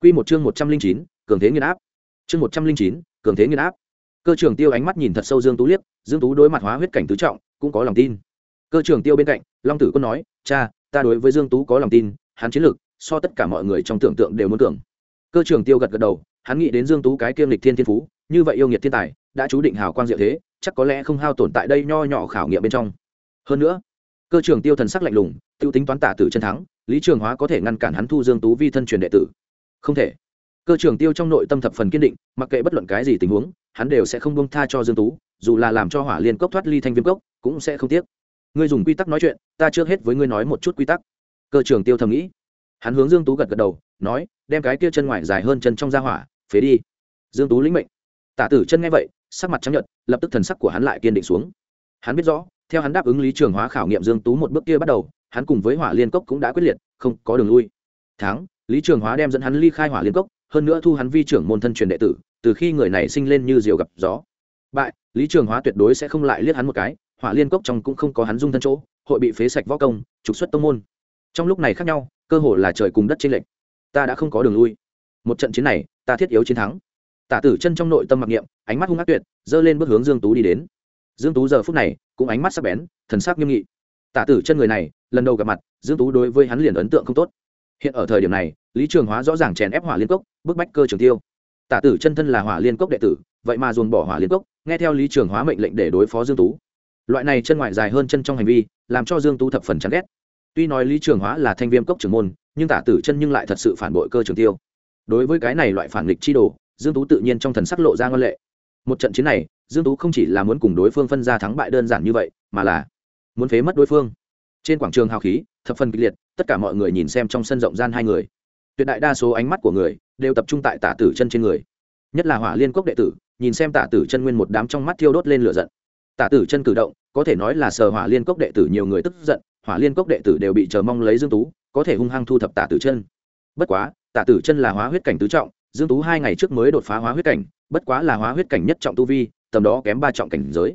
Quy một chương một trăm linh chín, cường thế nghiền áp. Chương một trăm linh chín, cường thế nghiền áp. Cơ trưởng tiêu ánh mắt nhìn thật sâu dương tú liếc, dương tú đối mặt hóa huyết cảnh tứ trọng, cũng có lòng tin. Cơ trưởng tiêu bên cạnh, long tử quân nói, cha, ta đối với dương tú có lòng tin, hắn chiến lực so tất cả mọi người trong tưởng tượng đều muốn tưởng cơ trưởng tiêu gật gật đầu, hắn nghĩ đến dương tú cái kiêm lịch thiên thiên phú, như vậy yêu nghiệt thiên tài, đã chú định hào quang diệu thế, chắc có lẽ không hao tổn tại đây nho nhỏ khảo nghiệm bên trong. Hơn nữa, cơ trưởng tiêu thần sắc lạnh lùng, tiêu tính toán tả tử chân thắng, lý trường hóa có thể ngăn cản hắn thu dương tú vi thân truyền đệ tử không thể. Cơ trưởng tiêu trong nội tâm thập phần kiên định, mặc kệ bất luận cái gì tình huống, hắn đều sẽ không bông tha cho dương tú, dù là làm cho hỏa liên cốc thoát ly thanh viêm cốc, cũng sẽ không tiếc. Ngươi dùng quy tắc nói chuyện, ta trước hết với ngươi nói một chút quy tắc. Cơ trưởng tiêu thầm nghĩ. Hắn hướng dương tú gật gật đầu, nói, đem cái kia chân ngoài dài hơn chân trong ra hỏa, phế đi. Dương tú lĩnh mệnh. Tả tử chân nghe vậy, sắc mặt trắng nhợt, lập tức thần sắc của hắn lại kiên định xuống. Hắn biết rõ, theo hắn đáp ứng lý trường hóa khảo nghiệm dương tú một bước kia bắt đầu, hắn cùng với hỏa liên cốc cũng đã quyết liệt, không có đường lui. Tháng lý trường hóa đem dẫn hắn ly khai hỏa liên cốc, hơn nữa thu hắn vi trưởng môn thân truyền đệ tử, từ khi người này sinh lên như diều gặp gió. Bại, lý trường hóa tuyệt đối sẽ không lại liếc hắn một cái, hỏa liên cốc trong cũng không có hắn dung thân chỗ, hội bị phế sạch võ công, trục xuất tông môn. Trong lúc này khác nhau, cơ hội là trời cùng đất trên lệnh ta đã không có đường lui. Một trận chiến này, ta thiết yếu chiến thắng. Tả tử chân trong nội tâm mặc niệm, ánh mắt hung ác tuyệt dơ lên bước hướng dương tú đi đến. Dương tú giờ phút này, cũng ánh mắt sắc bén, thần sắc nghiêm nghị. Tả tử chân người này, lần đầu gặp mặt, dương tú đối với hắn liền ấn tượng không tốt. Hiện ở thời điểm này lý trường hóa rõ ràng chèn ép hỏa liên cốc, bức bách cơ trường tiêu. Tả tử chân thân là hỏa liên cốc đệ tử, vậy mà dồn bỏ hỏa liên cốc, nghe theo lý trường hóa mệnh lệnh để đối phó dương tú. Loại này chân ngoại dài hơn chân trong hành vi, làm cho dương tú thập phần chán ghét. Tuy nói lý trường hóa là thanh viêm cốc trưởng môn, nhưng tả tử chân nhưng lại thật sự phản bội cơ trường tiêu. Đối với cái này loại phản nghịch chi đồ, dương tú tự nhiên trong thần sắc lộ ra ngân lệ. Một trận chiến này, dương tú không chỉ là muốn cùng đối phương phân ra thắng bại đơn giản như vậy, mà là muốn phế mất đối phương. Trên quảng trường hào khí, thập phần kịch liệt, tất cả mọi người nhìn xem trong sân rộng gian hai người tuyệt đại đa số ánh mắt của người đều tập trung tại tả tử chân trên người. Nhất là hỏa liên cốc đệ tử, nhìn xem tả tử chân nguyên một đám trong mắt thiêu đốt lên lửa giận. Tả tử chân cử động, có thể nói là sờ hỏa liên cốc đệ tử nhiều người tức giận, hỏa liên cốc đệ tử đều bị chờ mong lấy dương tú, có thể hung hăng thu thập tả tử chân. Bất quá, tả tử chân là hóa huyết cảnh tứ trọng, dương tú hai ngày trước mới đột phá hóa huyết cảnh, bất quá là hóa huyết cảnh nhất trọng tu vi, tầm đó kém ba trọng cảnh giới.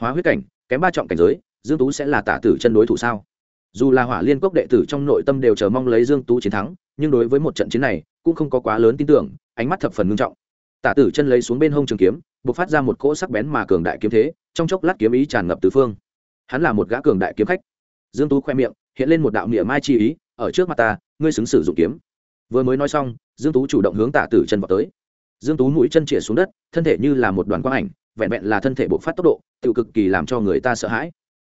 Hóa huyết cảnh, kém ba trọng cảnh giới, dương tú sẽ là tả tử chân đối thủ sao? Dù là hỏa liên cốc đệ tử trong nội tâm đều chờ mong lấy dương tú chiến thắng nhưng đối với một trận chiến này cũng không có quá lớn tin tưởng, ánh mắt thập phần ngưng trọng. Tả tử chân lấy xuống bên hông trường kiếm, buộc phát ra một cỗ sắc bén mà cường đại kiếm thế, trong chốc lát kiếm ý tràn ngập tứ phương. Hắn là một gã cường đại kiếm khách. Dương tú khoe miệng, hiện lên một đạo niệm mai chi ý, ở trước mặt ta, ngươi xứng sử dụng kiếm. Vừa mới nói xong, dương tú chủ động hướng tả tử chân vào tới. Dương tú mũi chân chĩa xuống đất, thân thể như là một đoàn quang ảnh, vẹn vẹn là thân thể bộc phát tốc độ tự cực kỳ làm cho người ta sợ hãi.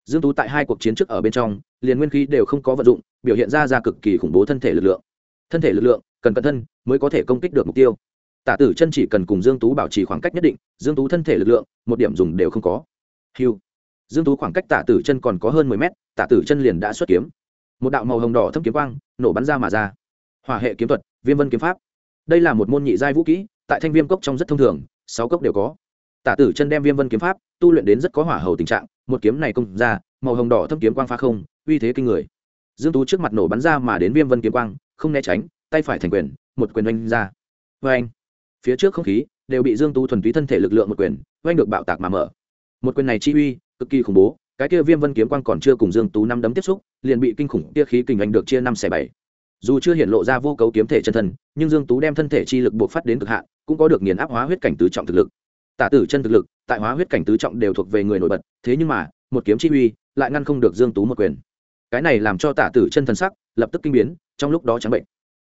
Dương tú tại hai cuộc chiến trước ở bên trong, liền nguyên khí đều không có vận dụng, biểu hiện ra ra cực kỳ khủng bố thân thể lực lượng thân thể lực lượng, cần cẩn thân mới có thể công kích được mục tiêu. Tả tử chân chỉ cần cùng dương tú bảo trì khoảng cách nhất định, dương tú thân thể lực lượng, một điểm dùng đều không có. Hiu dương tú khoảng cách tả tử chân còn có hơn 10 mét, tả tử chân liền đã xuất kiếm. Một đạo màu hồng đỏ thâm kiếm quang nổ bắn ra mà ra. Hỏa hệ kiếm thuật, viêm vân kiếm pháp. Đây là một môn nhị giai vũ kỹ, tại thanh viêm cốc trong rất thông thường, sáu cốc đều có. Tả tử chân đem viêm vân kiếm pháp tu luyện đến rất có hỏa hầu tình trạng, một kiếm này công ra, màu hồng đỏ thâm kiếm quang phá không, uy thế kinh người dương tú trước mặt nổ bắn ra mà đến viêm vân kiếm quang, không né tránh, tay phải thành quyền, một quyền oanh ra. Vê anh, phía trước không khí đều bị dương tú thuần túy thân thể lực lượng một quyền oanh được bạo tạc mà mở. Một quyền này chi uy, cực kỳ khủng bố, cái kia viêm vân kiếm quang còn chưa cùng dương tú năm đấm tiếp xúc, liền bị kinh khủng kia khí kình anh được chia năm xẻ bảy. Dù chưa hiện lộ ra vô cấu kiếm thể chân thân, nhưng dương tú đem thân thể chi lực buộc phát đến cực hạn, cũng có được nghiền áp hóa huyết cảnh tứ trọng thực lực. Tả tử chân thực lực, tại hóa huyết cảnh tứ trọng đều thuộc về người nổi bật, thế nhưng mà, một kiếm chi uy lại ngăn không được dương tú một quyền cái này làm cho tả tử chân thần sắc lập tức kinh biến, trong lúc đó trắng bệnh.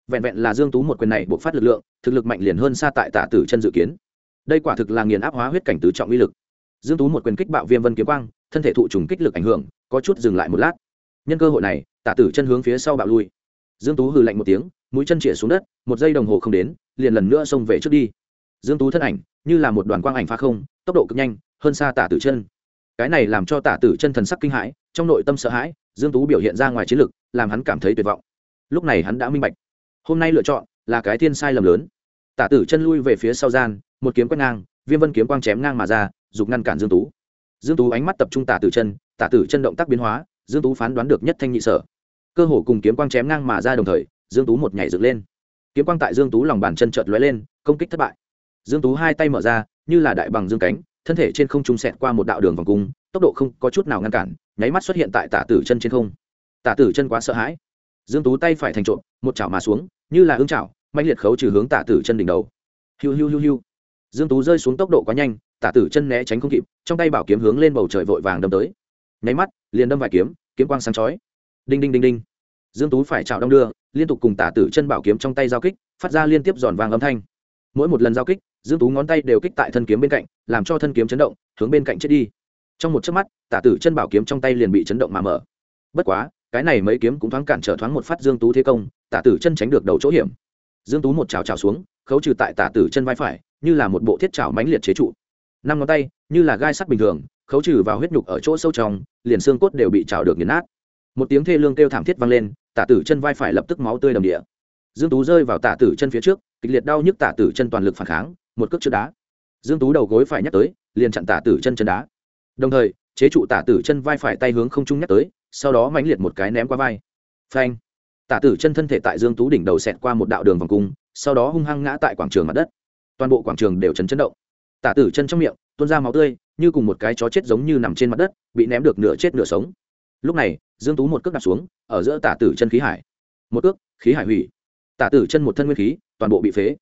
Vẹn vẹn là dương tú một quyền này buộc phát lực lượng, thực lực mạnh liền hơn xa tại tả tử chân dự kiến. Đây quả thực là nghiền áp hóa huyết cảnh tứ trọng uy lực. Dương tú một quyền kích bạo viêm vân kiếm quang, thân thể thụ trùng kích lực ảnh hưởng, có chút dừng lại một lát. Nhân cơ hội này, tả tử chân hướng phía sau bạo lui. Dương tú hừ lạnh một tiếng, mũi chân chĩa xuống đất, một giây đồng hồ không đến, liền lần nữa xông về trước đi. Dương tú thân ảnh, như là một đoàn quang ảnh phá không, tốc độ cực nhanh, hơn xa tả tử chân. Cái này làm cho tả tử chân thần sắc kinh hãi, trong nội tâm sợ hãi dương tú biểu hiện ra ngoài chiến lực, làm hắn cảm thấy tuyệt vọng. Lúc này hắn đã minh bạch, hôm nay lựa chọn là cái thiên sai lầm lớn. Tả tử chân lui về phía sau gian, một kiếm quét ngang, viêm vân kiếm quang chém ngang mà ra giục ngăn cản dương tú. Dương tú ánh mắt tập trung tả tử chân, tả tử chân động tác biến hóa, dương tú phán đoán được nhất thanh nhị sở. Cơ hồ cùng kiếm quang chém ngang mà ra đồng thời, dương tú một nhảy dựng lên. Kiếm quang tại dương tú lòng bàn chân chợt lóe lên, công kích thất bại. Dương tú hai tay mở ra, như là đại bằng dương cánh thân thể trên không trung xẹt qua một đạo đường vòng cung, tốc độ không có chút nào ngăn cản, nháy mắt xuất hiện tại tả tử chân trên không. Tả tử chân quá sợ hãi. Dương tú tay phải thành trộm, một chảo mà xuống, như là ương chảo mạnh liệt khấu trừ hướng tả tử chân đỉnh đầu. Hiu hiu hiu hiu. Dương tú rơi xuống tốc độ quá nhanh, tả tử chân né tránh không kịp, trong tay bảo kiếm hướng lên bầu trời vội vàng đâm tới. Nháy mắt, liền đâm vài kiếm kiếm quang sáng chói. Đinh đinh đinh đinh. Dương tú phải chảo đong đưa, liên tục cùng tả tử chân bảo kiếm trong tay giao kích, phát ra liên tiếp giòn vàng âm thanh mỗi một lần giao kích, dương tú ngón tay đều kích tại thân kiếm bên cạnh, làm cho thân kiếm chấn động, hướng bên cạnh chết đi. Trong một chớp mắt, tả tử chân bảo kiếm trong tay liền bị chấn động mà mở. Bất quá, cái này mấy kiếm cũng thoáng cản trở thoáng một phát dương tú thế công, tả tử chân tránh được đầu chỗ hiểm. Dương tú một chảo chảo xuống, khấu trừ tại tả tử chân vai phải, như là một bộ thiết chảo mãnh liệt chế trụ. Năm ngón tay, như là gai sắt bình thường, khấu trừ vào huyết nhục ở chỗ sâu trong, liền xương cốt đều bị chảo được nghiền nát. Một tiếng thê lương kêu thảm thiết vang lên, tả tử chân vai phải lập tức máu tươi đầm địa dương tú rơi vào tả tử chân phía trước, kịch liệt đau nhức tả tử chân toàn lực phản kháng, một cước trước đá. Dương tú đầu gối phải nhắc tới, liền chặn tả tử chân chân đá. Đồng thời, chế trụ tả tử chân vai phải tay hướng không trung nhắc tới, sau đó mãnh liệt một cái ném qua vai. Phanh! Tả tử chân thân thể tại dương tú đỉnh đầu xẹt qua một đạo đường vòng cung, sau đó hung hăng ngã tại quảng trường mặt đất. Toàn bộ quảng trường đều chấn chấn động. Tả tử chân trong miệng, tuôn ra máu tươi, như cùng một cái chó chết giống như nằm trên mặt đất, bị ném được nửa chết nửa sống. Lúc này, dương tú một cước đạp xuống, ở giữa tả tử chân khí hải. Một cước, khí hải hủy tả tử chân một thân nguyên khí toàn bộ bị phế.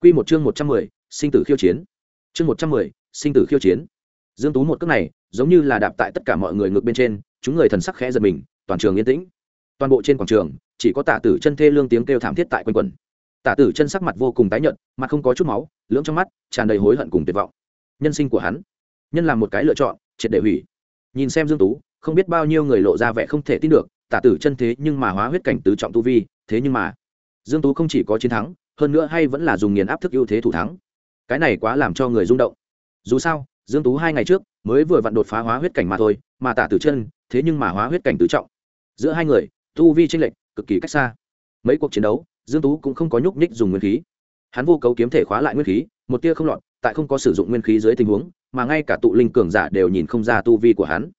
Quy một chương một trăm mười, sinh tử khiêu chiến. Chương một trăm mười, sinh tử khiêu chiến. Dương tú một cước này giống như là đạp tại tất cả mọi người ngược bên trên chúng người thần sắc khẽ giật mình toàn trường yên tĩnh. Toàn bộ trên quảng trường chỉ có tả tử chân thê lương tiếng kêu thảm thiết tại quanh quần. Tả tử chân sắc mặt vô cùng tái nhợt mặt không có chút máu lưỡng trong mắt tràn đầy hối hận cùng tuyệt vọng. Nhân sinh của hắn nhân làm một cái lựa chọn triệt để hủy. Nhìn xem dương tú không biết bao nhiêu người lộ ra vẻ không thể tin được tả tử chân thế nhưng mà hóa huyết cảnh tứ trọng tu vi thế nhưng mà dương tú không chỉ có chiến thắng, hơn nữa hay vẫn là dùng nghiền áp thức ưu thế thủ thắng. Cái này quá làm cho người rung động. Dù sao, dương tú hai ngày trước mới vừa vặn đột phá hóa huyết cảnh mà thôi, mà tả từ chân, thế nhưng mà hóa huyết cảnh tứ trọng. Giữa hai người, tu vi chênh lệch cực kỳ cách xa. Mấy cuộc chiến đấu, dương tú cũng không có nhúc nhích dùng nguyên khí. Hắn vô cấu kiếm thể khóa lại nguyên khí, một tia không lọt, tại không có sử dụng nguyên khí dưới tình huống, mà ngay cả tụ linh cường giả đều nhìn không ra tu vi của hắn.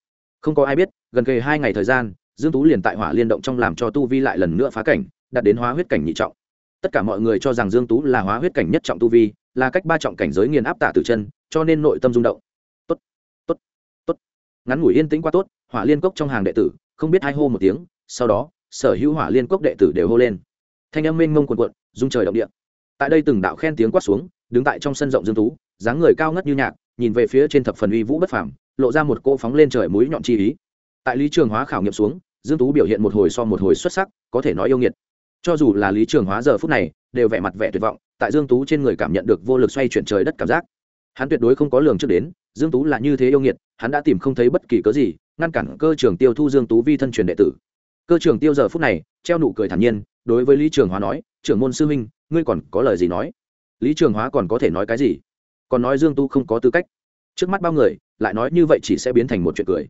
Không có ai biết, gần kề hai ngày thời gian, dương tú liền tại hỏa liên động trong làm cho tu vi lại lần nữa phá cảnh đạt đến hóa huyết cảnh nhị trọng. Tất cả mọi người cho rằng dương tú là hóa huyết cảnh nhất trọng tu vi, là cách ba trọng cảnh giới nghiền áp tạ tử chân, cho nên nội tâm rung động. Tốt tốt tốt. Ngắn ngủi yên tĩnh quá tốt, hỏa liên cốc trong hàng đệ tử, không biết hai hô một tiếng, sau đó, sở hữu hỏa liên cốc đệ tử đều hô lên. Thanh âm mênh mông quần quận rung trời động địa. Tại đây từng đạo khen tiếng quát xuống, đứng tại trong sân rộng dương tú, dáng người cao ngất như nhạc, nhìn về phía trên thập phần uy vũ bất phàm, lộ ra một cỗ phóng lên trời mũi nhọn chi ý. Tại lý trường hóa khảo nghiệm xuống, dương tú biểu hiện một hồi so một hồi xuất sắc, có thể nói yêu nghiệt cho dù là lý trường hóa giờ phút này, đều vẻ mặt vẻ tuyệt vọng, tại dương tú trên người cảm nhận được vô lực xoay chuyển trời đất cảm giác. Hắn tuyệt đối không có lường trước đến, dương tú là như thế yêu nghiệt, hắn đã tìm không thấy bất kỳ cớ gì, ngăn cản cơ trường tiêu thu dương tú vi thân truyền đệ tử. Cơ trường tiêu giờ phút này, treo nụ cười thản nhiên, đối với lý trường hóa nói, trưởng môn sư huynh, ngươi còn có lời gì nói? Lý trường hóa còn có thể nói cái gì? Còn nói dương tu không có tư cách. Trước mắt bao người, lại nói như vậy chỉ sẽ biến thành một chuyện cười.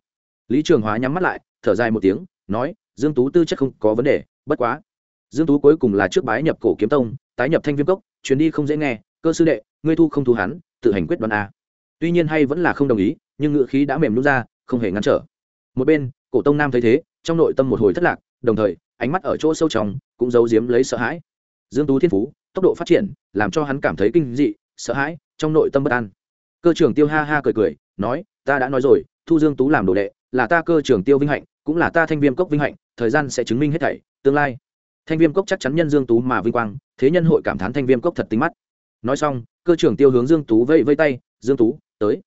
Lý trường hóa nhắm mắt lại, thở dài một tiếng, nói, dương tú tư chất không có vấn đề, bất quá dương tú cuối cùng là trước bái nhập cổ kiếm tông, tái nhập thanh viêm cốc chuyến đi không dễ nghe, cơ sư đệ, ngươi thu không thu hắn, tự hành quyết đoán a. Tuy nhiên hay vẫn là không đồng ý, nhưng ngựa khí đã mềm nứt ra, không hề ngăn trở. Một bên, cổ tông nam thấy thế, trong nội tâm một hồi thất lạc, đồng thời, ánh mắt ở chỗ sâu trong, cũng giấu giếm lấy sợ hãi. Dương tú thiên phú, tốc độ phát triển, làm cho hắn cảm thấy kinh dị, sợ hãi, trong nội tâm bất an. Cơ trưởng tiêu ha ha cười cười, nói, ta đã nói rồi, thu dương tú làm đồ đệ, là ta cơ trưởng tiêu vinh hạnh, cũng là ta thanh viêm cốc vinh hạnh, thời gian sẽ chứng minh hết thảy, tương lai thanh viêm cốc chắc chắn nhân dương tú mà vinh quang, thế nhân hội cảm thán thanh viêm cốc thật tính mắt. Nói xong, cơ trưởng tiêu hướng dương tú vẫy vây tay, dương tú, tới.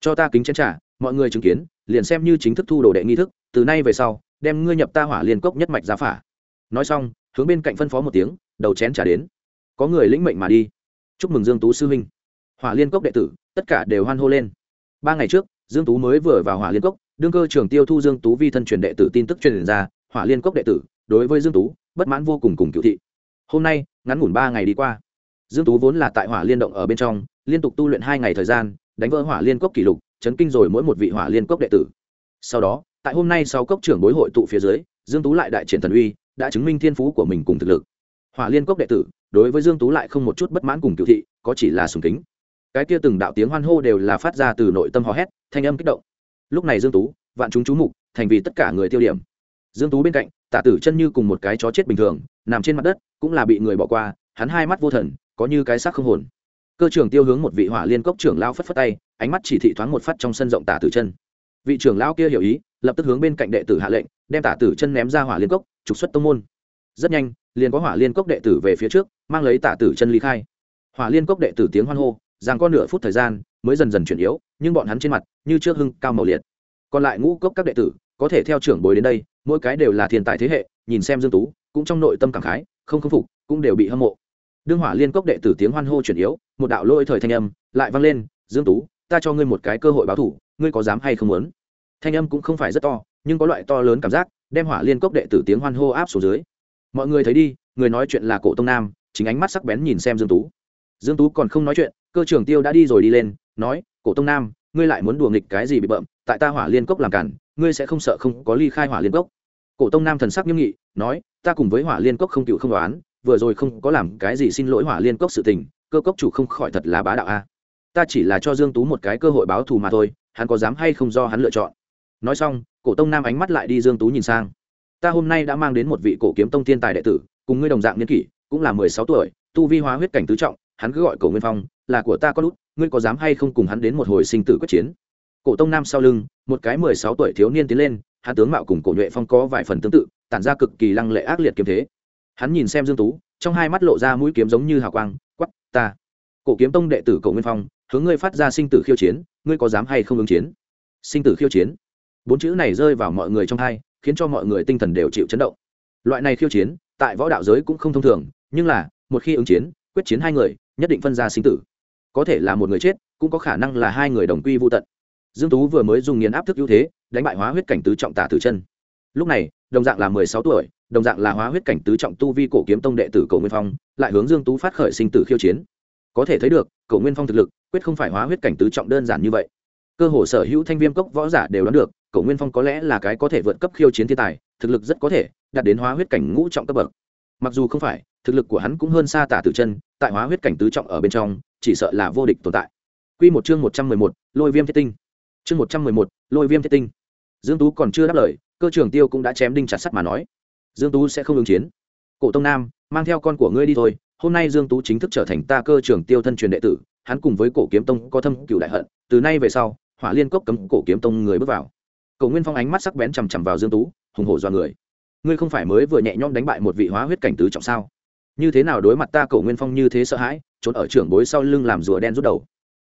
Cho ta kính chén trả mọi người chứng kiến, liền xem như chính thức thu đồ đệ nghi thức, từ nay về sau, đem ngươi nhập ta hỏa liên cốc nhất mạch giá phả. Nói xong, hướng bên cạnh phân phó một tiếng, đầu chén trả đến. Có người lĩnh mệnh mà đi. Chúc mừng dương tú sư huynh. Hỏa liên cốc đệ tử, tất cả đều hoan hô lên. Ba ngày trước, dương tú mới vừa vào hỏa liên cốc, đương cơ trưởng tiêu thu dương tú vi thân truyền đệ tử tin tức truyền ra, hỏa liên cốc đệ tử, đối với dương tú bất mãn vô cùng cùng cựu thị. Hôm nay, ngắn ngủn ba ngày đi qua, dương tú vốn là tại hỏa liên động ở bên trong, liên tục tu luyện hai ngày thời gian, đánh vỡ hỏa liên cốc kỷ lục, chấn kinh rồi mỗi một vị hỏa liên cốc đệ tử. Sau đó, tại hôm nay sau cốc trưởng bối hội tụ phía dưới, dương tú lại đại triển thần uy, đã chứng minh thiên phú của mình cùng thực lực. Hỏa liên cốc đệ tử, đối với dương tú lại không một chút bất mãn cùng cựu thị, có chỉ là sùng kính. Cái kia từng đạo tiếng hoan hô đều là phát ra từ nội tâm hò hét, thanh âm kích động. Lúc này dương tú, vạn chúng chú mục, thành vì tất cả người tiêu điểm. Dương tú bên cạnh tả tử chân như cùng một cái chó chết bình thường, nằm trên mặt đất, cũng là bị người bỏ qua, hắn hai mắt vô thần, có như cái xác không hồn. Cơ trưởng tiêu hướng một vị hỏa liên cốc trưởng lao phất phất tay, ánh mắt chỉ thị thoáng một phát trong sân rộng tả tử chân. Vị trưởng lao kia hiểu ý, lập tức hướng bên cạnh đệ tử hạ lệnh, đem tả tử chân ném ra hỏa liên cốc, trục xuất tông môn. Rất nhanh, liền có hỏa liên cốc đệ tử về phía trước, mang lấy tả tử chân ly khai. Hỏa liên cốc đệ tử tiếng hoan hô, rằng có nửa phút thời gian, mới dần dần chuyển yếu, nhưng bọn hắn trên mặt, như trước hưng cao màu liệt. Còn lại ngũ cốc các đệ tử có thể theo trưởng bối đến đây, mỗi cái đều là thiên tài thế hệ, nhìn xem dương tú, cũng trong nội tâm cảm khái, không khâm phục, cũng đều bị hâm mộ. Đương hỏa liên cốc đệ tử tiếng hoan hô chuyển yếu, một đạo lôi thời thanh âm lại vang lên, dương tú, ta cho ngươi một cái cơ hội báo thủ, ngươi có dám hay không muốn? Thanh âm cũng không phải rất to, nhưng có loại to lớn cảm giác, đem hỏa liên cốc đệ tử tiếng hoan hô áp xuống dưới. Mọi người thấy đi, người nói chuyện là cổ tông nam, chính ánh mắt sắc bén nhìn xem dương tú. Dương tú còn không nói chuyện, cơ trưởng tiêu đã đi rồi đi lên, nói, cổ tông nam, ngươi lại muốn đùa nghịch cái gì bị bợm, tại ta hỏa liên cốc làm cản ngươi sẽ không sợ không có ly khai hỏa liên cốc. Cổ tông nam thần sắc nghiêm nghị, nói, ta cùng với hỏa liên cốc không cựu không đoán, vừa rồi không có làm cái gì xin lỗi hỏa liên cốc sự tình, cơ cốc chủ không khỏi thật là bá đạo a. Ta chỉ là cho dương tú một cái cơ hội báo thù mà thôi, hắn có dám hay không do hắn lựa chọn. Nói xong, cổ tông nam ánh mắt lại đi dương tú nhìn sang. Ta hôm nay đã mang đến một vị cổ kiếm tông thiên tài đệ tử, cùng ngươi đồng dạng niên kỷ, cũng là mười sáu tuổi, tu vi hóa huyết cảnh tứ trọng, hắn cứ gọi cổ nguyên phong, là của ta có lút ngươi có dám hay không cùng hắn đến một hồi sinh tử quyết chiến? Cổ tông nam sau lưng, một cái mười sáu tuổi thiếu niên tiến lên, hắn tướng mạo cùng cổ nhuệ phong có vài phần tương tự, tản ra cực kỳ lăng lệ ác liệt kiếm thế. Hắn nhìn xem dương tú, trong hai mắt lộ ra mũi kiếm giống như hào quang quắp ta. Cổ kiếm tông đệ tử cổ nguyên phong, hướng ngươi phát ra sinh tử khiêu chiến, ngươi có dám hay không ứng chiến? Sinh tử khiêu chiến. Bốn chữ này rơi vào mọi người trong hai, khiến cho mọi người tinh thần đều chịu chấn động. Loại này khiêu chiến, tại võ đạo giới cũng không thông thường, nhưng là, một khi ứng chiến, quyết chiến hai người, nhất định phân ra sinh tử. Có thể là một người chết, cũng có khả năng là hai người đồng quy vô tận dương tú vừa mới dùng nghiền áp thức ưu thế đánh bại hóa huyết cảnh tứ trọng tả tử chân. Lúc này đồng dạng là mười sáu tuổi đồng dạng là hóa huyết cảnh tứ trọng tu vi cổ kiếm tông đệ tử cổ nguyên phong lại hướng dương tú phát khởi sinh tử khiêu chiến. Có thể thấy được cổ nguyên phong thực lực quyết không phải hóa huyết cảnh tứ trọng đơn giản như vậy. Cơ hồ sở hữu thanh viêm cốc võ giả đều đoán được cổ nguyên phong có lẽ là cái có thể vượt cấp khiêu chiến thiên tài thực lực rất có thể đạt đến hóa huyết cảnh ngũ trọng cấp bậc. Mặc dù không phải thực lực của hắn cũng hơn xa tả tử chân tại hóa huyết cảnh tứ trọng ở bên trong chỉ sợ là vô địch tồn tại. Quy một chương một trăm mười một, Lôi Viêm Thiết Tinh. Chương một trăm mười một, Lôi Viêm Thiết Tinh. Dương Tú còn chưa đáp lời, cơ trưởng Tiêu cũng đã chém đinh chặt sắt mà nói, Dương Tú sẽ không ứng chiến. Cổ Tông Nam, mang theo con của ngươi đi thôi, hôm nay Dương Tú chính thức trở thành ta cơ trưởng Tiêu thân truyền đệ tử, hắn cùng với Cổ Kiếm Tông có thâm cửu đại hận, từ nay về sau, Hỏa Liên Cốc cấm Cổ Kiếm Tông người bước vào. Cổ Nguyên Phong ánh mắt sắc bén chằm chằm vào Dương Tú, hùng hổ do người. Ngươi không phải mới vừa nhẹ nhõm đánh bại một vị hóa huyết cảnh tứ trọng sao? Như thế nào đối mặt ta Cổ Nguyên Phong như thế sợ hãi, trốn ở trưởng bối sau lưng làm rùa đen rút đầu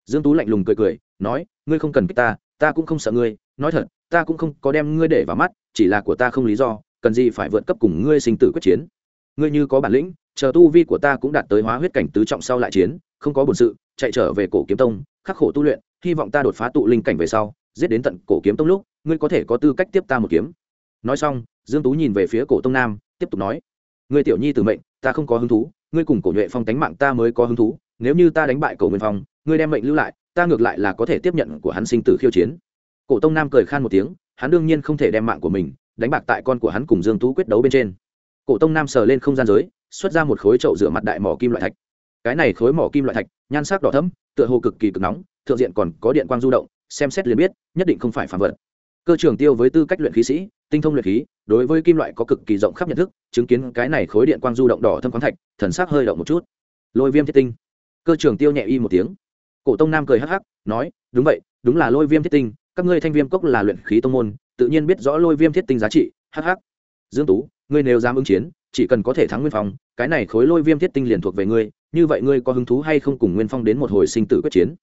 dương tú lạnh lùng cười cười, nói, ngươi không cần kích ta ta cũng không sợ ngươi. Nói thật, ta cũng không có đem ngươi để vào mắt, chỉ là của ta không lý do, cần gì phải vượt cấp cùng ngươi sinh tử quyết chiến. Ngươi như có bản lĩnh, chờ tu vi của ta cũng đạt tới hóa huyết cảnh tứ trọng sau lại chiến, không có bổn sự, chạy trở về cổ kiếm tông, khắc khổ tu luyện, hy vọng ta đột phá tụ linh cảnh về sau, giết đến tận cổ kiếm tông lúc, ngươi có thể có tư cách tiếp ta một kiếm. Nói xong, dương tú nhìn về phía cổ tông nam, tiếp tục nói, ngươi tiểu nhi tử mệnh, ta không có hứng thú, ngươi cùng cổ nhuệ phong đánh mạng ta mới có hứng thú, nếu như ta đánh bại cổ nguyên phong ngươi đem mệnh lưu lại, ta ngược lại là có thể tiếp nhận của hắn sinh tử khiêu chiến. Cổ tông nam cười khan một tiếng, hắn đương nhiên không thể đem mạng của mình đánh bạc tại con của hắn cùng dương tú quyết đấu bên trên. Cổ tông nam sờ lên không gian giới, xuất ra một khối chậu rửa mặt đại mỏ kim loại thạch. Cái này khối mỏ kim loại thạch, nhan sắc đỏ thẫm, tựa hồ cực kỳ cực nóng, thượng diện còn có điện quang du động, xem xét liền biết, nhất định không phải phàm vật. Cơ trường tiêu với tư cách luyện khí sĩ, tinh thông luyện khí, đối với kim loại có cực kỳ rộng khắp nhận thức, chứng kiến cái này khối điện quang du động đỏ thâm khoáng thạch, thần sắc hơi động một chút. Lôi viêm thiết tinh. Cơ trường tiêu nhẹ y một tiếng cổ tông nam cười hắc hắc, nói, đúng vậy, đúng là lôi viêm thiết tinh, các ngươi thanh viêm cốc là luyện khí tông môn, tự nhiên biết rõ lôi viêm thiết tinh giá trị, hắc hắc. Dương tú, ngươi nếu dám ứng chiến, chỉ cần có thể thắng nguyên phong, cái này khối lôi viêm thiết tinh liền thuộc về ngươi, như vậy ngươi có hứng thú hay không cùng nguyên phong đến một hồi sinh tử quyết chiến?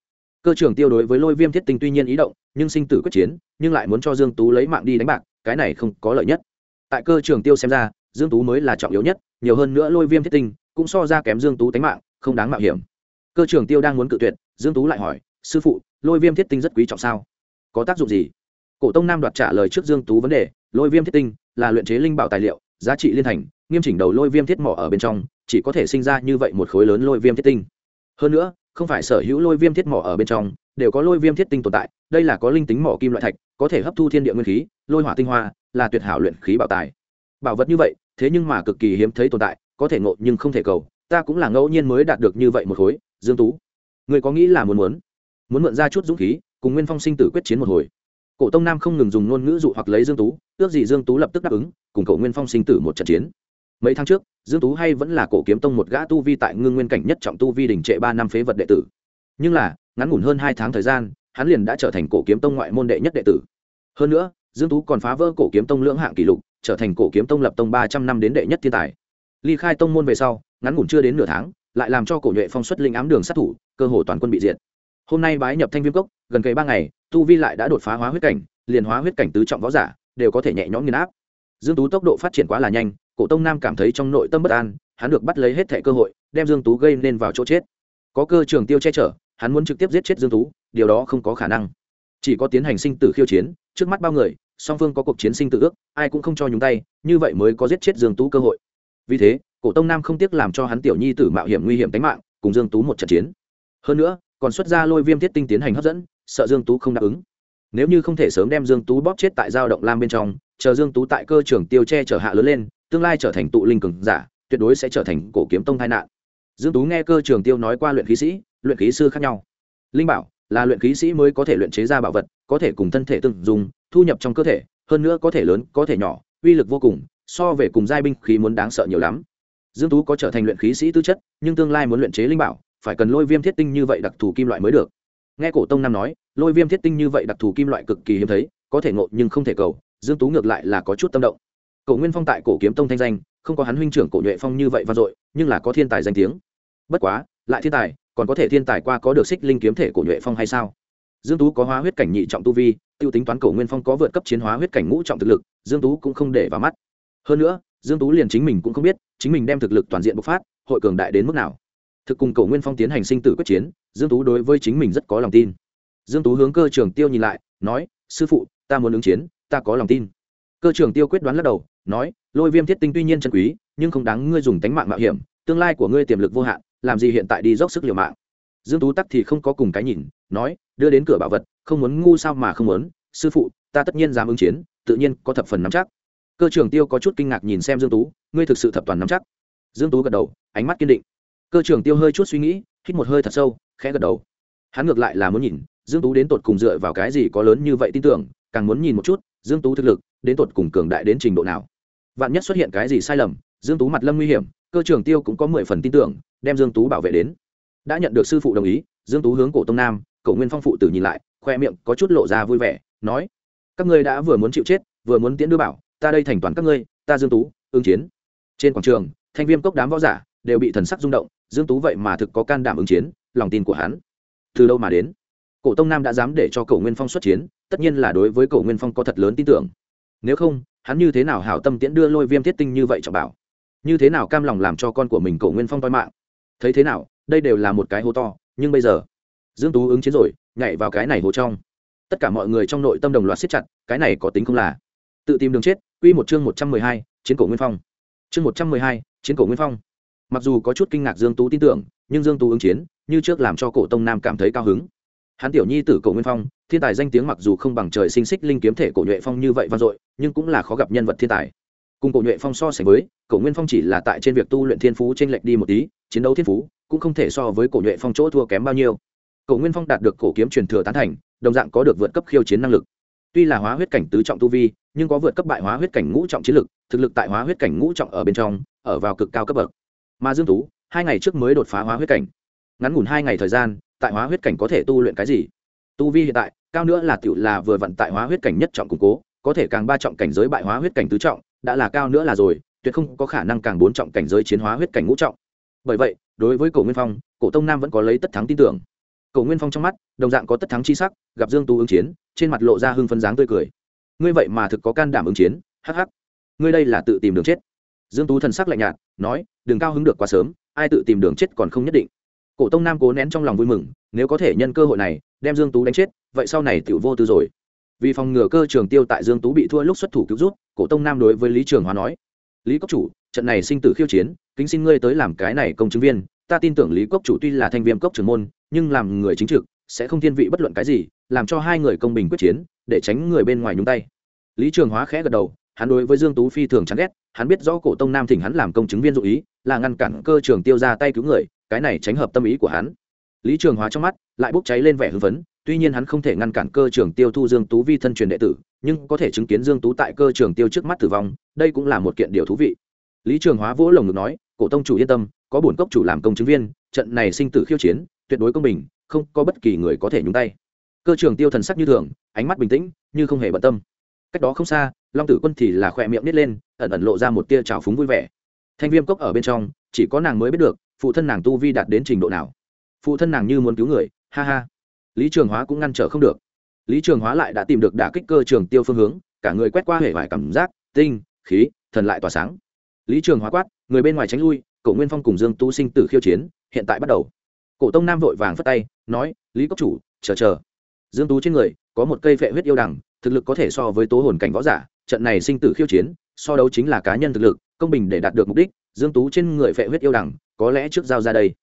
Cơ trưởng tiêu đối với lôi viêm thiết tinh tuy nhiên ý động, nhưng sinh tử quyết chiến, nhưng lại muốn cho dương tú lấy mạng đi đánh bạc, cái này không có lợi nhất. Tại cơ trưởng tiêu xem ra, dương tú mới là trọng yếu nhất, nhiều hơn nữa lôi viêm thiết tinh cũng so ra kém dương tú tánh mạng, không đáng mạo hiểm cơ trưởng tiêu đang muốn cự tuyệt, dương tú lại hỏi, sư phụ, lôi viêm thiết tinh rất quý trọng sao? Có tác dụng gì? Cổ tông nam đoạt trả lời trước dương tú vấn đề, lôi viêm thiết tinh là luyện chế linh bảo tài liệu, giá trị liên thành, nghiêm chỉnh đầu lôi viêm thiết mỏ ở bên trong, chỉ có thể sinh ra như vậy một khối lớn lôi viêm thiết tinh. Hơn nữa, không phải sở hữu lôi viêm thiết mỏ ở bên trong đều có lôi viêm thiết tinh tồn tại, đây là có linh tính mỏ kim loại thạch, có thể hấp thu thiên địa nguyên khí, lôi hỏa tinh hoa là tuyệt hảo luyện khí bảo tài. Bảo vật như vậy, thế nhưng mà cực kỳ hiếm thấy tồn tại, có thể ngộ nhưng không thể cầu ta cũng là ngẫu nhiên mới đạt được như vậy một khối, dương tú. Người có nghĩ là muốn muốn? Muốn mượn ra chút dũng khí, cùng nguyên phong sinh tử quyết chiến một hồi. Cổ tông nam không ngừng dùng ngôn ngữ dụ hoặc lấy dương tú, ước gì dương tú lập tức đáp ứng, cùng cậu nguyên phong sinh tử một trận chiến. Mấy tháng trước, dương tú hay vẫn là cổ kiếm tông một gã tu vi tại ngưng nguyên cảnh nhất trọng tu vi đỉnh trệ ba năm phế vật đệ tử. Nhưng là, ngắn ngủn hơn hai tháng thời gian, hắn liền đã trở thành cổ kiếm tông ngoại môn đệ nhất đệ tử. Hơn nữa, dương tú còn phá vỡ cổ kiếm tông lưỡng hạng kỷ lục, trở thành cổ kiếm tông lập tông ba trăm năm đến đệ nhất thiên tài ly khai tông môn về sau, ngắn ngủn chưa đến nửa tháng, lại làm cho cổ nhuệ phong xuất linh ám đường sát thủ, cơ hồ toàn quân bị diệt. Hôm nay bái nhập thanh viêm cốc, gần cây ba ngày, tu vi lại đã đột phá hóa huyết cảnh, liền hóa huyết cảnh tứ trọng võ giả, đều có thể nhẹ nhõm nghiền áp. Dương tú tốc độ phát triển quá là nhanh, cổ tông nam cảm thấy trong nội tâm bất an, hắn được bắt lấy hết thẻ cơ hội, đem dương tú gây nên vào chỗ chết. Có cơ trường tiêu che chở, hắn muốn trực tiếp giết chết dương tú, điều đó không có khả năng. Chỉ có tiến hành sinh tử khiêu chiến, trước mắt bao người, song phương có cuộc chiến sinh tử ước, ai cũng không cho nhúng tay, như vậy mới có giết chết dương tú cơ hội vì thế, cổ tông nam không tiếc làm cho hắn tiểu nhi tử mạo hiểm nguy hiểm tính mạng, cùng dương tú một trận chiến. Hơn nữa, còn xuất ra lôi viêm thiết tinh tiến hành hấp dẫn, sợ dương tú không đáp ứng. Nếu như không thể sớm đem dương tú bóp chết tại giao động lam bên trong, chờ dương tú tại cơ trường tiêu che trở hạ lớn lên, tương lai trở thành tụ linh cường giả, tuyệt đối sẽ trở thành cổ kiếm tông tai nạn. Dương tú nghe cơ trường tiêu nói qua luyện khí sĩ, luyện khí sư khác nhau. Linh bảo là luyện khí sĩ mới có thể luyện chế ra bảo vật, có thể cùng thân thể tương dùng, thu nhập trong cơ thể, hơn nữa có thể lớn, có thể nhỏ, uy lực vô cùng so về cùng giai binh khí muốn đáng sợ nhiều lắm. Dương tú có trở thành luyện khí sĩ tư chất, nhưng tương lai muốn luyện chế linh bảo, phải cần lôi viêm thiết tinh như vậy đặc thù kim loại mới được. Nghe cổ tông nam nói, lôi viêm thiết tinh như vậy đặc thù kim loại cực kỳ hiếm thấy, có thể ngộ nhưng không thể cầu, dương tú ngược lại là có chút tâm động. Cổ nguyên phong tại cổ kiếm tông thanh danh, không có hắn huynh trưởng cổ nhuệ phong như vậy vang dội, nhưng là có thiên tài danh tiếng. Bất quá, lại thiên tài, còn có thể thiên tài qua có được xích linh kiếm thể cổ nhuệ phong hay sao? Dương tú có hóa huyết cảnh nhị trọng tu vi, tiêu tính toán cổ nguyên phong có vượt cấp chiến hóa huyết cảnh ngũ trọng thực lực, dương tú cũng không để vào mắt hơn nữa, dương tú liền chính mình cũng không biết, chính mình đem thực lực toàn diện bộc phát, hội cường đại đến mức nào. Thực cùng cổ nguyên phong tiến hành sinh tử quyết chiến, dương tú đối với chính mình rất có lòng tin. Dương tú hướng cơ trường tiêu nhìn lại, nói, sư phụ, ta muốn ứng chiến, ta có lòng tin. Cơ trường tiêu quyết đoán lắc đầu, nói, lôi viêm thiết tinh tuy nhiên chân quý, nhưng không đáng ngươi dùng tánh mạng mạo hiểm, tương lai của ngươi tiềm lực vô hạn, làm gì hiện tại đi dốc sức liều mạng? Dương tú tắc thì không có cùng cái nhìn, nói, đưa đến cửa bảo vật, không muốn ngu sao mà không muốn, sư phụ, ta tất nhiên dám ứng chiến, tự nhiên có thập phần nắm chắc cơ trưởng tiêu có chút kinh ngạc nhìn xem dương tú, ngươi thực sự thập toàn nắm chắc. Dương tú gật đầu, ánh mắt kiên định. Cơ trưởng tiêu hơi chút suy nghĩ, hít một hơi thật sâu, khẽ gật đầu. Hắn ngược lại là muốn nhìn, dương tú đến tột cùng dựa vào cái gì có lớn như vậy tin tưởng, càng muốn nhìn một chút, dương tú thực lực, đến tột cùng cường đại đến trình độ nào. Vạn nhất xuất hiện cái gì sai lầm, dương tú mặt lâm nguy hiểm, cơ trưởng tiêu cũng có mười phần tin tưởng, đem dương tú bảo vệ đến. Đã nhận được sư phụ đồng ý, dương tú hướng cổ tông nam, cổ nguyên phong phụ tử nhìn lại, khoe miệng có chút lộ ra vui vẻ, nói, các ngươi đã vừa muốn chịu chết, vừa muốn tiễn đưa bảo ta đây thành toàn các ngươi, ta dương tú, ứng chiến. Trên quảng trường, thanh viêm cốc đám võ giả đều bị thần sắc rung động, dương tú vậy mà thực có can đảm ứng chiến, lòng tin của hắn. Từ đâu mà đến? Cổ tông nam đã dám để cho cổ nguyên phong xuất chiến, tất nhiên là đối với cổ nguyên phong có thật lớn tin tưởng. Nếu không, hắn như thế nào hảo tâm tiễn đưa lôi viêm thiết tinh như vậy cho bảo? Như thế nào cam lòng làm cho con của mình cổ nguyên phong toi mạng? Thấy thế nào, đây đều là một cái hố to, nhưng bây giờ, dương tú ứng chiến rồi, nhảy vào cái này hố trong. Tất cả mọi người trong nội tâm đồng loạt siết chặt, cái này có tính không là. Tự tìm đường chết quy một chương một trăm mười hai, chiến cổ nguyên phong. Chương một trăm mười hai, chiến cổ nguyên phong. Mặc dù có chút kinh ngạc dương tú tin tưởng nhưng dương tú ứng chiến như trước làm cho cổ tông nam cảm thấy cao hứng. Hắn tiểu nhi tử cổ nguyên phong thiên tài danh tiếng mặc dù không bằng trời sinh xích linh kiếm thể cổ nhuệ phong như vậy vang dội nhưng cũng là khó gặp nhân vật thiên tài. Cùng cổ nhuệ phong so sánh với cổ nguyên phong chỉ là tại trên việc tu luyện thiên phú trên lệch đi một tí chiến đấu thiên phú cũng không thể so với cổ nhuệ phong chỗ thua kém bao nhiêu. Cổ nguyên phong đạt được cổ kiếm truyền thừa tán thành đồng dạng có được vượt cấp khiêu chiến năng lực. Tuy là hóa huyết cảnh tứ trọng tu vi nhưng có vượt cấp bại hóa huyết cảnh ngũ trọng chiến lực, thực lực tại hóa huyết cảnh ngũ trọng ở bên trong, ở vào cực cao cấp bậc. Mà dương tú, hai ngày trước mới đột phá hóa huyết cảnh. Ngắn ngủn hai ngày thời gian, tại hóa huyết cảnh có thể tu luyện cái gì? Tu vi hiện tại, cao nữa là tiểu là vừa vận tại hóa huyết cảnh nhất trọng củng cố, có thể càng ba trọng cảnh giới bại hóa huyết cảnh tứ trọng, đã là cao nữa là rồi, tuyệt không có khả năng càng bốn trọng cảnh giới chiến hóa huyết cảnh ngũ trọng. Bởi vậy, đối với cổ nguyên phong, cổ tông nam vẫn có lấy tất thắng tin tưởng. Cổ nguyên phong trong mắt, đồng dạng có tất thắng chi sắc, gặp dương tú ứng chiến, trên mặt lộ ra hưng phấn dáng tươi cười ngươi vậy mà thực có can đảm ứng chiến, hắc hắc. Ngươi đây là tự tìm đường chết. Dương tú thần sắc lạnh nhạt, nói đừng cao hứng được quá sớm, ai tự tìm đường chết còn không nhất định. Cổ tông nam cố nén trong lòng vui mừng, nếu có thể nhân cơ hội này, đem dương tú đánh chết, vậy sau này tiểu vô tư rồi. Vì phòng ngừa cơ trường tiêu tại dương tú bị thua lúc xuất thủ cứu rút cổ tông nam đối với lý trường hóa nói, lý cốc chủ, trận này sinh tử khiêu chiến, kính xin ngươi tới làm cái này công chứng viên. Ta tin tưởng lý cốc chủ tuy là thành viên cốc trưởng môn, nhưng làm người chính trực, sẽ không thiên vị bất luận cái gì, làm cho hai người công bình quyết chiến, để tránh người bên ngoài nhúng tay lý trường hóa khẽ gật đầu, hắn đối với dương tú phi thường chán ghét, hắn biết rõ cổ tông nam thỉnh hắn làm công chứng viên dụ ý, là ngăn cản cơ trường tiêu ra tay cứu người, cái này tránh hợp tâm ý của hắn. Lý trường hóa trong mắt lại bốc cháy lên vẻ hưng phấn, tuy nhiên hắn không thể ngăn cản cơ trường tiêu thu dương tú vi thân truyền đệ tử, nhưng có thể chứng kiến dương tú tại cơ trường tiêu trước mắt tử vong, đây cũng là một kiện điều thú vị. Lý trường hóa vỗ lồng ngực nói, cổ tông chủ yên tâm, có bổn cốc chủ làm công chứng viên, trận này sinh tử khiêu chiến, tuyệt đối công bình, không có bất kỳ người có thể nhúng tay. Cơ trường tiêu thần sắc như thường, ánh mắt bình tĩnh, như không hề bận tâm cách đó không xa, long tử quân thì là khỏe miệng nít lên, ẩn ẩn lộ ra một tia trào phúng vui vẻ. Thanh viêm cốc ở bên trong, chỉ có nàng mới biết được, phụ thân nàng tu vi đạt đến trình độ nào. Phụ thân nàng như muốn cứu người, ha ha. Lý trường hóa cũng ngăn trở không được. Lý trường hóa lại đã tìm được đả kích cơ trường tiêu phương hướng, cả người quét qua hệ vải cảm giác, tinh, khí, thần lại tỏa sáng. Lý trường hóa quát, người bên ngoài tránh lui, cổ nguyên phong cùng dương tu sinh tử khiêu chiến, hiện tại bắt đầu. Cổ tông nam vội vàng phất tay, nói, lý cốc chủ, chờ chờ. Dương tú trên người có một cây phệ huyết yêu đằng thực lực có thể so với tố hồn cảnh võ giả, trận này sinh tử khiêu chiến, so đấu chính là cá nhân thực lực, công bình để đạt được mục đích, dương tú trên người phệ huyết yêu đằng, có lẽ trước giao ra đây.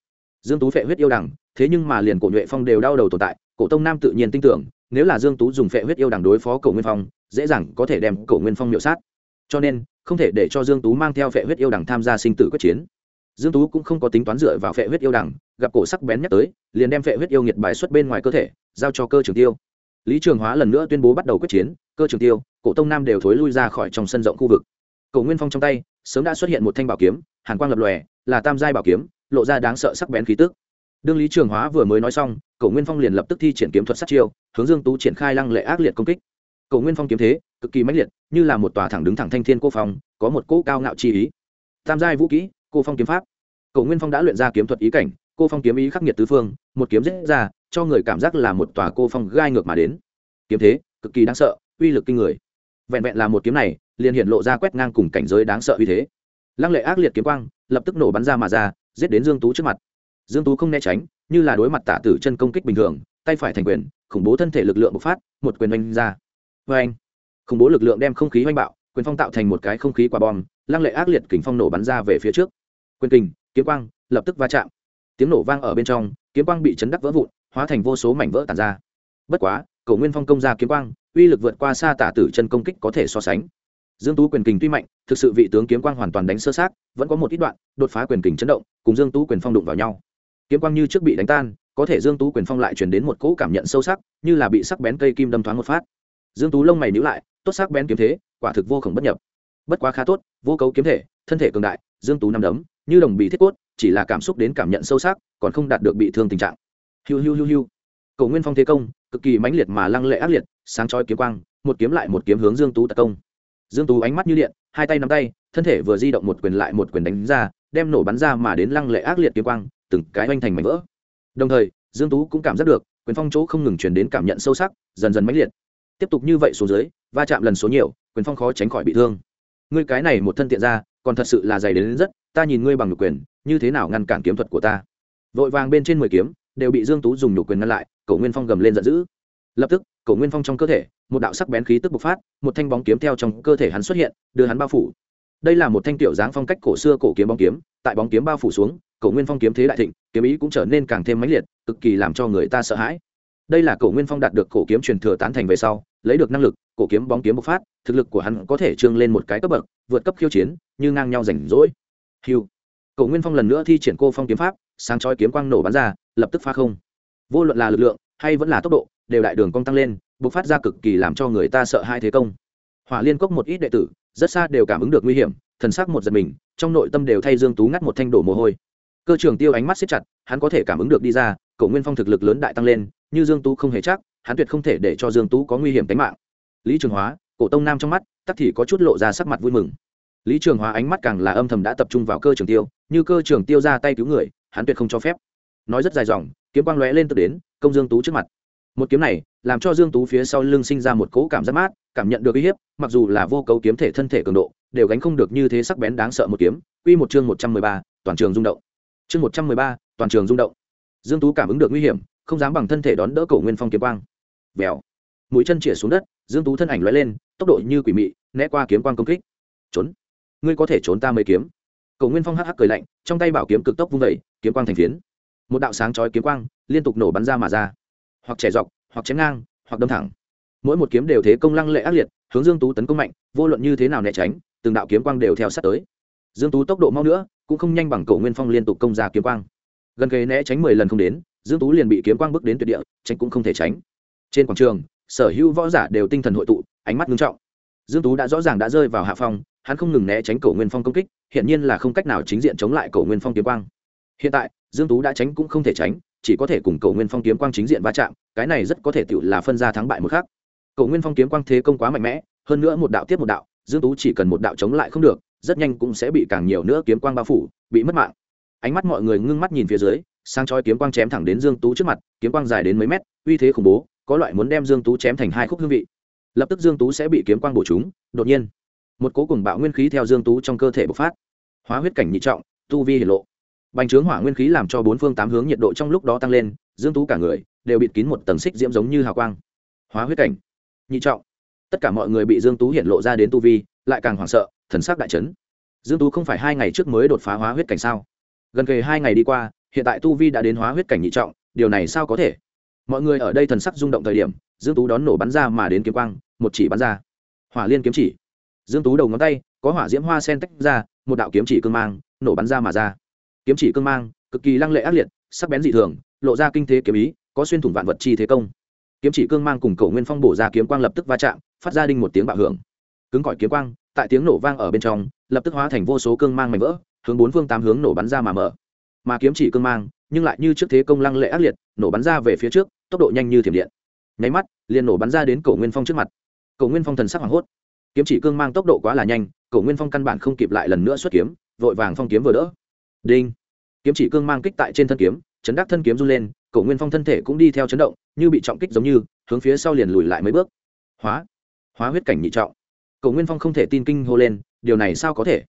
Dương tú phệ huyết yêu đằng, thế nhưng mà liền cổ nhuệ phong đều đau đầu tồn tại, cổ tông nam tự nhiên tin tưởng, nếu là dương tú dùng phệ huyết yêu đằng đối phó cổ nguyên phong, dễ dàng có thể đem cổ nguyên phong miệu sát. Cho nên, không thể để cho dương tú mang theo phệ huyết yêu đằng tham gia sinh tử quyết chiến. Dương tú cũng không có tính toán dựa vào phệ huyết yêu đằng, gặp cổ sắc bén nhắc tới, liền đem phệ huyết yêu nghiệt bài xuất bên ngoài cơ thể, giao cho cơ trường tiêu lý trường hóa lần nữa tuyên bố bắt đầu quyết chiến, cơ trường tiêu, cổ tông nam đều thối lui ra khỏi trong sân rộng khu vực. Cổ nguyên phong trong tay, sớm đã xuất hiện một thanh bảo kiếm, hàn quang lập lòe, là tam giai bảo kiếm, lộ ra đáng sợ sắc bén khí tức. Đương lý trường hóa vừa mới nói xong, cổ nguyên phong liền lập tức thi triển kiếm thuật sát chiêu, hướng dương tú triển khai lăng lệ ác liệt công kích. Cổ nguyên phong kiếm thế, cực kỳ mãnh liệt, như là một tòa thẳng đứng thẳng thanh thiên cô phong, có một cỗ cao ngạo chi ý. Tam giai vũ kỹ, cô phong kiếm pháp. Cổ nguyên phong đã luyện ra kiếm thuật ý cảnh, cô phong kiếm ý khắc nghiệt tứ phương, một kiếm giết ra cho người cảm giác là một tòa cô phong gai ngược mà đến. Kiếm thế, cực kỳ đáng sợ, uy lực kinh người. Vẹn vẹn là một kiếm này, liền hiện lộ ra quét ngang cùng cảnh giới đáng sợ uy thế. Lăng lệ ác liệt kiếm quang, lập tức nổ bắn ra mà ra, giết đến dương tú trước mặt. Dương tú không né tránh, như là đối mặt tả tử chân công kích bình thường, tay phải thành quyền, khủng bố thân thể lực lượng bộc phát, một quyền oanh ra. Vê anh khủng bố lực lượng đem không khí oanh bạo, quyền phong tạo thành một cái không khí quả bom, lăng lệ ác liệt kình phong nổ bắn ra về phía trước. Quyền kình, kiếm quang, lập tức va chạm. Tiếng nổ vang ở bên trong, kiếm quang bị chấn đắc vỡ vụn hóa thành vô số mảnh vỡ tàn ra. Bất quá, cầu nguyên phong công ra kiếm quang, uy lực vượt qua xa tả tử chân công kích có thể so sánh. Dương tú quyền kình tuy mạnh, thực sự vị tướng kiếm quang hoàn toàn đánh sơ sát vẫn có một ít đoạn, đột phá quyền kình chấn động, cùng dương tú quyền phong đụng vào nhau. Kiếm quang như trước bị đánh tan, có thể dương tú quyền phong lại truyền đến một cỗ cảm nhận sâu sắc, như là bị sắc bén cây kim đâm thoáng một phát. Dương tú lông mày nhíu lại, tốt sắc bén kiếm thế, quả thực vô khổng bất nhập. Bất quá khá tốt, vô cấu kiếm thể, thân thể cường đại, dương tú năm đấm, như đồng bị thiết cốt, chỉ là cảm xúc đến cảm nhận sâu sắc, còn không đạt được bị thương tình trạng hiu hiu hiu hiu. Cầu nguyên phong thế công cực kỳ mãnh liệt mà lăng lệ ác liệt sáng chói kiếm quang một kiếm lại một kiếm hướng dương tú tấn công. Dương tú ánh mắt như điện hai tay nắm tay thân thể vừa di động một quyền lại một quyền đánh ra đem nổ bắn ra mà đến lăng lệ ác liệt kiếm quang từng cái oanh thành mảnh vỡ. Đồng thời dương tú cũng cảm giác được quyền phong chỗ không ngừng truyền đến cảm nhận sâu sắc dần dần mãnh liệt. Tiếp tục như vậy xuống dưới va chạm lần số nhiều quyền phong khó tránh khỏi bị thương. Ngươi cái này một thân tiện ra còn thật sự là dày đến, đến rất ta nhìn ngươi bằng nhục quyền như thế nào ngăn cản kiếm thuật của ta? Vội vàng bên trên mười kiếm đều bị dương tú dùng nhục quyền ngăn lại, Cổ nguyên phong gầm lên giận dữ. Lập tức, Cổ nguyên phong trong cơ thể, một đạo sắc bén khí tức bộc phát, một thanh bóng kiếm theo trong cơ thể hắn xuất hiện, đưa hắn bao phủ. Đây là một thanh tiểu dáng phong cách cổ xưa cổ kiếm bóng kiếm, tại bóng kiếm bao phủ xuống, cổ nguyên phong kiếm thế đại thịnh, kiếm ý cũng trở nên càng thêm mãnh liệt, cực kỳ làm cho người ta sợ hãi. Đây là cổ nguyên phong đạt được cổ kiếm truyền thừa tán thành về sau, lấy được năng lực, cổ kiếm bóng kiếm bộc phát, thực lực của hắn có thể trương lên một cái cấp bậc, vượt cấp khiêu chiến, như ngang nhau rảnh rỗi. Hiu cổ nguyên phong lần nữa thi triển cô phong kiếm pháp, sáng chói kiếm quang nổ bắn ra lập tức phá không. Vô luận là lực lượng hay vẫn là tốc độ, đều đại đường cong tăng lên, bộc phát ra cực kỳ làm cho người ta sợ hai thế công. Hỏa liên cốc một ít đệ tử, rất xa đều cảm ứng được nguy hiểm, thần sắc một giật mình, trong nội tâm đều thay dương tú ngắt một thanh đổ mồ hôi. Cơ trường tiêu ánh mắt siết chặt, hắn có thể cảm ứng được đi ra, cổ nguyên phong thực lực lớn đại tăng lên, như dương tú không hề chắc, hắn tuyệt không thể để cho dương tú có nguy hiểm tính mạng. Lý trường hóa, cổ tông nam trong mắt, tắc thì có chút lộ ra sắc mặt vui mừng. Lý trường hóa ánh mắt càng là âm thầm đã tập trung vào cơ trường tiêu, như cơ trường tiêu ra tay cứu người, hắn tuyệt không cho phép nói rất dài dòng kiếm quang lóe lên tự đến công dương tú trước mặt. Một kiếm này làm cho dương tú phía sau lưng sinh ra một cỗ cảm giác mát cảm nhận được uy hiếp mặc dù là vô cấu kiếm thể thân thể cường độ đều gánh không được như thế sắc bén đáng sợ một kiếm. Quy một chương 113, toàn trường rung động. Chương 113, toàn trường rung động. Dương tú cảm ứng được nguy hiểm không dám bằng thân thể đón đỡ cổ nguyên phong kiếm quang. Vèo. Mũi chân chĩa xuống đất dương tú thân ảnh lóe lên tốc độ như quỷ mị né qua kiếm quang công kích. Trốn. Ngươi có thể trốn ta mấy kiếm? Cổ nguyên phong hắc hắc cười lạnh trong tay bảo kiếm cực tốc vung vẩy kiếm quang thành phiến một đạo sáng chói kiếm quang liên tục nổ bắn ra mà ra. Hoặc chẻ dọc, hoặc chém ngang, hoặc đâm thẳng. Mỗi một kiếm đều thế công lăng lệ ác liệt, hướng dương tú tấn công mạnh, vô luận như thế nào né tránh, từng đạo kiếm quang đều theo sát tới. Dương tú tốc độ mau nữa, cũng không nhanh bằng cổ nguyên phong liên tục công ra kiếm quang. Gần kề né tránh mười lần không đến, dương tú liền bị kiếm quang bước đến tuyệt địa, tránh cũng không thể tránh. Trên quảng trường, sở hữu võ giả đều tinh thần hội tụ, ánh mắt nghiêm trọng. Dương tú đã rõ ràng đã rơi vào hạ phong, hắn không ngừng né tránh cổ nguyên phong công kích hiện nhiên là không cách nào chính diện chống lại cổ nguyên phong kiếm quang hiện tại, dương tú đã tránh cũng không thể tránh, chỉ có thể cùng cổ nguyên phong kiếm quang chính diện va chạm, cái này rất có thể tự là phân ra thắng bại một khác cổ nguyên phong kiếm quang thế công quá mạnh mẽ, hơn nữa một đạo tiếp một đạo, dương tú chỉ cần một đạo chống lại không được, rất nhanh cũng sẽ bị càng nhiều nữa kiếm quang bao phủ, bị mất mạng. Ánh mắt mọi người ngưng mắt nhìn phía dưới sang chói kiếm quang chém thẳng đến dương tú trước mặt, kiếm quang dài đến mấy mét, uy thế khủng bố, có loại muốn đem dương tú chém thành hai khúc hương vị. Lập tức dương tú sẽ bị kiếm quang bổ chúng. đột nhiên, một cố cùng bạo nguyên khí theo dương tú trong cơ thể bộc phát. Hóa huyết cảnh nhị trọng, tu vi hiển lộ bành trướng hỏa nguyên khí làm cho bốn phương tám hướng nhiệt độ trong lúc đó tăng lên, dương tú cả người đều bịt kín một tầng xích diễm giống như hào quang. Hóa huyết cảnh. Nhị trọng. Tất cả mọi người bị dương tú hiện lộ ra đến tu vi, lại càng hoảng sợ, thần sắc đại chấn. Dương tú không phải hai ngày trước mới đột phá hóa huyết cảnh sao? Gần kề hai ngày đi qua, hiện tại tu vi đã đến hóa huyết cảnh nhị trọng, điều này sao có thể? Mọi người ở đây thần sắc rung động thời điểm, dương tú đón nổ bắn ra mà đến kiếm quang, một chỉ bắn ra. Hỏa liên kiếm chỉ. Dương tú đầu ngón tay, có hỏa diễm hoa sen tách ra, một đạo kiếm chỉ cương mang, nổ bắn ra mà ra kiếm chỉ cương mang, cực kỳ lăng lệ ác liệt, sắc bén dị thường, lộ ra kinh thế kiếm ý, có xuyên thủng vạn vật chi thế công. Kiếm chỉ cương mang cùng cầu nguyên phong bổ ra kiếm quang lập tức va chạm, phát ra đinh một tiếng bạo hưởng. Cứng cỏi kiếm quang, tại tiếng nổ vang ở bên trong, lập tức hóa thành vô số cương mang mảnh vỡ, hướng bốn phương tám hướng nổ bắn ra mà mở. Mà kiếm chỉ cương mang, nhưng lại như trước thế công lăng lệ ác liệt, nổ bắn ra về phía trước, tốc độ nhanh như thiểm điện. Nháy mắt, liền nổ bắn ra đến cổ nguyên phong trước mặt. Cổ nguyên phong thần sắc hoảng hốt. Kiếm chỉ cương mang tốc độ quá là nhanh, cổ nguyên phong căn bản không kịp lại lần nữa xuất kiếm, vội vàng phong kiếm vừa đỡ đinh. Kiếm chỉ cương mang kích tại trên thân kiếm, chấn đắc thân kiếm run lên, cổ nguyên phong thân thể cũng đi theo chấn động, như bị trọng kích giống như, hướng phía sau liền lùi lại mấy bước. Hóa. Hóa huyết cảnh nhị trọng. Cổ nguyên phong không thể tin kinh hô lên, điều này sao có thể?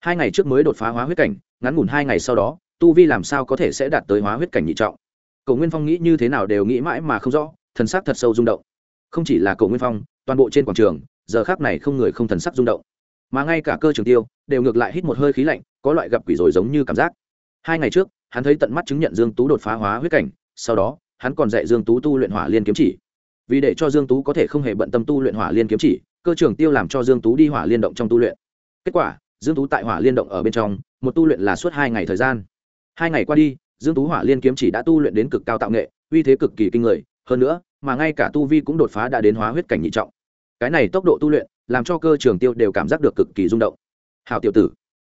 Hai ngày trước mới đột phá hóa huyết cảnh, ngắn ngủn hai ngày sau đó, tu vi làm sao có thể sẽ đạt tới hóa huyết cảnh nhị trọng? Cổ nguyên phong nghĩ như thế nào đều nghĩ mãi mà không rõ, thần sắc thật sâu rung động. Không chỉ là cổ nguyên phong, toàn bộ trên quảng trường, giờ khác này không người không thần sắc rung động mà ngay cả cơ trường tiêu đều ngược lại hít một hơi khí lạnh, có loại gặp quỷ rồi giống như cảm giác. Hai ngày trước, hắn thấy tận mắt chứng nhận dương tú đột phá hóa huyết cảnh, sau đó, hắn còn dạy dương tú tu luyện hỏa liên kiếm chỉ. Vì để cho dương tú có thể không hề bận tâm tu luyện hỏa liên kiếm chỉ, cơ trưởng tiêu làm cho dương tú đi hỏa liên động trong tu luyện. Kết quả, dương tú tại hỏa liên động ở bên trong, một tu luyện là suốt hai ngày thời gian. Hai ngày qua đi, dương tú hỏa liên kiếm chỉ đã tu luyện đến cực cao tạo nghệ, uy thế cực kỳ kinh người. Hơn nữa, mà ngay cả tu vi cũng đột phá đã đến hóa huyết cảnh nhị trọng. Cái này tốc độ tu luyện làm cho cơ trường tiêu đều cảm giác được cực kỳ rung động. Hảo tiểu tử,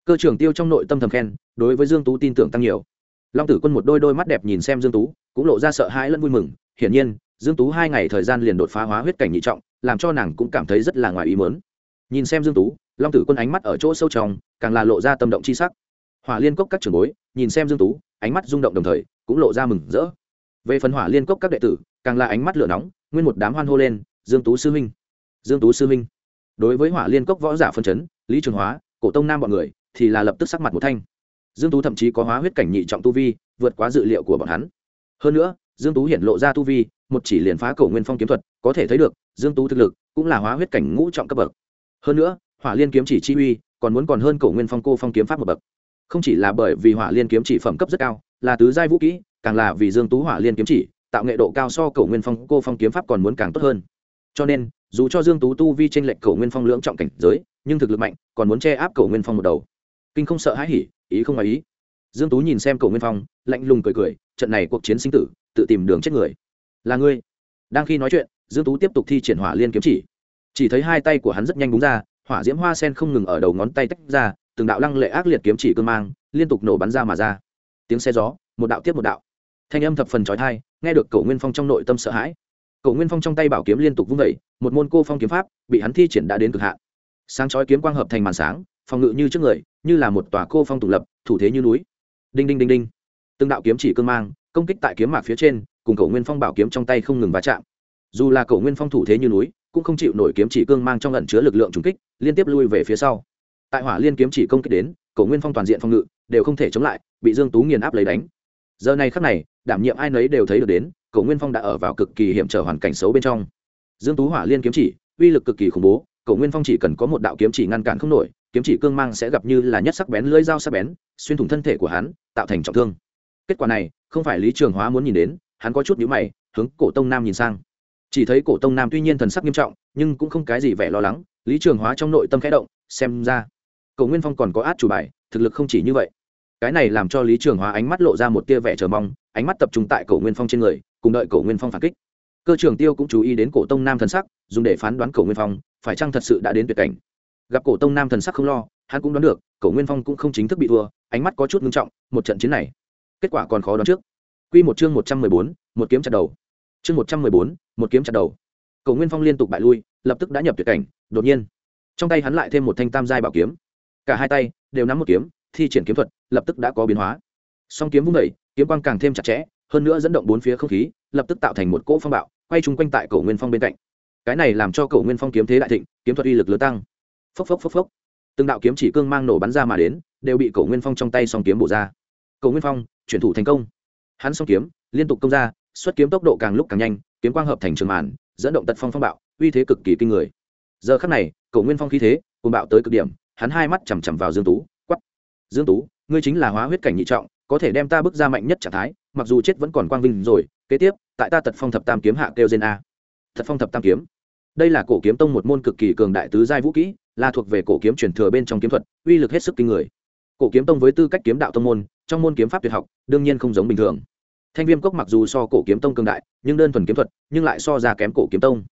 cơ trường tiêu trong nội tâm thầm khen, đối với dương tú tin tưởng tăng nhiều. Long tử quân một đôi đôi mắt đẹp nhìn xem dương tú, cũng lộ ra sợ hãi lẫn vui mừng. Hiển nhiên, dương tú hai ngày thời gian liền đột phá hóa huyết cảnh nhị trọng, làm cho nàng cũng cảm thấy rất là ngoài ý mớn nhìn xem dương tú, long tử quân ánh mắt ở chỗ sâu trong, càng là lộ ra tâm động chi sắc. Hỏa liên cốc các trưởng bối, nhìn xem dương tú, ánh mắt rung động đồng thời, cũng lộ ra mừng rỡ. Về phần hỏa liên cốc các đệ tử, càng là ánh mắt lửa nóng, nguyên một đám hoan hô lên, dương tú sư huynh! Dương tú sư huynh! Đối với hỏa liên cốc võ giả phân chấn, lý trường hóa, cổ tông nam bọn người, thì là lập tức sắc mặt một thanh. Dương tú thậm chí có hóa huyết cảnh nhị trọng tu vi, vượt quá dự liệu của bọn hắn. Hơn nữa, dương tú hiện lộ ra tu vi, một chỉ liền phá cổ nguyên phong kiếm thuật, có thể thấy được, dương tú thực lực cũng là hóa huyết cảnh ngũ trọng cấp bậc. Hơn nữa, hỏa liên kiếm chỉ chi uy, còn muốn còn hơn cổ nguyên phong cô phong kiếm pháp một bậc. Không chỉ là bởi vì hỏa liên kiếm chỉ phẩm cấp rất cao, là tứ giai vũ kỹ, càng là vì dương tú hỏa liên kiếm chỉ, tạo nghệ độ cao so cổ nguyên phong cô phong kiếm pháp còn muốn càng tốt hơn cho nên, dù cho dương tú tu vi trên lệnh cổ nguyên phong lưỡng trọng cảnh giới, nhưng thực lực mạnh, còn muốn che áp cổ nguyên phong một đầu. Kinh không sợ hãi hỉ, ý không ngoài ý. Dương tú nhìn xem cổ nguyên phong, lạnh lùng cười cười, trận này cuộc chiến sinh tử, tự tìm đường chết người. Là ngươi. Đang khi nói chuyện, dương tú tiếp tục thi triển hỏa liên kiếm chỉ. Chỉ thấy hai tay của hắn rất nhanh búng ra, hỏa diễm hoa sen không ngừng ở đầu ngón tay tách ra, từng đạo lăng lệ ác liệt kiếm chỉ cương mang, liên tục nổ bắn ra mà ra. Tiếng xe gió, một đạo tiếp một đạo. Thanh âm thập phần trói thai nghe được cổ nguyên phong trong nội tâm sợ hãi cổ nguyên phong trong tay bảo kiếm liên tục vung vẩy một môn cô phong kiếm pháp bị hắn thi triển đã đến cực hạn. Sáng chói kiếm quang hợp thành màn sáng, phòng ngự như trước người, như là một tòa cô phong tùng lập, thủ thế như núi. Đinh đinh đinh đinh. Từng đạo kiếm chỉ cương mang, công kích tại kiếm mạc phía trên, cùng cổ nguyên phong bảo kiếm trong tay không ngừng va chạm. Dù là cổ nguyên phong thủ thế như núi, cũng không chịu nổi kiếm chỉ cương mang trong ẩn chứa lực lượng trùng kích, liên tiếp lui về phía sau. Tại hỏa liên kiếm chỉ công kích đến, cổ nguyên phong toàn diện phòng ngự, đều không thể chống lại, bị dương tú nghiền áp lấy đánh giờ này khắc này, đảm nhiệm ai nấy đều thấy được đến, cổ nguyên phong đã ở vào cực kỳ hiểm trở hoàn cảnh xấu bên trong. Dương tú hỏa liên kiếm chỉ, uy lực cực kỳ khủng bố, cổ nguyên phong chỉ cần có một đạo kiếm chỉ ngăn cản không nổi, kiếm chỉ cương mang sẽ gặp như là nhất sắc bén lưỡi dao sắc bén, xuyên thủng thân thể của hắn, tạo thành trọng thương. Kết quả này, không phải lý trường hóa muốn nhìn đến, hắn có chút nhíu mày, hướng cổ tông nam nhìn sang. Chỉ thấy cổ tông nam tuy nhiên thần sắc nghiêm trọng, nhưng cũng không cái gì vẻ lo lắng, lý trường hóa trong nội tâm khẽ động, xem ra cổ nguyên phong còn có át chủ bài, thực lực không chỉ như vậy cái này làm cho lý trường hóa ánh mắt lộ ra một tia vẻ chờ mong, ánh mắt tập trung tại cổ nguyên phong trên người, cùng đợi cổ nguyên phong phản kích. Cơ Trường tiêu cũng chú ý đến cổ tông nam thần sắc, dùng để phán đoán cổ nguyên phong, phải chăng thật sự đã đến tuyệt cảnh. Gặp cổ tông nam thần sắc không lo, hắn cũng đoán được, cổ nguyên phong cũng không chính thức bị thua, ánh mắt có chút ngưng trọng, một trận chiến này, kết quả còn khó đoán trước. Q một chương một trăm mười bốn, một kiếm chặt đầu. Chương một trăm mười bốn, một kiếm chặt đầu. Cổ nguyên phong liên tục bại lui, lập tức đã nhập tuyệt cảnh, đột nhiên, trong tay hắn lại thêm một thanh tam giai bảo kiếm. Cả hai tay đều nắm một kiếm thi triển kiếm thuật, lập tức đã có biến hóa. Song kiếm vung đẩy kiếm quang càng thêm chặt chẽ, hơn nữa dẫn động bốn phía không khí, lập tức tạo thành một cỗ phong bạo, quay chung quanh tại cổ nguyên phong bên cạnh. Cái này làm cho cổ nguyên phong kiếm thế đại thịnh, kiếm thuật uy lực lớn tăng. Phốc phốc phốc phốc. Từng đạo kiếm chỉ cương mang nổ bắn ra mà đến, đều bị cổ nguyên phong trong tay song kiếm bổ ra. Cổ nguyên phong, chuyển thủ thành công. Hắn song kiếm, liên tục công ra, xuất kiếm tốc độ càng lúc càng nhanh, kiếm quang hợp thành trường màn, dẫn động tật phong phong bạo, uy thế cực kỳ kinh người. Giờ khắc này, cổ nguyên phong khí thế cùng bạo tới cực điểm, hắn hai mắt chằm chằm vào dương tú dương tú, ngươi chính là hóa huyết cảnh nhị trọng, có thể đem ta bước ra mạnh nhất trạng thái, mặc dù chết vẫn còn quang vinh rồi, kế tiếp, tại ta tật phong thập tam kiếm hạ kêu gen a. Thật phong thập tam kiếm. Đây là cổ kiếm tông một môn cực kỳ cường đại tứ giai vũ kỹ, là thuộc về cổ kiếm truyền thừa bên trong kiếm thuật, uy lực hết sức kinh người. Cổ kiếm tông với tư cách kiếm đạo tông môn, trong môn kiếm pháp tuyệt học, đương nhiên không giống bình thường. Thanh viêm cốc mặc dù so cổ kiếm tông cường đại, nhưng đơn thuần kiếm thuật, nhưng lại so ra kém cổ kiếm tông.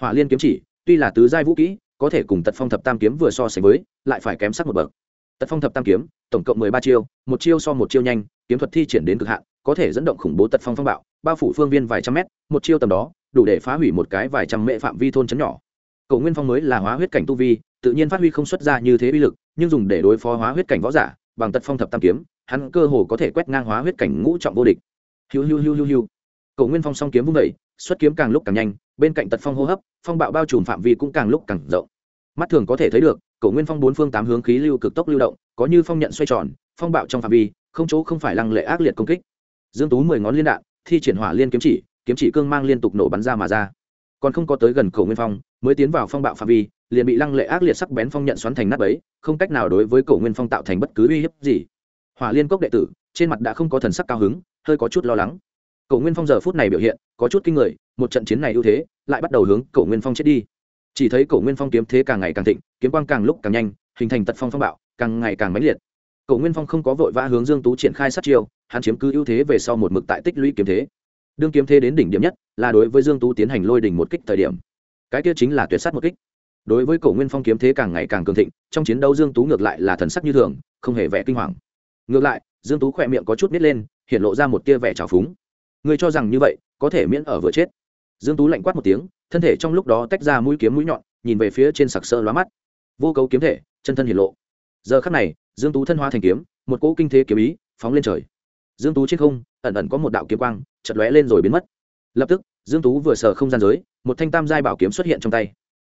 Hỏa liên kiếm chỉ, tuy là tứ giai vũ kỹ, có thể cùng tật phong thập tam kiếm vừa so sánh với, lại phải kém sắc một bậc tật phong thập tam kiếm, tổng cộng mười ba chiêu, một chiêu so một chiêu nhanh, kiếm thuật thi triển đến cực hạn, có thể dẫn động khủng bố tật phong phong bạo, bao phủ phương viên vài trăm mét, một chiêu tầm đó, đủ để phá hủy một cái vài trăm mệ phạm vi thôn trấn nhỏ. Cầu nguyên phong mới là hóa huyết cảnh tu vi, tự nhiên phát huy không xuất ra như thế uy lực, nhưng dùng để đối phó hóa huyết cảnh võ giả, bằng tật phong thập tam kiếm, hắn cơ hồ có thể quét ngang hóa huyết cảnh ngũ trọng vô địch. Hiu hiu hiu hiu hiu. Cầu nguyên phong song kiếm vung vẩy xuất kiếm càng lúc càng nhanh, bên cạnh tật phong hô hấp, phong bạo bao trùm phạm vi cũng càng lúc càng rộng mắt thường có thể thấy được, cổ nguyên phong bốn phương tám hướng khí lưu cực tốc lưu động, có như phong nhận xoay tròn, phong bạo trong phạm vi, không chỗ không phải lăng lệ ác liệt công kích. Dương tú mười ngón liên đạn, thi triển hỏa liên kiếm chỉ kiếm chỉ cương mang liên tục nổ bắn ra mà ra. Còn không có tới gần cổ nguyên phong, mới tiến vào phong bạo phạm vi, liền bị lăng lệ ác liệt sắc bén phong nhận xoắn thành nát bấy, không cách nào đối với cổ nguyên phong tạo thành bất cứ uy hiếp gì. Hỏa liên cốc đệ tử, trên mặt đã không có thần sắc cao hứng, hơi có chút lo lắng. Cổ nguyên phong giờ phút này biểu hiện, có chút kinh người, một trận chiến này ưu thế, lại bắt đầu hướng cổ nguyên phong chết đi chỉ thấy cổ nguyên phong kiếm thế càng ngày càng thịnh, kiếm quang càng lúc càng nhanh, hình thành tật phong phong bạo, càng ngày càng mãnh liệt. Cổ nguyên phong không có vội vã hướng dương tú triển khai sát chiêu, hắn chiếm cứ ưu thế về sau một mực tại tích lũy kiếm thế. Đương kiếm thế đến đỉnh điểm nhất, là đối với dương tú tiến hành lôi đỉnh một kích thời điểm. Cái kia chính là tuyệt sát một kích. Đối với cổ nguyên phong kiếm thế càng ngày càng cường thịnh, trong chiến đấu dương tú ngược lại là thần sắc như thường, không hề vẻ kinh hoàng. Ngược lại, dương tú khỏe miệng có chút nít lên, hiện lộ ra một tia vẻ trào phúng. Người cho rằng như vậy, có thể miễn ở vừa chết. Dương tú lạnh quát một tiếng thân thể trong lúc đó tách ra mũi kiếm mũi nhọn, nhìn về phía trên sặc sơ lóa mắt. Vô cấu kiếm thể, chân thân hiển lộ. Giờ khắc này, dương tú thân hóa thành kiếm, một cỗ kinh thế kiếm ý phóng lên trời. Dương tú trên không, ẩn ẩn có một đạo kiếm quang chật lóe lên rồi biến mất. Lập tức, dương tú vừa sờ không gian giới, một thanh tam giai bảo kiếm xuất hiện trong tay.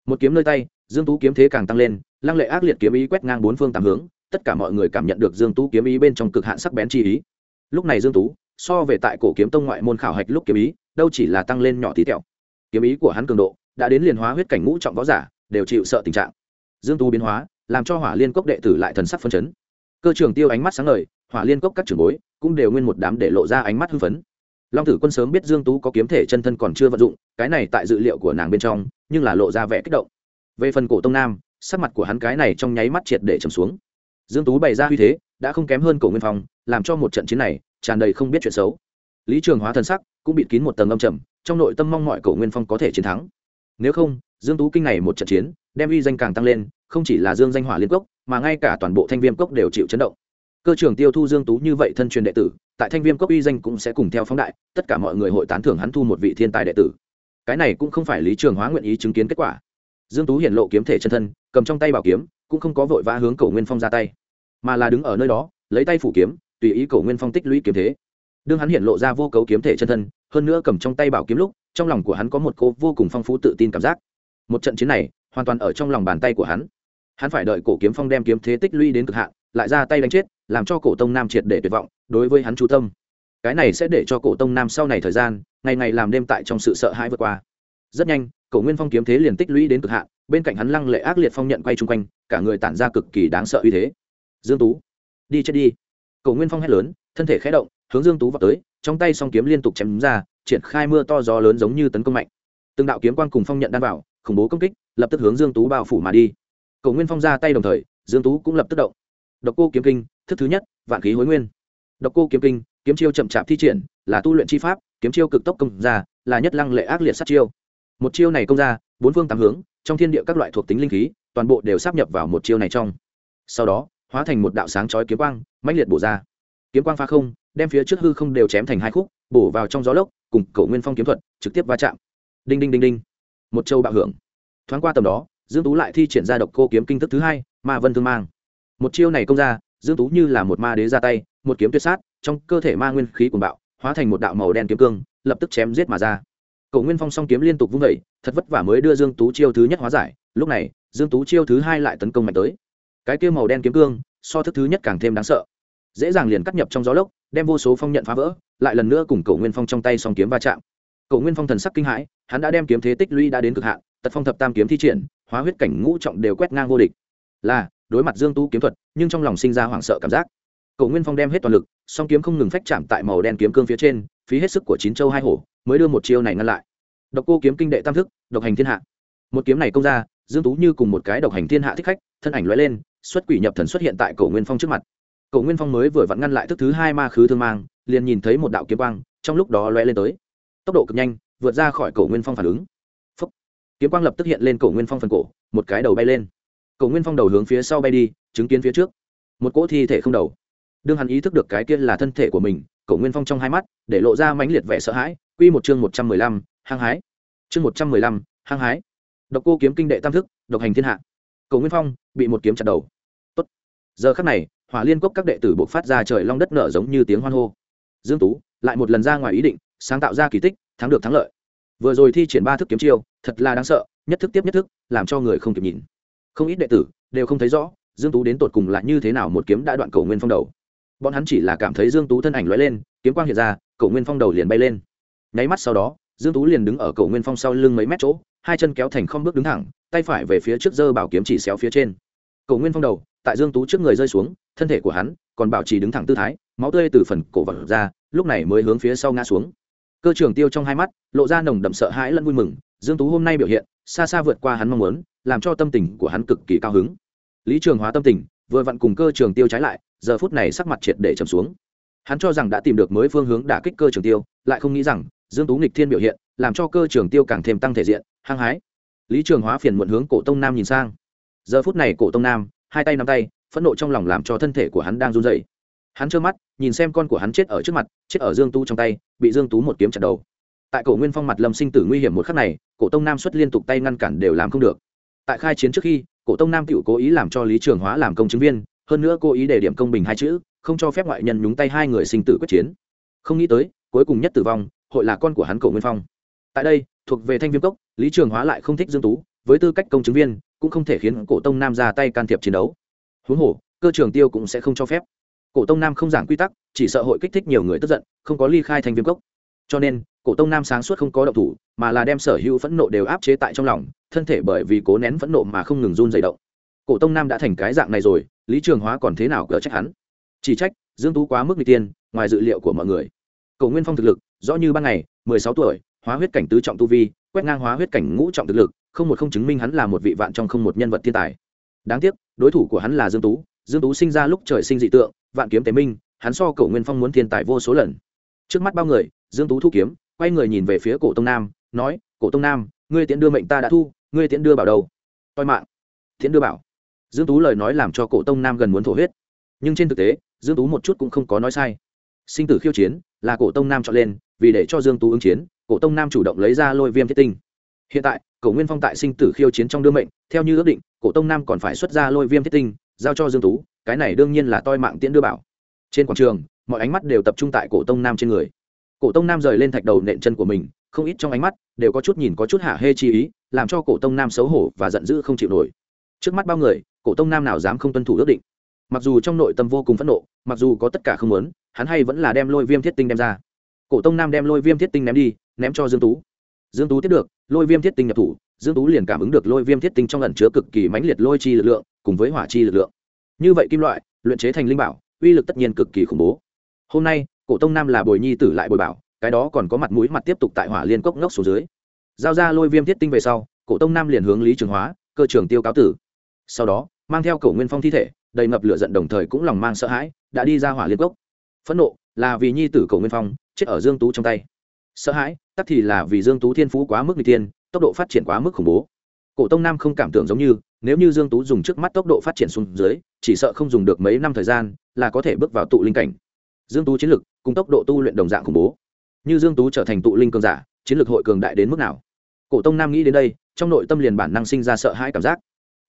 Một kiếm nơi tay, dương tú kiếm thế càng tăng lên, lăng lệ ác liệt kiếm ý quét ngang bốn phương tám hướng, tất cả mọi người cảm nhận được dương tú kiếm ý bên trong cực hạn sắc bén chi ý. Lúc này dương tú, so về tại cổ kiếm tông ngoại môn khảo hạch lúc kiếm ý, đâu chỉ là tăng lên nhỏ tí tẹo kiếm ý của hắn cường độ, đã đến liền hóa huyết cảnh ngũ trọng võ giả, đều chịu sợ tình trạng. Dương tú biến hóa, làm cho hỏa liên cốc đệ tử lại thần sắc phân chấn. Cơ trưởng tiêu ánh mắt sáng ngời, hỏa liên cốc các trưởng bối cũng đều nguyên một đám để lộ ra ánh mắt hưng phấn. Long tử quân sớm biết dương tú có kiếm thể chân thân còn chưa vận dụng, cái này tại dự liệu của nàng bên trong, nhưng là lộ ra vẻ kích động. Về phần cổ tông nam, sắc mặt của hắn cái này trong nháy mắt triệt để trầm xuống. Dương tú bày ra uy thế, đã không kém hơn cổ nguyên phong, làm cho một trận chiến này tràn đầy không biết chuyện xấu. Lý trường hóa thần sắc cũng bị kín một tầng âm trầm trong nội tâm mong mọi cổ nguyên phong có thể chiến thắng. Nếu không, dương tú kinh này một trận chiến, đem uy danh càng tăng lên, không chỉ là dương danh hỏa liên cốc, mà ngay cả toàn bộ thanh viêm cốc đều chịu chấn động. Cơ trưởng tiêu thu dương tú như vậy thân truyền đệ tử, tại thanh viêm cốc uy danh cũng sẽ cùng theo phóng đại, tất cả mọi người hội tán thưởng hắn thu một vị thiên tài đệ tử. Cái này cũng không phải lý trường hóa nguyện ý chứng kiến kết quả. Dương tú hiển lộ kiếm thể chân thân, cầm trong tay bảo kiếm, cũng không có vội vã hướng cầu nguyên phong ra tay, mà là đứng ở nơi đó, lấy tay phủ kiếm, tùy ý cầu nguyên phong tích lũy kiếm thế đương hắn hiện lộ ra vô cấu kiếm thể chân thân, hơn nữa cầm trong tay bảo kiếm lúc, trong lòng của hắn có một cô vô cùng phong phú tự tin cảm giác. Một trận chiến này, hoàn toàn ở trong lòng bàn tay của hắn. Hắn phải đợi cổ kiếm phong đem kiếm thế tích lũy đến cực hạn, lại ra tay đánh chết, làm cho cổ tông nam triệt để tuyệt vọng, đối với hắn chú tâm. Cái này sẽ để cho cổ tông nam sau này thời gian, ngày ngày làm đêm tại trong sự sợ hãi vượt qua. Rất nhanh, cổ nguyên phong kiếm thế liền tích lũy đến cực hạn, bên cạnh hắn lăng lệ ác liệt phong nhận quay chung quanh, cả người tản ra cực kỳ đáng sợ uy thế. Dương tú, đi chết đi. Cổ nguyên phong hét lớn, thân thể khẽ động hướng dương tú vào tới, trong tay song kiếm liên tục chém ra, triển khai mưa to gió lớn giống như tấn công mạnh. Từng đạo kiếm quang cùng phong nhận đan vào, khủng bố công kích, lập tức hướng dương tú bao phủ mà đi. Cầu nguyên phong ra tay đồng thời, dương tú cũng lập tức động. Độc cô kiếm kinh, thức thứ nhất, vạn khí hối nguyên. Độc cô kiếm kinh, kiếm chiêu chậm chạp thi triển, là tu luyện chi pháp, kiếm chiêu cực tốc công ra, là nhất lăng lệ ác liệt sát chiêu. Một chiêu này công ra, bốn phương tám hướng, trong thiên địa các loại thuộc tính linh khí, toàn bộ đều sắp nhập vào một chiêu này trong. Sau đó, hóa thành một đạo sáng chói kiếm quang, mãnh liệt bổ ra. Kiếm quang pha không đem phía trước hư không đều chém thành hai khúc, bổ vào trong gió lốc, cùng cổ nguyên phong kiếm thuật trực tiếp va chạm. Đinh đinh đinh đinh. Một châu bạo hưởng. Thoáng qua tầm đó, dương tú lại thi triển ra độc cô kiếm kinh thức thứ hai, ma vân thương mang. Một chiêu này công ra, dương tú như là một ma đế ra tay, một kiếm tuyệt sát, trong cơ thể ma nguyên khí cuồng bạo, hóa thành một đạo màu đen kiếm cương, lập tức chém giết mà ra. Cổ nguyên phong song kiếm liên tục vung vẩy thật vất vả mới đưa dương tú chiêu thứ nhất hóa giải, lúc này, dương tú chiêu thứ hai lại tấn công mạnh tới. Cái kia màu đen kiếm cương, so thức thứ nhất càng thêm đáng sợ. Dễ dàng liền cắt nhập trong gió lốc đem vô số phong nhận phá vỡ, lại lần nữa cùng cổ nguyên phong trong tay song kiếm va chạm. Cổ nguyên phong thần sắc kinh hãi, hắn đã đem kiếm thế tích lũy đã đến cực hạn, tật phong thập tam kiếm thi triển, hóa huyết cảnh ngũ trọng đều quét ngang vô địch. Là, đối mặt dương tú kiếm thuật, nhưng trong lòng sinh ra hoảng sợ cảm giác. Cổ nguyên phong đem hết toàn lực, song kiếm không ngừng phách chạm tại màu đen kiếm cương phía trên, phí hết sức của chín châu hai hổ, mới đưa một chiêu này ngăn lại. Độc cô kiếm kinh đệ tam thức, độc hành thiên hạ. Một kiếm này công ra, dương tú như cùng một cái độc hành thiên hạ thích khách, thân ảnh lóe lên, xuất quỷ nhập thần xuất hiện tại cổ nguyên phong trước mặt cổ nguyên phong mới vừa vặn ngăn lại thức thứ hai ma khứ thương mang, liền nhìn thấy một đạo kiếm quang, trong lúc đó lóe lên tới. Tốc độ cực nhanh, vượt ra khỏi cổ nguyên phong phản ứng. Phốc. kiếm quang lập tức hiện lên cổ nguyên phong phần cổ, một cái đầu bay lên. Cổ nguyên phong đầu hướng phía sau bay đi, chứng kiến phía trước. Một cỗ thi thể không đầu. Đương hắn ý thức được cái kia là thân thể của mình, cổ nguyên phong trong hai mắt, để lộ ra mãnh liệt vẻ sợ hãi. Quy một chương một trăm mười lăm, hăng hái. Chương một trăm mười lăm, hăng hái. Độc cô kiếm kinh đệ tam thức, độc hành thiên hạ. Cổ nguyên phong bị một kiếm chặt đầu. Tốt. giờ khắc này hỏa liên cốc các đệ tử buộc phát ra trời long đất nở giống như tiếng hoan hô. Dương tú, lại một lần ra ngoài ý định, sáng tạo ra kỳ tích, thắng được thắng lợi. Vừa rồi thi triển ba thức kiếm chiêu, thật là đáng sợ, nhất thức tiếp nhất thức, làm cho người không kịp nhìn. Không ít đệ tử đều không thấy rõ, dương tú đến tột cùng là như thế nào một kiếm đã đoạn cầu nguyên phong đầu. Bọn hắn chỉ là cảm thấy dương tú thân ảnh lóe lên, kiếm quang hiện ra, cầu nguyên phong đầu liền bay lên. Nháy mắt sau đó, dương tú liền đứng ở cầu nguyên phong sau lưng mấy mét chỗ, hai chân kéo thành không bước đứng thẳng, tay phải về phía trước giơ bảo kiếm chỉ xéo phía trên. Cầu nguyên phong đầu tại dương tú trước người rơi xuống, thân thể của hắn còn bảo trì đứng thẳng tư thái, máu tươi từ phần cổ vật ra, lúc này mới hướng phía sau ngã xuống. Cơ trường tiêu trong hai mắt lộ ra nồng đậm sợ hãi lẫn vui mừng, dương tú hôm nay biểu hiện xa xa vượt qua hắn mong muốn, làm cho tâm tình của hắn cực kỳ cao hứng. Lý trường hóa tâm tình vừa vặn cùng cơ trường tiêu trái lại, giờ phút này sắc mặt triệt để trầm xuống. Hắn cho rằng đã tìm được mới phương hướng đả kích cơ trường tiêu, lại không nghĩ rằng dương tú nghịch thiên biểu hiện, làm cho cơ trường tiêu càng thêm tăng thể diện, hăng hái. Lý trường hóa phiền muộn hướng cổ tông nam nhìn sang. Giờ phút này cổ tông nam hai tay nắm tay, phẫn nộ trong lòng làm cho thân thể của hắn đang run rẩy. Hắn trơ mắt, nhìn xem con của hắn chết ở trước mặt, chết ở dương tú trong tay, bị dương tú một kiếm chặt đầu. Tại cổ nguyên phong mặt lâm sinh tử nguy hiểm một khắc này, cổ tông nam xuất liên tục tay ngăn cản đều làm không được. Tại khai chiến trước khi, cổ tông nam tự cố ý làm cho lý trường hóa làm công chứng viên, hơn nữa cố ý để điểm công bình hai chữ, không cho phép ngoại nhân nhúng tay hai người sinh tử quyết chiến. Không nghĩ tới, cuối cùng nhất tử vong, hội là con của hắn cổ nguyên phong. Tại đây, thuộc về thanh viêm cốc, lý trường hóa lại không thích dương tú, với tư cách công chứng viên cũng không thể khiến cổ tông nam ra tay can thiệp chiến đấu. Huống hồ, cơ trường tiêu cũng sẽ không cho phép. Cổ tông nam không giảng quy tắc, chỉ sợ hội kích thích nhiều người tức giận, không có ly khai thành viêm cốc. Cho nên, cổ tông nam sáng suốt không có động thủ, mà là đem sở hữu phẫn nộ đều áp chế tại trong lòng, thân thể bởi vì cố nén phẫn nộ mà không ngừng run dày động. Cổ tông nam đã thành cái dạng này rồi, lý trường hóa còn thế nào cỡ trách hắn? Chỉ trách, dương tú quá mức n tiên, ngoài dự liệu của mọi người. Cầu nguyên phong thực lực, rõ như ban ngày, mười sáu tuổi, hóa huyết cảnh tứ trọng tu vi, quét ngang hóa huyết cảnh ngũ trọng thực lực không một không chứng minh hắn là một vị vạn trong không một nhân vật thiên tài. Đáng tiếc, đối thủ của hắn là dương tú. Dương tú sinh ra lúc trời sinh dị tượng, vạn kiếm tế minh, hắn so cổ nguyên phong muốn thiên tài vô số lần. Trước mắt bao người, dương tú thu kiếm, quay người nhìn về phía cổ tông nam, nói, cổ tông nam, ngươi tiễn đưa mệnh ta đã thu, ngươi tiễn đưa bảo đầu toi mạng. Tiễn đưa bảo. Dương tú lời nói làm cho cổ tông nam gần muốn thổ huyết. Nhưng trên thực tế, dương tú một chút cũng không có nói sai. Sinh tử khiêu chiến, là cổ tông nam chọn lên, vì để cho dương tú ứng chiến, cổ tông nam chủ động lấy ra lôi viêm thiết tinh hiện tại, cổ nguyên phong tại sinh tử khiêu chiến trong đưa mệnh, theo như ước định, cổ tông nam còn phải xuất ra lôi viêm thiết tinh, giao cho dương tú, cái này đương nhiên là toi mạng tiễn đưa bảo. Trên quảng trường, mọi ánh mắt đều tập trung tại cổ tông nam trên người. Cổ tông nam rời lên thạch đầu nện chân của mình, không ít trong ánh mắt đều có chút nhìn có chút hạ hê chi ý, làm cho cổ tông nam xấu hổ và giận dữ không chịu nổi. Trước mắt bao người, cổ tông nam nào dám không tuân thủ ước định. Mặc dù trong nội tâm vô cùng phẫn nộ, mặc dù có tất cả không muốn, hắn hay vẫn là đem lôi viêm thiết tinh đem ra. Cổ tông nam đem lôi viêm thiết tinh ném đi, ném cho dương tú dương tú tiếp được, lôi viêm thiết tinh nhập thủ, dương tú liền cảm ứng được lôi viêm thiết tinh trong lần chứa cực kỳ mãnh liệt lôi chi lực lượng, cùng với hỏa chi lực lượng. Như vậy kim loại, luyện chế thành linh bảo, uy lực tất nhiên cực kỳ khủng bố. Hôm nay, cổ tông nam là bồi nhi tử lại bồi bảo, cái đó còn có mặt mũi mặt tiếp tục tại hỏa liên cốc ngốc xuống dưới. Giao ra lôi viêm thiết tinh về sau, cổ tông nam liền hướng lý trường hóa, cơ trường tiêu cáo tử. Sau đó, mang theo cổ nguyên phong thi thể, đầy ngập lửa giận đồng thời cũng lòng mang sợ hãi, đã đi ra hỏa liên cốc. Phẫn nộ là vì nhi tử cổ nguyên phong, chết ở dương tú trong tay sợ hãi, tắc thì là vì dương tú thiên phú quá mức n g tiên tốc độ phát triển quá mức khủng bố. Cổ tông nam không cảm tưởng giống như, nếu như dương tú dùng trước mắt tốc độ phát triển xuống dưới, chỉ sợ không dùng được mấy năm thời gian, là có thể bước vào tụ linh cảnh. Dương tú chiến lực, cùng tốc độ tu luyện đồng dạng khủng bố. Như dương tú trở thành tụ linh cường giả, chiến lực hội cường đại đến mức nào? Cổ tông nam nghĩ đến đây, trong nội tâm liền bản năng sinh ra sợ hãi cảm giác.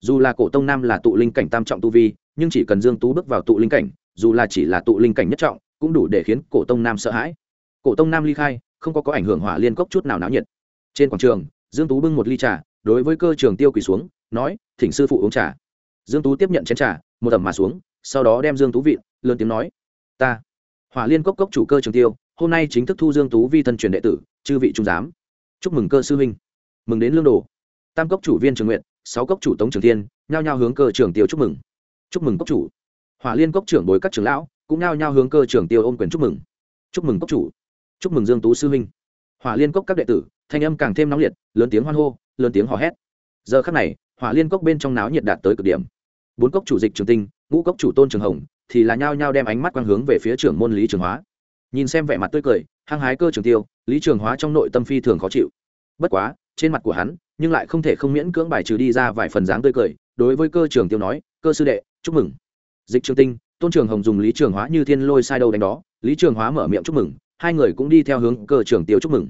Dù là cổ tông nam là tụ linh cảnh tam trọng tu vi, nhưng chỉ cần dương tú bước vào tụ linh cảnh, dù là chỉ là tụ linh cảnh nhất trọng, cũng đủ để khiến cổ tông nam sợ hãi. Cổ tông nam ly khai không có có ảnh hưởng hỏa liên cốc chút nào náo nhiệt. Trên quảng trường, dương tú bưng một ly trà, đối với cơ trường tiêu quỳ xuống, nói, thỉnh sư phụ uống trà. Dương tú tiếp nhận chén trà, một tầm mà xuống, sau đó đem dương tú vị, lớn tiếng nói, ta, hỏa liên cốc cốc chủ cơ trường tiêu, hôm nay chính thức thu dương tú vi thân truyền đệ tử, chư vị trung giám. Chúc mừng cơ sư huynh. Mừng đến lương đồ. Tam cốc chủ viên trường nguyện, sáu cốc chủ tống trường thiên, nhao nhao hướng cơ trường tiêu chúc mừng. Chúc mừng cốc chủ. Hỏa liên cốc trưởng bối các trưởng lão, cũng nhao nhao hướng cơ trường tiêu ôm quyền chúc mừng. Chúc mừng cốc chủ chúc mừng dương tú sư huynh. Hỏa liên cốc các đệ tử, thanh âm càng thêm nóng liệt, lớn tiếng hoan hô, lớn tiếng hò hét. Giờ khắc này, hỏa liên cốc bên trong náo nhiệt đạt tới cực điểm. Bốn cốc chủ dịch trường tinh, ngũ cốc chủ tôn trường hồng, thì là nhao nhao đem ánh mắt quang hướng về phía trưởng môn lý trường hóa. Nhìn xem vẻ mặt tươi cười, hăng hái cơ trường tiêu, lý trường hóa trong nội tâm phi thường khó chịu. Bất quá, trên mặt của hắn, nhưng lại không thể không miễn cưỡng bài trừ đi ra vài phần dáng tươi cười, đối với cơ trường tiêu nói, cơ sư đệ, chúc mừng. Dịch trường tinh, tôn trường hồng dùng lý trường hóa như thiên lôi sai đâu đánh đó, lý trường hóa mở miệng chúc mừng hai người cũng đi theo hướng cơ trưởng tiêu chúc mừng.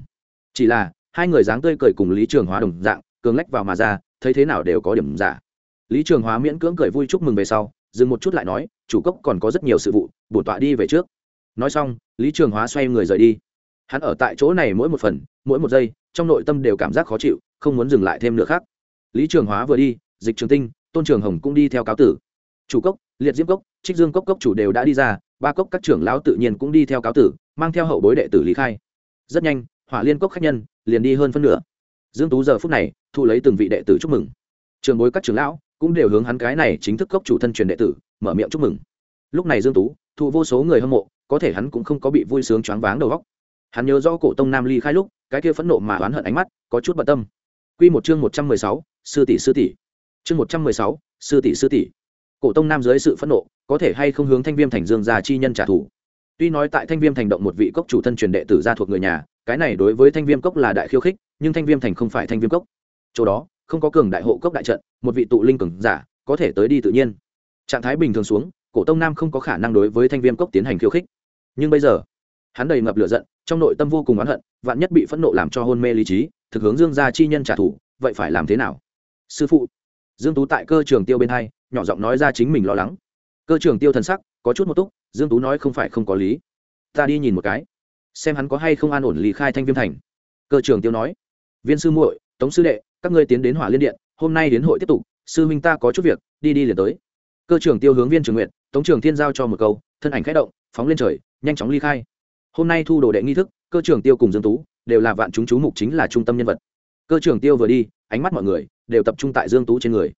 Chỉ là, hai người dáng tươi cười cùng lý trường hóa đồng dạng, cường lách vào mà ra, thấy thế nào đều có điểm giả lý trường hóa miễn cưỡng cười vui chúc mừng về sau, dừng một chút lại nói, chủ cốc còn có rất nhiều sự vụ bổn tọa đi về trước. Nói xong, lý trường hóa xoay người rời đi. Hắn ở tại chỗ này mỗi một phần, mỗi một giây, trong nội tâm đều cảm giác khó chịu, không muốn dừng lại thêm nữa khác. Lý trường hóa vừa đi, dịch trường tinh, tôn trường hồng cũng đi theo cáo tử. Chủ cốc, liệt diễm cốc, trích dương cốc cốc chủ đều đã đi ra, ba cốc các trưởng lão tự nhiên cũng đi theo cáo tử mang theo hậu bối đệ tử lý khai. Rất nhanh hỏa liên cốc khách nhân liền đi hơn phân nửa. Dương tú giờ phút này thu lấy từng vị đệ tử chúc mừng. Trường bối các trưởng lão cũng đều hướng hắn cái này chính thức cốc chủ thân truyền đệ tử mở miệng chúc mừng. Lúc này dương tú thụ vô số người hâm mộ có thể hắn cũng không có bị vui sướng choáng váng đầu óc. Hắn nhớ rõ cổ tông nam ly khai lúc cái kia phẫn nộ mà oán hận ánh mắt có chút bận tâm. Quy một chương 116, sư tỷ sư tỷ. Chương 116, sư tỷ sư tỷ. Cổ tông nam dưới sự phẫn nộ có thể hay không hướng thanh viêm thành dương gia chi nhân trả thù? Tuy nói tại thanh viêm thành động một vị cốc chủ thân truyền đệ tử gia thuộc người nhà, cái này đối với thanh viêm cốc là đại khiêu khích, nhưng thanh viêm thành không phải thanh viêm cốc. Chỗ đó, không có cường đại hộ cốc đại trận, một vị tụ linh cường giả có thể tới đi tự nhiên. Trạng thái bình thường xuống, cổ tông nam không có khả năng đối với thanh viêm cốc tiến hành khiêu khích. Nhưng bây giờ, hắn đầy ngập lửa giận, trong nội tâm vô cùng oán hận, vạn nhất bị phẫn nộ làm cho hôn mê lý trí, thực hướng dương gia chi nhân trả thù, vậy phải làm thế nào? Sư phụ, dương tú tại cơ trường tiêu bên hai, nhỏ giọng nói ra chính mình lo lắng. Cơ trường tiêu thần sắc có chút một túc dương tú nói không phải không có lý. Ta đi nhìn một cái. Xem hắn có hay không an ổn lý khai thanh viêm thành. Cơ trường tiêu nói. Viên sư muội, tống sư đệ, các ngươi tiến đến hỏa liên điện, hôm nay đến hội tiếp tục, sư minh ta có chút việc, đi đi liền tới. Cơ trường tiêu hướng viên trường nguyện, tống trường thiên giao cho một câu, thân ảnh khẽ động, phóng lên trời, nhanh chóng ly khai. Hôm nay thu đồ đệ nghi thức, cơ trường tiêu cùng dương tú, đều là vạn chúng chú mục chính là trung tâm nhân vật. Cơ trường tiêu vừa đi, ánh mắt mọi người, đều tập trung tại dương tú trên người.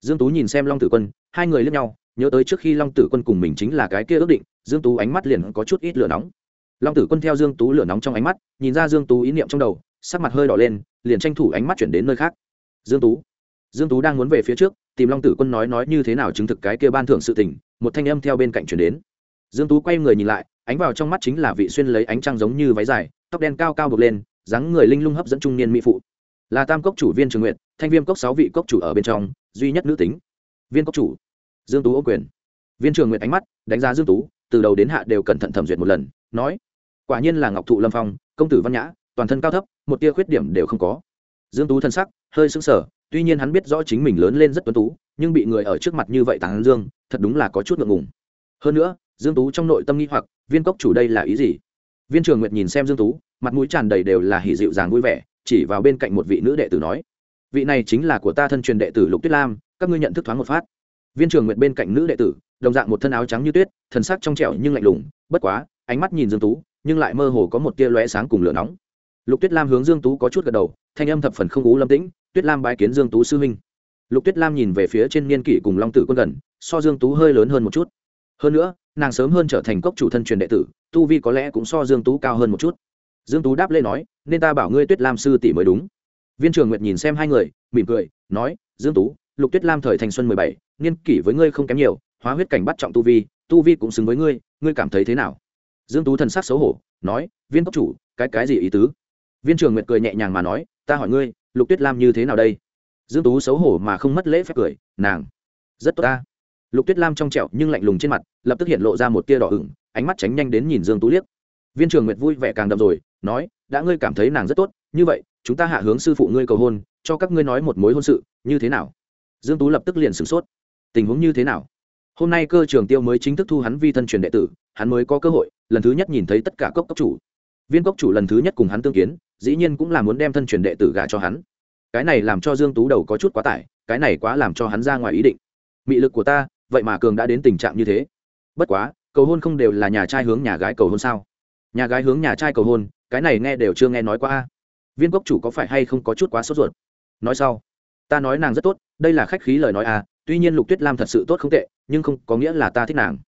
Dương tú nhìn xem long tử quân, hai người lướt nhau nhớ tới trước khi long tử quân cùng mình chính là cái kia ước định, dương tú ánh mắt liền có chút ít lửa nóng. Long tử quân theo dương tú lửa nóng trong ánh mắt, nhìn ra dương tú ý niệm trong đầu, sắc mặt hơi đỏ lên, liền tranh thủ ánh mắt chuyển đến nơi khác. Dương tú dương tú đang muốn về phía trước, tìm long tử quân nói nói như thế nào chứng thực cái kia ban thưởng sự tình. Một thanh âm theo bên cạnh chuyển đến. Dương tú quay người nhìn lại, ánh vào trong mắt chính là vị xuyên lấy ánh trăng giống như váy dài, tóc đen cao cao bực lên, dáng người linh lung hấp dẫn trung niên mỹ phụ. Là tam cốc chủ viên trường nguyện thanh viêm cốc sáu vị cốc chủ ở bên trong, duy nhất nữ tính. Viên cốc chủ dương tú ô quyền. Viên trường nguyện ánh mắt, đánh giá dương tú, từ đầu đến hạ đều cẩn thận thẩm duyệt một lần, nói, quả nhiên là ngọc thụ lâm phong, công tử văn nhã, toàn thân cao thấp, một tia khuyết điểm đều không có. Dương tú thân sắc, hơi sững sờ, tuy nhiên hắn biết rõ chính mình lớn lên rất tuấn tú, nhưng bị người ở trước mặt như vậy tàng dương, thật đúng là có chút ngượng ngùng. Hơn nữa, dương tú trong nội tâm nghi hoặc, viên cốc chủ đây là ý gì? Viên trường nguyệt nhìn xem dương tú, mặt mũi tràn đầy đều là hỉ dịu dàng vui vẻ, chỉ vào bên cạnh một vị nữ đệ tử nói, vị này chính là của ta thân truyền đệ tử lục tuyết lam, các ngươi nhận thức thoáng một phát viên trường nguyện bên cạnh nữ đệ tử, đồng dạng một thân áo trắng như tuyết, thần sắc trong trẻo nhưng lạnh lùng, bất quá, ánh mắt nhìn dương tú, nhưng lại mơ hồ có một tia lóe sáng cùng lửa nóng. Lục tuyết lam hướng dương tú có chút gật đầu, thanh âm thập phần không ú lâm tĩnh, tuyết lam bái kiến dương tú sư huynh. Lục tuyết lam nhìn về phía trên niên kỷ cùng long tử quân gần, so dương tú hơi lớn hơn một chút. Hơn nữa, nàng sớm hơn trở thành cốc chủ thân truyền đệ tử, tu vi có lẽ cũng so dương tú cao hơn một chút. Dương tú đáp lên nói, nên ta bảo ngươi tuyết lam sư tỷ mới đúng. Viên trường nguyệt nhìn xem hai người, mỉm cười, nói, dương tú lục tuyết lam thời thành xuân mười bảy, niên kỷ với ngươi không kém nhiều, hóa huyết cảnh bắt trọng tu vi tu vi cũng xứng với ngươi ngươi cảm thấy thế nào? Dương tú thần sắc xấu hổ, nói, viên cốc chủ, cái cái gì ý tứ? Viên trường nguyệt cười nhẹ nhàng mà nói, ta hỏi ngươi, lục tuyết lam như thế nào đây? Dương tú xấu hổ mà không mất lễ phép cười, nàng, rất tốt ta. Lục tuyết lam trong trẹo nhưng lạnh lùng trên mặt, lập tức hiện lộ ra một tia đỏ ửng, ánh mắt tránh nhanh đến nhìn dương tú liếc. Viên trường nguyệt vui vẻ càng đậm rồi, nói, đã ngươi cảm thấy nàng rất tốt, như vậy, chúng ta hạ hướng sư phụ ngươi cầu hôn, cho các ngươi nói một mối hôn sự, như thế nào? Dương tú lập tức liền sửng sốt. Tình huống như thế nào? Hôm nay cơ trường tiêu mới chính thức thu hắn vi thân truyền đệ tử, hắn mới có cơ hội, lần thứ nhất nhìn thấy tất cả cốc cốc chủ. Viên cốc chủ lần thứ nhất cùng hắn tương kiến, dĩ nhiên cũng là muốn đem thân truyền đệ tử gả cho hắn. Cái này làm cho dương tú đầu có chút quá tải, cái này quá làm cho hắn ra ngoài ý định. Mị lực của ta, vậy mà cường đã đến tình trạng như thế. Bất quá, cầu hôn không đều là nhà trai hướng nhà gái cầu hôn sao? Nhà gái hướng nhà trai cầu hôn, cái này nghe đều chưa nghe nói qua viên cốc chủ có phải hay không có chút quá sốt ruột? Nói sau ta nói nàng rất tốt, đây là khách khí lời nói à tuy nhiên lục tuyết lam thật sự tốt không tệ, nhưng không có nghĩa là ta thích nàng.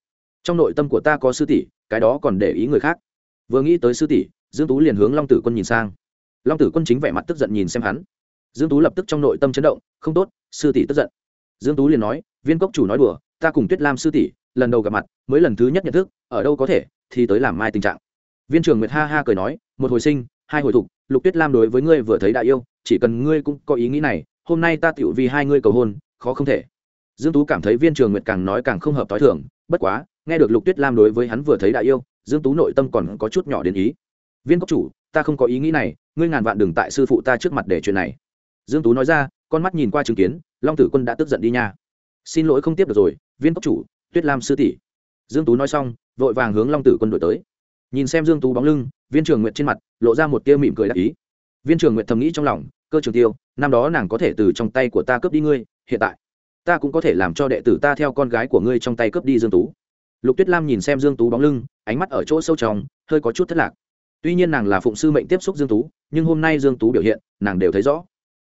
Trong nội tâm của ta có sư tỷ, cái đó còn để ý người khác. Vừa nghĩ tới sư tỷ, dương tú liền hướng long tử quân nhìn sang. Long tử quân chính vẻ mặt tức giận nhìn xem hắn. Dương tú lập tức trong nội tâm chấn động, không tốt, sư tỷ tức giận. Dương tú liền nói, viên cốc chủ nói đùa, ta cùng tuyết lam sư tỷ, lần đầu gặp mặt, mới lần thứ nhất nhận thức, ở đâu có thể, thì tới làm mai tình trạng. Viên trường nguyệt ha ha cười nói, một hồi sinh, hai hồi thục, lục tuyết lam đối với ngươi vừa thấy đã yêu, chỉ cần ngươi cũng có ý nghĩ này hôm nay ta tiểu vì hai ngươi cầu hôn, khó không thể. Dương tú cảm thấy viên trường nguyệt càng nói càng không hợp thói thường, bất quá, nghe được lục tuyết lam đối với hắn vừa thấy đại yêu, dương tú nội tâm còn có chút nhỏ đến ý. Viên cốc chủ, ta không có ý nghĩ này, ngươi ngàn vạn đừng tại sư phụ ta trước mặt để chuyện này. Dương tú nói ra, con mắt nhìn qua chứng kiến, long tử quân đã tức giận đi nha. Xin lỗi không tiếp được rồi, viên cốc chủ, tuyết lam sư tỷ. Dương tú nói xong, vội vàng hướng long tử quân đổi tới. Nhìn xem dương tú bóng lưng, viên trường nguyệt trên mặt, lộ ra một tia mỉm cười đắc ý. Viên trường nguyệt thầm nghĩ trong lòng cơ trường tiêu, năm đó nàng có thể từ trong tay của ta cướp đi ngươi, hiện tại, ta cũng có thể làm cho đệ tử ta theo con gái của ngươi trong tay cướp đi dương tú. Lục tuyết lam nhìn xem dương tú bóng lưng, ánh mắt ở chỗ sâu trong, hơi có chút thất lạc. Tuy nhiên nàng là phụng sư mệnh tiếp xúc dương tú, nhưng hôm nay dương tú biểu hiện, nàng đều thấy rõ.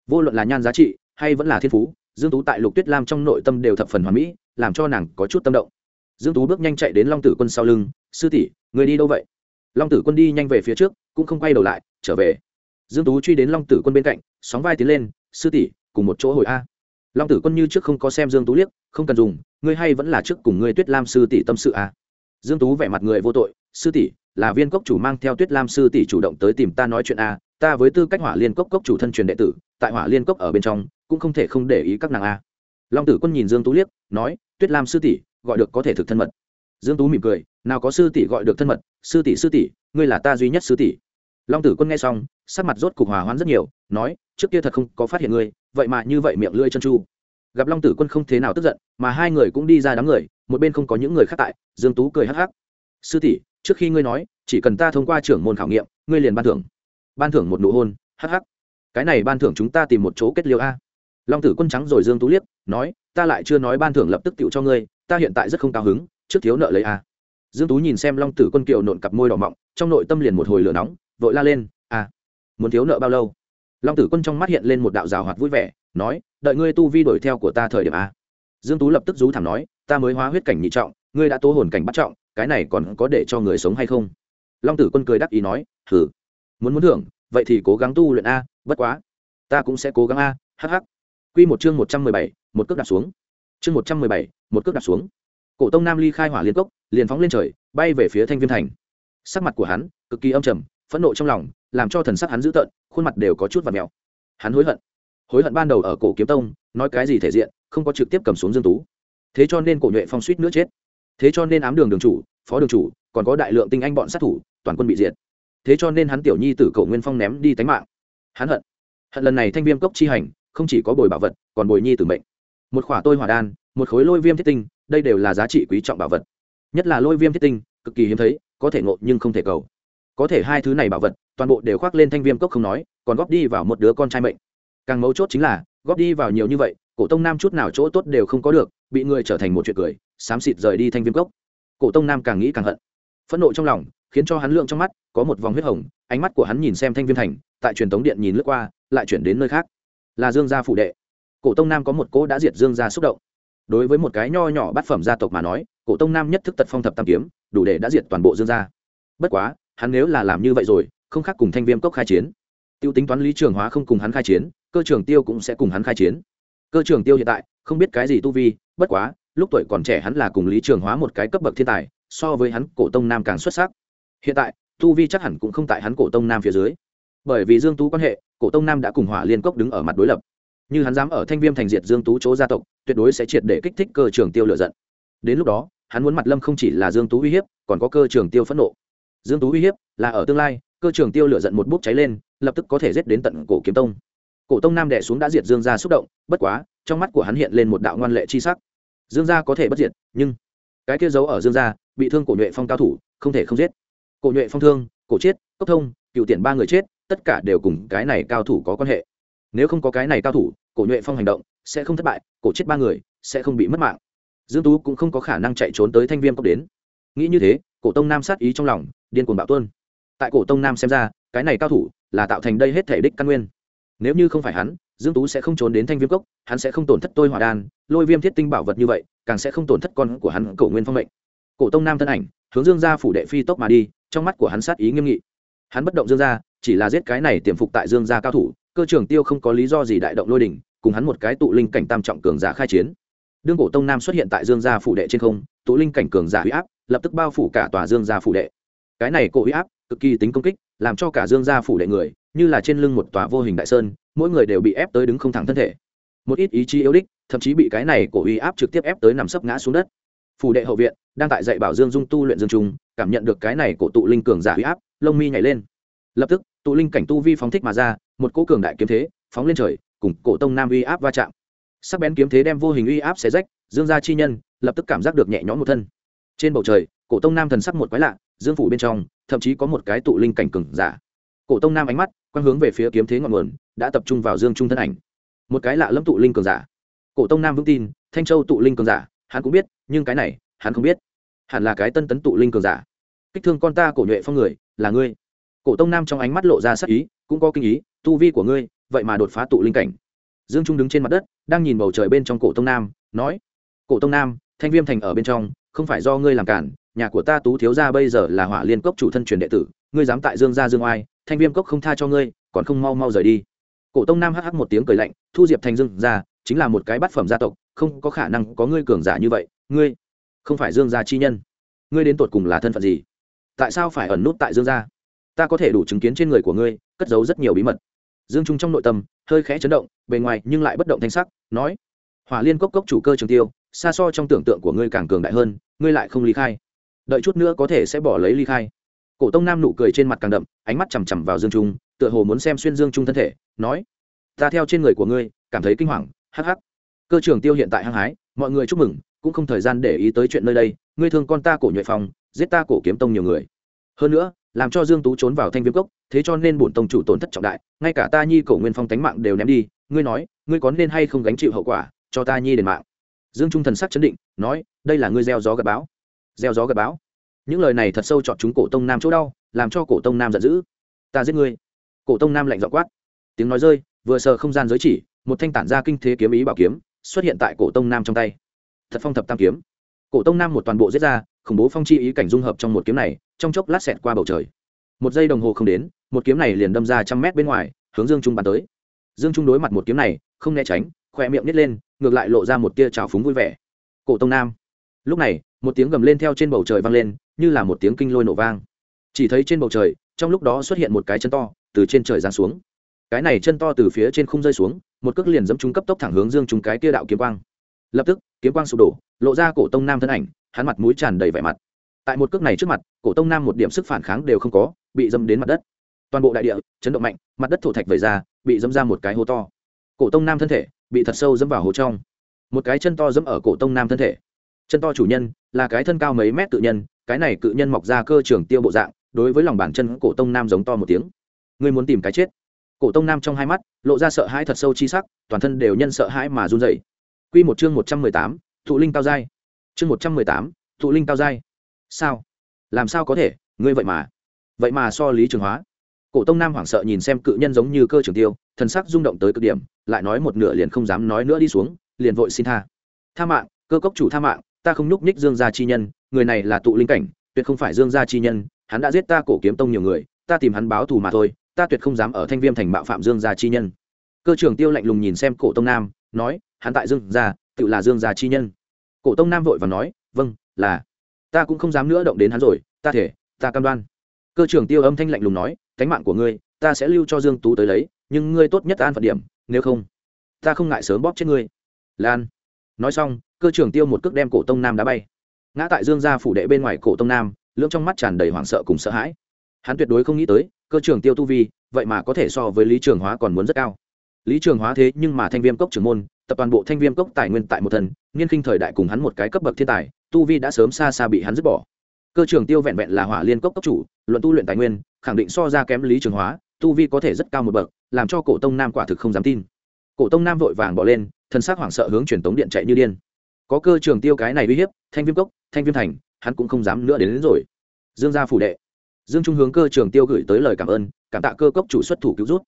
Vô luận là nhan giá trị, hay vẫn là thiên phú, dương tú tại lục tuyết lam trong nội tâm đều thập phần hoàn mỹ, làm cho nàng có chút tâm động. Dương tú bước nhanh chạy đến long tử quân sau lưng, sư tỷ, người đi đâu vậy? Long tử quân đi nhanh về phía trước, cũng không quay đầu lại, trở về. Dương tú truy đến long tử quân bên cạnh sóng vai tiến lên, sư tỷ, cùng một chỗ hồi a. Long tử quân như trước không có xem dương tú liếc, không cần dùng, ngươi hay vẫn là trước cùng ngươi tuyết lam sư tỷ tâm sự a. Dương tú vẻ mặt người vô tội, sư tỷ, là viên cốc chủ mang theo tuyết lam sư tỷ chủ động tới tìm ta nói chuyện a, ta với tư cách hỏa liên cốc cốc chủ thân truyền đệ tử, tại hỏa liên cốc ở bên trong, cũng không thể không để ý các nàng a. Long tử quân nhìn dương tú liếc, nói, tuyết lam sư tỷ, gọi được có thể thực thân mật. Dương tú mỉm cười, nào có sư tỷ gọi được thân mật, sư tỷ sư tỷ, ngươi là ta duy nhất sư tỷ long tử quân nghe xong, sắc mặt rốt cục hòa hoãn rất nhiều, nói, trước kia thật không có phát hiện ngươi, vậy mà như vậy miệng lưỡi chân chu. Gặp long tử quân không thế nào tức giận, mà hai người cũng đi ra đám người, một bên không có những người khác tại, dương tú cười hắc hắc. Sư tỷ, trước khi ngươi nói, chỉ cần ta thông qua trưởng môn khảo nghiệm, ngươi liền ban thưởng. Ban thưởng một nụ hôn, hắc hắc. Cái này ban thưởng chúng ta tìm một chỗ kết liêu a. Long tử quân trắng rồi dương tú liếc, nói, ta lại chưa nói ban thưởng lập tức tựu cho ngươi, ta hiện tại rất không cao hứng, trước thiếu nợ lấy a. Dương tú nhìn xem long tử quân kiều nộn cặp môi đỏ mọng, trong nội tâm liền một hồi lửa nóng vội la lên à, muốn thiếu nợ bao lâu? Long tử quân trong mắt hiện lên một đạo rào hoạt vui vẻ nói đợi ngươi tu vi đuổi theo của ta thời điểm a. Dương tú lập tức rú thảm nói ta mới hóa huyết cảnh nhị trọng ngươi đã tố hồn cảnh bắt trọng cái này còn có để cho người sống hay không? Long tử quân cười đắc ý nói thử muốn muốn thưởng vậy thì cố gắng tu luyện a bất quá ta cũng sẽ cố gắng a hh q một chương một trăm mười bảy một cước đạp xuống. Chương một trăm mười bảy một cước đạp xuống. Cổ tông nam ly khai hỏa liên cốc liền phóng lên trời bay về phía thanh viêm thành. Sắc mặt của hắn cực kỳ âm trầm phẫn nộ trong lòng, làm cho thần sắc hắn dữ tợn, khuôn mặt đều có chút và mèo. Hắn hối hận. Hối hận ban đầu ở cổ kiếm tông, nói cái gì thể diện, không có trực tiếp cầm xuống dương tú. Thế cho nên cổ nhuệ phong suýt nữa chết. Thế cho nên ám đường đường chủ, phó đường chủ, còn có đại lượng tinh anh bọn sát thủ, toàn quân bị diệt. Thế cho nên hắn tiểu nhi tử cầu nguyên phong ném đi tánh mạng. Hắn hận. Hận lần này thanh viêm cốc chi hành, không chỉ có bồi bảo vật, còn bồi nhi tử mệnh. Một khỏa tôi hỏa đan, một khối lôi viêm thiết tinh, đây đều là giá trị quý trọng bảo vật. Nhất là lôi viêm thiết tinh, cực kỳ hiếm thấy, có thể ngộ nhưng không thể cầu có thể hai thứ này bảo vật, toàn bộ đều khoác lên thanh viêm cốc không nói, còn góp đi vào một đứa con trai mệnh. Càng mấu chốt chính là, góp đi vào nhiều như vậy, cổ tông nam chút nào chỗ tốt đều không có được, bị người trở thành một chuyện cười, xám xịt rời đi thanh viêm cốc. Cổ tông nam càng nghĩ càng hận. Phẫn nộ trong lòng, khiến cho hắn lượng trong mắt, có một vòng huyết hồng, ánh mắt của hắn nhìn xem thanh viêm thành, tại truyền tống điện nhìn lướt qua, lại chuyển đến nơi khác. Là dương gia phụ đệ. Cổ tông nam có một cỗ đã diệt dương gia xúc động. Đối với một cái nho nhỏ bát phẩm gia tộc mà nói, cổ tông nam nhất thức tật phong thập tam kiếm, đủ để đã diệt toàn bộ dương gia. Bất quá hắn nếu là làm như vậy rồi, không khác cùng thanh viêm cốc khai chiến. Tiêu tính toán lý trường hóa không cùng hắn khai chiến, cơ trường tiêu cũng sẽ cùng hắn khai chiến. Cơ trường tiêu hiện tại, không biết cái gì tu vi, bất quá, lúc tuổi còn trẻ hắn là cùng lý trường hóa một cái cấp bậc thiên tài, so với hắn, cổ tông nam càng xuất sắc. Hiện tại, tu vi chắc hẳn cũng không tại hắn cổ tông nam phía dưới. Bởi vì dương tú quan hệ, cổ tông nam đã cùng hỏa liên cốc đứng ở mặt đối lập. Như hắn dám ở thanh viêm thành diệt dương tú chỗ gia tộc, tuyệt đối sẽ triệt để kích thích cơ trường tiêu lựa giận. Đến lúc đó, hắn muốn mặt lâm không chỉ là dương tú uy hiếp, còn có cơ trường tiêu phẫn nộ dương tú uy hiếp, là ở tương lai, cơ trường tiêu lửa giận một bút cháy lên, lập tức có thể giết đến tận cổ kiếm tông. Cổ tông nam đẻ xuống đã diệt dương Gia xúc động, bất quá, trong mắt của hắn hiện lên một đạo ngoan lệ chi sắc. Dương gia có thể bất diệt, nhưng cái kia giấu ở dương gia, bị thương cổ nhuệ phong cao thủ, không thể không giết. Cổ nhuệ phong thương, cổ chết, cốc thông, cựu tiện ba người chết, tất cả đều cùng cái này cao thủ có quan hệ. Nếu không có cái này cao thủ, cổ nhuệ phong hành động sẽ không thất bại, cổ chết ba người sẽ không bị mất mạng. Dương tú cũng không có khả năng chạy trốn tới thanh viêm cốc đến. Nghĩ như thế cổ tông nam sát ý trong lòng, điên cuồng bạo tuôn. Tại cổ tông nam xem ra, cái này cao thủ là tạo thành đây hết thể đích căn nguyên. Nếu như không phải hắn, dương tú sẽ không trốn đến thanh viêm cốc, hắn sẽ không tổn thất tôi hỏa đan, lôi viêm thiết tinh bảo vật như vậy, càng sẽ không tổn thất con của hắn cổ nguyên phong mệnh. Cổ tông nam thân ảnh, hướng dương gia phủ đệ phi tốc mà đi, trong mắt của hắn sát ý nghiêm nghị. Hắn bất động dương gia, chỉ là giết cái này tiềm phục tại dương gia cao thủ, cơ trưởng tiêu không có lý do gì đại động lôi đỉnh, cùng hắn một cái tụ linh cảnh tam trọng cường giả khai chiến. Đương cổ tông nam xuất hiện tại dương gia phủ đệ trên không, tụ linh cảnh cường giả huy áp lập tức bao phủ cả tòa dương gia phủ đệ. Cái này cổ huy áp, cực kỳ tính công kích, làm cho cả dương gia phủ đệ người, như là trên lưng một tòa vô hình đại sơn, mỗi người đều bị ép tới đứng không thẳng thân thể. Một ít ý chí yếu đích, thậm chí bị cái này cổ huy áp trực tiếp ép tới nằm sấp ngã xuống đất. Phủ đệ hậu viện, đang tại dạy bảo dương dung tu luyện dương trung, cảm nhận được cái này cổ tụ linh cường giả huy áp, lông mi nhảy lên. Lập tức, tụ linh cảnh tu vi phóng thích mà ra, một cỗ cường đại kiếm thế, phóng lên trời, cùng cổ tông nam uy áp va chạm. Sắc bén kiếm thế đem vô hình uy áp xé rách, dương gia chi nhân, lập tức cảm giác được nhẹ nhõm một thân trên bầu trời, cổ tông nam thần sắc một quái lạ, dương phủ bên trong, thậm chí có một cái tụ linh cảnh cường giả. Cổ tông nam ánh mắt quang hướng về phía kiếm thế ngọn nguồn, đã tập trung vào dương trung thân ảnh. Một cái lạ lẫm tụ linh cường giả. Cổ tông nam vững tin, thanh châu tụ linh cường giả, hắn cũng biết, nhưng cái này, hắn không biết. Hẳn là cái tân tấn tụ linh cường giả. Kích thương con ta cổ nhuệ phong người, là ngươi. Cổ tông nam trong ánh mắt lộ ra sắc ý, cũng có kinh ý, tu vi của ngươi, vậy mà đột phá tụ linh cảnh. Dương trung đứng trên mặt đất, đang nhìn bầu trời bên trong cổ tông nam, nói, cổ tông nam, thanh viêm thành ở bên trong không phải do ngươi làm cản, nhà của ta tú thiếu gia bây giờ là hỏa liên cốc chủ thân truyền đệ tử, ngươi dám tại dương gia dương oai, thanh viêm cốc không tha cho ngươi, còn không mau mau rời đi. Cổ tông nam hh một tiếng cười lạnh, thu diệp thành dương gia chính là một cái bát phẩm gia tộc, không có khả năng có ngươi cường giả như vậy, ngươi không phải dương gia chi nhân. Ngươi đến tột cùng là thân phận gì? Tại sao phải ẩn nút tại dương gia? Ta có thể đủ chứng kiến trên người của ngươi, cất giấu rất nhiều bí mật. Dương trung trong nội tâm hơi khẽ chấn động, bề ngoài nhưng lại bất động thanh sắc, nói, hỏa liên cốc cốc chủ cơ trường tiêu xa so trong tưởng tượng của ngươi càng cường đại hơn, ngươi lại không ly khai. Đợi chút nữa có thể sẽ bỏ lấy ly khai. Cổ tông nam nụ cười trên mặt càng đậm, ánh mắt chằm chằm vào dương trung, tựa hồ muốn xem xuyên dương trung thân thể, nói, ta theo trên người của ngươi, cảm thấy kinh hoàng, hắc hắc. Cơ trường tiêu hiện tại hăng hái, mọi người chúc mừng, cũng không thời gian để ý tới chuyện nơi đây, ngươi thương con ta cổ nhuệ phòng giết ta cổ kiếm tông nhiều người. Hơn nữa, làm cho dương tú trốn vào thanh viêm cốc, thế cho nên bổn tông chủ tổn thất trọng đại, ngay cả ta nhi cổ nguyên phong tánh mạng đều ném đi, ngươi nói, ngươi có nên hay không gánh chịu hậu quả, cho ta nhi đền mạng? Dương trung thần sắc chấn định, nói, đây là ngươi gieo gió gặt báo gieo gió gặt báo những lời này thật sâu chọn chúng cổ tông nam chỗ đau, làm cho cổ tông nam giận dữ. Ta giết ngươi. Cổ tông nam lạnh dọ quát. Tiếng nói rơi, vừa sờ không gian giới chỉ, một thanh tản ra kinh thế kiếm ý bảo kiếm xuất hiện tại cổ tông nam trong tay. Thật phong thập tam kiếm. Cổ tông nam một toàn bộ giết ra, khủng bố phong chi ý cảnh dung hợp trong một kiếm này, trong chốc lát xẹt qua bầu trời. Một giây đồng hồ không đến, một kiếm này liền đâm ra trăm mét bên ngoài, hướng dương trung bắn tới. Dương trung đối mặt một kiếm này, không né tránh khoe miệng nít lên ngược lại lộ ra một tia trào phúng vui vẻ. Cổ tông nam. Lúc này, một tiếng gầm lên theo trên bầu trời vang lên, như là một tiếng kinh lôi nổ vang. Chỉ thấy trên bầu trời, trong lúc đó xuất hiện một cái chân to, từ trên trời giáng xuống. Cái này chân to từ phía trên không rơi xuống, một cước liền dẫm chúng cấp tốc thẳng hướng dương chúng cái kia đạo kiếm quang. Lập tức, kiếm quang sụp đổ, lộ ra cổ tông nam thân ảnh, hắn mặt mũi tràn đầy vẻ mặt. Tại một cước này trước mặt, cổ tông nam một điểm sức phản kháng đều không có, bị dâm đến mặt đất. Toàn bộ đại địa, chấn động mạnh, mặt đất thổ thạch vẩy ra, bị dâm ra một cái hố to. Cổ tông nam thân thể bị thật sâu dẫm vào hố trong. Một cái chân to dẫm ở cổ tông nam thân thể. Chân to chủ nhân, là cái thân cao mấy mét tự nhân, cái này cự nhân mọc ra cơ trường tiêu bộ dạng, đối với lòng bàn chân cổ tông nam giống to một tiếng. Ngươi muốn tìm cái chết. Cổ tông nam trong hai mắt, lộ ra sợ hãi thật sâu chi sắc, toàn thân đều nhân sợ hãi mà run dậy q một chương một trăm mười tám, thụ linh cao giai. Chương một trăm mười tám, thụ linh cao giai. Sao? Làm sao có thể? Ngươi vậy mà. Vậy mà so lý trường hóa cổ tông nam hoảng sợ nhìn xem cự nhân giống như cơ trường tiêu, thần sắc rung động tới cực điểm, lại nói một nửa liền không dám nói nữa đi xuống, liền vội xin tha. Tha mạng, cơ cốc chủ tha mạng, ta không nhúc nhích dương gia chi nhân, người này là tụ linh cảnh, tuyệt không phải dương gia chi nhân, hắn đã giết ta cổ kiếm tông nhiều người, ta tìm hắn báo thù mà thôi, ta tuyệt không dám ở thanh viêm thành mạo phạm dương gia chi nhân. Cơ trưởng tiêu lạnh lùng nhìn xem cổ tông nam, nói, hắn tại dương gia, tự là dương gia chi nhân. Cổ tông nam vội và nói vâng là. Ta cũng không dám nữa động đến hắn rồi, ta thể, ta cam đoan. Cơ trưởng tiêu âm thanh lạnh lùng nói cánh mạng của ngươi, ta sẽ lưu cho dương tú tới lấy, nhưng ngươi tốt nhất an phận điểm, nếu không, ta không ngại sớm bóp chết ngươi. Lan nói xong, cơ trưởng tiêu một cước đem cổ tông nam đá bay. Ngã tại dương gia phủ đệ bên ngoài cổ tông nam, lưỡng trong mắt tràn đầy hoảng sợ cùng sợ hãi. Hắn tuyệt đối không nghĩ tới, cơ trưởng tiêu tu vi, vậy mà có thể so với lý trường hóa còn muốn rất cao. Lý trường hóa thế nhưng mà thanh viêm cốc trưởng môn, tập toàn bộ thanh viêm cốc tài nguyên tại một thần nghiên khinh thời đại cùng hắn một cái cấp bậc thiên tài, tu vi đã sớm xa xa bị hắn dứt bỏ. Cơ trưởng tiêu vẹn vẹn là hỏa liên cốc cốc chủ, luận tu luyện tài nguyên khẳng định so ra kém lý trường hóa tu vi có thể rất cao một bậc làm cho cổ tông nam quả thực không dám tin. Cổ tông nam vội vàng bỏ lên thân xác hoảng sợ hướng truyền tống điện chạy như điên. Có cơ trường tiêu cái này uy hiếp thanh viêm cốc thanh viêm thành hắn cũng không dám nữa đến, đến rồi. Dương gia phủ đệ. Dương trung hướng cơ trường tiêu gửi tới lời cảm ơn cảm tạ cơ cốc chủ xuất thủ cứu rút.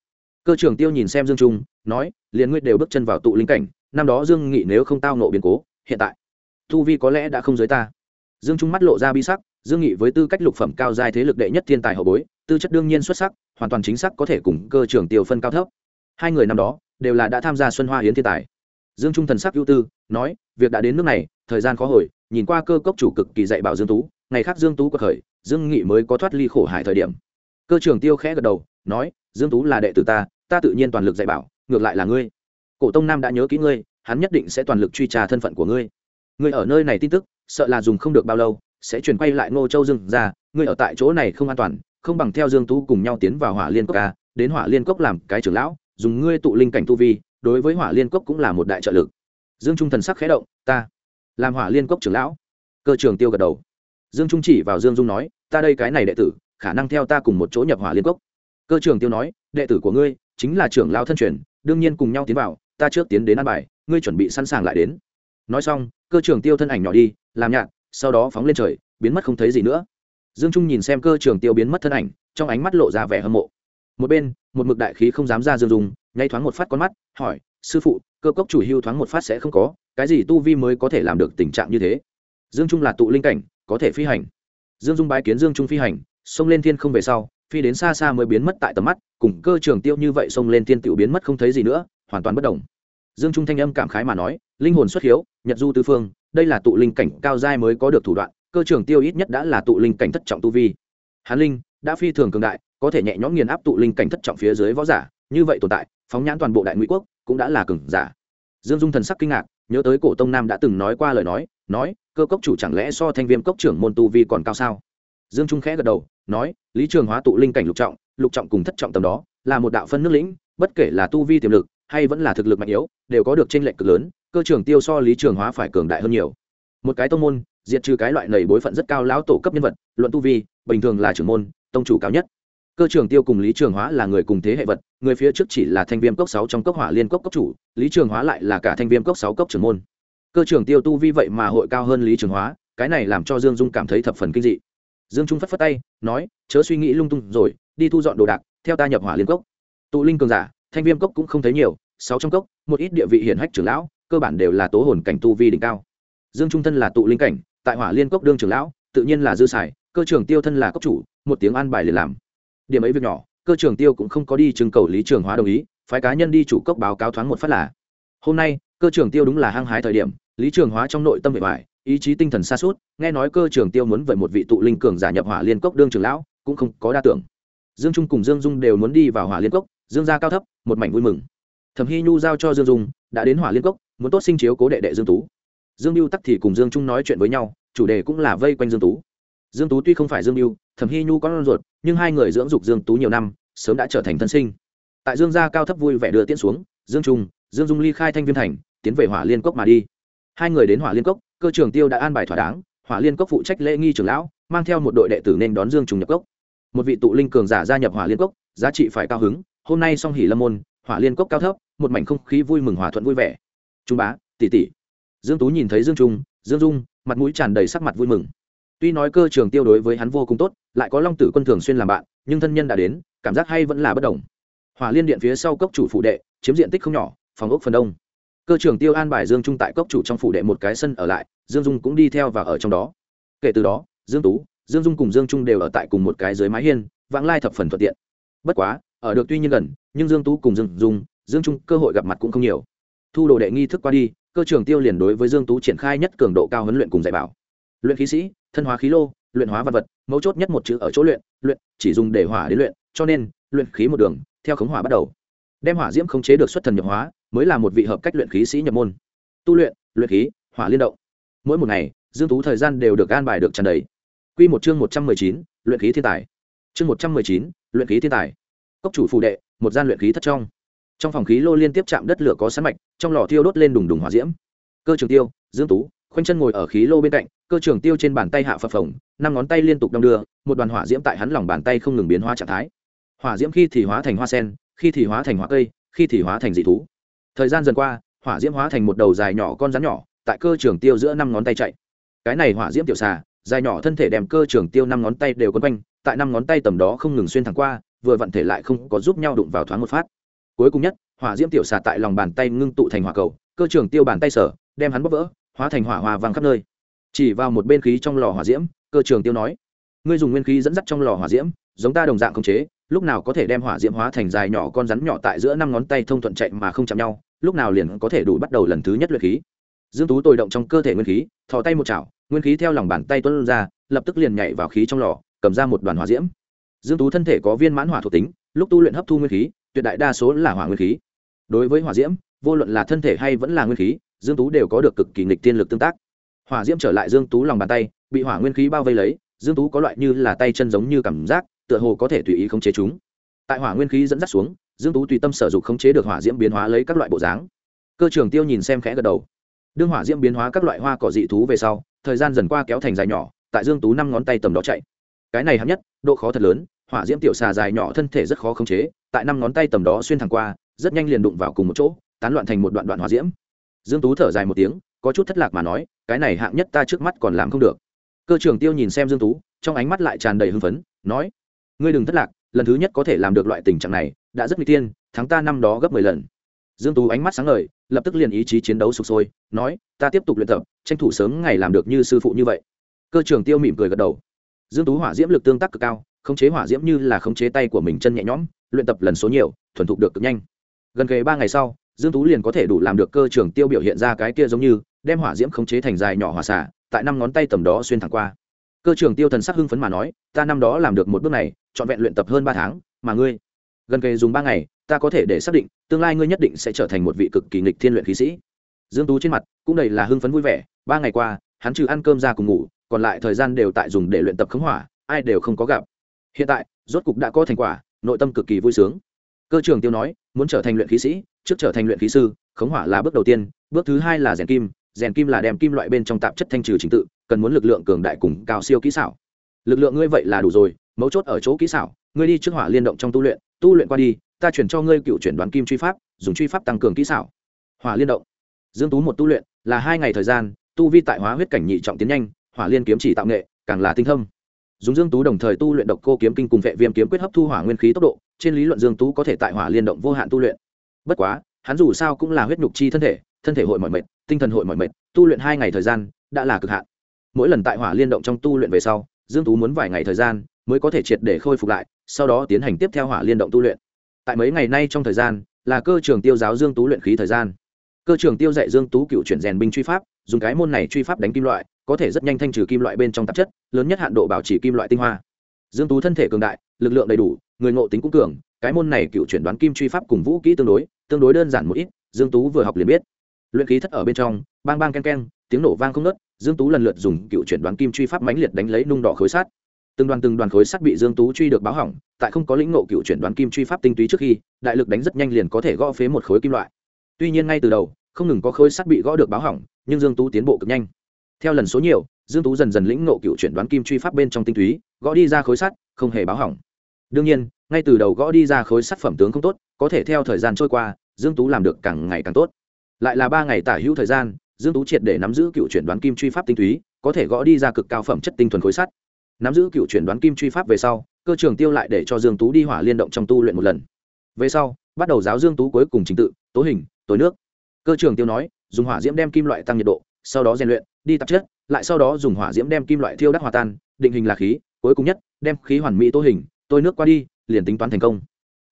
Cơ trường tiêu nhìn xem dương trung nói liền nguyên đều bước chân vào tụ linh cảnh năm đó dương nghị nếu không tao nộ biến cố hiện tại thu vi có lẽ đã không giới ta. Dương trung mắt lộ ra bi sắc dương nghị với tư cách lục phẩm cao giai thế lực đệ nhất thiên tài hậu bối, tư chất đương nhiên xuất sắc, hoàn toàn chính xác có thể cùng cơ trưởng tiêu phân cao thấp. Hai người năm đó, đều là đã tham gia xuân hoa hiến thiên tài. Dương trung thần sắc ưu tư, nói, việc đã đến nước này, thời gian khó hồi, nhìn qua cơ cốc chủ cực kỳ dạy bảo dương tú, ngày khác dương tú có khởi, dương nghị mới có thoát ly khổ hải thời điểm. Cơ trưởng tiêu khẽ gật đầu, nói, dương tú là đệ tử ta ta tự nhiên toàn lực dạy bảo, ngược lại là ngươi. Cổ tông nam đã nhớ kỹ ngươi, hắn nhất định sẽ toàn lực truy tra thân phận của ngươi. Ngươi ở nơi này tin tức, sợ là dùng không được bao lâu sẽ chuyển quay lại ngô châu dương ra, ngươi ở tại chỗ này không an toàn, không bằng theo dương tú cùng nhau tiến vào hỏa liên cốc ca đến hỏa liên cốc làm cái trưởng lão, dùng ngươi tụ linh cảnh tu vi, đối với hỏa liên cốc cũng là một đại trợ lực. Dương trung thần sắc khẽ động, ta làm hỏa liên cốc trưởng lão. Cơ trường tiêu gật đầu. Dương trung chỉ vào dương dung nói, ta đây cái này đệ tử, khả năng theo ta cùng một chỗ nhập hỏa liên cốc. Cơ trường tiêu nói, đệ tử của ngươi chính là trưởng lao thân truyền, đương nhiên cùng nhau tiến vào, ta trước tiến đến ăn bài, ngươi chuẩn bị sẵn sàng lại đến. Nói xong, cơ trường tiêu thân ảnh nhỏ đi, làm nhạt sau đó phóng lên trời, biến mất không thấy gì nữa. Dương trung nhìn xem cơ trường tiêu biến mất thân ảnh, trong ánh mắt lộ ra vẻ hâm mộ. Một bên, một mực đại khí không dám ra dương dùng nháy thoáng một phát con mắt, hỏi, sư phụ, cơ cốc chủ hưu thoáng một phát sẽ không có, cái gì tu vi mới có thể làm được tình trạng như thế? Dương trung là tụ linh cảnh, có thể phi hành. Dương dung bái kiến dương trung phi hành, xông lên thiên không về sau, phi đến xa xa mới biến mất tại tầm mắt, cùng cơ trường tiêu như vậy xông lên thiên tiểu biến mất không thấy gì nữa, hoàn toàn bất đồng dương trung thanh âm cảm khái mà nói, linh hồn xuất hiếu, nhật du tư phương, đây là tụ linh cảnh cao giai mới có được thủ đoạn, cơ trường tiêu ít nhất đã là tụ linh cảnh thất trọng tu vi. Hán linh, đã phi thường cường đại, có thể nhẹ nhõm nghiền áp tụ linh cảnh thất trọng phía dưới võ giả, như vậy tồn tại, phóng nhãn toàn bộ đại ngụy quốc cũng đã là cường giả. Dương dung thần sắc kinh ngạc, nhớ tới cổ tông nam đã từng nói qua lời nói nói, cơ cốc chủ chẳng lẽ so thanh viêm cốc trưởng môn tu vi còn cao sao? Dương trung khẽ gật đầu, nói, lý trường hóa tụ linh cảnh lục trọng lục trọng cùng thất trọng tầm đó, là một đạo phân nước lĩnh, bất kể là tu vi tiềm lực hay vẫn là thực lực mạnh yếu, đều có được tranh lệch cực lớn, cơ trường tiêu so lý trường hóa phải cường đại hơn nhiều. Một cái tông môn, diệt trừ cái loại nầy bối phận rất cao lão tổ cấp nhân vật, luận tu vi, bình thường là trưởng môn, tông chủ cao nhất. Cơ trường tiêu cùng lý trường hóa là người cùng thế hệ vật, người phía trước chỉ là thanh viêm cốc sáu trong cốc hỏa liên cốc cốc chủ, lý trường hóa lại là cả thanh viêm cốc sáu cốc trưởng môn. Cơ trường tiêu tu vi vậy mà hội cao hơn lý trường hóa, cái này làm cho dương dung cảm thấy thập phần kinh dị. Dương trung phất phất tay, nói, chớ suy nghĩ lung tung rồi, đi thu dọn đồ đạc, theo ta nhập hỏa liên cốc. Tụ linh cường giả thanh viêm cốc cũng không thấy nhiều, sáu trong cốc, một ít địa vị hiển hách trưởng lão, cơ bản đều là tố hồn cảnh tu vi đỉnh cao. Dương trung thân là tụ linh cảnh, tại hỏa liên cốc đương trưởng lão, tự nhiên là dư sải cơ trưởng tiêu thân là cốc chủ, một tiếng an bài liền làm. Điểm ấy việc nhỏ, cơ trưởng tiêu cũng không có đi trưng cầu lý trường hóa đồng ý, phái cá nhân đi chủ cốc báo cáo thoáng một phát là, hôm nay, cơ trưởng tiêu đúng là hăng hái thời điểm, lý trường hóa trong nội tâm vệ vải ý chí tinh thần xa suốt nghe nói cơ trưởng tiêu muốn vậy một vị tụ linh cường giả nhập hỏa liên cốc đương trưởng lão, cũng không có đa tưởng. Dương trung cùng dương dung đều muốn đi vào hỏa liên cốc dương gia cao thấp, một mảnh vui mừng. Thẩm hy nhu giao cho dương dung, đã đến hỏa liên cốc, muốn tốt sinh chiếu cố đệ đệ dương tú. Dương mưu tắc thì cùng dương trung nói chuyện với nhau, chủ đề cũng là vây quanh dương tú. Dương tú tuy không phải dương mưu thẩm hy nhu có con ruột, nhưng hai người dưỡng dục dương tú nhiều năm, sớm đã trở thành thân sinh. Tại dương gia cao thấp vui vẻ đưa tiễn xuống, dương trung, dương dung ly khai thanh viêm thành, tiến về hỏa liên cốc mà đi. Hai người đến hỏa liên cốc, cơ trưởng tiêu đã an bài thỏa đáng, hỏa liên cốc phụ trách lễ nghi trưởng lão, mang theo một đội đệ tử nên đón dương trùng nhập cốc. Một vị tụ linh cường giả gia nhập hỏa liên cốc, giá trị phải cao hứng hôm nay song hỉ lâm môn, hỏa liên cốc cao thấp, một mảnh không khí vui mừng hòa thuận vui vẻ. Trung bá, tỷ tỷ. Dương tú nhìn thấy dương trung, dương dung, mặt mũi tràn đầy sắc mặt vui mừng. Tuy nói cơ trường tiêu đối với hắn vô cùng tốt, lại có long tử quân thường xuyên làm bạn, nhưng thân nhân đã đến, cảm giác hay vẫn là bất đồng. Hỏa liên điện phía sau cốc chủ phụ đệ, chiếm diện tích không nhỏ, phòng ốc phần đông. Cơ trường tiêu an bài dương trung tại cốc chủ trong phủ đệ một cái sân ở lại, dương dung cũng đi theo và ở trong đó. Kể từ đó, dương tú, dương dung cùng dương trung đều ở tại cùng một cái dưới mái hiên, vãng lai thập phần thuận tiện. Bất quá ở được tuy nhiên gần nhưng dương tú cùng dương dung dương trung cơ hội gặp mặt cũng không nhiều. Thu đồ đệ nghi thức qua đi cơ trường tiêu liền đối với dương tú triển khai nhất cường độ cao huấn luyện cùng dạy bảo. Luyện khí sĩ thân hóa khí lô luyện hóa vật vật mấu chốt nhất một chữ ở chỗ luyện luyện chỉ dùng để hỏa đến luyện cho nên luyện khí một đường theo khống hỏa bắt đầu. Đem hỏa diễm khống chế được xuất thần nhập hóa mới là một vị hợp cách luyện khí sĩ nhập môn. Tu luyện luyện khí hỏa liên động. Mỗi một ngày dương tú thời gian đều được an bài được tràn đầy. Quy một chương một trăm mười chín, luyện khí thiên tài. Chương một trăm mười chín, luyện khí thiên tài cốc chủ phù đệ, một gian luyện khí thất trong. Trong phòng khí lô liên tiếp chạm đất lửa có sẵn mạch, trong lò thiêu đốt lên đùng đùng hỏa diễm. Cơ trường tiêu, dương tú, khoanh chân ngồi ở khí lô bên cạnh, cơ trường tiêu trên bàn tay hạ phập phồng, năm ngón tay liên tục đong đưa, một đoàn hỏa diễm tại hắn lòng bàn tay không ngừng biến hóa trạng thái. Hỏa diễm khi thì hóa thành hoa sen, khi thì hóa thành hoa cây, khi thì hóa thành dị thú. Thời gian dần qua, hỏa diễm hóa thành một đầu dài nhỏ con rắn nhỏ, tại cơ trường tiêu giữa năm ngón tay chạy. Cái này hỏa diễm tiểu xà, dài nhỏ thân thể đem cơ trường tiêu năm ngón tay đều quấn quanh, tại năm ngón tay tầm đó không ngừng xuyên thẳng qua vừa vận thể lại không có giúp nhau đụng vào thoáng một phát. Cuối cùng nhất, hỏa diễm tiểu xà tại lòng bàn tay ngưng tụ thành hỏa cầu, cơ trường tiêu bàn tay sở, đem hắn bóp vỡ, hóa thành hỏa hòa vàng khắp nơi. Chỉ vào một bên khí trong lò hỏa diễm, cơ trường tiêu nói, ngươi dùng nguyên khí dẫn dắt trong lò hỏa diễm, giống ta đồng dạng khống chế, lúc nào có thể đem hỏa diễm hóa thành dài nhỏ con rắn nhỏ tại giữa năm ngón tay thông thuận chạy mà không chạm nhau, lúc nào liền có thể đủ bắt đầu lần thứ nhất luyện khí. Dương tú tồi động trong cơ thể nguyên khí, thò tay một chảo, nguyên khí theo lòng bàn tay tuôn ra, lập tức liền nhảy vào khí trong lò, cầm ra một đoàn hỏa diễm dương tú thân thể có viên mãn hỏa thuộc tính, lúc tu luyện hấp thu nguyên khí, tuyệt đại đa số là hỏa nguyên khí. Đối với hỏa diễm, vô luận là thân thể hay vẫn là nguyên khí, dương tú đều có được cực kỳ nghịch tiên lực tương tác. Hỏa diễm trở lại dương tú lòng bàn tay, bị hỏa nguyên khí bao vây lấy, dương tú có loại như là tay chân giống như cảm giác, tựa hồ có thể tùy ý khống chế chúng. Tại hỏa nguyên khí dẫn dắt xuống, dương tú tùy tâm sở dụng khống chế được hỏa diễm biến hóa lấy các loại bộ dáng. Cơ trưởng tiêu nhìn xem khẽ gật đầu. Đương hỏa diễm biến hóa các loại hoa cỏ dị thú về sau, thời gian dần qua kéo thành dài nhỏ, tại dương tú năm ngón tay tầm đó chạy. Cái này hấp nhất, độ khó thật lớn hỏa diễm tiểu xà dài nhỏ thân thể rất khó khống chế, tại năm ngón tay tầm đó xuyên thẳng qua, rất nhanh liền đụng vào cùng một chỗ, tán loạn thành một đoạn đoạn hỏa diễm. Dương tú thở dài một tiếng, có chút thất lạc mà nói, cái này hạng nhất ta trước mắt còn làm không được. Cơ trưởng tiêu nhìn xem dương tú, trong ánh mắt lại tràn đầy hưng phấn, nói, ngươi đừng thất lạc, lần thứ nhất có thể làm được loại tình trạng này, đã rất nguy tiên, thắng ta năm đó gấp mười lần. Dương tú ánh mắt sáng ngời, lập tức liền ý chí chiến đấu sục sôi, nói, ta tiếp tục luyện tập, tranh thủ sớm ngày làm được như sư phụ như vậy. Cơ trưởng tiêu mỉm cười gật đầu. Dương tú hỏa diễm lực tương tác cực cao khống chế hỏa diễm như là khống chế tay của mình chân nhẹ nhõm, luyện tập lần số nhiều, thuần thục được cực nhanh. Gần kề ba ngày sau, dương tú liền có thể đủ làm được cơ trưởng tiêu biểu hiện ra cái kia giống như, đem hỏa diễm khống chế thành dài nhỏ hỏa xả tại năm ngón tay tầm đó xuyên thẳng qua. Cơ trưởng tiêu thần sắc hưng phấn mà nói, ta năm đó làm được một bước này, trọn vẹn luyện tập hơn ba tháng, mà ngươi? Gần kề dùng ba ngày, ta có thể để xác định, tương lai ngươi nhất định sẽ trở thành một vị cực kỳ nghịch thiên luyện khí sĩ. Dương tú trên mặt cũng đầy là hưng phấn vui vẻ, ba ngày qua, hắn trừ ăn cơm ra cùng ngủ, còn lại thời gian đều tại dùng để luyện tập khống hỏa, ai đều không có gặp hiện tại, rốt cục đã có thành quả, nội tâm cực kỳ vui sướng. Cơ trưởng tiêu nói, muốn trở thành luyện khí sĩ, trước trở thành luyện khí sư, khống hỏa là bước đầu tiên, bước thứ hai là rèn kim rèn kim là đem kim loại bên trong tạp chất thanh trừ trình tự, cần muốn lực lượng cường đại cùng cao siêu kỹ xảo. Lực lượng ngươi vậy là đủ rồi, mấu chốt ở chỗ kỹ xảo, ngươi đi trước hỏa liên động trong tu luyện tu luyện qua đi, ta chuyển cho ngươi cựu chuyển đoán kim truy pháp, dùng truy pháp tăng cường kỹ xảo. Hỏa liên động. Dương tú một tu luyện, là hai ngày thời gian, tu vi tại hóa huyết cảnh nhị trọng tiến nhanh, hỏa liên kiếm chỉ tạo nghệ, càng là tinh thông dùng dương tú đồng thời tu luyện độc cô kiếm kinh cùng vệ viêm kiếm quyết hấp thu hỏa nguyên khí tốc độ, trên lý luận dương tú có thể tại hỏa liên động vô hạn tu luyện. Bất quá, hắn dù sao cũng là huyết nhục chi thân thể thân thể hội mọi mệt, tinh thần hội mọi mệt, tu luyện hai ngày thời gian, đã là cực hạn. Mỗi lần tại hỏa liên động trong tu luyện về sau, dương tú muốn vài ngày thời gian mới có thể triệt để khôi phục lại, sau đó tiến hành tiếp theo hỏa liên động tu luyện. Tại mấy ngày nay trong thời gian, là cơ trường tiêu giáo dương tú luyện khí thời gian. Cơ trường tiêu dạy dương tú cựu chuyển rèn binh truy pháp, dùng cái môn này truy pháp đánh kim loại có thể rất nhanh thanh trừ kim loại bên trong tạp chất, lớn nhất hạn độ bảo trì kim loại tinh hoa. Dương tú thân thể cường đại, lực lượng đầy đủ, người ngộ tính cũng cường, cái môn này cựu chuyển đoán kim truy pháp cùng vũ kỹ tương đối tương đối đơn giản một ít, dương tú vừa học liền biết. Luyện khí thất ở bên trong, bang bang ken ken tiếng nổ vang không nớt dương tú lần lượt dùng cựu chuyển đoán kim truy pháp mãnh liệt đánh lấy nung đỏ khối sắt. Từng đoàn từng đoàn khối sắt bị dương tú truy được báo hỏng, tại không có lĩnh ngộ cựu chuyển đoán kim truy pháp tinh túy trước khi, đại lực đánh rất nhanh liền có thể gõ phế một khối kim loại. Tuy nhiên ngay từ đầu, không ngừng có khối sắt bị gõ được báo hỏng, nhưng dương tú tiến bộ cực nhanh theo lần số nhiều, dương tú dần dần lĩnh ngộ cựu chuyển đoán kim truy pháp bên trong tinh túy, gõ đi ra khối sắt, không hề báo hỏng. Đương nhiên, ngay từ đầu gõ đi ra khối sắt phẩm tướng không tốt, có thể theo thời gian trôi qua, dương tú làm được càng ngày càng tốt. Lại là ba ngày tả hữu thời gian, dương tú triệt để nắm giữ cựu chuyển đoán kim truy pháp tinh túy, có thể gõ đi ra cực cao phẩm chất tinh thuần khối sắt. Nắm giữ cựu chuyển đoán kim truy pháp về sau, cơ trường tiêu lại để cho dương tú đi hỏa liên động trong tu luyện một lần. Về sau, bắt đầu giáo dương tú cuối cùng trình tự, tố hình tối nước. Cơ trường tiêu nói, dùng hỏa diễm đem kim loại tăng nhiệt độ sau đó rèn luyện, đi tạp chất, lại sau đó dùng hỏa diễm đem kim loại thiêu đắc hòa tan, định hình là khí, cuối cùng nhất, đem khí hoàn mỹ tố hình, tôi nước qua đi, liền tính toán thành công.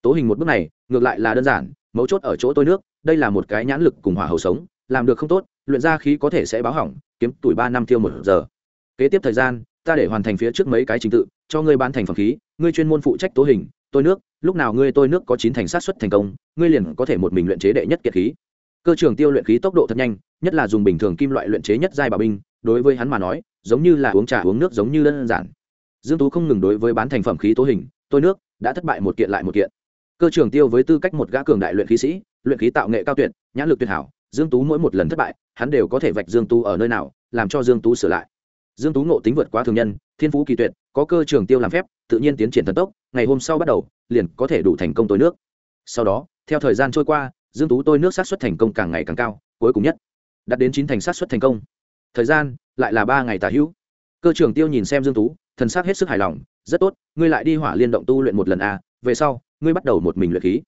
Tố hình một bước này, ngược lại là đơn giản, mấu chốt ở chỗ tôi nước, đây là một cái nhãn lực cùng hỏa hầu sống, làm được không tốt, luyện ra khí có thể sẽ báo hỏng, kiếm tuổi ba năm thiêu một giờ. Kế tiếp thời gian, ta để hoàn thành phía trước mấy cái trình tự, cho ngươi bán thành phẩm khí, ngươi chuyên môn phụ trách tố hình, tôi nước, lúc nào ngươi tôi nước có chín thành sát xuất thành công, ngươi liền có thể một mình luyện chế đệ nhất kiệt khí. Cơ trường tiêu luyện khí tốc độ thật nhanh nhất là dùng bình thường kim loại luyện chế nhất giai bảo binh, đối với hắn mà nói, giống như là uống trà uống nước giống như đơn giản. Dương tú không ngừng đối với bán thành phẩm khí tố hình, tôi nước, đã thất bại một kiện lại một kiện. Cơ trường tiêu với tư cách một gã cường đại luyện khí sĩ, luyện khí tạo nghệ cao tuyệt, nhãn lực tuyệt hảo, dương tú mỗi một lần thất bại, hắn đều có thể vạch dương tú ở nơi nào, làm cho dương tú sửa lại. Dương tú ngộ tính vượt quá thường nhân, thiên phú kỳ tuyệt, có cơ trường tiêu làm phép, tự nhiên tiến triển thần tốc, ngày hôm sau bắt đầu, liền có thể đủ thành công tối nước. Sau đó, theo thời gian trôi qua, dương tú tôi nước sát xuất thành công càng ngày càng cao, cuối cùng nhất đạt đến chín thành sát xuất thành công. Thời gian lại là ba ngày tả hữu. Cơ trưởng tiêu nhìn xem dương tú thần sắc hết sức hài lòng rất tốt ngươi lại đi hỏa liên động tu luyện một lần a à, về sau ngươi bắt đầu một mình luyện khí.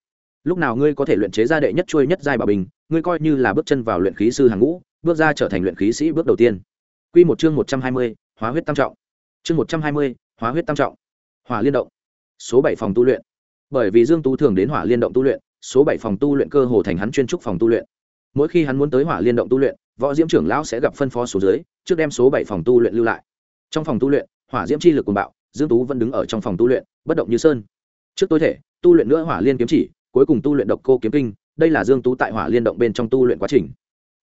Lúc nào ngươi có thể luyện chế ra đệ nhất chuôi nhất giai bảo bình ngươi coi như là bước chân vào luyện khí sư hàng ngũ bước ra trở thành luyện khí sĩ bước đầu tiên. Quy một chương một trăm hai mươi, hóa huyết tam trọng. Chương một trăm hai mươi, hóa huyết tam trọng. Hỏa liên động. Số bảy phòng tu luyện. Bởi vì dương tú thường đến hỏa liên động tu luyện số bảy phòng tu luyện cơ hồ thành hắn chuyên trúc phòng tu luyện mỗi khi hắn muốn tới hỏa liên động tu luyện, võ diễm trưởng lão sẽ gặp phân phó số dưới, trước đem số bảy phòng tu luyện lưu lại. Trong phòng tu luyện, hỏa diễm chi lực cùng bạo, dương tú vẫn đứng ở trong phòng tu luyện, bất động như sơn. Trước tối thể, tu luyện nữa hỏa liên kiếm chỉ, cuối cùng tu luyện độc cô kiếm kinh, đây là dương tú tại hỏa liên động bên trong tu luyện quá trình.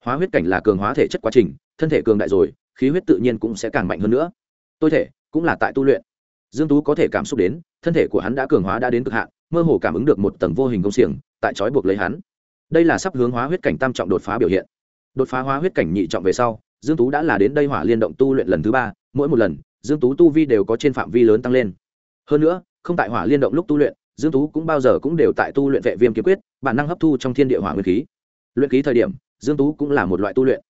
Hóa huyết cảnh là cường hóa thể chất quá trình, thân thể cường đại rồi, khí huyết tự nhiên cũng sẽ càng mạnh hơn nữa. Tôi thể cũng là tại tu luyện. Dương tú có thể cảm xúc đến, thân thể của hắn đã cường hóa đã đến cực hạn, mơ hồ cảm ứng được một tầng vô hình công xiềng, tại trói buộc lấy hắn đây là sắp hướng hóa huyết cảnh tam trọng đột phá biểu hiện. Đột phá hóa huyết cảnh nhị trọng về sau, dương tú đã là đến đây hỏa liên động tu luyện lần thứ ba, mỗi một lần, dương tú tu vi đều có trên phạm vi lớn tăng lên. Hơn nữa, không tại hỏa liên động lúc tu luyện, dương tú cũng bao giờ cũng đều tại tu luyện vệ viêm kiếm quyết, bản năng hấp thu trong thiên địa hỏa nguyên khí. Luyện khí thời điểm, dương tú cũng là một loại tu luyện.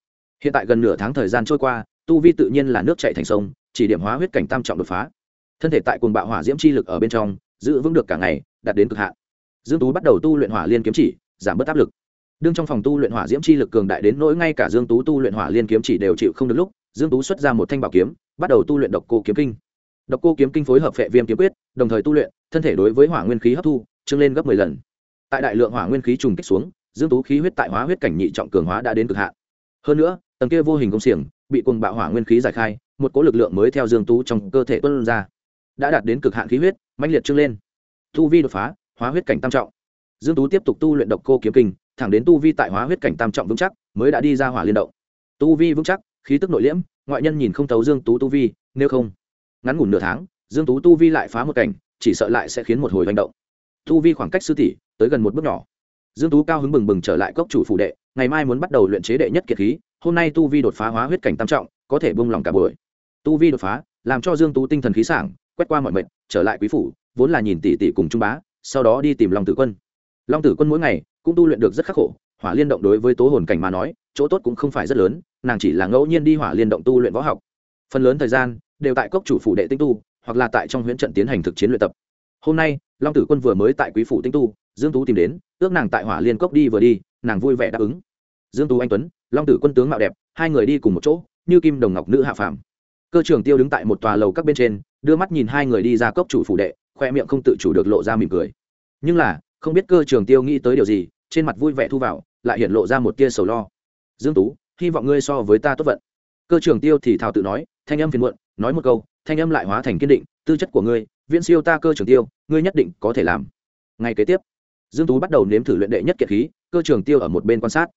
Hiện tại gần nửa tháng thời gian trôi qua, tu vi tự nhiên là nước chảy thành sông, chỉ điểm hóa huyết cảnh tam trọng đột phá. Thân thể tại cuồng bạo hỏa diễm chi lực ở bên trong, giữ vững được cả ngày, đạt đến cực hạn. Dương tú bắt đầu tu luyện hỏa liên kiếm chỉ giảm bớt áp lực. Đương trong phòng tu luyện hỏa diễm chi lực cường đại đến nỗi ngay cả dương tú tu luyện hỏa liên kiếm chỉ đều chịu không được lúc, dương tú xuất ra một thanh bảo kiếm, bắt đầu tu luyện độc cô kiếm kinh. Độc cô kiếm kinh phối hợp phệ viêm kiếm quyết, đồng thời tu luyện, thân thể đối với hỏa nguyên khí hấp thu, trưng lên gấp 10 lần. Tại đại lượng hỏa nguyên khí trùng kích xuống, dương tú khí huyết tại hóa huyết cảnh nhị trọng cường hóa đã đến cực hạn. Hơn nữa, tầng kia vô hình công xiềng, bị cuồng bạo hỏa nguyên khí giải khai, một cỗ lực lượng mới theo dương tú trong cơ thể tuôn ra, đã đạt đến cực hạn khí huyết, mãnh liệt trưng lên. Tu vi đột phá, hóa huyết cảnh tam trọng dương tú tiếp tục tu luyện độc cô kiếm kinh, thẳng đến tu vi tại hóa huyết cảnh tam trọng vững chắc, mới đã đi ra hỏa liên động. Tu vi vững chắc, khí tức nội liễm, ngoại nhân nhìn không thấu dương tú tu vi, nếu không, ngắn ngủn nửa tháng, dương tú tu vi lại phá một cảnh, chỉ sợ lại sẽ khiến một hồi hành động. Tu vi khoảng cách sư tỷ, tới gần một bước nhỏ. Dương tú cao hứng bừng bừng trở lại cốc chủ phủ đệ, ngày mai muốn bắt đầu luyện chế đệ nhất kiệt khí, hôm nay tu vi đột phá hóa huyết cảnh tam trọng, có thể bông lòng cả buổi. Tu vi đột phá, làm cho dương tú tinh thần khí sảng, quét qua mọi mệnh trở lại quý phủ, vốn là nhìn tỷ tỷ cùng trung bá, sau đó đi tìm long tử quân long tử quân mỗi ngày cũng tu luyện được rất khắc khổ, hỏa liên động đối với tố hồn cảnh mà nói, chỗ tốt cũng không phải rất lớn, nàng chỉ là ngẫu nhiên đi hỏa liên động tu luyện võ học. Phần lớn thời gian đều tại cốc chủ phủ đệ tinh tu, hoặc là tại trong huyễn trận tiến hành thực chiến luyện tập. Hôm nay, long tử quân vừa mới tại quý phủ tinh tu, dương tú tìm đến, ước nàng tại hỏa liên cốc đi vừa đi, nàng vui vẻ đáp ứng. Dương tú anh tuấn, long tử quân tướng mạo đẹp, hai người đi cùng một chỗ, như kim đồng ngọc nữ hạ phàm. Cơ trưởng tiêu đứng tại một tòa lầu các bên trên, đưa mắt nhìn hai người đi ra cốc chủ phủ đệ, khoe miệng không tự chủ được lộ ra mỉm cười. Nhưng là không biết cơ trường tiêu nghĩ tới điều gì, trên mặt vui vẻ thu vào, lại hiện lộ ra một tia sầu lo. Dương tú, hy vọng ngươi so với ta tốt vận. Cơ trường tiêu thì thào tự nói, thanh âm phiền muộn, nói một câu, thanh âm lại hóa thành kiên định, tư chất của ngươi, viễn siêu ta cơ trường tiêu, ngươi nhất định có thể làm. Ngay kế tiếp, dương tú bắt đầu nếm thử luyện đệ nhất kiệt khí, cơ trường tiêu ở một bên quan sát.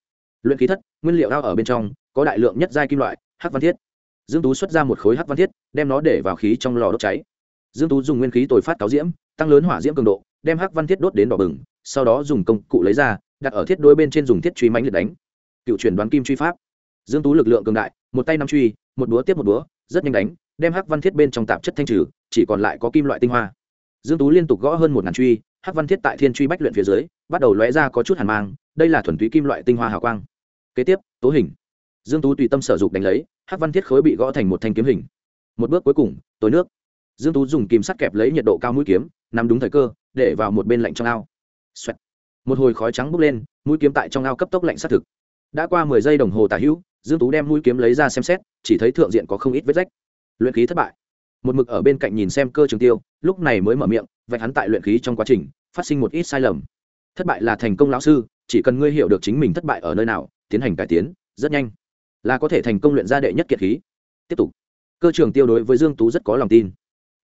Luyện khí thất, nguyên liệu đao ở bên trong, có đại lượng nhất giai kim loại, hắc văn thiết. Dương tú xuất ra một khối hắc văn thiết, đem nó để vào khí trong lò đốt cháy. Dương tú dùng nguyên khí tồi phát cáo diễm, tăng lớn hỏa diễm cường độ đem hắc văn thiết đốt đến đỏ bừng, sau đó dùng công cụ lấy ra, đặt ở thiết đôi bên trên dùng thiết truy mãnh liệt đánh. Cựu chuyển đoán kim truy pháp. Dương tú lực lượng cường đại, một tay năm truy, một búa tiếp một búa, rất nhanh đánh, đem hắc văn thiết bên trong tạp chất thanh trừ, chỉ còn lại có kim loại tinh hoa. Dương tú liên tục gõ hơn một ngàn truy, hắc văn thiết tại thiên truy bách luyện phía dưới, bắt đầu lóe ra có chút hàn mang, đây là thuần túy kim loại tinh hoa hào quang. Kế tiếp, tố hình. Dương tú tùy tâm sở dục đánh lấy, hắc văn thiết khối bị gõ thành một thanh kiếm hình. Một bước cuối cùng, tối nước dương tú dùng kim sắt kẹp lấy nhiệt độ cao mũi kiếm nằm đúng thời cơ, để vào một bên lạnh trong ao. Xoẹt. một hồi khói trắng bốc lên, mũi kiếm tại trong ao cấp tốc lạnh sát thực. Đã qua mười giây đồng hồ tả hữu, dương tú đem mũi kiếm lấy ra xem xét, chỉ thấy thượng diện có không ít vết rách. Luyện khí thất bại. Một mực ở bên cạnh nhìn xem cơ trường tiêu, lúc này mới mở miệng, vạch hắn tại luyện khí trong quá trình, phát sinh một ít sai lầm. Thất bại là thành công lão sư, chỉ cần ngươi hiểu được chính mình thất bại ở nơi nào, tiến hành cải tiến, rất nhanh. Là có thể thành công luyện ra đệ nhất kiệt khí. Tiếp tục. Cơ trường tiêu đối với dương tú rất có lòng tin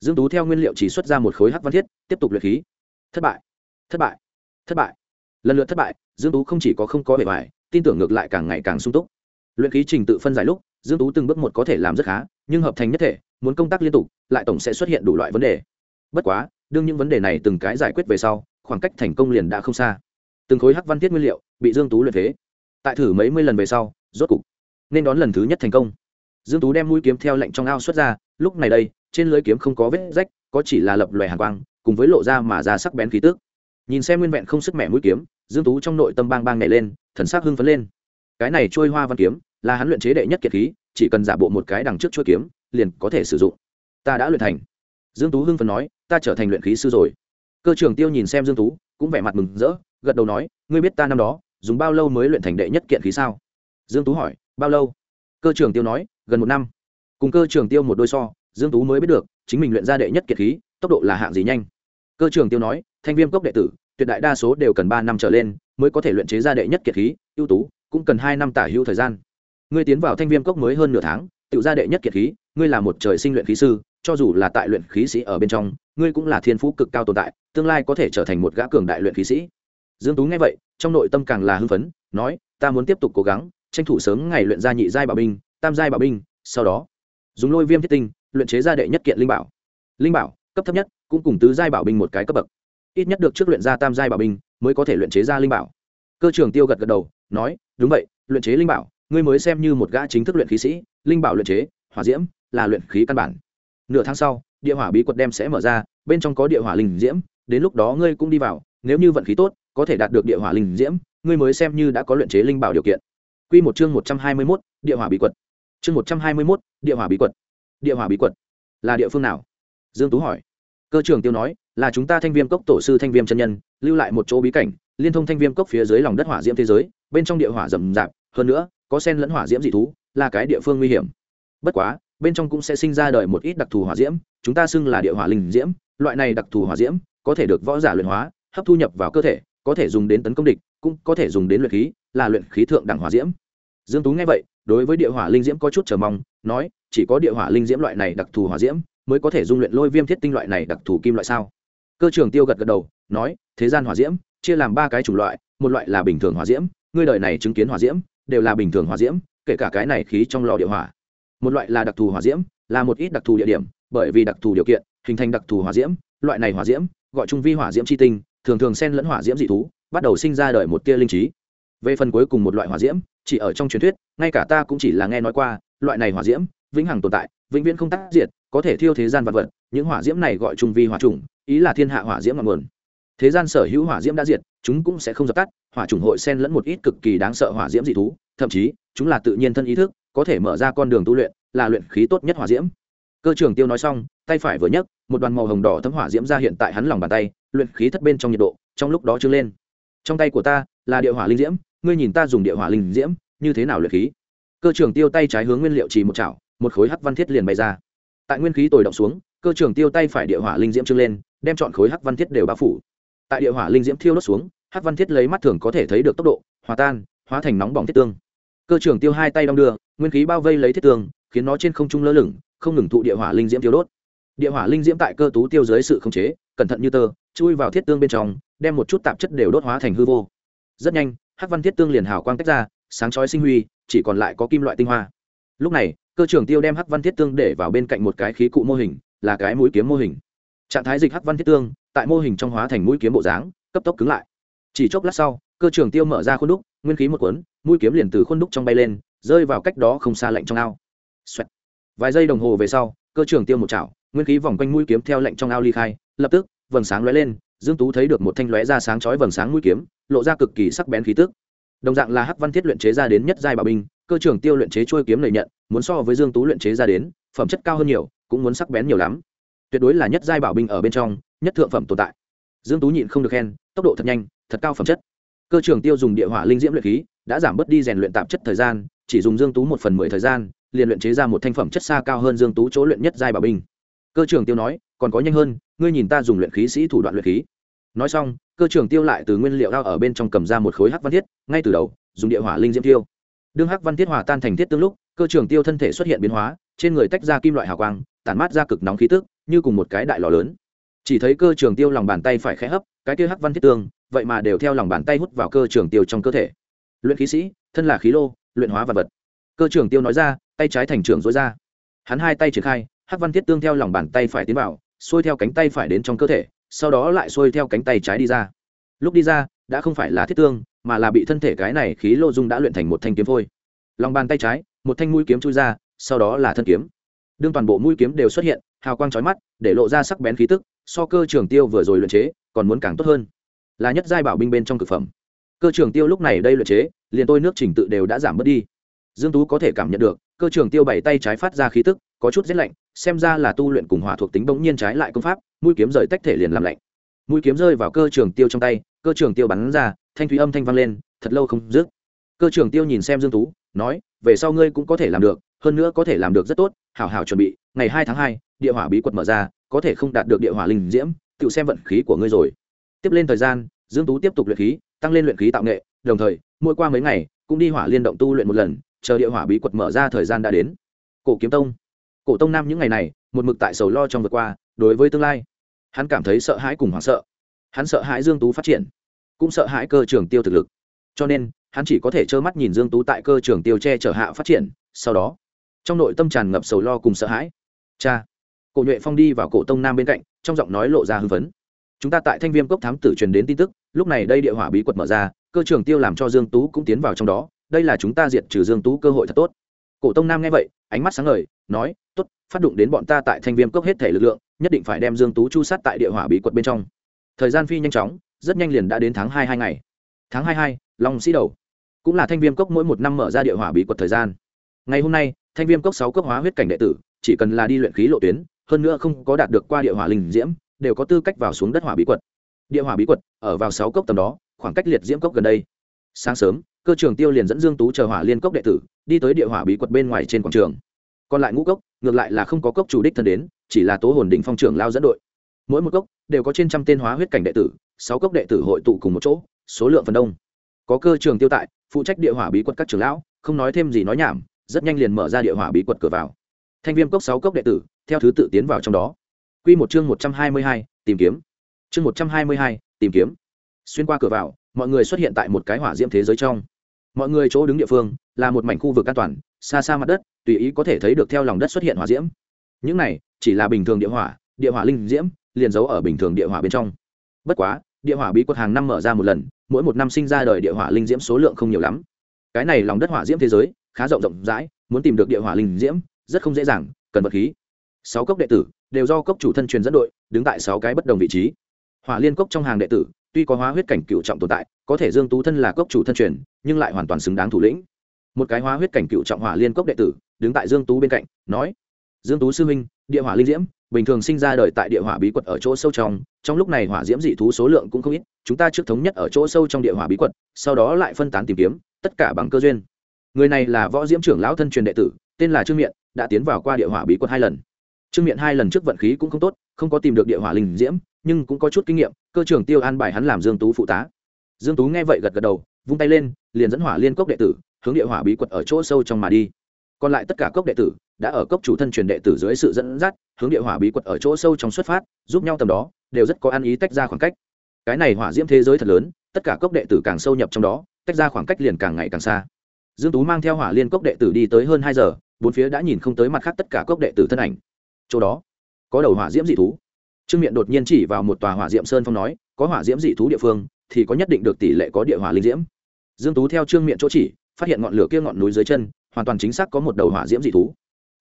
dương tú theo nguyên liệu chỉ xuất ra một khối hắc văn thiết tiếp tục luyện khí. Thất bại thất bại thất bại. Lần lượt thất bại dương tú không chỉ có không có bề bài tin tưởng ngược lại càng ngày càng sung túc. Luyện khí trình tự phân giải lúc dương tú từng bước một có thể làm rất khá nhưng hợp thành nhất thể muốn công tác liên tục lại tổng sẽ xuất hiện đủ loại vấn đề. Bất quá đương những vấn đề này từng cái giải quyết về sau khoảng cách thành công liền đã không xa. Từng khối hắc văn thiết nguyên liệu bị dương tú luyện thế, tại thử mấy mươi lần về sau rốt cục nên đón lần thứ nhất thành công. Dương tú đem mũi kiếm theo lệnh trong ao xuất ra lúc này đây trên lưới kiếm không có vết rách, có chỉ là lập lòe hàng quang, cùng với lộ ra mà ra sắc bén khí tức. Nhìn xem nguyên vẹn không sức mẹ mũi kiếm, dương tú trong nội tâm bang bang nhảy lên, thần sắc hưng phấn lên. Cái này trôi hoa văn kiếm, là hắn luyện chế đệ nhất kiệt khí, chỉ cần giả bộ một cái đằng trước trôi kiếm, liền có thể sử dụng. Ta đã luyện thành. Dương tú hưng phấn nói, ta trở thành luyện khí sư rồi. Cơ trưởng tiêu nhìn xem dương tú, cũng vẻ mặt mừng rỡ, gật đầu nói, ngươi biết ta năm đó, dùng bao lâu mới luyện thành đệ nhất kiện khí sao? Dương tú hỏi, bao lâu? Cơ trưởng tiêu nói, gần một năm. Cùng cơ trưởng tiêu một đôi so dương tú mới biết được, chính mình luyện ra đệ nhất kiệt khí, tốc độ là hạng gì nhanh. Cơ trưởng tiêu nói, thanh viêm cốc đệ tử, tuyệt đại đa số đều cần ba năm trở lên mới có thể luyện chế ra đệ nhất kiệt khí, ưu tú, cũng cần hai năm tả hữu thời gian. Ngươi tiến vào thanh viêm cốc mới hơn nửa tháng, tự ra đệ nhất kiệt khí, ngươi là một trời sinh luyện khí sư, cho dù là tại luyện khí sĩ ở bên trong, ngươi cũng là thiên phú cực cao tồn tại, tương lai có thể trở thành một gã cường đại luyện khí sĩ. Dương tú nghe vậy, trong nội tâm càng là hưng phấn, nói, ta muốn tiếp tục cố gắng, tranh thủ sớm ngày luyện ra nhị giai bảo binh, tam giai bảo binh, sau đó dùng lôi viêm thiết tinh luyện chế ra đệ nhất kiện linh bảo. Linh bảo cấp thấp nhất cũng cùng tứ giai bảo binh một cái cấp bậc. Ít nhất được trước luyện ra tam giai bảo binh mới có thể luyện chế ra linh bảo. Cơ trưởng tiêu gật gật đầu nói đúng vậy luyện chế linh bảo ngươi mới xem như một gã chính thức luyện khí sĩ linh bảo luyện chế hỏa diễm là luyện khí căn bản. Nửa tháng sau địa hỏa bí quật đem sẽ mở ra bên trong có địa hỏa linh diễm đến lúc đó ngươi cũng đi vào nếu như vận khí tốt có thể đạt được địa hỏa linh diễm ngươi mới xem như đã có luyện chế linh bảo điều kiện. Quy một chương một trăm hai mươi 121, địa hỏa bí quật. Chương một trăm hai mươi 121, địa hỏa bí quật. Địa hỏa bí quật là địa phương nào? Dương Tú hỏi. Cơ trưởng Tiêu nói, là chúng ta Thanh Viêm cốc tổ sư Thanh Viêm chân nhân, lưu lại một chỗ bí cảnh, liên thông Thanh Viêm cốc phía dưới lòng đất hỏa diễm thế giới, bên trong địa hỏa rầm rạp, hơn nữa, có sen lẫn hỏa diễm dị thú, là cái địa phương nguy hiểm. Bất quá, bên trong cũng sẽ sinh ra đời một ít đặc thù hỏa diễm, chúng ta xưng là địa hỏa linh diễm, loại này đặc thù hỏa diễm có thể được võ giả luyện hóa, hấp thu nhập vào cơ thể, có thể dùng đến tấn công địch, cũng có thể dùng đến luyện khí, là luyện khí thượng đẳng hỏa diễm. Dương Tú nghe vậy, đối với địa hỏa linh diễm có chút chờ mong, nói, chỉ có địa hỏa linh diễm loại này đặc thù hỏa diễm mới có thể dung luyện lôi viêm thiết tinh loại này đặc thù kim loại sao? Cơ trưởng Tiêu gật gật đầu, nói, thế gian hỏa diễm chia làm ba cái chủng loại, một loại là bình thường hỏa diễm, ngươi đời này chứng kiến hỏa diễm đều là bình thường hỏa diễm, kể cả cái này khí trong lò địa hỏa. Một loại là đặc thù hỏa diễm, là một ít đặc thù địa điểm, bởi vì đặc thù điều kiện, hình thành đặc thù hỏa diễm, loại này hỏa diễm gọi trung vi hỏa diễm chi tinh, thường thường xen lẫn hỏa diễm dị thú, bắt đầu sinh ra đời một tia linh trí. Về phần cuối cùng một loại hỏa diễm, chỉ ở trong truyền thuyết, ngay cả ta cũng chỉ là nghe nói qua, loại này hỏa diễm vĩnh hằng tồn tại, vĩnh viễn không tác diệt, có thể thiêu thế gian vật vật, những hỏa diễm này gọi trung vi hỏa trùng, ý là thiên hạ hỏa diễm ngọn nguồn. Thế gian sở hữu hỏa diễm đã diệt, chúng cũng sẽ không dập tắt, hỏa trùng hội xen lẫn một ít cực kỳ đáng sợ hỏa diễm dị thú, thậm chí, chúng là tự nhiên thân ý thức, có thể mở ra con đường tu luyện, là luyện khí tốt nhất hỏa diễm. Cơ trưởng Tiêu nói xong, tay phải vừa nhấc, một đoàn màu hồng đỏ thấm hỏa diễm ra hiện tại hắn lòng bàn tay, luyện khí thất bên trong nhiệt độ, trong lúc đó trưng lên. Trong tay của ta là địa hỏa linh diễm, ngươi nhìn ta dùng địa hỏa linh diễm, như thế nào luyện khí? Cơ trưởng Tiêu tay trái hướng nguyên liệu chỉ một chảo, một khối hắc văn thiết liền bày ra. Tại nguyên khí tồi động xuống, cơ trưởng Tiêu tay phải địa hỏa linh diễm trưng lên, đem chọn khối hắc văn thiết đều bao phủ. Tại địa hỏa linh diễm thiêu đốt xuống, hắc văn thiết lấy mắt thường có thể thấy được tốc độ, hòa tan, hóa thành nóng bỏng thiết tương. Cơ trưởng Tiêu hai tay đong đưa, nguyên khí bao vây lấy thiết tương, khiến nó trên không trung lơ lửng, không ngừng thụ địa hỏa linh diễm tiêu đốt địa hỏa linh diễm tại cơ tú tiêu dưới sự khống chế cẩn thận như tơ chui vào thiết tương bên trong đem một chút tạp chất đều đốt hóa thành hư vô rất nhanh, hắc văn thiết tương liền hào quang tách ra, sáng chói sinh huy, chỉ còn lại có kim loại tinh hoa. Lúc này, cơ trưởng tiêu đem hắc văn thiết tương để vào bên cạnh một cái khí cụ mô hình, là cái mũi kiếm mô hình. Trạng thái dịch hắc văn thiết tương, tại mô hình trong hóa thành mũi kiếm bộ dáng, cấp tốc cứng lại. Chỉ chốc lát sau, cơ trưởng tiêu mở ra khuôn đúc, nguyên khí một cuốn, mũi kiếm liền từ khuôn đúc trong bay lên, rơi vào cách đó không xa lạnh trong ao. Xoẹt. vài giây đồng hồ về sau, cơ trưởng tiêu một chảo, nguyên khí vòng quanh mũi kiếm theo lệnh trong ao ly khai, lập tức, vầng sáng lóe lên, dương tú thấy được một thanh lóe ra sáng chói vầng sáng mũi kiếm lộ ra cực kỳ sắc bén khí tức. Đồng dạng là hắc văn thiết luyện chế ra đến nhất giai bảo binh, cơ trưởng tiêu luyện chế chuôi kiếm lợi nhận, muốn so với dương tú luyện chế ra đến, phẩm chất cao hơn nhiều, cũng muốn sắc bén nhiều lắm. Tuyệt đối là nhất giai bảo binh ở bên trong, nhất thượng phẩm tồn tại. Dương tú nhịn không được khen, tốc độ thật nhanh, thật cao phẩm chất. Cơ trưởng tiêu dùng địa hỏa linh diễm luyện khí, đã giảm bớt đi rèn luyện tạp chất thời gian, chỉ dùng dương tú một phần mười thời gian, liền luyện chế ra một thanh phẩm chất xa cao hơn dương tú chỗ luyện nhất giai bảo binh. Cơ trưởng tiêu nói, còn có nhanh hơn, ngươi nhìn ta dùng luyện khí sĩ thủ đoạn luyện khí nói xong, cơ trưởng tiêu lại từ nguyên liệu đao ở bên trong cầm ra một khối hắc văn thiết, ngay từ đầu, dùng địa hỏa linh diễm tiêu đương hắc văn thiết hòa tan thành thiết tương lúc, cơ trưởng tiêu thân thể xuất hiện biến hóa, trên người tách ra kim loại hào quang, tản mát ra cực nóng khí tức, như cùng một cái đại lò lớn. Chỉ thấy cơ trưởng tiêu lòng bàn tay phải khẽ hấp, cái kia hắc văn thiết tương, vậy mà đều theo lòng bàn tay hút vào cơ trưởng tiêu trong cơ thể. Luyện khí sĩ, thân là khí lô, luyện hóa vật vật. Cơ trưởng tiêu nói ra, tay trái thành trưởng dối ra. Hắn hai tay triển khai, hắc văn thiết tương theo lòng bàn tay phải tiến vào, xuôi theo cánh tay phải đến trong cơ thể sau đó lại xuôi theo cánh tay trái đi ra. Lúc đi ra, đã không phải là thiết tương, mà là bị thân thể cái này khí lô dung đã luyện thành một thanh kiếm phôi. Lòng bàn tay trái, một thanh mũi kiếm chui ra, sau đó là thân kiếm. Đương toàn bộ mũi kiếm đều xuất hiện, hào quang trói mắt, để lộ ra sắc bén khí tức, so cơ trường tiêu vừa rồi luyện chế, còn muốn càng tốt hơn. Là nhất giai bảo binh bên trong cực phẩm. Cơ trường tiêu lúc này đây luyện chế, liền tôi nước trình tự đều đã giảm bớt đi. Dương tú có thể cảm nhận được cơ trường tiêu bảy tay trái phát ra khí tức có chút rét lạnh xem ra là tu luyện cùng hỏa thuộc tính bỗng nhiên trái lại công pháp mũi kiếm rời tách thể liền làm lạnh. Mũi kiếm rơi vào cơ trường tiêu trong tay cơ trường tiêu bắn ra thanh thúy âm thanh vang lên thật lâu không dứt. Cơ trường tiêu nhìn xem dương tú nói về sau ngươi cũng có thể làm được hơn nữa có thể làm được rất tốt hảo hảo chuẩn bị ngày hai tháng hai, địa hỏa bí quật mở ra có thể không đạt được địa hỏa linh diễm tự xem vận khí của ngươi rồi. Tiếp lên thời gian dương tú tiếp tục luyện khí tăng lên luyện khí tạo nghệ đồng thời mỗi qua mấy ngày cũng đi hỏa liên động tu luyện một lần chờ địa hỏa bí quật mở ra thời gian đã đến. Cổ kiếm tông. Cổ tông nam những ngày này, một mực tại sầu lo trong vượt qua, đối với tương lai. Hắn cảm thấy sợ hãi cùng hoảng sợ. Hắn sợ hãi dương tú phát triển, cũng sợ hãi cơ trường tiêu thực lực. Cho nên, hắn chỉ có thể trơ mắt nhìn dương tú tại cơ trường tiêu che chở hạ phát triển, sau đó, trong nội tâm tràn ngập sầu lo cùng sợ hãi. Cha, cổ nhuệ phong đi vào cổ tông nam bên cạnh, trong giọng nói lộ ra hưng phấn. Chúng ta tại thanh viêm cốc thám tử truyền đến tin tức, lúc này đây địa hỏa bí quật mở ra, cơ trường tiêu làm cho dương tú cũng tiến vào trong đó đây là chúng ta diệt trừ dương tú cơ hội thật tốt. Cổ tông nam nghe vậy, ánh mắt sáng ngời, nói, tốt, phát động đến bọn ta tại thanh viêm cốc hết thể lực lượng, nhất định phải đem dương tú chu sát tại địa hỏa bí quật bên trong. Thời gian phi nhanh chóng, rất nhanh liền đã đến tháng hai hai ngày. Tháng hai hai, long sĩ đầu. Cũng là thanh viêm cốc mỗi một năm mở ra địa hỏa bí quật thời gian. Ngày hôm nay, thanh viêm cốc sáu cấp hóa huyết cảnh đệ tử, chỉ cần là đi luyện khí lộ tuyến, hơn nữa không có đạt được qua địa hỏa linh diễm, đều có tư cách vào xuống đất hỏa bí quật. Địa hỏa bí quật, ở vào sáu cốc tầm đó, khoảng cách liệt diễm cốc gần đây. Sáng sớm cơ trường tiêu liền dẫn dương tú chờ hỏa liên cốc đệ tử, đi tới địa hỏa bí quật bên ngoài trên quảng trường. Còn lại ngũ cốc, ngược lại là không có cốc chủ đích thân đến, chỉ là tố hồn đỉnh phong trưởng lao dẫn đội. Mỗi một cốc đều có trên trăm tên hóa huyết cảnh đệ tử, sáu cốc đệ tử hội tụ cùng một chỗ, số lượng phần đông. Có cơ trường tiêu tại, phụ trách địa hỏa bí quật các trưởng lão, không nói thêm gì nói nhảm, rất nhanh liền mở ra địa hỏa bí quật cửa vào. Thanh viêm cốc sáu cốc đệ tử, theo thứ tự tiến vào trong đó. Quy một chương một trăm hai mươi hai, tìm kiếm. Chương một trăm hai mươi hai, tìm kiếm. Xuyên qua cửa vào, mọi người xuất hiện tại một cái hỏa diễm thế giới trong mọi người chỗ đứng địa phương là một mảnh khu vực an toàn, xa xa mặt đất, tùy ý có thể thấy được theo lòng đất xuất hiện hỏa diễm. Những này chỉ là bình thường địa hỏa địa hỏa linh diễm, liền giấu ở bình thường địa hỏa bên trong. Bất quá, địa hỏa bí quật hàng năm mở ra một lần, mỗi một năm sinh ra đời địa hỏa linh diễm số lượng không nhiều lắm. Cái này lòng đất hỏa diễm thế giới, khá rộng rộng rãi, muốn tìm được địa hỏa linh diễm, rất không dễ dàng, cần vật khí. Sáu cốc đệ tử đều do cốc chủ thân truyền dẫn đội, đứng tại sáu cái bất đồng vị trí. Hỏa liên cốc trong hàng đệ tử tuy có hóa huyết cảnh cựu trọng tồn tại, có thể dương tú thân là cốc chủ thân truyền, nhưng lại hoàn toàn xứng đáng thủ lĩnh. Một cái hóa huyết cảnh cựu trọng hỏa liên cốc đệ tử, đứng tại dương tú bên cạnh, nói, dương tú sư huynh, địa hỏa linh diễm, bình thường sinh ra đời tại địa hỏa bí quật ở chỗ sâu trong trong lúc này hỏa diễm dị thú số lượng cũng không ít, chúng ta trước thống nhất ở chỗ sâu trong địa hỏa bí quật, sau đó lại phân tán tìm kiếm, tất cả bằng cơ duyên. Người này là võ diễm trưởng lão thân truyền đệ tử, tên là trương miện, đã tiến vào qua địa hỏa bí quật hai lần. Trương miện hai lần trước vận khí cũng không tốt, không có tìm được địa hỏa linh diễm, nhưng cũng có chút kinh nghiệm cơ trưởng tiêu an bài hắn làm dương tú phụ tá. Dương tú nghe vậy gật gật đầu, vung tay lên, liền dẫn hỏa liên cốc đệ tử, hướng địa hỏa bí quật ở chỗ sâu trong mà đi. Còn lại tất cả cốc đệ tử đã ở cốc chủ thân truyền đệ tử dưới sự dẫn dắt, hướng địa hỏa bí quật ở chỗ sâu trong xuất phát, giúp nhau tầm đó, đều rất có ăn ý tách ra khoảng cách. Cái này hỏa diễm thế giới thật lớn, tất cả cốc đệ tử càng sâu nhập trong đó, tách ra khoảng cách liền càng ngày càng xa. Dương tú mang theo hỏa liên cốc đệ tử đi tới hơn hai giờ, bốn phía đã nhìn không tới mặt khác tất cả cốc đệ tử thân ảnh. Chỗ đó, có đầu hỏa diễm dị thú trương miện đột nhiên chỉ vào một tòa hỏa diễm sơn phong nói, có hỏa diễm dị thú địa phương, thì có nhất định được tỷ lệ có địa hỏa linh diễm. Dương tú theo trương miện chỗ chỉ, phát hiện ngọn lửa kia ngọn núi dưới chân, hoàn toàn chính xác có một đầu hỏa diễm dị thú.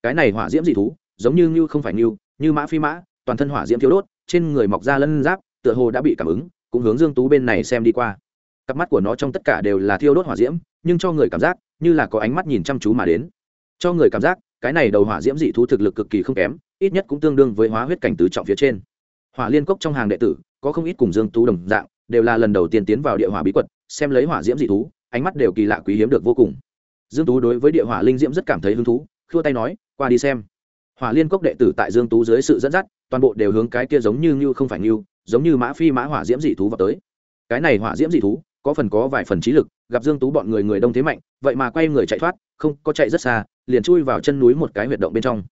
Cái này hỏa diễm dị thú, giống như như không phải như như mã phi mã, toàn thân hỏa diễm thiếu đốt, trên người mọc ra lân giáp, tựa hồ đã bị cảm ứng, cũng hướng dương tú bên này xem đi qua. Cặp mắt của nó trong tất cả đều là thiêu đốt hỏa diễm, nhưng cho người cảm giác, như là có ánh mắt nhìn chăm chú mà đến. Cho người cảm giác, cái này đầu hỏa diễm dị thú thực lực cực kỳ không kém, ít nhất cũng tương đương với hóa huyết cảnh tứ trọng phía trên hỏa liên cốc trong hàng đệ tử, có không ít cùng dương tú đồng dạng, đều là lần đầu tiên tiến vào địa hỏa bí quật, xem lấy hỏa diễm dị thú, ánh mắt đều kỳ lạ quý hiếm được vô cùng. Dương tú đối với địa hỏa linh diễm rất cảm thấy hứng thú, khua tay nói, qua đi xem. Hỏa liên cốc đệ tử tại dương tú dưới sự dẫn dắt, toàn bộ đều hướng cái kia giống như như không phải như giống như mã phi mã hỏa diễm dị thú vào tới. Cái này hỏa diễm dị thú, có phần có vài phần trí lực, gặp dương tú bọn người người đông thế mạnh, vậy mà quay người chạy thoát, không có chạy rất xa, liền chui vào chân núi một cái huyệt động bên trong.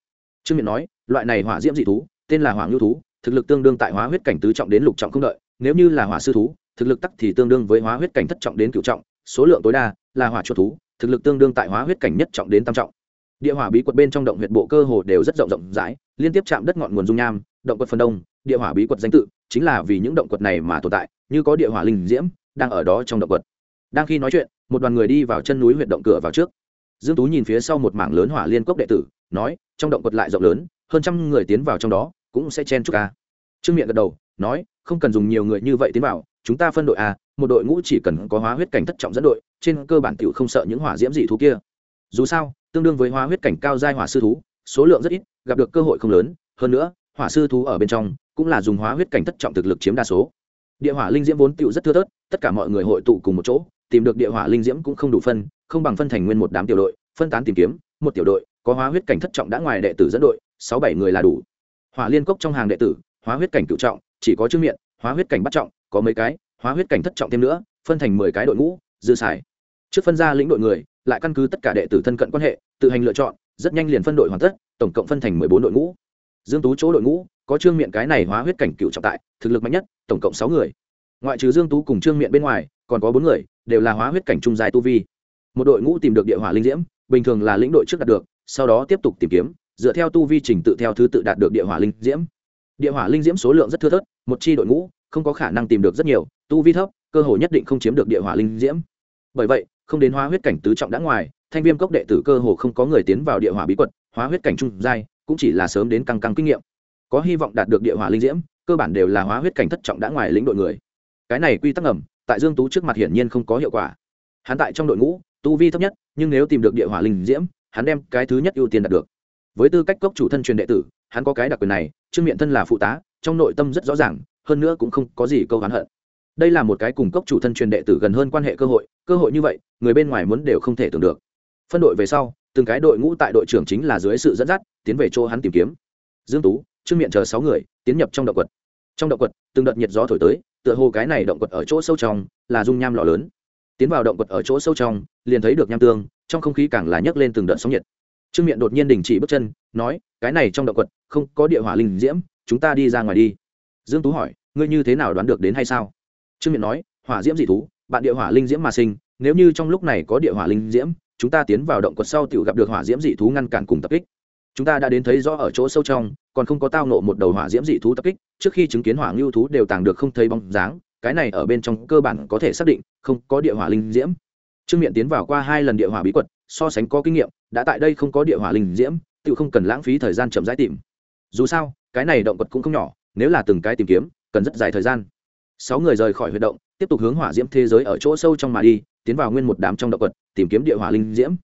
Trương miện nói, loại này hỏa diễm dị thú, tên là hoàng lưu thú thực lực tương đương tại hóa huyết cảnh tứ trọng đến lục trọng không đợi, nếu như là hỏa sư thú, thực lực tắc thì tương đương với hóa huyết cảnh thất trọng đến cửu trọng, số lượng tối đa là hỏa chuột thú, thực lực tương đương tại hóa huyết cảnh nhất trọng đến tam trọng. Địa hỏa bí quật bên trong động huyệt bộ cơ hồ đều rất rộng rộng rãi, liên tiếp chạm đất ngọn nguồn dung nham, động quật phần đông, địa hỏa bí quật danh tự chính là vì những động quật này mà tồn tại, như có địa hỏa linh diễm đang ở đó trong động quật. Đang khi nói chuyện, một đoàn người đi vào chân núi huyện động cửa vào trước. Dương tú nhìn phía sau một mảng lớn hỏa liên cốc đệ tử, nói, trong động quật lại rộng lớn, hơn trăm người tiến vào trong đó cũng sẽ chen chúc ca. Trương miệng gật đầu, nói, không cần dùng nhiều người như vậy tiến vào, chúng ta phân đội a, một đội ngũ chỉ cần có hóa huyết cảnh thất trọng dẫn đội, trên cơ bản tiểu không sợ những hỏa diễm dị thú kia. Dù sao, tương đương với hóa huyết cảnh cao giai hỏa sư thú, số lượng rất ít, gặp được cơ hội không lớn. Hơn nữa, hỏa sư thú ở bên trong cũng là dùng hóa huyết cảnh thất trọng thực lực chiếm đa số. Địa hỏa linh diễm vốn tựu rất thưa thớt, tất cả mọi người hội tụ cùng một chỗ, tìm được địa hỏa linh diễm cũng không đủ phân, không bằng phân thành nguyên một đám tiểu đội, phân tán tìm kiếm, một tiểu đội có hóa huyết cảnh thất trọng đã ngoài đệ tử dẫn đội, sáu bảy người là đủ hỏa liên cốc trong hàng đệ tử, hóa huyết cảnh cựu trọng, chỉ có trương miệng hóa huyết cảnh bắt trọng, có mấy cái, hóa huyết cảnh thất trọng thêm nữa, phân thành mười cái đội ngũ, dư xài. Trước phân ra lĩnh đội người, lại căn cứ tất cả đệ tử thân cận quan hệ, tự hành lựa chọn, rất nhanh liền phân đội hoàn tất, tổng cộng phân thành mười bốn đội ngũ. Dương tú chỗ đội ngũ, có trương miệng cái này hóa huyết cảnh cựu trọng tại, thực lực mạnh nhất, tổng cộng sáu người. Ngoại trừ dương tú cùng trương miệng bên ngoài, còn có bốn người, đều là hóa huyết cảnh trung dài tu vi. Một đội ngũ tìm được địa hỏa linh diễm, bình thường là lĩnh đội trước đạt được, sau đó tiếp tục tìm kiếm dựa theo tu vi trình tự theo thứ tự đạt được địa hỏa linh diễm. Địa hỏa linh diễm số lượng rất thưa thớt, một chi đội ngũ, không có khả năng tìm được rất nhiều, tu vi thấp, cơ hội nhất định không chiếm được địa hỏa linh diễm. Bởi vậy, không đến hóa huyết cảnh tứ trọng đã ngoài, thanh viêm cốc đệ tử cơ hồ không có người tiến vào địa hỏa bí quật, hóa huyết cảnh trung giai, cũng chỉ là sớm đến căng căng kinh nghiệm. Có hy vọng đạt được địa hỏa linh diễm, cơ bản đều là hóa huyết cảnh thất trọng đã ngoài lĩnh đội người. Cái này quy tắc ngầm tại dương tú trước mặt hiển nhiên không có hiệu quả. Hắn tại trong đội ngũ, tu vi thấp nhất, nhưng nếu tìm được địa hỏa linh diễm, hắn đem cái thứ nhất ưu tiên đạt được với tư cách cốc chủ thân truyền đệ tử, hắn có cái đặc quyền này, trương miện thân là phụ tá, trong nội tâm rất rõ ràng, hơn nữa cũng không có gì câu hắn hận. Đây là một cái cùng cốc chủ thân truyền đệ tử gần hơn quan hệ cơ hội cơ hội như vậy, người bên ngoài muốn đều không thể tưởng được. Phân đội về sau, từng cái đội ngũ tại đội trưởng chính là dưới sự dẫn dắt, tiến về chỗ hắn tìm kiếm. Dương tú, trương miện chờ sáu người, tiến nhập trong động quật. Trong động quật, từng đợt nhiệt gió thổi tới, tựa hồ cái này động quật ở chỗ sâu trong, là dung nham lò lớn. Tiến vào động quật ở chỗ sâu trong, liền thấy được nham tương, trong không khí càng là nhấc lên từng đợt sóng nhiệt trương Miện đột nhiên đình chỉ bước chân, nói, cái này trong động quật, không có địa hỏa linh diễm, chúng ta đi ra ngoài đi. Dương tú hỏi, ngươi như thế nào đoán được đến hay sao? Trương Miện nói, hỏa diễm dị thú, bạn địa hỏa linh diễm mà sinh, nếu như trong lúc này có địa hỏa linh diễm, chúng ta tiến vào động quật sau tiểu gặp được hỏa diễm dị thú ngăn cản cùng tập kích. Chúng ta đã đến thấy rõ ở chỗ sâu trong, còn không có tao nộ một đầu hỏa diễm dị thú tập kích, trước khi chứng kiến hỏa ngưu thú đều tàng được không thấy bóng dáng, cái này ở bên trong cơ bản có thể xác định không có địa hỏa linh diễm. Trương miện tiến vào qua hai lần địa hỏa bí quật so sánh có kinh nghiệm đã tại đây không có địa hỏa linh diễm tự không cần lãng phí thời gian chậm rãi tìm. Dù sao cái này động vật cũng không nhỏ nếu là từng cái tìm kiếm cần rất dài thời gian. Sáu người rời khỏi huyệt động tiếp tục hướng hỏa diễm thế giới ở chỗ sâu trong mà đi tiến vào nguyên một đám trong động vật, tìm kiếm địa hỏa linh diễm.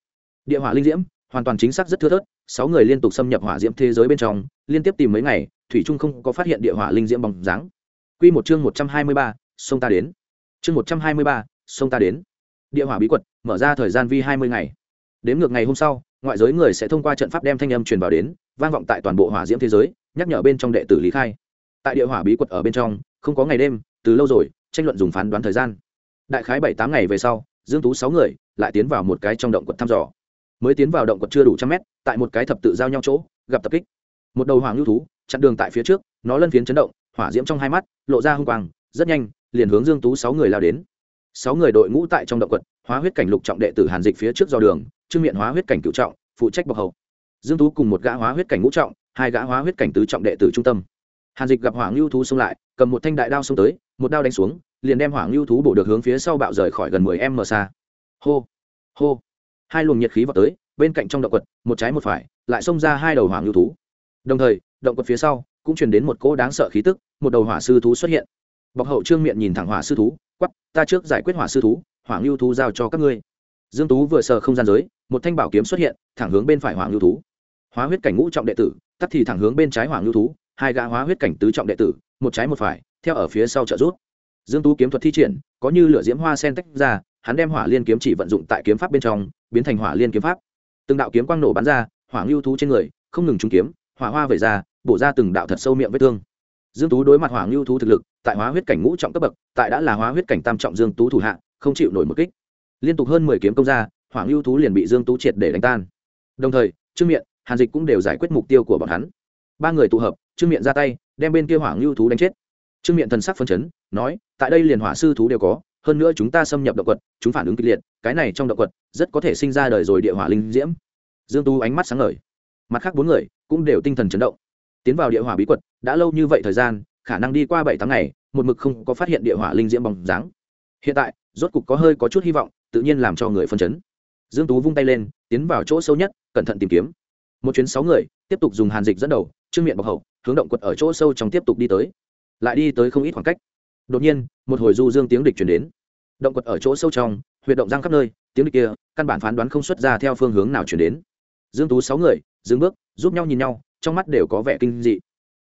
Địa hỏa linh diễm hoàn toàn chính xác rất thưa thớt sáu người liên tục xâm nhập hỏa diễm thế giới bên trong liên tiếp tìm mấy ngày thủy trung không có phát hiện địa hỏa linh diễm bóng dáng. Q một chương một trăm hai mươi ba sông ta đến. Chương một trăm hai mươi ba sông ta đến. Địa hỏa bí quật mở ra thời gian vi hai mươi ngày đến ngược ngày hôm sau, ngoại giới người sẽ thông qua trận pháp đem thanh âm truyền vào đến, vang vọng tại toàn bộ hỏa diễm thế giới, nhắc nhở bên trong đệ tử lý khai. Tại địa hỏa bí quật ở bên trong, không có ngày đêm, từ lâu rồi, tranh luận dùng phán đoán thời gian. Đại khái bảy tám ngày về sau, dương tú sáu người lại tiến vào một cái trong động quật thăm dò. Mới tiến vào động quật chưa đủ trăm mét, tại một cái thập tự giao nhau chỗ, gặp tập kích. Một đầu hoàng lưu thú, chặn đường tại phía trước, nó lân phiến chấn động, hỏa diễm trong hai mắt, lộ ra hung quang, rất nhanh, liền hướng dương tú sáu người lao đến. Sáu người đội ngũ tại trong động quật, hóa huyết cảnh lục trọng đệ tử hàn dịch phía trước do đường trương Miện hóa huyết cảnh cựu trọng, phụ trách bọc hậu dương tú cùng một gã hóa huyết cảnh ngũ trọng, hai gã hóa huyết cảnh tứ trọng đệ tử trung tâm. Hàn dịch gặp hoàng lưu thú xông lại, cầm một thanh đại đao xông tới, một đao đánh xuống, liền đem hoàng lưu thú bổ được hướng phía sau bạo rời khỏi gần 10 m xa. Hô hô. Hai luồng nhiệt khí vào tới, bên cạnh trong động quật, một trái một phải, lại xông ra hai đầu hoàng lưu thú. Đồng thời, động quật phía sau, cũng truyền đến một cỗ đáng sợ khí tức, một đầu hỏa sư thú xuất hiện. Bọc hậu trương miệng nhìn thẳng hỏa sư thú, quắp, ta trước giải quyết hỏa sư thú hoàng lưu thú giao cho các ngươi. Dương tú vừa sờ không gian giới một thanh bảo kiếm xuất hiện, thẳng hướng bên phải hoàng lưu thú. Hóa huyết cảnh ngũ trọng đệ tử, tắt thì thẳng hướng bên trái hoàng lưu thú, hai gã hóa huyết cảnh tứ trọng đệ tử, một trái một phải, theo ở phía sau trợ rút dương tú kiếm thuật thi triển, có như lửa diễm hoa sen tách ra, hắn đem hỏa liên kiếm chỉ vận dụng tại kiếm pháp bên trong, biến thành hỏa liên kiếm pháp. Từng đạo kiếm quang nổ bắn ra hỏa lưu thú trên người, không ngừng trúng kiếm, hỏa hoa vẩy ra, bổ ra từng đạo thật sâu miệng vết thương. Dương tú đối mặt hỏa lưu thú thực lực, tại hóa huyết cảnh ngũ trọng cấp bậc, tại đã là hóa huyết cảnh tam trọng dương tú thủ hạ, không chịu nổi một kích. Liên tục hơn mười kiếm công ra Hoàng lưu thú liền bị dương tú triệt để đánh tan. Đồng thời, trương miện, hàn dịch cũng đều giải quyết mục tiêu của bọn hắn. Ba người tụ hợp, trương miện ra tay, đem bên kia Hoàng lưu thú đánh chết. Trương miện thần sắc phân chấn, nói, tại đây liền hỏa sư thú đều có, hơn nữa chúng ta xâm nhập động quật, chúng phản ứng kịch liệt, cái này trong động quật, rất có thể sinh ra đời rồi địa hỏa linh diễm. Dương tú ánh mắt sáng ngời. Mặt khác bốn người cũng đều tinh thần chấn động. Tiến vào địa hỏa bí quật, đã lâu như vậy thời gian, khả năng đi qua bảy tháng ngày, một mực không có phát hiện địa hỏa linh diễm bóng dáng. Hiện tại, rốt cục có hơi có chút hy vọng, tự nhiên làm cho người phân chấn dương tú vung tay lên, tiến vào chỗ sâu nhất, cẩn thận tìm kiếm. Một chuyến sáu người, tiếp tục dùng hàn dịch dẫn đầu, trương miệng bọc hậu, hướng động quật ở chỗ sâu trong tiếp tục đi tới. Lại đi tới không ít khoảng cách. Đột nhiên, một hồi du dương tiếng địch chuyển đến. Động quật ở chỗ sâu trong, huyệt động giang khắp nơi, tiếng địch kia, căn bản phán đoán không xuất ra theo phương hướng nào chuyển đến. Dương tú sáu người, dừng bước, giúp nhau nhìn nhau, trong mắt đều có vẻ kinh dị.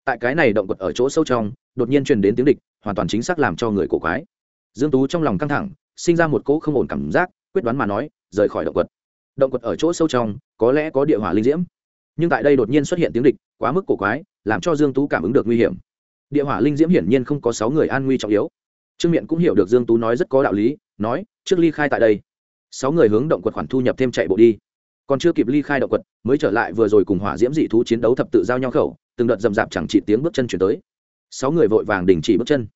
Tại cái này động quật ở chỗ sâu trong, đột nhiên truyền đến tiếng địch, hoàn toàn chính xác làm cho người cổ quái. Dương tú trong lòng căng thẳng, sinh ra một cỗ không ổn cảm giác, quyết đoán mà nói rời khỏi động quật. Động quật ở chỗ sâu trong, có lẽ có địa hỏa linh diễm. Nhưng tại đây đột nhiên xuất hiện tiếng địch, quá mức cổ quái, làm cho dương tú cảm ứng được nguy hiểm. Địa hỏa linh diễm hiển nhiên không có sáu người an nguy trọng yếu. Trương miện cũng hiểu được dương tú nói rất có đạo lý, nói, trước ly khai tại đây. Sáu người hướng động quật khoản thu nhập thêm chạy bộ đi. Còn chưa kịp ly khai động quật, mới trở lại vừa rồi cùng hỏa diễm dị thú chiến đấu thập tự giao nhau khẩu, từng đợt rầm rạp chẳng chỉ tiếng bước chân chuyển tới. Sáu người vội vàng đình chỉ bước chân.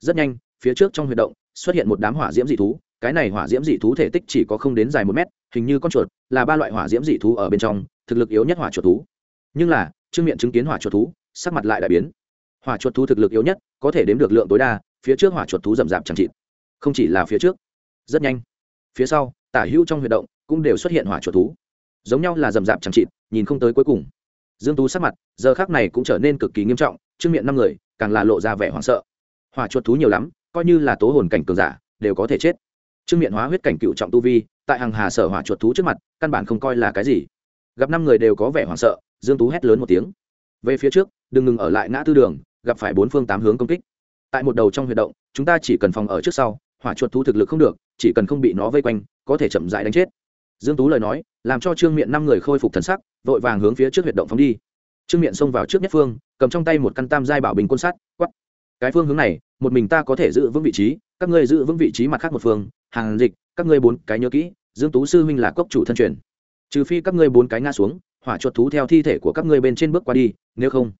Rất nhanh, phía trước trong huy động, xuất hiện một đám hỏa diễm dị thú cái này hỏa diễm dị thú thể tích chỉ có không đến dài một mét, hình như con chuột, là ba loại hỏa diễm dị thú ở bên trong, thực lực yếu nhất hỏa chuột thú. Nhưng là, trương miện chứng kiến hỏa chuột thú, sắc mặt lại đại biến. Hỏa chuột thú thực lực yếu nhất, có thể đếm được lượng tối đa, phía trước hỏa chuột thú rậm rạp chẳng chịt. Không chỉ là phía trước, rất nhanh. Phía sau, tả hữu trong huy động cũng đều xuất hiện hỏa chuột thú. Giống nhau là rậm rạp chẳng chịt, nhìn không tới cuối cùng. Dương tú sắc mặt, giờ khác này cũng trở nên cực kỳ nghiêm trọng, trương miệng năm người, càng là lộ ra vẻ hoảng sợ. Hỏa chuột thú nhiều lắm, coi như là tố hồn cảnh cường giả, đều có thể chết trương Miện hóa huyết cảnh cựu trọng tu vi, tại hàng hà sở hỏa chuột thú trước mặt, căn bản không coi là cái gì. Gặp năm người đều có vẻ hoảng sợ, dương tú hét lớn một tiếng. Về phía trước, đừng ngừng ở lại ngã tư đường, gặp phải bốn phương tám hướng công kích. Tại một đầu trong huy động, chúng ta chỉ cần phòng ở trước sau, hỏa chuột thú thực lực không được, chỉ cần không bị nó vây quanh, có thể chậm rãi đánh chết. Dương tú lời nói, làm cho trương miện năm người khôi phục thần sắc, vội vàng hướng phía trước huyệt động phóng đi. Trương miện xông vào trước nhất phương, cầm trong tay một căn tam giai bảo bình côn sắt quắp cái phương hướng này, một mình ta có thể giữ vững vị trí, các ngươi giữ vững vị trí mặt khác một phương hàng dịch các ngươi bốn cái nhớ kỹ dương tú sư huynh là cốc chủ thân truyền. Trừ phi các ngươi bốn cái ngã xuống hỏa chuột thú theo thi thể của các ngươi bên trên bước qua đi nếu không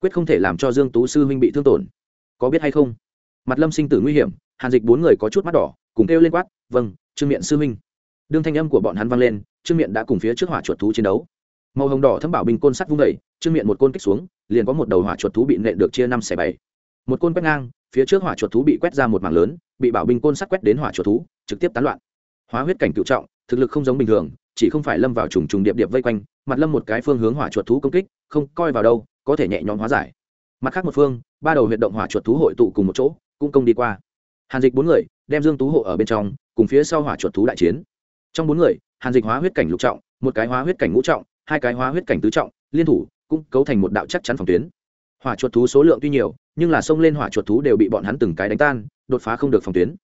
quyết không thể làm cho dương tú sư huynh bị thương tổn. Có biết hay không? Mặt lâm sinh tử nguy hiểm hàn dịch bốn người có chút mắt đỏ cùng kêu lên quát vâng trương miện sư huynh. Đương thanh âm của bọn hắn vang lên trương miện đã cùng phía trước hỏa chuột thú chiến đấu. Màu hồng đỏ thấm bảo bình côn sắt vung đẩy, trương miện một côn kích xuống liền có một đầu hỏa chuột thú bị nện được chia năm xẻ bảy. Một côn quét ngang phía trước hỏa chuột thú bị quét ra một mảng lớn bị bảo bình côn sắt quét đến hỏa chuột thú trực tiếp tán loạn. Hóa huyết cảnh cựu trọng, thực lực không giống bình thường, chỉ không phải lâm vào trùng trùng điệp điệp vây quanh, mặt lâm một cái phương hướng hỏa chuột thú công kích, không coi vào đâu, có thể nhẹ nhõm hóa giải. Mặt khác một phương, ba đầu huyệt động hỏa chuột thú hội tụ cùng một chỗ, cũng công đi qua. Hàn dịch bốn người đem dương tú hộ ở bên trong, cùng phía sau hỏa chuột thú đại chiến. Trong bốn người, hàn dịch hóa huyết cảnh lục trọng, một cái hóa huyết cảnh ngũ trọng, hai cái hóa huyết cảnh tứ trọng, liên thủ, cũng cấu thành một đạo chắc chắn phòng tuyến. Hỏa chuột thú số lượng tuy nhiều, nhưng là xông lên hỏa chuột thú đều bị bọn hắn từng cái đánh tan, đột phá không được phòng tuyến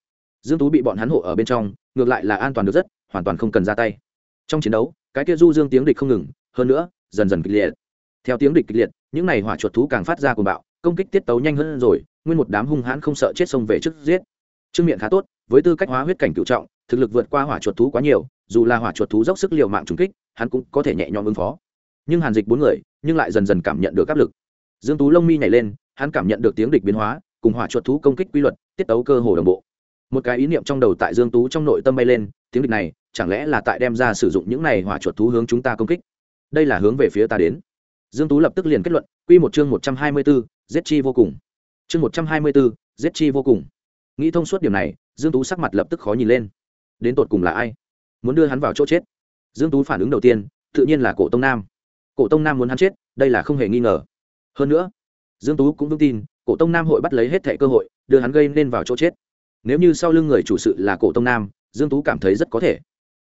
dương tú bị bọn hắn hộ ở bên trong, ngược lại là an toàn được rất, hoàn toàn không cần ra tay. Trong chiến đấu, cái kia du dương tiếng địch không ngừng, hơn nữa, dần dần kịch liệt. Theo tiếng địch kịch liệt, những này hỏa chuột thú càng phát ra cuồng bạo, công kích tiết tấu nhanh hơn rồi, nguyên một đám hung hãn không sợ chết xông về trước giết. Trương miệng khá tốt, với tư cách hóa huyết cảnh cựu trọng, thực lực vượt qua hỏa chuột thú quá nhiều, dù là hỏa chuột thú dốc sức liều mạng trùng kích, hắn cũng có thể nhẹ nhõm ứng phó. Nhưng hàn dịch bốn người, nhưng lại dần dần cảm nhận được áp lực. Dương tú lông mi nhảy lên, hắn cảm nhận được tiếng địch biến hóa, cùng hỏa chuột thú công kích quy luật, tiết tấu cơ hồ đồng bộ một cái ý niệm trong đầu tại dương tú trong nội tâm bay lên tiếng địch này chẳng lẽ là tại đem ra sử dụng những này hỏa chuột thú hướng chúng ta công kích? Đây là hướng về phía ta đến. Dương tú lập tức liền kết luận quy một chương 124, giết chi vô cùng. Chương 124, giết chi vô cùng. Nghĩ thông suốt điểm này dương tú sắc mặt lập tức khó nhìn lên. Đến tột cùng là ai? Muốn đưa hắn vào chỗ chết? Dương tú phản ứng đầu tiên tự nhiên là cổ tông nam. Cổ tông nam muốn hắn chết đây là không hề nghi ngờ. Hơn nữa dương tú cũng vững tin cổ tông nam hội bắt lấy hết thẻ cơ hội đưa hắn gây nên vào chỗ chết nếu như sau lưng người chủ sự là cổ tông nam, dương tú cảm thấy rất có thể.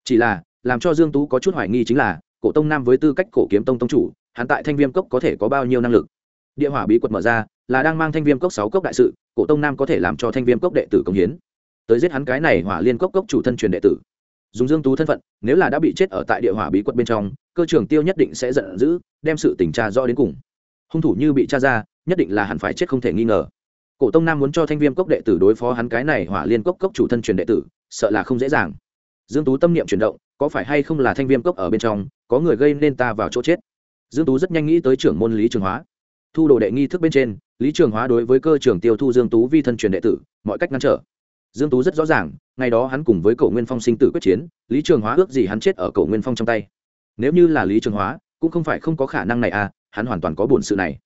Chỉ là, làm cho dương tú có chút hoài nghi chính là, cổ tông nam với tư cách cổ kiếm tông tông chủ, hắn tại thanh viêm cốc có thể có bao nhiêu năng lực? Địa hỏa bí quật mở ra, là đang mang thanh viêm cốc sáu cốc đại sự, cổ tông nam có thể làm cho thanh viêm cốc đệ tử công hiến. Tới giết hắn cái này hỏa liên cốc cốc chủ thân truyền đệ tử. Dùng dương tú thân phận, nếu là đã bị chết ở tại địa hỏa bí quật bên trong, cơ trưởng tiêu nhất định sẽ giận dữ, đem sự tình tra rõ đến cùng. Hung thủ như bị tra ra, nhất định là hẳn phải chết không thể nghi ngờ cổ tông nam muốn cho thanh viêm cốc đệ tử đối phó hắn cái này hỏa liên cốc cốc chủ thân truyền đệ tử, sợ là không dễ dàng. Dương tú tâm niệm chuyển động, có phải hay không là thanh viêm cốc ở bên trong, có người gây nên ta vào chỗ chết? Dương tú rất nhanh nghĩ tới trưởng môn lý trường hóa. Thu đồ đệ nghi thức bên trên, lý trường hóa đối với cơ trưởng tiêu thu dương tú vi thân truyền đệ tử, mọi cách ngăn trở. Dương tú rất rõ ràng, ngày đó hắn cùng với cổ nguyên phong sinh tử quyết chiến, lý trường hóa ước gì hắn chết ở cổ nguyên phong trong tay. Nếu như là lý trường hóa, cũng không phải không có khả năng này à hắn hoàn toàn có buồn sự này.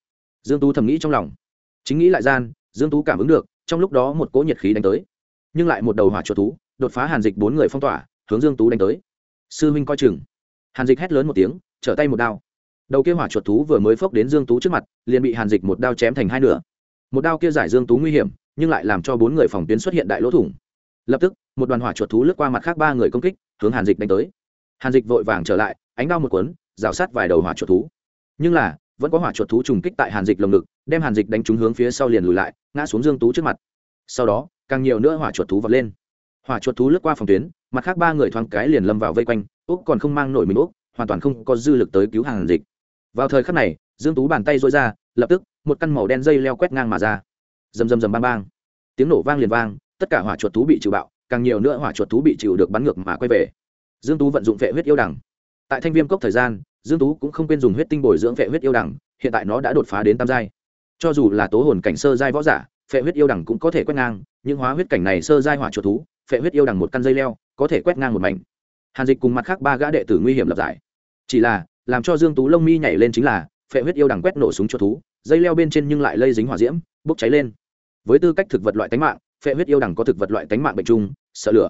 Dương tú thầm nghĩ trong lòng. Chính nghĩ lại gian dương tú cảm ứng được, trong lúc đó một cỗ nhiệt khí đánh tới. Nhưng lại một đầu hỏa chuột thú, đột phá hàn dịch bốn người phong tỏa, hướng dương tú đánh tới. Sư huynh coi chừng. Hàn dịch hét lớn một tiếng, trở tay một đao. Đầu kia hỏa chuột thú vừa mới phốc đến dương tú trước mặt, liền bị hàn dịch một đao chém thành hai nửa. Một đao kia giải dương tú nguy hiểm, nhưng lại làm cho bốn người phòng tuyến xuất hiện đại lỗ thủng. Lập tức, một đoàn hỏa chuột thú lướt qua mặt khác ba người công kích, hướng hàn dịch đánh tới. Hàn dịch vội vàng trở lại, ánh đao một cuốn, rào sát vài đầu hỏa chuột thú. Nhưng là vẫn có hỏa chuột thú trùng kích tại hàn dịch lồng ngực, đem hàn dịch đánh trúng hướng phía sau liền lùi lại, ngã xuống dương tú trước mặt. Sau đó, càng nhiều nữa hỏa chuột thú vọt lên. Hỏa chuột thú lướt qua phòng tuyến, mặt khác ba người thoáng cái liền lâm vào vây quanh úc còn không mang nổi mình úc hoàn toàn không có dư lực tới cứu hàn dịch. Vào thời khắc này, dương tú bàn tay dội ra, lập tức, một căn màu đen dây leo quét ngang mà ra. Rầm rầm rầm bang bang. Tiếng nổ vang liền vang, tất cả hỏa chuột thú bị trừ bạo, càng nhiều nữa hỏa chuột thú bị chịu được bắn ngược mà quay về. Dương tú vận dụng vệ huyết yêu đằng. Tại thanh viêm cốc thời gian dương tú cũng không quên dùng huyết tinh bồi dưỡng vệ huyết yêu đằng hiện tại nó đã đột phá đến tam giai. Cho dù là tố hồn cảnh sơ giai võ giả, phệ huyết yêu đằng cũng có thể quét ngang, nhưng hóa huyết cảnh này sơ giai hỏa chuột thú, phệ huyết yêu đằng một căn dây leo, có thể quét ngang một mảnh. Hàn dịch cùng mặt khác ba gã đệ tử nguy hiểm lập giải. Chỉ là, làm cho dương tú lông mi nhảy lên chính là, phệ huyết yêu đằng quét nổ súng cho thú, dây leo bên trên nhưng lại lây dính hỏa diễm, bốc cháy lên. Với tư cách thực vật loại tánh mạng, phệ huyết yêu đằng có thực vật loại tánh mạng bệnh chung, sợ lửa.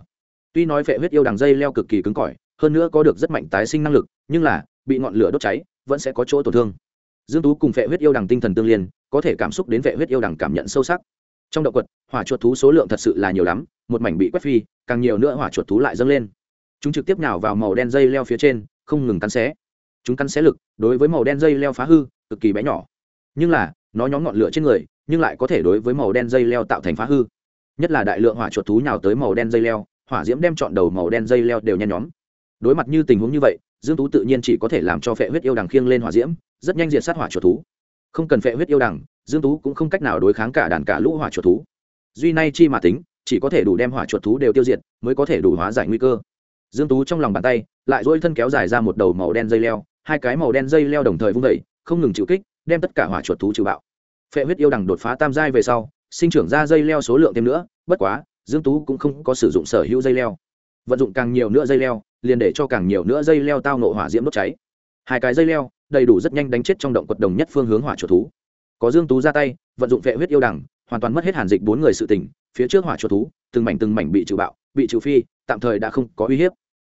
Tuy nói phệ huyết yêu đằng dây leo cực kỳ cứng cỏi, hơn nữa có được rất mạnh tái sinh năng lực, nhưng là bị ngọn lửa đốt cháy, vẫn sẽ có chỗ tổn thương. Dương tú cùng vệ huyết yêu đằng tinh thần tương liên, có thể cảm xúc đến vệ huyết yêu đằng cảm nhận sâu sắc. Trong động quật, hỏa chuột thú số lượng thật sự là nhiều lắm, một mảnh bị quét phi, càng nhiều nữa hỏa chuột thú lại dâng lên. Chúng trực tiếp nhào vào màu đen dây leo phía trên, không ngừng cắn xé. Chúng cắn xé lực, đối với màu đen dây leo phá hư, cực kỳ bé nhỏ. Nhưng là, nó nhóm ngọn lửa trên người, nhưng lại có thể đối với màu đen dây leo tạo thành phá hư. Nhất là đại lượng hỏa chuột thú nhào tới màu đen dây leo, hỏa diễm đem chọn đầu màu đen dây leo đều nhen nhóm. Đối mặt như tình huống như vậy dương tú tự nhiên chỉ có thể làm cho phệ huyết yêu đằng khiêng lên hỏa diễm, rất nhanh diệt sát hỏa chuột thú. Không cần phệ huyết yêu đằng, dương tú cũng không cách nào đối kháng cả đàn cả lũ hỏa chuột thú. Duy nay chi mà tính, chỉ có thể đủ đem hỏa chuột thú đều tiêu diệt, mới có thể đủ hóa giải nguy cơ. Dương tú trong lòng bàn tay, lại duỗi thân kéo dài ra một đầu màu đen dây leo, hai cái màu đen dây leo đồng thời vung vẩy không ngừng chịu kích, đem tất cả hỏa chuột thú trừ bạo. Phệ huyết yêu đằng đột phá tam giai về sau, sinh trưởng ra dây leo số lượng thêm nữa, bất quá, dương tú cũng không có sử dụng sở hữu dây leo. Vận dụng càng nhiều nữa dây leo liền để cho càng nhiều nữa dây leo tao nộ hỏa diễm đốt cháy. Hai cái dây leo, đầy đủ rất nhanh đánh chết trong động quật đồng nhất phương hướng hỏa chuột thú. Có dương tú ra tay, vận dụng vệ huyết yêu đẳng, hoàn toàn mất hết hàn dịch bốn người sự tỉnh phía trước hỏa chuột thú, từng mảnh từng mảnh bị trừ bạo, bị trừ phi, tạm thời đã không có uy hiếp.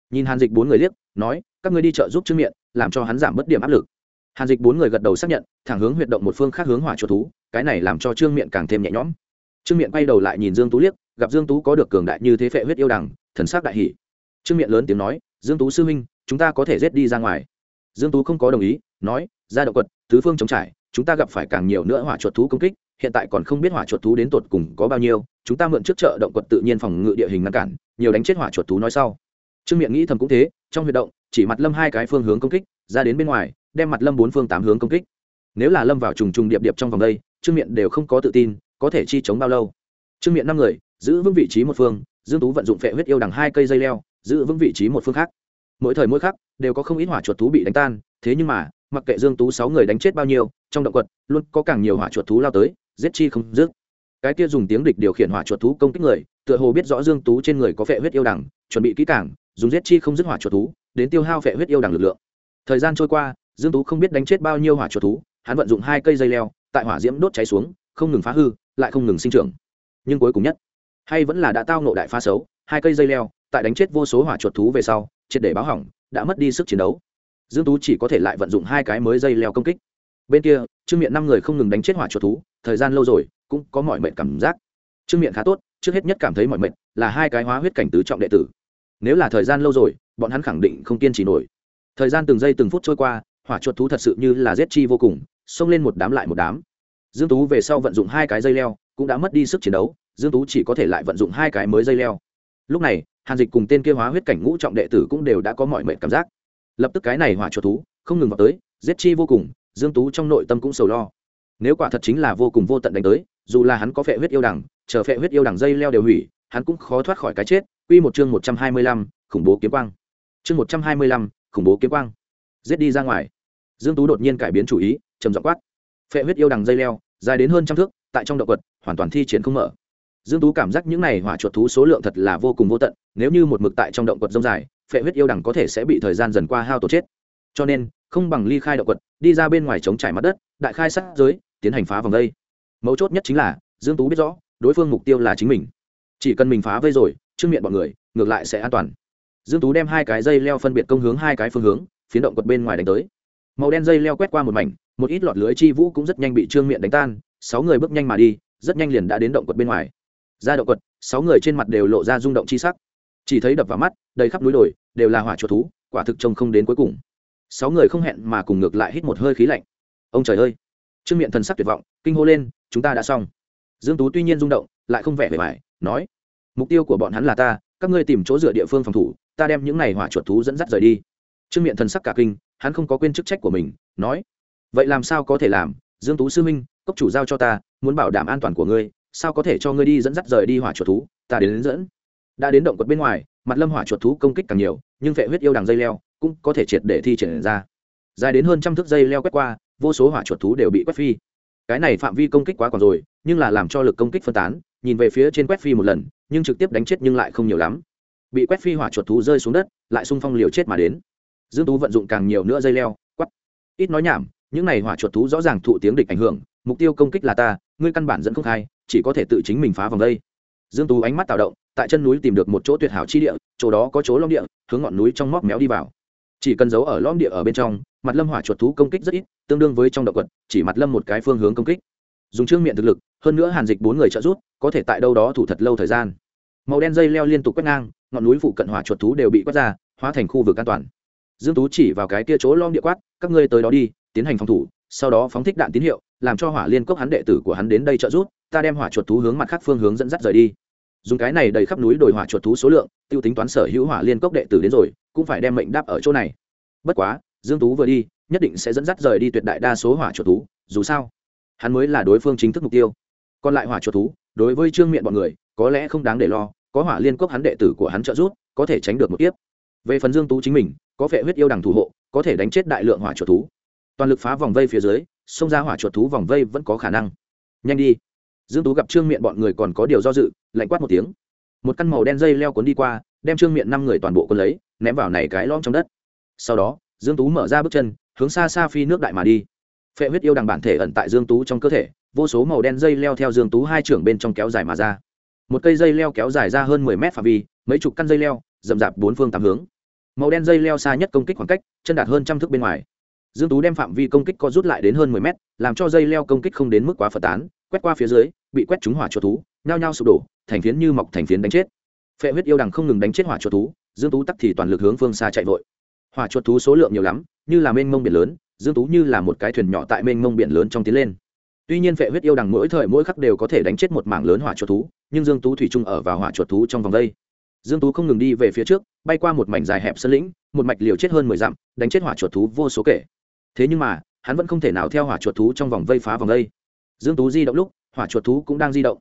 Nhìn hàn dịch bốn người liếc, nói, các ngươi đi chợ giúp trương miệng làm cho hắn giảm bớt điểm áp lực. Hàn dịch bốn người gật đầu xác nhận, thẳng hướng huyệt động một phương khác hướng hỏa chuột thú, cái này làm cho trương miệng càng thêm nhẹ nhõm. Trương miệng quay đầu lại nhìn dương tú liếc, gặp dương tú có được cường đại như thế phệ huyết yêu đằng thần sắc đại hỉ trương Miện lớn tiếng nói, dương tú sư huynh, chúng ta có thể giết đi ra ngoài. Dương tú không có đồng ý, nói, ra động quật, tứ phương chống trải, chúng ta gặp phải càng nhiều nữa hỏa chuột thú công kích, hiện tại còn không biết hỏa chuột thú đến tột cùng có bao nhiêu, chúng ta mượn trước chợ động quật tự nhiên phòng ngự địa hình ngăn cản, nhiều đánh chết hỏa chuột thú nói sau. Trương miệng nghĩ thầm cũng thế, trong huyệt động, chỉ mặt lâm hai cái phương hướng công kích, ra đến bên ngoài, đem mặt lâm bốn phương tám hướng công kích. Nếu là lâm vào trùng trùng điệp điệp trong vòng đây, trương miệng đều không có tự tin, có thể chi chống bao lâu. Trương miệng năm người, giữ vững vị trí một phương, dương tú vận dụng phệ huyết yêu đằng hai cây dây leo giữ vững vị trí một phương khác. Mỗi thời mỗi khắc, đều có không ít hỏa chuột thú bị đánh tan, thế nhưng mà, mặc kệ dương tú sáu người đánh chết bao nhiêu, trong động quật, luôn có càng nhiều hỏa chuột thú lao tới, giết chi không dứt. Cái kia dùng tiếng địch điều khiển hỏa chuột thú công kích người, tựa hồ biết rõ dương tú trên người có phệ huyết yêu đằng chuẩn bị kỹ càng, dùng giết chi không dứt hỏa chuột thú, đến tiêu hao phệ huyết yêu đằng lực lượng. Thời gian trôi qua, dương tú không biết đánh chết bao nhiêu hỏa chuột thú, hắn vận dụng hai cây dây leo, tại hỏa diễm đốt cháy xuống, không ngừng phá hư, lại không ngừng sinh trưởng. Nhưng cuối cùng nhất, hay vẫn là đã tao nộ đại phá xấu, hai cây dây leo tại đánh chết vô số hỏa chuột thú về sau, triệt để báo hỏng, đã mất đi sức chiến đấu. Dương tú chỉ có thể lại vận dụng hai cái mới dây leo công kích. Bên kia, trương miệng năm người không ngừng đánh chết hỏa chuột thú, thời gian lâu rồi, cũng có mọi mệnh cảm giác. Trương miệng khá tốt, trước hết nhất cảm thấy mọi mệnh là hai cái hóa huyết cảnh tứ trọng đệ tử. Nếu là thời gian lâu rồi, bọn hắn khẳng định không kiên trì nổi. Thời gian từng giây từng phút trôi qua, hỏa chuột thú thật sự như là giết chi vô cùng, xông lên một đám lại một đám. Dương tú về sau vận dụng hai cái dây leo, cũng đã mất đi sức chiến đấu, dương tú chỉ có thể lại vận dụng hai cái mới dây leo. Lúc này hàn dịch cùng tên kia hóa huyết cảnh ngũ trọng đệ tử cũng đều đã có mọi mệnh cảm giác. Lập tức cái này hỏa chuột thú không ngừng vào tới giết chi vô cùng dương tú trong nội tâm cũng sầu lo. Nếu quả thật chính là vô cùng vô tận đánh tới dù là hắn có phệ huyết yêu đằng chờ phệ huyết yêu đằng dây leo đều hủy hắn cũng khó thoát khỏi cái chết. Quy một chương 125, khủng bố kiếm quang. Chương 125, khủng bố kiếm quang. Giết đi ra ngoài. Dương tú đột nhiên cải biến chủ ý trầm giọng quát. Phệ huyết yêu đằng dây leo dài đến hơn trăm thước tại trong động quật hoàn toàn thi triển không mở dương tú cảm giác những này hỏa chuột thú số lượng thật là vô cùng vô tận, nếu như một mực tại trong động quật rông dài, phệ huyết yêu đằng có thể sẽ bị thời gian dần qua hao tổn chết. Cho nên, không bằng ly khai động quật, đi ra bên ngoài chống trải mặt đất, đại khai sát giới, tiến hành phá vòng vây. Mấu chốt nhất chính là, dương tú biết rõ, đối phương mục tiêu là chính mình. Chỉ cần mình phá vây rồi, trước miệng bọn người, ngược lại sẽ an toàn. Dương tú đem hai cái dây leo phân biệt công hướng hai cái phương hướng, phiến động quật bên ngoài đánh tới. Màu đen dây leo quét qua một mảnh, một ít lọt lưới chi vũ cũng rất nhanh bị trương miệng đánh tan, sáu người bước nhanh mà đi, rất nhanh liền đã đến động quật bên ngoài ra động quật, sáu người trên mặt đều lộ ra rung động chi sắc. Chỉ thấy đập vào mắt, đầy khắp núi đồi, đều là hỏa chuột thú, quả thực trông không đến cuối cùng. Sáu người không hẹn mà cùng ngược lại hít một hơi khí lạnh. Ông trời ơi! Trương miệng thần sắc tuyệt vọng, kinh hô lên, chúng ta đã xong. Dương tú tuy nhiên rung động, lại không vẻ vẻ vải nói, mục tiêu của bọn hắn là ta, các ngươi tìm chỗ dựa địa phương phòng thủ, ta đem những này hỏa chuột thú dẫn dắt rời đi. Trương miệng thần sắc cả kinh, hắn không có quên chức trách của mình, nói, vậy làm sao có thể làm? Dương tú sư minh cốc chủ giao cho ta, muốn bảo đảm an toàn của ngươi sao có thể cho ngươi đi dẫn dắt rời đi hỏa chuột thú ta đến, đến dẫn. Đã đến động quật bên ngoài mặt lâm hỏa chuột thú công kích càng nhiều nhưng vệ huyết yêu đằng dây leo cũng có thể triệt để thi triển ra. Dài đến hơn trăm thước dây leo quét qua vô số hỏa chuột thú đều bị quét phi. Cái này phạm vi công kích quá còn rồi nhưng là làm cho lực công kích phân tán nhìn về phía trên quét phi một lần nhưng trực tiếp đánh chết nhưng lại không nhiều lắm. Bị quét phi hỏa chuột thú rơi xuống đất lại xung phong liều chết mà đến. Dương tú vận dụng càng nhiều nữa dây leo quắt ít nói nhảm những này hỏa chuột thú rõ ràng thụ tiếng địch ảnh hưởng mục tiêu công kích là ta, ngươi căn bản dẫn không khai, chỉ có thể tự chính mình phá vòng đây. Dương tú ánh mắt tạo động, tại chân núi tìm được một chỗ tuyệt hảo chi địa, chỗ đó có chỗ lõm địa, hướng ngọn núi trong móc méo đi vào. Chỉ cần giấu ở lõm địa ở bên trong, mặt lâm hỏa chuột thú công kích rất ít, tương đương với trong động quật, chỉ mặt lâm một cái phương hướng công kích. Dùng trương miệng thực lực, hơn nữa hàn dịch bốn người trợ giúp, có thể tại đâu đó thủ thật lâu thời gian. Màu đen dây leo liên tục quét ngang, ngọn núi phụ cận hỏa chuột thú đều bị quét ra, hóa thành khu vực an toàn. Dương tú chỉ vào cái kia chỗ lom địa quát, các ngươi tới đó đi, tiến hành phòng thủ sau đó phóng thích đạn tín hiệu, làm cho hỏa liên cốc hắn đệ tử của hắn đến đây trợ giúp, ta đem hỏa chuột thú hướng mặt khác phương hướng dẫn dắt rời đi. Dùng cái này đầy khắp núi đồi hỏa chuột thú số lượng, tiêu tính toán sở hữu hỏa liên cốc đệ tử đến rồi, cũng phải đem mệnh đáp ở chỗ này. Bất quá, dương tú vừa đi, nhất định sẽ dẫn dắt rời đi tuyệt đại đa số hỏa chuột thú, dù sao, hắn mới là đối phương chính thức mục tiêu. Còn lại hỏa chuột thú, đối với trương miệng bọn người, có lẽ không đáng để lo, có hỏa liên cốc hắn đệ tử của hắn trợ giúp, có thể tránh được một kiếp. Về phần dương tú chính mình, có vẻ huyết yêu đằng thủ hộ, có thể đánh chết đại lượng hỏa chuột thú toàn lực phá vòng vây phía dưới, xông ra hỏa chuột thú vòng vây vẫn có khả năng. Nhanh đi. Dương tú gặp trương miệng bọn người còn có điều do dự, lạnh quát một tiếng. Một căn màu đen dây leo cuốn đi qua, đem trương miệng năm người toàn bộ quân lấy, ném vào này cái lõm trong đất. Sau đó, dương tú mở ra bước chân, hướng xa xa phi nước đại mà đi. Phệ huyết yêu đằng bản thể ẩn tại dương tú trong cơ thể, vô số màu đen dây leo theo dương tú hai trưởng bên trong kéo dài mà ra. Một cây dây leo kéo dài ra hơn 10 mét phạm vi, mấy chục căn dây leo rậm rạp bốn phương tám hướng. Màu đen dây leo xa nhất công kích khoảng cách, chân đạt hơn trăm thước bên ngoài dương tú đem phạm vi công kích co rút lại đến hơn 10 mét, làm cho dây leo công kích không đến mức quá phật tán, quét qua phía dưới, bị quét trúng hỏa chuột thú, nhao nhao sụp đổ, thành phiến như mọc thành phiến đánh chết. Phệ huyết yêu đằng không ngừng đánh chết hỏa chuột thú, dương tú tắc thì toàn lực hướng phương xa chạy vội. Hỏa chuột thú số lượng nhiều lắm, như là mênh mông biển lớn, dương tú như là một cái thuyền nhỏ tại mênh mông biển lớn trong tiến lên. Tuy nhiên phệ huyết yêu đằng mỗi thời mỗi khắc đều có thể đánh chết một mảng lớn hỏa chuột thú, nhưng dương tú thủy chung ở vào hỏa chuột thú trong vòng đây. Dương tú không ngừng đi về phía trước, bay qua một mảnh dài hẹp sân lĩnh, một mạch liều chết hơn mười dặm, đánh chết hỏa chuột thú vô số kể thế nhưng mà, hắn vẫn không thể nào theo hỏa chuột thú trong vòng vây phá vòng vây. Dương tú di động lúc, hỏa chuột thú cũng đang di động.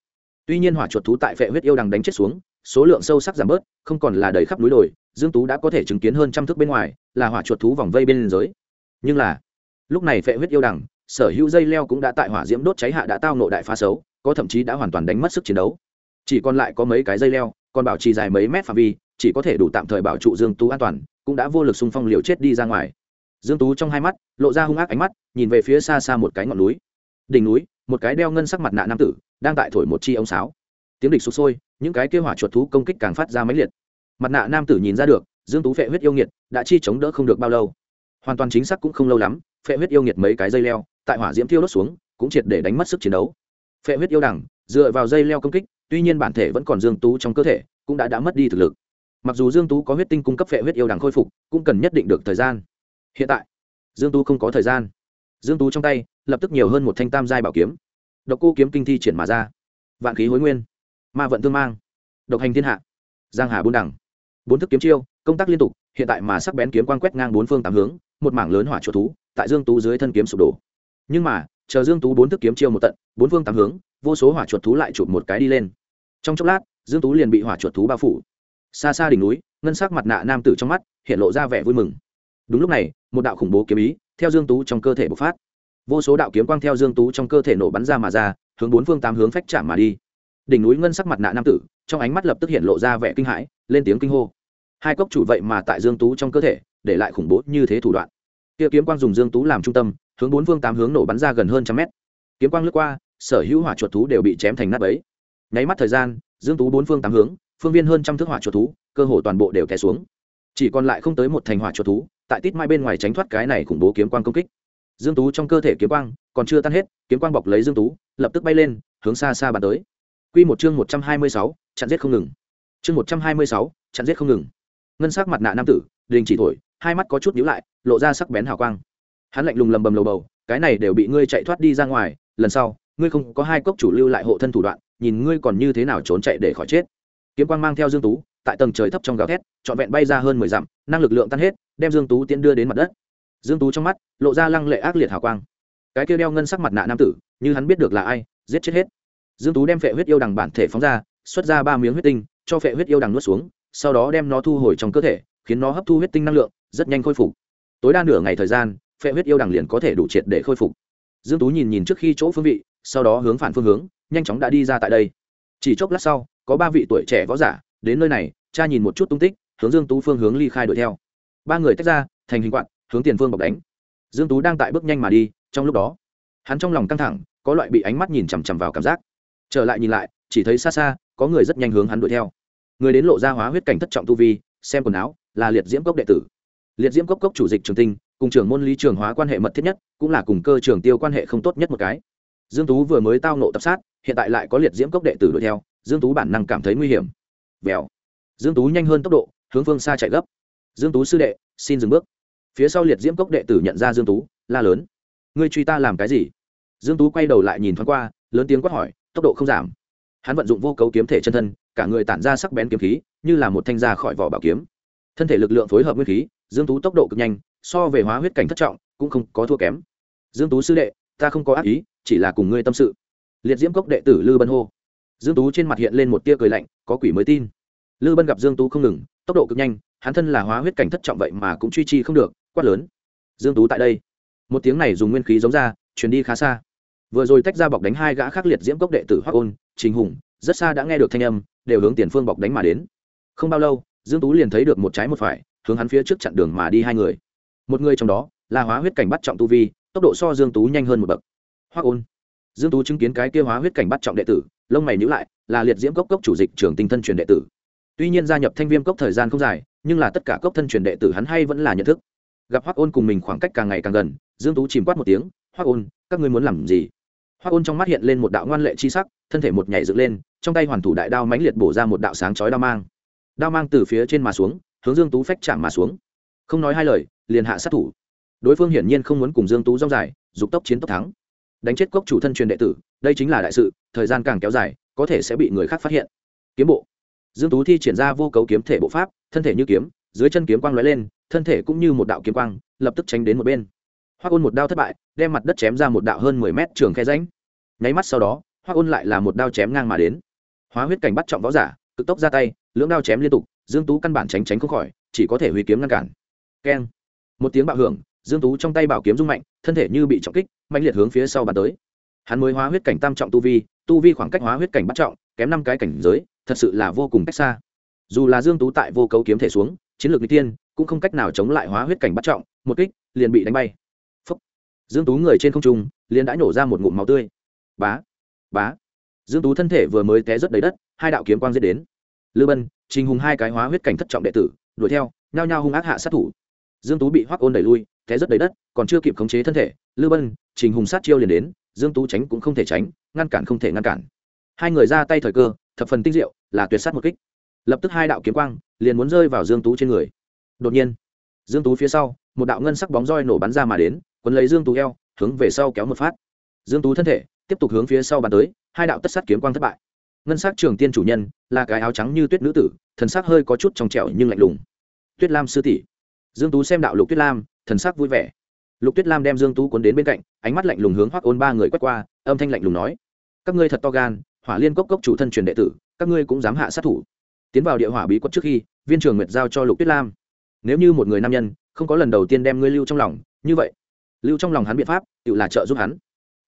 Tuy nhiên hỏa chuột thú tại phệ huyết yêu đằng đánh chết xuống, số lượng sâu sắc giảm bớt, không còn là đầy khắp núi đồi, dương tú đã có thể chứng kiến hơn trăm thước bên ngoài, là hỏa chuột thú vòng vây bên giới nhưng là, lúc này phệ huyết yêu đằng, sở hữu dây leo cũng đã tại hỏa diễm đốt cháy hạ đã tao nộ đại phá xấu, có thậm chí đã hoàn toàn đánh mất sức chiến đấu. Chỉ còn lại có mấy cái dây leo, còn bảo trì dài mấy mét phạm vi, chỉ có thể đủ tạm thời bảo trụ dương tú an toàn, cũng đã vô lực xung phong liều chết đi ra ngoài dương tú trong hai mắt lộ ra hung ác ánh mắt, nhìn về phía xa xa một cái ngọn núi. Đỉnh núi, một cái đeo ngân sắc mặt nạ nam tử, đang tại thổi một chi ống sáo. Tiếng địch sụp sôi, những cái kêu hỏa chuột thú công kích càng phát ra máy liệt. Mặt nạ nam tử nhìn ra được, dương tú phệ huyết yêu nghiệt, đã chi chống đỡ không được bao lâu. Hoàn toàn chính xác cũng không lâu lắm, phệ huyết yêu nghiệt mấy cái dây leo, tại hỏa diễm thiêu đốt xuống, cũng triệt để đánh mất sức chiến đấu. Phệ huyết yêu đẳng, dựa vào dây leo công kích, tuy nhiên bản thể vẫn còn dương tú trong cơ thể, cũng đã đã mất đi thực lực. Mặc dù dương tú có huyết tinh cung cấp phệ huyết yêu đẳng khôi phục, cũng cần nhất định được thời gian hiện tại, dương tú không có thời gian. Dương tú trong tay, lập tức nhiều hơn một thanh tam giai bảo kiếm. Độc cô kiếm kinh thi triển mà ra. Vạn khí hối nguyên. Ma vận tương mang. Độc hành thiên hạ. Giang hà bốn đẳng bốn thức kiếm chiêu, công tác liên tục, hiện tại mà sắc bén kiếm quang quét ngang bốn phương tám hướng, một mảng lớn hỏa chuột thú, tại dương tú dưới thân kiếm sụp đổ. Nhưng mà, chờ dương tú bốn thức kiếm chiêu một tận, bốn phương tám hướng, vô số hỏa chuột thú lại chụp một cái đi lên. Trong chốc lát, dương tú liền bị hỏa chuột thú bao phủ. Xa xa đỉnh núi, ngân sắc mặt nạ nam tử trong mắt, hiện lộ ra vẻ vui mừng. Đúng lúc này một đạo khủng bố kiếm ý theo dương tú trong cơ thể bộc phát. Vô số đạo kiếm quang theo dương tú trong cơ thể nổ bắn ra mà ra, hướng bốn phương tám hướng phách chạm mà đi. Đỉnh núi ngân sắc mặt nạ nam tử, trong ánh mắt lập tức hiện lộ ra vẻ kinh hãi, lên tiếng kinh hô. Hai cốc chủ vậy mà tại dương tú trong cơ thể, để lại khủng bố như thế thủ đoạn. Kia kiếm quang dùng dương tú làm trung tâm, hướng bốn phương tám hướng nổ bắn ra gần hơn trăm mét. Kiếm quang lướt qua, sở hữu hỏa chuột thú đều bị chém thành nát bấy. Nháy mắt thời gian, dương tú bốn phương tám hướng, phương viên hơn trăm thước hỏa chuột thú, cơ hồ toàn bộ đều té xuống chỉ còn lại không tới một thành hỏa chuột thú tại tít mai bên ngoài tránh thoát cái này khủng bố kiếm quang công kích. Dương tú trong cơ thể kiếm quang còn chưa tan hết kiếm quang bọc lấy dương tú lập tức bay lên hướng xa xa bàn tới. Quy một chương 126, chặn giết không ngừng. Chương 126, chặn giết không ngừng. Ngân sắc mặt nạ nam tử đình chỉ thổi hai mắt có chút nhíu lại lộ ra sắc bén hào quang. Hắn lạnh lùng lầm bầm lầu bầu cái này đều bị ngươi chạy thoát đi ra ngoài lần sau ngươi không có hai cốc chủ lưu lại hộ thân thủ đoạn nhìn ngươi còn như thế nào trốn chạy để khỏi chết. Kiếm quang mang theo dương tú tại tầng trời thấp trong gào thét, trọn vẹn bay ra hơn mười dặm, năng lực lượng tan hết, đem dương tú tiến đưa đến mặt đất. Dương tú trong mắt lộ ra lăng lệ ác liệt hào quang. Cái kia đeo ngân sắc mặt nạ nam tử, như hắn biết được là ai, giết chết hết. Dương tú đem phệ huyết yêu đằng bản thể phóng ra, xuất ra ba miếng huyết tinh, cho phệ huyết yêu đằng nuốt xuống, sau đó đem nó thu hồi trong cơ thể, khiến nó hấp thu huyết tinh năng lượng, rất nhanh khôi phục. Tối đa nửa ngày thời gian, phệ huyết yêu đằng liền có thể đủ triệt để khôi phục. Dương tú nhìn nhìn trước khi chỗ phương vị, sau đó hướng phản phương hướng, nhanh chóng đã đi ra tại đây. Chỉ chốc lát sau, có ba vị tuổi trẻ võ giả đến nơi này, cha nhìn một chút tung tích, hướng dương tú phương hướng ly khai đuổi theo. Ba người tách ra, thành hình quạt, hướng tiền phương bọc đánh. Dương tú đang tại bước nhanh mà đi, trong lúc đó, hắn trong lòng căng thẳng, có loại bị ánh mắt nhìn chằm chằm vào cảm giác. Trở lại nhìn lại, chỉ thấy xa xa, có người rất nhanh hướng hắn đuổi theo. Người đến lộ ra hóa huyết cảnh thất trọng tu vi, xem quần áo, là liệt diễm cốc đệ tử. Liệt diễm cốc cốc chủ dịch trường tinh, cùng trưởng môn lý trường hóa quan hệ mật thiết nhất, cũng là cùng cơ trường tiêu quan hệ không tốt nhất một cái. Dương tú vừa mới tao nộ tập sát, hiện tại lại có liệt diễm cốc đệ tử đuổi theo, dương tú bản năng cảm thấy nguy hiểm vèo. Dương tú nhanh hơn tốc độ, hướng phương xa chạy gấp. Dương tú sư đệ, xin dừng bước. Phía sau liệt diễm cốc đệ tử nhận ra dương tú, la lớn. Ngươi truy ta làm cái gì? Dương tú quay đầu lại nhìn thoáng qua, lớn tiếng quát hỏi, tốc độ không giảm. Hắn vận dụng vô cấu kiếm thể chân thân, cả người tản ra sắc bén kiếm khí, như là một thanh ra khỏi vỏ bảo kiếm. Thân thể lực lượng phối hợp nguyên khí, dương tú tốc độ cực nhanh, so về hóa huyết cảnh thất trọng, cũng không có thua kém. Dương tú sư đệ, ta không có ác ý, chỉ là cùng ngươi tâm sự. Liệt diễm cốc đệ tử lư bân hô dương tú trên mặt hiện lên một tia cười lạnh, có quỷ mới tin. Lư bân gặp dương tú không ngừng, tốc độ cực nhanh, hắn thân là hóa huyết cảnh thất trọng vậy mà cũng truy chi không được, quát lớn. Dương tú tại đây. Một tiếng này dùng nguyên khí giống ra chuyển đi khá xa. Vừa rồi tách ra bọc đánh hai gã khắc liệt diễm cốc đệ tử hoắc ôn, trình hùng, rất xa đã nghe được thanh âm, đều hướng tiền phương bọc đánh mà đến. Không bao lâu, dương tú liền thấy được một trái một phải, hướng hắn phía trước chặn đường mà đi hai người. Một người trong đó, là hóa huyết cảnh bắt trọng tu vi, tốc độ so dương tú nhanh hơn một bậc. Hoắc ôn dương tú chứng kiến cái kia hóa huyết cảnh bắt trọng đệ tử, lông mày nhíu lại, là liệt diễm cốc cốc chủ dịch trưởng tinh thân truyền đệ tử. Tuy nhiên gia nhập thanh viêm cốc thời gian không dài, nhưng là tất cả cốc thân truyền đệ tử hắn hay vẫn là nhận thức. Gặp hoắc ôn cùng mình khoảng cách càng ngày càng gần, dương tú chìm quát một tiếng, hoắc ôn, các ngươi muốn làm gì? Hoắc ôn trong mắt hiện lên một đạo ngoan lệ chi sắc, thân thể một nhảy dựng lên, trong tay hoàn thủ đại đao mãnh liệt bổ ra một đạo sáng chói đao mang. Đao mang từ phía trên mà xuống, hướng dương tú phách chạm mà xuống. Không nói hai lời, liền hạ sát thủ. Đối phương hiển nhiên không muốn cùng dương tú rong dài, dục tốc chiến tốc thắng đánh chết cốc chủ thân truyền đệ tử, đây chính là đại sự, thời gian càng kéo dài, có thể sẽ bị người khác phát hiện. Kiếm bộ. Dương tú thi triển ra vô cấu kiếm thể bộ pháp, thân thể như kiếm, dưới chân kiếm quang lóe lên, thân thể cũng như một đạo kiếm quang, lập tức tránh đến một bên. Hoa ôn một đao thất bại, đem mặt đất chém ra một đạo hơn mười mét trường khe ránh nháy mắt sau đó hoa ôn lại là một đao chém ngang mà đến. Hóa huyết cảnh bắt trọng võ giả, cực tốc ra tay, lưỡng đao chém liên tục, dương tú căn bản tránh tránh không khỏi, chỉ có thể huy kiếm ngăn cản. Keng. Một tiếng bạo hưởng dương tú trong tay bảo kiếm rung mạnh, thân thể như bị trọng kích mạnh liệt hướng phía sau bàn tới. Hắn mới hóa huyết cảnh tam trọng tu vi tu vi khoảng cách hóa huyết cảnh bắt trọng, kém năm cái cảnh giới, thật sự là vô cùng cách xa. Dù là dương tú tại vô cấu kiếm thể xuống, chiến lược n tiên cũng không cách nào chống lại hóa huyết cảnh bắt trọng, một kích, liền bị đánh bay. Phúc. dương tú người trên không trung, liền đã nổ ra một ngụm máu tươi. Bá. Bá. Dương tú thân thể vừa mới té rất đầy đất, hai đạo kiếm quang giết đến. Lư bân, trình hùng hai cái hóa huyết cảnh thất trọng đệ tử, đuổi theo, nhao nhao hung ác hạ sát thủ. Dương tú bị hoắc ôn đẩy lui té rất đầy đất, còn chưa kịp khống chế thân thể lư bân, trình hùng sát chiêu liền đến, dương tú tránh cũng không thể tránh, ngăn cản không thể ngăn cản. Hai người ra tay thời cơ, thập phần tinh diệu, là tuyệt sát một kích. Lập tức hai đạo kiếm quang liền muốn rơi vào dương tú trên người. Đột nhiên, dương tú phía sau, một đạo ngân sắc bóng roi nổ bắn ra mà đến, quấn lấy dương tú eo, hướng về sau kéo một phát. Dương tú thân thể tiếp tục hướng phía sau bắn tới, hai đạo tất sát kiếm quang thất bại. Ngân sắc trường tiên chủ nhân, là cái áo trắng như tuyết nữ tử, thần sắc hơi có chút trong trẻo nhưng lạnh lùng. Tuyết lam sư tỷ. Dương tú xem đạo lục tuyết lam thần sắc vui vẻ. Lục tuyết lam đem dương tú cuốn đến bên cạnh, ánh mắt lạnh lùng hướng hoắc ôn ba người quét qua, âm thanh lạnh lùng nói, các ngươi thật to gan, hỏa liên cốc cốc chủ thân truyền đệ tử, các ngươi cũng dám hạ sát thủ. Tiến vào địa hỏa bí quật trước khi, viên trường nguyệt giao cho lục tuyết lam. Nếu như một người nam nhân, không có lần đầu tiên đem ngươi lưu trong lòng, như vậy, lưu trong lòng hắn biện pháp, tự là trợ giúp hắn.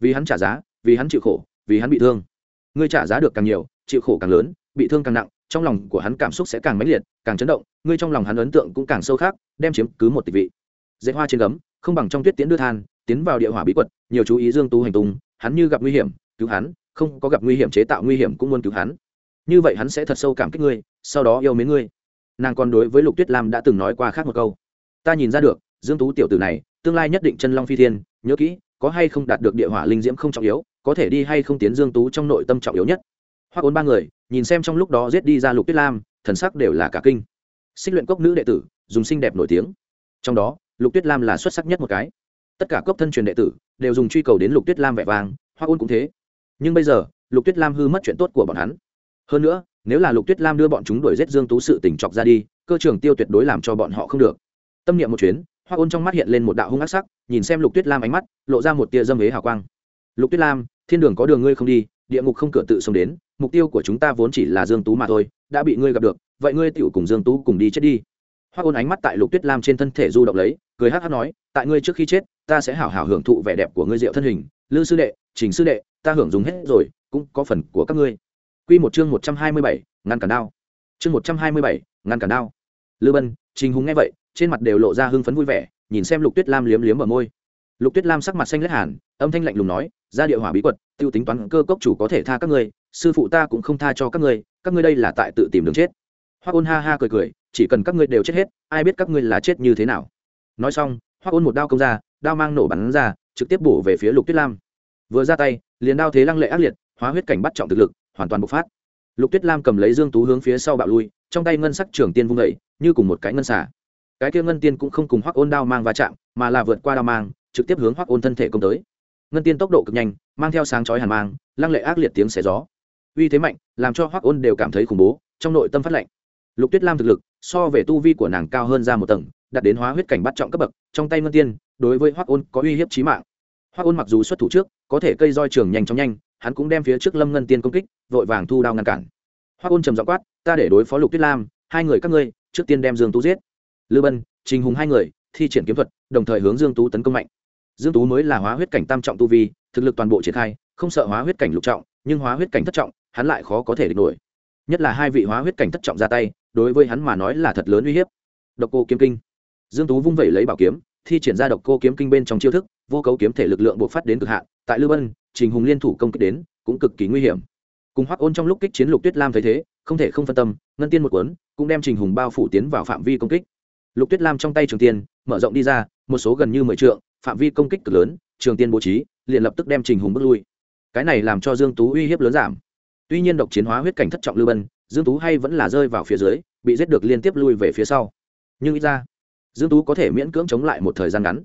Vì hắn trả giá, vì hắn chịu khổ, vì hắn bị thương. Ngươi trả giá được càng nhiều, chịu khổ càng lớn, bị thương càng nặng, trong lòng của hắn cảm xúc sẽ càng mãnh liệt, càng chấn động, ngươi trong lòng hắn ấn tượng cũng càng sâu khác, đem chiếm cứ một tịch vị dễ hoa trên gấm, không bằng trong tuyết tiến đưa than, tiến vào địa hỏa bí quật, nhiều chú ý dương tú hành tung, hắn như gặp nguy hiểm, cứu hắn, không có gặp nguy hiểm chế tạo nguy hiểm cũng muốn cứu hắn. Như vậy hắn sẽ thật sâu cảm kích ngươi, sau đó yêu mến ngươi. Nàng còn đối với lục tuyết lam đã từng nói qua khác một câu. Ta nhìn ra được, dương tú tiểu tử này, tương lai nhất định chân long phi thiên, nhớ kỹ, có hay không đạt được địa hỏa linh diễm không trọng yếu, có thể đi hay không tiến dương tú trong nội tâm trọng yếu nhất. Hoa ôn ba người, nhìn xem trong lúc đó giết đi ra lục tuyết lam, thần sắc đều là cả kinh. Xích luyện cốc nữ đệ tử, dùng xinh đẹp nổi tiếng. Trong đó lục tuyết lam là xuất sắc nhất một cái. Tất cả cấp thân truyền đệ tử đều dùng truy cầu đến lục tuyết lam vẻ vàng hoa ôn cũng thế. Nhưng bây giờ, lục tuyết lam hư mất chuyện tốt của bọn hắn. Hơn nữa, nếu là lục tuyết lam đưa bọn chúng đuổi giết dương tú sự tỉnh chọc ra đi, cơ trường tiêu tuyệt đối làm cho bọn họ không được. Tâm niệm một chuyến, hoa ôn trong mắt hiện lên một đạo hung ác sắc, nhìn xem lục tuyết lam ánh mắt, lộ ra một tia dâm ế hào quang. Lục tuyết lam, thiên đường có đường ngươi không đi, địa ngục không cửa tự xông đến, mục tiêu của chúng ta vốn chỉ là dương tú mà thôi, đã bị ngươi gặp được, vậy ngươi tựu cùng dương tú cùng đi chết đi. Hoa ôn ánh mắt tại lục tuyết lam trên thân thể du động lấy cười hát hát nói tại ngươi trước khi chết ta sẽ hảo hảo hưởng thụ vẻ đẹp của ngươi diệu thân hình lư sư đệ trình sư đệ ta hưởng dùng hết rồi cũng có phần của các ngươi Quy một chương 127, ngăn cản đao. Chương 127, ngăn cản đao. Lư Bân, Trình Hùng nghe vậy, trên mặt đều lộ ra hưng phấn vui vẻ, nhìn xem Lục Tuyết Lam liếm liếm ở môi. Lục Tuyết Lam sắc mặt xanh lét hàn, âm thanh lạnh lùng nói, "Ra địa hỏa bí quật, tiêu tính toán cơ cốc chủ có thể tha các ngươi, sư phụ ta cũng không tha cho các ngươi, các ngươi đây là tại tự tìm đường chết." Hoa Ôn ha ha cười cười, chỉ cần các ngươi đều chết hết, ai biết các ngươi là chết như thế nào. Nói xong, Hoa Ôn một đao công ra, đao mang nổ bắn ra, trực tiếp bổ về phía Lục Tuyết Lam. Vừa ra tay, liền đao thế lăng lệ ác liệt, hóa huyết cảnh bắt trọng thực lực, hoàn toàn bộc phát. Lục tuyết lam cầm lấy dương tú hướng phía sau bạo lui trong tay ngân sắc trường tiên vung dậy như cùng một cái ngân xả cái kia ngân tiên cũng không cùng hoác ôn đao mang va chạm mà là vượt qua đao mang trực tiếp hướng hoác ôn thân thể công tới. Ngân tiên tốc độ cực nhanh mang theo sáng chói hàn mang lăng lệ ác liệt tiếng xé gió. Uy thế mạnh làm cho hoác ôn đều cảm thấy khủng bố trong nội tâm phát lạnh lục tuyết lam thực lực so về tu vi của nàng cao hơn ra một tầng đạt đến hóa huyết cảnh bắt trọng cấp bậc, trong tay ngân tiên, đối với hoác ôn có uy hiếp chí mạng. Hoác ôn mặc dù xuất thủ trước, có thể cây roi trường nhanh chóng nhanh, hắn cũng đem phía trước lâm ngân tiên công kích, vội vàng thu đao ngăn cản. Hoa ôn trầm giọng quát, ta để đối phó lục tuyết lam, hai người các ngươi, trước tiên đem dương tú giết. Lư bân, trình hùng hai người, thi triển kiếm thuật, đồng thời hướng dương tú tấn công mạnh. Dương tú mới là hóa huyết cảnh tam trọng tu vi, thực lực toàn bộ triển khai, không sợ hóa huyết cảnh lục trọng, nhưng hóa huyết cảnh thất trọng, hắn lại khó có thể địch nổi. Nhất là hai vị hóa huyết cảnh thất trọng ra tay, đối với hắn mà nói là thật lớn uy hiếp. Độc cô kiếm kinh dương tú vung vẩy lấy bảo kiếm thi triển ra độc cô kiếm kinh bên trong chiêu thức vô cấu kiếm thể lực lượng buộc phát đến cực hạn tại lư Vân, trình hùng liên thủ công kích đến cũng cực kỳ nguy hiểm. Cùng hoắc ôn trong lúc kích chiến lục tuyết lam thấy thế không thể không phân tâm ngân tiên một cuốn cũng đem trình hùng bao phủ tiến vào phạm vi công kích. Lục tuyết lam trong tay trường tiên mở rộng đi ra một số gần như mười trượng phạm vi công kích cực lớn trường tiên bố trí liền lập tức đem trình hùng bước lui. Cái này làm cho dương tú uy hiếp lớn giảm. Tuy nhiên độc chiến hóa huyết cảnh thất trọng lưu bân dương tú hay vẫn là rơi vào phía dưới bị giết được liên tiếp lui về phía sau. Nhưng ít ra dương tú có thể miễn cưỡng chống lại một thời gian ngắn.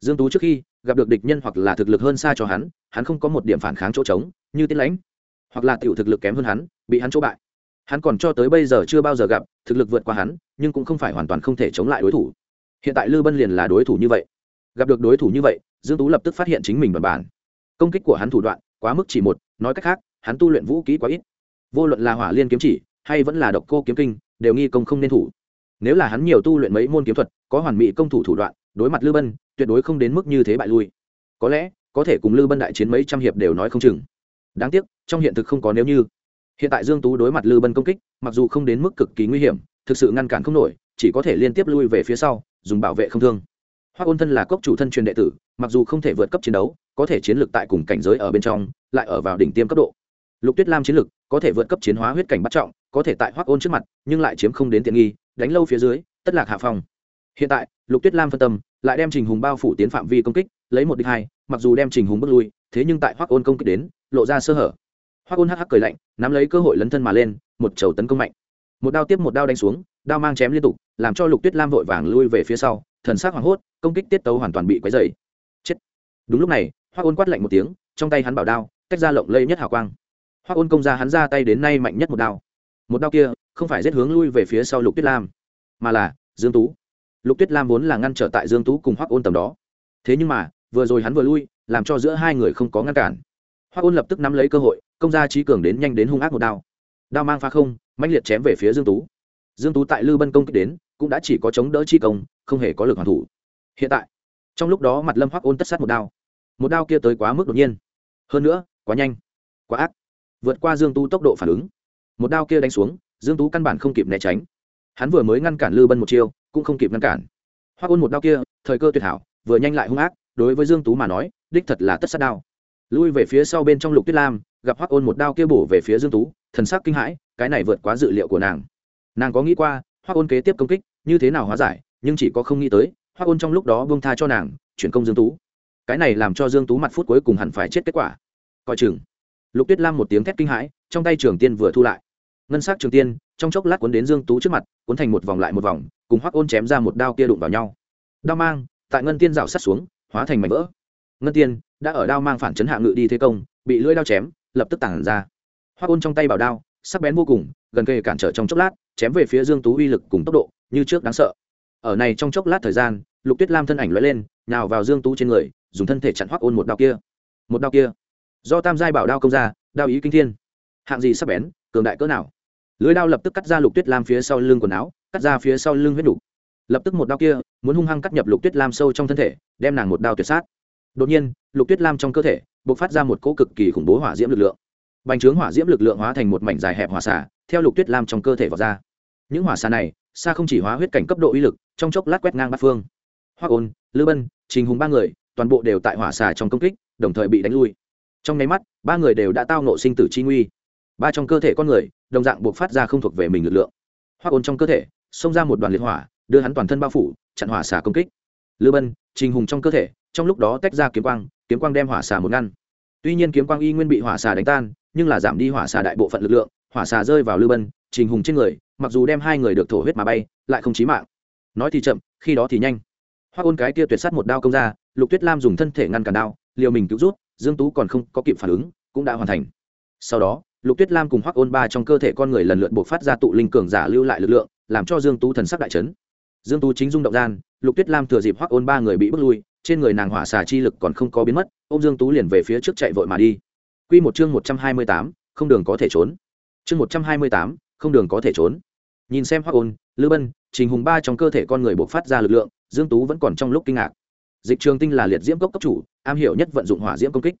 Dương tú trước khi gặp được địch nhân hoặc là thực lực hơn xa cho hắn hắn không có một điểm phản kháng chỗ trống, như tiên lãnh, hoặc là tiểu thực lực kém hơn hắn, bị hắn chỗ bại. Hắn còn cho tới bây giờ chưa bao giờ gặp thực lực vượt qua hắn, nhưng cũng không phải hoàn toàn không thể chống lại đối thủ. Hiện tại lư bân liền là đối thủ như vậy. Gặp được đối thủ như vậy, dương tú lập tức phát hiện chính mình bản bản công kích của hắn thủ đoạn quá mức chỉ một, nói cách khác, hắn tu luyện vũ kỹ quá ít. Vô luận là hỏa liên kiếm chỉ, hay vẫn là độc cô kiếm kinh, đều nghi công không nên thủ nếu là hắn nhiều tu luyện mấy môn kiếm thuật, có hoàn mỹ công thủ thủ đoạn, đối mặt lư bân, tuyệt đối không đến mức như thế bại lui. Có lẽ, có thể cùng lư bân đại chiến mấy trăm hiệp đều nói không chừng. Đáng tiếc, trong hiện thực không có nếu như. Hiện tại dương tú đối mặt lư bân công kích, mặc dù không đến mức cực kỳ nguy hiểm, thực sự ngăn cản không nổi, chỉ có thể liên tiếp lui về phía sau, dùng bảo vệ không thương. Hoa ôn thân là cốc chủ thân truyền đệ tử, mặc dù không thể vượt cấp chiến đấu, có thể chiến lược tại cùng cảnh giới ở bên trong, lại ở vào đỉnh tiêm cấp độ. Lục tuyết lam chiến lược, có thể vượt cấp chiến hóa huyết cảnh bắt trọng, có thể tại hoác ôn trước mặt, nhưng lại chiếm không đến tiện nghi đánh lâu phía dưới, tất lạc hạ phong. Hiện tại, lục tuyết lam phân tâm, lại đem trình hùng bao phủ tiến phạm vi công kích, lấy một đích hai, mặc dù đem trình hùng bước lui, thế nhưng tại hoác ôn công kích đến, lộ ra sơ hở. Hoa ôn hắc hắc cười lạnh, nắm lấy cơ hội lấn thân mà lên, một chầu tấn công mạnh. Một đao tiếp một đao đánh xuống, đao mang chém liên tục, làm cho lục tuyết lam vội vàng lui về phía sau, thần sắc hoảng hốt, công kích tiết tấu hoàn toàn bị quấy dày chết. Đúng lúc này hoa ôn quát lạnh một tiếng, trong tay hắn bảo đao, tách ra lộng lây nhất hào quang. Hoa ôn công ra hắn ra tay đến nay mạnh nhất một đao. Một đao kia không phải giết hướng lui về phía sau lục tuyết lam, mà là dương tú. Lục tuyết lam vốn là ngăn trở tại dương tú cùng hoác ôn tầm đó. Thế nhưng mà, vừa rồi hắn vừa lui, làm cho giữa hai người không có ngăn cản. Hoa ôn lập tức nắm lấy cơ hội, công gia trí cường đến nhanh đến hung ác một đao. Đao mang pha không, mãnh liệt chém về phía dương tú. Dương tú tại lư bân công kích đến, cũng đã chỉ có chống đỡ chi công, không hề có lực hoàn thủ. Hiện tại, trong lúc đó mặt lâm hoắc ôn tất sát một đao. Một đao kia tới quá mức đột nhiên. Hơn nữa, quá nhanh, quá ác. Vượt qua dương tú tốc độ phản ứng. Một đao kia đánh xuống dương tú căn bản không kịp né tránh. Hắn vừa mới ngăn cản lư bân một chiêu, cũng không kịp ngăn cản. Hoa ôn một đao kia, thời cơ tuyệt hảo, vừa nhanh lại hung ác, đối với dương tú mà nói, đích thật là tất sát đao. Lui về phía sau bên trong lục tuyết lam, gặp Hoa ôn một đao kia bổ về phía dương tú, thần sắc kinh hãi, cái này vượt quá dự liệu của nàng. Nàng có nghĩ qua Hoa ôn kế tiếp công kích, như thế nào hóa giải, nhưng chỉ có không nghĩ tới Hoa ôn trong lúc đó buông tha cho nàng, chuyển công dương tú. Cái này làm cho dương tú mặt phút cuối cùng hẳn phải chết kết quả. Coi chừng. Lục tuyết lam một tiếng thét kinh hãi, trong tay trường tiên vừa thu lại ngân sắc trường tiên, trong chốc lát cuốn đến dương tú trước mặt, cuốn thành một vòng lại một vòng, cùng hoắc ôn chém ra một đao kia đụng vào nhau. Đao mang, tại ngân tiên rào sắt xuống, hóa thành mảnh vỡ. Ngân tiên đã ở đao mang phản chấn hạ ngự đi thế công, bị lưỡi đao chém, lập tức tản ra. Hoắc ôn trong tay bảo đao, sắc bén vô cùng, gần kề cản trở trong chốc lát, chém về phía dương tú uy lực cùng tốc độ, như trước đáng sợ. Ở này trong chốc lát thời gian, lục tuyết lam thân ảnh lóe lên, nhào vào dương tú trên người, dùng thân thể chặn hoắc ôn một đao kia. Một đao kia. Do tam giai bảo đao công ra, đao ý kinh thiên. Hạng gì sắc bén, cường đại cỡ nào? Lưới đao lập tức cắt ra lục tuyết lam phía sau lưng quần áo, cắt ra phía sau lưng huyết đủ. lập tức một đao kia muốn hung hăng cắt nhập lục tuyết lam sâu trong thân thể, đem nàng một đao tuyệt sát. Đột nhiên, lục tuyết lam trong cơ thể b ộ c phát ra một cỗ cực kỳ khủng bố hỏa diễm lực lượng. Bành trướng hỏa diễm lực lượng hóa thành một mảnh dài hẹp hỏa xả theo lục tuyết lam trong cơ thể vào ra. Những hỏa xà này, xa không chỉ hóa huyết cảnh cấp độ uy lực, trong chốc lát quét ngang bát phương. Hoa ôn, lư bân, trình hùng ba người, toàn bộ đều tại hỏa xà trong công kích, đồng thời bị đánh lui. Trong nháy mắt, ba người đều đã tao nộ sinh tử chi nguy. Ba trong cơ thể con người đồng dạng buộc phát ra không thuộc về mình lực lượng. Hoa ôn trong cơ thể, xông ra một đoàn liệt hỏa, đưa hắn toàn thân bao phủ, chặn hỏa xả công kích. Lư bân, trình hùng trong cơ thể, trong lúc đó tách ra kiếm quang kiếm quang đem hỏa xà một ngăn. Tuy nhiên kiếm quang y nguyên bị hỏa xà đánh tan, nhưng là giảm đi hỏa xà đại bộ phận lực lượng, hỏa xà rơi vào lư bân, trình hùng trên người, mặc dù đem hai người được thổ huyết mà bay, lại không chí mạng. Nói thì chậm, khi đó thì nhanh. Hoa ôn cái kia tuyệt sắt một đao công ra, lục tuyết lam dùng thân thể ngăn cản đao, liều mình cứu rút, dương tú còn không có kịp phản ứng, cũng đã hoàn thành. Sau đó lục tuyết lam cùng hoắc ôn ba trong cơ thể con người lần lượt buộc phát ra tụ linh cường giả lưu lại lực lượng làm cho dương tú thần sắc đại chấn. Dương tú chính dung động gian lục tuyết lam thừa dịp hoắc ôn ba người bị bước lui trên người nàng hỏa xà chi lực còn không có biến mất ông dương tú liền về phía trước chạy vội mà đi. Quy một chương một trăm hai mươi tám, không đường có thể trốn. Chương một trăm hai mươi tám, không đường có thể trốn. Nhìn xem hoắc ôn lư bân trình hùng ba trong cơ thể con người buộc phát ra lực lượng dương tú vẫn còn trong lúc kinh ngạc. Dịch trường tinh là liệt diễm cốc cấp chủ am hiểu nhất vận dụng hỏa diễm công kích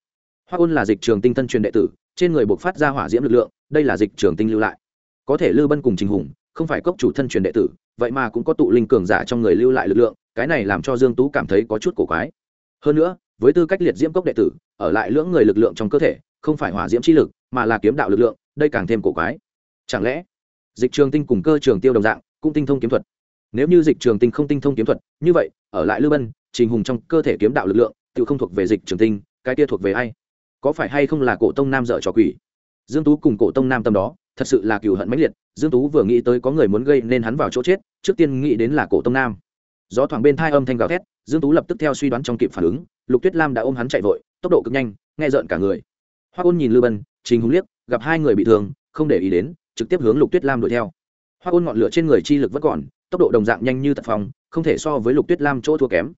hoa ôn là dịch trường tinh thân truyền đệ tử, trên người buộc phát ra hỏa diễm lực lượng, đây là dịch trường tinh lưu lại. Có thể lư bân cùng trình hùng, không phải cốc chủ thân truyền đệ tử, vậy mà cũng có tụ linh cường giả trong người lưu lại lực lượng, cái này làm cho dương tú cảm thấy có chút cổ quái. Hơn nữa, với tư cách liệt diễm cốc đệ tử, ở lại lưỡng người lực lượng trong cơ thể, không phải hỏa diễm chi lực, mà là kiếm đạo lực lượng, đây càng thêm cổ quái. Chẳng lẽ, dịch trường tinh cùng cơ trường tiêu đồng dạng, cũng tinh thông kiếm thuật? Nếu như dịch trường tinh không tinh thông kiếm thuật, như vậy, ở lại lưu bân, trình hùng trong cơ thể kiếm đạo lực lượng, tự không thuộc về dịch trường tinh, cái kia thuộc về ai? Có phải hay không là cổ tông nam dợ trò quỷ? Dương tú cùng cổ tông nam tâm đó, thật sự là cừu hận mãnh liệt, dương tú vừa nghĩ tới có người muốn gây nên hắn vào chỗ chết, trước tiên nghĩ đến là cổ tông nam. Gió thoảng bên thai âm thanh gào thét, dương tú lập tức theo suy đoán trong kịp phản ứng, lục tuyết lam đã ôm hắn chạy vội, tốc độ cực nhanh, nghe rợn cả người. Hoa ôn nhìn lưu bân, trình hùng liếc, gặp hai người bị thương, không để ý đến, trực tiếp hướng lục tuyết lam đuổi theo. Hoa ôn ngọn lửa trên người chi lực vẫn còn, tốc độ đồng dạng nhanh như tật phòng không thể so với lục tuyết lam chỗ thua kém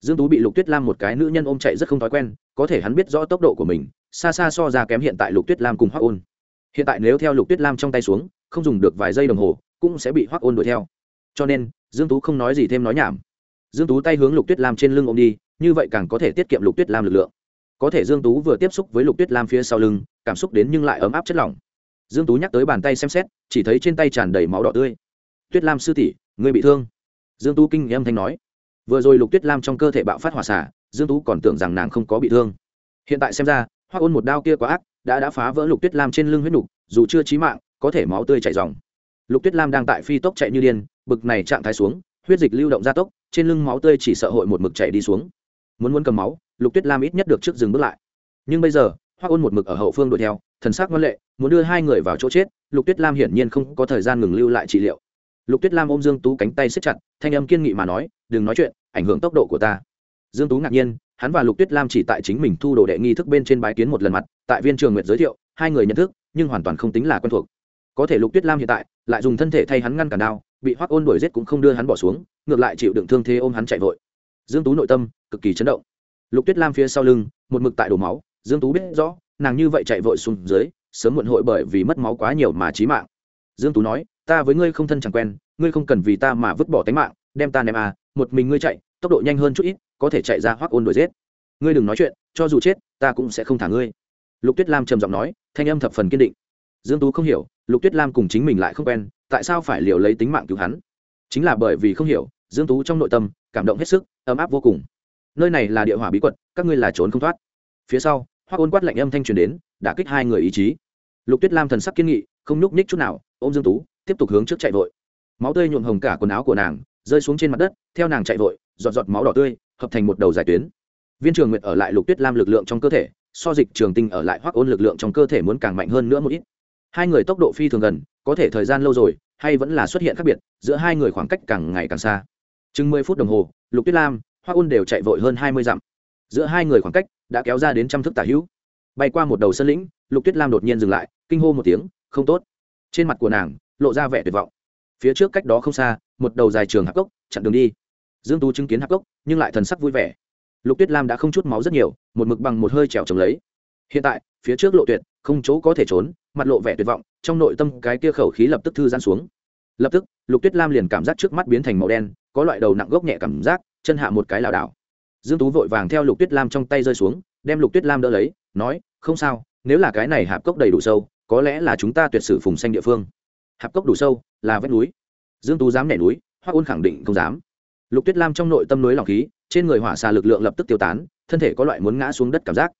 dương tú bị lục tuyết lam một cái nữ nhân ôm chạy rất không thói quen, có thể hắn biết rõ tốc độ của mình, xa xa so ra kém hiện tại lục tuyết lam cùng hoa ôn. Hiện tại nếu theo lục tuyết lam trong tay xuống, không dùng được vài giây đồng hồ, cũng sẽ bị hoác ôn đuổi theo. Cho nên, dương tú không nói gì thêm nói nhảm. Dương tú tay hướng lục tuyết lam trên lưng ôm đi, như vậy càng có thể tiết kiệm lục tuyết lam lực lượng. Có thể dương tú vừa tiếp xúc với lục tuyết lam phía sau lưng, cảm xúc đến nhưng lại ấm áp chất lỏng. Dương tú nhắc tới bàn tay xem xét, chỉ thấy trên tay tràn đầy máu đỏ tươi. Tuyết lam sư tỷ người bị thương? Dương tú kinh âm thanh nói vừa rồi lục tuyết lam trong cơ thể bạo phát hỏa xả dương tú còn tưởng rằng nàng không có bị thương. Hiện tại xem ra hoa ôn một đao kia quá ác, đã đã phá vỡ lục tuyết lam trên lưng huyết nục, dù chưa chí mạng, có thể máu tươi chảy dòng. Lục tuyết lam đang tại phi tốc chạy như điên, bực này trạng thái xuống, huyết dịch lưu động gia tốc, trên lưng máu tươi chỉ sợ hội một mực chạy đi xuống. Muốn muốn cầm máu, lục tuyết lam ít nhất được trước dừng bước lại. Nhưng bây giờ hoa ôn một mực ở hậu phương đuổi theo, thần sắc ngoan lệ, muốn đưa hai người vào chỗ chết, lục tuyết lam hiển nhiên không có thời gian ngừng lưu lại trị liệu. Lục tuyết lam ôm dương tú cánh tay xếp chặt, thanh âm kiên nghị mà nói đừng nói chuyện, ảnh hưởng tốc độ của ta. Dương tú ngạc nhiên, hắn và lục tuyết lam chỉ tại chính mình thu đồ đệ nghi thức bên trên bái kiến một lần mặt, tại viên trường nguyệt giới thiệu, hai người nhận thức, nhưng hoàn toàn không tính là quen thuộc. Có thể lục tuyết lam hiện tại lại dùng thân thể thay hắn ngăn cản đao, bị hoắc ôn đuổi giết cũng không đưa hắn bỏ xuống, ngược lại chịu đựng thương thế ôm hắn chạy vội. Dương tú nội tâm cực kỳ chấn động. Lục tuyết lam phía sau lưng, một mực tại đổ máu, dương tú biết rõ, nàng như vậy chạy vội xuống dưới, sớm muộn hội bởi vì mất máu quá nhiều mà chí mạng. Dương tú nói, ta với ngươi không thân chẳng quen, ngươi không cần vì ta mà vứt bỏ tính mạng đem ta ném à một mình ngươi chạy, tốc độ nhanh hơn chút ít, có thể chạy ra hoác ôn đuổi giết. Ngươi đừng nói chuyện, cho dù chết, ta cũng sẽ không thả ngươi. Lục tuyết lam trầm giọng nói, thanh âm thập phần kiên định. Dương tú không hiểu, lục tuyết lam cùng chính mình lại không quen, tại sao phải liều lấy tính mạng cứu hắn? Chính là bởi vì không hiểu, dương tú trong nội tâm cảm động hết sức, ấm áp vô cùng. Nơi này là địa hỏa bí quật, các ngươi là trốn không thoát. Phía sau, hoác ôn quát lạnh âm thanh truyền đến đã kích hai người ý chí. Lục tuyết lam thần sắc kiên nghị, không nhúc nhích chút nào, ôm dương tú, tiếp tục hướng trước chạy vội. Máu tươi nhuộm hồng cả quần áo của nàng rơi xuống trên mặt đất, theo nàng chạy vội, giọt giọt máu đỏ tươi, hợp thành một đầu dài tuyến. Viên trường nguyệt ở lại lục tuyết lam lực lượng trong cơ thể, so dịch trường tinh ở lại hoác ôn lực lượng trong cơ thể muốn càng mạnh hơn nữa một ít. Hai người tốc độ phi thường gần, có thể thời gian lâu rồi, hay vẫn là xuất hiện khác biệt, giữa hai người khoảng cách càng ngày càng xa. Chừng mười phút đồng hồ, lục tuyết lam hoa ôn đều chạy vội hơn hai mươi dặm. Giữa hai người khoảng cách đã kéo ra đến trăm thước tả hữu. Bay qua một đầu sân lĩnh, lục tuyết lam đột nhiên dừng lại, kinh hô một tiếng, không tốt. Trên mặt của nàng, lộ ra vẻ tuyệt vọng phía trước cách đó không xa, một đầu dài trường hạp cốc, chặn đường đi. Dương tú chứng kiến hạp cốc, nhưng lại thần sắc vui vẻ. Lục tuyết lam đã không chút máu rất nhiều, một mực bằng một hơi trèo trồng lấy. Hiện tại, phía trước lộ tuyệt, không chỗ có thể trốn, mặt lộ vẻ tuyệt vọng, trong nội tâm cái kia khẩu khí lập tức thư giãn xuống. Lập tức, lục tuyết lam liền cảm giác trước mắt biến thành màu đen, có loại đầu nặng gốc nhẹ cảm giác, chân hạ một cái lảo đảo. Dương tú vội vàng theo lục tuyết lam trong tay rơi xuống, đem lục tuyết lam đỡ lấy, nói, không sao, nếu là cái này hạp cốc đầy đủ sâu, có lẽ là chúng ta tuyệt sử phùng xanh địa phương hạp cốc đủ sâu, là vách núi. Dương tú dám nhảy núi hoa ôn khẳng định không dám. Lục tuyết lam trong nội tâm núi lòng khí, trên người hỏa xà lực lượng lập tức tiêu tán, thân thể có loại muốn ngã xuống đất cảm giác.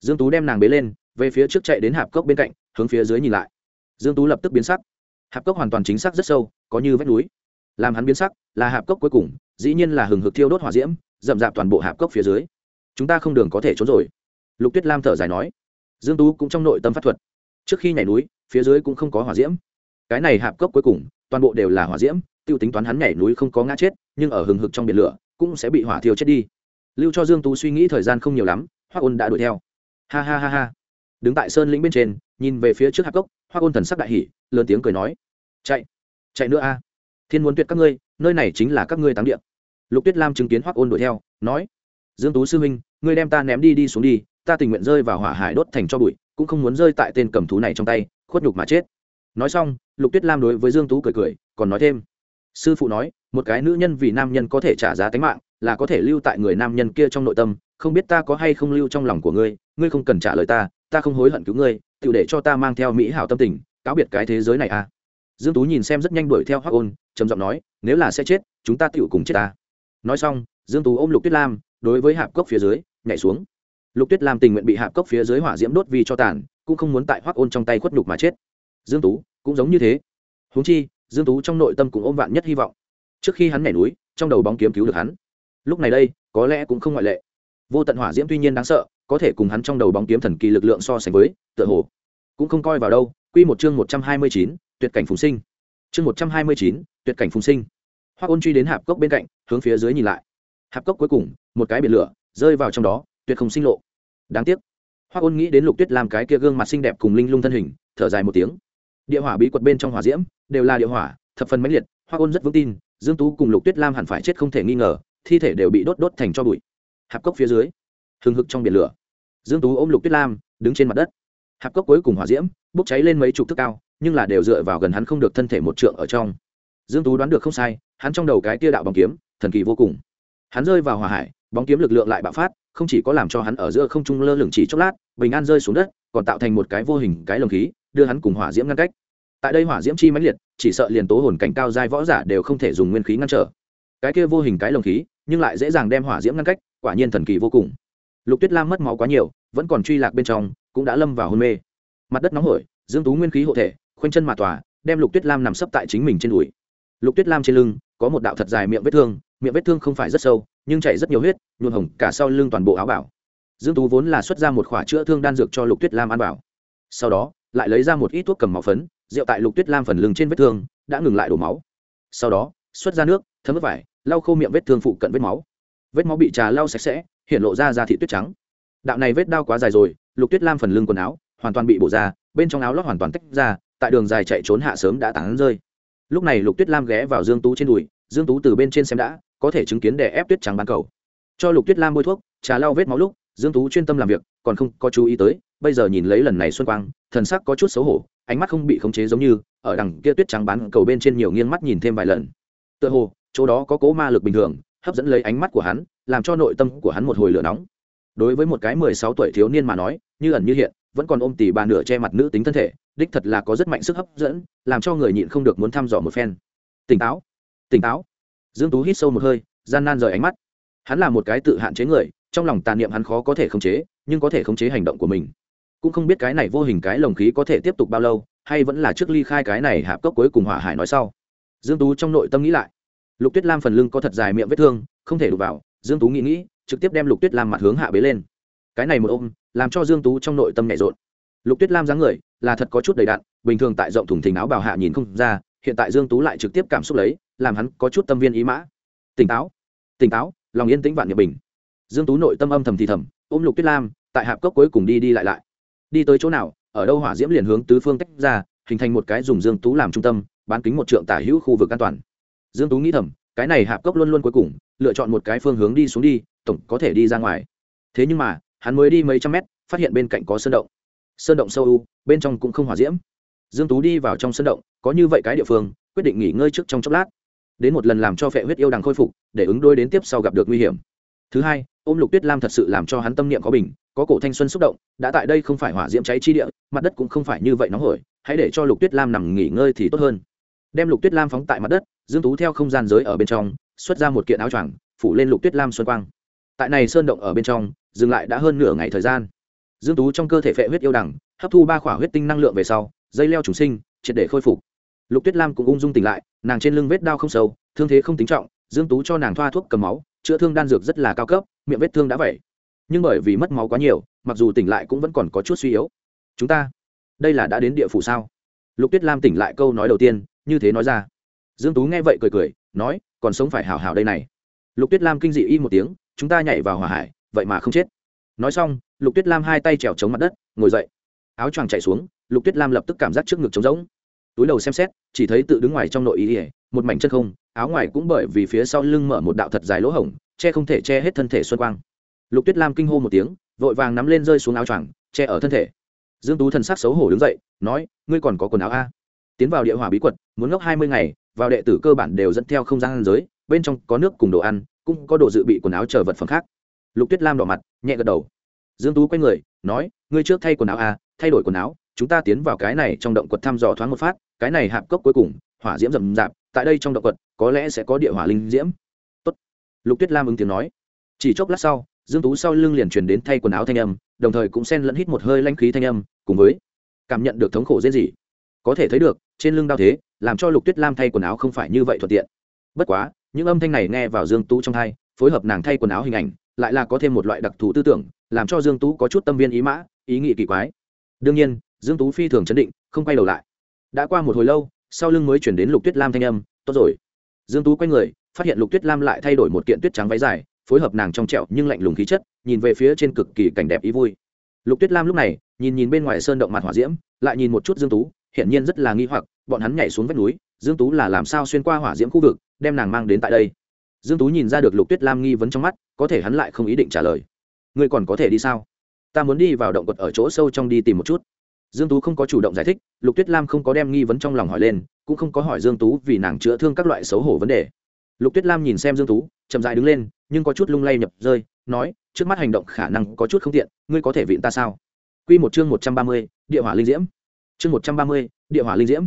Dương tú đem nàng bế lên, về phía trước chạy đến hạp cốc bên cạnh, hướng phía dưới nhìn lại. Dương tú lập tức biến sắc. Hạp cốc hoàn toàn chính xác rất sâu, có như vách núi. Làm hắn biến sắc, là hạp cốc cuối cùng, dĩ nhiên là hừng hực thiêu đốt hỏa diễm, rậm rạp toàn bộ hạp cốc phía dưới. Chúng ta không đường có thể trốn rồi. Lục tuyết lam thở dài nói. Dương tú cũng trong nội tâm pháp thuật. Trước khi nhảy núi, phía dưới cũng không có hỏa diễm cái này hạp cốc cuối cùng, toàn bộ đều là hỏa diễm, tiêu tính toán hắn nhảy núi không có ngã chết, nhưng ở hừng hực trong biển lửa, cũng sẽ bị hỏa thiêu chết đi. Lưu cho dương tú suy nghĩ thời gian không nhiều lắm hoa ôn đã đuổi theo. Ha ha ha ha. Đứng tại sơn lĩnh bên trên, nhìn về phía trước hạp cốc hoa ôn thần sắc đại hỉ, lớn tiếng cười nói, chạy chạy nữa a. Thiên muốn tuyệt các ngươi, nơi này chính là các ngươi táng địa. Lục tuyết lam chứng kiến hoác ôn đuổi theo, nói, dương tú sư huynh, ngươi đem ta ném đi đi xuống đi, ta tình nguyện rơi vào hỏa hải đốt thành cho bụi, cũng không muốn rơi tại tên cầm thú này trong tay, khuất nhục mà chết nói xong, lục tuyết lam đối với dương tú cười cười, còn nói thêm. Sư phụ nói, một cái nữ nhân vì nam nhân có thể trả giá tính mạng, là có thể lưu tại người nam nhân kia trong nội tâm, không biết ta có hay không lưu trong lòng của ngươi ngươi không cần trả lời ta ta không hối hận cứu ngươi, tự để cho ta mang theo mỹ hảo tâm tình, cáo biệt cái thế giới này à. Dương tú nhìn xem rất nhanh đuổi theo hoác ôn, trầm giọng nói, nếu là sẽ chết, chúng ta tựu cùng chết ta. Nói xong, dương tú ôm lục tuyết lam, đối với hạp cốc phía dưới, nhảy xuống. Lục tuyết lam tình nguyện bị hạp cốc phía dưới hỏa diễm đốt vì cho tàn, cũng không muốn tại hoác ôn trong tay khuất nhục mà chết dương tú cũng giống như thế. Huống chi dương tú trong nội tâm cũng ôm vạn nhất hy vọng. Trước khi hắn nhảy núi trong đầu bóng kiếm cứu được hắn. Lúc này đây có lẽ cũng không ngoại lệ. Vô tận hỏa diễm tuy nhiên đáng sợ có thể cùng hắn trong đầu bóng kiếm thần kỳ lực lượng so sánh với tựa hồ cũng không coi vào đâu. Quy một chương một trăm hai mươi chín, tuyệt cảnh phùng sinh. Chương một trăm hai mươi chín, tuyệt cảnh phùng sinh. Hoa ôn truy đến hạp cốc bên cạnh hướng phía dưới nhìn lại. Hạp cốc cuối cùng một cái biển lửa rơi vào trong đó tuyệt không sinh lộ. Đáng tiếc. Hoa ôn nghĩ đến lục tuyết làm cái kia gương mặt xinh đẹp cùng linh lung thân hình thở dài một tiếng địa hỏa bí quật bên trong hỏa diễm, đều là địa hỏa, thập phần mãnh liệt hoa ôn rất vững tin, dương tú cùng lục tuyết lam hẳn phải chết không thể nghi ngờ, thi thể đều bị đốt đốt thành cho bụi. Hạp cốc phía dưới, hừng hực trong biển lửa, dương tú ôm lục tuyết lam, đứng trên mặt đất. Hạp cốc cuối cùng hỏa diễm, bốc cháy lên mấy chục thước cao, nhưng là đều dựa vào gần hắn không được thân thể một trượng ở trong. Dương tú đoán được không sai, hắn trong đầu cái tia đạo bóng kiếm, thần kỳ vô cùng. Hắn rơi vào hỏa hải, bóng kiếm lực lượng lại bạo phát, không chỉ có làm cho hắn ở giữa không trung lơ lửng chỉ chốc lát, bình an rơi xuống đất, còn tạo thành một cái vô hình cái lồng khí đưa hắn cùng hỏa diễm ngăn cách. Tại đây hỏa diễm chi mãnh liệt, chỉ sợ liền tố hồn cảnh cao giai võ giả đều không thể dùng nguyên khí ngăn trở. Cái kia vô hình cái lồng khí, nhưng lại dễ dàng đem hỏa diễm ngăn cách, quả nhiên thần kỳ vô cùng. Lục tuyết lam mất máu quá nhiều, vẫn còn truy lạc bên trong, cũng đã lâm vào hôn mê. Mặt đất nóng hổi, dương tú nguyên khí hộ thể, khoanh chân mà tòa, đem lục tuyết lam nằm sấp tại chính mình trên đùi. Lục tuyết lam trên lưng, có một đạo thật dài miệng vết thương, miệng vết thương không phải rất sâu, nhưng chảy rất nhiều huyết nhuộn hồng cả sau lưng toàn bộ áo bảo. Dương tú vốn là xuất ra một khỏa chữa thương đan dược cho lục tuyết lam ăn bảo. Sau đó lại lấy ra một ít thuốc cầm máu phấn, rượu tại lục tuyết lam phần lưng trên vết thương, đã ngừng lại đổ máu. Sau đó, xuất ra nước, thấm ướp vải, lau khô miệng vết thương phụ cận vết máu. Vết máu bị trà lau sạch sẽ, hiện lộ ra da thị tuyết trắng. Đạo này vết đau quá dài rồi, lục tuyết lam phần lưng quần áo hoàn toàn bị bổ ra, bên trong áo lót hoàn toàn tách ra, tại đường dài chạy trốn hạ sớm đã tán rơi. Lúc này lục tuyết lam ghé vào dương tú trên đùi, dương tú từ bên trên xem đã, có thể chứng kiến đè ép tuyết trắng bán cầu. Cho lục tuyết lam bôi thuốc, trà lau vết máu lúc, dương tú chuyên tâm làm việc, còn không có chú ý tới bây giờ nhìn lấy lần này xuân quang, thần sắc có chút xấu hổ, ánh mắt không bị khống chế giống như, ở đằng kia tuyết trắng bán cầu bên trên nhiều nghiêng mắt nhìn thêm vài lần. Tựa hồ, chỗ đó có cố ma lực bình thường, hấp dẫn lấy ánh mắt của hắn, làm cho nội tâm của hắn một hồi lửa nóng. Đối với một cái mười sáu tuổi thiếu niên mà nói, như ẩn như hiện, vẫn còn ôm tỉ bà nửa che mặt nữ tính thân thể, đích thật là có rất mạnh sức hấp dẫn, làm cho người nhịn không được muốn thăm dò một phen. Tỉnh táo tỉnh táo. Dương tú hít sâu một hơi, gian nan rời ánh mắt. Hắn là một cái tự hạn chế người, trong lòng tàn niệm hắn khó có thể khống chế, nhưng có thể khống chế hành động của mình cũng không biết cái này vô hình cái lồng khí có thể tiếp tục bao lâu, hay vẫn là trước ly khai cái này hạp cốc cuối cùng hỏa hải nói sau. Dương tú trong nội tâm nghĩ lại. Lục tuyết lam phần lưng có thật dài miệng vết thương, không thể đụng vào. Dương tú nghĩ nghĩ, trực tiếp đem lục tuyết lam mặt hướng hạ bế lên. Cái này một ôm, làm cho dương tú trong nội tâm nhẹ rộn. Lục tuyết lam dáng người, là thật có chút đầy đặn, bình thường tại rộng thùng thình áo bào hạ nhìn không ra, hiện tại dương tú lại trực tiếp cảm xúc lấy, làm hắn có chút tâm viên ý mã. Tỉnh táo tỉnh táo, lòng yên tĩnh vạn nhập bình. Dương tú nội tâm âm thầm thì thầm, ôm lục tuyết lam, tại hạp cốc cuối cùng đi đi lại lại đi tới chỗ nào, ở đâu hỏa diễm liền hướng tứ phương tách ra, hình thành một cái dùng dương tú làm trung tâm, bán kính một trượng tả hữu khu vực an toàn. Dương tú nghĩ thầm, cái này hạp cốc luôn luôn cuối cùng, lựa chọn một cái phương hướng đi xuống đi, tổng có thể đi ra ngoài. Thế nhưng mà, hắn mới đi mấy trăm mét, phát hiện bên cạnh có sơn động. Sơn động sâu u, bên trong cũng không hỏa diễm. Dương tú đi vào trong sơn động, có như vậy cái địa phương, quyết định nghỉ ngơi trước trong chốc lát. Đến một lần làm cho phệ huyết yêu đằng khôi phục, để ứng đôi đến tiếp sau gặp được nguy hiểm. Thứ hai, ôm lục tuyết lam thật sự làm cho hắn tâm niệm có bình có cổ thanh xuân xúc động đã tại đây không phải hỏa diễm cháy chi địa mặt đất cũng không phải như vậy nóng hổi hãy để cho lục tuyết lam nằm nghỉ ngơi thì tốt hơn. Đem lục tuyết lam phóng tại mặt đất dương tú theo không gian giới ở bên trong xuất ra một kiện áo choàng phủ lên lục tuyết lam xuân quang. Tại này sơn động ở bên trong dừng lại đã hơn nửa ngày thời gian. Dương tú trong cơ thể phệ huyết yêu đẳng, hấp thu ba khỏa huyết tinh năng lượng về sau dây leo trùng sinh triệt để khôi phục. Lục tuyết lam cũng ung dung tỉnh lại nàng trên lưng vết đau không sâu thương thế không tính trọng dương tú cho nàng thoa thuốc cầm máu chữa thương đan dược rất là cao cấp miệng vết thương đã vậy nhưng bởi vì mất máu quá nhiều, mặc dù tỉnh lại cũng vẫn còn có chút suy yếu. Chúng ta, đây là đã đến địa phủ sao? Lục tuyết lam tỉnh lại câu nói đầu tiên, như thế nói ra. Dương tú nghe vậy cười cười, nói, còn sống phải hào hào đây này. Lục tuyết lam kinh dị y một tiếng, chúng ta nhảy vào hỏa hải, vậy mà không chết. Nói xong, lục tuyết lam hai tay trèo chống mặt đất, ngồi dậy. Áo choàng chạy xuống, lục tuyết lam lập tức cảm giác trước ngực trống rỗng. Túi đầu xem xét, chỉ thấy tự đứng ngoài trong nội ý ỉa một mảnh chân không, áo ngoài cũng bởi vì phía sau lưng mở một đạo thật dài lỗ hổng, che không thể che hết thân thể xuân quang lục tuyết lam kinh hô một tiếng, vội vàng nắm lên rơi xuống áo choàng, che ở thân thể. Dương tú thần sắc xấu hổ đứng dậy, nói, ngươi còn có quần áo a? Tiến vào địa hỏa bí quật, muốn ngốc hai mươi ngày, vào đệ tử cơ bản đều dẫn theo không gian giới, bên trong có nước cùng đồ ăn, cũng có đồ dự bị quần áo chờ vật phẩm khác. Lục tuyết lam đỏ mặt, nhẹ gật đầu. Dương tú quay người, nói, ngươi trước thay quần áo a, thay đổi quần áo, chúng ta tiến vào cái này trong động quật thăm dò thoáng một phát, cái này hạp cốc cuối cùng, hỏa diễm rầm rạp, tại đây trong động quật, có lẽ sẽ có địa hỏa linh diễm. Tốt. lục tuyết lam ứng tiếng nói. Chỉ chốc lát sau dương tú sau lưng liền truyền đến thay quần áo thanh âm, đồng thời cũng xen lẫn hít một hơi lanh khí thanh âm, cùng với cảm nhận được thống khổ dễ gì. Có thể thấy được, trên lưng đau thế, làm cho lục tuyết lam thay quần áo không phải như vậy thuận tiện. Bất quá, những âm thanh này nghe vào dương tú trong thai phối hợp nàng thay quần áo hình ảnh, lại là có thêm một loại đặc thù tư tưởng, làm cho dương tú có chút tâm viên ý mã, ý nghĩ kỳ quái. Đương nhiên, dương tú phi thường chấn định, không quay đầu lại. Đã qua một hồi lâu, sau lưng mới chuyển đến lục tuyết lam thanh âm, tốt rồi. Dương tú quay người, phát hiện lục tuyết lam lại thay đổi một kiện tuyết trắng váy dài phối hợp nàng trong trẹo nhưng lạnh lùng khí chất, nhìn về phía trên cực kỳ cảnh đẹp ý vui. Lục tuyết lam lúc này, nhìn nhìn bên ngoài sơn động mặt hỏa diễm, lại nhìn một chút dương tú hiện nhiên rất là nghi hoặc, bọn hắn nhảy xuống vách núi, dương tú là làm sao xuyên qua hỏa diễm khu vực, đem nàng mang đến tại đây? Dương tú nhìn ra được lục tuyết lam nghi vấn trong mắt, có thể hắn lại không ý định trả lời. Ngươi còn có thể đi sao? Ta muốn đi vào động quật ở chỗ sâu trong đi tìm một chút. Dương tú không có chủ động giải thích, lục tuyết lam không có đem nghi vấn trong lòng hỏi lên, cũng không có hỏi dương tú vì nàng chữa thương các loại xấu hổ vấn đề. Lục tuyết lam nhìn xem dương tú chậm dài đứng lên nhưng có chút lung lay nhập rơi nói trước mắt hành động khả năng có chút không tiện ngươi có thể vịn ta sao? Quy một chương một trăm ba mươi, địa hỏa linh diễm. Chương một trăm ba mươi, địa hỏa linh diễm.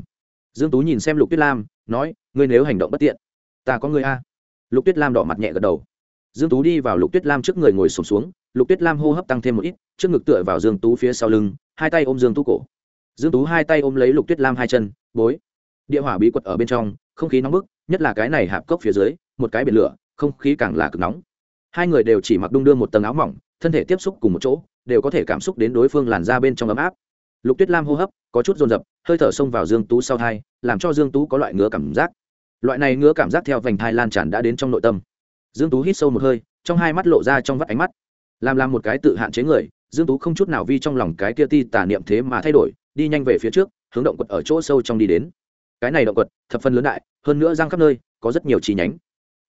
Dương tú nhìn xem lục tuyết lam nói ngươi nếu hành động bất tiện ta có người a. Lục tuyết lam đỏ mặt nhẹ gật đầu. Dương tú đi vào lục tuyết lam trước người ngồi sổm xuống lục tuyết lam hô hấp tăng thêm một ít trước ngực tựa vào dương tú phía sau lưng hai tay ôm dương tú cổ. Dương tú hai tay ôm lấy lục tuyết lam hai chân bối. Địa hỏa bí quật ở bên trong không khí nóng bức nhất là cái này hạp cốc phía dưới một cái biển lửa không khí càng là cực nóng. Hai người đều chỉ mặc đung đưa một tầng áo mỏng, thân thể tiếp xúc cùng một chỗ, đều có thể cảm xúc đến đối phương làn ra bên trong ấm áp. Lục tuyết lam hô hấp, có chút dồn dập, hơi thở xông vào dương tú sau thai, làm cho dương tú có loại ngứa cảm giác. Loại này ngứa cảm giác theo vành thai lan tràn đã đến trong nội tâm. Dương tú hít sâu một hơi, trong hai mắt lộ ra trong vắt ánh mắt. Làm làm một cái tự hạn chế người, dương tú không chút nào vi trong lòng cái kia ti tà niệm thế mà thay đổi, đi nhanh về phía trước, hướng động quật ở chỗ sâu trong đi đến. Cái này động quật, thập phân lớn đại, hơn nữa giang khắp nơi, có rất nhiều chi nhánh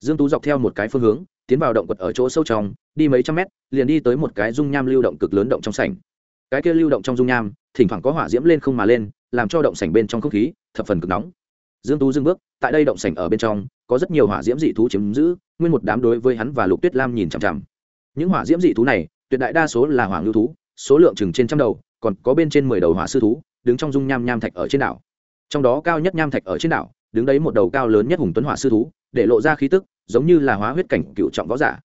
dương tú dọc theo một cái phương hướng, tiến vào động quật ở chỗ sâu trong, đi mấy trăm mét, liền đi tới một cái dung nham lưu động cực lớn động trong sảnh. Cái kia lưu động trong dung nham, thỉnh thoảng có hỏa diễm lên không mà lên, làm cho động sảnh bên trong không khí thập phần cực nóng. Dương tú dừng bước, tại đây động sảnh ở bên trong, có rất nhiều hỏa diễm dị thú chiếm giữ, nguyên một đám đối với hắn và lục tuyết lam nhìn chằm chằm. Những hỏa diễm dị thú này, tuyệt đại đa số là hoàng lưu thú, số lượng chừng trên trăm đầu, còn có bên trên mười đầu hỏa sư thú, đứng trong dung nham nham thạch ở trên đảo. Trong đó cao nhất nham thạch ở trên đảo, đứng đấy một đầu cao lớn nhất hùng tuấn hỏa sư thú để lộ ra khí tức, giống như là hóa huyết cảnh cựu trọng võ giả.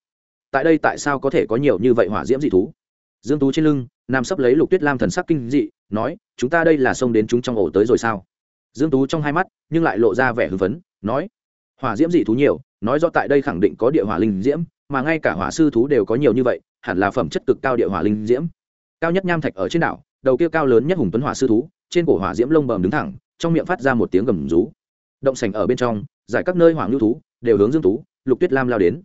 Tại đây tại sao có thể có nhiều như vậy hỏa diễm dị thú? Dương tú trên lưng nam sấp lấy lục tuyết lam thần sắc kinh dị, nói, chúng ta đây là xông đến chúng trong ổ tới rồi sao? Dương tú trong hai mắt, nhưng lại lộ ra vẻ hưng phấn, nói, hỏa diễm dị thú nhiều, nói rõ tại đây khẳng định có địa hỏa linh diễm, mà ngay cả hỏa sư thú đều có nhiều như vậy, hẳn là phẩm chất cực cao địa hỏa linh diễm. Cao nhất nham thạch ở trên đảo, đầu kia cao lớn nhất hùng tuấn hỏa sư thú, trên cổ hỏa diễm lông bầm đứng thẳng, trong miệng phát ra một tiếng gầm rú động sành ở bên trong, giải các nơi hoàng lưu thú, đều hướng dương tú, lục tuyết lam lao đến.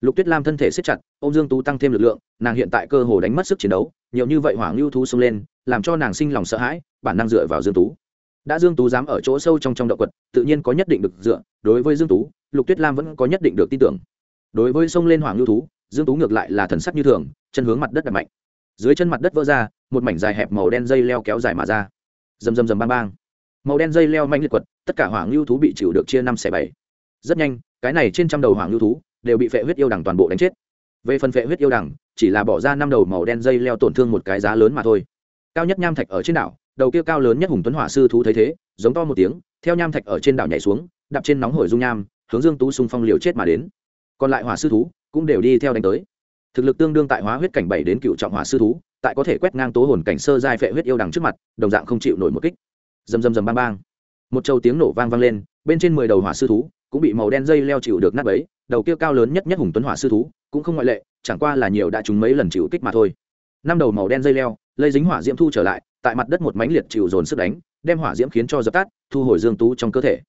Lục tuyết lam thân thể siết chặt ô dương tú tăng thêm lực lượng, nàng hiện tại cơ hồ đánh mất sức chiến đấu, nhiều như vậy hoàng lưu thú xông lên, làm cho nàng sinh lòng sợ hãi, bản năng dựa vào dương tú. Đã dương tú dám ở chỗ sâu trong trong động quật, tự nhiên có nhất định được dựa, đối với dương tú, lục tuyết lam vẫn có nhất định được tin tưởng. Đối với sông lên hoàng lưu thú, dương tú ngược lại là thần sắc như thường, chân hướng mặt đất đập mạnh. Dưới chân mặt đất vỡ ra, một mảnh dài hẹp màu đen dây leo kéo dài mà ra. Rầm rầm rầm bang bang màu đen dây leo manh liệt quật, tất cả hoàng lưu thú bị chịu được chia năm xẻ bảy. Rất nhanh, cái này trên trăm đầu hoàng lưu thú đều bị phệ huyết yêu đằng toàn bộ đánh chết. Về phần phệ huyết yêu đằng, chỉ là bỏ ra năm đầu màu đen dây leo tổn thương một cái giá lớn mà thôi. Cao nhất nham thạch ở trên đảo, đầu kia cao lớn nhất hùng tuấn hỏa sư thú thấy thế, giống to một tiếng, theo nham thạch ở trên đảo nhảy xuống, đạp trên nóng hổi dung nham, hướng dương tú xung phong liều chết mà đến. Còn lại hỏa sư thú cũng đều đi theo đánh tới. Thực lực tương đương tại hóa huyết cảnh bảy đến cựu trọng hỏa sư thú, tại có thể quét ngang tố hồn cảnh sơ giai phệ huyết yêu đằng trước mặt, đồng dạng không chịu nổi một kích rầm rầm rầm bang bang. Một trâu tiếng nổ vang vang lên, bên trên mười đầu hỏa sư thú cũng bị màu đen dây leo chịu được nát bấy, đầu kia cao lớn nhất nhất hùng tuấn hỏa sư thú cũng không ngoại lệ, chẳng qua là nhiều đã trúng mấy lần chịu kích mà thôi. Năm đầu màu đen dây leo, lây dính hỏa diễm thu trở lại, tại mặt đất một mánh liệt chịu dồn sức đánh, đem hỏa diễm khiến cho dập tắt, thu hồi dương tú trong cơ thể.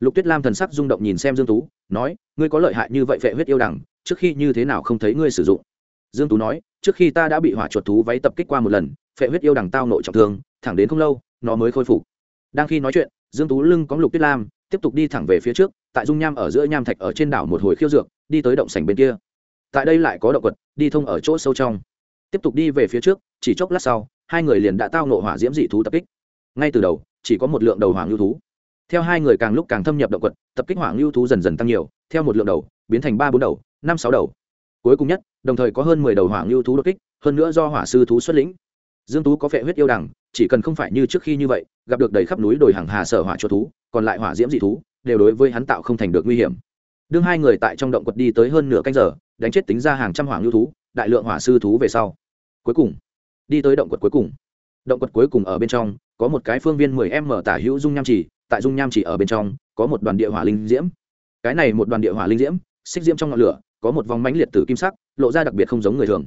Lục tuyết lam thần sắc rung động nhìn xem dương tú, nói, ngươi có lợi hại như vậy vệ huyết yêu đằng, trước khi như thế nào không thấy ngươi sử dụng? Dương tú nói, trước khi ta đã bị hỏa chuột thú váy tập kích qua một lần, phệ huyết yêu đằng tao nội trọng thương, thẳng đến không lâu, nó mới khôi phục đang khi nói chuyện, dương tú lưng có lục tuyết lam, tiếp tục đi thẳng về phía trước, tại dung nham ở giữa nham thạch ở trên đảo một hồi khiêu dược, đi tới động sảnh bên kia. Tại đây lại có động quật, đi thông ở chỗ sâu trong. Tiếp tục đi về phía trước, chỉ chốc lát sau, hai người liền đã tao nộ hỏa diễm dị thú tập kích. Ngay từ đầu, chỉ có một lượng đầu hoàng lưu thú. Theo hai người càng lúc càng thâm nhập động quật, tập kích hoàng lưu thú dần dần tăng nhiều, theo một lượng đầu, biến thành ba bốn đầu, năm sáu đầu. Cuối cùng nhất, đồng thời có hơn mười đầu hoàng lưu thú đột kích, hơn nữa do hỏa sư thú xuất lĩnh. Dương tú có phệ huyết yêu đằng chỉ cần không phải như trước khi như vậy, gặp được đầy khắp núi đồi hàng hà sở hỏa cho thú, còn lại hỏa diễm dị thú, đều đối với hắn tạo không thành được nguy hiểm. Đương hai người tại trong động quật đi tới hơn nửa canh giờ, đánh chết tính ra hàng trăm hỏa lưu thú, đại lượng hỏa sư thú về sau. Cuối cùng, đi tới động quật cuối cùng. Động quật cuối cùng ở bên trong, có một cái phương viên 10 m tả hữu dung nham chỉ, tại dung nham chỉ ở bên trong, có một đoàn địa hỏa linh diễm. Cái này một đoàn địa hỏa linh diễm, xích diễm trong ngọn lửa, có một vòng mánh liệt tử kim sắc, lộ ra đặc biệt không giống người thường.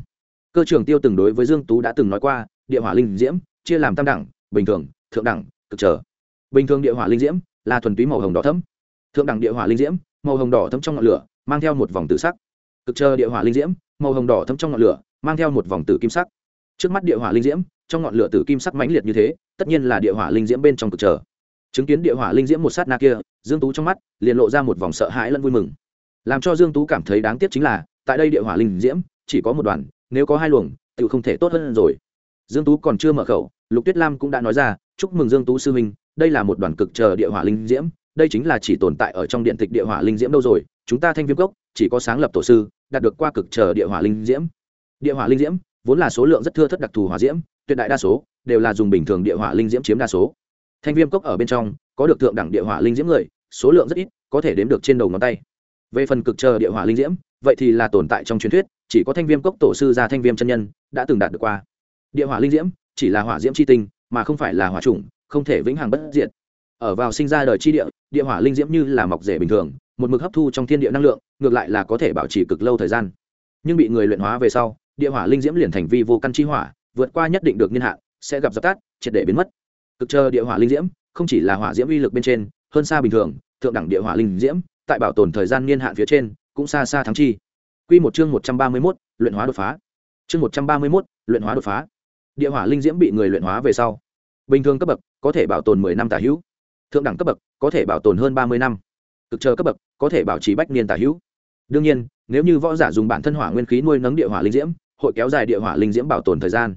Cơ trưởng tiêu từng đối với dương tú đã từng nói qua, địa hỏa linh diễm chia làm tam đẳng, bình thường, thượng đẳng, cực trở. Bình thường địa hỏa linh diễm là thuần túy màu hồng đỏ thẫm. Thượng đẳng địa hỏa linh diễm, màu hồng đỏ thẫm trong ngọn lửa, mang theo một vòng tử sắc. Cực chờ địa hỏa linh diễm, màu hồng đỏ thẫm trong ngọn lửa, mang theo một vòng tử kim sắc. Trước mắt địa hỏa linh diễm, trong ngọn lửa tử kim sắc mãnh liệt như thế, tất nhiên là địa hỏa linh diễm bên trong cực chờ chứng kiến địa hỏa linh diễm một sát na kia, dương tú trong mắt liền lộ ra một vòng sợ hãi lẫn vui mừng. Làm cho dương tú cảm thấy đáng tiếc chính là, tại đây địa hỏa linh diễm chỉ có một đoàn, nếu có hai luồng tự không thể tốt hơn rồi dương tú còn chưa mở khẩu, lục tuyết lam cũng đã nói ra, chúc mừng dương tú sư huynh, đây là một đoàn cực chờ địa hỏa linh diễm, đây chính là chỉ tồn tại ở trong điện tịch địa hỏa linh diễm đâu rồi, chúng ta thanh viêm cốc, chỉ có sáng lập tổ sư, đạt được qua cực chờ địa hỏa linh diễm. Địa hỏa linh diễm, vốn là số lượng rất thưa thất đặc thù hỏa diễm, tuyệt đại đa số đều là dùng bình thường địa hỏa linh diễm chiếm đa số. Thanh viêm cốc ở bên trong, có được thượng đẳng địa hỏa linh diễm người, số lượng rất ít, có thể đếm được trên đầu ngón tay. Về phần cực chờ địa hỏa linh diễm, vậy thì là tồn tại trong truyền thuyết, chỉ có thanh viêm cốc tổ sư ra thanh viêm chân nhân đã từng đạt được qua địa hỏa linh diễm chỉ là hỏa diễm c h i tinh, mà không phải là hỏa chủng, không thể vĩnh hằng bất diệt ở vào sinh ra đời chi địa địa hỏa linh diễm như là mọc rể bình thường, một mực hấp thu trong thiên địa năng lượng, ngược lại là có thể bảo trì cực lâu thời gian nhưng bị người luyện hóa về sau, địa hỏa linh diễm liền thành vi vô căn chi hỏa, vượt qua nhất định được niên hạn, sẽ gặp dập tắt, triệt để biến mất cực chờ địa hỏa linh diễm, không chỉ là hỏa diễm uy lực bên trên, hơn xa bình thường, thượng đẳng địa hỏa linh diễm, tại bảo tồn thời gian niên hạn phía trên, cũng xa xa thắng chi Quy một chương một trăm ba mươi mốt, luyện hóa đột phá. Chương một trăm ba mươi mốt, luyện hóa đột phá. Địa hỏa linh diễm bị người luyện hóa về sau, bình thường cấp bậc có thể bảo tồn mười năm tả hữu, thượng đẳng cấp bậc có thể bảo tồn hơn ba mươi năm, cực chờ cấp bậc có thể bảo trì bách niên tả hữu. Đương nhiên, nếu như võ giả dùng bản thân hỏa nguyên khí nuôi nấng địa hỏa linh diễm, hội kéo dài địa hỏa linh diễm bảo tồn thời gian.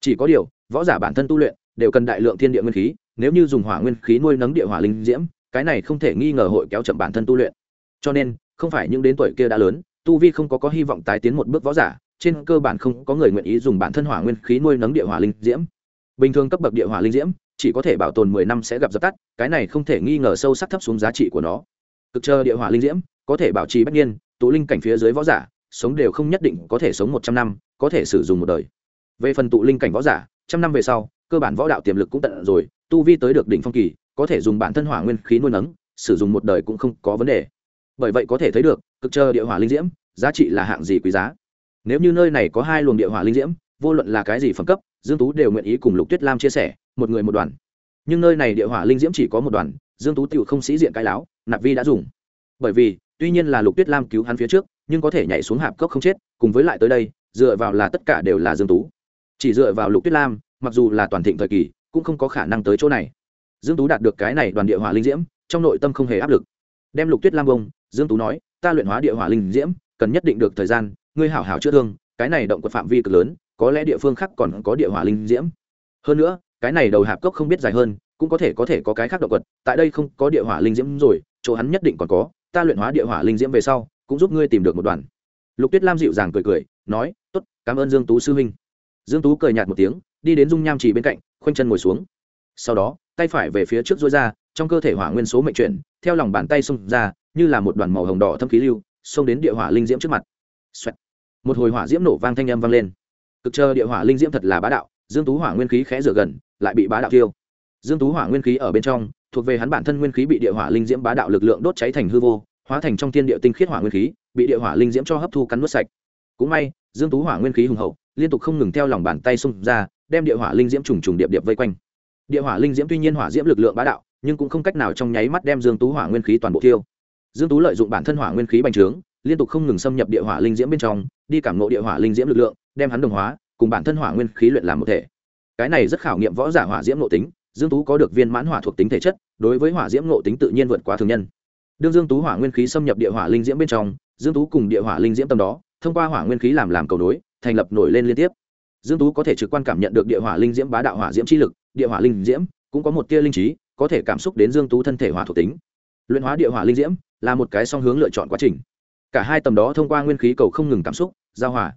Chỉ có điều, võ giả bản thân tu luyện đều cần đại lượng thiên địa nguyên khí, nếu như dùng hỏa nguyên khí nuôi nấng địa hỏa linh diễm, cái này không thể nghi ngờ hội kéo chậm bản thân tu luyện. Cho nên, không phải những đến tuổi kia đã lớn, tu vi không có có hy vọng tái tiến một bước võ giả trên cơ bản không có người nguyện ý dùng bản thân hỏa nguyên khí nuôi nấng địa hỏa linh diễm. Bình thường cấp bậc địa hỏa linh diễm, chỉ có thể bảo tồn mười năm sẽ gặp dập tắt, cái này không thể nghi ngờ sâu sắc thấp xuống giá trị của nó. Cực chờ địa hỏa linh diễm, có thể bảo trì bất nhiên tụ linh cảnh phía dưới võ giả, sống đều không nhất định có thể sống một trăm năm, có thể sử dụng một đời. Về phần tụ linh cảnh võ giả, trăm năm về sau, cơ bản võ đạo tiềm lực cũng tận rồi, tu vi tới được đỉnh phong kỳ, có thể dùng bản thân hỏa nguyên khí nuôi nấng, sử dụng một đời cũng không có vấn đề. Bởi vậy có thể thấy được, cực chờ địa hỏa linh diễm, giá trị là hạng gì quý giá nếu như nơi này có hai luồng địa hỏa linh diễm, vô luận là cái gì phẩm cấp, dương tú đều nguyện ý cùng lục tuyết lam chia sẻ, một người một đoàn. Nhưng nơi này địa hỏa linh diễm chỉ có một đoàn, dương tú tựu không sĩ diện cái láo, nạp vi đã dùng. Bởi vì, tuy nhiên là lục tuyết lam cứu hắn phía trước, nhưng có thể nhảy xuống hạp cốc không chết, cùng với lại tới đây, dựa vào là tất cả đều là dương tú. Chỉ dựa vào lục tuyết lam, mặc dù là toàn thịnh thời kỳ, cũng không có khả năng tới chỗ này. Dương tú đạt được cái này đoàn địa hỏa linh diễm, trong nội tâm không hề áp lực. Đem lục tuyết lam bông, dương tú nói, ta luyện hóa địa hỏa linh diễm, cần nhất định được thời gian ngươi hảo hảo chữa thương, cái này động quật phạm vi cực lớn, có lẽ địa phương khác còn có địa hỏa linh diễm. Hơn nữa, cái này đầu hạp cốc không biết dài hơn, cũng có thể có thể có cái khác động quật, tại đây không có địa hỏa linh diễm rồi, chỗ hắn nhất định còn có, ta luyện hóa địa hỏa linh diễm về sau, cũng giúp ngươi tìm được một đoàn. Lục tuyết lam dịu dàng cười cười, nói, tốt, cảm ơn dương tú sư huynh. Dương tú cười nhạt một tiếng, đi đến dung nham trì bên cạnh, khoanh chân ngồi xuống. Sau đó, tay phải về phía trước dối ra, trong cơ thể hỏa nguyên số mệnh chuyển, theo lòng bàn tay xông ra, như là một đoàn màu hồng đỏ thâm khí lưu, xông đến địa hỏa linh diễm trước mặt. Xoẹt một hồi hỏa diễm nổ vang thanh âm vang lên. Cực chờ địa hỏa linh diễm thật là bá đạo, dương tú hỏa nguyên khí khẽ rửa gần, lại bị bá đạo tiêu dương tú hỏa nguyên khí ở bên trong, thuộc về hắn bản thân nguyên khí bị địa hỏa linh diễm bá đạo lực lượng đốt cháy thành hư vô, hóa thành trong thiên địa tinh khiết hỏa nguyên khí, bị địa hỏa linh diễm cho hấp thu cắn nuốt sạch. Cũng may, dương tú hỏa nguyên khí hùng hậu, liên tục không ngừng theo lòng bàn tay xung ra, đem địa hỏa linh diễm trùng trùng điệp điệp vây quanh. Địa hỏa linh diễm tuy nhiên hỏa diễm lực lượng bá đạo, nhưng cũng không cách nào trong nháy mắt đem dương tú hỏa nguyên khí toàn bộ tiêu dương tú lợi dụng bản thân hỏa nguyên khí bành trướng liên tục không ngừng xâm nhập địa hỏa linh diễm bên trong, đi cảm ngộ địa hỏa linh diễm lực lượng, đem hắn đồng hóa, cùng bản thân hỏa nguyên khí luyện làm một thể. Cái này rất khảo nghiệm võ giả hỏa diễm nội tính, dương tú có được viên mãn hỏa thuộc tính thể chất, đối với hỏa diễm nội tính tự nhiên vượt qua thường nhân. Đương dương tú hỏa nguyên khí xâm nhập địa hỏa linh diễm bên trong, dương tú cùng địa hỏa linh diễm tâm đó, thông qua hỏa nguyên khí làm làm cầu nối, thành lập nổi lên liên tiếp. Dương tú có thể trực quan cảm nhận được địa hỏa linh diễm bá đạo hỏa diễm chi lực, địa hỏa linh diễm cũng có một tia linh trí, có thể cảm xúc đến dương tú thân thể hỏa thuộc tính. Luyện hóa địa hỏa linh diễm là một cái song hướng lựa chọn quá trình cả hai tầm đó thông qua nguyên khí cầu không ngừng cảm xúc, giao hòa.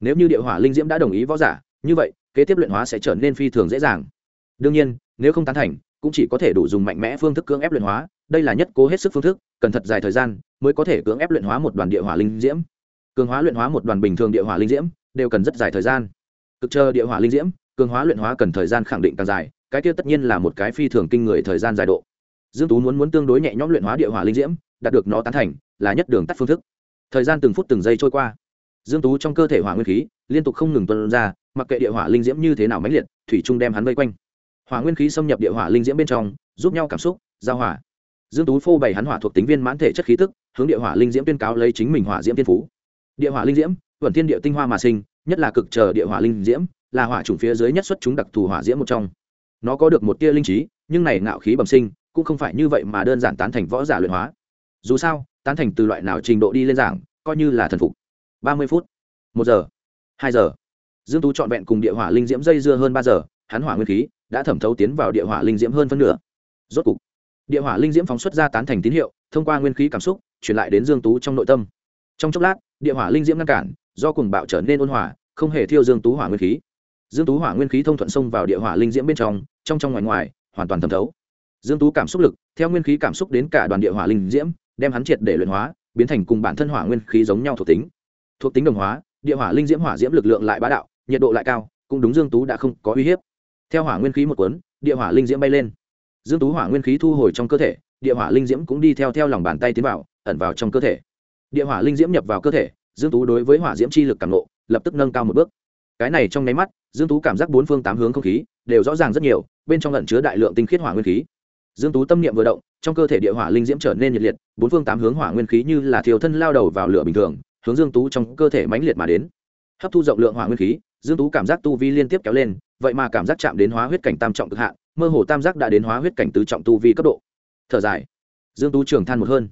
Nếu như địa hỏa linh diễm đã đồng ý võ giả, như vậy, kế tiếp luyện hóa sẽ trở nên phi thường dễ dàng. Đương nhiên, nếu không tán thành, cũng chỉ có thể đủ dùng mạnh mẽ phương thức cưỡng ép luyện hóa, đây là nhất cố hết sức phương thức, cần thật dài thời gian mới có thể cưỡng ép luyện hóa một đoàn địa hỏa linh diễm. Cường hóa luyện hóa một đoàn bình thường địa hỏa linh diễm đều cần rất dài thời gian. Cực chờ địa hỏa linh diễm, cường hóa luyện hóa cần thời gian khẳng định càng dài, cái kia tất nhiên là một cái phi thường kinh người thời gian dài độ. Dương tú muốn muốn tương đối nhẹ nhõm luyện hóa địa hỏa linh diễm đạt được nó tán thành, là nhất đường tắt phương thức. Thời gian từng phút từng giây trôi qua. Dương tú trong cơ thể hỏa nguyên khí liên tục không ngừng tuôn ra, mặc kệ địa hỏa linh diễm như thế nào mãnh liệt, thủy trung đem hắn vây quanh. Hỏa nguyên khí xâm nhập địa hỏa linh diễm bên trong, giúp nhau cảm xúc, giao hỏa. Dương tú phô bày hắn hỏa thuộc tính viên mãn thể chất khí tức, hướng địa hỏa linh diễm tuyên cáo lấy chính mình hỏa diễm tiên phú. Địa hỏa linh diễm, thuần thiên địa tinh hoa mà sinh, nhất là cực chờ địa hỏa linh diễm, là hỏa chủng phía dưới nhất xuất chúng đặc thù hỏa diễm một trong. Nó có được một tia linh trí, nhưng này ngạo khí bẩm sinh, cũng không phải như vậy mà đơn giản tán thành võ giả luyện hóa dù sao, tán thành từ loại nào trình độ đi lên giảng, coi như là thần phục. Ba mươi phút, một giờ, hai giờ. Dương tú trọn vẹn cùng địa hỏa linh diễm dây dưa hơn ba giờ, hắn hỏa nguyên khí đã thẩm thấu tiến vào địa hỏa linh diễm hơn phân nửa. Rốt cục, địa hỏa linh diễm phóng xuất ra tán thành tín hiệu, thông qua nguyên khí cảm xúc, truyền lại đến dương tú trong nội tâm. Trong chốc lát, địa hỏa linh diễm ngăn cản, do cùng bạo trở nên ôn hòa, không hề thiêu dương tú hỏa nguyên khí. Dương tú hỏa nguyên khí thông thuận xông vào địa hỏa linh diễm bên trong trong trong ngoài ngoài, hoàn toàn thẩm thấu. Dương tú cảm xúc lực, theo nguyên khí cảm xúc đến cả đoàn địa hỏa linh diễm đem hắn triệt để luyện hóa, biến thành cùng bản thân hỏa nguyên khí giống nhau thuộc tính. Thuộc tính đồng hóa, địa hỏa linh diễm hỏa diễm lực lượng lại bá đạo, nhiệt độ lại cao, cũng đúng dương tú đã không có uy hiếp. Theo hỏa nguyên khí một cuốn, địa hỏa linh diễm bay lên. Dương tú hỏa nguyên khí thu hồi trong cơ thể, địa hỏa linh diễm cũng đi theo theo lòng bàn tay tiến vào, ẩn vào trong cơ thể. Địa hỏa linh diễm nhập vào cơ thể, dương tú đối với hỏa diễm chi lực cảm nộ lập tức nâng cao một bước. Cái này trong nháy mắt, dương tú cảm giác bốn phương tám hướng không khí, đều rõ ràng rất nhiều, bên trong lẩn chứa đại lượng tinh khiết hỏa nguyên khí. Dương tú tâm niệm vừa động trong cơ thể địa hỏa linh diễm trở nên nhiệt liệt, bốn phương tám hướng hỏa nguyên khí như là thiều thân lao đầu vào lửa bình thường, hướng dương tú trong cơ thể mãnh liệt mà đến. Hấp thu rộng lượng hỏa nguyên khí, dương tú cảm giác tu vi liên tiếp kéo lên, vậy mà cảm giác chạm đến hóa huyết cảnh tam trọng cực hạn, mơ hồ tam giác đã đến hóa huyết cảnh tứ trọng tu vi cấp độ. Thở dài. Dương tú trường than một hơn.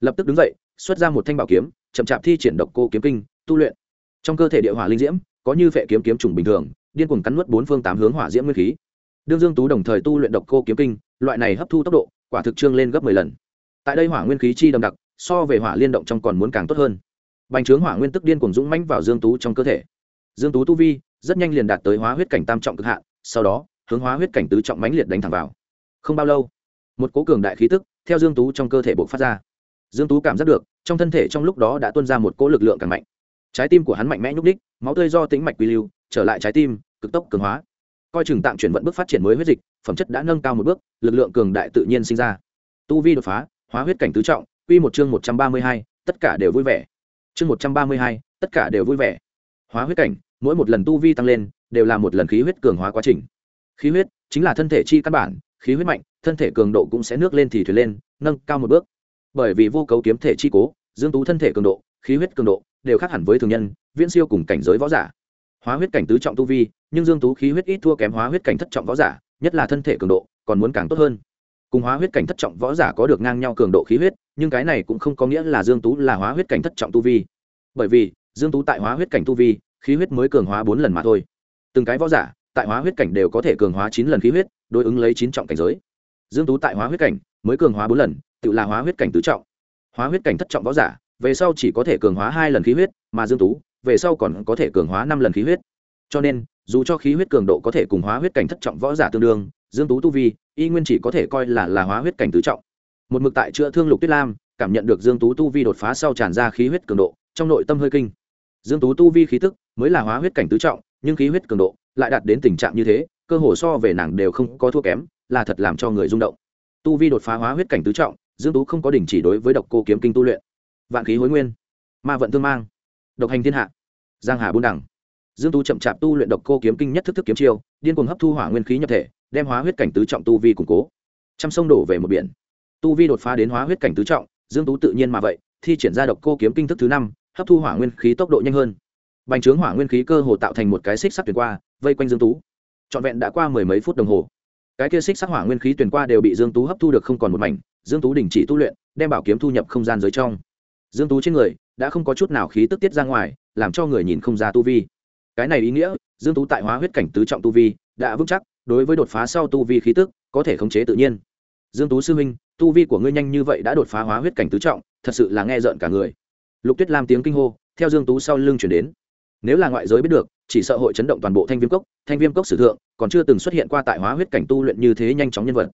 Lập tức đứng dậy, xuất ra một thanh bảo kiếm, chậm chạp thi triển độc cô kiếm kinh, tu luyện. Trong cơ thể địa hỏa linh diễm, có như phệ kiếm kiếm trùng bình thường, điên cuồng cắn nuốt bốn phương tám hướng hỏa diễm nguyên khí. Đương dương tú đồng thời tu luyện độc cô kiếm kinh, loại này hấp thu tốc độ quả thực trương lên gấp 10 lần. Tại đây hỏa nguyên khí chi đậm đặc, so về hỏa liên động trong còn muốn càng tốt hơn. Bành trướng hỏa nguyên tức điên cuồng dũng mãnh vào dương tú trong cơ thể. Dương tú tu vi rất nhanh liền đạt tới hóa huyết cảnh tam trọng cực hạn, sau đó, hướng hóa huyết cảnh tứ trọng mãnh liệt đánh thẳng vào. Không bao lâu, một cố cường đại khí tức theo dương tú trong cơ thể bộc phát ra. Dương tú cảm giác được, trong thân thể trong lúc đó đã tuôn ra một cỗ lực lượng càng mạnh. Trái tim của hắn mạnh mẽ nhúc đích máu tươi do tính mạch quy lưu, trở lại trái tim, cực tốc cường hóa coi chừng tạm chuyển vận bước phát triển mới huyết dịch, phẩm chất đã nâng cao một bước, lực lượng cường đại tự nhiên sinh ra. Tu vi đột phá, hóa huyết cảnh tứ trọng, quy một chương một trăm ba mươi hai, tất cả đều vui vẻ. Chương một trăm ba mươi hai, tất cả đều vui vẻ. Hóa huyết cảnh, mỗi một lần tu vi tăng lên, đều là một lần khí huyết cường hóa quá trình. Khí huyết chính là thân thể chi căn bản, khí huyết mạnh, thân thể cường độ cũng sẽ nước lên thì thuyền lên, nâng cao một bước. Bởi vì vô cấu kiếm thể chi cố, dương tú thân thể cường độ, khí huyết cường độ, đều khác hẳn với thường nhân, viễn siêu cùng cảnh giới võ giả hóa huyết cảnh tứ trọng tu vi, nhưng dương tú khí huyết ít thua kém hóa huyết cảnh thất trọng võ giả, nhất là thân thể cường độ, còn muốn càng tốt hơn. Cùng hóa huyết cảnh thất trọng võ giả có được ngang nhau cường độ khí huyết, nhưng cái này cũng không có nghĩa là dương tú là hóa huyết cảnh thất trọng tu vi. Bởi vì, dương tú tại hóa huyết cảnh tu vi, khí huyết mới cường hóa bốn lần mà thôi. Từng cái võ giả, tại hóa huyết cảnh đều có thể cường hóa chín lần khí huyết, đối ứng lấy chín trọng cảnh giới. Dương tú tại hóa huyết cảnh, mới cường hóa bốn lần, tự là hóa huyết cảnh tứ trọng. Hóa huyết cảnh thất trọng võ giả, về sau chỉ có thể cường hóa hai lần khí huyết, mà dương tú về sau còn có thể cường hóa năm lần khí huyết. Cho nên, dù cho khí huyết cường độ có thể cùng hóa huyết cảnh thất trọng võ giả tương đương, dương tú tu vi, y nguyên chỉ có thể coi là là hóa huyết cảnh tứ trọng. Một mực tại chữa thương lục tuyết lam, cảm nhận được dương tú tu vi đột phá sau tràn ra khí huyết cường độ, trong nội tâm hơi kinh. Dương tú tu vi khí tức mới là hóa huyết cảnh tứ trọng, nhưng khí huyết cường độ lại đạt đến tình trạng như thế, cơ hồ so về nàng đều không có thua kém, là thật làm cho người rung động. Tu vi đột phá hóa huyết cảnh tứ trọng, dương tú không có đình chỉ đối với độc cô kiếm kinh tu luyện. Vạn khí hối nguyên, ma vận thương mang độc hành thiên hạ. Giang hà bốn đẳng dương tú chậm chạp tu luyện độc cô kiếm kinh nhất thức thức kiếm chiêu, điên cuồng hấp thu hỏa nguyên khí nhập thể, đem hóa huyết cảnh tứ trọng tu vi củng cố. Trăm sông đổ về một biển. Tu vi đột phá đến hóa huyết cảnh tứ trọng, dương tú tự nhiên mà vậy, thi triển ra độc cô kiếm kinh thức thứ năm, hấp thu hỏa nguyên khí tốc độ nhanh hơn. Bành trướng hỏa nguyên khí cơ hồ tạo thành một cái xích sắt tuyển qua, vây quanh dương tú. Trọn vẹn đã qua mười mấy phút đồng hồ. Cái kia xích sắc hỏa nguyên khí tuyển qua đều bị dương tú hấp thu được không còn một mảnh, dương tú đình chỉ tu luyện, đem bảo kiếm thu nhập không gian dưới trong. Dương tú trên người đã không có chút nào khí tức tiết ra ngoài, làm cho người nhìn không ra tu vi. Cái này ý nghĩa, dương tú tại hóa huyết cảnh tứ trọng tu vi, đã vững chắc, đối với đột phá sau tu vi khí tức, có thể khống chế tự nhiên. Dương tú sư huynh, tu vi của ngươi nhanh như vậy đã đột phá hóa huyết cảnh tứ trọng, thật sự là nghe rợn cả người. Lục tuyết lam tiếng kinh hô, theo dương tú sau lưng chuyển đến. Nếu là ngoại giới biết được, chỉ sợ hội chấn động toàn bộ thanh viêm cốc, thanh viêm cốc sử thượng, còn chưa từng xuất hiện qua tại hóa huyết cảnh tu luyện như thế nhanh chóng nhân vật.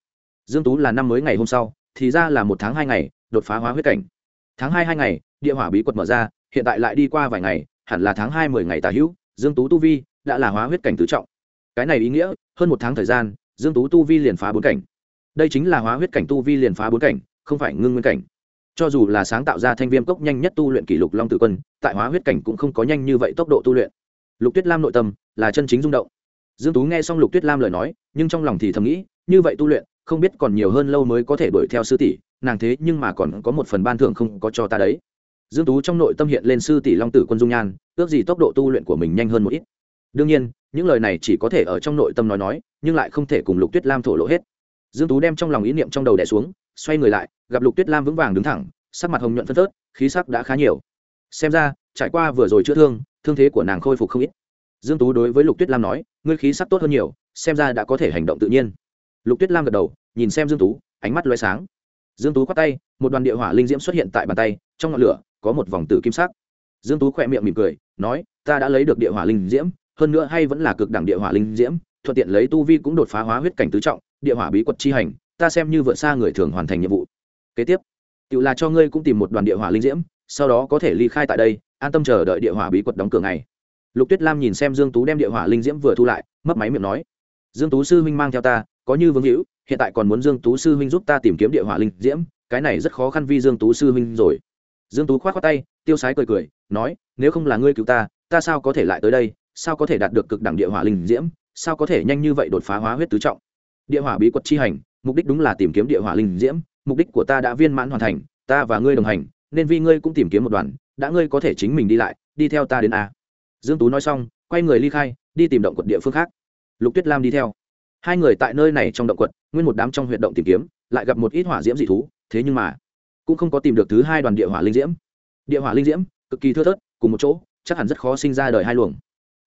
Dương tú là năm mới ngày hôm sau, thì ra là một tháng hai ngày, đột phá hóa huyết cảnh. Tháng hai hai ngày địa hỏa bí quật mở ra, hiện tại lại đi qua vài ngày, hẳn là tháng hai mười ngày tà hữu, dương tú tu vi đã là hóa huyết cảnh tứ trọng. Cái này ý nghĩa, hơn một tháng thời gian, dương tú tu vi liền phá bốn cảnh. Đây chính là hóa huyết cảnh tu vi liền phá bốn cảnh, không phải ngưng nguyên cảnh. Cho dù là sáng tạo ra thanh viêm cốc nhanh nhất tu luyện kỷ lục long tử quân, tại hóa huyết cảnh cũng không có nhanh như vậy tốc độ tu luyện. Lục tuyết lam nội tâm là chân chính rung động. Dương tú nghe xong lục tuyết lam lời nói, nhưng trong lòng thì thầm nghĩ, như vậy tu luyện, không biết còn nhiều hơn lâu mới có thể đuổi theo sư tỷ, nàng thế nhưng mà còn có một phần ban thưởng không có cho ta đấy dương tú trong nội tâm hiện lên sư tỷ long tử quân dung nhan, ước gì tốc độ tu luyện của mình nhanh hơn một ít. Đương nhiên, những lời này chỉ có thể ở trong nội tâm nói nói, nhưng lại không thể cùng lục tuyết lam thổ lộ hết. Dương tú đem trong lòng ý niệm trong đầu đẻ xuống, xoay người lại, gặp lục tuyết lam vững vàng đứng thẳng, sắc mặt hồng nhuận phân phớt, khí sắc đã khá nhiều. Xem ra, trải qua vừa rồi chữa thương thương thế của nàng khôi phục không ít. Dương tú đối với lục tuyết lam nói, ngươi khí sắc tốt hơn nhiều, xem ra đã có thể hành động tự nhiên. Lục tuyết lam gật đầu, nhìn xem dương tú, ánh mắt loé sáng. Dương tú quát tay, một đoàn địa hỏa linh diễm xuất hiện tại bàn tay, trong ngọn lửa có một vòng tử kim sắc. Dương tú khỏe miệng mỉm cười, nói, ta đã lấy được địa hỏa linh diễm, hơn nữa hay vẫn là cực đẳng địa hỏa linh diễm, thuận tiện lấy tu vi cũng đột phá hóa huyết cảnh tứ trọng, địa hỏa bí quật chi hành, ta xem như vượt xa người thường hoàn thành nhiệm vụ. Kế tiếp tự là cho ngươi cũng tìm một đoàn địa hỏa linh diễm, sau đó có thể ly khai tại đây, an tâm chờ đợi địa hỏa bí quật đóng cửa ngày lục tuyết lam nhìn xem dương tú đem địa hỏa linh diễm vừa thu lại mất máy miệng nói, dương tú sư huynh mang theo ta, có như vương hữu, hiện tại còn muốn dương tú sư huynh giúp ta tìm kiếm địa hỏa linh diễm, cái này rất khó khăn vì dương tú sư huynh rồi dương tú khoát khoát tay, tiêu sái cười cười, nói, nếu không là ngươi cứu ta ta sao có thể lại tới đây? Sao có thể đạt được cực đẳng địa hỏa linh diễm? Sao có thể nhanh như vậy đột phá hóa huyết tứ trọng? Địa hỏa bí quật chi hành, mục đích đúng là tìm kiếm địa hỏa linh diễm, mục đích của ta đã viên mãn hoàn thành, ta và ngươi đồng hành, nên vì ngươi cũng tìm kiếm một đoàn, đã ngươi có thể chính mình đi lại, đi theo ta đến a. Dương tú nói xong, quay người ly khai, đi tìm động quật địa phương khác. Lục tuyết lam đi theo. Hai người tại nơi này trong động quật, nguyên một đám trong huyệt động tìm kiếm, lại gặp một ít hỏa diễm dị thú, thế nhưng mà cũng không có tìm được thứ hai đoàn địa hỏa linh diễm. Địa hỏa linh diễm, cực kỳ thưa thớt, cùng một chỗ, chắc hẳn rất khó sinh ra đời hai luồng.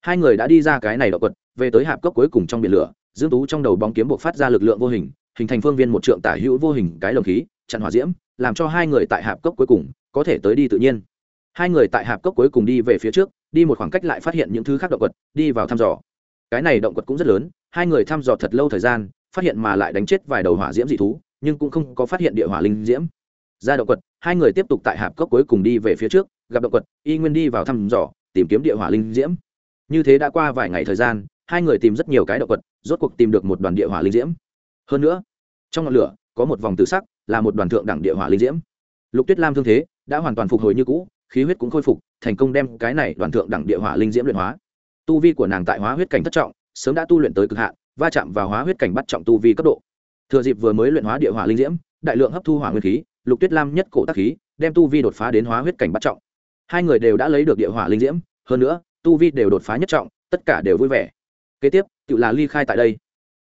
Hai người đã đi ra cái này động quật, về tới hạp cốc cuối cùng trong biển lửa, dương tú trong đầu bóng kiếm buộc phát ra lực lượng vô hình hình thành phương viên một trượng tả hữu vô hình cái lồng khí, chặn hỏa diễm, làm cho hai người tại hạp cốc cuối cùng có thể tới đi tự nhiên. Hai người tại hạp cốc cuối cùng đi về phía trước, đi một khoảng cách lại phát hiện những thứ khác động quật, đi vào thăm dò. Cái này động quật cũng rất lớn, hai người thăm dò thật lâu thời gian, phát hiện mà lại đánh chết vài đầu hỏa diễm dị thú, nhưng cũng không có phát hiện địa hỏa linh diễm ra động quật hai người tiếp tục tại hạp cốc cuối cùng đi về phía trước gặp động quật y nguyên đi vào thăm dò tìm kiếm địa hỏa linh diễm. Như thế đã qua vài ngày thời gian hai người tìm rất nhiều cái động quật, rốt cuộc tìm được một đoàn địa hỏa linh diễm. Hơn nữa trong ngọn lửa có một vòng tự sắc là một đoàn thượng đẳng địa hỏa linh diễm. Lục tuyết lam thương thế đã hoàn toàn phục hồi như cũ khí huyết cũng khôi phục thành công đem cái này đoàn thượng đẳng địa hỏa linh diễm luyện hóa. Tu vi của nàng tại hóa huyết cảnh thất trọng sớm đã tu luyện tới cực hạn va chạm vào hóa huyết cảnh bắt trọng tu vi cấp độ. Thừa dịp vừa mới luyện hóa địa hỏa linh diễm đại lượng hấp thu hỏa nguyên khí lục tuyết lam nhất cổ tác khí, đem tu vi đột phá đến hóa huyết cảnh bắt trọng. Hai người đều đã lấy được địa hỏa linh diễm, hơn nữa, tu vi đều đột phá nhất trọng, tất cả đều vui vẻ. Kế tiếp, tự là ly khai tại đây.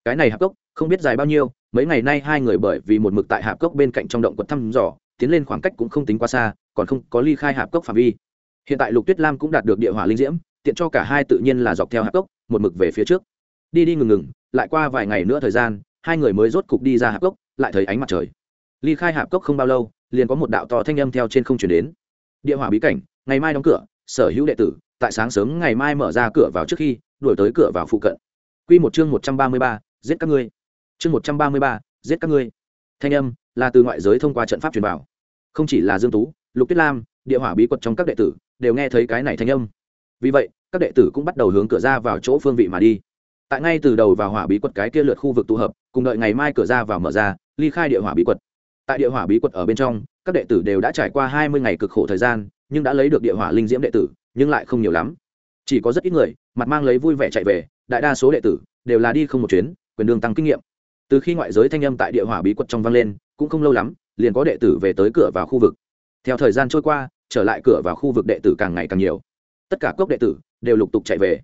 Cái này hạp cốc, không biết dài bao nhiêu, mấy ngày nay hai người bởi vì một mực tại hạp cốc bên cạnh trong động quật thăm dò, tiến lên khoảng cách cũng không tính quá xa, còn không có ly khai hạp cốc phạm vi. Hiện tại lục tuyết lam cũng đạt được địa hỏa linh diễm, tiện cho cả hai tự nhiên là dọc theo hạp cốc, một mực về phía trước. Đi đi ngừng ngừng, lại qua vài ngày nữa thời gian, hai người mới rốt cục đi ra hạp cốc, lại thấy ánh mặt trời ly khai hạp cốc không bao lâu, liền có một đạo to thanh âm theo trên không chuyển đến. Địa hỏa bí cảnh, ngày mai đóng cửa, sở hữu đệ tử, tại sáng sớm ngày mai mở ra cửa vào trước khi, đuổi tới cửa vào phụ cận. Q một chương một trăm ba mươi ba, giết các ngươi. Chương một trăm ba mươi ba, giết các ngươi. Thanh âm là từ ngoại giới thông qua trận pháp truyền vào. Không chỉ là dương tú, lục tuyết lam, địa hỏa bí quật trong các đệ tử, đều nghe thấy cái này thanh âm. Vì vậy, các đệ tử cũng bắt đầu hướng cửa ra vào chỗ phương vị mà đi. Tại ngay từ đầu vào hỏa bí quật cái kia lượt khu vực tụ hợp, cùng đợi ngày mai cửa ra vào mở ra, ly khai địa hỏa bí quật tại địa hỏa bí quật ở bên trong, các đệ tử đều đã trải qua hai mươi ngày cực khổ thời gian, nhưng đã lấy được địa hỏa linh diễm đệ tử, nhưng lại không nhiều lắm. Chỉ có rất ít người, mặt mang lấy vui vẻ chạy về, đại đa số đệ tử đều là đi không một chuyến, quyền đường tăng kinh nghiệm. Từ khi ngoại giới thanh âm tại địa hỏa bí quật trong vang lên, cũng không lâu lắm, liền có đệ tử về tới cửa vào khu vực. Theo thời gian trôi qua, trở lại cửa vào khu vực đệ tử càng ngày càng nhiều. Tất cả cốc đệ tử đều lục tục chạy về.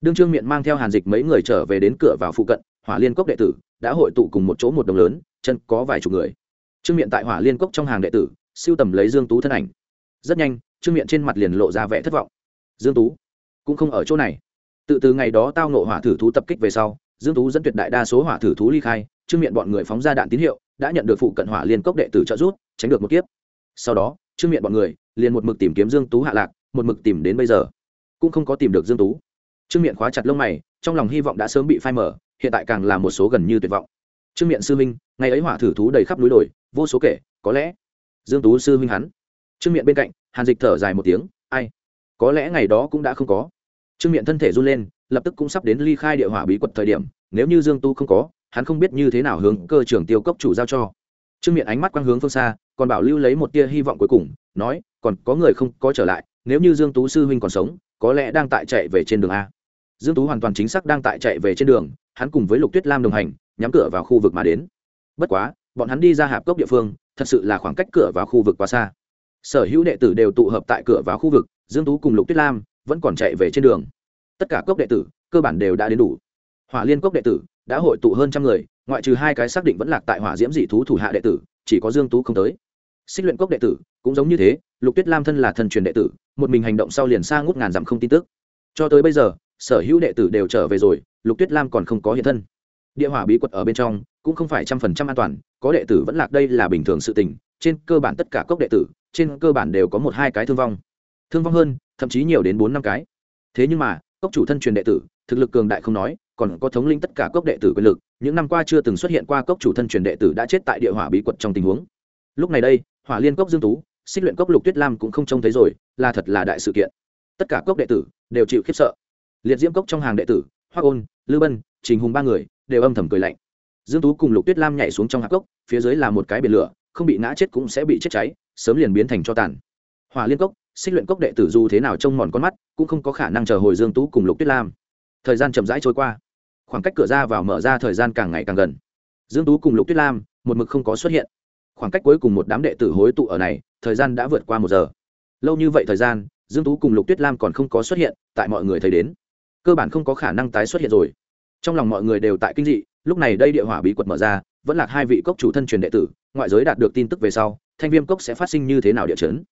Đương trương miện mang theo hàn dịch mấy người trở về đến cửa vào phụ cận, hỏa liên cốc đệ tử đã hội tụ cùng một chỗ một đồng lớn, chân có vài chục người trương miện tại hỏa liên cốc trong hàng đệ tử, siêu tầm lấy dương tú thân ảnh. Rất nhanh, trương miện trên mặt liền lộ ra vẻ thất vọng. Dương tú cũng không ở chỗ này. Tự từ ngày đó tao nộ hỏa thử thú tập kích về sau, dương tú dẫn tuyệt đại đa số hỏa thử thú ly khai, trương miện bọn người phóng ra đạn tín hiệu, đã nhận được phụ cận hỏa liên cốc đệ tử trợ giúp, tránh được một kiếp. Sau đó, trương miện bọn người liền một mực tìm kiếm dương tú hạ lạc, một mực tìm đến bây giờ. Cũng không có tìm được dương tú. Trương miện khóa chặt lông mày, trong lòng hy vọng đã sớm bị phai mở hiện tại càng là một số gần như tuyệt vọng. Trương miện sư minh ngày ấy hỏa thử thú đầy khắp núi đồi vô số kể, có lẽ dương tú sư minh hắn. Trương miện bên cạnh, hàn dịch thở dài một tiếng, ai? Có lẽ ngày đó cũng đã không có. Trương miện thân thể run lên, lập tức cũng sắp đến ly khai địa hỏa bí quật thời điểm, nếu như dương tu không có, hắn không biết như thế nào hướng cơ trưởng tiêu cốc chủ giao cho. Trương miện ánh mắt quang hướng phương xa, còn bảo lưu lấy một tia hy vọng cuối cùng, nói, còn có người không có trở lại, nếu như dương tú sư huynh còn sống, có lẽ đang tại chạy về trên đường a. Dương tú hoàn toàn chính xác đang tại chạy về trên đường, hắn cùng với lục tuyết lam đồng hành, nhắm cửa vào khu vực mà đến. Bất quá bọn hắn đi ra hạp cốc địa phương, thật sự là khoảng cách cửa vào khu vực quá xa. Sở hữu đệ tử đều tụ hợp tại cửa vào khu vực, dương tú cùng lục tuyết lam vẫn còn chạy về trên đường. Tất cả cốc đệ tử, cơ bản đều đã đến đủ. Hỏa liên cốc đệ tử đã hội tụ hơn trăm người, ngoại trừ hai cái xác định vẫn lạc tại hỏa diễm dị thú thủ hạ đệ tử, chỉ có dương tú không tới. Xích luyện cốc đệ tử cũng giống như thế, lục tuyết lam thân là thần truyền đệ tử, một mình hành động sau liền xa ngút ngàn dặm không tin tức. Cho tới bây giờ, sở hữu đệ tử đều trở về rồi, lục tuyết lam còn không có hiện thân địa hỏa bí quật ở bên trong, cũng không phải trăm phần trăm an toàn, có đệ tử vẫn lạc đây là bình thường sự tình, trên cơ bản tất cả cốc đệ tử, trên cơ bản đều có một hai cái thương vong. Thương vong hơn, thậm chí nhiều đến bốn năm cái. Thế nhưng mà, cốc chủ thân truyền đệ tử, thực lực cường đại không nói, còn có thống lĩnh tất cả cốc đệ tử quyền lực, những năm qua chưa từng xuất hiện qua cốc chủ thân truyền đệ tử đã chết tại địa hỏa bí quật trong tình huống. Lúc này đây, hỏa liên cốc dương tú, xích luyện cốc lục tuyết lam cũng không trông thấy rồi, là thật là đại sự kiện. Tất cả cốc đệ tử đều chịu khiếp sợ. Liệt diễm cốc trong hàng đệ tử hoa ôn, lư bân, trình hùng ba người đều âm thầm cười lạnh. Dương tú cùng lục tuyết lam nhảy xuống trong hạp cốc, phía dưới là một cái biển lửa, không bị ngã chết cũng sẽ bị chết cháy, sớm liền biến thành cho tàn. Hỏa liên cốc, xích luyện cốc đệ tử dù thế nào trông mòn con mắt, cũng không có khả năng chờ hồi dương tú cùng lục tuyết lam. Thời gian chậm rãi trôi qua. Khoảng cách cửa ra vào mở ra thời gian càng ngày càng gần. Dương tú cùng lục tuyết lam, một mực không có xuất hiện. Khoảng cách cuối cùng một đám đệ tử hối tụ ở này, thời gian đã vượt qua một giờ. Lâu như vậy thời gian, dương tú cùng lục tuyết lam còn không có xuất hiện, tại mọi người thấy đến. Cơ bản không có khả năng tái xuất hiện rồi trong lòng mọi người đều tại kinh dị, lúc này đây địa hỏa bí quật mở ra, vẫn là hai vị cốc chủ thân truyền đệ tử, ngoại giới đạt được tin tức về sau, thanh viêm cốc sẽ phát sinh như thế nào địa chấn.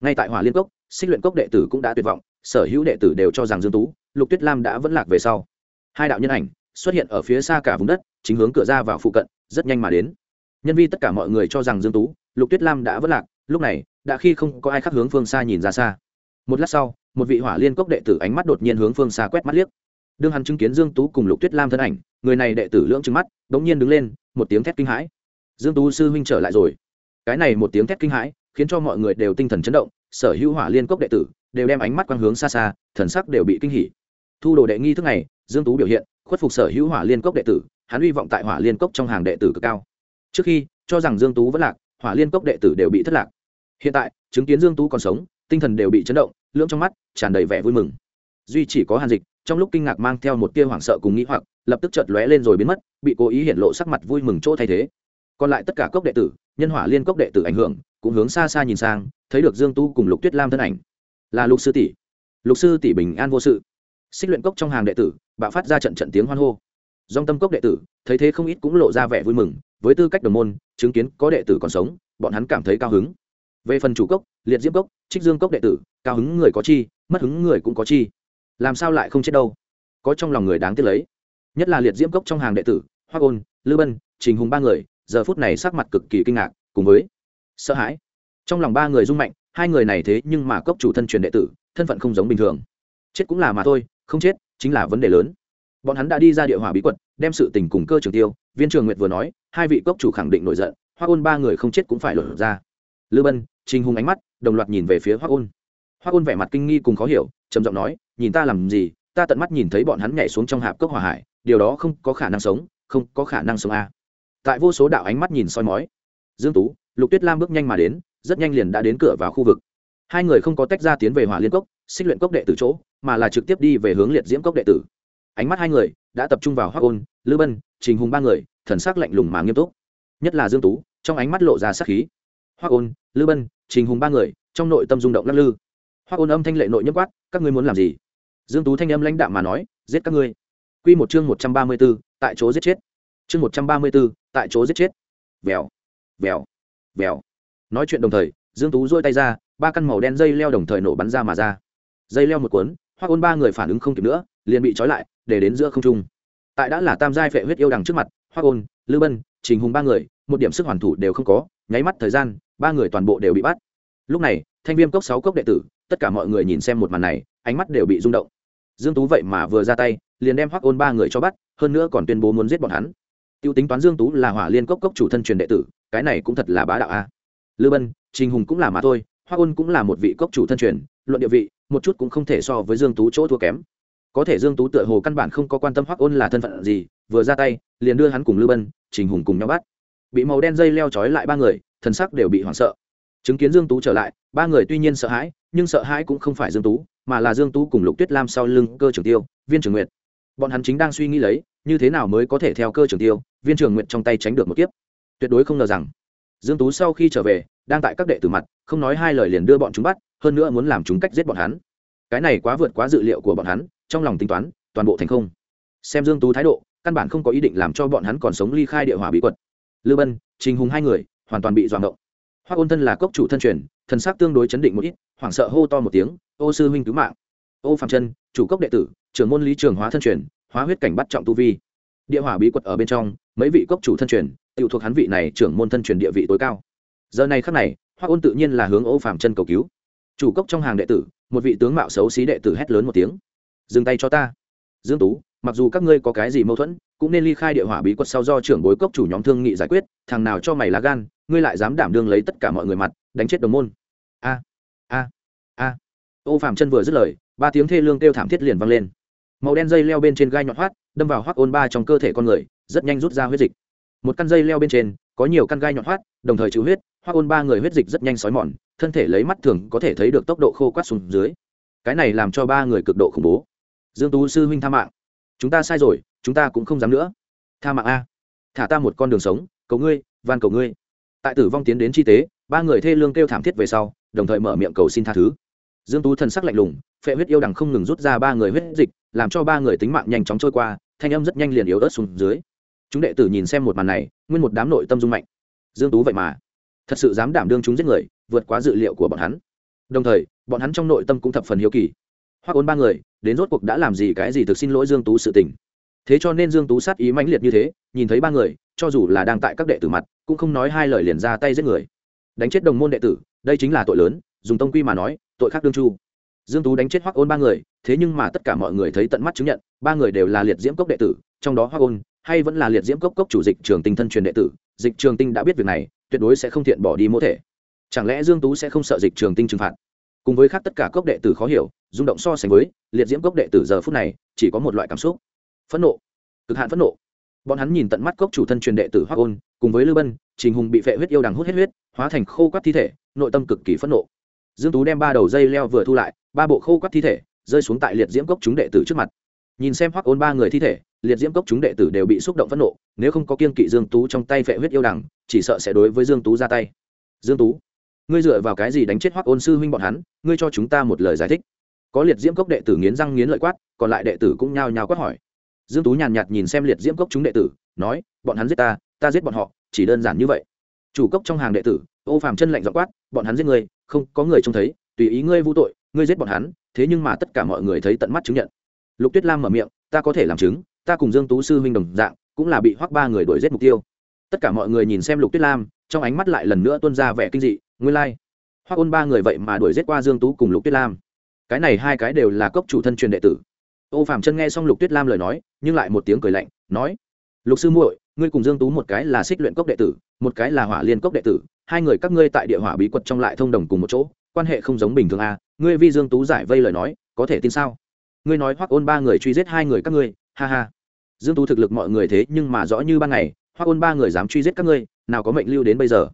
Ngay tại hỏa liên cốc, xích luyện cốc đệ tử cũng đã tuyệt vọng, sở hữu đệ tử đều cho rằng dương tú, lục tuyết lam đã vẫn lạc về sau. Hai đạo nhân ảnh xuất hiện ở phía xa cả vùng đất, chính hướng cửa ra vào phụ cận, rất nhanh mà đến. Nhân vi tất cả mọi người cho rằng dương tú, lục tuyết lam đã vẫn lạc, lúc này, đã khi không có ai khác hướng phương xa nhìn ra xa. Một lát sau, một vị hỏa liên cốc đệ tử ánh mắt đột nhiên hướng phương xa quét mắt liếc đương hắn chứng kiến dương tú cùng lục tuyết lam thân ảnh, người này đệ tử lưỡng trừng mắt bỗng nhiên đứng lên, một tiếng thét kinh hãi. Dương tú sư huynh trở lại rồi. Cái này một tiếng thét kinh hãi, khiến cho mọi người đều tinh thần chấn động, sở hữu hỏa liên cốc đệ tử đều đem ánh mắt quang hướng xa xa, thần sắc đều bị kinh hỉ. Thu đồ đệ nghi thức này, dương tú biểu hiện, khuất phục sở hữu hỏa liên cốc đệ tử, hắn uy vọng tại hỏa liên cốc trong hàng đệ tử cực cao. Trước khi, cho rằng dương tú vẫn lạc, hỏa liên cốc đệ tử đều bị thất lạc. Hiện tại, chứng kiến dương tú còn sống, tinh thần đều bị chấn động, lưỡng trong mắt tràn đầy vẻ vui mừng. Duy chỉ có hàn dịch trong lúc kinh ngạc mang theo một tia hoảng sợ cùng nghĩ hoặc, lập tức chợt lóe lên rồi biến mất, bị cố ý hiện lộ sắc mặt vui mừng chỗ thay thế. Còn lại tất cả cốc đệ tử, nhân hỏa liên cốc đệ tử ảnh hưởng, cũng hướng xa xa nhìn sang, thấy được dương tu cùng lục tuyết lam thân ảnh. Là lục sư tỷ. Lục sư tỷ bình an vô sự. Xích luyện cốc trong hàng đệ tử, bạo phát ra trận trận tiếng hoan hô. Dòng tâm cốc đệ tử, thấy thế không ít cũng lộ ra vẻ vui mừng, với tư cách đồng môn, chứng kiến có đệ tử còn sống, bọn hắn cảm thấy cao hứng. Về phần chủ cốc, liệt diễm cốc, trích dương cốc đệ tử, cao hứng người có chi, mất hứng người cũng có chi làm sao lại không chết đâu? Có trong lòng người đáng tiếc lấy. Nhất là liệt diễm cốc trong hàng đệ tử hoa ôn, lư bân, trình hùng ba người, giờ phút này sắc mặt cực kỳ kinh ngạc, cùng với sợ hãi. Trong lòng ba người rung mạnh, hai người này thế nhưng mà cốc chủ thân truyền đệ tử, thân phận không giống bình thường. Chết cũng là mà thôi, không chết chính là vấn đề lớn. Bọn hắn đã đi ra địa hỏa bí quật, đem sự tình cùng cơ trường tiêu, viên trường nguyệt vừa nói, hai vị cốc chủ khẳng định nổi giận hoa ôn ba người không chết cũng phải lột ra. Lư bân, trình hùng ánh mắt đồng loạt nhìn về phía hoa ôn. Hoa ôn vẻ mặt kinh nghi cùng khó hiểu, trầm giọng nói nhìn ta làm gì, ta tận mắt nhìn thấy bọn hắn nhảy xuống trong hạp cốc hỏa hải, điều đó không có khả năng sống, không có khả năng sống a. Tại vô số đạo ánh mắt nhìn soi mói, dương tú, lục tuyết lam bước nhanh mà đến, rất nhanh liền đã đến cửa vào khu vực. Hai người không có tách ra tiến về hỏa liên cốc, xích luyện cốc đệ tử chỗ, mà là trực tiếp đi về hướng liệt diễm cốc đệ tử. Ánh mắt hai người đã tập trung vào hoác ôn, lư bân, trình hùng ba người, thần sắc lạnh lùng mà nghiêm túc. Nhất là dương tú, trong ánh mắt lộ ra sắc khí. Hoác ôn, lư bân, trình hùng ba người, trong nội tâm rung động lắc lư. Hoác ôn âm thanh lệ nội nhất quát, các ngươi muốn làm gì? Dương tú thanh âm lãnh đạm mà nói giết các ngươi. Quy một chương 134, tại chỗ giết chết. Chương 134, tại chỗ giết chết. Vèo vèo vèo. Nói chuyện đồng thời dương tú duỗi tay ra ba căn màu đen dây leo đồng thời nổ bắn ra mà ra. Dây leo một cuốn Hoa ôn ba người phản ứng không kịp nữa liền bị trói lại để đến giữa không trung. Tại đã là tam giai phệ huyết yêu đằng trước mặt Hoa ôn lư bân trình hùng ba người một điểm sức hoàn thủ đều không có nháy mắt thời gian ba người toàn bộ đều bị bắt. Lúc này thanh viêm cốc sáu cốc đệ tử tất cả mọi người nhìn xem một màn này ánh mắt đều bị rung động dương tú vậy mà vừa ra tay, liền đem Hoắc ôn ba người cho bắt, hơn nữa còn tuyên bố muốn giết bọn hắn. Tiêu tính toán dương tú là hỏa liên cốc cốc chủ thân truyền đệ tử, cái này cũng thật là bá đạo a. Lư bân, trình hùng cũng là mà thôi, Hoắc ôn cũng là một vị cốc chủ thân truyền, luận địa vị, một chút cũng không thể so với dương tú chỗ thua kém. Có thể dương tú tựa hồ căn bản không có quan tâm Hoắc ôn là thân phận gì, vừa ra tay, liền đưa hắn cùng lư bân, trình hùng cùng nhau bắt. Bị màu đen dây leo trói lại ba người, thần sắc đều bị hoảng sợ. Chứng kiến dương tú trở lại, ba người tuy nhiên sợ hãi, nhưng sợ hãi cũng không phải dương tú mà là dương tú cùng lục tuyết lam sau lưng cơ Trường tiêu, viên Trường nguyệt. Bọn hắn chính đang suy nghĩ lấy, như thế nào mới có thể theo cơ Trường tiêu, viên Trường nguyệt trong tay tránh được một kiếp. Tuyệt đối không ngờ rằng, dương tú sau khi trở về, đang tại các đệ tử mặt, không nói hai lời liền đưa bọn chúng bắt, hơn nữa muốn làm chúng cách giết bọn hắn. Cái này quá vượt quá dự liệu của bọn hắn, trong lòng tính toán, toàn bộ thành không. Xem dương tú thái độ, căn bản không có ý định làm cho bọn hắn còn sống ly khai địa hỏa bí quật. Lư bân, trình hùng hai người, hoàn toàn bị doạng động hoa ôn thân là cốc chủ thân truyền thần sắc tương đối chấn định một ít, hoảng sợ hô to một tiếng ô sư huynh cứu mạng. Ô phạm chân chủ cốc đệ tử, trưởng môn lý trường hóa thân truyền, hóa huyết cảnh bắt trọng tu vi. Địa hỏa bí quật ở bên trong, mấy vị cốc chủ thân truyền tự thuộc hắn vị này trưởng môn thân truyền địa vị tối cao. Giờ này khắc này hoa ôn tự nhiên là hướng ô phạm chân cầu cứu. Chủ cốc trong hàng đệ tử, một vị tướng mạo xấu xí đệ tử hét lớn một tiếng. Dừng tay cho ta. Dương tú, mặc dù các ngươi có cái gì mâu thuẫn, cũng nên ly khai địa hỏa bí quật sau do trưởng bối cốc chủ nhóm thương nghị giải quyết, thằng nào cho mày lá gan, ngươi lại dám đảm đương lấy tất cả mọi người mặt, đánh chết đồng môn. A a a ô phạm chân vừa dứt lời, ba tiếng thê lương kêu thảm thiết liền vang lên. Màu đen dây leo bên trên gai nhọn hoắt, đâm vào hoắc ôn ba trong cơ thể con người, rất nhanh rút ra huyết dịch. Một căn dây leo bên trên, có nhiều căn gai nhọn hoắt, đồng thời trừ huyết, hoắc ôn ba người huyết dịch rất nhanh sói mòn, thân thể lấy mắt thường có thể thấy được tốc độ khô quát xuống dưới. Cái này làm cho ba người cực độ khủng bố. Dương tú sư huynh tha mạng. Chúng ta sai rồi, chúng ta cũng không dám nữa. Tha mạng a. Thả ta một con đường sống, cầu ngươi, van cầu ngươi. Tại tử vong tiến đến chi tế, ba người thê lương kêu thảm thiết về sau, đồng thời mở miệng cầu xin tha thứ dương tú thần sắc lạnh lùng, phệ huyết yêu đằng không ngừng rút ra ba người huyết dịch, làm cho ba người tính mạng nhanh chóng trôi qua, thanh âm rất nhanh liền yếu ớt xuống dưới. Chúng đệ tử nhìn xem một màn này, nguyên một đám nội tâm dung mạnh. Dương tú vậy mà, thật sự dám đảm đương chúng giết người, vượt quá dự liệu của bọn hắn. Đồng thời, bọn hắn trong nội tâm cũng thập phần hiếu kỳ. Hoa ôn ba người, đến rốt cuộc đã làm gì cái gì thực xin lỗi dương tú sự tình. Thế cho nên dương tú sát ý mãnh liệt như thế, nhìn thấy ba người, cho dù là đang tại các đệ tử mặt, cũng không nói hai lời liền ra tay giết người. Đánh chết đồng môn đệ tử, đây chính là tội lớn, dùng tông quy mà nói tội khác đương chu. Dương tú đánh chết hoắc ôn ba người, thế nhưng mà tất cả mọi người thấy tận mắt chứng nhận, ba người đều là liệt diễm cốc đệ tử, trong đó hoắc ôn hay vẫn là liệt diễm cốc cốc chủ dịch trường tinh thân truyền đệ tử, dịch trường tinh đã biết việc này, tuyệt đối sẽ không thiện bỏ đi mô thể. Chẳng lẽ dương tú sẽ không sợ dịch trường tinh trừng phạt? Cùng với khác tất cả cốc đệ tử khó hiểu, rung động so sánh với, liệt diễm cốc đệ tử giờ phút này, chỉ có một loại cảm xúc. Phẫn nộ. Cực hạn phẫn nộ. Bọn hắn nhìn tận mắt cốc chủ thân truyền đệ tử hoác ôn, cùng với lưu bân, trình hùng bị phệ huyết yêu đằng hút hết huyết, hóa thành khô quắt thi thể, nội tâm cực kỳ phẫn nộ dương tú đem ba đầu dây leo vừa thu lại, ba bộ khô quắt thi thể rơi xuống tại liệt diễm cốc chúng đệ tử trước mặt. Nhìn xem hoắc ôn ba người thi thể, liệt diễm cốc chúng đệ tử đều bị xúc động phẫn nộ, nếu không có kiên kỵ dương tú trong tay phệ huyết yêu đằng chỉ sợ sẽ đối với dương tú ra tay. Dương tú, ngươi dựa vào cái gì đánh chết hoắc ôn sư huynh bọn hắn, ngươi cho chúng ta một lời giải thích. Có liệt diễm cốc đệ tử nghiến răng nghiến lợi quát, còn lại đệ tử cũng nhao nhao quát hỏi. Dương tú nhàn nhạt nhìn xem liệt diễm cốc chúng đệ tử, nói, bọn hắn giết ta ta giết bọn họ, chỉ đơn giản như vậy. Chủ cốc trong hàng đệ tử ô phàm chân lạnh dọ quát bọn hắn giết người, không có người trông thấy tùy ý ngươi vu tội ngươi giết bọn hắn thế nhưng mà tất cả mọi người thấy tận mắt chứng nhận. Lục tuyết lam mở miệng ta có thể làm chứng ta cùng dương tú sư huynh đồng dạng cũng là bị hoắc ba người đuổi giết mục tiêu. Tất cả mọi người nhìn xem lục tuyết lam trong ánh mắt lại lần nữa tuôn ra vẻ kinh dị nguyên lai. Like. hoắc ôn ba người vậy mà đuổi giết qua dương tú cùng lục tuyết lam. Cái này hai cái đều là cốc chủ thân truyền đệ tử. Ô phạm chân nghe xong lục tuyết lam lời nói nhưng lại một tiếng cười lạnh nói lục sư muội ngươi cùng dương tú một cái là xích luyện cốc đệ tử một cái là hỏa liên cốc đệ tử hai người các ngươi tại địa hỏa bí quật trong lại thông đồng cùng một chỗ, quan hệ không giống bình thường à? Ngươi vi dương tú giải vây lời nói, có thể tin sao? Ngươi nói hoắc ôn ba người truy giết hai người các ngươi, ha ha. Dương tú thực lực mọi người thế nhưng mà rõ như ban ngày, hoắc ôn ba người dám truy giết các ngươi, nào có mệnh lưu đến bây giờ?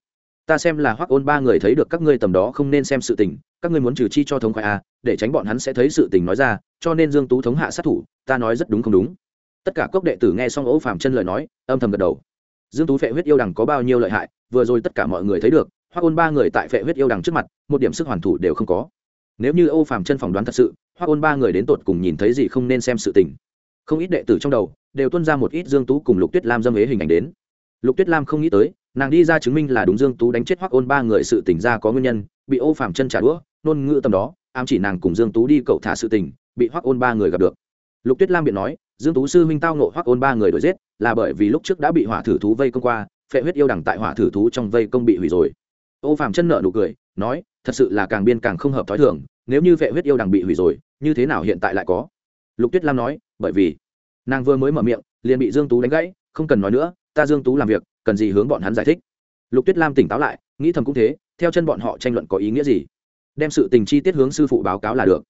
Ta xem là hoắc ôn ba người thấy được các ngươi tầm đó không nên xem sự tình, các ngươi muốn trừ chi cho thống khoái à? Để tránh bọn hắn sẽ thấy sự tình nói ra, cho nên dương tú thống hạ sát thủ, ta nói rất đúng không đúng. Tất cả cốc đệ tử nghe xong ấu phàm chân lời nói, âm thầm gật đầu dương tú phệ huyết yêu đằng có bao nhiêu lợi hại, vừa rồi tất cả mọi người thấy được hoác ôn ba người tại phệ huyết yêu đằng trước mặt, một điểm sức hoàn thủ đều không có. Nếu như ô phàm chân phỏng đoán thật sự hoác ôn ba người đến tột cùng nhìn thấy gì không nên xem sự tình. Không ít đệ tử trong đầu đều tuân ra một ít dương tú cùng lục tuyết lam dâm ế hình ảnh đến. Lục tuyết lam không nghĩ tới, nàng đi ra chứng minh là đúng dương tú đánh chết hoác ôn ba người sự tình ra có nguyên nhân, bị ô phàm chân trả đũa nôn ngữ tầm đó, ám chỉ nàng cùng dương tú đi cậu thả sự tình, bị hoác ôn ba người gặp được. Lục tuyết lam biện nói, dương tú sư huynh tao nộ hoác ôn ba người đuổi giết là bởi vì lúc trước đã bị hỏa thử thú vây công qua, phệ huyết yêu đằng tại hỏa thử thú trong vây công bị hủy rồi. Ô phàm chân nợ nụ cười, nói, thật sự là càng biên càng không hợp thói thường, nếu như vệ huyết yêu đằng bị hủy rồi, như thế nào hiện tại lại có? Lục tuyết lam nói, bởi vì nàng vừa mới mở miệng, liền bị dương tú đánh gãy, không cần nói nữa, ta dương tú làm việc, cần gì hướng bọn hắn giải thích. Lục tuyết lam tỉnh táo lại, nghĩ thầm cũng thế, theo chân bọn họ tranh luận có ý nghĩa gì? Đem sự tình chi tiết hướng sư phụ báo cáo là được.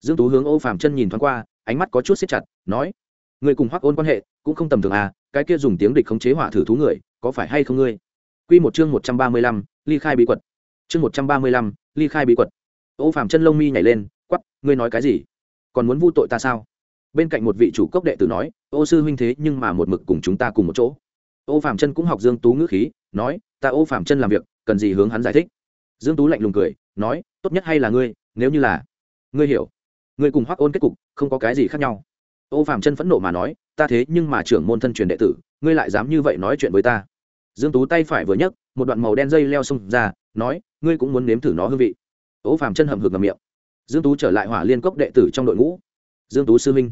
Dương tú hướng ô phàm chân nhìn thoáng qua, ánh mắt có chút siết chặt, nói người cùng hoắc ôn quan hệ cũng không tầm thường à cái kia dùng tiếng địch khống chế hỏa thử thú người có phải hay không ngươi? Quy một chương một trăm ba mươi lăm, ly khai bí quật. Chương một trăm ba mươi lăm, ly khai bí quật. Ô phàm chân lông mi nhảy lên quắp ngươi nói cái gì? Còn muốn vu tội ta sao? Bên cạnh một vị chủ cốc đệ tử nói ô sư huynh thế nhưng mà một mực cùng chúng ta cùng một chỗ. Ô phàm chân cũng học dương tú ngữ khí nói ta ô phàm chân làm việc cần gì hướng hắn giải thích? Dương tú lạnh lùng cười nói tốt nhất hay là ngươi nếu như là ngươi hiểu. Ngươi cùng hoắc ôn kết cục không có cái gì khác nhau ô Phạm chân phẫn nộ mà nói, ta thế nhưng mà trưởng môn thân truyền đệ tử, ngươi lại dám như vậy nói chuyện với ta? Dương tú tay phải vừa nhấc, một đoạn màu đen dây leo xông ra, nói, ngươi cũng muốn nếm thử nó hương vị. Ô Phạm chân hầm hực ngầm miệng. Dương tú trở lại hỏa liên cốc đệ tử trong đội ngũ. Dương tú sư minh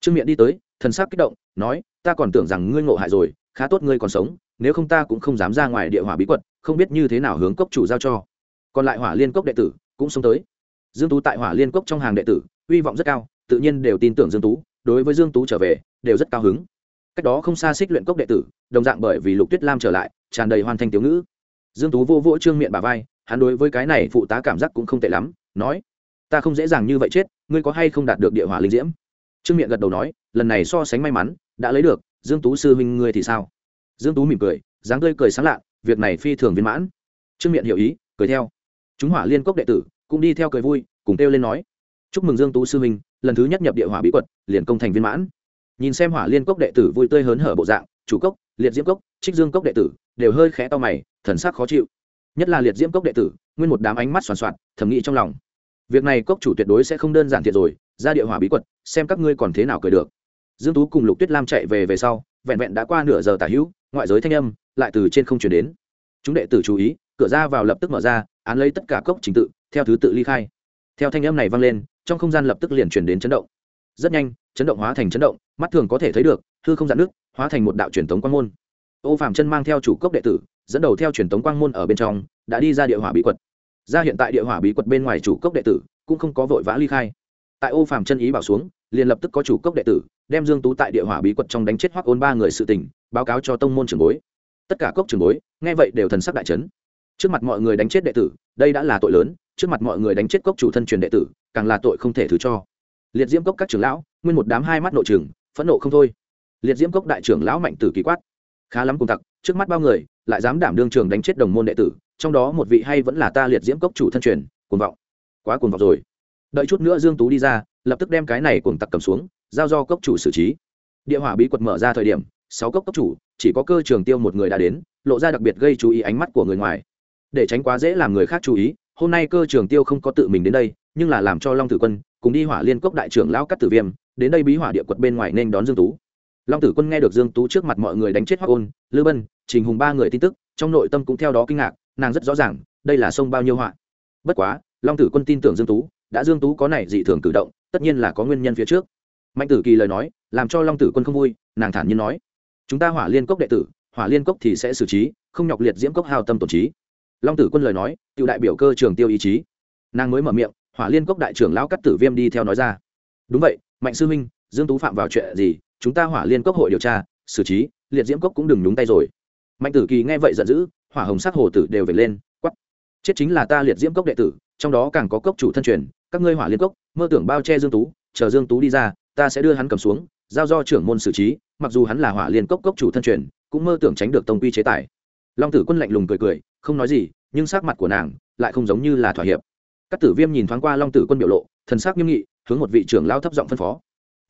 trương miệng đi tới, thần sắc kích động, nói, ta còn tưởng rằng ngươi ngộ hại rồi, khá tốt ngươi còn sống, nếu không ta cũng không dám ra ngoài địa hỏa bí quật, không biết như thế nào hướng cốc chủ giao cho. Còn lại hỏa liên cốc đệ tử cũng xông tới. Dương tú tại hỏa liên cốc trong hàng đệ tử hy vọng rất cao, tự nhiên đều tin tưởng dương tú đối với dương tú trở về, đều rất cao hứng. Cách đó không xa xích luyện cốc đệ tử, đồng dạng bởi vì lục tuyết lam trở lại, tràn đầy hoàn thành tiểu ngữ. Dương tú vô vỗ trương miệng bà vai, hắn đối với cái này phụ tá cảm giác cũng không tệ lắm, nói, ta không dễ dàng như vậy chết, ngươi có hay không đạt được địa hỏa linh diễm? Trương miệng gật đầu nói, lần này so sánh may mắn, đã lấy được, dương tú sư huynh ngươi thì sao? Dương tú mỉm cười, dáng tươi cười sáng lạ, việc này phi thường viên mãn. Trương miệng hiểu ý, cười theo. Chúng hỏa liên cốc đệ tử cũng đi theo cười vui, cùng kêu lên nói, chúc mừng dương tú sư huynh lần thứ nhất nhập địa hỏa bí quật, liền công thành viên mãn. Nhìn xem hỏa liên cốc đệ tử vui tươi hớn hở bộ dạng, chủ cốc, liệt diễm cốc, trích dương cốc đệ tử, đều hơi khẽ to mày, thần sắc khó chịu. Nhất là liệt diễm cốc đệ tử, nguyên một đám ánh mắt soàn soạt, thầm nghĩ trong lòng. Việc này cốc chủ tuyệt đối sẽ không đơn giản thiệt rồi, ra địa hỏa bí quật, xem các ngươi còn thế nào cười được. Dương tú cùng lục tuyết lam chạy về về sau, vẹn vẹn đã qua nửa giờ tả hữu, ngoại giới thanh âm lại từ trên không chuyển đến. Chúng đệ tử chú ý, cửa ra vào lập tức mở ra, án lấy tất cả cốc trình tự, theo thứ tự ly khai. Theo thanh âm này vang lên trong không gian lập tức liền chuyển đến chấn động. Rất nhanh, chấn động hóa thành chấn động, mắt thường có thể thấy được, hư không dạn nước, hóa thành một đạo truyền thống quang môn. Ô phạm chân mang theo chủ cốc đệ tử, dẫn đầu theo truyền thống quang môn ở bên trong, đã đi ra địa hỏa bí quật. Ra hiện tại địa hỏa bí quật bên ngoài chủ cốc đệ tử, cũng không có vội vã ly khai. Tại ô Phạm chân ý bảo xuống, liền lập tức có chủ cốc đệ tử, đem dương tú tại địa hỏa bí quật trong đánh chết hoắc ôn ba người sự tình, báo cáo cho tông môn trưởng bối. Tất cả cốc trưởng bối, nghe vậy đều thần sắc đại chấn. Trước mặt mọi người đánh chết đệ tử, đây đã là tội lớn trước mặt mọi người đánh chết cốc chủ thân truyền đệ tử, càng là tội không thể thứ cho. Liệt diễm cốc các trưởng lão, nguyên một đám hai mắt nội trường phẫn nộ không thôi. Liệt diễm cốc đại trưởng lão mạnh tử kỳ quát. Khá lắm cùng tặc, trước mắt bao người, lại dám đảm đương trường đánh chết đồng môn đệ tử, trong đó một vị hay vẫn là ta liệt diễm cốc chủ thân truyền, cuồng vọng. Quá cuồng vọng rồi. Đợi chút nữa dương tú đi ra, lập tức đem cái này cuồng tặc cầm xuống, giao do cốc chủ xử trí. Địa hỏa bí quật mở ra thời điểm, sáu cốc cốc chủ, chỉ có cơ trường tiêu một người đã đến, lộ ra đặc biệt gây chú ý ánh mắt của người ngoài. Để tránh quá dễ làm người khác chú ý hôm nay cơ trường tiêu không có tự mình đến đây, nhưng là làm cho long tử quân cùng đi hỏa liên cốc đại trưởng lão cắt tử viêm, đến đây bí hỏa địa quật bên ngoài nên đón dương tú. Long tử quân nghe được dương tú trước mặt mọi người đánh chết hoắc ôn, lư bân, trình hùng ba người tin tức, trong nội tâm cũng theo đó kinh ngạc, nàng rất rõ ràng, đây là sông bao nhiêu họa. Bất quá, long tử quân tin tưởng dương tú, đã dương tú có này dị thường cử động, tất nhiên là có nguyên nhân phía trước. Mạnh tử kỳ lời nói, làm cho long tử quân không vui, nàng thản nhiên nói, chúng ta hỏa liên cốc đệ tử, hỏa liên cốc thì sẽ xử trí, không nhọc liệt diễm cốc hào tâm tổn trí long tử quân lời nói tự đại biểu cơ trường tiêu ý chí. Nàng mới mở miệng, hỏa liên cốc đại trưởng lão cắt tử viêm đi theo nói ra. Đúng vậy, mạnh sư minh, dương tú phạm vào chuyện gì, chúng ta hỏa liên cốc hội điều tra, xử trí, liệt diễm cốc cũng đừng nhúng tay rồi. Mạnh tử kỳ nghe vậy giận dữ, hỏa hồng sắc hồ tử đều về lên quắp chết chính là ta liệt diễm cốc đệ tử, trong đó càng có cốc chủ thân truyền, các ngươi hỏa liên cốc, mơ tưởng bao che dương tú, chờ dương tú đi ra, ta sẽ đưa hắn cầm xuống, giao do trưởng môn xử trí, mặc dù hắn là hỏa liên cốc cốc chủ thân truyền, cũng mơ tưởng tránh được tông quy chế tài. Long tử quân lạnh lùng cười cười không nói gì, nhưng sắc mặt của nàng lại không giống như là thỏa hiệp. Các tử viêm nhìn thoáng qua long tử quân biểu lộ, thần sắc nghiêm nghị, hướng một vị trưởng lao thấp giọng phân phó.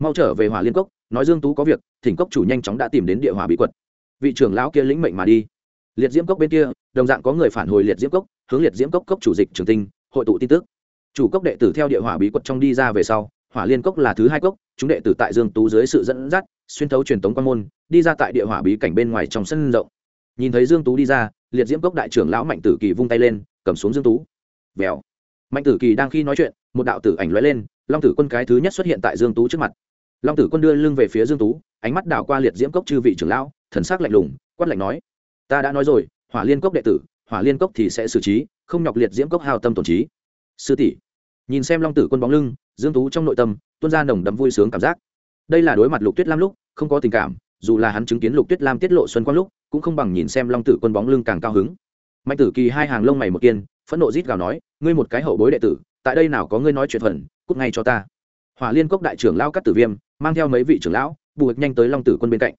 Mau trở về hỏa liên cốc, nói dương tú có việc, thỉnh cốc chủ nhanh chóng đã tìm đến địa hỏa bí quật. Vị trưởng lão kia lĩnh mệnh mà đi. Liệt diễm cốc bên kia, đồng dạng có người phản hồi liệt diễm cốc, hướng liệt diễm cốc cốc chủ dịch trường tinh, hội tụ tin tức. Chủ cốc đệ tử theo địa hỏa bí quật trong đi ra về sau, hỏa liên cốc là thứ hai cốc, chúng đệ tử tại dương tú dưới sự dẫn dắt, xuyên thấu truyền tống quan môn, đi ra tại địa hỏa bí cảnh bên ngoài trong sân rộng. Nhìn thấy dương tú đi ra liệt diễm cốc đại trưởng lão mạnh tử kỳ vung tay lên, cầm xuống dương tú. Vèo. Mạnh tử kỳ đang khi nói chuyện, một đạo tử ảnh lóe lên, long tử quân cái thứ nhất xuất hiện tại dương tú trước mặt. Long tử quân đưa lưng về phía dương tú, ánh mắt đảo qua liệt diễm cốc chư vị trưởng lão, thần sắc lạnh lùng, quát lạnh nói, ta đã nói rồi, hỏa liên cốc đệ tử, hỏa liên cốc thì sẽ xử trí, không nhọc liệt diễm cốc hào tâm tổn trí. Sư tỷ. Nhìn xem long tử quân bóng lưng, dương tú trong nội tâm, tuôn ra nồng đấm vui sướng cảm giác. Đây là đối mặt lục tuyết lam lúc, không có tình cảm dù là hắn chứng kiến lục tuyết lam tiết lộ xuân quang lúc, cũng không bằng nhìn xem long tử quân bóng lưng càng cao hứng. Mạnh tử kỳ hai hàng lông mày một kiên, phẫn nộ rít gào nói, ngươi một cái hậu bối đệ tử, tại đây nào có ngươi nói chuyện phần, cút ngay cho ta. Hỏa liên cốc đại trưởng lao cắt tử viêm, mang theo mấy vị trưởng lão, bù hịch nhanh tới long tử quân bên cạnh.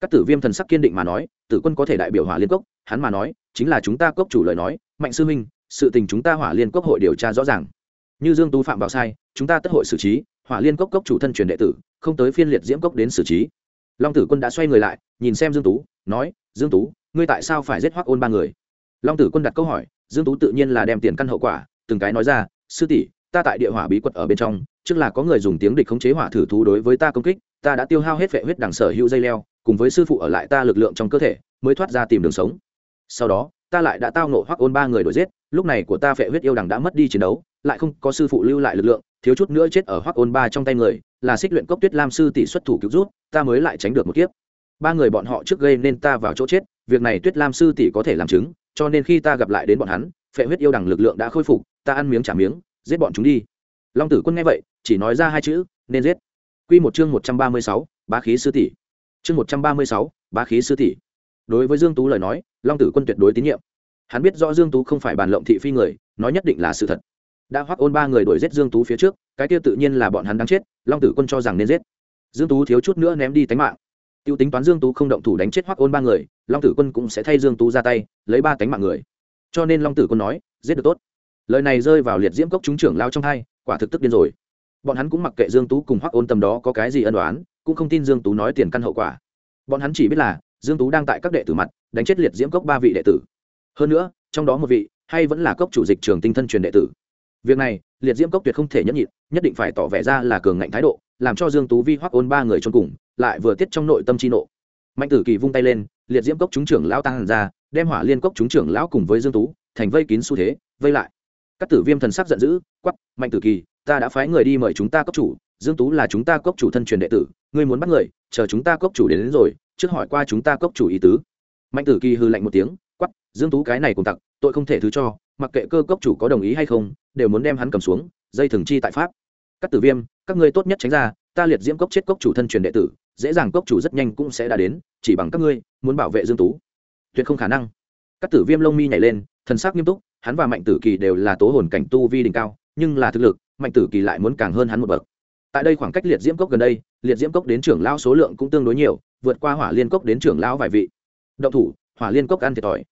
Các tử viêm thần sắc kiên định mà nói, tử quân có thể đại biểu hỏa liên cốc, hắn mà nói, chính là chúng ta cốc chủ lời nói, mạnh sư minh sự tình chúng ta hỏa liên cốc hội điều tra rõ ràng. Như dương tú phạm vào sai, chúng ta tất hội xử trí, hỏa liên cốc cốc chủ thân truyền đệ tử, không tới phiên liệt diễm cốc đến xử trí long tử quân đã xoay người lại, nhìn xem dương tú, nói, dương tú, ngươi tại sao phải giết hoắc ôn ba người? Long tử quân đặt câu hỏi, dương tú tự nhiên là đem tiền căn hậu quả, từng cái nói ra, sư tỷ, ta tại địa hỏa bí quật ở bên trong, trước là có người dùng tiếng địch khống chế hỏa thử thú đối với ta công kích, ta đã tiêu hao hết vệ huyết đằng sở hữu dây leo, cùng với sư phụ ở lại ta lực lượng trong cơ thể, mới thoát ra tìm đường sống. Sau đó, ta lại đã tao nộ hoắc ôn ba người đuổi giết, lúc này của ta vệ huyết yêu đằng đã mất đi chiến đấu, lại không có sư phụ lưu lại lực lượng, thiếu chút nữa chết ở hoắc ôn ba trong tay người, là xích luyện cốc tuyết lam sư tỷ xuất thủ cứu rút ta mới lại tránh được một kiếp. Ba người bọn họ trước gây nên ta vào chỗ chết, việc này tuyết lam sư tỷ có thể làm chứng, cho nên khi ta gặp lại đến bọn hắn, phệ huyết yêu đằng lực lượng đã khôi phục, ta ăn miếng trả miếng, giết bọn chúng đi. Long tử quân nghe vậy, chỉ nói ra hai chữ, nên giết. Q một chương một trăm ba mươi sáu, bá khí sư tỷ. Chương một trăm ba mươi sáu, bá khí sư tỷ. Đối với dương tú lời nói, long tử quân tuyệt đối tín nhiệm. Hắn biết rõ dương tú không phải bàn lộng thị phi người, nói nhất định là sự thật. Đã hoắc ôn ba người đuổi giết dương tú phía trước, cái kia tự nhiên là bọn hắn đang chết, long tử quân cho rằng nên giết dương tú thiếu chút nữa ném đi tánh mạng. Tiêu tính toán dương tú không động thủ đánh chết hoắc ôn ba người, long tử quân cũng sẽ thay dương tú ra tay, lấy ba tánh mạng người. Cho nên long tử quân nói, giết được tốt. Lời này rơi vào liệt diễm cốc chúng trưởng lao trong hai, quả thực tức điên rồi. Bọn hắn cũng mặc kệ dương tú cùng hoắc ôn tầm đó có cái gì ân đoán cũng không tin dương tú nói tiền căn hậu quả. Bọn hắn chỉ biết là, dương tú đang tại các đệ tử mặt, đánh chết liệt diễm cốc ba vị đệ tử. Hơn nữa, trong đó một vị, hay vẫn là cốc chủ dịch trường tinh thân truyền đệ tử việc này liệt diễm cốc tuyệt không thể nhẫn nhịn nhất định phải tỏ vẻ ra là cường ngạnh thái độ làm cho dương tú vi hoắc ôn ba người trong cùng lại vừa tiết trong nội tâm chi nộ. Mạnh tử kỳ vung tay lên liệt diễm cốc chúng trưởng lão tăng ra đem hỏa liên cốc chúng trưởng lão cùng với dương tú thành vây kín xu thế vây lại. Các tử viêm thần sắc giận dữ quắc mạnh tử kỳ ta đã phái người đi mời chúng ta cốc chủ dương tú là chúng ta cốc chủ thân truyền đệ tử ngươi muốn bắt người chờ chúng ta cốc chủ đến, đến rồi trước hỏi qua chúng ta cốc chủ ý tứ. Mạnh tử kỳ hư lạnh một tiếng quắc dương tú cái này cùng tặc tội không thể thứ cho mặc kệ cơ cốc chủ có đồng ý hay không đều muốn đem hắn cầm xuống, dây thường chi tại pháp. Các tử viêm, các ngươi tốt nhất tránh ra, ta liệt diễm cốc chết cốc chủ thân truyền đệ tử, dễ dàng cốc chủ rất nhanh cũng sẽ đã đến, chỉ bằng các ngươi, muốn bảo vệ dương tú. Tuyệt không khả năng. Các tử viêm lông mi nhảy lên, thần sắc nghiêm túc, hắn và mạnh tử kỳ đều là tố hồn cảnh tu vi đỉnh cao, nhưng là thực lực, mạnh tử kỳ lại muốn càng hơn hắn một bậc. Tại đây khoảng cách liệt diễm cốc gần đây, liệt diễm cốc đến trưởng lão số lượng cũng tương đối nhiều, vượt qua hỏa liên cốc đến trưởng lão vài vị. Động thủ, hỏa liên cốc ăn thiệt thòi.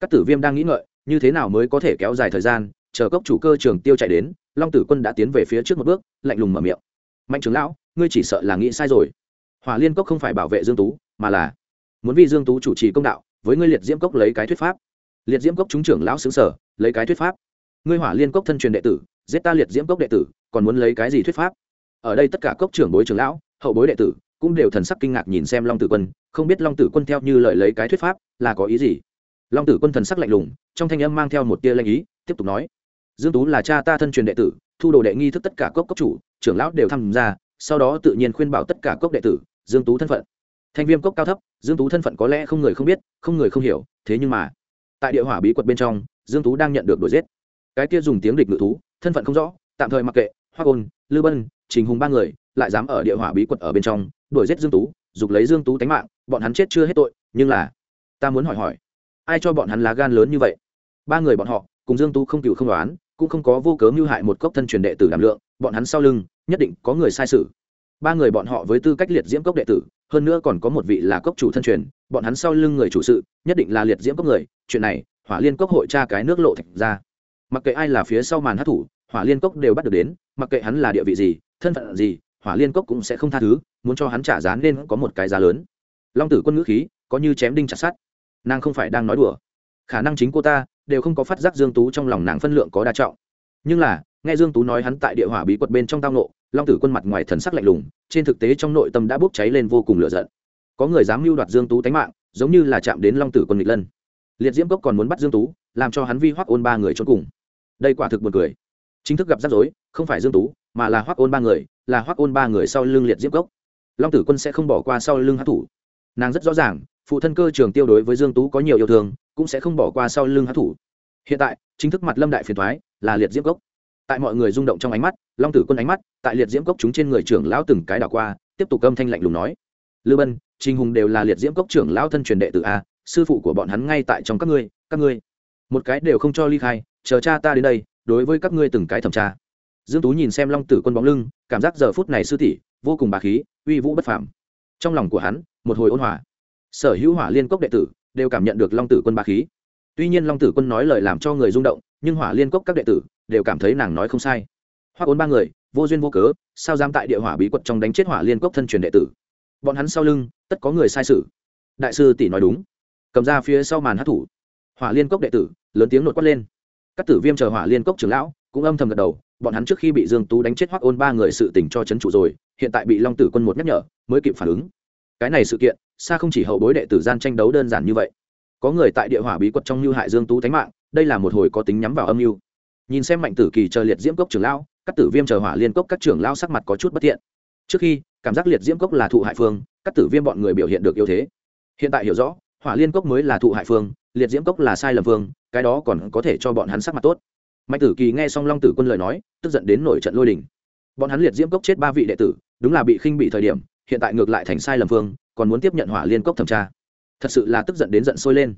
Các tử viêm đang nghĩ ngợi, như thế nào mới có thể kéo dài thời gian chờ cốc chủ cơ trường tiêu chạy đến, long tử quân đã tiến về phía trước một bước, lạnh lùng mở miệng. Mạnh trưởng lão, ngươi chỉ sợ là nghĩ sai rồi. Hỏa liên cốc không phải bảo vệ dương tú, mà là muốn vì dương tú chủ trì công đạo, với ngươi liệt diễm cốc lấy cái thuyết pháp. Liệt diễm cốc chúng trưởng lão xứng sở, lấy cái thuyết pháp. Ngươi hỏa liên cốc thân truyền đệ tử, giết ta liệt diễm cốc đệ tử, còn muốn lấy cái gì thuyết pháp? Ở đây tất cả cốc trưởng bối trưởng lão, hậu bối đệ tử cũng đều thần sắc kinh ngạc nhìn xem long tử quân, không biết long tử quân theo như lời lấy cái thuyết pháp là có ý gì. Long tử quân thần sắc lạnh lùng, trong thanh âm mang theo một tia lanh ý, tiếp tục nói dương tú là cha ta thân truyền đệ tử, thu đồ đệ nghi thức tất cả cốc cốc chủ, trưởng lão đều tham gia, sau đó tự nhiên khuyên bảo tất cả cốc đệ tử, dương tú thân phận. Thanh viêm cốc cao thấp, dương tú thân phận có lẽ không người không biết, không người không hiểu, thế nhưng mà, tại địa hỏa bí quật bên trong, dương tú đang nhận được đuổi giết. Cái kia dùng tiếng địch ngự thú, thân phận không rõ, tạm thời mặc kệ hoa côn lư bân, trình hùng ba người, lại dám ở địa hỏa bí quật ở bên trong, đuổi giết dương tú, dục lấy dương tú tánh mạng, bọn hắn chết chưa hết tội, nhưng là, ta muốn hỏi hỏi, ai cho bọn hắn lá gan lớn như vậy? Ba người bọn họ, cùng dương tú không cựu không đoán cũng không có vô cớ mưu hại một cốc thân truyền đệ tử đảm lượng, bọn hắn sau lưng, nhất định có người sai sự ba người bọn họ với tư cách liệt diễm cốc đệ tử, hơn nữa còn có một vị là cốc chủ thân truyền, bọn hắn sau lưng người chủ sự, nhất định là liệt diễm cốc người, chuyện này, hỏa liên cốc hội tra cái nước lộ thạch ra. Mặc kệ ai là phía sau màn hát thủ, hỏa liên cốc đều bắt được đến, mặc kệ hắn là địa vị gì, thân phận gì, hỏa liên cốc cũng sẽ không tha thứ, muốn cho hắn trả giá nên có một cái giá lớn. Long tử quân ngữ khí, có như chém đinh chặt sắt. Nàng không phải đang nói đùa. Khả năng chính cô ta đều không có phát giác dương tú trong lòng nàng phân lượng có đa trọng. Nhưng là, nghe dương tú nói hắn tại địa hỏa bí quật bên trong tao nộ long tử quân mặt ngoài thần sắc lạnh lùng, trên thực tế trong nội tâm đã bốc cháy lên vô cùng lửa giận. Có người dám mưu đoạt dương tú tánh mạng, giống như là chạm đến long tử quân nghịch lân. Liệt diễm cốc còn muốn bắt dương tú, làm cho hắn vi hoắc ôn ba người trốn cùng. Đây quả thực buồn cười. Chính thức gặp rắc rối, không phải dương tú, mà là hoắc ôn ba người, là hoắc ôn ba người sau lưng liệt diễm cốc. Long tử quân sẽ không bỏ qua sau lưng hát thủ. Nàng rất rõ ràng phụ thân cơ trường tiêu đối với dương tú có nhiều yêu thương, cũng sẽ không bỏ qua sau lưng hát thủ. Hiện tại, chính thức mặt lâm đại phiền thoái là liệt diễm cốc. Tại mọi người rung động trong ánh mắt, long tử quân ánh mắt, tại liệt diễm cốc chúng trên người trưởng lão từng cái đảo qua, tiếp tục âm thanh lạnh lùng nói. Lư bân, trình hùng đều là liệt diễm cốc trưởng lão thân truyền đệ tử a, sư phụ của bọn hắn ngay tại trong các ngươi các ngươi. Một cái đều không cho ly khai, chờ cha ta đến đây, đối với các ngươi từng cái thẩm tra. Dương tú nhìn xem long tử quân bóng lưng, cảm giác giờ phút này sư tỷ vô cùng bà khí, uy vũ bất phàm. Trong lòng của hắn, một hồi ôn hòa sở hữu hỏa liên cốc đệ tử đều cảm nhận được long tử quân ba khí. Tuy nhiên long tử quân nói lời làm cho người rung động, nhưng hỏa liên cốc các đệ tử đều cảm thấy nàng nói không sai. Hoa ốn ba người, vô duyên vô cớ, sao dám tại địa hỏa bí quật trong đánh chết hỏa liên cốc thân truyền đệ tử? Bọn hắn sau lưng, tất có người sai sự. Đại sư tỷ nói đúng. Cầm ra phía sau màn hát thủ. Hỏa liên cốc đệ tử, lớn tiếng nột quát lên. Các tử viêm chờ hỏa liên cốc trưởng lão, cũng âm thầm gật đầu, bọn hắn trước khi bị dương tú đánh chết hoắc ôn ba người sự tình cho chấn trụ rồi, hiện tại bị long tử quân một nhắc nhở, mới kịp phản ứng. Cái này sự kiện xa không chỉ hậu bối đệ tử gian tranh đấu đơn giản như vậy. Có người tại địa hỏa bí quật trong như hại dương tú thánh mạng, đây là một hồi có tính nhắm vào âm mưu. Nhìn xem mạnh tử kỳ chờ liệt diễm cốc trưởng lao các tử viêm chờ hỏa liên cốc các trưởng lao sắc mặt có chút bất thiện. Trước khi, cảm giác liệt diễm cốc là thụ hại phương, các tử viêm bọn người biểu hiện được yếu thế. Hiện tại hiểu rõ, hỏa liên cốc mới là thụ hại phương, liệt diễm cốc là sai lầm phương, cái đó còn có thể cho bọn hắn sắc mặt tốt. Mạnh tử kỳ nghe xong long tử quân lời nói, tức giận đến nổi trận lôi đình. Bọn hắn liệt diễm cốc chết ba vị đệ tử, đúng là bị khinh bị thời điểm, hiện tại ngược lại thành sai lầm phương còn muốn tiếp nhận hỏa liên cốc thẩm tra. Thật sự là tức giận đến giận sôi lên.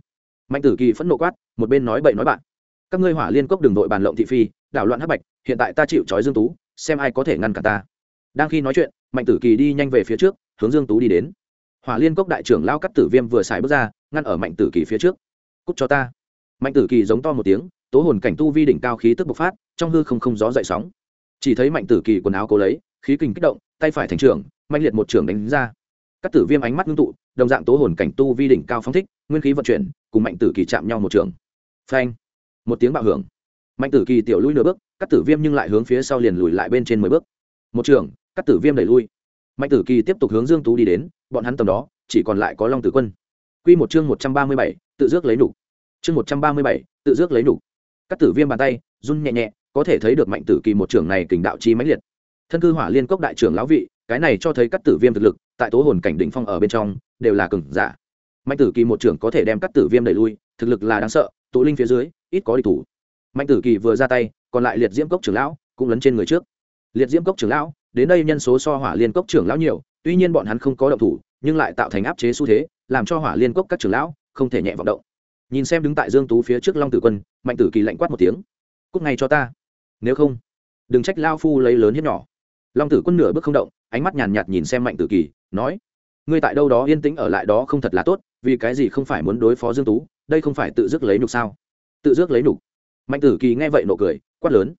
Mạnh tử kỳ phẫn nộ quát, một bên nói bậy nói bạn. Các ngươi hỏa liên cốc đừng đội bàn lộng thị phi, đảo loạn hắc bạch, hiện tại ta chịu trói dương tú, xem ai có thể ngăn cả ta. Đang khi nói chuyện, mạnh tử kỳ đi nhanh về phía trước, hướng dương tú đi đến. Hỏa liên cốc đại trưởng lao cắt tử viêm vừa xài bước ra, ngăn ở mạnh tử kỳ phía trước. Cúc cho ta. Mạnh tử kỳ giống to một tiếng, tố hồn cảnh tu vi đỉnh cao khí tức bộc phát, trong hư không không gió dậy sóng. Chỉ thấy mạnh tử kỳ quần áo cố lấy, khí kình kích động, tay phải thành trưởng mạnh liệt một trưởng đánh ra các tử viêm ánh mắt ngưng tụ đồng dạng tố hồn cảnh tu vi đỉnh cao phóng thích nguyên khí vận chuyển cùng mạnh tử kỳ chạm nhau một trường. Phanh một tiếng bạo hưởng. Mạnh tử kỳ tiểu lui nửa bước các tử viêm nhưng lại hướng phía sau liền lùi lại bên trên mười bước. Một trường các tử viêm đẩy lui. Mạnh tử kỳ tiếp tục hướng dương tú đi đến bọn hắn tầm đó chỉ còn lại có long tử quân. Quy một chương một trăm ba mươi bảy, tự dước lấy đủ chương một trăm ba mươi bảy, tự dước lấy đủ các tử viêm bàn tay run nhẹ nhẹ có thể thấy được mạnh tử kỳ một trưởng này kình đạo chi mãnh liệt. Thân cư hỏa liên cốc đại trưởng lão vị cái này cho thấy các tử viêm thực lực tại tố hồn cảnh đỉnh phong ở bên trong, đều là cường giả. Mạnh tử kỳ một trưởng có thể đem các tử viêm đẩy lui, thực lực là đáng sợ, tụ linh phía dưới, ít có địch thủ. Mạnh tử kỳ vừa ra tay, còn lại liệt diễm cốc trưởng lão cũng lấn trên người trước. Liệt diễm cốc trưởng lão, đến đây nhân số so hỏa liên cốc trưởng lão nhiều, tuy nhiên bọn hắn không có động thủ, nhưng lại tạo thành áp chế xu thế, làm cho hỏa liên cốc các trưởng lão không thể nhẹ vọng động. Nhìn xem đứng tại dương tú phía trước long tử quân, mạnh tử kỳ lạnh quát một tiếng. Cúc ngay cho ta. Nếu không, đừng trách lao phu lấy lớn hiếp nhỏ. Long tử quân nửa bước không động, ánh mắt nhàn nhạt nhìn xem mạnh tử kỳ nói, ngươi tại đâu đó yên tĩnh ở lại đó không thật là tốt, vì cái gì không phải muốn đối phó dương tú, đây không phải tự dứt lấy nhục sao? Tự dứt lấy nhục? Mạnh tử kỳ nghe vậy nộ cười, quát lớn,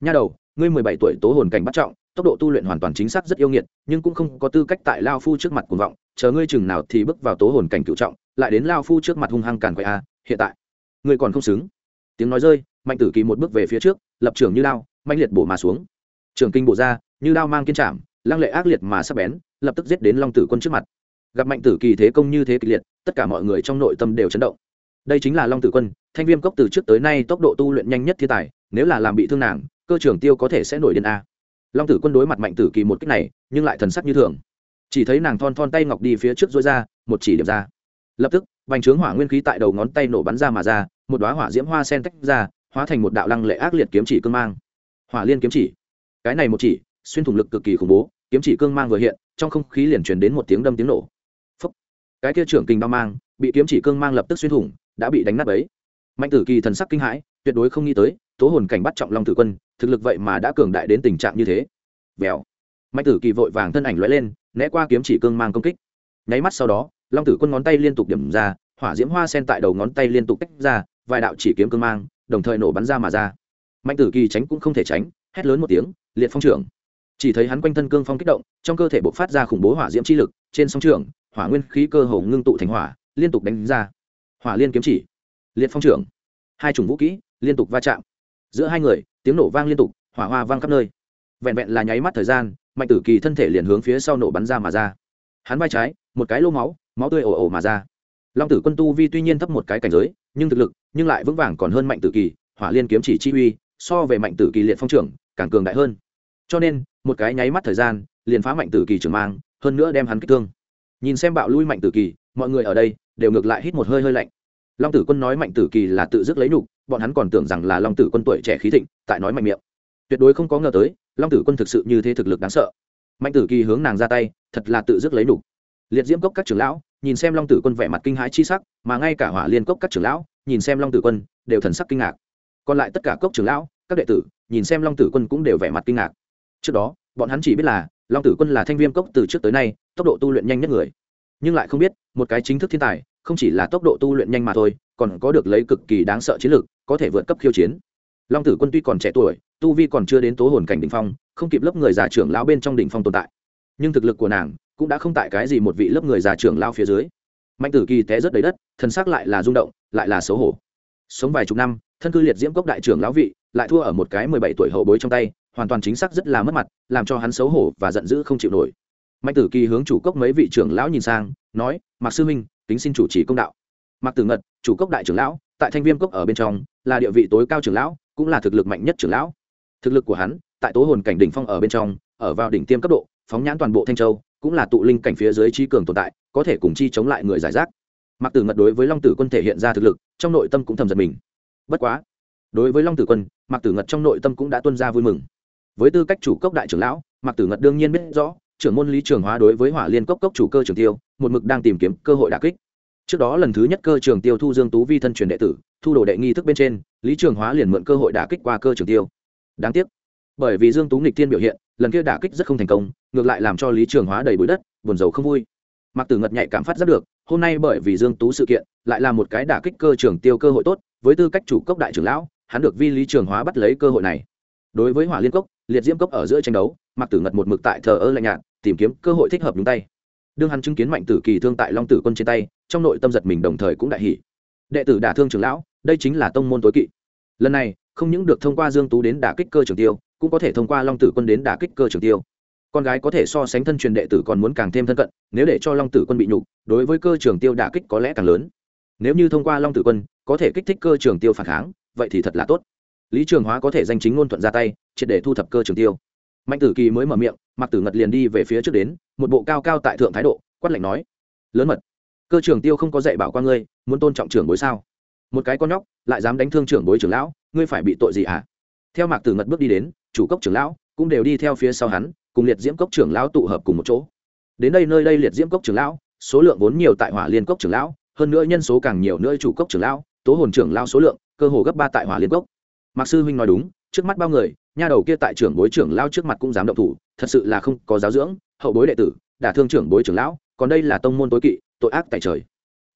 nha đầu, ngươi mười bảy tuổi tố hồn cảnh bắt trọng, tốc độ tu luyện hoàn toàn chính xác rất yêu nghiệt, nhưng cũng không có tư cách tại lao phu trước mặt cuồng vọng, chờ ngươi chừng nào thì bước vào tố hồn cảnh cựu trọng, lại đến lao phu trước mặt hung hăng càn quậy a, hiện tại, ngươi còn không xứng. Tiếng nói rơi, mạnh tử kỳ một bước về phía trước, lập trường như lao mạnh liệt bổ mà xuống. Trường kinh bổ ra, như lao mang kiên trảm lăng lệ ác liệt mà sắp bén, lập tức giết đến long tử quân trước mặt. Gặp mạnh tử kỳ thế công như thế kịch liệt, tất cả mọi người trong nội tâm đều chấn động. Đây chính là long tử quân, thanh viêm cốc từ trước tới nay tốc độ tu luyện nhanh nhất thiên tài, nếu là làm bị thương nàng, cơ trưởng tiêu có thể sẽ nổi điên a. Long tử quân đối mặt mạnh tử kỳ một cách này, nhưng lại thần sắc như thường. Chỉ thấy nàng thon thon tay ngọc đi phía trước dối ra, một chỉ điểm ra. Lập tức, bành trướng hỏa nguyên khí tại đầu ngón tay nổ bắn ra mà ra, một đoá hỏa diễm hoa sen tách ra, hóa thành một đạo lăng lệ ác liệt kiếm chỉ cương mang. Hỏa liên kiếm chỉ. Cái này một chỉ, xuyên thủng lực cực kỳ khủng bố kiếm chỉ cương mang vừa hiện, trong không khí liền truyền đến một tiếng đâm tiếng nổ. Phốc. cái kia trưởng kinh đao mang, bị kiếm chỉ cương mang lập tức xuyên thủng, đã bị đánh nát ấy mạnh tử kỳ thần sắc kinh hãi, tuyệt đối không nghĩ tới, tố hồn cảnh bắt trọng long tử quân, thực lực vậy mà đã cường đại đến tình trạng như thế. Vèo. Mạnh tử kỳ vội vàng thân ảnh lóe lên, né qua kiếm chỉ cương mang công kích. Nháy mắt sau đó, long tử quân ngón tay liên tục điểm ra, hỏa diễm hoa sen tại đầu ngón tay liên tục tách ra, vài đạo chỉ kiếm cương mang, đồng thời nổ bắn ra mà ra. Mạnh tử kỳ tránh cũng không thể tránh, hét lớn một tiếng, liệt phong trưởng chỉ thấy hắn quanh thân cương phong kích động, trong cơ thể bộc phát ra khủng bố hỏa diễm chi lực, trên sông trường, hỏa nguyên khí cơ hồ ngưng tụ thành hỏa, liên tục đánh ra. Hỏa liên kiếm chỉ, liệt phong trưởng. Hai chủng vũ kỹ, liên tục va chạm. Giữa hai người, tiếng nổ vang liên tục, hỏa hoa vang khắp nơi. Vẹn vẹn là nháy mắt thời gian, mạnh tử kỳ thân thể liền hướng phía sau nổ bắn ra mà ra. Hắn vai trái, một cái lô máu máu tươi ồ ồ mà ra. Long tử quân tu vi tuy nhiên thấp một cái cảnh giới, nhưng thực lực, nhưng lại vững vàng còn hơn mạnh tử kỳ, hỏa liên kiếm chỉ chi uy, so về mạnh tử kỳ liệt phong trưởng, càng cường đại hơn. Cho nên một cái nháy mắt thời gian, liền phá mạnh tử kỳ trưởng mang, hơn nữa đem hắn kích thương. Nhìn xem bạo lui mạnh tử kỳ, mọi người ở đây đều ngược lại hít một hơi hơi lạnh. Long tử quân nói mạnh tử kỳ là tự dứt lấy nhục, bọn hắn còn tưởng rằng là long tử quân tuổi trẻ khí thịnh, tại nói mạnh miệng. Tuyệt đối không có ngờ tới, long tử quân thực sự như thế thực lực đáng sợ. Mạnh tử kỳ hướng nàng ra tay, thật là tự dứt lấy nhục. Liệt diễm cốc các trưởng lão, nhìn xem long tử quân vẻ mặt kinh hãi chi sắc, mà ngay cả hỏa liên cốc các trưởng lão, nhìn xem long tử quân, đều thần sắc kinh ngạc. Còn lại tất cả cốc trưởng lão, các đệ tử, nhìn xem long tử quân cũng đều vẻ mặt kinh ngạc trước đó, bọn hắn chỉ biết là long tử quân là thanh viêm cốc từ trước tới nay tốc độ tu luyện nhanh nhất người. Nhưng lại không biết, một cái chính thức thiên tài, không chỉ là tốc độ tu luyện nhanh mà thôi, còn có được lấy cực kỳ đáng sợ chiến lược, có thể vượt cấp khiêu chiến. Long tử quân tuy còn trẻ tuổi, tu vi còn chưa đến tố hồn cảnh đ ỉ n h phong, không kịp lớp người già trưởng lão bên trong đ ỉ n h phong tồn tại. Nhưng thực lực của nàng cũng đã không tại cái gì một vị lớp người già trưởng lao phía dưới. Mạnh tử kỳ té rất đầy đất, thân xác lại là rung động, lại là xấu hổ. Sống vài chục năm, thân cư liệt diễm cốc đại trưởng lão vị, lại thua ở một cái mười bảy tuổi hậu bối trong tay hoàn toàn chính xác rất là mất mặt, làm cho hắn xấu hổ và giận dữ không chịu nổi. Mạnh tử kỳ hướng chủ cốc mấy vị trưởng lão nhìn sang, nói, mạc sư minh, kính xin chủ trì công đạo. Mạc tử ngật, chủ cốc đại trưởng lão, tại thanh viêm cốc ở bên trong, là địa vị tối cao trưởng lão, cũng là thực lực mạnh nhất trưởng lão. Thực lực của hắn, tại tố hồn cảnh đỉnh phong ở bên trong, ở vào đỉnh tiêm cấp độ, phóng nhãn toàn bộ thanh châu, cũng là tụ linh cảnh phía dưới trí cường tồn tại, có thể cùng chi chống lại người giải rác. Mạc tử ngật đối với long tử quân thể hiện ra thực lực, trong nội tâm cũng thầm giật mình. Bất quá, đối với long tử quân, mạc tử ngật trong nội tâm cũng đã tuân ra vui mừng với tư cách chủ cốc đại trưởng lão, mạc tử ngật đương nhiên biết rõ, trưởng môn lý trường hóa đối với hỏa liên cốc cốc chủ cơ trường tiêu, một mực đang tìm kiếm cơ hội đà kích. Trước đó lần thứ nhất cơ trường tiêu thu dương tú vi thân truyền đệ tử, thu đồ đệ nghi thức bên trên, lý trường hóa liền mượn cơ hội đả kích qua cơ trường tiêu. Đáng tiếc, bởi vì dương tú nghịch tiên biểu hiện, lần kia đả kích rất không thành công, ngược lại làm cho lý trường hóa đầy bụi đất, buồn rầu không vui. Mặc tử ngật nhạy cảm phát rất được, hôm nay bởi vì dương tú sự kiện, lại là một cái đả kích cơ trường tiêu cơ hội tốt, với tư cách chủ cốc đại trưởng lão, hắn được vi lý trường hóa bắt lấy cơ hội này. Đối với hỏa liên cốc liệt diễm cốc ở giữa tranh đấu mặc tử ngật một mực tại thờ ơ lạnh nhạt, tìm kiếm cơ hội thích hợp nhúng tay. Đương hắn chứng kiến mạnh tử kỳ thương tại long tử quân trên tay, trong nội tâm giật mình đồng thời cũng đại hỷ đệ tử đả thương trưởng lão, đây chính là tông môn tối kỵ. Lần này, không những được thông qua dương tú đến đả kích cơ trưởng tiêu, cũng có thể thông qua long tử quân đến đả kích cơ trưởng tiêu. Con gái có thể so sánh thân truyền đệ tử còn muốn càng thêm thân cận, nếu để cho long tử quân bị nhục, đối với cơ trưởng tiêu đả kích có lẽ càng lớn. Nếu như thông qua long tử quân, có thể kích thích cơ trưởng tiêu phản kháng, vậy thì thật là tốt. Lý trường hóa có thể danh chính ngôn thuận ra tay triệt để thu thập cơ trưởng tiêu. Mạnh tử kỳ mới mở miệng mặc tử ngật liền đi về phía trước đến, một bộ cao cao tại thượng thái độ, quát lạnh nói, lớn mật, cơ trưởng tiêu không có dạy bảo qua ngươi, muốn tôn trọng trưởng bối sao? Một cái con nhóc, lại dám đánh thương trưởng bối trưởng lão, ngươi phải bị tội gì hả? Theo mạc tử ngật bước đi đến, chủ cốc trưởng lão cũng đều đi theo phía sau hắn, cùng liệt diễm cốc trưởng lão tụ hợp cùng một chỗ. Đến đây nơi đây liệt diễm cốc trưởng lão, số lượng vốn nhiều tại hỏa liên cốc trưởng lão, hơn nữa nhân số càng nhiều nơi chủ cốc trưởng lão, tố hồn trưởng lão số lượng, cơ hồ gấp ba tại hỏa liên cốc. Mạc sư huynh nói đúng, trước mắt bao người nha đầu kia tại trưởng bối trưởng lao trước mặt cũng dám động thủ thật sự là không có giáo dưỡng hậu bối đệ tử đả thương trưởng bối trưởng lão còn đây là tông môn tối kỵ tội ác tại trời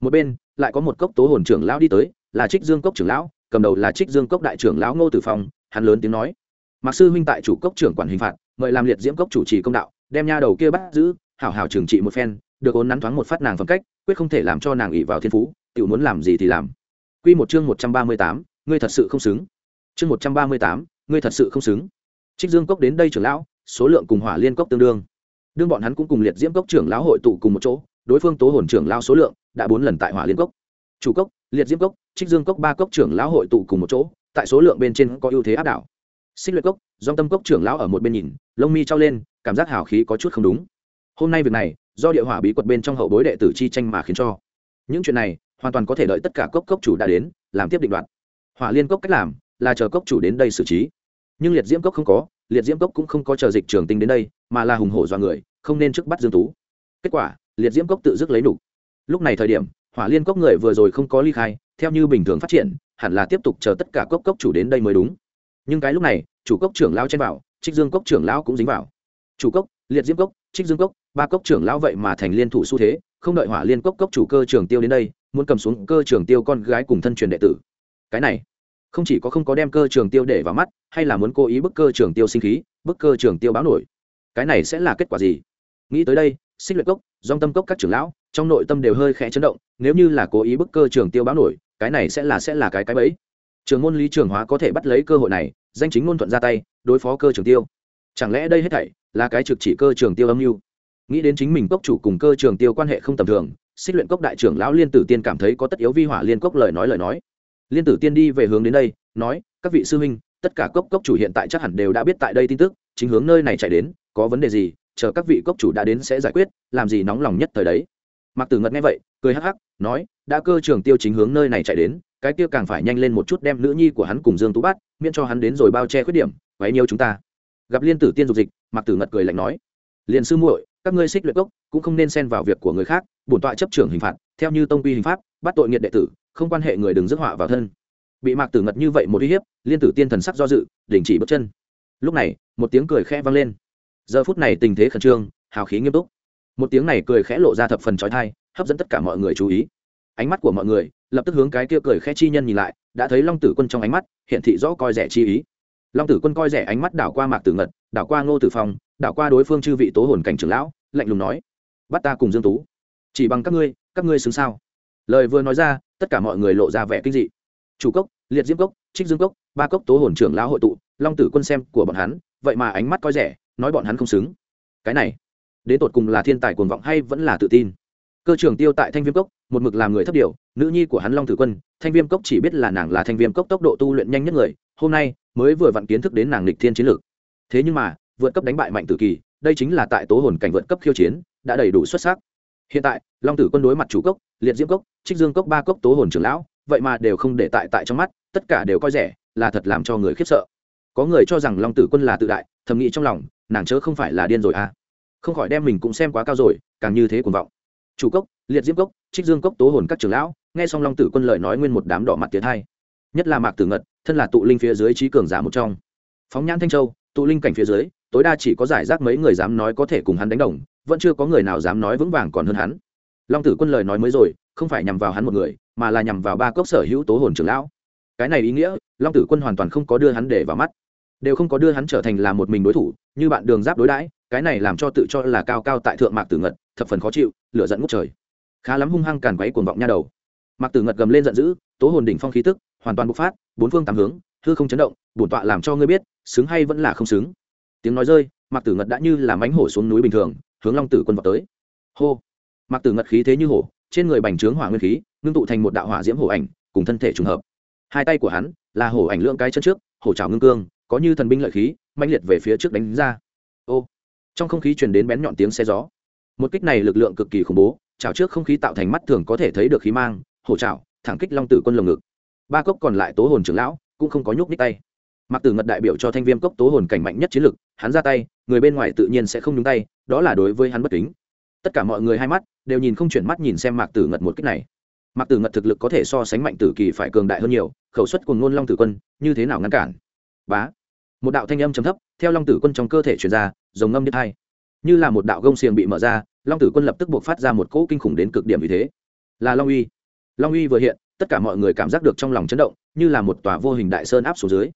một bên lại có một cốc tố hồn trưởng lão đi tới là trích dương cốc trưởng lão cầm đầu là trích dương cốc đại trưởng lão ngô tử phong hắn lớn tiếng nói mặc sư huynh tại chủ cốc trưởng quản hình phạt mời làm liệt diễm cốc chủ trì công đạo đem nha đầu kia bắt giữ hảo hảo trừng trị một phen được ôn nắn thoáng một phát nàng phẩm cách quyết không thể làm cho nàng ỉ vào thiên phú tự muốn làm gì thì làm Quy một chương 138, ngươi thật sự không xứng. Chương 138, ngươi thật sự không xứng. Trích Dương cốc đến đây trưởng lão, số lượng cùng Hỏa Liên cốc tương đương. Đương bọn hắn cũng cùng liệt diễm cốc trưởng lão hội tụ cùng một chỗ, đối phương tố hồn trưởng lão số lượng đã bốn lần tại Hỏa Liên cốc. Chủ cốc, liệt diễm cốc, Trích Dương cốc ba cốc trưởng lão hội tụ cùng một chỗ, tại số lượng bên trên có ưu thế áp đảo. Xích Luyện cốc, Dung Tâm cốc trưởng lão ở một bên nhìn, lông mi trao lên, cảm giác hào khí có chút không đúng. Hôm nay việc này, do địa hỏa bí quật bên trong hậu bối đệ tử chi tranh mà khiến cho. Những chuyện này, hoàn toàn có thể đợi tất cả cốc cốc chủ đã đến làm tiếp định đoạt hỏa liên cốc cách làm là chờ cốc chủ đến đây xử trí. Nhưng liệt diễm cốc không có, liệt diễm cốc cũng không có chờ dịch trường tinh đến đây, mà là hùng hổ do người, không nên trước bắt dương tú. Kết quả, liệt diễm cốc tự dứt lấy đủ. Lúc này thời điểm, hỏa liên cốc người vừa rồi không có ly khai, theo như bình thường phát triển, hẳn là tiếp tục chờ tất cả cốc cốc chủ đến đây mới đúng. Nhưng cái lúc này, chủ cốc trưởng lao chen vào, trích dương cốc trưởng lão cũng dính vào. Chủ cốc, liệt diễm cốc, trích dương cốc, ba cốc trưởng lão vậy mà thành liên thủ xu thế, không đợi hỏa liên cốc cốc chủ cơ trường tiêu đến đây, muốn cầm xuống cơ trường tiêu con gái cùng thân truyền đệ tử. Cái này không chỉ có không có đem cơ trường tiêu để vào mắt, hay là muốn cố ý bức cơ trường tiêu sinh khí, bức cơ trường tiêu báo nổi. Cái này sẽ là kết quả gì? Nghĩ tới đây, xích luyện cốc, dòng tâm cốc các trưởng lão, trong nội tâm đều hơi khẽ chấn động, nếu như là cố ý bức cơ trường tiêu báo nổi, cái này sẽ là sẽ là cái cái bẫy. Trường môn lý trường hóa có thể bắt lấy cơ hội này, danh chính ngôn thuận ra tay, đối phó cơ trường tiêu. Chẳng lẽ đây hết thảy là cái trực chỉ cơ trường tiêu âm mưu? Nghĩ đến chính mình cốc chủ cùng cơ trường tiêu quan hệ không tầm thường, xích luyện cốc đại trưởng lão liên tử tiên cảm thấy có tất yếu vi hỏa liên cốc lời nói lời nói liên tử tiên đi về hướng đến đây, nói, các vị sư huynh, tất cả cốc cốc chủ hiện tại chắc hẳn đều đã biết tại đây tin tức, chính hướng nơi này chạy đến, có vấn đề gì, chờ các vị cốc chủ đã đến sẽ giải quyết, làm gì nóng lòng nhất thời đấy. Mặc tử ngật nghe vậy, cười hắc hắc, nói, đã cơ trường tiêu chính hướng nơi này chạy đến, cái tiêu càng phải nhanh lên một chút đem nữ nhi của hắn cùng dương tú bắt, miễn cho hắn đến rồi bao che khuyết điểm, quấy nhiêu chúng ta. Gặp liên tử tiên dục dịch mặc tử ngật cười lạnh nói, liền sư muội, các ngươi xích luyện cốc cũng không nên xen vào việc của người khác, bổn tọa chấp trưởng hình phạt theo như tông quy hình pháp, bắt tội nghiệt đệ tử, không quan hệ người đừng rước họa vào thân. Bị mạc tử ngật như vậy một uy hiếp, liên tử tiên thần sắc do dự, đình chỉ bước chân. Lúc này, một tiếng cười khẽ vang lên. Giờ phút này tình thế khẩn trương, hào khí nghiêm túc. Một tiếng này cười khẽ lộ ra thập phần trói thai hấp dẫn tất cả mọi người chú ý. Ánh mắt của mọi người, lập tức hướng cái kia cười khẽ chi nhân nhìn lại, đã thấy long tử quân trong ánh mắt, hiện thị rõ coi rẻ chi ý. Long tử quân coi rẻ ánh mắt đảo qua mạc tử ngật, đảo qua ngô tử phong, đảo qua đối phương chư vị tố hồn cảnh trưởng lão, lạnh lùng nói, bắt ta cùng dương tú. Chỉ bằng các ngươi các ngươi xứng sao? Lời vừa nói ra, tất cả mọi người lộ ra vẻ kinh dị. Chủ cốc, liệt diễm cốc, trích dương cốc, ba cốc tố hồn trưởng lão hội tụ, long tử quân xem của bọn hắn, vậy mà ánh mắt coi rẻ, nói bọn hắn không xứng. Cái này, đến tột cùng là thiên tài cuồng vọng hay vẫn là tự tin? Cơ trưởng tiêu tại thanh viêm cốc, một mực làm người thấp điều nữ nhi của hắn long tử quân, thanh viêm cốc chỉ biết là nàng là thanh viêm cốc tốc độ tu luyện nhanh nhất người, hôm nay mới vừa vặn kiến thức đến nàng lịch thiên chiến lược. Thế nhưng mà, vượt cấp đánh bại mạnh tử kỳ, đây chính là tại tố hồn cảnh vượt cấp khiêu chiến, đã đầy đủ xuất sắc hiện tại, long tử quân đối mặt chủ cốc, liệt diễm cốc, trích dương cốc ba cốc tố hồn trưởng lão, vậy mà đều không để tại tại trong mắt, tất cả đều coi rẻ, là thật làm cho người khiếp sợ. Có người cho rằng long tử quân là tự đại, thầm nghĩ trong lòng, nàng chớ không phải là điên rồi à. Không khỏi đem mình cũng xem quá cao rồi, càng như thế cuồng vọng. Chủ cốc, liệt diễm cốc, trích dương cốc tố hồn các trưởng lão, nghe xong long tử quân lời nói nguyên một đám đỏ mặt tiến hai. Nhất là mạc tử ngật, thân là tụ linh phía dưới trí cường giả một trong. Phóng nhãn thanh châu, tụ linh cảnh phía dưới, tối đa chỉ có giải rác mấy người dám nói có thể cùng hắn đánh đồng vẫn chưa có người nào dám nói vững vàng còn hơn hắn. Long tử quân lời nói mới rồi, không phải nhằm vào hắn một người, mà là nhằm vào ba cốc sở hữu tố hồn trưởng lão. Cái này ý nghĩa, long tử quân hoàn toàn không có đưa hắn để vào mắt. Đều không có đưa hắn trở thành là một mình đối thủ, như bạn đường giáp đối đãi, cái này làm cho tự cho là cao cao tại thượng mạc tử ngật, thập phần khó chịu, lửa giận ngút trời. Khá lắm hung hăng càn quấy cuồng vọng nha đầu. Mạc tử ngật gầm lên giận dữ, tố hồn đỉnh phong khí tức, hoàn toàn bộc phát, bốn phương tám hướng, hư không chấn động, bổn tọa làm cho ngươi biết, xứng hay vẫn là không xứng. Tiếng nói rơi, mạc tử ngật đã như là mánh hổ xuống núi bình thường hướng long tử quân vào tới. Hô. Mạc tử ngật khí thế như hổ, trên người bành trướng hỏa nguyên khí, ngưng tụ thành một đạo hỏa diễm hổ ảnh, cùng thân thể trùng hợp. Hai tay của hắn là hổ ảnh lượng cái chân trước, hổ trào ngưng cương, có như thần binh lợi khí mạnh liệt về phía trước đánh ra. Ô. Trong không khí truyền đến bén nhọn tiếng xe gió. Một kích này lực lượng cực kỳ khủng bố trào trước không khí tạo thành mắt thường có thể thấy được khí mang, hổ trào thẳng kích long tử quân lồng ngực. Ba cốc còn lại tố hồn trưởng lão cũng không có nhúc ních tay. Mặc tử ngật đại biểu cho thanh viêm cốc tố hồn cảnh mạnh nhất chiến lực, hắn ra tay người bên ngoài tự nhiên sẽ không nhúng tay, đó là đối với hắn bất kính. Tất cả mọi người hai mắt đều nhìn không chuyển mắt nhìn xem mạc tử ngật một cách này. Mặc tử ngật thực lực có thể so sánh mạnh tử kỳ phải cường đại hơn nhiều, khẩu suất của ngôn long tử quân như thế nào ngăn cản? Bá. Một đạo thanh âm chấm thấp, theo long tử quân trong cơ thể chuyển ra giống ngâm đứt hai như là một đạo gông xiềng bị mở ra, long tử quân lập tức buộc phát ra một cỗ kinh khủng đến cực điểm vì thế. Là long uy. Long uy vừa hiện, tất cả mọi người cảm giác được trong lòng chấn động, như là một tòa vô hình đại sơn áp xuống dưới.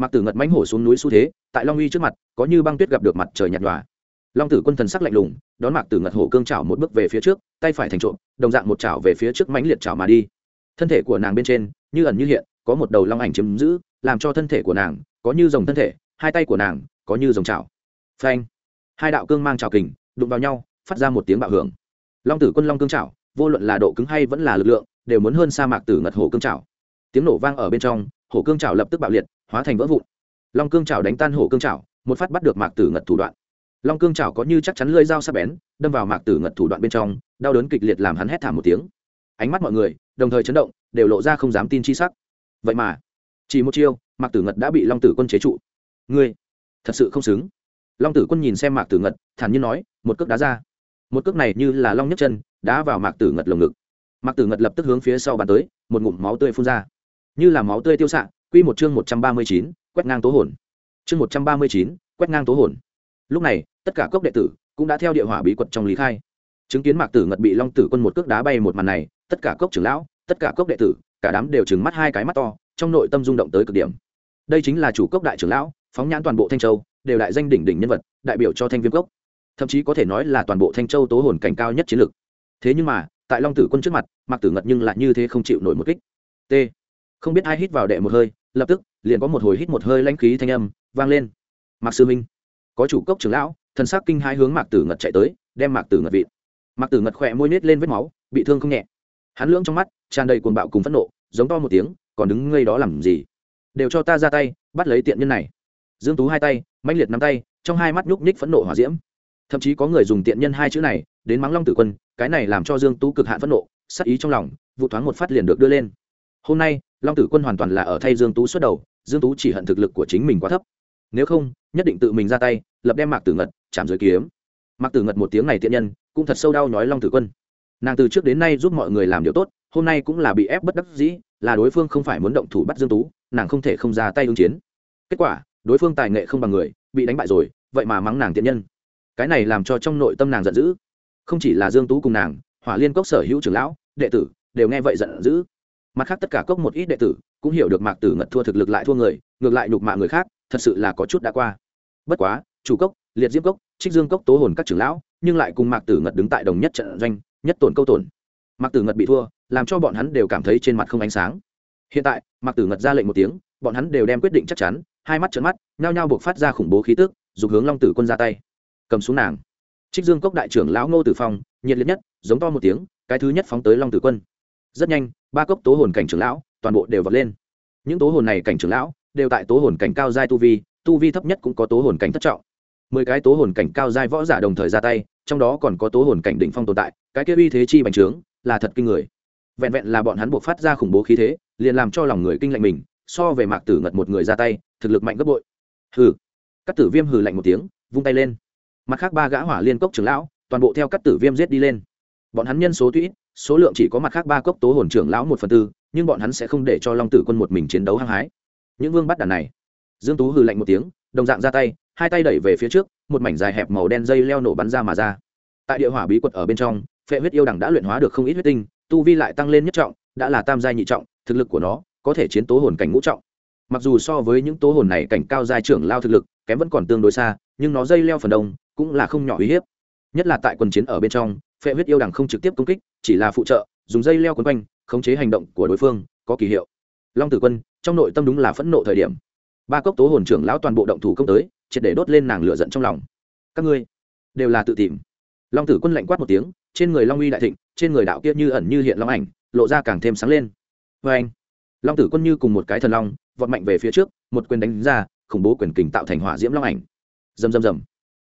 Mạc tử ngật mánh hổ xuống núi xu thế, tại long uy trước mặt, có như băng tuyết gặp được mặt trời nhạt nhòa. Long tử quân thần sắc lạnh lùng, đón mạc tử ngật hổ cương chảo một bước về phía trước, tay phải thành trộm, đồng dạng một chảo về phía trước mãnh liệt chảo mà đi. Thân thể của nàng bên trên, như ẩn như hiện, có một đầu long ảnh chiếm giữ, làm cho thân thể của nàng có như dòng thân thể, hai tay của nàng có như dòng chảo. Phanh! Hai đạo cương mang chảo kình đụng vào nhau, phát ra một tiếng bạo hưởng. Long tử quân long cương chảo, vô luận là độ cứng hay vẫn là lực lượng, đều muốn hơn sa mạc tử ngật hổ cương chảo. Tiếng nổ vang ở bên trong hổ cương trảo lập tức bạo liệt hóa thành vỡ vụn. Long cương trảo đánh tan hổ cương trảo, một phát bắt được mạc tử ngật thủ đoạn. Long cương trảo có như chắc chắn lưỡi dao sắc bén đâm vào mạc tử ngật thủ đoạn bên trong đau đớn kịch liệt làm hắn hét thảm một tiếng. Ánh mắt mọi người đồng thời chấn động đều lộ ra không dám tin chi sắc. Vậy mà chỉ một chiêu mạc tử ngật đã bị long tử quân chế trụ. Ngươi thật sự không xứng. Long tử quân nhìn xem mạc tử ngật thản nhiên nói một cước đá ra. Một cước này như là long nhấc chân đá vào mạc tử ngật lồng ngực. Mạc tử ngật lập tức hướng phía sau bàn tới một ngụm máu tươi phun ra như là máu tươi tiêu xạ, quy một chương một trăm ba mươi chín, quét ngang tố hồn. Chương một trăm ba mươi chín, quét ngang tố hồn. Lúc này, tất cả cốc đệ tử cũng đã theo địa hỏa bí quật trong lý khai. Chứng kiến mạc tử ngật bị long tử quân một cước đá bay một màn này, tất cả cốc trưởng lão, tất cả cốc đệ tử, cả đám đều trừng mắt hai cái mắt to, trong nội tâm rung động tới cực điểm. Đây chính là chủ cốc đại trưởng lão, phóng nhãn toàn bộ thanh châu, đều đại danh đỉnh đỉnh nhân vật, đại biểu cho thanh viêm cốc. Thậm chí có thể nói là toàn bộ thanh châu tố hồn cảnh cao nhất chiến lược. Thế nhưng mà, tại long tử quân trước mặt, mạc tử ngật nhưng lại như thế không chịu nổi một kích. T không biết ai hít vào đệ một hơi, lập tức, liền có một hồi hít một hơi lãnh khí thanh âm vang lên. Mạc sư minh, có chủ cốc trưởng lão, thần sắc kinh hai hướng mạc tử ngật chạy tới, đem mạc tử ngật vịt mạc tử ngật khỏe môi nết lên vết máu, bị thương không nhẹ. Hắn lưỡng trong mắt, tràn đầy cuồng bạo cùng phẫn nộ, giống to một tiếng, còn đứng ngây đó làm gì? Đều cho ta ra tay, bắt lấy tiện nhân này. Dương tú hai tay, mãnh liệt nắm tay, trong hai mắt nhúc nhích phẫn nộ hỏa diễm. Thậm chí có người dùng tiện nhân hai chữ này đến mắng long tử quân, cái này làm cho dương tú cực hạn phẫn nộ sắc ý trong lòng, vụ thoáng một phát liền được đưa lên hôm nay, long tử quân hoàn toàn là ở thay dương tú xuất đầu, dương tú chỉ hận thực lực của chính mình quá thấp. Nếu không, nhất định tự mình ra tay, lập đem mạc tử ngật chạm dưới kiếm. Mạc tử ngật một tiếng này tiện nhân, cũng thật sâu đau nhói long tử quân. Nàng từ trước đến nay giúp mọi người làm điều tốt, hôm nay cũng là bị ép bất đắc dĩ, là đối phương không phải muốn động thủ bắt dương tú, nàng không thể không ra tay ứng chiến. Kết quả, đối phương tài nghệ không bằng người, bị đánh bại rồi, vậy mà mắng nàng tiện nhân. Cái này làm cho trong nội tâm nàng giận dữ. Không chỉ là dương tú cùng nàng, hỏa liên cốc sở hữu trưởng lão, đệ tử, đều nghe vậy giận dữ mặt khác tất cả cốc một ít đệ tử cũng hiểu được mạc tử ngật thua thực lực lại thua người, ngược lại nhục mạ người khác, thật sự là có chút đã qua. Bất quá, chủ cốc, liệt diễm cốc, trích dương cốc tố hồn các trưởng lão, nhưng lại cùng mạc tử ngật đứng tại đồng nhất trận doanh, nhất tổn câu tổn. Mạc tử ngật bị thua, làm cho bọn hắn đều cảm thấy trên mặt không ánh sáng. Hiện tại, mạc tử ngật ra lệnh một tiếng, bọn hắn đều đem quyết định chắc chắn, hai mắt trợn mắt, nhao nhao buộc phát ra khủng bố khí tức, dục hướng long tử quân ra tay. Cầm xuống nàng. Trích dương cốc đại trưởng lão ngô tử phong, nhiệt liệt nhất, giống to một tiếng, cái thứ nhất phóng tới long tử quân rất nhanh, ba cốc tố hồn cảnh trưởng lão toàn bộ đều vọt lên. Những tố hồn này cảnh trưởng lão đều tại tố hồn cảnh cao giai tu vi tu vi thấp nhất cũng có tố hồn cảnh thất trọng. Mười cái tố hồn cảnh cao giai võ giả đồng thời ra tay, trong đó còn có tố hồn cảnh đỉnh phong tồn tại, cái kia uy thế chi bành trướng là thật kinh người. Vẹn vẹn là bọn hắn buộc phát ra khủng bố khí thế, liền làm cho lòng người kinh lạnh mình, so về mạc tử ngật một người ra tay, thực lực mạnh gấp bội. Hừ. Các tử viêm hừ lạnh một tiếng, vung tay lên. Mặt khác ba gã hỏa liên cốc trưởng lão, toàn bộ theo các tử viêm giết đi lên. Bọn hắn nhân số tuy ít số lượng chỉ có mặt khác ba cốc tố hồn trưởng lão một phần tư, nhưng bọn hắn sẽ không để cho long tử quân một mình chiến đấu hăng hái. Những vương bắt đàn này, dương tú hừ lạnh một tiếng, đồng dạng ra tay, hai tay đẩy về phía trước, một mảnh dài hẹp màu đen dây leo nổ bắn ra mà ra. Tại địa hỏa bí quật ở bên trong, phệ huyết yêu đẳng đã luyện hóa được không ít huyết tinh, tu vi lại tăng lên nhất trọng, đã là tam giai nhị trọng, thực lực của nó có thể chiến tố hồn cảnh ngũ trọng. Mặc dù so với những tố hồn này cảnh cao giai trưởng lao thực lực, kém vẫn còn tương đối xa, nhưng nó dây leo phần đông cũng là không nhỏ uy hiếp. Nhất là tại quần chiến ở bên trong phệ huyết yêu đằng không trực tiếp công kích, chỉ là phụ trợ, dùng dây leo quấn quanh, khống chế hành động của đối phương, có kỳ hiệu. Long tử quân, trong nội tâm đúng là phẫn nộ thời điểm. Ba cốc tố hồn trưởng lão toàn bộ động thủ công tới, triệt để đốt lên nàng lửa giận trong lòng. Các ngươi đều là tự tìm. Long tử quân lạnh quát một tiếng, trên người long uy đại thịnh, trên người đạo kia như ẩn như hiện long ảnh, lộ ra càng thêm sáng lên. Vê anh, long tử quân như cùng một cái thần long, vọt mạnh về phía trước, một quyền đánh ra, khủng bố quyền kình tạo thành hỏa diễm long ảnh. Rầm rầm rầm.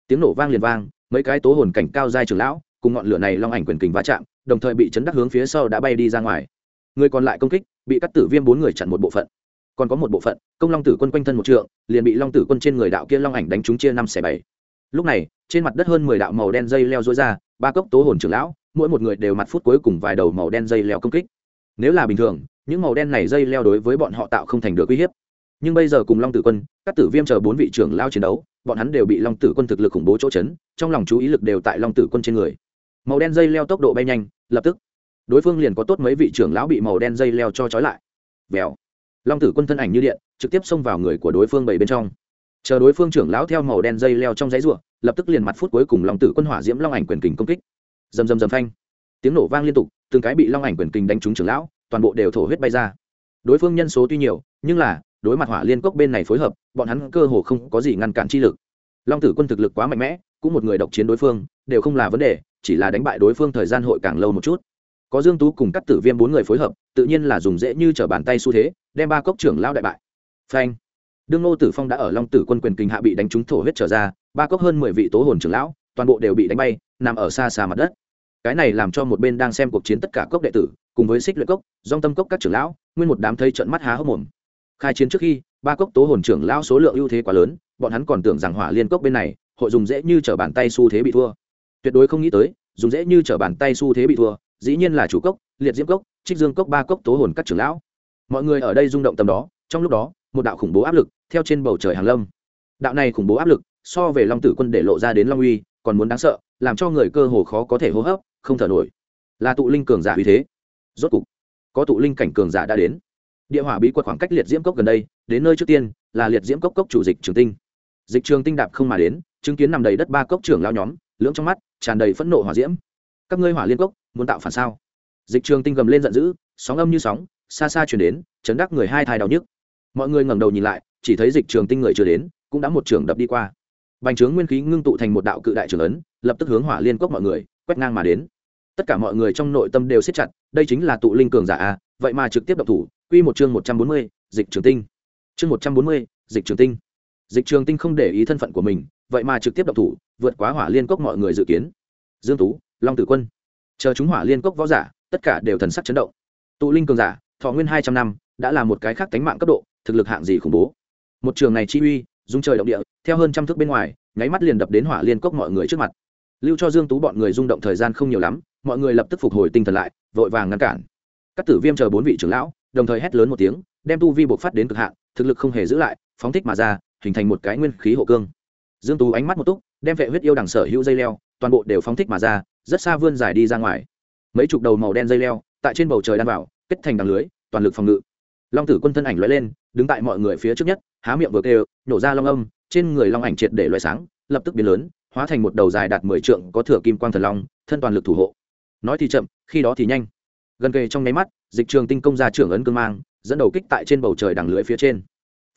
Tiếng nổ vang liền vang, mấy cái tố hồn cảnh cao giai trưởng lão cùng ngọn lửa này long ảnh quyền kình va chạm, đồng thời bị chấn đắc hướng phía sau đã bay đi ra ngoài. Người còn lại công kích, bị cắt tử viêm bốn người chặn một bộ phận. Còn có một bộ phận, công long tử quân quanh thân một trượng, liền bị long tử quân trên người đạo kia long ảnh đánh trúng chia năm xẻ bảy. Lúc này, trên mặt đất hơn mười đạo màu đen dây leo dối ra, ba cốc tố hồn trưởng lão, mỗi một người đều mặt phút cuối cùng vài đầu màu đen dây leo công kích. Nếu là bình thường, những màu đen này dây leo đối với bọn họ tạo không thành được uy hiếp. Nhưng bây giờ cùng long tử quân các tử viêm chờ bốn vị trưởng lao chiến đấu, bọn hắn đều bị long tử quân thực lực khủng bố chỗ chấn, trong lòng chú ý lực đều tại long tử quân trên người màu đen dây leo tốc độ bay nhanh, lập tức, đối phương liền có tốt mấy vị trưởng lão bị màu đen dây leo cho trói lại. Vèo. Long tử quân thân ảnh như điện, trực tiếp xông vào người của đối phương bảy bên trong. Chờ đối phương trưởng lão theo màu đen dây leo trong giấy ruộng lập tức liền mặt phút cuối cùng long tử quân hỏa diễm long ảnh quyền kình công kích. Dầm dầm dầm phanh. Tiếng nổ vang liên tục, từng cái bị long ảnh quyền kình đánh trúng trưởng lão, toàn bộ đều thổ huyết bay ra. Đối phương nhân số tuy nhiều, nhưng là, đối mặt hỏa liên cốc bên này phối hợp, bọn hắn cơ hồ không có gì ngăn cản chi lực. Long tử quân thực lực quá mạnh mẽ cũng một người độc chiến đối phương, đều không là vấn đề, chỉ là đánh bại đối phương thời gian hội càng lâu một chút. Có dương tú cùng các tử viêm bốn người phối hợp, tự nhiên là dùng dễ như trở bàn tay xu thế, đem ba cốc trưởng lao đại bại. Phanh. Đương nô tử phong đã ở long tử quân quyền kinh hạ bị đánh trúng thổ huyết trở ra, ba cốc hơn mười vị tố hồn trưởng lão, toàn bộ đều bị đánh bay, nằm ở xa xa mặt đất. Cái này làm cho một bên đang xem cuộc chiến tất cả cốc đệ tử, cùng với xích luyện cốc, dòng tâm cốc các trưởng lão, nguyên một đám thấy trận mắt há hốc mồm. Khai chiến trước khi, ba cốc tố hồn trưởng lão số lượng ưu thế quá lớn, bọn hắn còn tưởng rằng hỏa liên cốc bên này hội dùng dễ như trở bàn tay xu thế bị thua. Tuyệt đối không nghĩ tới, dùng dễ như trở bàn tay xu thế bị thua, dĩ nhiên là chủ cốc, liệt diễm cốc, trích dương cốc, ba cốc tố hồn các trưởng lão. Mọi người ở đây rung động tầm đó, trong lúc đó, một đạo khủng bố áp lực theo trên bầu trời hàng lâm. Đạo này khủng bố áp lực, so về long tử quân để lộ ra đến long uy, còn muốn đáng sợ, làm cho người cơ hồ khó có thể hô hấp, không thở nổi. Là tụ linh cường giả uy thế. Rốt cục, có tụ linh cảnh cường giả đã đến. Địa hỏa bí quật khoảng cách liệt diễm cốc gần đây, đến nơi trước tiên, là liệt diễm cốc cốc chủ dịch trường tinh. Dịch trường tinh đạp không mà đến chứng kiến nằm đầy đất ba cốc trưởng lao nhóm, lưỡng trong mắt, tràn đầy phẫn nộ hỏa diễm. Các ngươi hỏa liên cốc, muốn tạo phản sao? Dịch trường tinh gầm lên giận dữ, sóng âm như sóng, xa xa chuyển đến, chấn đắc người hai thai đau nhức. Mọi người ngẩng đầu nhìn lại, chỉ thấy dịch trường tinh người chưa đến, cũng đã một trường đập đi qua. Bành trướng nguyên khí ngưng tụ thành một đạo cự đại trưởng ấn, lập tức hướng hỏa liên cốc mọi người, quét ngang mà đến. Tất cả mọi người trong nội tâm đều siết chặt, đây chính là tụ linh cường giả a, vậy mà trực tiếp độc thủ. Quy một chương một trăm bốn mươi, dịch trường tinh. Chương một trăm bốn mươi, dịch trường tinh. Dịch trường tinh không để ý thân phận của mình vậy mà trực tiếp độc thủ, vượt quá hỏa liên cốc mọi người dự kiến. Dương tú, long tử quân. Chờ chúng hỏa liên cốc võ giả, tất cả đều thần sắc chấn động. Tụ linh cường giả, thọ nguyên hai trăm năm, đã là một cái khác tánh mạng cấp độ, thực lực hạng gì khủng bố. Một trường này chi uy, dung trời động địa, theo hơn trăm thước bên ngoài, nháy mắt liền đập đến hỏa liên cốc mọi người trước mặt. Lưu cho dương tú bọn người rung động thời gian không nhiều lắm, mọi người lập tức phục hồi tinh thần lại, vội vàng ngăn cản. Các tử viêm chờ bốn vị trưởng lão, đồng thời hét lớn một tiếng, đem tu vi buộc phát đến cực hạn, thực lực không hề giữ lại, phóng thích mà ra, hình thành một cái nguyên khí hộ cương dương tú ánh mắt một túc, đem vệ huyết yêu đằng sở hữu dây leo, toàn bộ đều phóng thích mà ra, rất xa vươn dài đi ra ngoài. Mấy chục đầu màu đen dây leo, tại trên bầu trời đan vào, kết thành đằng lưới, toàn lực phòng ngự. Long tử quân thân ảnh lóe lên, đứng tại mọi người phía trước nhất, há miệng vừa kêu nhổ ra long âm, trên người long ảnh triệt để loại sáng, lập tức biến lớn, hóa thành một đầu dài đạt mười trượng có thừa kim quang thần long, thân toàn lực thủ hộ. Nói thì chậm, khi đó thì nhanh. Gần kề trong nháy mắt, dịch trường tinh công ra trưởng ấn cương mang, dẫn đầu kích tại trên bầu trời đằng lưới phía trên.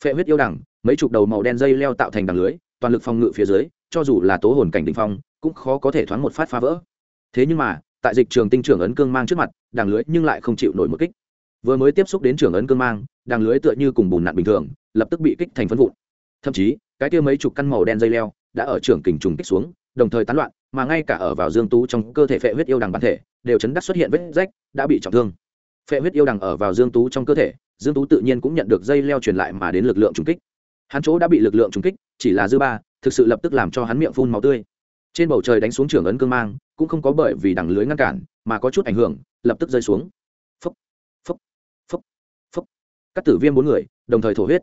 Phệ huyết yêu đằng, mấy chục đầu màu đen dây leo tạo thành đằng lưới toàn lực phòng ngự phía dưới, cho dù là tố hồn cảnh đ phong, cũng khó có thể thoáng một phát phá vỡ. Thế nhưng mà, tại dịch trường tinh trưởng ấn cương mang trước mặt, đằng lưới nhưng lại không chịu nổi một kích. Vừa mới tiếp xúc đến trưởng ấn cương mang, đằng lưới tựa như cùng bùn nặn bình thường, lập tức bị kích thành phân vụn. Thậm chí, cái kia mấy chục căn màu đen dây leo đã ở trưởng kình trùng kích xuống, đồng thời tán loạn, mà ngay cả ở vào dương tú trong cơ thể phệ huyết yêu đằng bản thể, đều chấn đắc xuất hiện vết rách, đã bị trọng thương. Phệ huyết yêu đằng ở vào dương tú trong cơ thể, dương tú tự nhiên cũng nhận được dây leo truyền lại mà đến lực lượng trùng kích. Hắn chỗ đã bị lực lượng trùng kích chỉ là dư ba, thực sự lập tức làm cho hắn miệng phun máu tươi. Trên bầu trời đánh xuống trưởng ấn cương mang, cũng không có bởi vì đằng lưới ngăn cản, mà có chút ảnh hưởng, lập tức rơi xuống. Phấp phấp phấp phấp các tử viêm bốn người, đồng thời thổ huyết.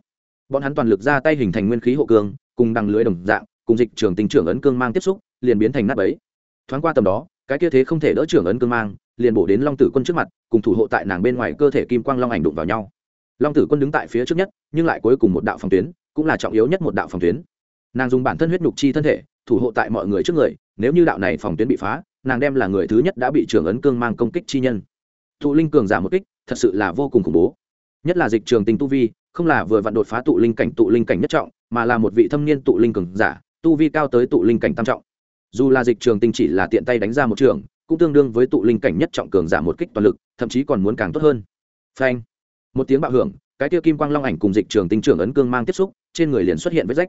Bọn hắn toàn lực ra tay hình thành nguyên khí hộ cương cùng đằng lưới đồng dạng, cùng dịch trường tình trưởng ấn cương mang tiếp xúc, liền biến thành nát bấy. Thoáng qua tầm đó, cái kia thế không thể đỡ trưởng ấn cương mang, liền bổ đến long tử quân trước mặt, cùng thủ hộ tại nàng bên ngoài cơ thể kim quang long ảnh đụng vào nhau. Long tử quân đứng tại phía trước nhất, nhưng lại cuối cùng một đạo phòng tuyến cũng là trọng yếu nhất một đạo phòng tuyến. Nàng dùng bản thân huyết nhục chi thân thể, thủ hộ tại mọi người trước người, nếu như đạo này phòng tuyến bị phá, nàng đem là người thứ nhất đã bị trưởng ấn cương mang công kích chi nhân. Thụ linh cường giả một kích, thật sự là vô cùng khủng bố. Nhất là dịch trường tình tu vi, không là vừa vặn đột phá tụ linh cảnh, tụ linh cảnh nhất trọng, mà là một vị thâm niên tụ linh cường giả, tu vi cao tới tụ linh cảnh tam trọng. Dù là dịch trường tinh chỉ là tiện tay đánh ra một trường, cũng tương đương với tụ linh cảnh nhất trọng cường giả một kích toàn lực, thậm chí còn muốn càng tốt hơn. Phanh. Một tiếng bạo hưởng, cái tiêu kim quang long ảnh cùng dịch trường tinh trưởng ấn cương mang tiếp xúc trên người liền xuất hiện vết rách.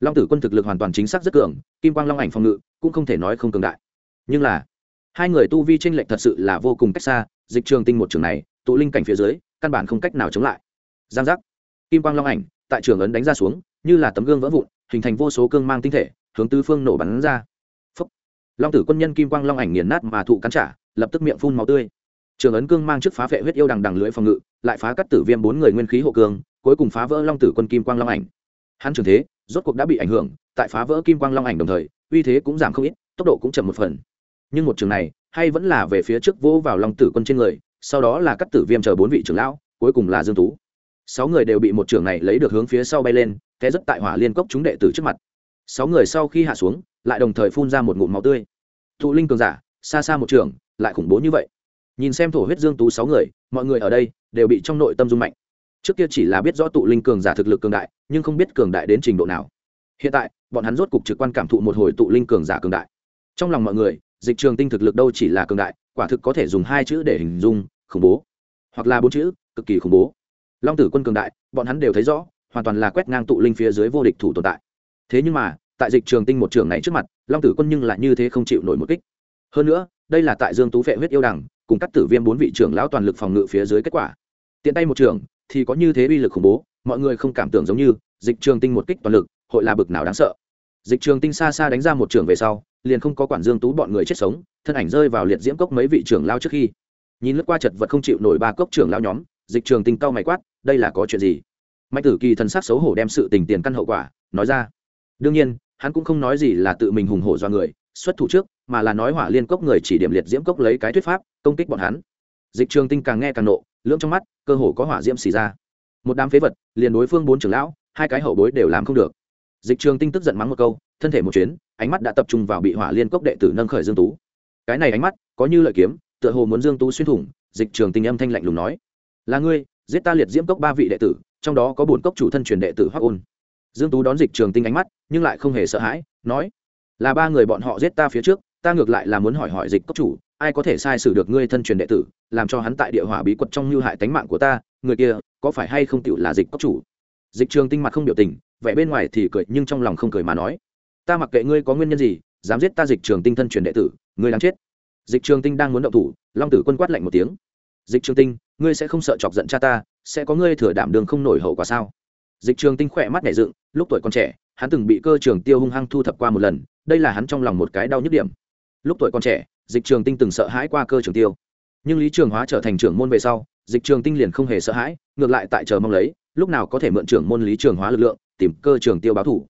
Long tử quân thực lực hoàn toàn chính xác rất cường, kim quang long ảnh phòng ngự cũng không thể nói không cường đại. Nhưng là, hai người tu vi tranh lệch thật sự là vô cùng cách xa, dịch trường tinh một trường này, tụ linh cảnh phía dưới, căn bản không cách nào chống lại. Giang giác. Kim quang long ảnh tại trường ấn đánh ra xuống, như là tấm gương vỡ vụn, hình thành vô số cương mang tinh thể, hướng tứ phương nổ bắn ra. Phúc. long tử quân nhân kim quang long ảnh nghiền nát mà thụ cắn trả, lập tức miệng phun máu tươi. Trường ấn cương mang trước phá vệ huyết yêu đằng đằng lưỡi phòng ngự, lại phá cắt tử viêm bốn người nguyên khí hộ cương cuối cùng phá vỡ long tử quân kim quang long ảnh hắn trường thế, rốt cuộc đã bị ảnh hưởng, tại phá vỡ kim quang long ảnh đồng thời, uy thế cũng giảm không ít, tốc độ cũng chậm một phần. Nhưng một trường này, hay vẫn là về phía trước vỗ vào long tử quân trên người, sau đó là các tử viêm chờ bốn vị trưởng lão, cuối cùng là dương tú. Sáu người đều bị một trường này lấy được hướng phía sau bay lên, té rất tại hỏa liên cốc chúng đệ tử trước mặt. Sáu người sau khi hạ xuống, lại đồng thời phun ra một ngụm máu tươi. Thụ linh cường giả, xa xa một trường, lại khủng bố như vậy. Nhìn xem thổ huyết dương tú sáu người, mọi người ở đây đều bị trong nội tâm rung mạnh trước kia chỉ là biết rõ tụ linh cường giả thực lực cường đại, nhưng không biết cường đại đến trình độ nào. Hiện tại, bọn hắn rốt cục trực quan cảm thụ một hồi tụ linh cường giả cường đại. Trong lòng mọi người, dịch trường tinh thực lực đâu chỉ là cường đại, quả thực có thể dùng hai chữ để hình dung, khủng bố. Hoặc là bốn chữ, cực kỳ khủng bố. Long tử quân cường đại, bọn hắn đều thấy rõ, hoàn toàn là quét ngang tụ linh phía dưới vô địch thủ tồn tại. Thế nhưng mà, tại dịch trường tinh một trường này trước mặt, long tử quân nhưng lại như thế không chịu nổi một kích. Hơn nữa, đây là tại dương tú vệ huyết yêu đằng cùng các tử viêm bốn vị trưởng lão toàn lực phòng ngự phía dưới kết quả. Tiện tay một trường thì có như thế uy lực khủng bố, mọi người không cảm tưởng giống như, dịch trường tinh một kích toàn lực, hội là bực nào đáng sợ. Dịch trường tinh xa xa đánh ra một trường về sau, liền không có quản dương tú bọn người chết sống, thân ảnh rơi vào liệt diễm cốc mấy vị trưởng lao trước khi. Nhìn lướt qua chật vật không chịu nổi ba cốc trưởng lao nhóm, dịch trường tinh cao mày quát, đây là có chuyện gì? Mạnh tử kỳ thần sắc xấu hổ đem sự tình tiền căn hậu quả, nói ra. Đương nhiên, hắn cũng không nói gì là tự mình hùng hổ do người, xuất thủ trước, mà là nói hỏa liên cốc người chỉ điểm liệt diễm cốc lấy cái thuyết pháp, công kích bọn hắn dịch trường tinh càng nghe càng nộ, lưỡng trong mắt, cơ hồ có hỏa diễm xì ra. Một đám phế vật, liền đối phương bốn trưởng lão, hai cái hậu bối đều làm không được. Dịch trường tinh tức giận mắng một câu, thân thể một chuyến, ánh mắt đã tập trung vào bị hỏa liên cốc đệ tử nâng khởi dương tú. Cái này ánh mắt, có như lợi kiếm, tựa hồ muốn dương tú xuyên thủng, dịch trường tinh âm thanh lạnh lùng nói. Là ngươi, giết ta liệt diễm cốc ba vị đệ tử, trong đó có bốn cốc chủ thân truyền đệ tử hoắc ôn. Dương tú đón dịch trường tinh ánh mắt, nhưng lại không hề sợ hãi, nói. Là ba người bọn họ giết ta phía trước, ta ngược lại là muốn hỏi hỏi dịch cốc chủ ai có thể sai sử được ngươi thân truyền đệ tử, làm cho hắn tại địa hỏa bí quật trong lưu hại tánh mạng của ta, người kia, có phải hay không tựu là dịch cốc chủ? Dịch trường tinh mặt không biểu tình, vẻ bên ngoài thì cười nhưng trong lòng không cười mà nói. Ta mặc kệ ngươi có nguyên nhân gì, dám giết ta dịch trường tinh thân truyền đệ tử, ngươi đang chết. Dịch trường tinh đang muốn động thủ, long tử quân quát lạnh một tiếng. Dịch trường tinh, ngươi sẽ không sợ chọc giận cha ta, sẽ có ngươi thừa đảm đường không nổi hậu quả sao? Dịch trường tinh khỏe mắt nhảy dựng, lúc tuổi còn trẻ, hắn từng bị cơ trường tiêu hung hăng thu thập qua một lần, đây là hắn trong lòng một cái đau nhức điểm. Lúc tuổi còn trẻ dịch trường tinh từng sợ hãi qua cơ trường tiêu. Nhưng lý trường hóa trở thành trưởng môn về sau dịch trường tinh liền không hề sợ hãi ngược lại tại chờ mong lấy lúc nào có thể mượn trưởng môn lý trường hóa lực lượng tìm cơ trường tiêu báo thủ.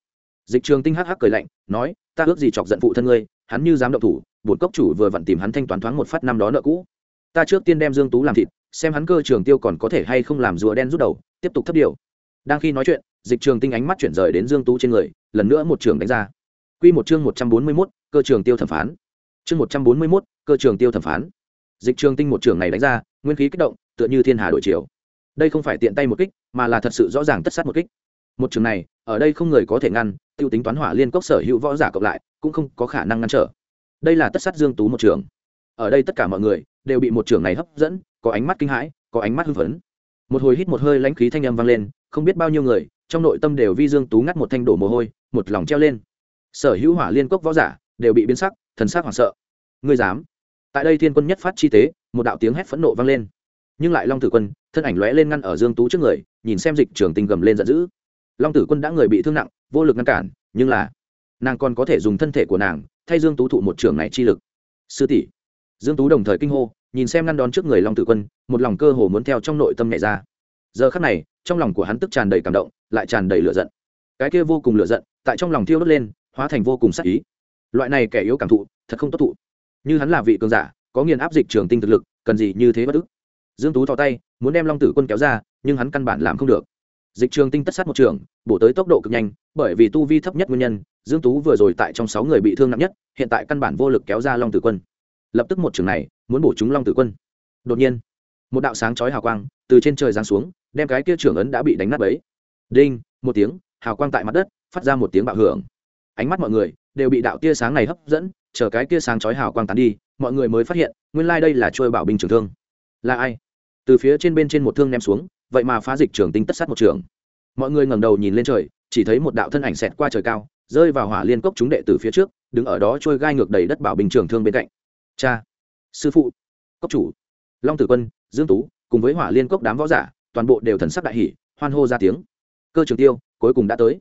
Dịch trường tinh hắc hắc cười lạnh nói ta ước gì chọc giận phụ thân ngươi hắn như dám động thủ bột cốc chủ vừa vặn tìm hắn thanh toán thoáng một phát năm đó nợ cũ. Ta trước tiên đem dương tú làm thịt xem hắn cơ trường tiêu còn có thể hay không làm rùa đen rút đầu tiếp tục thấp điều. Đang khi nói chuyện dịch trường tinh ánh mắt chuyển rời đến dương tú trên người lần nữa một trường đánh ra. Quy một chương một trăm bốn mươi 141, cơ trường tiêu thẩm phán chương một trăm bốn mươi 141, cơ trường tiêu thẩm phán. Dịch trường tinh một trường này đánh ra nguyên khí kích động tựa như thiên hà đổi chiều. Đây không phải tiện tay một kích mà là thật sự rõ ràng tất sát một kích. Một trường này ở đây không người có thể ngăn tiêu tính toán hỏa liên cốc sở hữu võ giả cộng lại cũng không có khả năng ngăn trở. Đây là tất sát dương tú một trường. Ở đây tất cả mọi người đều bị một trường này hấp dẫn có ánh mắt kinh hãi có ánh mắt hưng phấn. Một hồi hít một hơi lãnh khí thanh âm vang lên không biết bao nhiêu người trong nội tâm đều vi dương tú ngắt một thanh đổ mồ hôi một lòng treo lên. Sở hữu hỏa liên cốc võ giả đều bị biến sắc thần sắc hoảng sợ. Ngươi dám? Tại đây thiên quân nhất phát chi tế, một đạo tiếng hét phẫn nộ vang lên. Nhưng lại long tử quân, thân ảnh lóe lên ngăn ở dương tú trước người, nhìn xem dịch trường tình gầm lên giận dữ. Long tử quân đã người bị thương nặng, vô lực ngăn cản, nhưng là nàng còn có thể dùng thân thể của nàng, thay dương tú thụ một trường này chi lực. Sư tỷ. Dương tú đồng thời kinh hô, nhìn xem ngăn đón trước người long tử quân, một lòng cơ hồ muốn theo trong nội tâm nhảy ra. Giờ khắc này, trong lòng của hắn tức tràn đầy cảm động, lại tràn đầy lửa giận. Cái kia vô cùng lửa giận, tại trong lòng thiêu đốt lên, hóa thành vô cùng sắc ý loại này kẻ yếu cảm thụ, thật không tốt thụ. Như hắn là vị cường giả, có nghiền áp dịch trường tinh thực lực, cần gì như thế bất ức? Dương tú thò tay, muốn đem long tử quân kéo ra, nhưng hắn căn bản làm không được. Dịch trường tinh tất sát một trường, bổ tới tốc độ cực nhanh, bởi vì tu vi thấp nhất nguyên nhân, dương tú vừa rồi tại trong sáu người bị thương nặng nhất, hiện tại căn bản vô lực kéo ra long tử quân. Lập tức một trường này, muốn bổ chúng long tử quân. Đột nhiên, một đạo sáng chói hào quang từ trên trời giáng xuống, đem cái kia trưởng ấn đã bị đánh nát bấy. Đinh, một tiếng, hào quang tại mặt đất, phát ra một tiếng bạo hưởng. Ánh mắt mọi người đều bị đạo tia sáng này hấp dẫn, chờ cái tia sáng chói hào quang tán đi, mọi người mới phát hiện, nguyên lai đây là trôi bảo binh trường thương. Là ai? Từ phía trên bên trên một thương ném xuống, vậy mà phá dịch trường tinh tất sát một trường. Mọi người ngẩng đầu nhìn lên trời, chỉ thấy một đạo thân ảnh xẹt qua trời cao, rơi vào hỏa liên cốc chúng đệ từ phía trước, đứng ở đó trôi gai ngược đầy đất bảo bình trường thương bên cạnh. Cha, sư phụ, cốc chủ, long tử quân, dương tú, cùng với hỏa liên cốc đám võ giả, toàn bộ đều thần sắc đại hỷ hoan hô ra tiếng. Cơ trường tiêu, cuối cùng đã tới.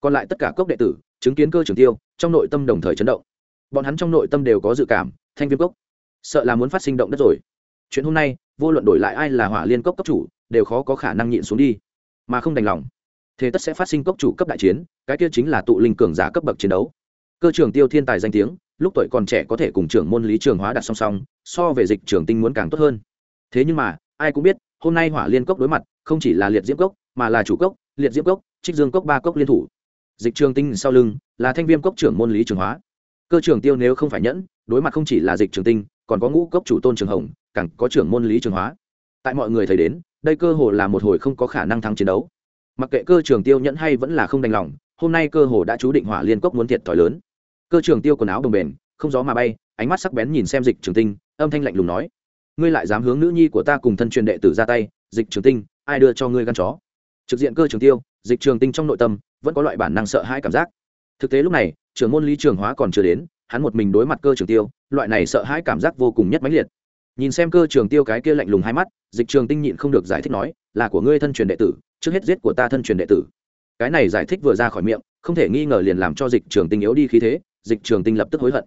Còn lại tất cả cốc đệ tử chứng kiến cơ trưởng tiêu, trong nội tâm đồng thời chấn động. Bọn hắn trong nội tâm đều có dự cảm, thanh viêm cốc, sợ là muốn phát sinh động đất rồi. Chuyện hôm nay, vô luận đổi lại ai là hỏa liên cốc cấp chủ, đều khó có khả năng nhịn xuống đi. Mà không đành lòng, thế tất sẽ phát sinh cốc chủ cấp đại chiến, cái kia chính là tụ linh cường giả cấp bậc chiến đấu. Cơ trưởng tiêu thiên tài danh tiếng, lúc tuổi còn trẻ có thể cùng trưởng môn lý trường hóa đặt song song, so về dịch trường tinh muốn càng tốt hơn. Thế nhưng mà, ai cũng biết, hôm nay hỏa liên cốc đối mặt, không chỉ là liệt diễm cốc, mà là chủ cốc, liệt diễm cốc, trích dương cốc, ba cốc liên thủ dịch trường tinh sau lưng, là thanh viêm cốc trưởng môn lý trường hóa. Cơ trường tiêu nếu không phải nhẫn, đối mặt không chỉ là dịch trường tinh, còn có ngũ cốc chủ tôn trường hồng, càng có trưởng môn lý trường hóa. Tại mọi người thấy đến, đây cơ hồ là một hồi không có khả năng thắng chiến đấu. Mặc kệ cơ trường tiêu nhẫn hay vẫn là không đành lòng, hôm nay cơ hồ đã chú định hỏa liên cốc muốn thiệt thòi lớn. Cơ trường tiêu quần áo bồng bềnh, không gió mà bay, ánh mắt sắc bén nhìn xem dịch trường tinh, âm thanh lạnh lùng nói, ngươi lại dám hướng nữ nhi của ta cùng thân truyền đệ tử ra tay, dịch trường tinh, ai đưa cho ngươi gan chó? Trực diện cơ trường tiêu, dịch trường tinh trong nội tâm vẫn có loại bản năng sợ hãi cảm giác. Thực tế lúc này, trưởng môn lý trường hóa còn chưa đến, hắn một mình đối mặt cơ trường tiêu, loại này sợ hãi cảm giác vô cùng nhất mãnh liệt. Nhìn xem cơ trường tiêu cái kia lạnh lùng hai mắt, dịch trường tinh nhịn không được giải thích nói, là của ngươi thân truyền đệ tử, trước hết giết của ta thân truyền đệ tử. Cái này giải thích vừa ra khỏi miệng, không thể nghi ngờ liền làm cho dịch trường tinh yếu đi khí thế, dịch trường tinh lập tức hối hận.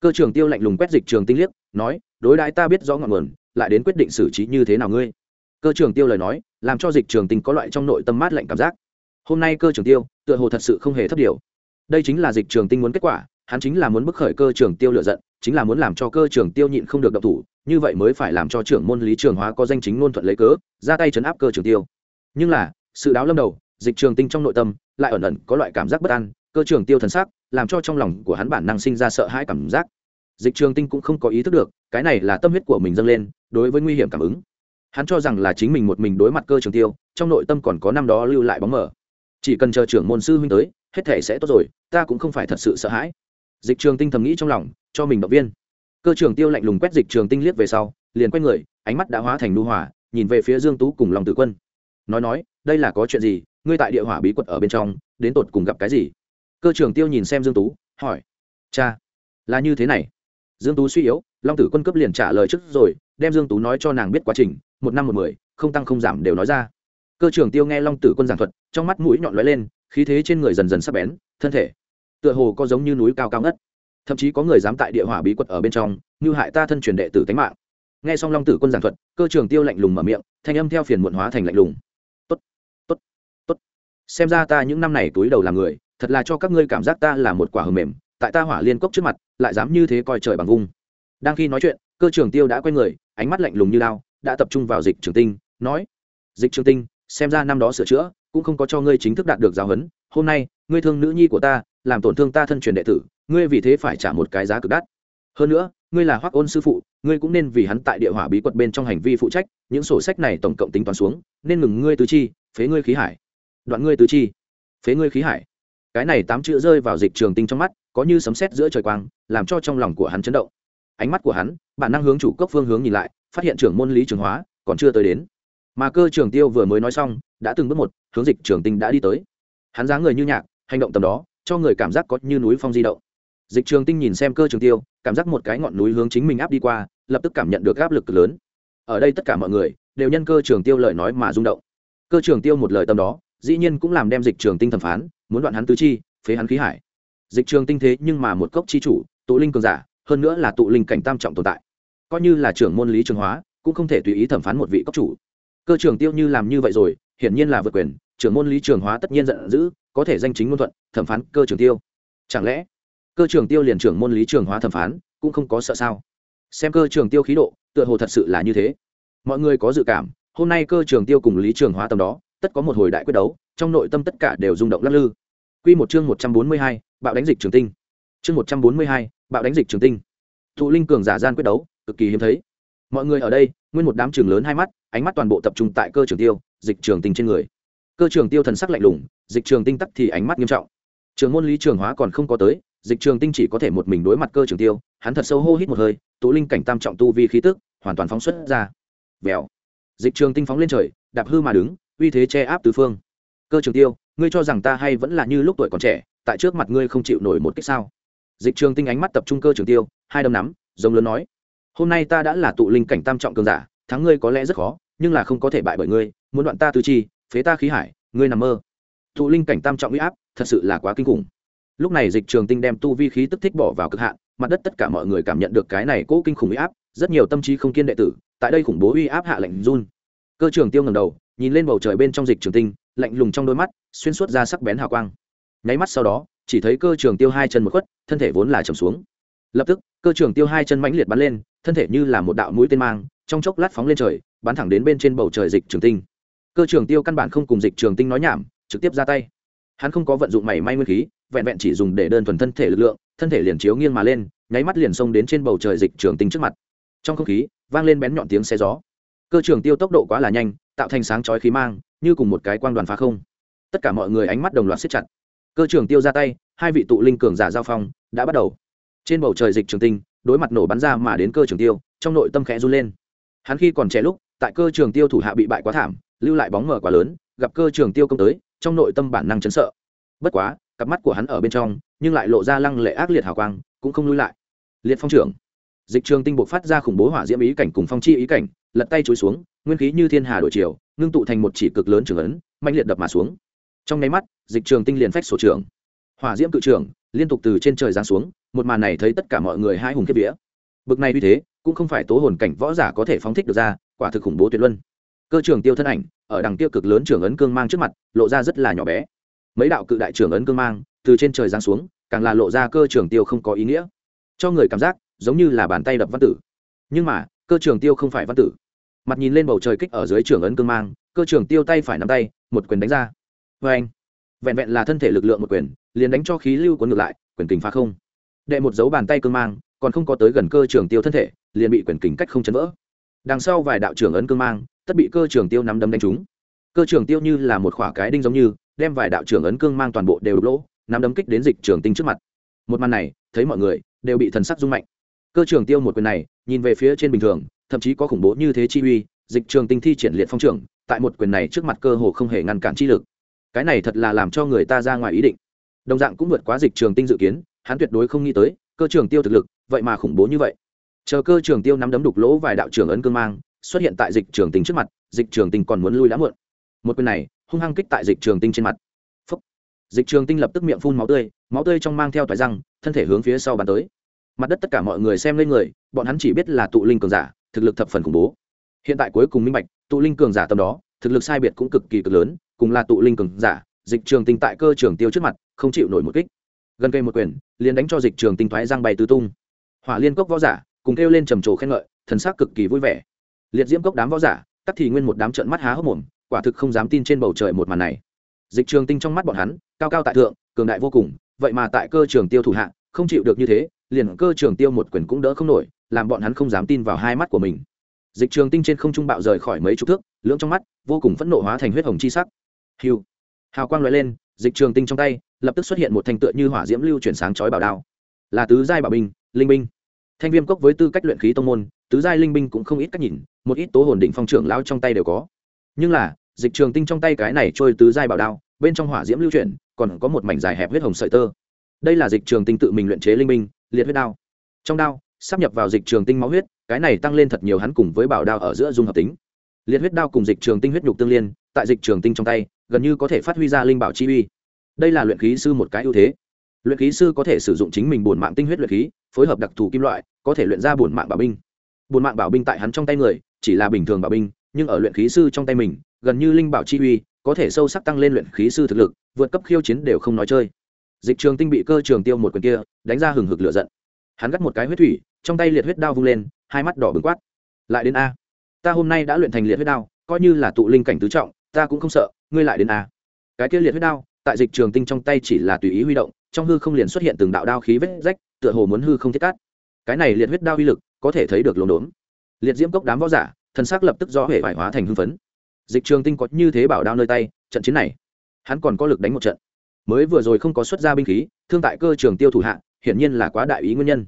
Cơ trường tiêu lạnh lùng quét dịch trường tinh liếc, nói, đối đãi ta biết rõ ngọn nguồn, lại đến quyết định xử trí như thế nào ngươi? Cơ trường tiêu lời nói, làm cho dịch trường tinh có loại trong nội tâm mát lạnh cảm giác. Hôm nay cơ trường tiêu tựa hồ thật sự không hề thấp điều. Đây chính là dịch trường tinh muốn kết quả, hắn chính là muốn bức khởi cơ trường tiêu lựa giận, chính là muốn làm cho cơ trường tiêu nhịn không được động thủ, như vậy mới phải làm cho trưởng môn lý trường hóa có danh chính ngôn thuận lấy cớ, ra tay chấn áp cơ trường tiêu. Nhưng là, sự đáo lâm đầu, dịch trường tinh trong nội tâm lại ẩn ẩn có loại cảm giác bất an, cơ trường tiêu thần sắc làm cho trong lòng của hắn bản năng sinh ra sợ hãi cảm giác. Dịch trường tinh cũng không có ý thức được, cái này là tâm huyết của mình dâng lên, đối với nguy hiểm cảm ứng. Hắn cho rằng là chính mình một mình đối mặt cơ trường tiêu, trong nội tâm còn có năm đó lưu lại bóng mờ chỉ cần chờ trưởng môn sư huynh tới, hết thể sẽ tốt rồi, ta cũng không phải thật sự sợ hãi. Dịch trường tinh thầm nghĩ trong lòng, cho mình động viên. Cơ trưởng tiêu lạnh lùng quét dịch trường tinh liếc về sau, liền quay người, ánh mắt đã hóa thành nu hòa, nhìn về phía dương tú cùng lòng tử quân. Nói nói, đây là có chuyện gì? Ngươi tại địa hỏa bí quật ở bên trong, đến tột cùng gặp cái gì? Cơ trưởng tiêu nhìn xem dương tú, hỏi. Cha, là như thế này. Dương tú suy yếu, long tử quân cấp liền trả lời trước rồi, đem dương tú nói cho nàng biết quá trình, một năm một mười, không tăng không giảm đều nói ra cơ trưởng tiêu nghe long tử quân giảng thuật, trong mắt mũi nhọn lóe lên, khí thế trên người dần dần sắp bén, thân thể tựa hồ có giống như núi cao cao ngất. Thậm chí có người dám tại địa hỏa bí quật ở bên trong, như hại ta thân truyền đệ tử tánh mạng. Nghe xong long tử quân giảng thuật, cơ trường tiêu lạnh lùng mở miệng, thanh âm theo phiền muộn hóa thành lạnh lùng. Tốt tốt tốt. Xem ra ta những năm này túi đầu làm người, thật là cho các ngươi cảm giác ta là một quả hầm mềm, tại ta hỏa liên cốc trước mặt, lại dám như thế coi trời bằng vung. Đang khi nói chuyện, cơ trường tiêu đã quay người, ánh mắt lạnh lùng như lao, đã tập trung vào dịch trường tinh, nói, dịch trường tinh xem ra năm đó sửa chữa cũng không có cho ngươi chính thức đạt được giáo huấn. Hôm nay, ngươi thương nữ nhi của ta, làm tổn thương ta thân truyền đệ tử, ngươi vì thế phải trả một cái giá cực đắt. Hơn nữa, ngươi là hoác ôn sư phụ, ngươi cũng nên vì hắn tại địa hỏa bí quật bên trong hành vi phụ trách, những sổ sách này tổng cộng tính toán xuống, nên ngừng ngươi tứ chi, phế ngươi khí hải. Đoạn ngươi tứ chi, phế ngươi khí hải. Cái này tám chữ rơi vào dịch trường tinh trong mắt, có như sấm sét giữa trời quang, làm cho trong lòng của hắn chấn động. Ánh mắt của hắn, bản năng hướng chủ cốc phương hướng nhìn lại, phát hiện trưởng môn lý trường hóa còn chưa tới đến mà cơ trường tiêu vừa mới nói xong, đã từng bước một, hướng dịch trường tinh đã đi tới. Hắn dáng người như nhạc, hành động tầm đó, cho người cảm giác có như núi phong di động. Dịch trường tinh nhìn xem cơ trường tiêu, cảm giác một cái ngọn núi hướng chính mình áp đi qua, lập tức cảm nhận được áp lực lớn. Ở đây tất cả mọi người, đều nhân cơ trường tiêu lời nói mà rung động. Cơ trường tiêu một lời tâm đó, dĩ nhiên cũng làm đem dịch trường tinh thẩm phán, muốn đoạn hắn tứ chi, phế hắn khí hải. Dịch trường tinh thế nhưng mà một cốc chi chủ, tụ linh cường giả, hơn nữa là tụ linh cảnh tam trọng tồn tại. Coi như là trưởng môn lý trường hóa, cũng không thể tùy ý thẩm phán một vị cốc chủ cơ trưởng tiêu như làm như vậy rồi, hiển nhiên là vượt quyền, trưởng môn lý trường hóa tất nhiên giận dữ, có thể danh chính ngôn thuận, thẩm phán cơ trưởng tiêu. Chẳng lẽ, cơ trưởng tiêu liền trưởng môn lý trường hóa thẩm phán, cũng không có sợ sao? Xem cơ trưởng tiêu khí độ, tựa hồ thật sự là như thế. Mọi người có dự cảm, hôm nay cơ trưởng tiêu cùng lý trường hóa tầm đó, tất có một hồi đại quyết đấu, trong nội tâm tất cả đều rung động lắc lư. Q một chương một trăm bốn mươi hai, bạo đánh dịch trường tinh. Chương một trăm bốn mươi hai, bạo đánh dịch trường tinh. Thụ linh cường giả gian quyết đấu, cực kỳ hiếm thấy mọi người ở đây, nguyên một đám trường lớn hai mắt, ánh mắt toàn bộ tập trung tại cơ trường tiêu, dịch trường tinh trên người. Cơ trường tiêu thần sắc lạnh lùng, dịch trường tinh tắc thì ánh mắt nghiêm trọng. Trường môn lý trường hóa còn không có tới, dịch trường tinh chỉ có thể một mình đối mặt cơ trường tiêu, hắn thật sâu hô hít một hơi, tụ linh cảnh tam trọng tu vi khí tức, hoàn toàn phóng xuất ra. Vèo. Dịch trường tinh phóng lên trời, đạp hư mà đứng, uy thế che áp tứ phương. Cơ trường tiêu, ngươi cho rằng ta hay vẫn là như lúc tuổi còn trẻ, tại trước mặt ngươi không chịu nổi một cách sao? Dịch trường tinh ánh mắt tập trung cơ trường tiêu, hai đâm nắm, giống lớn nói hôm nay ta đã là tụ linh cảnh tam trọng cường giả, thắng ngươi có lẽ rất khó, nhưng là không có thể bại bởi ngươi, muốn đoạn ta tư chi, phế ta khí hải, ngươi nằm mơ. Tụ linh cảnh tam trọng uy áp, thật sự là quá kinh khủng. Lúc này dịch trường tinh đem tu vi khí tức thích bỏ vào cực hạn, mặt đất tất cả mọi người cảm nhận được cái này cố kinh khủng uy áp, rất nhiều tâm trí không kiên đệ tử, tại đây khủng bố uy áp hạ lạnh run. Cơ trường tiêu ngầm đầu, nhìn lên bầu trời bên trong dịch trường tinh, lạnh lùng trong đôi mắt, xuyên suốt ra sắc bén hào quang. Nháy mắt sau đó, chỉ thấy cơ trường tiêu hai chân một khuất, thân thể vốn là trầm xuống. Lập tức, cơ trường tiêu hai chân mãnh liệt bắn lên thân thể như là một đạo mũi tên mang, trong chốc lát phóng lên trời, bắn thẳng đến bên trên bầu trời dịch trường tinh. Cơ trường tiêu căn bản không cùng dịch trường tinh nói nhảm, trực tiếp ra tay. Hắn không có vận dụng mảy may nguyên khí, vẹn vẹn chỉ dùng để đơn thuần thân thể lực lượng, thân thể liền chiếu nghiêng mà lên, nháy mắt liền xông đến trên bầu trời dịch trường tinh trước mặt. Trong không khí, vang lên bén nhọn tiếng xe gió. Cơ trường tiêu tốc độ quá là nhanh, tạo thành sáng chói khí mang, như cùng một cái quang đoàn phá không. Tất cả mọi người ánh mắt đồng loạt siết chặt. Cơ trường tiêu ra tay, hai vị tụ linh cường giả giao phong, đã bắt đầu. Trên bầu trời dịch trường tinh đối mặt nổ bắn ra mà đến cơ trường tiêu, trong nội tâm khẽ run lên. Hắn khi còn trẻ lúc, tại cơ trường tiêu thủ hạ bị bại quá thảm, lưu lại bóng mờ quá lớn, gặp cơ trường tiêu công tới, trong nội tâm bản năng chấn sợ. Bất quá, cặp mắt của hắn ở bên trong, nhưng lại lộ ra lăng lệ ác liệt hào quang, cũng không lui lại. Liệt phong trưởng. Dịch trường tinh buộc phát ra khủng bố hỏa diễm ý cảnh cùng phong chi ý cảnh, lật tay chối xuống, nguyên khí như thiên hà đổi chiều, ngưng tụ thành một chỉ cực lớn trường ấn mạnh liệt đập mà xuống. Trong nháy mắt, dịch trường tinh liền phách sổ trường hỏa diễm cự trường liên tục từ trên trời giáng xuống một màn này thấy tất cả mọi người hai hùng kiếp vía. Bực này như thế, cũng không phải tố hồn cảnh võ giả có thể phóng thích được ra, quả thực khủng bố tuyệt luân. Cơ trường tiêu thân ảnh, ở đằng tiêu cực lớn trường ấn cương mang trước mặt, lộ ra rất là nhỏ bé. Mấy đạo cự đại trường ấn cương mang, từ trên trời giáng xuống, càng là lộ ra cơ trường tiêu không có ý nghĩa. Cho người cảm giác, giống như là bàn tay đập văn tử. Nhưng mà, cơ trường tiêu không phải văn tử. Mặt nhìn lên bầu trời kích ở dưới trường ấn cương mang, cơ trường tiêu tay phải nắm tay, một quyền đánh ra. Vê anh vẹn vẹn là thân thể lực lượng một quyền, liền đánh cho khí lưu cuốn ngược lại, quyền kình phá không đệ một dấu bàn tay cương mang, còn không có tới gần cơ trường tiêu thân thể, liền bị quyền kình cách không chấn vỡ. Đằng sau vài đạo trưởng ấn cương mang, tất bị cơ trường tiêu nắm đấm đánh trúng. Cơ trường tiêu như là một khỏa cái đinh giống như, đem vài đạo trưởng ấn cương mang toàn bộ đều đục lỗ, nắm đấm kích đến dịch trường tinh trước mặt. Một màn này, thấy mọi người, đều bị thần sắc rung mạnh. Cơ trường tiêu một quyền này, nhìn về phía trên bình thường, thậm chí có khủng bố như thế chi uy, dịch trường tinh thi triển liệt phong trưởng, tại một quyền này trước mặt cơ hồ không hề ngăn cản chi lực. Cái này thật là làm cho người ta ra ngoài ý định. Đồng dạng cũng vượt quá dịch trường tinh dự kiến hắn tuyệt đối không nghĩ tới, cơ trường tiêu thực lực, vậy mà khủng bố như vậy. Chờ cơ trường tiêu nắm đấm đục lỗ vài đạo trưởng ấn cương mang, xuất hiện tại dịch trường tinh trước mặt, dịch trường tinh còn muốn lui đã muộn. Một quyền này, hung hăng kích tại dịch trường tinh trên mặt. Phúc. dịch trường tinh lập tức miệng phun máu tươi máu tươi trong mang theo toại răng, thân thể hướng phía sau bàn tới. Mặt đất tất cả mọi người xem lên người, bọn hắn chỉ biết là tụ linh cường giả, thực lực thập phần khủng bố. Hiện tại cuối cùng minh bạch, tụ linh cường giả tầm đó, thực lực sai biệt cũng cực kỳ cực lớn, cùng là tụ linh cường giả, dịch trường tinh tại cơ trường tiêu trước mặt, không chịu nổi một kích gần cây một quyền liền đánh cho dịch trường tinh thoái giang bay tứ tung. Hỏa liên cốc võ giả, cùng kêu lên trầm trồ khen ngợi, thần sắc cực kỳ vui vẻ. Liệt diễm cốc đám võ giả tắc thì nguyên một đám trận mắt há hốc mồm, quả thực không dám tin trên bầu trời một màn này. Dịch trường tinh trong mắt bọn hắn, cao cao tại thượng, cường đại vô cùng, vậy mà tại cơ trường tiêu thủ hạ, không chịu được như thế, liền cơ trường tiêu một quyền cũng đỡ không nổi, làm bọn hắn không dám tin vào hai mắt của mình. Dịch trường tinh trên không trung bạo rời khỏi mấy chục thước, lưỡng trong mắt, vô cùng phẫn nộ hóa thành huyết hồng chi sắc. Hiu hào quang loại lên dịch trường tinh trong tay, lập tức xuất hiện một thanh tựa như hỏa diễm lưu chuyển sáng chói bảo đao. Là tứ giai bảo binh, linh binh. Thanh viêm cốc với tư cách luyện khí tông môn, tứ giai linh binh cũng không ít cách nhìn, một ít tố hồn định phong trưởng lao trong tay đều có. Nhưng là, dịch trường tinh trong tay cái này trôi tứ giai bảo đao, bên trong hỏa diễm lưu chuyển, còn có một mảnh dài hẹp huyết hồng sợi tơ. Đây là dịch trường tinh tự mình luyện chế linh binh, liệt huyết đao. Trong đao, sắp nhập vào dịch trường tinh máu huyết, cái này tăng lên thật nhiều hắn cùng với bảo đao ở giữa dung hợp tính. Liệt huyết đao cùng dịch trường tinh huyết nhục tương liên, tại dịch trường tinh trong tay gần như có thể phát huy ra linh bảo chi uy. Đây là luyện khí sư một cái ưu thế. Luyện khí sư có thể sử dụng chính mình bổn mạng tinh huyết luyện khí, phối hợp đặc thù kim loại, có thể luyện ra bổn mạng bảo binh. Bổn mạng bảo binh tại hắn trong tay người, chỉ là bình thường bảo binh, nhưng ở luyện khí sư trong tay mình, gần như linh bảo chi uy, có thể sâu sắc tăng lên luyện khí sư thực lực, vượt cấp khiêu chiến đều không nói chơi. Dịch trường tinh bị cơ trường tiêu một quyền kia, đánh ra hừng hực lửa giận. Hắn gắt một cái huyết thủy, trong tay liệt huyết đao vung lên, hai mắt đỏ bừng quát. Lại đến a. Ta hôm nay đã luyện thành liệt huyết đao, coi như là tụ linh cảnh tứ trọng ta cũng không sợ, ngươi lại đến à? cái kia liệt huyết đao, tại dịch trường tinh trong tay chỉ là tùy ý huy động, trong hư không liền xuất hiện từng đạo đao khí vết rách, tựa hồ muốn hư không thiết cát. Cái này liệt huyết đao uy lực, có thể thấy được lồn đốn. Liệt diễm cốc đám võ giả thân xác lập tức do hệ vải hóa thành hưng phấn. Dịch trường tinh có như thế bảo đao nơi tay, trận chiến này, hắn còn có lực đánh một trận. Mới vừa rồi không có xuất ra binh khí, thương tại cơ trường tiêu thủ hạ, hiển nhiên là quá đại ý nguyên nhân.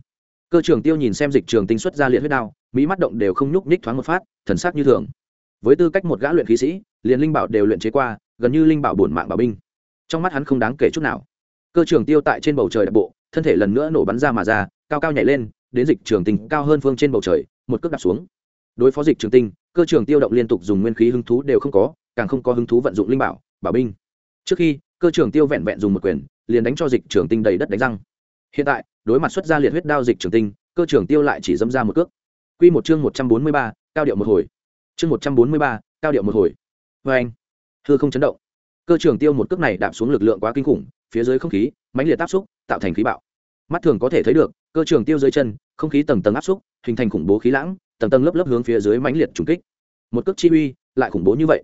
Cơ trường tiêu nhìn xem dịch trường tinh xuất ra liệt huyết đao, mỹ mắt động đều không nhúc nhích thoáng một phát, thần sắc như thường. Với tư cách một gã luyện khí sĩ liền linh bảo đều luyện chế qua, gần như linh bảo bổn mạng bảo binh. Trong mắt hắn không đáng kể chút nào. Cơ trường tiêu tại trên bầu trời đặc bộ, thân thể lần nữa nổ bắn ra mà ra, cao cao nhảy lên, đến dịch trường tinh cao hơn phương trên bầu trời, một cước đạp xuống. Đối phó dịch trường tinh, cơ trường tiêu động liên tục dùng nguyên khí hứng thú đều không có, càng không có hứng thú vận dụng linh bảo bảo binh. Trước khi, cơ trường tiêu vẹn vẹn dùng một quyền, liền đánh cho dịch trường tinh đầy đất đánh răng. Hiện tại, đối mặt xuất ra liệt huyết đao dịch trường tinh, cơ trường tiêu lại chỉ dâm ra một cước. Q một chương một trăm bốn mươi ba, cao điệu một hồi. Chương một trăm bốn mươi ba, cao điệu một hồi vê anh. Hư không chấn động. Cơ trường tiêu một cước này đạp xuống lực lượng quá kinh khủng, phía dưới không khí, mãnh liệt áp xúc, tạo thành khí bạo. Mắt thường có thể thấy được, cơ trường tiêu dưới chân, không khí tầng tầng áp xúc, hình thành khủng bố khí lãng, tầng tầng lớp lớp hướng phía dưới mãnh liệt trùng kích. Một cước chi uy, lại khủng bố như vậy.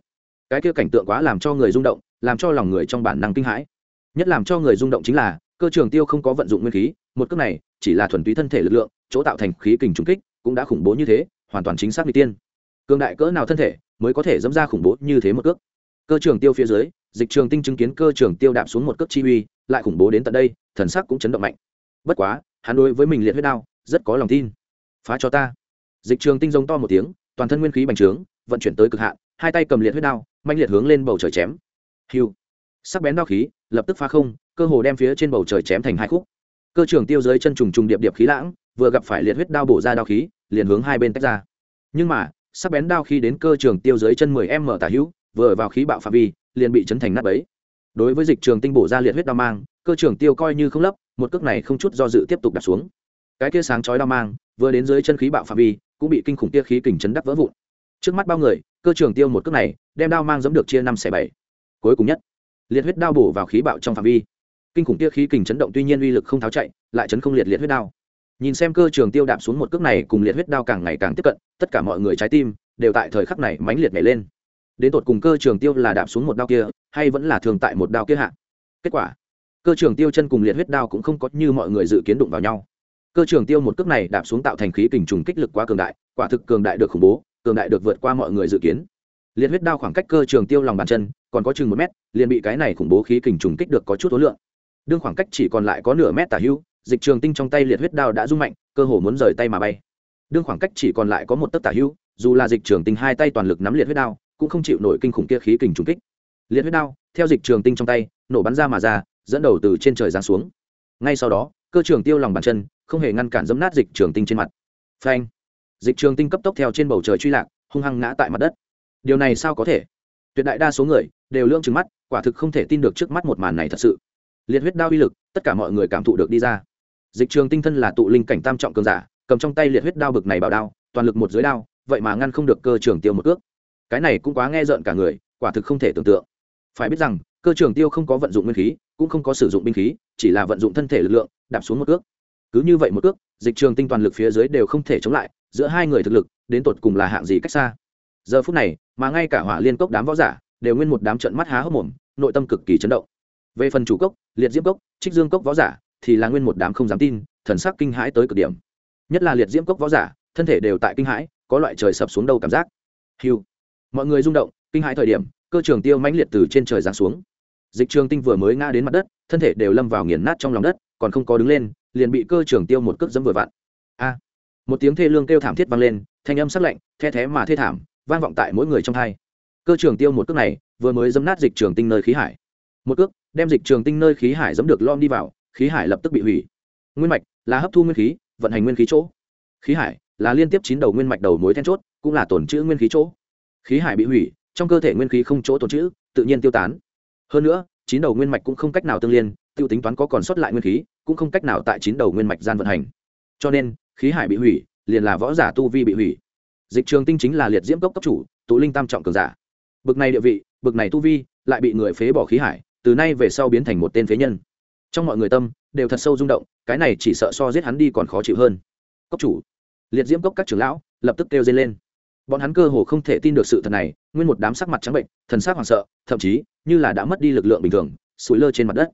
Cái kia cảnh tượng quá làm cho người rung động, làm cho lòng người trong bản năng kinh hãi. Nhất làm cho người rung động chính là, cơ trường tiêu không có vận dụng nguyên khí, một cước này chỉ là thuần túy thân thể lực lượng, chỗ tạo thành khí kình trùng kích, cũng đã khủng bố như thế, hoàn toàn chính xác n tiên. Cường đại cỡ nào thân thể mới có thể dẫm ra khủng bố như thế một cước. Cơ trường tiêu phía dưới, dịch trường tinh chứng kiến cơ trường tiêu đạp xuống một cước chi uy, lại khủng bố đến tận đây, thần sắc cũng chấn động mạnh. Bất quá, hắn đối với mình liệt huyết đao, rất có lòng tin. Phá cho ta. Dịch trường tinh giống to một tiếng, toàn thân nguyên khí bành trướng, vận chuyển tới cực hạn, hai tay cầm liệt huyết đao mạnh liệt hướng lên bầu trời chém. Hiu sắc bén đao khí, lập tức phá không, cơ hồ đem phía trên bầu trời chém thành hai khúc. Cơ trường tiêu dưới chân trùng trùng điệp điệp khí lãng, vừa gặp phải liệt huyết đao bổ ra đao khí, liền hướng hai bên tách ra. Nhưng mà sắc bén đao khi đến cơ trường tiêu dưới chân mười m tả hữu, vừa vào khí bạo phạm vi, liền bị chấn thành nát bấy. Đối với dịch trường tinh bổ ra liệt huyết đao mang, cơ trường tiêu coi như không lấp, một cước này không chút do dự tiếp tục đặt xuống. Cái kia sáng chói đao mang, vừa đến dưới chân khí bạo phạm vi, cũng bị kinh khủng tia khí kình chấn đắc vỡ vụn. Trước mắt bao người, cơ trường tiêu một cước này, đem đao mang giẫm được chia năm xẻ bảy. Cuối cùng nhất, liệt huyết đao bổ vào khí bạo trong phạm vi. Kinh khủng tia khí kình chấn động tuy nhiên uy lực không tháo chạy, lại chấn không liệt liệt huyết đao nhìn xem cơ trường tiêu đạp xuống một cước này cùng liệt huyết đao càng ngày càng tiếp cận, tất cả mọi người trái tim đều tại thời khắc này mãnh liệt nhảy lên. Đến tột cùng cơ trường tiêu là đạp xuống một đao kia, hay vẫn là thường tại một đao kia hạ? Kết quả, cơ trường tiêu chân cùng liệt huyết đao cũng không có như mọi người dự kiến đụng vào nhau. Cơ trường tiêu một cước này đạp xuống tạo thành khí kình trùng kích lực quá cường đại, quả thực cường đại được khủng bố, cường đại được vượt qua mọi người dự kiến. Liệt huyết đao khoảng cách cơ trường tiêu lòng bàn chân còn có chừng một mét, liền bị cái này khủng bố khí kình trùng kích được có chút tối lượng. Đương khoảng cách chỉ còn lại có nửa mét tả hưu dịch trường tinh trong tay liệt huyết đao đã rung mạnh, cơ hồ muốn rời tay mà bay. Đương khoảng cách chỉ còn lại có một tấc tả hưu dù là dịch trường tinh hai tay toàn lực nắm liệt huyết đao, cũng không chịu nổi kinh khủng kia khí kình trùng kích. Liệt huyết đao, theo dịch trường tinh trong tay, nổ bắn ra mà ra, dẫn đầu từ trên trời giáng xuống. Ngay sau đó, cơ trường tiêu lòng bàn chân, không hề ngăn cản dấm nát dịch trường tinh trên mặt. Phanh! Dịch trường tinh cấp tốc theo trên bầu trời truy lạc, hung hăng ngã tại mặt đất. Điều này sao có thể? Tuyệt đại đa số người đều lương trừng mắt, quả thực không thể tin được trước mắt một màn này thật sự. Liệt huyết đao uy lực, tất cả mọi người cảm thụ được đi ra dịch trường tinh thân là tụ linh cảnh tam trọng cường giả, cầm trong tay liệt huyết đao bực này bảo đao, toàn lực một dưới đao, vậy mà ngăn không được cơ trường tiêu một ước cái này cũng quá nghe rợn cả người, quả thực không thể tưởng tượng. Phải biết rằng, cơ trường tiêu không có vận dụng nguyên khí, cũng không có sử dụng binh khí, chỉ là vận dụng thân thể lực lượng, đạp xuống một ước cứ như vậy một ước dịch trường tinh toàn lực phía dưới đều không thể chống lại, giữa hai người thực lực, đến tột cùng là hạng gì cách xa. Giờ phút này, mà ngay cả hỏa liên cốc đám võ giả, đều nguyên một đám trận mắt há hốc mồm, nội tâm cực kỳ chấn động. Về phần chủ cốc, liệt diễm cốc, trích dương cốc võ giả thì là nguyên một đám không dám tin, thần sắc kinh hãi tới cực điểm. Nhất là liệt diễm cốc võ giả, thân thể đều tại kinh hãi, có loại trời sập xuống đâu cảm giác. Hiu mọi người rung động, kinh hãi thời điểm, cơ trường tiêu mãnh liệt từ trên trời giáng xuống. Dịch trường tinh vừa mới ngã đến mặt đất, thân thể đều lâm vào nghiền nát trong lòng đất, còn không có đứng lên, liền bị cơ trường tiêu một cước dẫm vừa vặn. A. Một tiếng thê lương kêu thảm thiết vang lên, thanh âm sắc lạnh, the thé mà thê thảm, vang vọng tại mỗi người trong hai. Cơ trường tiêu một cước này, vừa mới dẫm nát dịch trường tinh nơi khí hải. Một cước, đem dịch trường tinh nơi khí hải dẫm được lom đi vào khí hải lập tức bị hủy. Nguyên mạch là hấp thu nguyên khí, vận hành nguyên khí chỗ. Khí hải là liên tiếp chín đầu nguyên mạch đầu mối then chốt, cũng là tổn chữ nguyên khí chỗ. Khí hải bị hủy, trong cơ thể nguyên khí không chỗ tổn chữ tự nhiên tiêu tán. Hơn nữa, chín đầu nguyên mạch cũng không cách nào tương liên, tiêu tính toán có còn sót lại nguyên khí, cũng không cách nào tại chín đầu nguyên mạch gian vận hành. Cho nên, khí hải bị hủy, liền là võ giả tu vi bị hủy. Dịch trường tinh chính là liệt diễm cốc cấp chủ, tụ linh tam trọng cường giả. Bực này địa vị, bực này tu vi, lại bị người phế bỏ khí hải, từ nay về sau biến thành một tên phế nhân trong mọi người tâm đều thật sâu rung động, cái này chỉ sợ so giết hắn đi còn khó chịu hơn. Cốc chủ, liệt diễm cốc các trưởng lão lập tức kêu dây lên. Bọn hắn cơ hồ không thể tin được sự thật này, nguyên một đám sắc mặt trắng bệnh, thần sắc hoảng sợ, thậm chí như là đã mất đi lực lượng bình thường, sủi lơ trên mặt đất.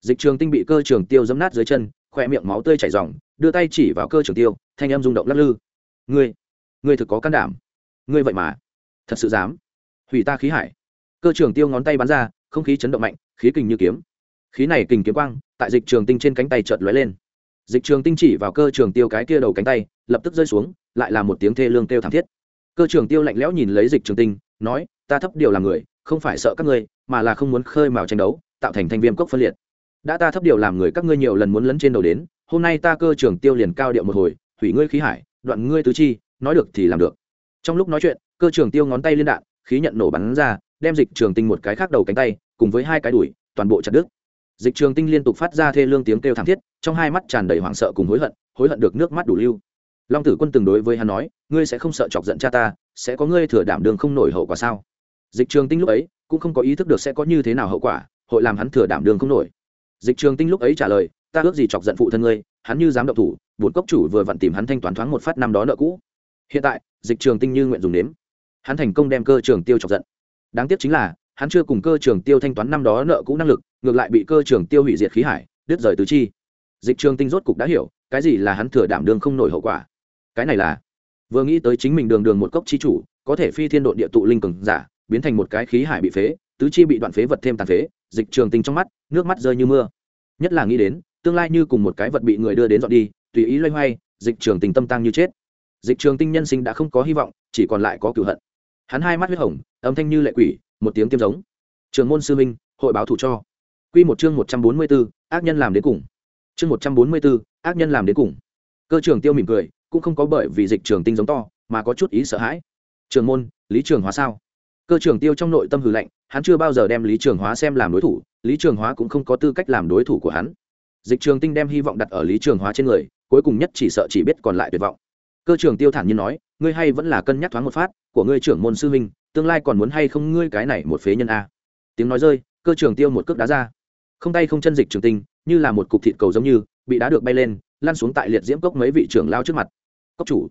Dịch trường tinh bị cơ trường tiêu dấm nát dưới chân khỏe miệng máu tươi chảy r đưa tay chỉ vào cơ trường tiêu, thanh em rung động lắc lư. Ngươi ngươi thực có can đảm. Ngươi vậy mà, thật sự dám hủy ta khí hải. Cơ trường tiêu ngón tay bắn ra, không khí chấn động mạnh, khí kình như kiếm khí này kình kiếm quang, tại dịch trường tinh trên cánh tay chợt lóe lên. Dịch trường tinh chỉ vào cơ trường tiêu cái kia đầu cánh tay, lập tức rơi xuống, lại là một tiếng thê lương kêu thảm thiết. Cơ trường tiêu lạnh lẽo nhìn lấy dịch trường tinh, nói, ta thấp điều là người, không phải sợ các ngươi, mà là không muốn khơi mào tranh đấu, tạo thành thành viêm cốc phân liệt. Đã ta thấp điều làm người các ngươi nhiều lần muốn lấn trên đầu đến, hôm nay ta cơ trường tiêu liền cao điệu một hồi, hủy ngươi khí hải, đoạn ngươi tứ chi, nói được thì làm được. Trong lúc nói chuyện, cơ trường tiêu ngón tay liên đạn, khí nhận nổ bắn ra, đem dịch trường tinh một cái khác đầu cánh tay, cùng với hai cái đùi, toàn bộ chặt đứt dịch trường tinh liên tục phát ra thê lương tiếng kêu thảm thiết, trong hai mắt tràn đầy hoảng sợ cùng hối hận hối hận được nước mắt đủ lưu. Long tử quân từng đối với hắn nói, ngươi sẽ không sợ chọc giận cha ta, sẽ có ngươi thừa đảm đường không nổi hậu quả sao? Dịch trường tinh lúc ấy cũng không có ý thức được sẽ có như thế nào hậu quả, hội làm hắn thừa đảm đường không nổi. Dịch trường tinh lúc ấy trả lời, ta ước gì chọc giận phụ thân ngươi, hắn như dám động thủ bột cốc chủ vừa vặn tìm hắn thanh toán thoáng một phát năm đó nợ cũ. Hiện tại, dịch trường tinh như nguyện dùng nếm. Hắn thành công đem cơ trường tiêu chọc giận. Đáng tiếc chính là hắn chưa cùng cơ trường tiêu thanh toán năm đó nợ cũ năng lực, ngược lại bị cơ trường tiêu hủy diệt khí hải, đứt rời tứ chi. Dịch trường tinh rốt cục đã hiểu, cái gì là hắn thừa đảm đường không nổi hậu quả. Cái này là, vừa nghĩ tới chính mình đường đường một cốc chi chủ, có thể phi thiên độn địa tụ linh cường giả, biến thành một cái khí hải bị phế, tứ chi bị đoạn phế vật thêm tàn phế, dịch trường tinh trong mắt, nước mắt rơi như mưa. Nhất là nghĩ đến, tương lai như cùng một cái vật bị người đưa đến dọn đi, tùy ý loay hoay, dịch trường tình tâm tăng như chết. Dịch trường tinh nhân sinh đã không có hy vọng, chỉ còn lại có cựu hận. Hắn hai mắt huyết hồng, âm thanh như lệ quỷ một tiếng tiêm giống. Trường môn sư minh hội báo thủ cho. Q một chương một trăm bốn mươi b ố ác nhân làm đến cùng. Chương một trăm bốn mươi b ố ác nhân làm đến cùng. Cơ trường tiêu mỉm cười, cũng không có bởi vì dịch trường tinh giống to, mà có chút ý sợ hãi. Trường môn, lý trường hóa sao? Cơ trường tiêu trong nội tâm hư lệnh hắn chưa bao giờ đem lý trường hóa xem làm đối thủ, lý trường hóa cũng không có tư cách làm đối thủ của hắn. Dịch trường tinh đem hy vọng đặt ở lý trường hóa trên người, cuối cùng nhất chỉ sợ chỉ biết còn lại tuyệt vọng. Cơ trường tiêu thản nhiên nói, ngươi hay vẫn là cân nhắc thoáng một phát của ngươi trưởng môn sư huynh tương lai còn muốn hay không ngươi cái này một phế nhân a? Tiếng nói rơi, cơ trường tiêu một cước đá ra. Không tay không chân dịch trường tinh, như là một cục thịt cầu giống như, bị đá được bay lên, lăn xuống tại liệt diễm cốc mấy vị trưởng lao trước mặt. Cốc chủ.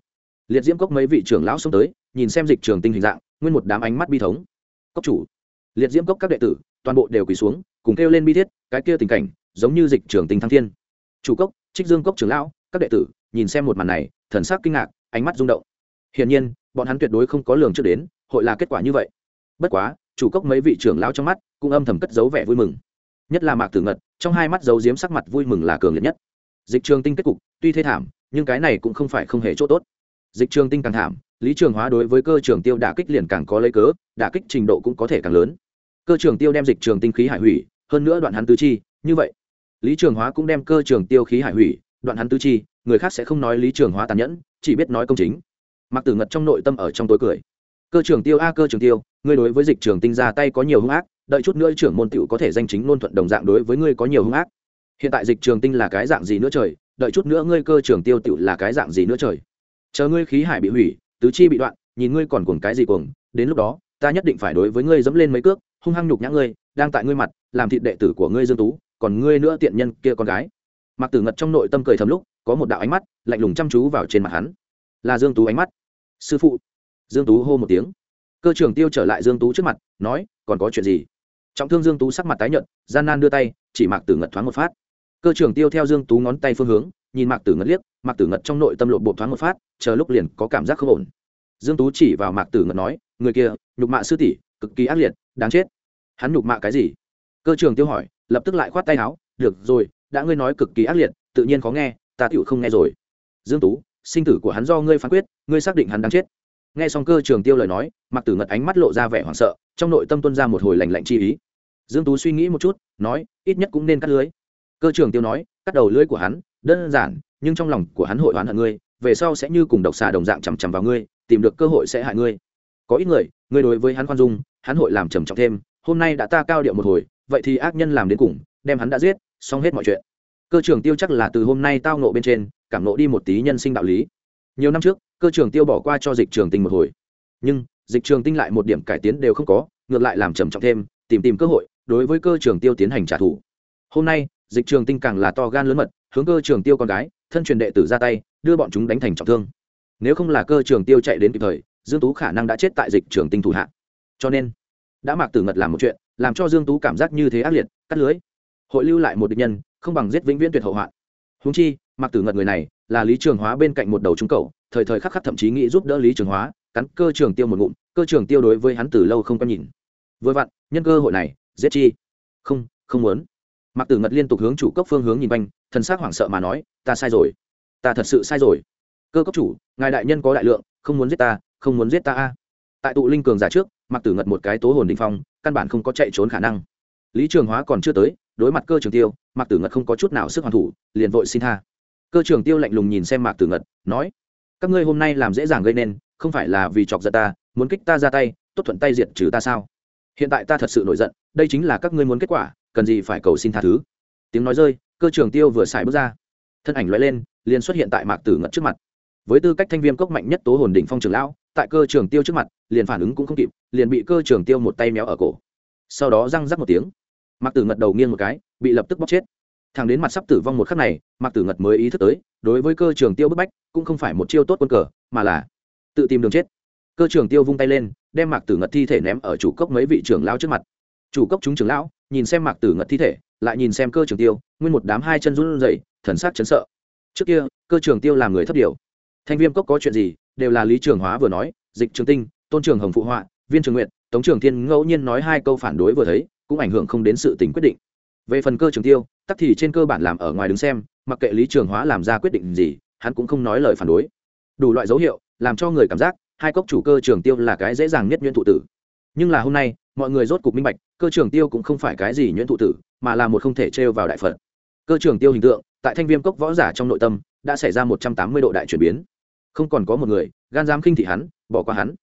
Liệt diễm cốc mấy vị trưởng lão xông tới, nhìn xem dịch trường tinh hình dạng, nguyên một đám ánh mắt bi thống. Cốc chủ. Liệt diễm cốc các đệ tử, toàn bộ đều quỳ xuống, cùng kêu lên bi thiết, cái kia tình cảnh, giống như dịch trường tinh thăng thiên. Chủ cốc, trích dương cốc trưởng lão, các đệ tử, nhìn xem một màn này, thần sắc kinh ngạc, ánh mắt rung động. Hiển nhiên, bọn hắn tuyệt đối không có lường trước đến hội là kết quả như vậy. Bất quá, chủ cốc mấy vị trưởng lão trong mắt cũng âm thầm cất dấu vẻ vui mừng. Nhất là mạc tử ngật, trong hai mắt dấu diếm sắc mặt vui mừng là cường liệt nhất. Dịch trường tinh kết cục, tuy thê thảm, nhưng cái này cũng không phải không hề chỗ tốt. Dịch trường tinh càng thảm, lý trường hóa đối với cơ trường tiêu đả kích liền càng có lấy cớ, đả kích trình độ cũng có thể càng lớn. Cơ trường tiêu đem dịch trường tinh khí hải hủy, hơn nữa đoạn hắn tứ chi, như vậy. Lý trường hóa cũng đem cơ trường tiêu khí hải hủy, đoạn hắn tứ chi, người khác sẽ không nói lý trường hóa tàn nhẫn, chỉ biết nói công chính. Mặc tử ngật trong nội tâm ở trong tối cười cơ trưởng tiêu a, cơ trưởng tiêu, ngươi đối với dịch trường tinh ra tay có nhiều hung ác, đợi chút nữa trưởng môn tiểu có thể danh chính ngôn thuận đồng dạng đối với ngươi có nhiều hung ác. Hiện tại dịch trường tinh là cái dạng gì nữa trời, đợi chút nữa ngươi cơ trưởng tiêu tiểu là cái dạng gì nữa trời. Chờ ngươi khí hải bị hủy, tứ chi bị đoạn, nhìn ngươi còn cuồng cái gì cuồng, đến lúc đó, ta nhất định phải đối với ngươi dẫm lên mấy cước, hung hăng nhục nhã ngươi, đang tại ngươi mặt, làm thịt đệ tử của ngươi dương tú, còn ngươi nữa tiện nhân kia con gái. Mặc tử ngật trong nội tâm cười thầm lúc, có một đạo ánh mắt lạnh lùng chăm chú vào trên mặt hắn. Là dương tú ánh mắt. Sư phụ dương tú hô một tiếng. Cơ trưởng tiêu trở lại dương tú trước mặt, nói, còn có chuyện gì? Trọng thương dương tú sắc mặt tái nhợt, gian nan đưa tay, chỉ mạc tử ngật thoáng một phát. Cơ trưởng tiêu theo dương tú ngón tay phương hướng, nhìn mạc tử ngật liếc, mạc tử ngật trong nội tâm lộ bộ thoáng một phát, chờ lúc liền có cảm giác không ổn. Dương tú chỉ vào mạc tử ngật nói, người kia, nhục mạ sư tỷ, cực kỳ ác liệt, đáng chết. Hắn nhục mạ cái gì? Cơ trưởng tiêu hỏi, lập tức lại khoát tay áo, được rồi, đã ngươi nói cực kỳ ác liệt, tự nhiên khó nghe, ta tựu không nghe rồi. Dương tú, sinh tử của hắn do ngươi phán quyết, ngươi xác định hắn đáng chết nghe xong cơ trường tiêu lời nói mặc tử ngật ánh mắt lộ ra vẻ hoảng sợ, trong nội tâm tuân ra một hồi lành lạnh chi ý. Dương tú suy nghĩ một chút, nói, ít nhất cũng nên cắt lưới. Cơ trường tiêu nói, cắt đầu lưới của hắn, đơn giản, nhưng trong lòng của hắn hội oán hận ngươi, về sau sẽ như cùng độc xà đồng dạng chằm chằm vào ngươi, tìm được cơ hội sẽ hại ngươi. Có ít người, ngươi đối với hắn khoan dung, hắn hội làm trầm trọng thêm, hôm nay đã ta cao điệu một hồi, vậy thì ác nhân làm đến cùng, đem hắn đã giết, xong hết mọi chuyện. Cơ trưởng tiêu chắc là từ hôm nay tao nộ bên trên, cảm nộ đi một tí nhân sinh đạo lý. Nhiều năm trước cơ trưởng tiêu bỏ qua cho dịch trường tinh một hồi. Nhưng, dịch trường tinh lại một điểm cải tiến đều không có, ngược lại làm trầm trọng thêm, tìm tìm cơ hội, đối với cơ trường tiêu tiến hành trả thù. Hôm nay, dịch trường tinh càng là to gan lớn mật, hướng cơ trường tiêu con gái, thân truyền đệ tử ra tay, đưa bọn chúng đánh thành trọng thương. Nếu không là cơ trường tiêu chạy đến kịp thời, dương tú khả năng đã chết tại dịch trường tinh thủ hạ. Cho nên, đã mạc tử ngật làm một chuyện, làm cho dương tú cảm giác như thế ác liệt, cắt lưới. Hội lưu lại một địch nhân, không bằng giết vĩnh viễn tuyệt hậu hoạn. Húng chi mặc tử ngật người này là lý trường hóa bên cạnh một đầu trung cầu, thời thời khắc khắc thậm chí nghĩ giúp đỡ lý trường hóa, cắn cơ trường tiêu một ngụm, cơ trường tiêu đối với hắn từ lâu không có nhìn. Vừa vặn, nhân cơ hội này, giết chi? Không không muốn. Mặc tử ngật liên tục hướng chủ cốc phương hướng nhìn quanh, thần sắc hoảng sợ mà nói, ta sai rồi. Ta thật sự sai rồi. Cơ cốc chủ, ngài đại nhân có đại lượng, không muốn giết ta, không muốn giết ta a. Tại tụ linh cường giả trước mặc tử ngật một cái tố hồn đình phong, căn bản không có chạy trốn khả năng. Lý trường hóa còn chưa tới, đối mặt cơ trường tiêu, mạc tử ngật không có chút nào sức hoàn thủ, liền vội xin tha cơ trường tiêu lạnh lùng nhìn xem mạc tử ngật, nói, các ngươi hôm nay làm dễ dàng gây nên, không phải là vì chọc giận ta, muốn kích ta ra tay, tốt thuận tay diệt trừ ta sao? Hiện tại ta thật sự nổi giận, đây chính là các ngươi muốn kết quả, cần gì phải cầu xin tha thứ? Tiếng nói rơi, cơ trường tiêu vừa xài bước ra. Thân ảnh loại lên, liền xuất hiện tại mạc tử ngật trước mặt. Với tư cách thanh viêm cốc mạnh nhất tố hồn đỉnh phong trường lão, tại cơ trường tiêu trước mặt, liền phản ứng cũng không kịp, liền bị cơ trường tiêu một tay méo ở cổ. Sau đó răng rắc một tiếng, mạc tử ngật đầu nghiêng một cái, bị lập tức bóc chết thằng đến mặt sắp tử vong một khắc này, mạc tử ngật mới ý thức tới, đối với cơ trường tiêu bức bách, cũng không phải một chiêu tốt quân cờ, mà là tự tìm đường chết. Cơ trường tiêu vung tay lên, đem mạc tử ngật thi thể ném ở chủ cốc mấy vị trưởng lão trước mặt. Chủ cốc chúng trưởng lão, nhìn xem mạc tử ngật thi thể, lại nhìn xem cơ trường tiêu, nguyên một đám hai chân run rẩy, thần sắc chấn sợ. Trước kia, cơ trường tiêu làm người thất điều. Thanh viêm cốc có chuyện gì, đều là lý trường hóa vừa nói, dịch trường tinh, tôn trường hồng phụ họa, viên trường nguyện tống trường thiên ngẫu nhiên nói hai câu phản đối vừa thấy, cũng ảnh hưởng không đến sự tình quyết định. Về phần cơ trường tiêu tắc thì trên cơ bản làm ở ngoài đứng xem, mặc kệ lý trường hóa làm ra quyết định gì, hắn cũng không nói lời phản đối. Đủ loại dấu hiệu, làm cho người cảm giác, hai cốc chủ cơ trường tiêu là cái dễ dàng nhất nhuyễn thụ tử. Nhưng là hôm nay, mọi người rốt cục minh bạch, cơ trường tiêu cũng không phải cái gì nhuyễn thụ tử, mà là một không thể trêu vào đại phật. Cơ trường tiêu hình tượng, tại thanh viêm cốc võ giả trong nội tâm, đã xảy ra một trăm tám mươi độ đại chuyển biến. Không còn có một người, gan dám khinh thị hắn, bỏ qua hắn.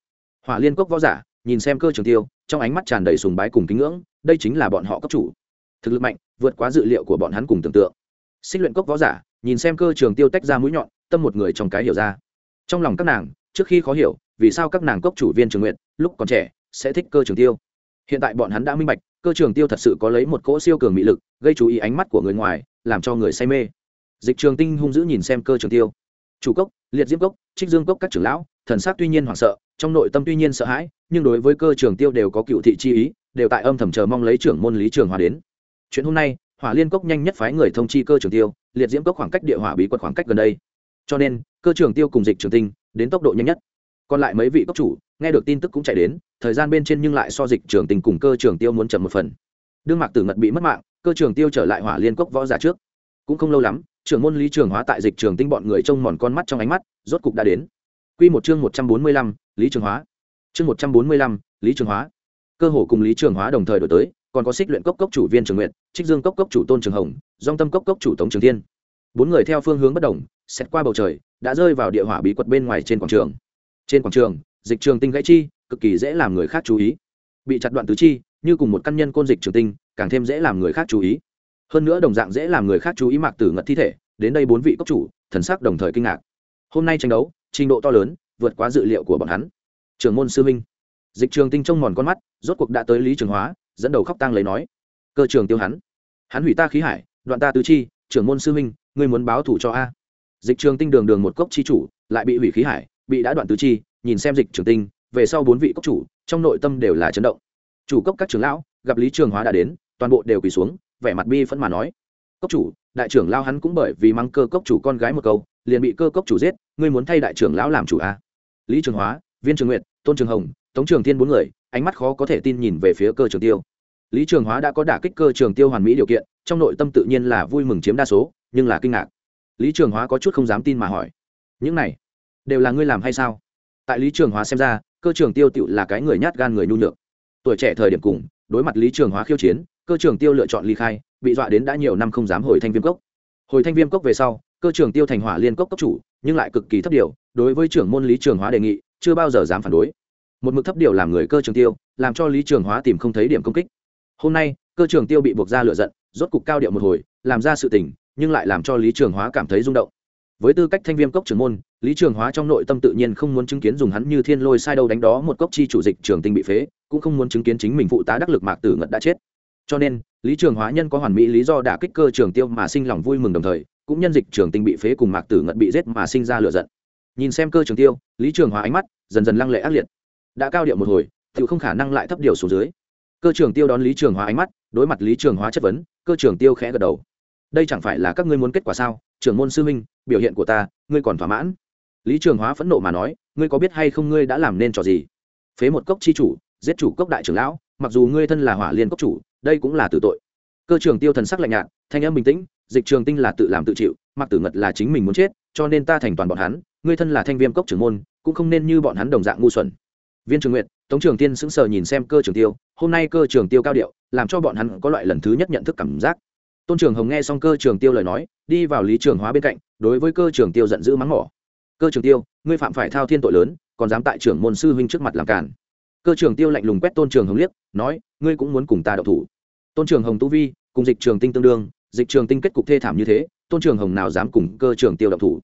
Hỏa liên cốc võ giả, nhìn xem cơ trường tiêu, trong ánh mắt tràn đầy sùng bái cùng kính ngưỡng, đây chính là bọn họ cấp chủ. Thực lực mạnh vượt quá dự liệu của bọn hắn cùng tưởng tượng. Xích luyện cốc võ giả, nhìn xem cơ trường tiêu tách ra mũi nhọn, tâm một người trong cái hiểu ra. Trong lòng các nàng, trước khi khó hiểu, vì sao các nàng cốc chủ viên trường nguyện, lúc còn trẻ, sẽ thích cơ trường tiêu? Hiện tại bọn hắn đã minh bạch, cơ trường tiêu thật sự có lấy một cỗ siêu cường mị lực, gây chú ý ánh mắt của người ngoài, làm cho người say mê. Dịch trường tinh hung dữ nhìn xem cơ trường tiêu. Chủ cốc, liệt diễm cốc, trích dương cốc các trưởng lão, thần sắc tuy nhiên hoảng sợ, trong nội tâm tuy nhiên sợ hãi, nhưng đối với cơ trường tiêu đều có cựu thị chi ý, đều tại âm thầm chờ mong lấy trưởng môn lý trường hòa đến chuyện hôm nay, hỏa liên cốc nhanh nhất phái người thông chi cơ trường tiêu, liệt diễm cốc khoảng cách địa hỏa bí quật khoảng cách gần đây. Cho nên, cơ trường tiêu cùng dịch trường tinh, đến tốc độ nhanh nhất. Còn lại mấy vị cốc chủ, nghe được tin tức cũng chạy đến, thời gian bên trên nhưng lại so dịch trường tinh cùng cơ trường tiêu muốn chậm một phần. Đương mạc tử ngật bị mất mạng, cơ trường tiêu trở lại hỏa liên cốc võ giả trước. Cũng không lâu lắm, trưởng môn lý trường hóa tại dịch trường tinh bọn người trông mòn con mắt trong ánh mắt, rốt cục đã đến. Q một chương một trăm bốn mươi lăm, lý trường hóa. Chương một trăm bốn mươi lăm, lý trường hóa. Cơ hồ cùng lý trường hóa đồng thời đổi tới còn có xích luyện cốc cốc chủ viên trường nguyện trích dương cốc cốc chủ tôn trường hồng dong tâm cốc cốc chủ tống trường thiên. Bốn người theo phương hướng bất đồng xét qua bầu trời, đã rơi vào địa hỏa bí quật bên ngoài trên quảng trường. Trên quảng trường, dịch trường tinh gãy chi, cực kỳ dễ làm người khác chú ý. Bị chặt đoạn tứ chi, như cùng một căn nhân côn dịch trường tinh, càng thêm dễ làm người khác chú ý. Hơn nữa đồng dạng dễ làm người khác chú ý mạc tử ngật thi thể, đến đây bốn vị cốc chủ, thần sắc đồng thời kinh ngạc. Hôm nay tranh đấu, trình độ to lớn, vượt quá dự liệu của bọn hắn. Trưởng môn sư minh dịch trường tinh trông mòn con mắt, rốt cuộc đã tới lý trường hóa dẫn đầu khóc tang lấy nói cơ trường tiêu hắn hắn hủy ta khí hải đoạn ta tứ chi trưởng môn sư minh ngươi muốn báo thủ cho a. Dịch trường tinh đường đường một cốc chi chủ lại bị hủy khí hải bị đã đoạn tứ chi nhìn xem dịch trường tinh về sau bốn vị cốc chủ trong nội tâm đều là chấn động. Chủ cốc các trưởng lão gặp lý trường hóa đã đến toàn bộ đều quỳ xuống vẻ mặt bi phẫn mà nói cốc chủ đại trưởng lao hắn cũng bởi vì mắng cơ cốc chủ con gái một câu liền bị cơ cốc chủ giết ngươi muốn thay đại trưởng lão làm chủ a, lý trường hóa viên trường nguyện tôn trường hồng tống trường thiên bốn người ánh mắt khó có thể tin nhìn về phía cơ trường tiêu. Lý trường hóa đã có đả kích cơ trường tiêu hoàn mỹ điều kiện, trong nội tâm tự nhiên là vui mừng chiếm đa số, nhưng là kinh ngạc. Lý trường hóa có chút không dám tin mà hỏi, những này đều là ngươi làm hay sao? Tại lý trường hóa xem ra, cơ trường tiêu tự là cái người nhát gan người nhu nhược. Tuổi trẻ thời điểm cùng, đối mặt lý trường hóa khiêu chiến, cơ trường tiêu lựa chọn ly khai, bị dọa đến đã nhiều năm không dám hồi thanh viêm cốc. Hồi thanh viêm cốc về sau, cơ trường tiêu thành hỏa liên cốc cốc chủ, nhưng lại cực kỳ thấp điều, đối với trưởng môn lý trường hóa đề nghị, chưa bao giờ dám phản đối một mực thấp điều làm người cơ trường tiêu, làm cho lý trường hóa tìm không thấy điểm công kích. Hôm nay, cơ trường tiêu bị buộc ra lựa giận, rốt cục cao điệu một hồi, làm ra sự tình, nhưng lại làm cho lý trường hóa cảm thấy rung động. Với tư cách thanh viêm cốc trưởng môn, lý trường hóa trong nội tâm tự nhiên không muốn chứng kiến dùng hắn như thiên lôi sai đâu đánh đó một cốc chi chủ dịch trường tinh bị phế, cũng không muốn chứng kiến chính mình phụ tá đắc lực mạc tử ngật đã chết. Cho nên, lý trường hóa nhân có hoàn mỹ lý do đả kích cơ trường tiêu mà sinh lòng vui mừng đồng thời, cũng nhân dịch trường tinh bị phế cùng mạc tử ngật bị giết mà sinh ra lựa giận. Nhìn xem cơ trường tiêu, lý trường hóa ánh mắt dần dần lăng lệ ác liệt đã cao điệu một hồi tự không khả năng lại thấp điều xuống dưới. Cơ trường tiêu đón lý trường hóa ánh mắt, đối mặt lý trường hóa chất vấn, cơ trường tiêu khẽ gật đầu. Đây chẳng phải là các ngươi muốn kết quả sao? Trưởng môn sư minh biểu hiện của ta, ngươi còn thỏa mãn. Lý trường hóa phẫn nộ mà nói, ngươi có biết hay không ngươi đã làm nên trò gì? Phế một cốc chi chủ, giết chủ cốc đại trưởng lão, mặc dù ngươi thân là hỏa liên cốc chủ, đây cũng là tử tội. Cơ trường tiêu thần sắc lạnh nhạt, thanh âm bình tĩnh, dịch trường tinh là tự làm tự chịu, mặc tử ngật là chính mình muốn chết, cho nên ta thành toàn bọn hắn, ngươi thân là thanh viêm cốc trưởng môn, cũng không nên như bọn hắn đồng dạng ngu xuẩn viên trường nguyện tống trường tiên sững sờ nhìn xem cơ trường tiêu, hôm nay cơ trường tiêu cao điệu, làm cho bọn hắn có loại lần thứ nhất nhận thức cảm giác. Tôn trường hồng nghe xong cơ trường tiêu lời nói, đi vào lý trường hóa bên cạnh, đối với cơ trường tiêu giận dữ mắng mỏ. Cơ trường tiêu, ngươi phạm phải thao thiên tội lớn, còn dám tại trưởng môn sư huynh trước mặt làm cản cơ trường tiêu lạnh lùng quét tôn trường hồng liếc, nói, ngươi cũng muốn cùng ta đậu thủ. Tôn trường hồng tu vi, cùng dịch trường tinh tương đương, dịch trường tinh kết cục thê thảm như thế, tôn trường hồng nào dám cùng cơ trường tiêu đậu thủ?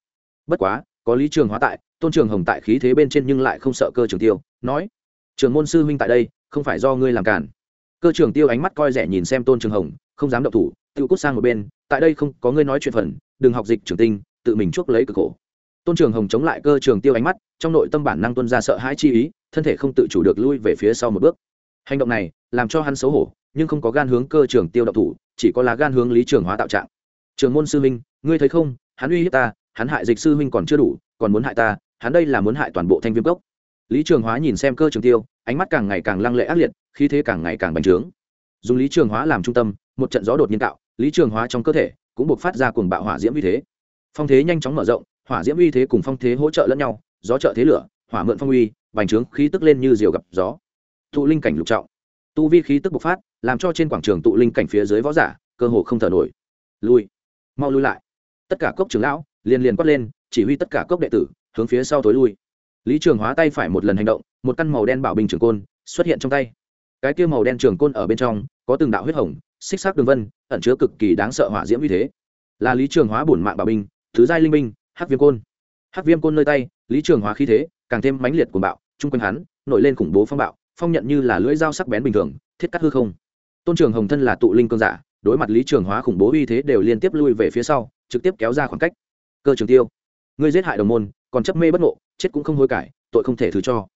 Bất quá, có lý trường hóa tại, tôn trường hồng tại khí thế bên trên nhưng lại không sợ cơ trường tiêu nói trường môn sư huynh tại đây, không phải do ngươi làm cản. Cơ trường tiêu ánh mắt coi rẻ nhìn xem tôn trường hồng, không dám động thủ tự cút sang một bên, tại đây không, có ngươi nói chuyện phần, đừng học dịch trường tinh, tự mình chuốc lấy cực khổ. Tôn trường hồng chống lại cơ trường tiêu ánh mắt, trong nội tâm bản năng tuân ra sợ hãi chi ý, thân thể không tự chủ được lui về phía sau một bước. Hành động này, làm cho hắn xấu hổ, nhưng không có gan hướng cơ trường tiêu động thủ, chỉ có là gan hướng lý trường hóa tạo trạng. Trường môn sư minh ngươi thấy không? Hắn uy hiếp ta, hắn hại dịch sư minh còn chưa đủ, còn muốn hại ta, hắn đây là muốn hại toàn bộ thanh viêm cốc lý trường hóa nhìn xem cơ trường tiêu, ánh mắt càng ngày càng lăng lệ ác liệt, khí thế càng ngày càng bành trướng. Dùng lý trường hóa làm trung tâm, một trận gió đột nhiên tạo, lý trường hóa trong cơ thể cũng buộc phát ra cuồng bạo hỏa diễm uy thế. Phong thế nhanh chóng mở rộng, hỏa diễm uy thế cùng phong thế hỗ trợ lẫn nhau, gió trợ thế lửa, hỏa mượn phong uy, bành trướng, khí tức lên như diều gặp gió. Tụ linh cảnh lục trọng. Tu vi khí tức bộc phát, làm cho trên quảng trường tụ linh cảnh phía dưới võ giả, cơ hồ không thở nổi. Lui. Mau lui lại. Tất cả cốc trưởng lão liền liền quát lên, chỉ huy tất cả cốc đệ tử, hướng phía sau tối lui lý trường hóa tay phải một lần hành động, một căn màu đen bảo bình trường côn xuất hiện trong tay. Cái kia màu đen trường côn ở bên trong, có từng đạo huyết hồng, xích xác đường vân, ẩn chứa cực kỳ đáng sợ hỏa diễm như thế. Là lý trường hóa bổn mạng bảo binh, thứ giai linh binh, hắc viêm côn. Hắc viêm côn nơi tay, lý trường hóa khí thế, càng thêm mãnh liệt của bạo, chung quanh hắn, nổi lên khủng bố phong bạo, phong nhận như là lưỡi dao sắc bén bình thường, thiết cắt hư không. Tôn trường hồng thân là tụ linh cơn giả, đối mặt lý trường hóa khủng bố uy thế đều liên tiếp lui về phía sau, trực tiếp kéo ra khoảng cách. Cơ trường tiêu, ngươi giết hại đồng môn, còn chấp mê bất ngộ chết cũng không hối cải, tội không thể thứ cho.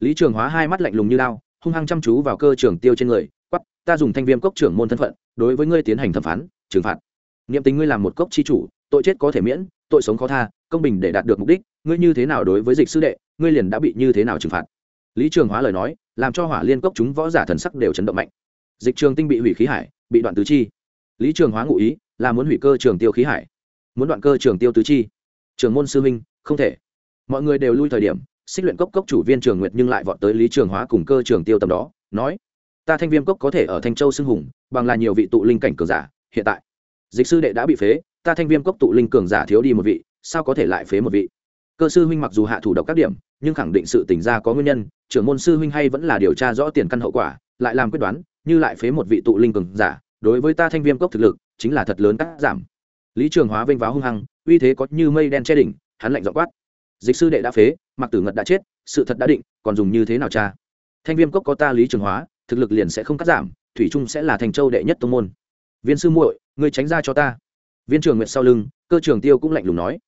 Lý trường hóa hai mắt lạnh lùng như lao hung hăng chăm chú vào cơ trường tiêu trên người quắp ta dùng thanh viêm cốc trưởng môn thân phận, đối với ngươi tiến hành thẩm phán, trừng phạt. Niệm tình ngươi làm một cốc chi chủ, tội chết có thể miễn, tội sống khó tha, công bình để đạt được mục đích, ngươi như thế nào đối với dịch sư đệ, ngươi liền đã bị như thế nào trừng phạt. Lý trường hóa lời nói, làm cho hỏa liên cốc chúng võ giả thần sắc đều chấn động mạnh. Dịch trường tinh bị hủy khí hải, bị đoạn tứ chi. Lý trường hóa ngụ ý, là muốn hủy cơ trường tiêu khí hải. Muốn đoạn cơ trường tiêu tứ chi. Trường môn sư minh không thể mọi người đều lui thời điểm, xích luyện cốc cốc chủ viên trường nguyệt nhưng lại vọt tới lý trường hóa cùng cơ trường tiêu tầm đó, nói, ta thanh viêm cốc có thể ở thanh châu xưng hùng, bằng là nhiều vị tụ linh cảnh cường giả, hiện tại, dịch sư đệ đã bị phế, ta thanh viêm cốc tụ linh cường giả thiếu đi một vị, sao có thể lại phế một vị? Cơ sư huynh mặc dù hạ thủ độc các điểm, nhưng khẳng định sự tỉnh ra có nguyên nhân, trưởng môn sư huynh hay vẫn là điều tra rõ tiền căn hậu quả, lại làm quyết đoán, như lại phế một vị tụ linh cường giả, đối với ta thanh viêm cốc thực lực, chính là thật lớn cắt giảm. Lý trường hóa vênh váo hung hăng, uy thế có như mây đen che đỉnh, hắn lạnh dọ quát dịch sư đệ đã phế mặc tử ngật đã chết, sự thật đã định, còn dùng như thế nào cha? Thanh viêm cốc có ta lý trường hóa, thực lực liền sẽ không cắt giảm, thủy trung sẽ là thành châu đệ nhất tông môn. Viên sư muội, ngươi tránh ra cho ta. Viên trường nguyện sau lưng, cơ trường tiêu cũng lạnh lùng nói.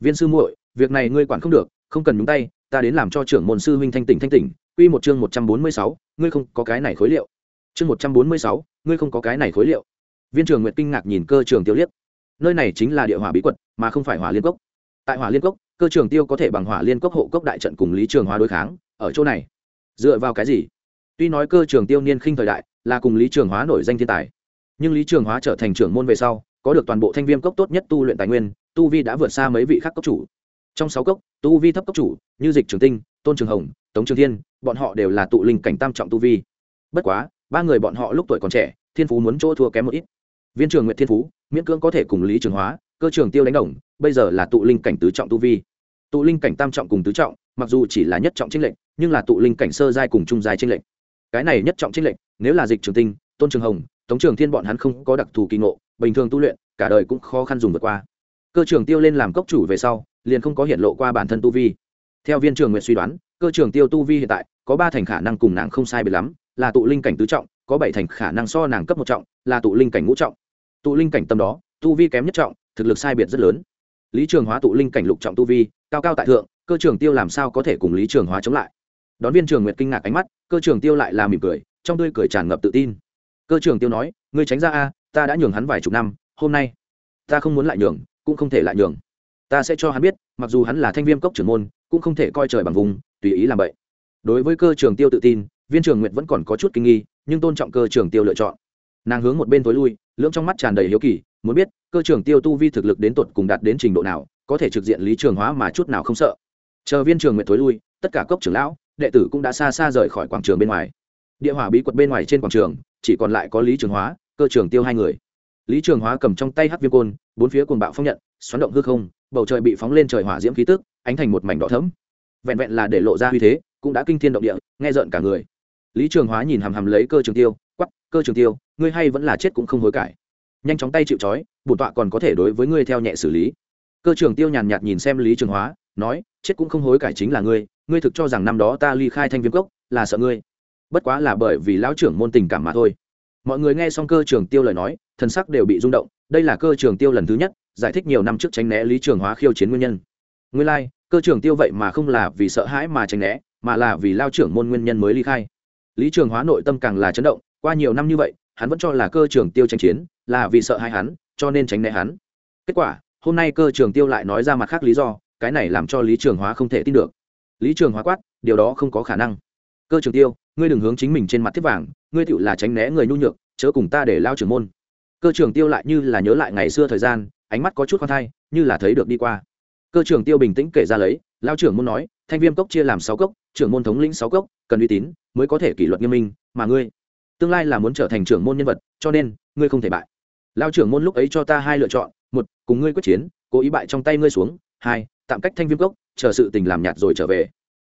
Viên sư muội, việc này ngươi quản không được, không cần nhúng tay, ta đến làm cho trưởng môn sư huynh thanh tỉnh thanh tỉnh. Quy một chương một trăm bốn mươi sáu, ngươi không có cái này khối liệu. Chương một trăm bốn mươi sáu, ngươi không có cái này khối liệu. Viên trường nguyện kinh ngạc nhìn cơ trường tiêu liếc. Nơi này chính là địa hỏa bí quật, mà không phải hỏa liên cốc. Tại hỏa liên cốc cơ trường tiêu có thể bằng hỏa liên cốc hộ cốc đại trận cùng lý trường hóa đối kháng, ở chỗ này. Dựa vào cái gì? Tuy nói cơ trường tiêu niên khinh thời đại, là cùng lý trường hóa nổi danh thiên tài. Nhưng lý trường hóa trở thành trưởng môn về sau, có được toàn bộ thanh viêm cốc tốt nhất tu luyện tài nguyên, tu vi đã vượt xa mấy vị khác cốc chủ. Trong sáu cốc, tu vi thấp cốc chủ, như dịch trường tinh, tôn trường hồng, tống trường thiên, bọn họ đều là tụ linh cảnh tam trọng tu vi. Bất quá, ba người bọn họ lúc tuổi còn trẻ, thiên phú muốn chỗ thua kém một ít. Viên trường nguyện thiên phú, miễn cưỡng có thể cùng lý trường hóa, cơ trường tiêu đánh đồng, bây giờ là tụ linh cảnh tứ trọng tu vi tụ linh cảnh tam trọng cùng tứ trọng, mặc dù chỉ là nhất trọng trinh lệnh nhưng là tụ linh cảnh sơ giai cùng trung giai trinh lệnh cái này nhất trọng trinh lệnh nếu là dịch trường tinh, tôn trường hồng, tống trường thiên bọn hắn không có đặc thù kỳ ngộ, bình thường tu luyện, cả đời cũng khó khăn dùng vượt qua. Cơ trường tiêu lên làm cốc chủ về sau, liền không có hiện lộ qua bản thân tu vi. Theo viên trường nguyện suy đoán, cơ trường tiêu tu vi hiện tại, có ba thành khả năng cùng nàng không sai biệt lắm, là tụ linh cảnh tứ trọng, có bảy thành khả năng so nàng cấp một trọng, là tụ linh cảnh ngũ trọng. Tụ linh cảnh tâm đó, tu vi kém nhất trọng, thực lực sai biệt rất lớn lý trường hóa tụ linh cảnh lục trọng tu vi, cao cao tại thượng, cơ trường tiêu làm sao có thể cùng lý trường hóa chống lại? Đón viên trường nguyệt kinh ngạc ánh mắt, cơ trường tiêu lại là mỉm cười, trong tươi cười tràn ngập tự tin. Cơ trường tiêu nói, ngươi tránh ra a, ta đã nhường hắn vài chục năm, hôm nay ta không muốn lại nhường, cũng không thể lại nhường. Ta sẽ cho hắn biết, mặc dù hắn là thanh viêm cốc trưởng môn, cũng không thể coi trời bằng vùng, tùy ý làm vậy đối với cơ trường tiêu tự tin, viên trường nguyệt vẫn còn có chút kinh nghi, nhưng tôn trọng cơ trường tiêu lựa chọn. Nàng hướng một bên tối lui, lưỡng trong mắt tràn đầy hiếu kỳ muốn biết, cơ trưởng tiêu tu vi thực lực đến tột cùng đạt đến trình độ nào, có thể trực diện lý trường hóa mà chút nào không sợ. Chờ viên trường nguyện thối lui, tất cả cốc trưởng lão, đệ tử cũng đã xa xa rời khỏi quảng trường bên ngoài. Địa hỏa bí quật bên ngoài trên quảng trường, chỉ còn lại có lý trường hóa, cơ trưởng tiêu hai người. Lý trường hóa cầm trong tay hắc viêm côn, bốn phía cuồng bạo phong nhận, xoắn động hư không, bầu trời bị phóng lên trời hỏa diễm khí tức, ánh thành một mảnh đỏ thấm vẹn vẹn là để lộ ra uy thế, cũng đã kinh thiên động địa, nghe rợn cả người. Lý trường hóa nhìn hằm hằm lấy cơ trường tiêu quắp cơ trường tiêu, ngươi hay vẫn là chết cũng không hối cải nhanh chóng tay chịu trói bổn tọa còn có thể đối với ngươi theo nhẹ xử lý. Cơ trường tiêu nhàn nhạt nhìn xem lý trường hóa nói chết cũng không hối cải chính là ngươi ngươi thực cho rằng năm đó ta ly khai thanh viêm cốc là sợ ngươi. Bất quá là bởi vì lão trưởng môn tình cảm mà thôi. Mọi người nghe xong cơ trường tiêu lời nói thần sắc đều bị rung động đây là cơ trường tiêu lần thứ nhất giải thích nhiều năm trước tránh né lý trường hóa khiêu chiến nguyên nhân. Nguyên lai、like, cơ trường tiêu vậy mà không là vì sợ hãi mà tránh né mà là vì lao trưởng môn nguyên nhân mới ly khai. Lý trường hóa nội tâm càng là chấn động qua nhiều năm như vậy hắn vẫn cho là cơ trường tiêu tranh chiến, là vì sợ hai hắn, cho nên tránh né hắn. Kết quả, hôm nay cơ trường tiêu lại nói ra mặt khác lý do, cái này làm cho lý trường hóa không thể tin được. Lý trường hóa quát, điều đó không có khả năng. Cơ trường tiêu, ngươi đừng hướng chính mình trên mặt thiết vàng, ngươi tựu là tránh né người nhu nhược, chớ cùng ta để lao trưởng môn. Cơ trường tiêu lại như là nhớ lại ngày xưa thời gian, ánh mắt có chút khoan thai, như là thấy được đi qua. Cơ trường tiêu bình tĩnh kể ra lấy, lao trưởng môn nói, thanh viêm cốc chia làm sáu cốc, trưởng môn thống lĩnh sáu cốc, cần uy tín mới có thể kỷ luật nghiêm minh, mà ngươi tương lai là muốn trở thành trưởng môn nhân vật, cho nên, ngươi không thể bại. Lao trưởng môn lúc ấy cho ta hai lựa chọn, một, cùng ngươi quyết chiến, cố ý bại trong tay ngươi xuống, hai, tạm cách thanh viêm cốc, chờ sự tình làm nhạt rồi trở về.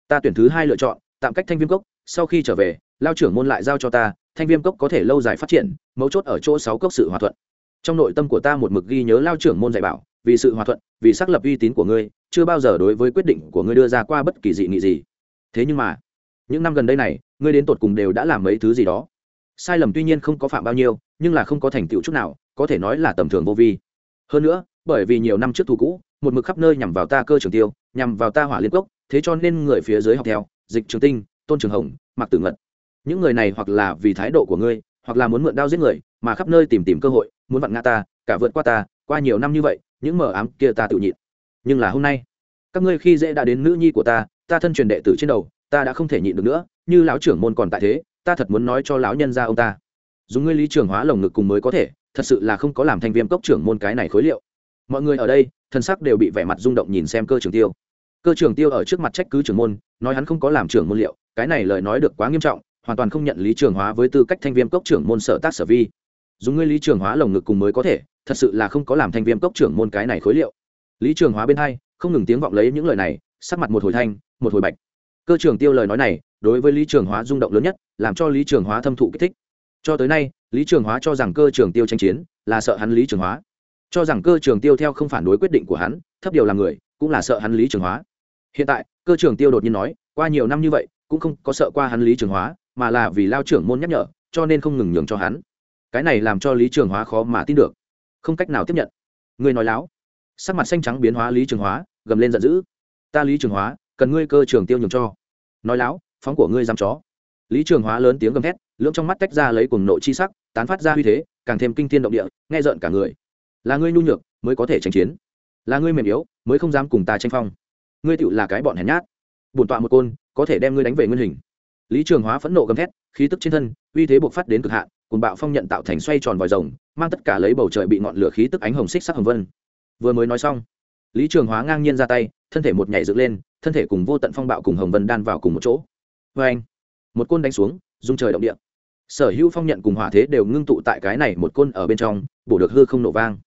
Ta tuyển thứ hai lựa chọn, tạm cách thanh viêm cốc, sau khi trở về, lao trưởng môn lại giao cho ta, thanh viêm cốc có thể lâu dài phát triển, mấu chốt ở chỗ sáu cốc sự hòa thuận. Trong nội tâm của ta một mực ghi nhớ lao trưởng môn dạy bảo, vì sự hòa thuận, vì xác lập uy tín của ngươi, chưa bao giờ đối với quyết định của ngươi đưa ra qua bất kỳ dị nghị gì. Thế nhưng mà, những năm gần đây này, ngươi đến tột cùng đều đã làm mấy thứ gì đó? Sai lầm tuy nhiên không có phạm bao nhiêu, nhưng là không có thành tựu chút nào, có thể nói là tầm thường vô vi. Hơn nữa, bởi vì nhiều năm trước thù cũ, một mực khắp nơi nhằm vào ta cơ trường tiêu, nhằm vào ta hỏa liên cốc, thế cho nên người phía dưới học theo, dịch trường tinh, tôn trường hồng mặc tử ngật. Những người này hoặc là vì thái độ của ngươi, hoặc là muốn mượn đao giết người, mà khắp nơi tìm tìm cơ hội, muốn vặn ngã ta, cả vượt qua ta, qua nhiều năm như vậy, những mờ ám kia ta tự nhịn. Nhưng là hôm nay, các ngươi khi dễ đã đến nữ nhi của ta ta thân truyền đệ tử trên đầu, ta đã không thể nhịn được nữa, như lão trưởng môn còn tại thế ta thật muốn nói cho lão nhân ra ông ta. Dùng ngươi lý trường hóa lồng ngực cùng mới có thể, thật sự là không có làm thành viêm cốc trưởng môn cái này khối liệu. Mọi người ở đây thân sắc đều bị vẻ mặt rung động nhìn xem cơ trường tiêu. Cơ trường tiêu ở trước mặt trách cứ trưởng môn, nói hắn không có làm trưởng môn liệu, cái này lời nói được quá nghiêm trọng, hoàn toàn không nhận lý trường hóa với tư cách thanh viêm cốc trưởng môn sở tác sở vi. Dùng ngươi lý trường hóa lồng ngực cùng mới có thể, thật sự là không có làm thanh viêm cốc trưởng môn cái này khối liệu. Lý trường hóa bên hai, không ngừng tiếng vọng lấy những lời này, sắc mặt một hồi thanh, một hồi bạch. Cơ trường tiêu lời nói này đối với lý trường hóa rung động lớn nhất, làm cho lý trường hóa thâm thụ kích thích. Cho tới nay, lý trường hóa cho rằng cơ trường tiêu tranh chiến là sợ hắn lý trường hóa. Cho rằng cơ trường tiêu theo không phản đối quyết định của hắn, thấp điều làm người, cũng là sợ hắn lý trường hóa. Hiện tại, cơ trường tiêu đột nhiên nói, qua nhiều năm như vậy, cũng không có sợ qua hắn lý trường hóa, mà là vì lao trưởng môn nhắc nhở, cho nên không ngừng nhường cho hắn. Cái này làm cho lý trường hóa khó mà tin được. Không cách nào tiếp nhận. Ngươi nói láo. Sắc mặt xanh trắng biến hóa lý trường hóa, gầm lên giận dữ. Ta lý trường hóa, cần ngươi cơ trường tiêu nhường cho. Nói láo phóng của ngươi dám chó. Lý trường hóa lớn tiếng gầm thét, lưỡng trong mắt tách ra lấy cùng nội chi sắc, tán phát ra uy thế, càng thêm kinh thiên động địa, nghe rợn cả người. Là ngươi nhu nhược, mới có thể tranh chiến. Là ngươi mềm yếu, mới không dám cùng ta tranh phong. Ngươi tựu là cái bọn hèn nhát. Bổn tọa một côn, có thể đem ngươi đánh về nguyên hình. Lý trường hóa phẫn nộ gầm thét, khí tức trên thân, uy thế buộc phát đến cực hạn cùng bạo phong nhận tạo thành xoay tròn vòi rồng, mang tất cả lấy bầu trời bị ngọn lửa khí tức ánh hồng xích sắc hồng vân. Vừa mới nói xong, lý trường hóa ngang nhiên ra tay, thân thể một nhảy dựng lên, thân thể cùng vô tận phong bạo cùng hồng vân đan vào cùng một chỗ vê anh, một côn đánh xuống dung trời động địa. Sở hữu phong nhận cùng hỏa thế đều ngưng tụ tại cái này một côn ở bên trong, bổ được hư không nổ vang.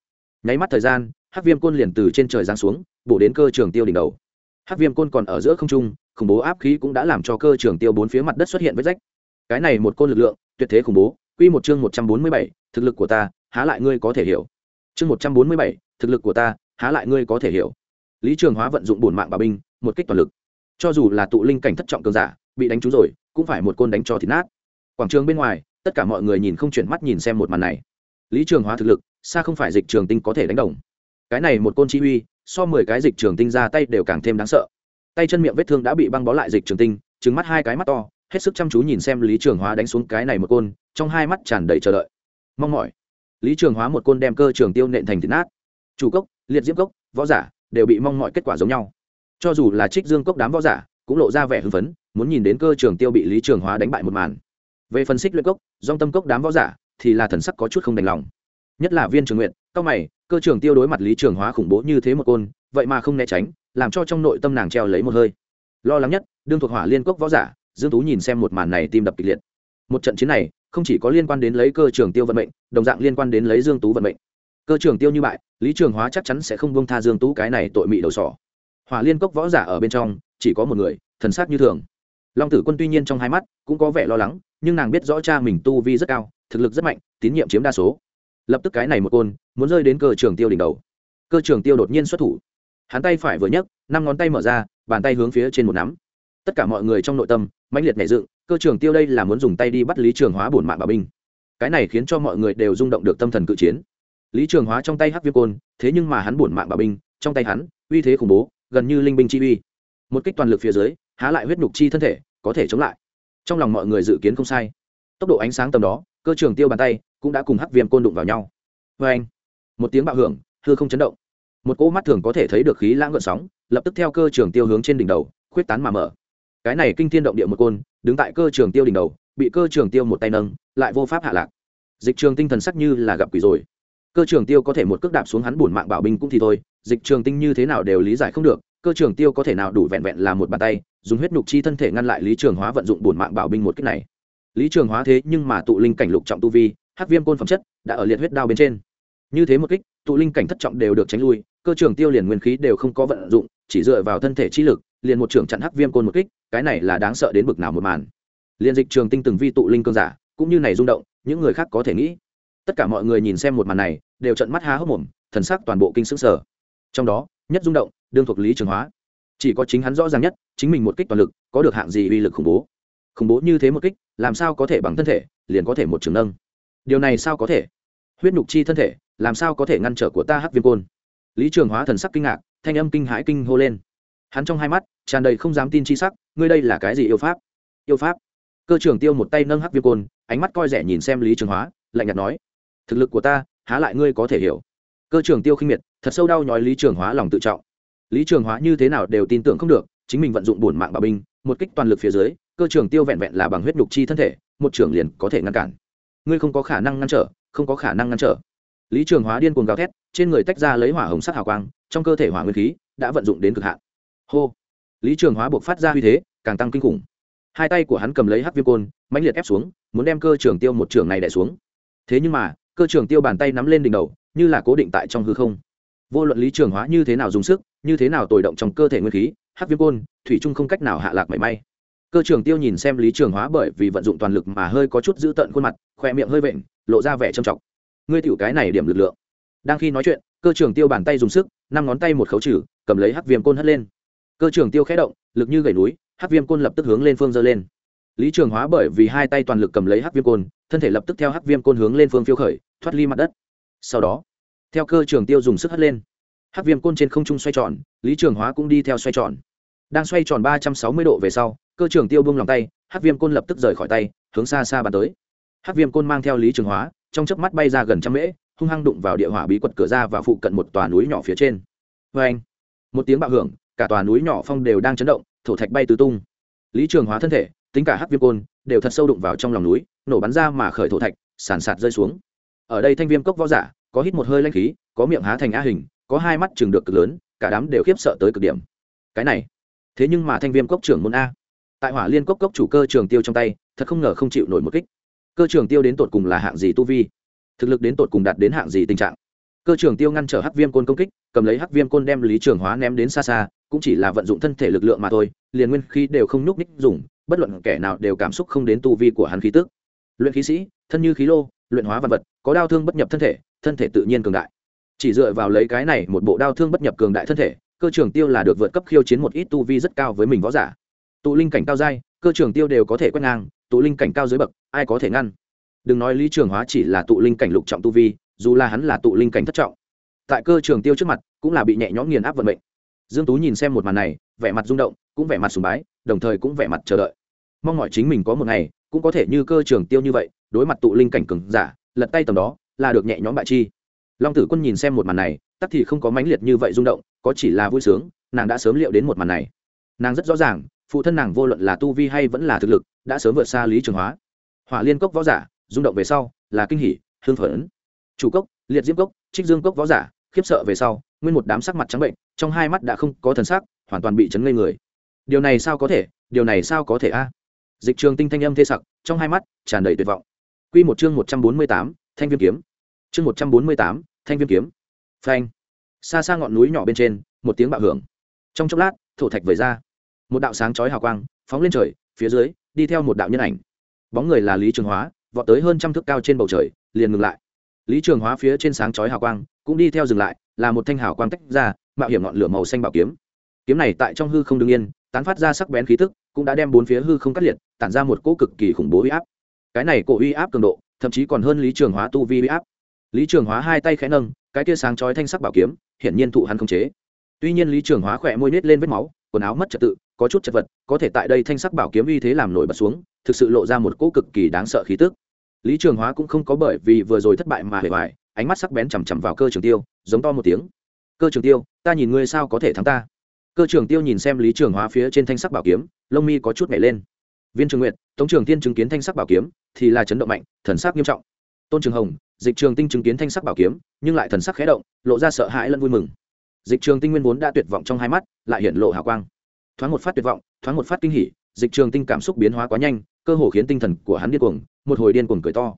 Nháy mắt thời gian, hắc viêm côn liền từ trên trời giáng xuống, bổ đến cơ trường tiêu đỉnh đầu. Hắc viêm côn còn ở giữa không trung, khủng bố áp khí cũng đã làm cho cơ trường tiêu bốn phía mặt đất xuất hiện vết rách. Cái này một côn lực lượng, tuyệt thế khủng bố. Quy một chương một trăm bốn mươi bảy, thực lực của ta, há lại ngươi có thể hiểu. Chương một trăm bốn mươi bảy, thực lực của ta, há lại ngươi có thể hiểu. Lý trường hóa vận dụng bổn mạng bà binh, một kích toàn lực. Cho dù là tụ linh cảnh thất trọng cường giả bị đánh trúng rồi, cũng phải một côn đánh cho thịt nát. Quảng trường bên ngoài, tất cả mọi người nhìn không chuyển mắt nhìn xem một màn này. Lý trường hóa thực lực, xa không phải dịch trường tinh có thể đánh đồng. Cái này một côn chi uy, so mười cái dịch trường tinh ra tay đều càng thêm đáng sợ. Tay chân miệng vết thương đã bị băng bó lại dịch trường tinh trứng mắt hai cái mắt to, hết sức chăm chú nhìn xem lý trường hóa đánh xuống cái này một côn, trong hai mắt tràn đầy chờ đợi. Mong mỏi. Lý trường hóa một côn đem cơ trường tiêu nện thành thịt nát. Chủ cốc, liệt diễm cốc, võ giả đều bị mong mọi kết quả giống nhau. Cho dù là trích dương cốc đám võ giả, cũng lộ ra vẻ hưng phấn muốn nhìn đến cơ trường tiêu bị lý trường hóa đánh bại một màn. Về phần xích luyện cốc dong tâm cốc đám võ giả thì là thần sắc có chút không đành lòng. Nhất là viên trường nguyện cao mày, cơ trường tiêu đối mặt lý trường hóa khủng bố như thế một côn, vậy mà không né tránh, làm cho trong nội tâm nàng treo lấy một hơi. Lo lắng nhất, đương thuộc hỏa liên cốc võ giả, dương tú nhìn xem một màn này tim đập kịch liệt. Một trận chiến này, không chỉ có liên quan đến lấy cơ trường tiêu vận mệnh, đồng dạng liên quan đến lấy dương tú vận mệnh. Cơ trường tiêu như bại, lý trường hóa chắc chắn sẽ không buông tha dương tú cái này tội mị đầu sỏ. Hỏa liên cốc võ giả ở bên trong, chỉ có một người, thần sắc như thường long tử quân tuy nhiên trong hai mắt cũng có vẻ lo lắng, nhưng nàng biết rõ cha mình tu vi rất cao, thực lực rất mạnh, tín nhiệm chiếm đa số. Lập tức cái này một côn, muốn rơi đến cơ trường tiêu đỉnh đầu. Cơ trường tiêu đột nhiên xuất thủ. Hắn tay phải vừa nhấc, năm ngón tay mở ra, bàn tay hướng phía trên một nắm. Tất cả mọi người trong nội tâm mãnh liệt nảy dựng, cơ trường tiêu đây là muốn dùng tay đi bắt lý trường hóa bổn mạng bà binh. Cái này khiến cho mọi người đều rung động được tâm thần cự chiến. Lý trường hóa trong tay hắc viêm côn, thế nhưng mà hắn bổn mạng bà binh, trong tay hắn, uy thế khủng bố, gần như linh binh chi uy. Một kích toàn lực phía dưới há lại huyết nhục chi thân thể, có thể chống lại. Trong lòng mọi người dự kiến không sai. Tốc độ ánh sáng tầm đó, cơ trường tiêu bàn tay cũng đã cùng hắc viêm côn đụng vào nhau. Vê anh, một tiếng bạo hưởng, hư không chấn động. Một cỗ mắt thường có thể thấy được khí lãng gợn sóng, lập tức theo cơ trường tiêu hướng trên đỉnh đầu, khuyết tán mà mở. Cái này kinh thiên động địa một côn, đứng tại cơ trường tiêu đỉnh đầu, bị cơ trường tiêu một tay nâng, lại vô pháp hạ lạc. Dịch trường tinh thần sắc như là gặp quỷ rồi. Cơ trường tiêu có thể một cước đạp xuống hắn bổn mạng bảo binh cũng thì thôi, dịch trường tinh như thế nào đều lý giải không được cơ trường tiêu có thể nào đủ vẹn vẹn là một bàn tay, dùng huyết nhục chi thân thể ngăn lại lý trường hóa vận dụng bổn mạng bảo binh một cách này. Lý trường hóa thế nhưng mà tụ linh cảnh lục trọng tu vi, hắc viêm côn phẩm chất, đã ở liệt huyết đao bên trên. Như thế một kích, tụ linh cảnh thất trọng đều được tránh lui, cơ trường tiêu liền nguyên khí đều không có vận dụng, chỉ dựa vào thân thể chi lực, liền một trưởng chặn hắc viêm côn một kích, cái này là đáng sợ đến bực nào một màn. Liền dịch trường tinh từng vi tụ linh cơn giả, cũng như này rung động, những người khác có thể nghĩ. Tất cả mọi người nhìn xem một màn này, đều trận mắt há hốc mồm, thần sắc toàn bộ kinh sững sờ. Trong đó, nhất rung động đương thuộc lý trường hóa. Chỉ có chính hắn rõ ràng nhất, chính mình một kích toàn lực, có được hạng gì uy lực khủng bố. Khủng bố như thế một kích, làm sao có thể bằng thân thể, liền có thể một trường nâng. Điều này sao có thể? Huyết nhục chi thân thể, làm sao có thể ngăn trở của ta hắc viêm côn? Lý trường hóa thần sắc kinh ngạc, thanh âm kinh hãi kinh hô lên. Hắn trong hai mắt, tràn đầy không dám tin chi sắc, ngươi đây là cái gì yêu pháp? Yêu pháp? Cơ trưởng tiêu một tay nâng hắc viêm côn, ánh mắt coi rẻ nhìn xem lý trường hóa, lạnh nhạt nói, thực lực của ta, há lại ngươi có thể hiểu? Cơ trưởng tiêu khinh miệt, thật sâu đau nhói lý trường hóa lòng tự trọng lý trường hóa như thế nào đều tin tưởng không được, chính mình vận dụng bổn mạng bảo binh, một kích toàn lực phía dưới, cơ trường tiêu vẹn vẹn là bằng huyết nhục chi thân thể, một trưởng liền có thể ngăn cản. Ngươi không có khả năng ngăn trở, không có khả năng ngăn trở. Lý trường hóa điên cuồng gào thét, trên người tách ra lấy hỏa hồng sắc hào quang, trong cơ thể hỏa nguyên khí đã vận dụng đến cực hạn. Hô! Lý trường hóa buộc phát ra uy thế, càng tăng kinh khủng. Hai tay của hắn cầm lấy hắc viêm côn, mãnh liệt ép xuống, muốn đem cơ trường tiêu một trường này đẻ xuống. Thế nhưng mà, cơ trường tiêu bàn tay nắm lên đỉnh đầu, như là cố định tại trong hư không vô luận lý trường hóa như thế nào dùng sức, như thế nào tồi động trong cơ thể nguyên khí, hắc viêm côn, thủy trung không cách nào hạ lạc mảy may. Cơ trường tiêu nhìn xem lý trường hóa bởi vì vận dụng toàn lực mà hơi có chút giữ tận khuôn mặt, khoe miệng hơi vện, lộ ra vẻ trầm trọng. Ngươi tiểu cái này điểm lực lượng. Đang khi nói chuyện, cơ trường tiêu bàn tay dùng sức, năm ngón tay một khấu trừ, cầm lấy hắc viêm côn hất lên. Cơ trường tiêu khẽ động, lực như gầy núi, hắc viêm côn lập tức hướng lên phương dơ lên. Lý trường hóa bởi vì hai tay toàn lực cầm lấy hắc viêm côn, thân thể lập tức theo hắc viêm côn hướng lên phương phiêu khởi, thoát ly mặt đất. Sau đó theo cơ trường tiêu dùng sức hất lên, hắc viêm côn trên không trung xoay tròn, lý trường hóa cũng đi theo xoay tròn. Đang xoay tròn ba trăm sáu mươi độ về sau, cơ trường tiêu bung lòng tay, hắc viêm côn lập tức rời khỏi tay, hướng xa xa bàn tới. Hắc viêm côn mang theo lý trường hóa, trong chớp mắt bay ra gần trăm mễ, hung hăng đụng vào địa hỏa bí quật cửa ra và phụ cận một tòa núi nhỏ phía trên. Vê anh một tiếng bạo hưởng, cả tòa núi nhỏ phong đều đang chấn động, thổ thạch bay tứ tung. Lý trường hóa thân thể, tính cả hắc viêm côn, đều thật sâu đụng vào trong lòng núi, nổ bắn ra mà khởi thổ thạch, sàn sạt rơi xuống. Ở đây thanh viêm cốc võ giả có hít một hơi lanh khí, có miệng há thành a hình, có hai mắt chừng được cực lớn, cả đám đều khiếp sợ tới cực điểm. Cái này, thế nhưng mà thanh viêm cốc trưởng môn a. Tại hỏa liên cốc cốc chủ cơ trường tiêu trong tay, thật không ngờ không chịu nổi một kích. Cơ trường tiêu đến tột cùng là hạng gì tu vi? Thực lực đến tột cùng đạt đến hạng gì tình trạng? Cơ trường tiêu ngăn trở hắc viêm côn công kích, cầm lấy hắc viêm côn đem lý trường hóa ném đến xa xa, cũng chỉ là vận dụng thân thể lực lượng mà thôi, liền nguyên khí đều không nhúc ních dùng, bất luận kẻ nào đều cảm xúc không đến tu vi của hắn khí tức. Luyện khí sĩ, thân như khí lô, luyện hóa vật vật, có đau thương bất nhập thân thể thân thể tự nhiên cường đại. Chỉ dựa vào lấy cái này một bộ đau thương bất nhập cường đại thân thể, cơ trường tiêu là được vượt cấp khiêu chiến một ít tu vi rất cao với mình võ giả. Tụ linh cảnh cao dai, cơ trường tiêu đều có thể quét ngang, tụ linh cảnh cao dưới bậc, ai có thể ngăn? Đừng nói lý trường hóa chỉ là tụ linh cảnh lục trọng tu vi, dù là hắn là tụ linh cảnh thất trọng, tại cơ trường tiêu trước mặt cũng là bị nhẹ nhõm nghiền áp vận mệnh. Dương tú nhìn xem một màn này, vẻ mặt rung động, cũng vẻ mặt sùng bái, đồng thời cũng vẻ mặt chờ đợi. Mong mỏi chính mình có một ngày, cũng có thể như cơ trường tiêu như vậy, đối mặt tụ linh cảnh cường giả, lật tay tầm đó là được nhẹ nhõm bại chi. Long tử quân nhìn xem một màn này, tắc thì không có mãnh liệt như vậy rung động, có chỉ là vui sướng, nàng đã sớm liệu đến một màn này. Nàng rất rõ ràng, phụ thân nàng vô luận là tu vi hay vẫn là thực lực, đã sớm vượt xa lý trường hóa. Hỏa liên cốc võ giả, rung động về sau, là kinh hỉ hương phấn. Chủ cốc, liệt diễm cốc, trích dương cốc võ giả, khiếp sợ về sau, nguyên một đám sắc mặt trắng bệnh, trong hai mắt đã không có thần sắc, hoàn toàn bị chấn ngây người. Điều này sao có thể, điều này sao có thể a? Dịch trường tinh thanh âm thê sặc, trong hai mắt tràn đầy tuyệt vọng. Quy một chương một trăm bốn mươi tám thanh viêm kiếm. Chương một trăm bốn mươi tám, thanh viêm kiếm. Phanh. Xa xa ngọn núi nhỏ bên trên, một tiếng bạo hưởng. Trong chốc lát, thổ thạch vẩy ra. Một đạo sáng chói hào quang phóng lên trời, phía dưới, đi theo một đạo nhân ảnh. Bóng người là lý trường hóa, vọt tới hơn trăm thước cao trên bầu trời, liền ngừng lại. Lý trường hóa phía trên sáng chói hào quang cũng đi theo dừng lại, là một thanh hào quang tách ra, mạo hiểm ngọn lửa màu xanh bảo kiếm. Kiếm này tại trong hư không đương yên, tán phát ra sắc bén khí tức, cũng đã đem bốn phía hư không cắt liệt, tản ra một cỗ cực kỳ khủng bố uy áp. Cái này cổ uy áp cường độ thậm chí còn hơn lý trường hóa tu vi uy áp. Lý trường hóa hai tay khẽ nâng, cái tia sáng chói thanh sắc bảo kiếm, hiển nhiên thụ hắn không chế. Tuy nhiên lý trường hóa khỏe môi nết lên vết máu, quần áo mất trật tự, có chút chật vật, có thể tại đây thanh sắc bảo kiếm uy thế làm nổi bật xuống, thực sự lộ ra một cỗ cực kỳ đáng sợ khí tức. Lý trường hóa cũng không có bởi vì vừa rồi thất bại mà hề vải ánh mắt sắc bén chằm chằm vào cơ trường tiêu, giống to một tiếng. Cơ trường tiêu, ta nhìn ngươi sao có thể thắng ta? Cơ trường tiêu nhìn xem lý trường hóa phía trên thanh sắc bảo kiếm, lông mi có chút nhảy lên. Viên trường nguyện tống trường tiên chứng kiến thanh sắc bảo kiếm thì là chấn động mạnh, thần sắc nghiêm trọng. Tôn trường hồng, dịch trường tinh chứng kiến thanh sắc bảo kiếm, nhưng lại thần sắc khẽ động, lộ ra sợ hãi lẫn vui mừng. Dịch trường tinh nguyên vốn đã tuyệt vọng trong hai mắt, lại hiện lộ hào quang. Thoáng một phát tuyệt vọng, thoáng một phát kinh hỉ, dịch trường tinh cảm xúc biến hóa quá nhanh, cơ hồ khiến tinh thần của hắn điên cuồng, một hồi điên cuồng cười to.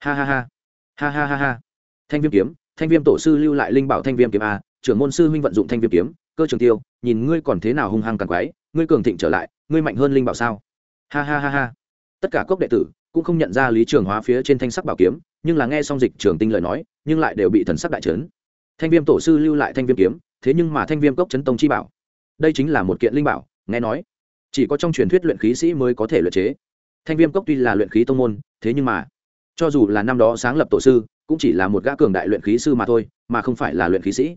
Ha ha ha. Ha ha ha ha. Thanh viêm kiếm, thanh viêm tổ sư lưu lại linh bảo thanh viêm kiếm a, trưởng môn sư huynh vận dụng thanh viêm kiếm. Cơ trường tiêu, nhìn ngươi còn thế nào hung hăng càng quái, ngươi cường thịnh trở lại, ngươi mạnh hơn linh bảo sao? Ha ha ha ha. Tất cả cốc đệ tử cũng không nhận ra lý trường hóa phía trên thanh sắc bảo kiếm, nhưng là nghe xong dịch trường tinh lời nói, nhưng lại đều bị thần sắc đại trấn thanh viêm tổ sư lưu lại thanh viêm kiếm, thế nhưng mà thanh viêm cốc chấn tông chi bảo. Đây chính là một kiện linh bảo, nghe nói. Chỉ có trong truyền thuyết luyện khí sĩ mới có thể luyện chế. Thanh viêm cốc tuy là luyện khí tông môn, thế nhưng mà, cho dù là năm đó sáng lập tổ sư, cũng chỉ là một gã cường đại luyện khí sư mà thôi, mà không phải là luyện khí sĩ.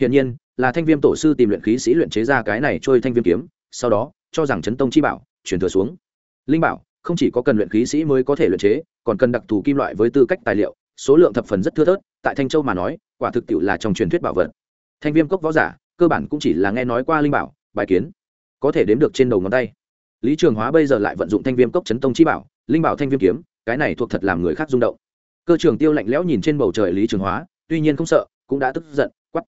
Hiển nhiên, là thanh viêm tổ sư tìm luyện khí sĩ luyện chế ra cái này trôi thanh viêm kiếm, sau đó, cho rằng chấn tông chi bảo, truyền thừa xuống. Linh bảo không chỉ có cần luyện khí sĩ mới có thể luyện chế, còn cần đặc thù kim loại với tư cách tài liệu, số lượng thập phần rất thưa thớt, tại thanh châu mà nói, quả thực tiệu là trong truyền thuyết bảo vật. Thanh viêm cốc võ giả, cơ bản cũng chỉ là nghe nói qua linh bảo, bài kiến, có thể đếm được trên đầu ngón tay. Lý trường hóa bây giờ lại vận dụng thanh viêm cốc chấn tông chi bảo, linh bảo thanh viêm kiếm, cái này thuộc thật làm người khác rung động. Cơ trường tiêu lạnh lẽo nhìn trên bầu trời lý trường hóa, tuy nhiên không sợ, cũng đã tức giận quắp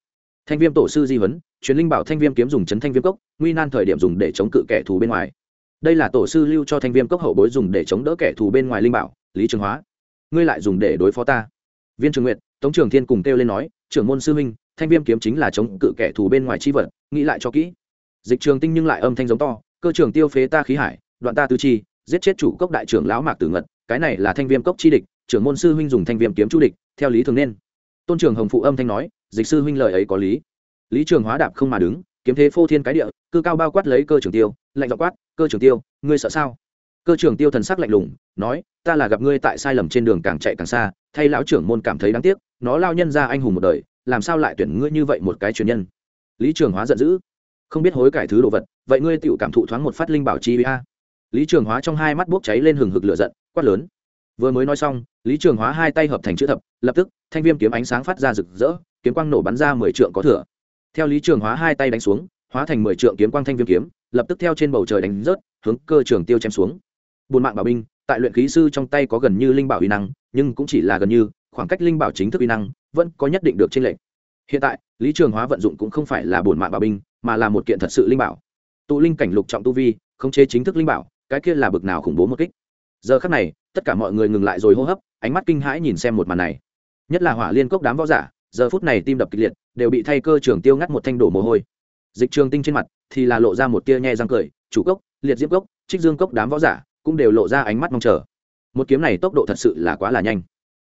thanh viêm tổ sư di huấn, truyền linh bảo thanh viêm kiếm dùng chấn thanh viêm cốc, nguy nan thời điểm dùng để chống cự kẻ thù bên ngoài đây là tổ sư lưu cho thanh viêm cốc hậu bối dùng để chống đỡ kẻ thù bên ngoài linh bảo, lý trường hóa. Ngươi lại dùng để đối phó ta. Viên trường nguyệt, tống trường thiên cùng kêu lên nói, trưởng môn sư huynh, thanh viêm kiếm chính là chống cự kẻ thù bên ngoài chi vật, nghĩ lại cho kỹ. Dịch trường tinh nhưng lại âm thanh giống to, cơ trường tiêu phế ta khí hải, đoạn ta tư chi, giết chết chủ cốc đại trưởng lão mạc tử ngật, cái này là thanh viêm cốc chi địch, trưởng môn sư huynh dùng thanh viêm kiếm chu địch, theo lý thường nên. Tôn trường hồng phụ âm thanh nói, dịch sư huynh lời ấy có lý. Lý trường hóa đạp không mà đứng kiếm thế phô thiên cái địa, cư cao bao quát lấy cơ trường tiêu, lạnh dọ quát, cơ trường tiêu, ngươi sợ sao? Cơ trường tiêu thần sắc lạnh lùng, nói, ta là gặp ngươi tại sai lầm trên đường càng chạy càng xa, thay lão trưởng môn cảm thấy đáng tiếc, nó lao nhân ra anh hùng một đời, làm sao lại tuyển ngươi như vậy một cái truyền nhân? Lý trường hóa giận dữ, không biết hối cải thứ đồ vật, vậy ngươi tự cảm thụ thoáng một phát linh bảo chi a. Lý trường hóa trong hai mắt bốc cháy lên hừng hực lửa giận, quát lớn. Vừa mới nói xong, lý trường hóa hai tay hợp thành chữ thập, lập tức, thanh viêm kiếm ánh sáng phát ra rực rỡ, kiếm quang nổ bắn ra mười trượng có thừa theo lý trường hóa hai tay đánh xuống, hóa thành mười trượng kiếm quang thanh viêm kiếm, lập tức theo trên bầu trời đánh rớt, hướng cơ trường tiêu chém xuống. Buôn mạng bảo binh, tại luyện khí sư trong tay có gần như linh bảo uy năng, nhưng cũng chỉ là gần như, khoảng cách linh bảo chính thức uy năng, vẫn có nhất định được trên lệnh hiện tại, lý trường hóa vận dụng cũng không phải là buồn mạng bảo binh, mà là một kiện thật sự linh bảo. Tụ linh cảnh lục trọng tu vi, khống chế chính thức linh bảo, cái kia là bực nào khủng bố một kích. Giờ khắc này, tất cả mọi người ngừng lại rồi hô hấp, ánh mắt kinh hãi nhìn xem một màn này. Nhất là hỏa liên cốc đám võ giả, giờ phút này tim đập kịch liệt đều bị thay cơ trưởng tiêu ngắt một thanh đổ mồ hôi. Dịch trường tinh trên mặt thì là lộ ra một tia nhe răng cười, chủ cốc, liệt diễm cốc, trích dương cốc đám võ giả cũng đều lộ ra ánh mắt mong chờ. Một kiếm này tốc độ thật sự là quá là nhanh.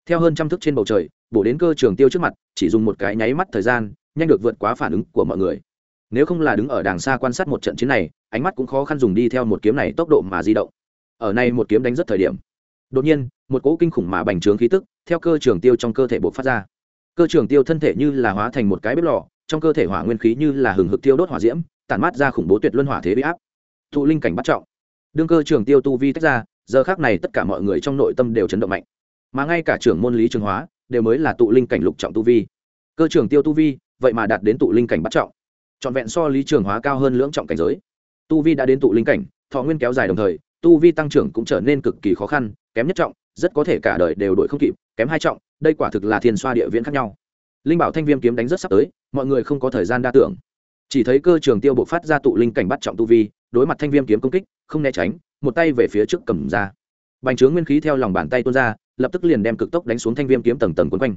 Theo hơn trăm thước trên bầu trời, bổ đến cơ trường tiêu trước mặt, chỉ dùng một cái nháy mắt thời gian, nhanh được vượt quá phản ứng của mọi người. Nếu không là đứng ở đàng xa quan sát một trận chiến này, ánh mắt cũng khó khăn dùng đi theo một kiếm này tốc độ mà di động. Ở này một kiếm đánh rất thời điểm. Đột nhiên, một cỗ kinh khủng mà bành trướng khí tức theo cơ trường tiêu trong cơ thể bộc phát ra cơ trường tiêu thân thể như là hóa thành một cái bếp lò, trong cơ thể hỏa nguyên khí như là hừng hực tiêu đốt hỏa diễm, tản mát ra khủng bố tuyệt luân hỏa thế bị áp. Thụ linh cảnh bắt trọng. Đương cơ trường tiêu tu vi tách ra, giờ khác này tất cả mọi người trong nội tâm đều chấn động mạnh. Mà ngay cả trưởng môn lý trường hóa đều mới là tụ linh cảnh lục trọng tu vi. Cơ trường tiêu tu vi, vậy mà đạt đến tụ linh cảnh bắt trọng. Trọn vẹn so lý trường hóa cao hơn lưỡng trọng cảnh giới. Tu vi đã đến tụ linh cảnh, thọ nguyên kéo dài đồng thời, tu vi tăng trưởng cũng trở nên cực kỳ khó khăn, kém nhất trọng, rất có thể cả đời đều đổi không kịp, kém hai trọng đây quả thực là thiên xoa địa viễn khác nhau. Linh bảo thanh viêm kiếm đánh rất sắp tới, mọi người không có thời gian đa tưởng. Chỉ thấy cơ trường tiêu bộ phát ra tụ linh cảnh bắt trọng tu vi, đối mặt thanh viêm kiếm công kích, không né tránh, một tay về phía trước cầm ra. Bành trướng nguyên khí theo lòng bàn tay tuôn ra, lập tức liền đem cực tốc đánh xuống thanh viêm kiếm tầng tầng quấn quanh.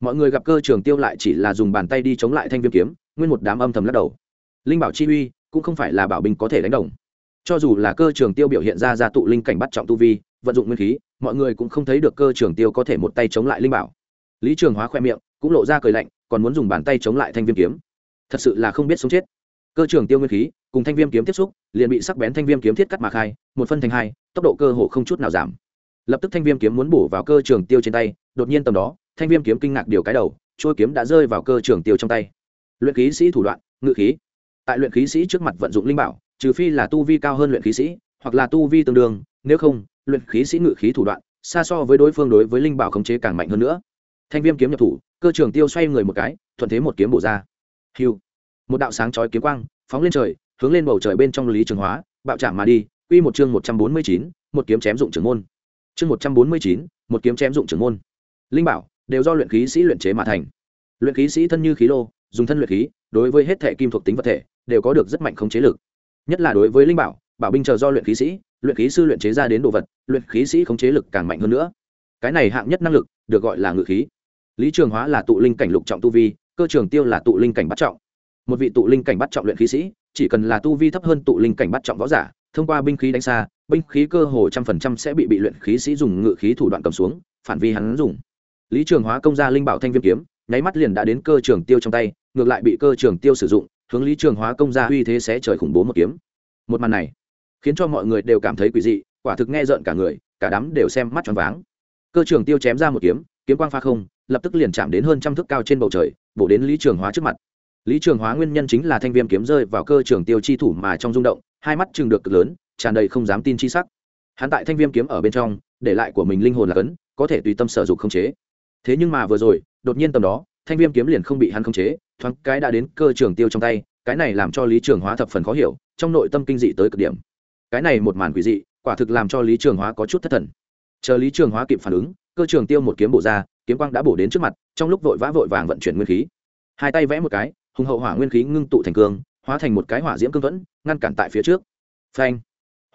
Mọi người gặp cơ trường tiêu lại chỉ là dùng bàn tay đi chống lại thanh viêm kiếm, nguyên một đám âm thầm lắc đầu. Linh bảo chi uy, cũng không phải là bảo binh có thể đánh đồng. Cho dù là cơ trường tiêu biểu hiện ra ra tụ linh cảnh bắt trọng tu vi, vận dụng nguyên khí mọi người cũng không thấy được cơ trường tiêu có thể một tay chống lại linh bảo. Lý trường hóa khoe miệng, cũng lộ ra cười lạnh, còn muốn dùng bàn tay chống lại thanh viêm kiếm. Thật sự là không biết sống chết. Cơ trường tiêu nguyên khí, cùng thanh viêm kiếm tiếp xúc, liền bị sắc bén thanh viêm kiếm thiết cắt mà khai, một phân thành hai, tốc độ cơ hồ không chút nào giảm. Lập tức thanh viêm kiếm muốn bổ vào cơ trường tiêu trên tay, đột nhiên tầm đó, thanh viêm kiếm kinh ngạc điều cái đầu trôi kiếm đã rơi vào cơ trường tiêu trong tay. Luyện khí sĩ thủ đoạn, ngự khí. Tại luyện khí sĩ trước mặt vận dụng linh bảo, trừ phi là tu vi cao hơn luyện khí sĩ, hoặc là tu vi tương đương, nếu không luyện khí sĩ ngự khí thủ đoạn, xa so với đối phương đối với linh bảo khống chế càng mạnh hơn nữa. Thanh viêm kiếm nhập thủ, cơ trường tiêu xoay người một cái, thuận thế một kiếm bổ ra. Hiu. Một đạo sáng chói kiếm quang, phóng lên trời, hướng lên bầu trời bên trong lý trường hóa, bạo chạm mà đi, quy một chương một trăm bốn mươi chín, một kiếm chém dụng trưởng môn. Chương một trăm bốn mươi chín, một kiếm chém dụng trưởng môn. Linh bảo, đều do luyện khí sĩ luyện chế mà thành. Luyện khí sĩ thân như khí lô, dùng thân luyện khí, đối với hết thể kim thuộc tính vật thể, đều có được rất mạnh khống chế lực. Nhất là đối với linh bảo bảo binh chờ do luyện khí sĩ luyện khí sư luyện chế ra đến đồ vật, luyện khí sĩ khống chế lực càng mạnh hơn nữa. Cái này hạng nhất năng lực, được gọi là ngự khí. Lý trường hóa là tụ linh cảnh lục trọng tu vi, cơ trường tiêu là tụ linh cảnh bắt trọng. Một vị tụ linh cảnh bắt trọng luyện khí sĩ, chỉ cần là tu vi thấp hơn tụ linh cảnh bắt trọng võ giả, thông qua binh khí đánh xa, binh khí cơ hồ trăm phần trăm sẽ bị bị luyện khí sĩ dùng ngự khí thủ đoạn cầm xuống, phản vi hắn dùng. Lý trường hóa công ra linh bảo thanh viêm kiếm, nháy mắt liền đã đến cơ trường tiêu trong tay, ngược lại bị cơ trường tiêu sử dụng, hướng lý trường hóa công ra uy thế sẽ trời khủng bố một kiếm. Một màn này khiến cho mọi người đều cảm thấy quỷ dị, quả thực nghe rợn cả người, cả đám đều xem mắt tròn váng. Cơ trường tiêu chém ra một kiếm kiếm quang pha không, lập tức liền chạm đến hơn trăm thước cao trên bầu trời, bổ đến lý trường hóa trước mặt. Lý trường hóa nguyên nhân chính là thanh viêm kiếm rơi vào cơ trường tiêu chi thủ mà trong rung động, hai mắt chừng được cực lớn, tràn đầy không dám tin chi sắc. Hắn tại thanh viêm kiếm ở bên trong, để lại của mình linh hồn là cấn, có thể tùy tâm sở dục không chế. Thế nhưng mà vừa rồi, đột nhiên tầm đó, thanh viêm kiếm liền không bị hắn không chế, thoáng cái đã đến cơ trường tiêu trong tay, cái này làm cho lý trường hóa thập phần khó hiểu, trong nội tâm kinh dị tới cực điểm cái này một màn quỷ dị, quả thực làm cho lý trường hóa có chút thất thần. Chờ lý trường hóa kịp phản ứng, cơ trường tiêu một kiếm bổ ra, kiếm quang đã bổ đến trước mặt, trong lúc vội vã vội vàng vận chuyển nguyên khí. Hai tay vẽ một cái, hùng hậu hỏa nguyên khí ngưng tụ thành cương, hóa thành một cái hỏa diễm cương thuẫn, ngăn cản tại phía trước. Phanh!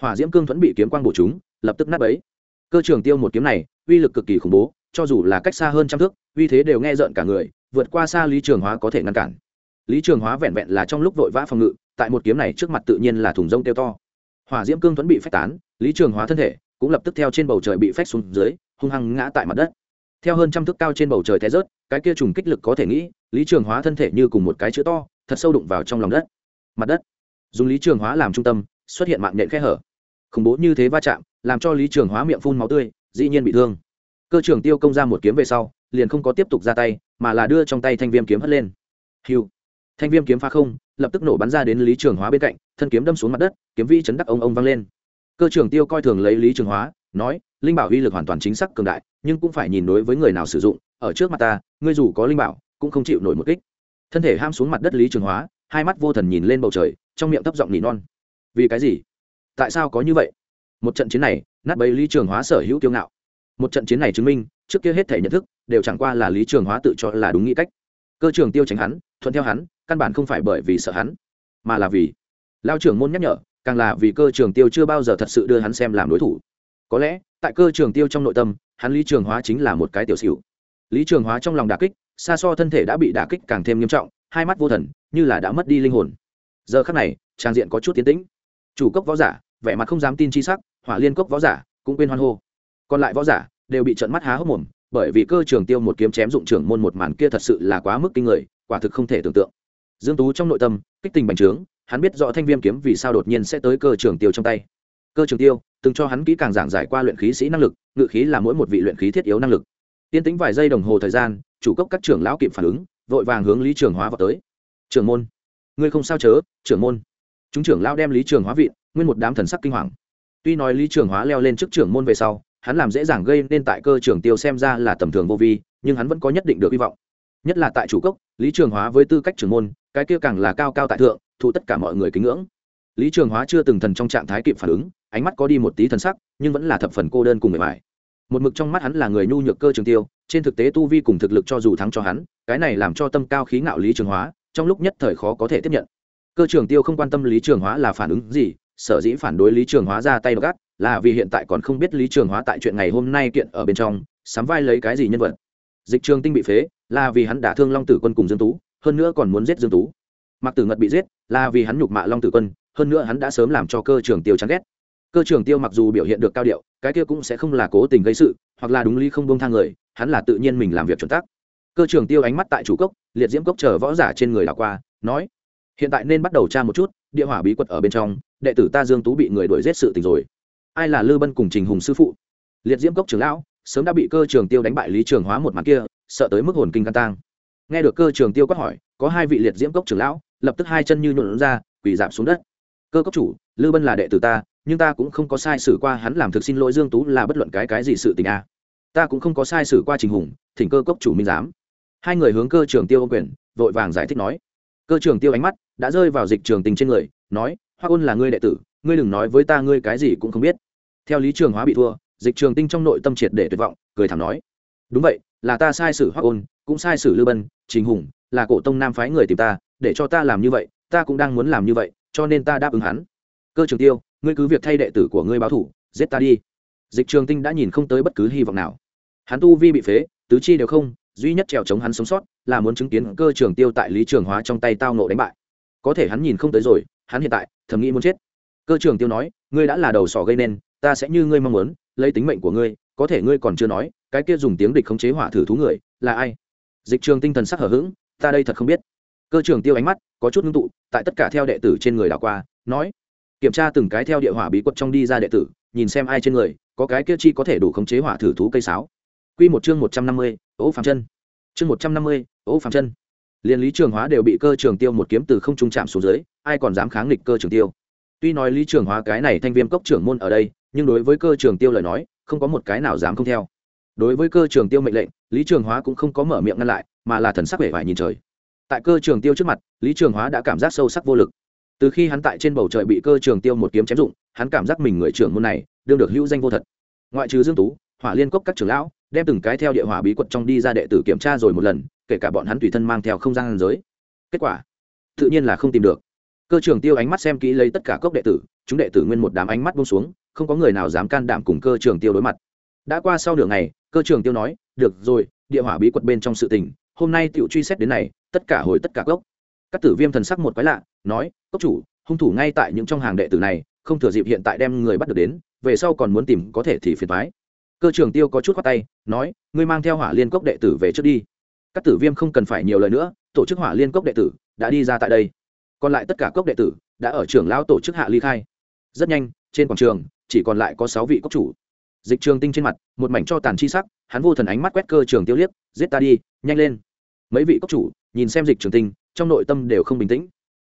Hỏa diễm cương thuẫn bị kiếm quang bổ chúng lập tức nát ấy cơ trường tiêu một kiếm này, uy lực cực kỳ khủng bố, cho dù là cách xa hơn trăm thước, uy thế đều nghe rợn cả người, vượt qua xa lý trường hóa có thể ngăn cản. Lý trường hóa vẹn vẹn là trong lúc vội vã phòng ngự, tại một kiếm này trước mặt tự nhiên là thùng rông tiêu to hỏa diễm cương thuẫn bị phách tán, lý trường hóa thân thể cũng lập tức theo trên bầu trời bị phách xuống dưới, hung hăng ngã tại mặt đất. Theo hơn trăm thước cao trên bầu trời té rớt, cái kia trùng kích lực có thể nghĩ, lý trường hóa thân thể như cùng một cái chữ to, thật sâu đụng vào trong lòng đất. Mặt đất. Dùng lý trường hóa làm trung tâm, xuất hiện mạng nhện khe hở. Khủng bố như thế va chạm, làm cho lý trường hóa miệng phun máu tươi, dĩ nhiên bị thương. Cơ trưởng tiêu công ra một kiếm về sau, liền không có tiếp tục ra tay, mà là đưa trong tay thanh viêm kiếm hất lên. Hiu thanh viêm kiếm phá không, lập tức nổ bắn ra đến lý trường hóa bên cạnh thân kiếm đâm xuống mặt đất, kiếm vi chấn đắc ông ông vang lên. Cơ trưởng tiêu coi thường lấy lý trường hóa, nói, linh bảo uy lực hoàn toàn chính xác cường đại, nhưng cũng phải nhìn đối với người nào sử dụng, ở trước mặt ta, ngươi dù có linh bảo, cũng không chịu nổi một kích. Thân thể ham xuống mặt đất lý trường hóa, hai mắt vô thần nhìn lên bầu trời, trong miệng thấp giọng nỉ non. Vì cái gì? Tại sao có như vậy? Một trận chiến này, nát bấy lý trường hóa sở hữu kiêu ngạo. Một trận chiến này chứng minh, trước kia hết thể nhận thức, đều chẳng qua là lý trường hóa tự cho là đúng nghĩ cách. Cơ trường tiêu tránh hắn, thuận theo hắn, căn bản không phải bởi vì sợ hắn, mà là vì lao trưởng môn nhắc nhở, càng là vì cơ trường tiêu chưa bao giờ thật sự đưa hắn xem làm đối thủ. Có lẽ, tại cơ trường tiêu trong nội tâm, hắn lý trường hóa chính là một cái tiểu xỉu. Lý trường hóa trong lòng đà kích, xa so thân thể đã bị đà kích càng thêm nghiêm trọng, hai mắt vô thần, như là đã mất đi linh hồn. Giờ khắc này, trang diện có chút tiến tĩnh. Chủ cốc võ giả, vẻ mặt không dám tin chi sắc, hỏa liên cốc võ giả, cũng quên hoan hô. Còn lại võ giả, đều bị trận mắt há hốc mồm, bởi vì cơ trường tiêu một kiếm chém dụng trưởng môn một màn kia thật sự là quá mức kinh người, quả thực không thể tưởng tượng. Dương tú trong nội tâm, kích tình bành trướng hắn biết rõ thanh viêm kiếm vì sao đột nhiên sẽ tới cơ trường tiêu trong tay. Cơ trường tiêu, từng cho hắn kỹ càng giảng giải qua luyện khí sĩ năng lực, ngự khí là mỗi một vị luyện khí thiết yếu năng lực. Tiên tính vài giây đồng hồ thời gian, chủ cốc các trưởng lão kịp phản ứng, vội vàng hướng lý trường hóa vào tới. Trưởng môn, ngươi không sao chớ, trưởng môn. Chúng trưởng lão đem lý trường hóa vị, nguyên một đám thần sắc kinh hoàng. Tuy nói lý trường hóa leo lên trước trưởng môn về sau, hắn làm dễ dàng gây nên tại cơ trường tiêu xem ra là tầm thường vô vi, nhưng hắn vẫn có nhất định được hy vọng. Nhất là tại chủ cốc, lý trường hóa với tư cách trưởng môn, cái kia càng là cao cao tại thượng thu tất cả mọi người kính ngưỡng. Lý trường hóa chưa từng thần trong trạng thái kịp phản ứng, ánh mắt có đi một tí thần sắc, nhưng vẫn là thập phần cô đơn cùng người mải một mực trong mắt hắn là người nhu nhược cơ trường tiêu, trên thực tế tu vi cùng thực lực cho dù thắng cho hắn, cái này làm cho tâm cao khí ngạo lý trường hóa, trong lúc nhất thời khó có thể tiếp nhận. Cơ trường tiêu không quan tâm lý trường hóa là phản ứng gì, sở dĩ phản đối lý trường hóa ra tay gắt, là vì hiện tại còn không biết lý trường hóa tại chuyện ngày hôm nay kiện ở bên trong, sắm vai lấy cái gì nhân vật. Dịch trường tinh bị phế, là vì hắn đã thương long tử quân cùng dương tú, hơn nữa còn muốn giết dương tú. Mặc tử ngật bị giết là vì hắn nhục mạ long tử quân, hơn nữa hắn đã sớm làm cho cơ trường tiêu chán ghét. Cơ trường tiêu mặc dù biểu hiện được cao điệu, cái kia cũng sẽ không là cố tình gây sự, hoặc là đúng lý không bông thang người, hắn là tự nhiên mình làm việc chuẩn tắc. Cơ trường tiêu ánh mắt tại chủ cốc, liệt diễm cốc chờ võ giả trên người đảo qua, nói, hiện tại nên bắt đầu tra một chút, địa hỏa bí quật ở bên trong, đệ tử ta dương tú bị người đuổi giết sự tình rồi. Ai là lư bân cùng trình hùng sư phụ? Liệt diễm cốc trưởng lão, sớm đã bị cơ trường tiêu đánh bại lý trường hóa một mặt kia, sợ tới mức hồn kinh can tang. Nghe được cơ trường tiêu quát hỏi, có hai vị liệt diễm cốc trưởng lão lập tức hai chân như nhuộn ra, quỳ giảm xuống đất. Cơ cốc chủ, lư bân là đệ tử ta, nhưng ta cũng không có sai xử qua hắn làm thực xin lỗi dương tú là bất luận cái cái gì sự tình a. Ta cũng không có sai xử qua trình hùng, thỉnh cơ cốc chủ minh giám. Hai người hướng cơ trường tiêu ô quyền, vội vàng giải thích nói. Cơ trường tiêu ánh mắt đã rơi vào dịch trường tình trên người, nói, hoa ôn là ngươi đệ tử, ngươi đừng nói với ta ngươi cái gì cũng không biết. Theo lý trường hóa bị thua, dịch trường tinh trong nội tâm triệt để tuyệt vọng, cười thảm nói, đúng vậy, là ta sai sử hoa ôn, cũng sai sử lư bân, trình hùng, là cổ tông nam phái người tìm ta để cho ta làm như vậy, ta cũng đang muốn làm như vậy, cho nên ta đáp ứng hắn. Cơ trường tiêu, ngươi cứ việc thay đệ tử của ngươi báo thủ, giết ta đi. Dịch trường tinh đã nhìn không tới bất cứ hy vọng nào. Hắn tu vi bị phế, tứ chi đều không, duy nhất trèo chống hắn sống sót, là muốn chứng kiến cơ trường tiêu tại lý trường hóa trong tay tao nộ đánh bại. Có thể hắn nhìn không tới rồi, hắn hiện tại, thầm nghĩ muốn chết. Cơ trường tiêu nói, ngươi đã là đầu sỏ gây nên, ta sẽ như ngươi mong muốn, lấy tính mệnh của ngươi, có thể ngươi còn chưa nói, cái kia dùng tiếng địch khống chế hỏa thử thú người, là ai? Dịch trường tinh thần sắc hở h ữ g ta đây thật không biết cơ trường tiêu ánh mắt có chút ngưng tụ, tại tất cả theo đệ tử trên người đảo qua, nói, kiểm tra từng cái theo địa hỏa bí quật trong đi ra đệ tử, nhìn xem ai trên người, có cái kia chi có thể đủ khống chế hỏa thử thú cây sáo. Q một chương một trăm năm mươi ố phạm chân. Chương một trăm năm mươi ố phạm chân. Liền lý trường hóa đều bị cơ trường tiêu một kiếm từ không trung chạm xuống dưới, ai còn dám kháng nghịch cơ trường tiêu? Tuy nói lý trường hóa cái này thanh viêm cốc trưởng môn ở đây, nhưng đối với cơ trường tiêu lời nói, không có một cái nào dám không theo. Đối với cơ trường tiêu mệnh lệnh, lý trường hóa cũng không có mở miệng ngăn lại, mà là thần sắc vẻ vải nhìn trời tại cơ trường tiêu trước mặt, lý trường hóa đã cảm giác sâu sắc vô lực. Từ khi hắn tại trên bầu trời bị cơ trường tiêu một kiếm chém dụng, hắn cảm giác mình người trưởng môn này, đương được hữu danh vô thật. Ngoại trừ dương tú, hỏa liên cốc các trưởng lão, đem từng cái theo địa hỏa bí quật trong đi ra đệ tử kiểm tra rồi một lần, kể cả bọn hắn tùy thân mang theo không gian giới. Kết quả, tự nhiên là không tìm được. Cơ trường tiêu ánh mắt xem kỹ lấy tất cả cốc đệ tử, chúng đệ tử nguyên một đám ánh mắt buông xuống, không có người nào dám can đảm cùng cơ trường tiêu đối mặt. Đã qua sau nửa ngày, cơ trường tiêu nói, được rồi, địa hỏa bí quật bên trong sự tình, hôm nay tiểu truy xét đến này tất cả hồi tất cả cốc. Các tử viêm thần sắc một quái lạ, nói, cốc chủ, hung thủ ngay tại những trong hàng đệ tử này, không thừa dịp hiện tại đem người bắt được đến, về sau còn muốn tìm có thể thì phiền thoái cơ trường tiêu có chút khoát tay, nói, ngươi mang theo hỏa liên cốc đệ tử về trước đi. Các tử viêm không cần phải nhiều lời nữa, tổ chức hỏa liên cốc đệ tử đã đi ra tại đây. Còn lại tất cả cốc đệ tử đã ở trường lão tổ chức hạ ly khai. Rất nhanh, trên quảng trường, chỉ còn lại có sáu vị cốc chủ. Dịch trường tinh trên mặt, một mảnh cho tàn chi sắc, hắn vô thần ánh mắt quét cơ trường tiêu liếc, giết ta đi, nhanh lên mấy vị cốc chủ, nhìn xem dịch trường tinh, trong nội tâm đều không bình tĩnh.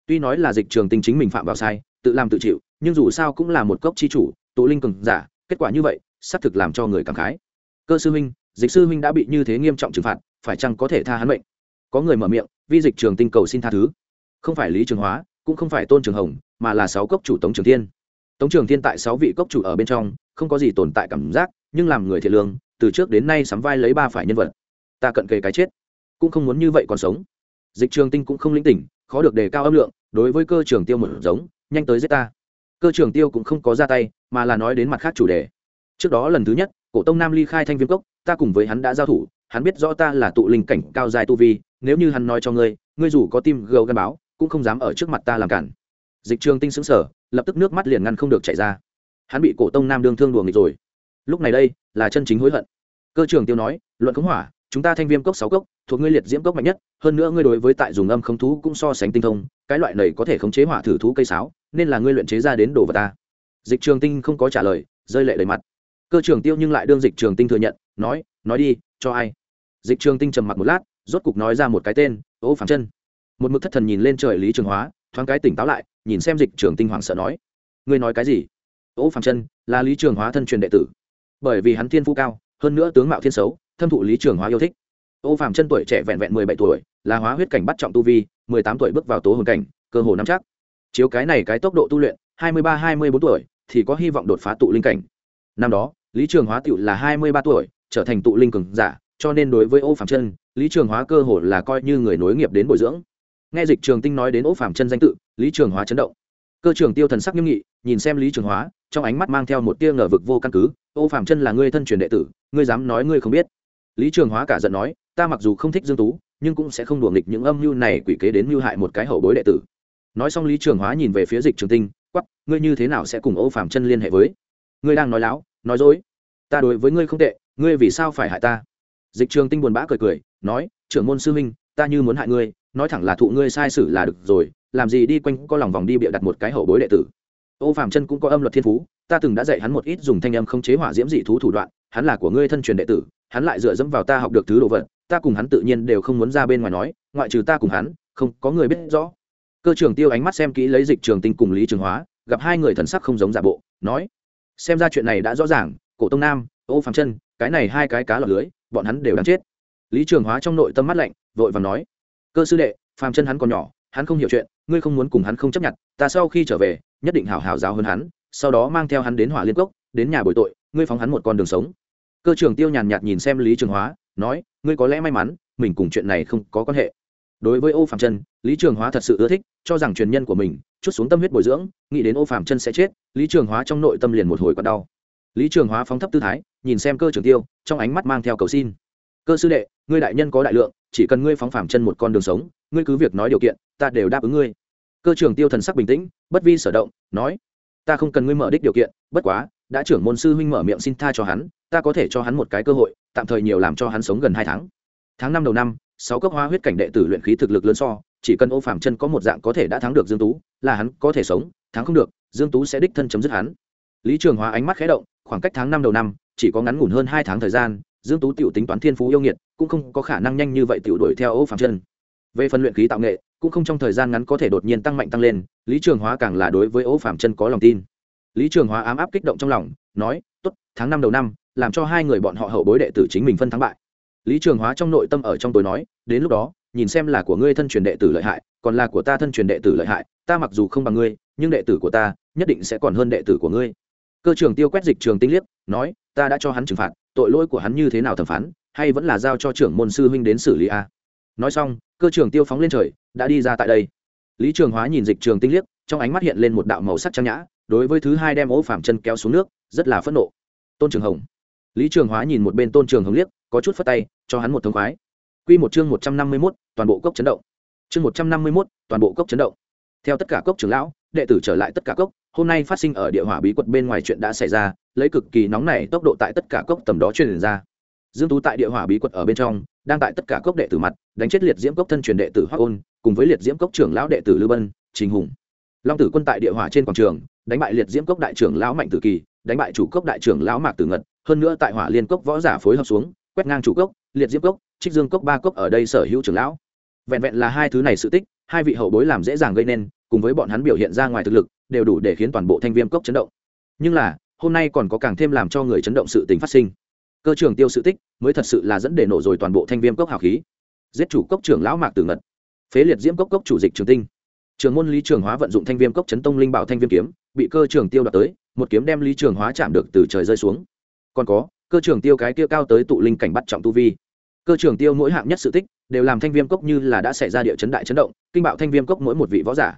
Tuy nói là dịch trường tinh chính mình phạm vào sai, tự làm tự chịu, nhưng dù sao cũng là một cốc chi chủ, tụ linh cường giả, kết quả như vậy, xác thực làm cho người cảm khái. Cơ sư huynh, dịch sư huynh đã bị như thế nghiêm trọng trừng phạt, phải chăng có thể tha hắn mệnh? Có người mở miệng, vi dịch trường tinh cầu xin tha thứ. Không phải lý trường hóa, cũng không phải tôn trường hồng, mà là sáu cốc chủ tống trường thiên. Tống trường thiên tại sáu vị cốc chủ ở bên trong, không có gì tồn tại cảm giác, nhưng làm người thiệt lương, từ trước đến nay sắm vai lấy ba phải nhân vật. Ta cận kề cái chết cũng không muốn như vậy còn sống. Dịch trường tinh cũng không lĩnh tỉnh, khó được đề cao âm lượng, đối với cơ trường tiêu một giống, nhanh tới giết ta. Cơ trường tiêu cũng không có ra tay, mà là nói đến mặt khác chủ đề. Trước đó lần thứ nhất, cổ tông nam ly khai thanh viêm cốc, ta cùng với hắn đã giao thủ, hắn biết rõ ta là tụ linh cảnh cao dài tu vi, nếu như hắn nói cho ngươi ngươi dù có tim gâu gắn báo, cũng không dám ở trước mặt ta làm cản. Dịch trường tinh xứng sở lập tức nước mắt liền ngăn không được chảy ra. Hắn bị cổ tông nam đương thương đùa nghịch rồi. Lúc này đây, là chân chính hối hận. Cơ trường tiêu nói, luận khống hỏa chúng ta thanh viêm cốc sáu cốc, thuộc ngươi liệt diễm cốc mạnh nhất, hơn nữa ngươi đối với tại dùng âm không thú cũng so sánh tinh thông, cái loại này có thể khống chế hỏa thử thú cây sáo, nên là ngươi luyện chế ra đến đồ vật ta. Dịch trường tinh không có trả lời, rơi lệ đầy mặt. Cơ trường tiêu nhưng lại đương dịch trường tinh thừa nhận, nói nói đi, cho ai? Dịch trường tinh trầm mặc một lát, rốt cục nói ra một cái tên, ô phản chân. Một mực thất thần nhìn lên trời lý trường hóa, thoáng cái tỉnh táo lại, nhìn xem dịch trường tinh hoảng sợ nói, ngươi nói cái gì? Ô phản chân, là lý trường hóa thân truyền đệ tử. Bởi vì hắn thiên phú cao, hơn nữa tướng mạo thiên xấu thâm thụ lý trường hóa yêu thích. Ô phạm chân tuổi trẻ vẹn vẹn mười bảy tuổi, là hóa huyết cảnh bắt trọng tu vi, mười tám tuổi bước vào tố hồn cảnh, cơ hồ nắm chắc. Chiếu cái này cái tốc độ tu luyện, hai mươi ba, hai mươi bốn tuổi thì có hy vọng đột phá tụ linh cảnh. Năm đó, lý trường hóa tựu là hai mươi ba tuổi, trở thành tụ linh cường giả, cho nên đối với ô phạm chân, lý trường hóa cơ hồ là coi như người nối nghiệp đến bồi dưỡng. Nghe dịch trường tinh nói đến ô phạm chân danh tự, lý trường hóa chấn động. Cơ trường tiêu thần sắc nghiêm nghị, nhìn xem lý trường hóa, trong ánh mắt mang theo một tia ngờ vực vô căn cứ. Ô phạm chân là ngươi thân truyền đệ tử, ngươi dám nói ngươi không biết lý trường hóa cả giận nói, ta mặc dù không thích dương tú, nhưng cũng sẽ không đùa nghịch những âm mưu này quỷ kế đến mưu hại một cái hậu bối đệ tử. Nói xong lý trường hóa nhìn về phía dịch trường tinh quắp ngươi như thế nào sẽ cùng ô phạm chân liên hệ với? Ngươi đang nói láo, nói dối. Ta đối với ngươi không tệ, ngươi vì sao phải hại ta? Dịch trường tinh buồn bã cười cười, nói, trưởng môn sư minh ta như muốn hại ngươi, nói thẳng là thụ ngươi sai sử là được rồi, làm gì đi quanh có lòng vòng đi bịa đặt một cái hậu bối đệ tử. Ô phạm chân cũng có âm luật thiên phú, ta từng đã dạy hắn một ít dùng thanh âm không chế hỏa diễm dị thú thủ đoạn, hắn là của ngươi thân truyền đệ tử hắn lại dựa dẫm vào ta học được thứ đồ vật, ta cùng hắn tự nhiên đều không muốn ra bên ngoài nói, ngoại trừ ta cùng hắn, không có người biết rõ. Cơ trưởng tiêu ánh mắt xem kỹ lấy dịch trường tinh cùng lý trường hóa, gặp hai người thần sắc không giống giả bộ, nói, xem ra chuyện này đã rõ ràng, cổ tông nam, ô phạm chân, cái này hai cái cá lọt lưới, bọn hắn đều đáng chết. Lý trường hóa trong nội tâm mắt lạnh, vội và nói, cơ sư đệ, phàm chân hắn còn nhỏ, hắn không hiểu chuyện, ngươi không muốn cùng hắn không chấp nhận, ta sau khi trở về, nhất định hảo hảo giáo hơn hắn, sau đó mang theo hắn đến hỏa liên cốc, đến nhà bồi tội, ngươi phóng hắn một con đường sống cơ trưởng tiêu nhàn nhạt nhìn xem lý trường hóa, nói, ngươi có lẽ may mắn, mình cùng chuyện này không có quan hệ. Đối với ô phạm chân lý trường hóa thật sự ưa thích, cho rằng truyền nhân của mình, chút xuống tâm huyết bồi dưỡng, nghĩ đến ô phạm chân sẽ chết, lý trường hóa trong nội tâm liền một hồi còn đau. Lý trường hóa phóng thấp tư thái, nhìn xem cơ trưởng tiêu, trong ánh mắt mang theo cầu xin. Cơ sư đệ, ngươi đại nhân có đại lượng, chỉ cần ngươi phóng phạm chân một con đường sống, ngươi cứ việc nói điều kiện, ta đều đáp ứng ngươi. Cơ trưởng tiêu thần sắc bình tĩnh, bất vi sở động, nói, ta không cần ngươi mở đích điều kiện, bất quá, đã trưởng môn sư huynh mở miệng xin tha cho hắn ta có thể cho hắn một cái cơ hội, tạm thời nhiều làm cho hắn sống gần hai tháng. Tháng năm đầu năm, sáu cấp hoa huyết cảnh đệ tử luyện khí thực lực lớn so, chỉ cần ô phạm chân có một dạng có thể đã thắng được dương tú, là hắn có thể sống, thắng không được, dương tú sẽ đích thân chấm dứt hắn. Lý trường hóa ánh mắt khẽ động, khoảng cách tháng năm đầu năm, chỉ có ngắn ngủn hơn hai tháng thời gian, dương tú tiểu tính toán thiên phú yêu nghiệt, cũng không có khả năng nhanh như vậy tiểu đuổi theo ô phạm chân. Về phần luyện khí tạo nghệ, cũng không trong thời gian ngắn có thể đột nhiên tăng mạnh tăng lên, lý trường hóa càng là đối với ô phạm chân có lòng tin. Lý trường hóa ám áp kích động trong lòng, nói, tốt, tháng năm đầu năm làm cho hai người bọn họ hậu bối đệ tử chính mình phân thắng bại. Lý trường hóa trong nội tâm ở trong tối nói, đến lúc đó, nhìn xem là của ngươi thân truyền đệ tử lợi hại, còn là của ta thân truyền đệ tử lợi hại, ta mặc dù không bằng ngươi, nhưng đệ tử của ta nhất định sẽ còn hơn đệ tử của ngươi. Cơ trường tiêu quét dịch trường tinh liếc, nói, ta đã cho hắn trừng phạt, tội lỗi của hắn như thế nào thẩm phán, hay vẫn là giao cho trưởng môn sư huynh đến xử lý a? Nói xong, cơ trường tiêu phóng lên trời, đã đi ra tại đây. Lý trường hóa nhìn dịch trường tinh liếc, trong ánh mắt hiện lên một đạo màu sắc trang nhã, đối với thứ hai đem ố phạm chân kéo xuống nước, rất là phẫn nộ. Tôn trường hồng lý trường hóa nhìn một bên tôn trường hồng liếc, có chút phất tay, cho hắn một thông khoái. Q một chương một trăm năm mươi mốt, toàn bộ cốc chấn động. Chương một trăm năm mươi mốt, toàn bộ cốc chấn động. Theo tất cả cốc trưởng lão, đệ tử trở lại tất cả cốc, hôm nay phát sinh ở địa hỏa bí quật bên ngoài chuyện đã xảy ra, lấy cực kỳ nóng này tốc độ tại tất cả cốc tầm đó truyền ra. Dương tú tại địa hỏa bí quật ở bên trong, đang tại tất cả cốc đệ tử mặt, đánh chết liệt diễm cốc thân truyền đệ tử hoắc ôn, cùng với liệt diễm cốc trưởng lão đệ tử lưu bân, trình hùng. Long tử quân tại địa hỏa trên quảng trường, đánh bại liệt diễm cốc đại trưởng lão mạnh tử kỳ, đánh bại chủ cốc đại trưởng lão mạc tử ngật hơn nữa tại hỏa liên cốc võ giả phối hợp xuống, quét ngang chủ cốc, liệt diễm cốc, trích dương cốc ba cốc ở đây sở hữu trưởng lão. Vẹn vẹn là hai thứ này sự tích, hai vị hậu bối làm dễ dàng gây nên, cùng với bọn hắn biểu hiện ra ngoài thực lực, đều đủ để khiến toàn bộ thanh viêm cốc chấn động. Nhưng là, hôm nay còn có càng thêm làm cho người chấn động sự tình phát sinh. Cơ trường tiêu sự tích mới thật sự là dẫn để nổ rồi toàn bộ thanh viêm cốc hào khí. Giết chủ cốc trưởng lão mạc tử ngật. Phế liệt diễm cốc cốc chủ dịch trường tinh. Trường môn lý trường hóa vận dụng thanh viêm cốc chấn tông linh bảo thanh viêm kiếm, bị cơ trường tiêu đoạt tới, một kiếm đem lý trường hóa chạm được từ trời rơi xuống còn có, cơ trường tiêu cái kia cao tới tụ linh cảnh bắt trọng tu vi. Cơ trường tiêu mỗi hạng nhất sự tích, đều làm thanh viêm cốc như là đã xảy ra địa chấn đại chấn động, kinh bạo thanh viêm cốc mỗi một vị võ giả.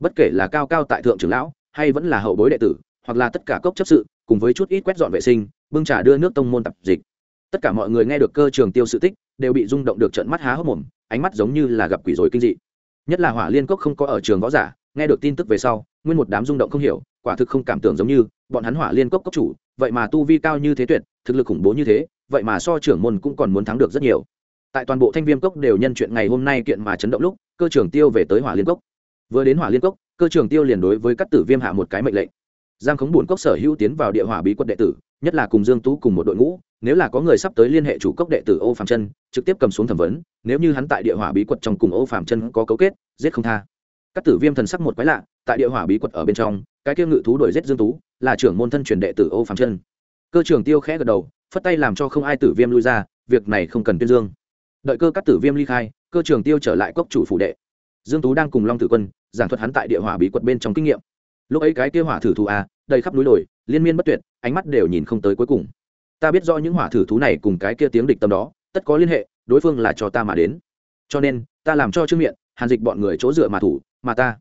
Bất kể là cao cao tại thượng trưởng lão, hay vẫn là hậu bối đệ tử, hoặc là tất cả cốc chấp sự, cùng với chút ít quét dọn vệ sinh, bưng trà đưa nước tông môn tập dịch. Tất cả mọi người nghe được cơ trường tiêu sự tích, đều bị rung động được trận mắt há hốc mồm, ánh mắt giống như là gặp quỷ rồi kinh dị. Nhất là hỏa liên cốc không có ở trường võ giả, nghe được tin tức về sau, nguyên một đám rung động không hiểu, quả thực không cảm tưởng giống như, bọn hắn hỏa liên cốc cốc chủ vậy mà tu vi cao như thế tuyệt, thực lực khủng bố như thế, vậy mà so trưởng môn cũng còn muốn thắng được rất nhiều. Tại toàn bộ thanh viêm cốc đều nhân chuyện ngày hôm nay kiện mà chấn động lúc, cơ trưởng tiêu về tới hỏa liên cốc. Vừa đến hỏa liên cốc, cơ trưởng tiêu liền đối với các tử viêm hạ một cái mệnh lệnh. Giang khống bùn cốc sở hữu tiến vào địa hỏa bí quật đệ tử, nhất là cùng dương tú cùng một đội ngũ, nếu là có người sắp tới liên hệ chủ cốc đệ tử ô phạm chân, trực tiếp cầm xuống thẩm vấn, nếu như hắn tại địa hỏa bí quật trong cùng ô phạm chân có cấu kết, giết không tha. Các tử viêm thần sắc một quái lạ, tại địa hỏa bí quật ở bên trong, cái kia ngự thú đuổi giết dương tú là trưởng môn thân truyền đệ tử ô phạm chân cơ trưởng tiêu khẽ gật đầu, phất tay làm cho không ai tử viêm lui ra, việc này không cần tuyên dương. Đợi cơ các tử viêm ly khai, cơ trưởng tiêu trở lại cốc chủ phủ đệ. Dương tú đang cùng long tử quân, giảng thuật hắn tại địa hỏa bí quật bên trong kinh nghiệm. Lúc ấy cái kia hỏa thử thú a đầy khắp núi đồi, liên miên bất tuyệt, ánh mắt đều nhìn không tới cuối cùng. Ta biết do những hỏa thử thú này cùng cái kia tiếng địch tâm đó, tất có liên hệ, đối phương là cho ta mà đến. Cho nên, ta làm cho trương miệng hàn dịch bọn người chỗ dựa mà thủ, mà ta.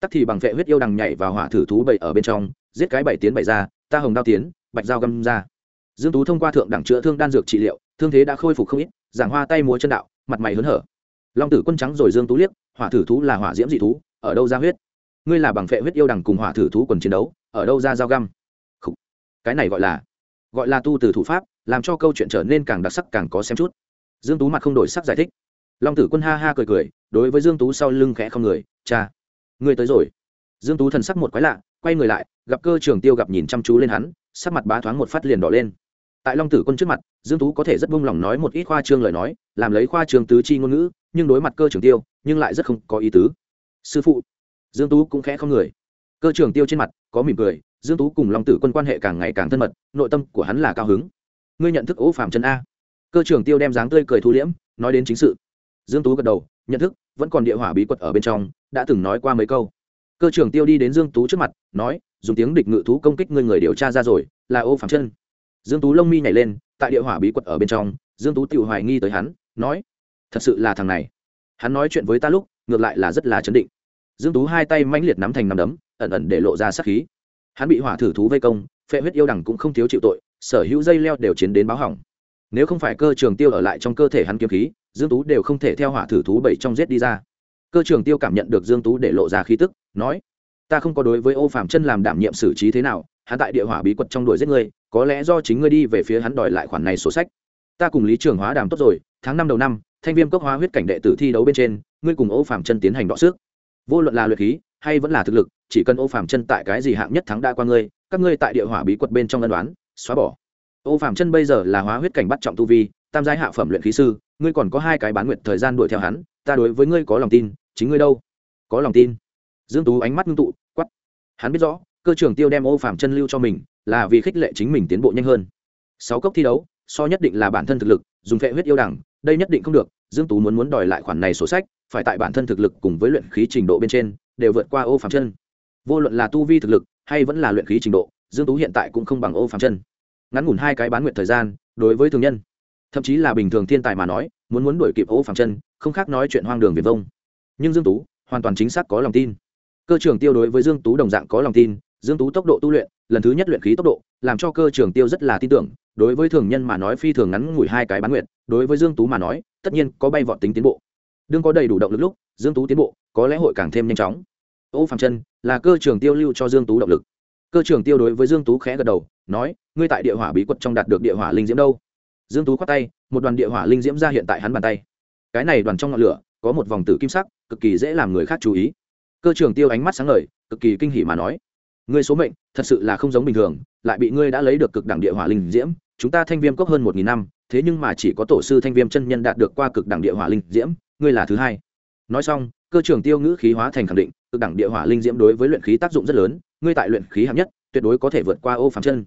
Tắc thì bằng vệ huyết yêu đằng nhảy vào hỏa thử thú bầy ở bên trong giết cái bảy tiến bảy ra, ta hồng đao tiến, bạch dao găm ra. Dương tú thông qua thượng đẳng chữa thương đan dược trị liệu, thương thế đã khôi phục không ít, giảng hoa tay múa chân đạo, mặt mày hớn hở. Long tử quân trắng rồi dương tú liếc, hỏa thử thú là hỏa diễm dị thú, ở đâu ra huyết? Ngươi là bằng vệ huyết yêu đằng cùng hỏa thử thú quần chiến đấu, ở đâu ra dao găm? Khủ. cái này gọi là gọi là tu từ thủ pháp, làm cho câu chuyện trở nên càng đặc sắc càng có xem chút. Dương tú mặt không đổi sắc giải thích. Long tử quân ha ha cười cười, đối với dương tú sau lưng khẽ không người, cha, ngươi tới rồi. Dương tú thần sắc một quái lạ quay người lại, gặp cơ trường tiêu gặp nhìn chăm chú lên hắn, sắc mặt bá thoáng một phát liền đỏ lên. Tại long tử quân trước mặt, dương tú có thể rất buông lòng nói một ít khoa trương lời nói, làm lấy khoa trường tứ chi ngôn ngữ, nhưng đối mặt cơ trường tiêu, nhưng lại rất không có ý tứ. Sư phụ. Dương tú cũng khẽ không người. Cơ trường tiêu trên mặt, có mỉm cười, dương tú cùng long tử quân quan hệ càng ngày càng thân mật, nội tâm của hắn là cao hứng. Ngươi nhận thức ố phạm chân a. Cơ trường tiêu đem dáng tươi cười thu liễm, nói đến chính sự. Dương tú gật đầu, nhận thức, vẫn còn địa hỏa bí quật ở bên trong, đã từng nói qua mấy câu cơ trưởng tiêu đi đến dương tú trước mặt, nói, dùng tiếng địch ngự thú công kích ngươi người điều tra ra rồi, là ô phạm chân. Dương tú lông mi nhảy lên, tại địa hỏa bí quật ở bên trong, dương tú tự hoài nghi tới hắn, nói, thật sự là thằng này. Hắn nói chuyện với ta lúc, ngược lại là rất là chấn định. Dương tú hai tay mãnh liệt nắm thành nắm đấm, ẩn ẩn để lộ ra sát khí. Hắn bị hỏa thử thú vây công, phệ huyết yêu đẳng cũng không thiếu chịu tội, sở hữu dây leo đều chiến đến báo hỏng. Nếu không phải cơ trường tiêu ở lại trong cơ thể hắn kiếm khí, dương tú đều không thể theo hỏa thử thú bảy trong giết đi ra cơ trường tiêu cảm nhận được dương tú để lộ ra khí tức, nói, ta không có đối với ô phạm chân làm đảm nhiệm xử trí thế nào, hắn tại địa hỏa bí quật trong đuổi giết ngươi, có lẽ do chính ngươi đi về phía hắn đòi lại khoản này sổ sách. Ta cùng lý trường hóa đàm tốt rồi, tháng năm đầu năm, thanh viêm cốc hóa huyết cảnh đệ tử thi đấu bên trên, ngươi cùng ô phạm chân tiến hành đọ sức. Vô luận là luyện khí, hay vẫn là thực lực, chỉ cần ô phạm chân tại cái gì hạng nhất thắng đã qua ngươi, các ngươi tại địa hỏa bí quật bên trong ân đoán xóa bỏ. Ô phạm chân bây giờ là hóa huyết cảnh bắt trọng tu vi, tam giai hạ phẩm luyện khí sư, ngươi còn có hai cái bán nguyện thời gian đuổi theo hắn, ta đối với ngươi có lòng tin chính ngươi đâu? Có lòng tin. Dương tú ánh mắt ngưng tụ quắt hắn biết rõ, cơ trưởng tiêu đem ô phạm chân lưu cho mình, là vì khích lệ chính mình tiến bộ nhanh hơn. Sáu cốc thi đấu, so nhất định là bản thân thực lực, dùng phệ huyết yêu đẳng, đây nhất định không được. Dương tú muốn muốn đòi lại khoản này sổ sách, phải tại bản thân thực lực cùng với luyện khí trình độ bên trên, đều vượt qua ô phạm chân. Vô luận là tu vi thực lực, hay vẫn là luyện khí trình độ, dương tú hiện tại cũng không bằng ô phạm chân. Ngắn ngủn hai cái bán nguyện thời gian, đối với thường nhân. Thậm chí là bình thường thiên tài mà nói, muốn muốn đuổi kịp ô phạm chân, không khác nói chuyện hoang đường viền vông nhưng dương tú hoàn toàn chính xác có lòng tin. Cơ trưởng tiêu đối với dương tú đồng dạng có lòng tin, dương tú tốc độ tu luyện, lần thứ nhất luyện khí tốc độ, làm cho cơ trưởng tiêu rất là tin tưởng, đối với thường nhân mà nói phi thường ngắn ngủi hai cái bán nguyện đối với dương tú mà nói, tất nhiên có bay vọt tính tiến bộ. Đương có đầy đủ động lực lúc, dương tú tiến bộ, có lẽ hội càng thêm nhanh chóng. Ô phạm chân là cơ trưởng tiêu lưu cho dương tú động lực. Cơ trưởng tiêu đối với dương tú khẽ gật đầu, nói, ngươi tại địa hỏa bí quật trong đạt được địa hỏa linh diễm đâu? Dương tú khoát tay, một đoàn địa hỏa linh diễm ra hiện tại hắn bàn tay. Cái này đoàn trong ngọn lửa có một vòng tử kim sắc, cực kỳ dễ làm người khác chú ý. Cơ trưởng tiêu ánh mắt sáng ngời, cực kỳ kinh hỉ mà nói, ngươi số mệnh, thật sự là không giống bình thường, lại bị ngươi đã lấy được cực đẳng địa hỏa linh diễm, chúng ta thanh viêm cốc hơn một nghìn năm, thế nhưng mà chỉ có tổ sư thanh viêm chân nhân đạt được qua cực đẳng địa hỏa linh diễm, ngươi là thứ hai. Nói xong, cơ trưởng tiêu ngữ khí hóa thành khẳng định, cực đẳng địa hỏa linh diễm đối với luyện khí tác dụng rất lớn, ngươi tại luyện khí hạng nhất, tuyệt đối có thể vượt qua ô phàm chân.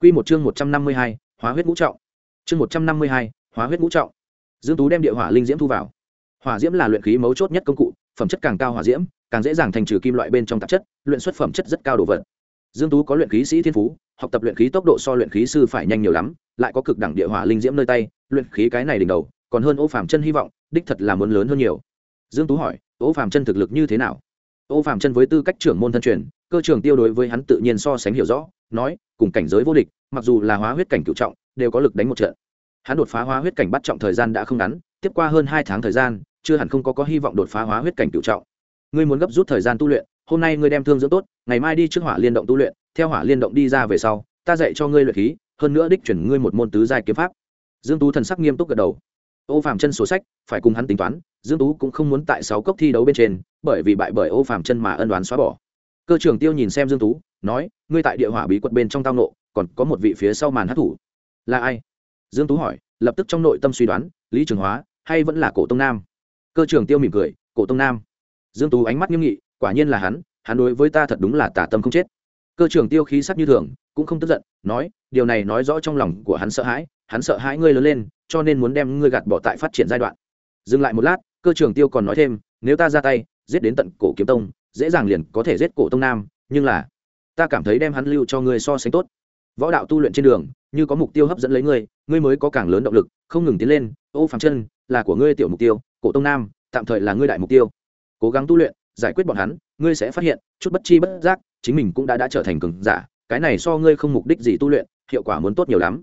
Quy một chương một trăm năm mươi hai, hóa huyết ngũ trọng. Chương một trăm năm mươi hai, hóa huyết ngũ trọng. Dương tú đem địa hỏa linh diễm thu vào hỏa diễm là luyện khí mấu chốt nhất công cụ, phẩm chất càng cao hỏa diễm, càng dễ dàng thành trừ kim loại bên trong tạp chất, luyện xuất phẩm chất rất cao đồ vật. Dương tú có luyện khí sĩ thiên phú, học tập luyện khí tốc độ so luyện khí sư phải nhanh nhiều lắm, lại có cực đẳng địa hỏa linh diễm nơi tay, luyện khí cái này đỉnh đầu, còn hơn ô phàm chân hy vọng, đích thật là muốn lớn hơn nhiều. Dương tú hỏi, ô phàm chân thực lực như thế nào? Ô phàm chân với tư cách trưởng môn thân truyền, cơ trưởng tiêu đối với hắn tự nhiên so sánh hiểu rõ, nói, cùng cảnh giới vô địch, mặc dù là hóa huyết cảnh cựu trọng, đều có lực đánh một trận. Hắn đột phá hóa huyết cảnh bắt trọng thời gian đã không ngắn, tiếp qua hơn hai tháng thời gian chưa hẳn không có có hy vọng đột phá hóa huyết cảnh cựu trọng. Ngươi muốn gấp rút thời gian tu luyện, hôm nay ngươi đem thương dưỡng tốt, ngày mai đi trước hỏa liên động tu luyện, theo hỏa liên động đi ra về sau, ta dạy cho ngươi luyện khí, hơn nữa đích chuyển ngươi một môn tứ giai kiếm pháp. Dương tú thần sắc nghiêm túc gật đầu. Ô Phạm chân sổ sách, phải cùng hắn tính toán, dương tú cũng không muốn tại sáu cốc thi đấu bên trên, bởi vì bại bởi ô Phạm chân mà ân đoán xóa bỏ. Cơ trưởng tiêu nhìn xem dương tú, nói, ngươi tại địa hỏa bí quật bên trong tao nộ còn có một vị phía sau màn hát thủ. Là ai? Dương tú hỏi, lập tức trong nội tâm suy đoán, lý trường hóa, hay vẫn là cổ tông nam? Cơ trưởng tiêu mỉm cười, cổ tông nam. Dương tú ánh mắt nghiêm nghị, quả nhiên là hắn hắn đối với ta thật đúng là tả tâm không chết. Cơ trưởng tiêu khí sắc như thường, cũng không tức giận, nói, điều này nói rõ trong lòng của hắn sợ hãi, hắn sợ hãi ngươi lớn lên, cho nên muốn đem ngươi gạt bỏ tại phát triển giai đoạn. Dừng lại một lát, cơ trưởng tiêu còn nói thêm, nếu ta ra tay, giết đến tận cổ kiếm tông, dễ dàng liền có thể giết cổ tông nam, nhưng là, ta cảm thấy đem hắn lưu cho ngươi so sánh tốt. Võ đạo tu luyện trên đường, như có mục tiêu hấp dẫn lấy ngươi ngươi mới có càng lớn động lực, không ngừng tiến lên, ô phàm chân là của ngươi tiểu mục tiêu, cổ tông nam, tạm thời là ngươi đại mục tiêu. Cố gắng tu luyện, giải quyết bọn hắn, ngươi sẽ phát hiện, chút bất chi bất giác, chính mình cũng đã đã trở thành cường giả, cái này so ngươi không mục đích gì tu luyện, hiệu quả muốn tốt nhiều lắm.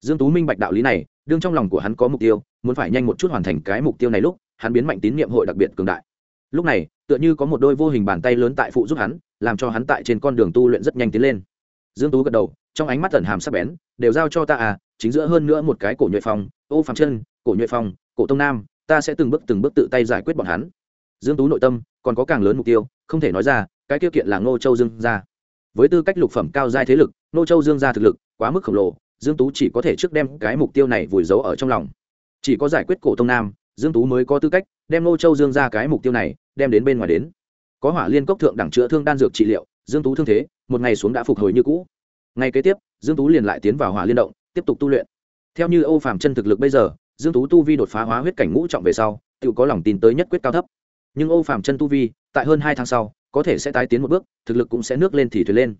Dương tú minh bạch đạo lý này, đương trong lòng của hắn có mục tiêu, muốn phải nhanh một chút hoàn thành cái mục tiêu này lúc, hắn biến mạnh tín nhiệm hội đặc biệt cường đại. Lúc này, tựa như có một đôi vô hình bàn tay lớn tại phụ giúp hắn, làm cho hắn tại trên con đường tu luyện rất nhanh tiến lên. Dương tú gật đầu, trong ánh mắt tẩn hàm sắc bén, đều giao cho ta à chính giữa hơn nữa một cái cổ nhuệ phong, ô phạm chân, cổ nhuệ phong cổ tông nam, ta sẽ từng bước từng bước tự tay giải quyết bọn hắn. Dương tú nội tâm còn có càng lớn mục tiêu, không thể nói ra, cái tiêu kiện là ngô châu dương gia. Với tư cách lục phẩm cao giai thế lực, ngô châu dương gia thực lực quá mức khổng lồ, dương tú chỉ có thể trước đem cái mục tiêu này vùi giấu ở trong lòng. Chỉ có giải quyết cổ tông nam, dương tú mới có tư cách đem ngô châu dương gia cái mục tiêu này đem đến bên ngoài đến. Có hỏa liên cốc thượng đẳng chữa thương đan dược trị liệu, dương tú thương thế, một ngày xuống đã phục hồi như cũ. Ngày kế tiếp, dương tú liền lại tiến vào hỏa liên động, tiếp tục tu luyện. Theo như âu phàm chân thực lực bây giờ dương tú tu vi đột phá hóa huyết cảnh ngũ trọng về sau, tự có lòng tin tới nhất quyết cao thấp. Nhưng âu Phạm chân tu vi, tại hơn hai tháng sau, có thể sẽ tái tiến một bước, thực lực cũng sẽ nước lên thì thuyền lên.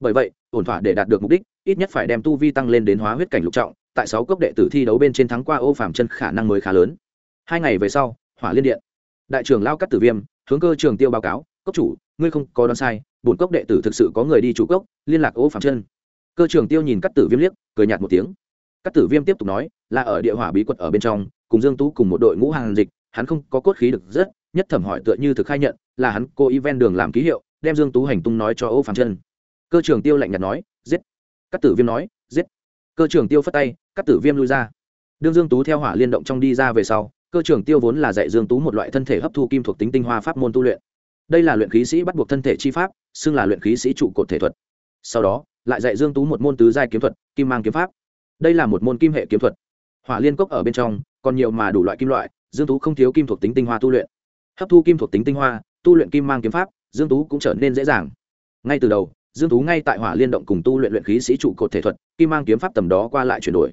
Bởi vậy, ổn thỏa để đạt được mục đích, ít nhất phải đem tu vi tăng lên đến hóa huyết cảnh lục trọng, tại sáu cốc đệ tử thi đấu bên trên thắng qua âu Phạm chân khả năng mới khá lớn. Hai ngày về sau, hỏa liên điện. Đại trưởng lao cắt tử viêm, hướng cơ trường tiêu báo cáo, cốc chủ, ngươi không có đoán sai, bổn cốc đệ tử thực sự có người đi chủ cốc, liên lạc âu Phạm chân. Cơ trường tiêu nhìn cắt tử viêm liếc, cười nhạt một tiếng. Các tử viêm tiếp tục nói, là ở địa hỏa bí quật ở bên trong, cùng dương tú cùng một đội ngũ hàng dịch, hắn không có cốt khí được rất, nhất thẩm hỏi tựa như thực khai nhận, là hắn cô y ven đường làm ký hiệu, đem dương tú hành tung nói cho ô phàm chân cơ trưởng tiêu lạnh nhạt nói, giết. Các tử viêm nói, giết. Cơ trưởng tiêu phất tay các tử viêm lui ra. Đương dương tú theo hỏa liên động trong đi ra về sau, cơ trưởng tiêu vốn là dạy dương tú một loại thân thể hấp thu kim thuộc tính tinh hoa pháp môn tu luyện. Đây là luyện khí sĩ bắt buộc thân thể chi pháp, xưng là luyện khí sĩ trụ cột thể thuật. Sau đó, lại dạy dương tú một môn tứ giai kiếm thuật, kim mang kiếm pháp đây là một môn kim hệ kiếm thuật. Hỏa liên cốc ở bên trong, còn nhiều mà đủ loại kim loại, dương tú không thiếu kim thuộc tính tinh hoa tu luyện. Hấp thu kim thuộc tính tinh hoa, tu luyện kim mang kiếm pháp, dương tú cũng trở nên dễ dàng. Ngay từ đầu, dương tú ngay tại hỏa liên động cùng tu luyện luyện khí sĩ trụ cột thể thuật, kim mang kiếm pháp tầm đó qua lại chuyển đổi.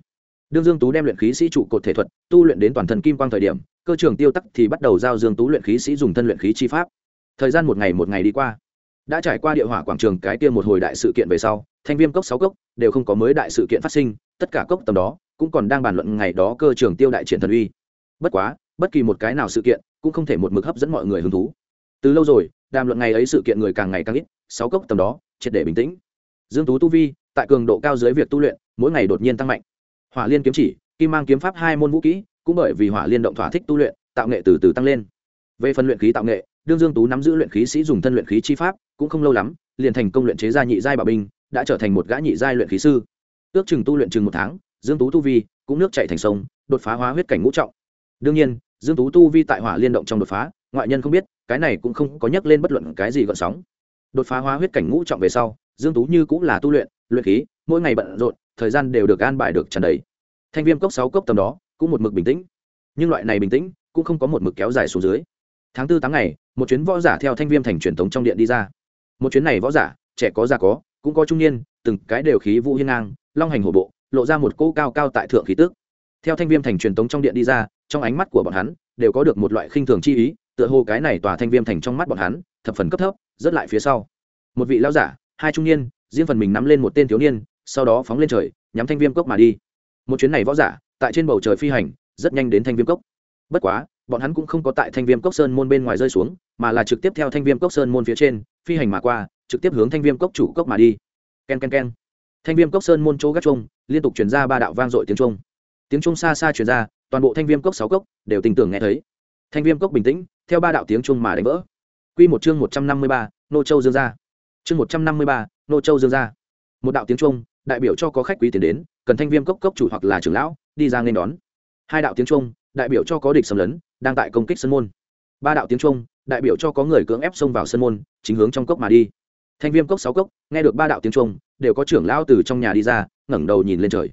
Đương dương tú đem luyện khí sĩ trụ cột thể thuật, tu luyện đến toàn thân kim quang thời điểm, cơ trường tiêu tắc thì bắt đầu giao dương tú luyện khí sĩ dùng thân luyện khí chi pháp. Thời gian một ngày một ngày đi qua. Đã trải qua địa hỏa quảng trường cái kia một hồi đại sự kiện về sau thanh viêm cốc sáu cốc đều không có mới đại sự kiện phát sinh, tất cả cốc tầm đó cũng còn đang bàn luận ngày đó cơ trường tiêu đại triển thần uy. Bất quá, bất kỳ một cái nào sự kiện cũng không thể một mực hấp dẫn mọi người hứng thú. Từ lâu rồi, đàm luận ngày ấy sự kiện người càng ngày càng ít, sáu cốc tầm đó triệt để bình tĩnh. Dương tú tu vi, tại cường độ cao dưới việc tu luyện, mỗi ngày đột nhiên tăng mạnh. Hỏa liên kiếm chỉ, kim mang kiếm pháp hai môn vũ kỹ, cũng bởi vì hỏa liên động thỏa thích tu luyện, tạo nghệ từ từ tăng lên. Về phần luyện khí tạo nghệ, đương dương tú nắm giữ luyện khí sĩ dùng thân luyện khí chi pháp, cũng không lâu lắm, liền thành công luyện chế ra nhị giai bảo binh đã trở thành một gã nhị giai luyện khí sư. Ước chừng tu luyện chừng một tháng, dương tú tu vi cũng nước chảy thành sông, đột phá hóa huyết cảnh ngũ trọng. Đương nhiên, dương tú tu vi tại hỏa liên động trong đột phá, ngoại nhân không biết, cái này cũng không có nhắc lên bất luận cái gì gợn sóng. Đột phá hóa huyết cảnh ngũ trọng về sau, dương tú như cũng là tu luyện luyện khí, mỗi ngày bận rộn, thời gian đều được an bài được tràn đầy. Thanh viêm cốc sáu cốc tầm đó, cũng một mực bình tĩnh. Nhưng loại này bình tĩnh, cũng không có một mực kéo dài xuống dưới. Tháng tư tháng ngày, một chuyến võ giả theo thanh viêm thành truyền thống trong điện đi ra. Một chuyến này võ giả, trẻ có già có cũng có trung niên, từng cái đều khí vũ hiên ngang, long hành hổ bộ, lộ ra một cỗ cao cao tại thượng khí tước theo thanh viêm thành truyền tống trong điện đi ra, trong ánh mắt của bọn hắn đều có được một loại khinh thường chi ý, tựa hồ cái này tòa thanh viêm thành trong mắt bọn hắn thập phần cấp thấp, rất lại phía sau. Một vị lão giả, hai trung niên, riêng phần mình nắm lên một tên thiếu niên, sau đó phóng lên trời, nhắm thanh viêm cốc mà đi. Một chuyến này võ giả, tại trên bầu trời phi hành, rất nhanh đến thanh viêm cốc. Bất quá, bọn hắn cũng không có tại thanh viêm cốc sơn môn bên ngoài rơi xuống, mà là trực tiếp theo thanh viêm cốc sơn môn phía trên, phi hành mà qua trực tiếp hướng thanh viêm cốc chủ cốc mà đi. K e n k e n k e n thanh viêm cốc sơn môn chỗ gác trung liên tục chuyển ra ba đạo vang dội tiếng trung tiếng trung xa xa chuyển ra, toàn bộ thanh viêm cốc sáu cốc đều tình tưởng nghe thấy. Thanh viêm cốc bình tĩnh, theo ba đạo tiếng trung mà đánh vỡ. Q một chương một trăm năm mươi ba, nô châu dương gia. Chương một trăm năm mươi ba, nô châu dương gia. Một đạo tiếng trung đại biểu cho có khách quý tiền đến, cần thanh viêm cốc cốc chủ hoặc là trưởng lão, đi ra nên đón. Hai đạo tiếng trung đại biểu cho có địch xâm lấn, đang tại công kích sân môn. Ba đạo tiếng trung đại biểu cho có người cưỡng ép xông vào sân môn, chính hướng trong cốc mà đi thanh viêm cốc sáu cốc, nghe được ba đạo tiếng trung đều có trưởng lão từ trong nhà đi ra, ngẩng đầu nhìn lên trời.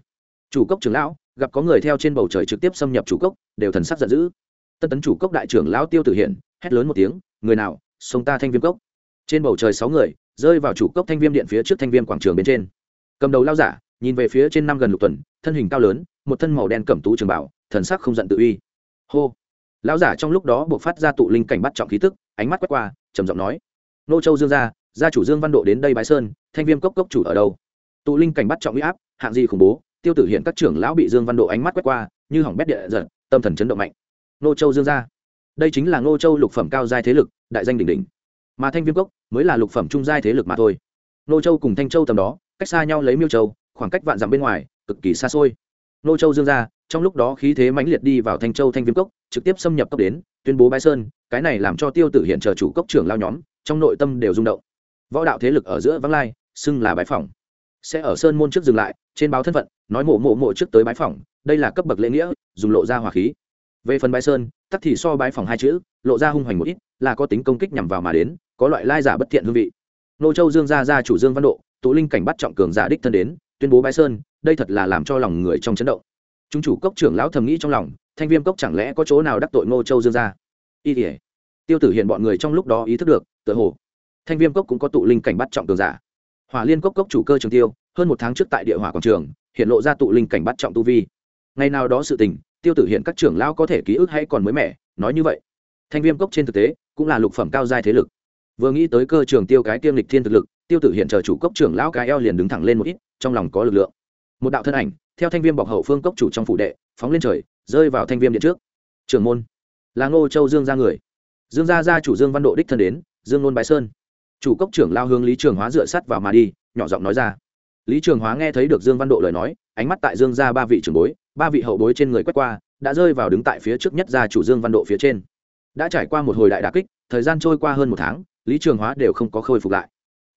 Chủ cốc trưởng lão, gặp có người theo trên bầu trời trực tiếp xâm nhập chủ cốc, đều thần sắc giận dữ. Tân tấn chủ cốc đại trưởng lão tiêu tử hiện hét lớn một tiếng, người nào, xông ta thanh viêm cốc. Trên bầu trời sáu người, rơi vào chủ cốc thanh viêm điện phía trước thanh viêm quảng trường bên trên. Cầm đầu lao giả, nhìn về phía trên năm gần lục tuần, thân hình cao lớn, một thân màu đen cẩm tú trường bảo, thần sắc không giận tự uy. Hô. Lão giả trong lúc đó buộc phát ra tụ linh cảnh bắt trọng khí tức, ánh mắt quét qua, trầm giọng nói, nô châu dương gia gia chủ dương văn độ đến đây bái sơn, thanh viêm cốc cốc chủ ở đâu? Tụ linh cảnh bắt trọng huy áp, hạng gì khủng bố? Tiêu tử hiện các trưởng lão bị dương văn độ ánh mắt quét qua, như hỏng bét địa giật tâm thần chấn động mạnh. Nô châu dương gia. Đây chính là nô châu lục phẩm cao giai thế lực, đại danh đỉnh đỉnh. Mà thanh viêm cốc mới là lục phẩm trung giai thế lực mà thôi. Nô châu cùng thanh châu tầm đó, cách xa nhau lấy miêu châu, khoảng cách vạn dặm bên ngoài, cực kỳ xa xôi. Nô châu dương gia, trong lúc đó khí thế mãnh liệt đi vào thanh châu thanh viêm cốc, trực tiếp xâm nhập cốc đến, tuyên bố bái sơn, cái này làm cho tiêu tử hiện chờ chủ cốc trưởng lao nhóm, trong nội tâm đều rung động võ đạo thế lực ở giữa vắng lai, xưng là bái phỏng. Sẽ ở sơn môn trước dừng lại, trên báo thân phận, nói mộ mộ mộ trước tới bái phỏng, đây là cấp bậc lễ nghĩa, dùng lộ ra hỏa khí. Về phần bái sơn, tắc thì so bái phỏng hai chữ, lộ ra hung hoành một ít, là có tính công kích nhằm vào mà đến, có loại lai giả bất thiện hương vị. Nô châu dương gia gia chủ dương văn độ, tụ linh cảnh bắt trọng cường giả đích thân đến, tuyên bố bái sơn, đây thật là làm cho lòng người trong chấn động. Chúng chủ cốc trưởng lão thầm nghĩ trong lòng, thanh viêm cốc chẳng lẽ có chỗ nào đắc tội ngô châu dương gia? Y tiêu tử hiện bọn người trong lúc đó ý thức được tự hồ thanh viêm cốc cũng có tụ linh cảnh bắt trọng cường giả. Hỏa liên cốc cốc chủ cơ trường tiêu, hơn một tháng trước tại địa hỏa quảng trường, hiện lộ ra tụ linh cảnh bắt trọng tu vi. Ngày nào đó sự tình, tiêu tử hiện các trưởng lão có thể ký ức hay còn mới mẻ, nói như vậy. Thanh viêm cốc trên thực tế, cũng là lục phẩm cao giai thế lực. Vừa nghĩ tới cơ trường tiêu cái tiêm lịch thiên thực lực, tiêu tử hiện chờ chủ cốc trưởng lão cái eo liền đứng thẳng lên một ít, trong lòng có lực lượng. Một đạo thân ảnh, theo thanh viêm bọc hậu phương cốc chủ trong phủ đệ, phóng lên trời, rơi vào thanh viêm điện trước. Trưởng môn, là ngô châu dương ra người. Dương gia gia chủ dương văn độ đích thân đến, dương nôn bái sơn chủ cốc trưởng lao hướng lý trường hóa dựa sắt vào mà đi, nhỏ giọng nói ra. Lý trường hóa nghe thấy được dương văn độ lời nói, ánh mắt tại dương gia ba vị trưởng bối, ba vị hậu bối trên người quét qua, đã rơi vào đứng tại phía trước nhất gia chủ dương văn độ phía trên. Đã trải qua một hồi đại đà kích, thời gian trôi qua hơn một tháng, lý trường hóa đều không có khôi phục lại.